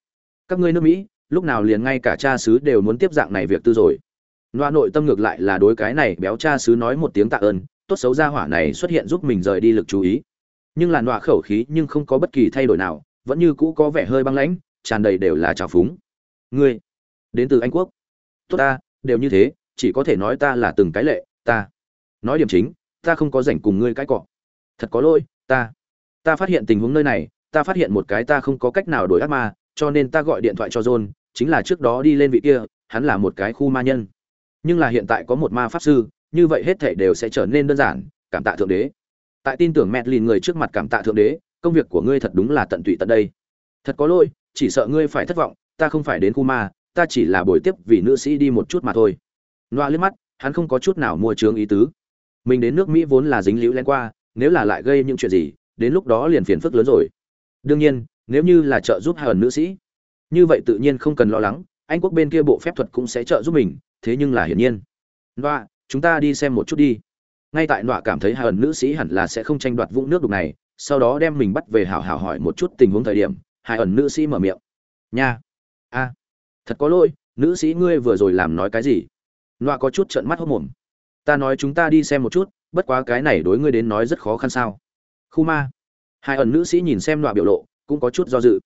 Các ngươi nước mỹ, lúc nào liền ngay cả cha xứ đều muốn tiếp dạng này việc tư rồi? Loa nội tâm ngược lại là đối cái này béo cha xứ nói một tiếng tạ ơn, tốt xấu ra hỏa này xuất hiện giúp mình rời đi lực chú ý. Nhưng là loa khẩu khí nhưng không có bất kỳ thay đổi nào, vẫn như cũ có vẻ hơi băng lãnh, tràn đầy đều là trào phúng. Ngươi, đến từ anh quốc. Tốt ta, đều như thế, chỉ có thể nói ta là từng cái lệ, ta. Nói điểm chính, ta không có rảnh cùng ngươi cãi cọ. Thật có lỗi, ta. Ta phát hiện tình huống nơi này, ta phát hiện một cái ta không có cách nào đổi ác ma, cho nên ta gọi điện thoại cho john, chính là trước đó đi lên vị kia, hắn là một cái khu ma nhân nhưng là hiện tại có một ma pháp sư, như vậy hết thể đều sẽ trở nên đơn giản, cảm tạ thượng đế. Tại tin tưởng mẹ lìn người trước mặt cảm tạ thượng đế, công việc của ngươi thật đúng là tận tụy tận đây. Thật có lỗi, chỉ sợ ngươi phải thất vọng, ta không phải đến khu ma, ta chỉ là buổi tiếp vì nữ sĩ đi một chút mà thôi. Loa liếc mắt, hắn không có chút nào mua trướng ý tứ. Mình đến nước mỹ vốn là dính liễu len qua, nếu là lại gây những chuyện gì, đến lúc đó liền phiền phức lớn rồi. Đương nhiên, nếu như là trợ giúp hờn nữ sĩ, như vậy tự nhiên không cần lo lắng, anh quốc bên kia bộ phép thuật cũng sẽ trợ giúp mình thế nhưng là hiển nhiên. Nọa, chúng ta đi xem một chút đi. Ngay tại nọa cảm thấy hai ẩn nữ sĩ hẳn là sẽ không tranh đoạt vũng nước đục này, sau đó đem mình bắt về hảo hảo hỏi một chút tình huống thời điểm, hai ẩn nữ sĩ mở miệng. Nha. A. Thật có lỗi, nữ sĩ ngươi vừa rồi làm nói cái gì? Nọa có chút trợn mắt hốc mồm. Ta nói chúng ta đi xem một chút, bất quá cái này đối ngươi đến nói rất khó khăn sao? Khu ma. Hai ẩn nữ sĩ nhìn xem nọa biểu lộ, cũng có chút do dự.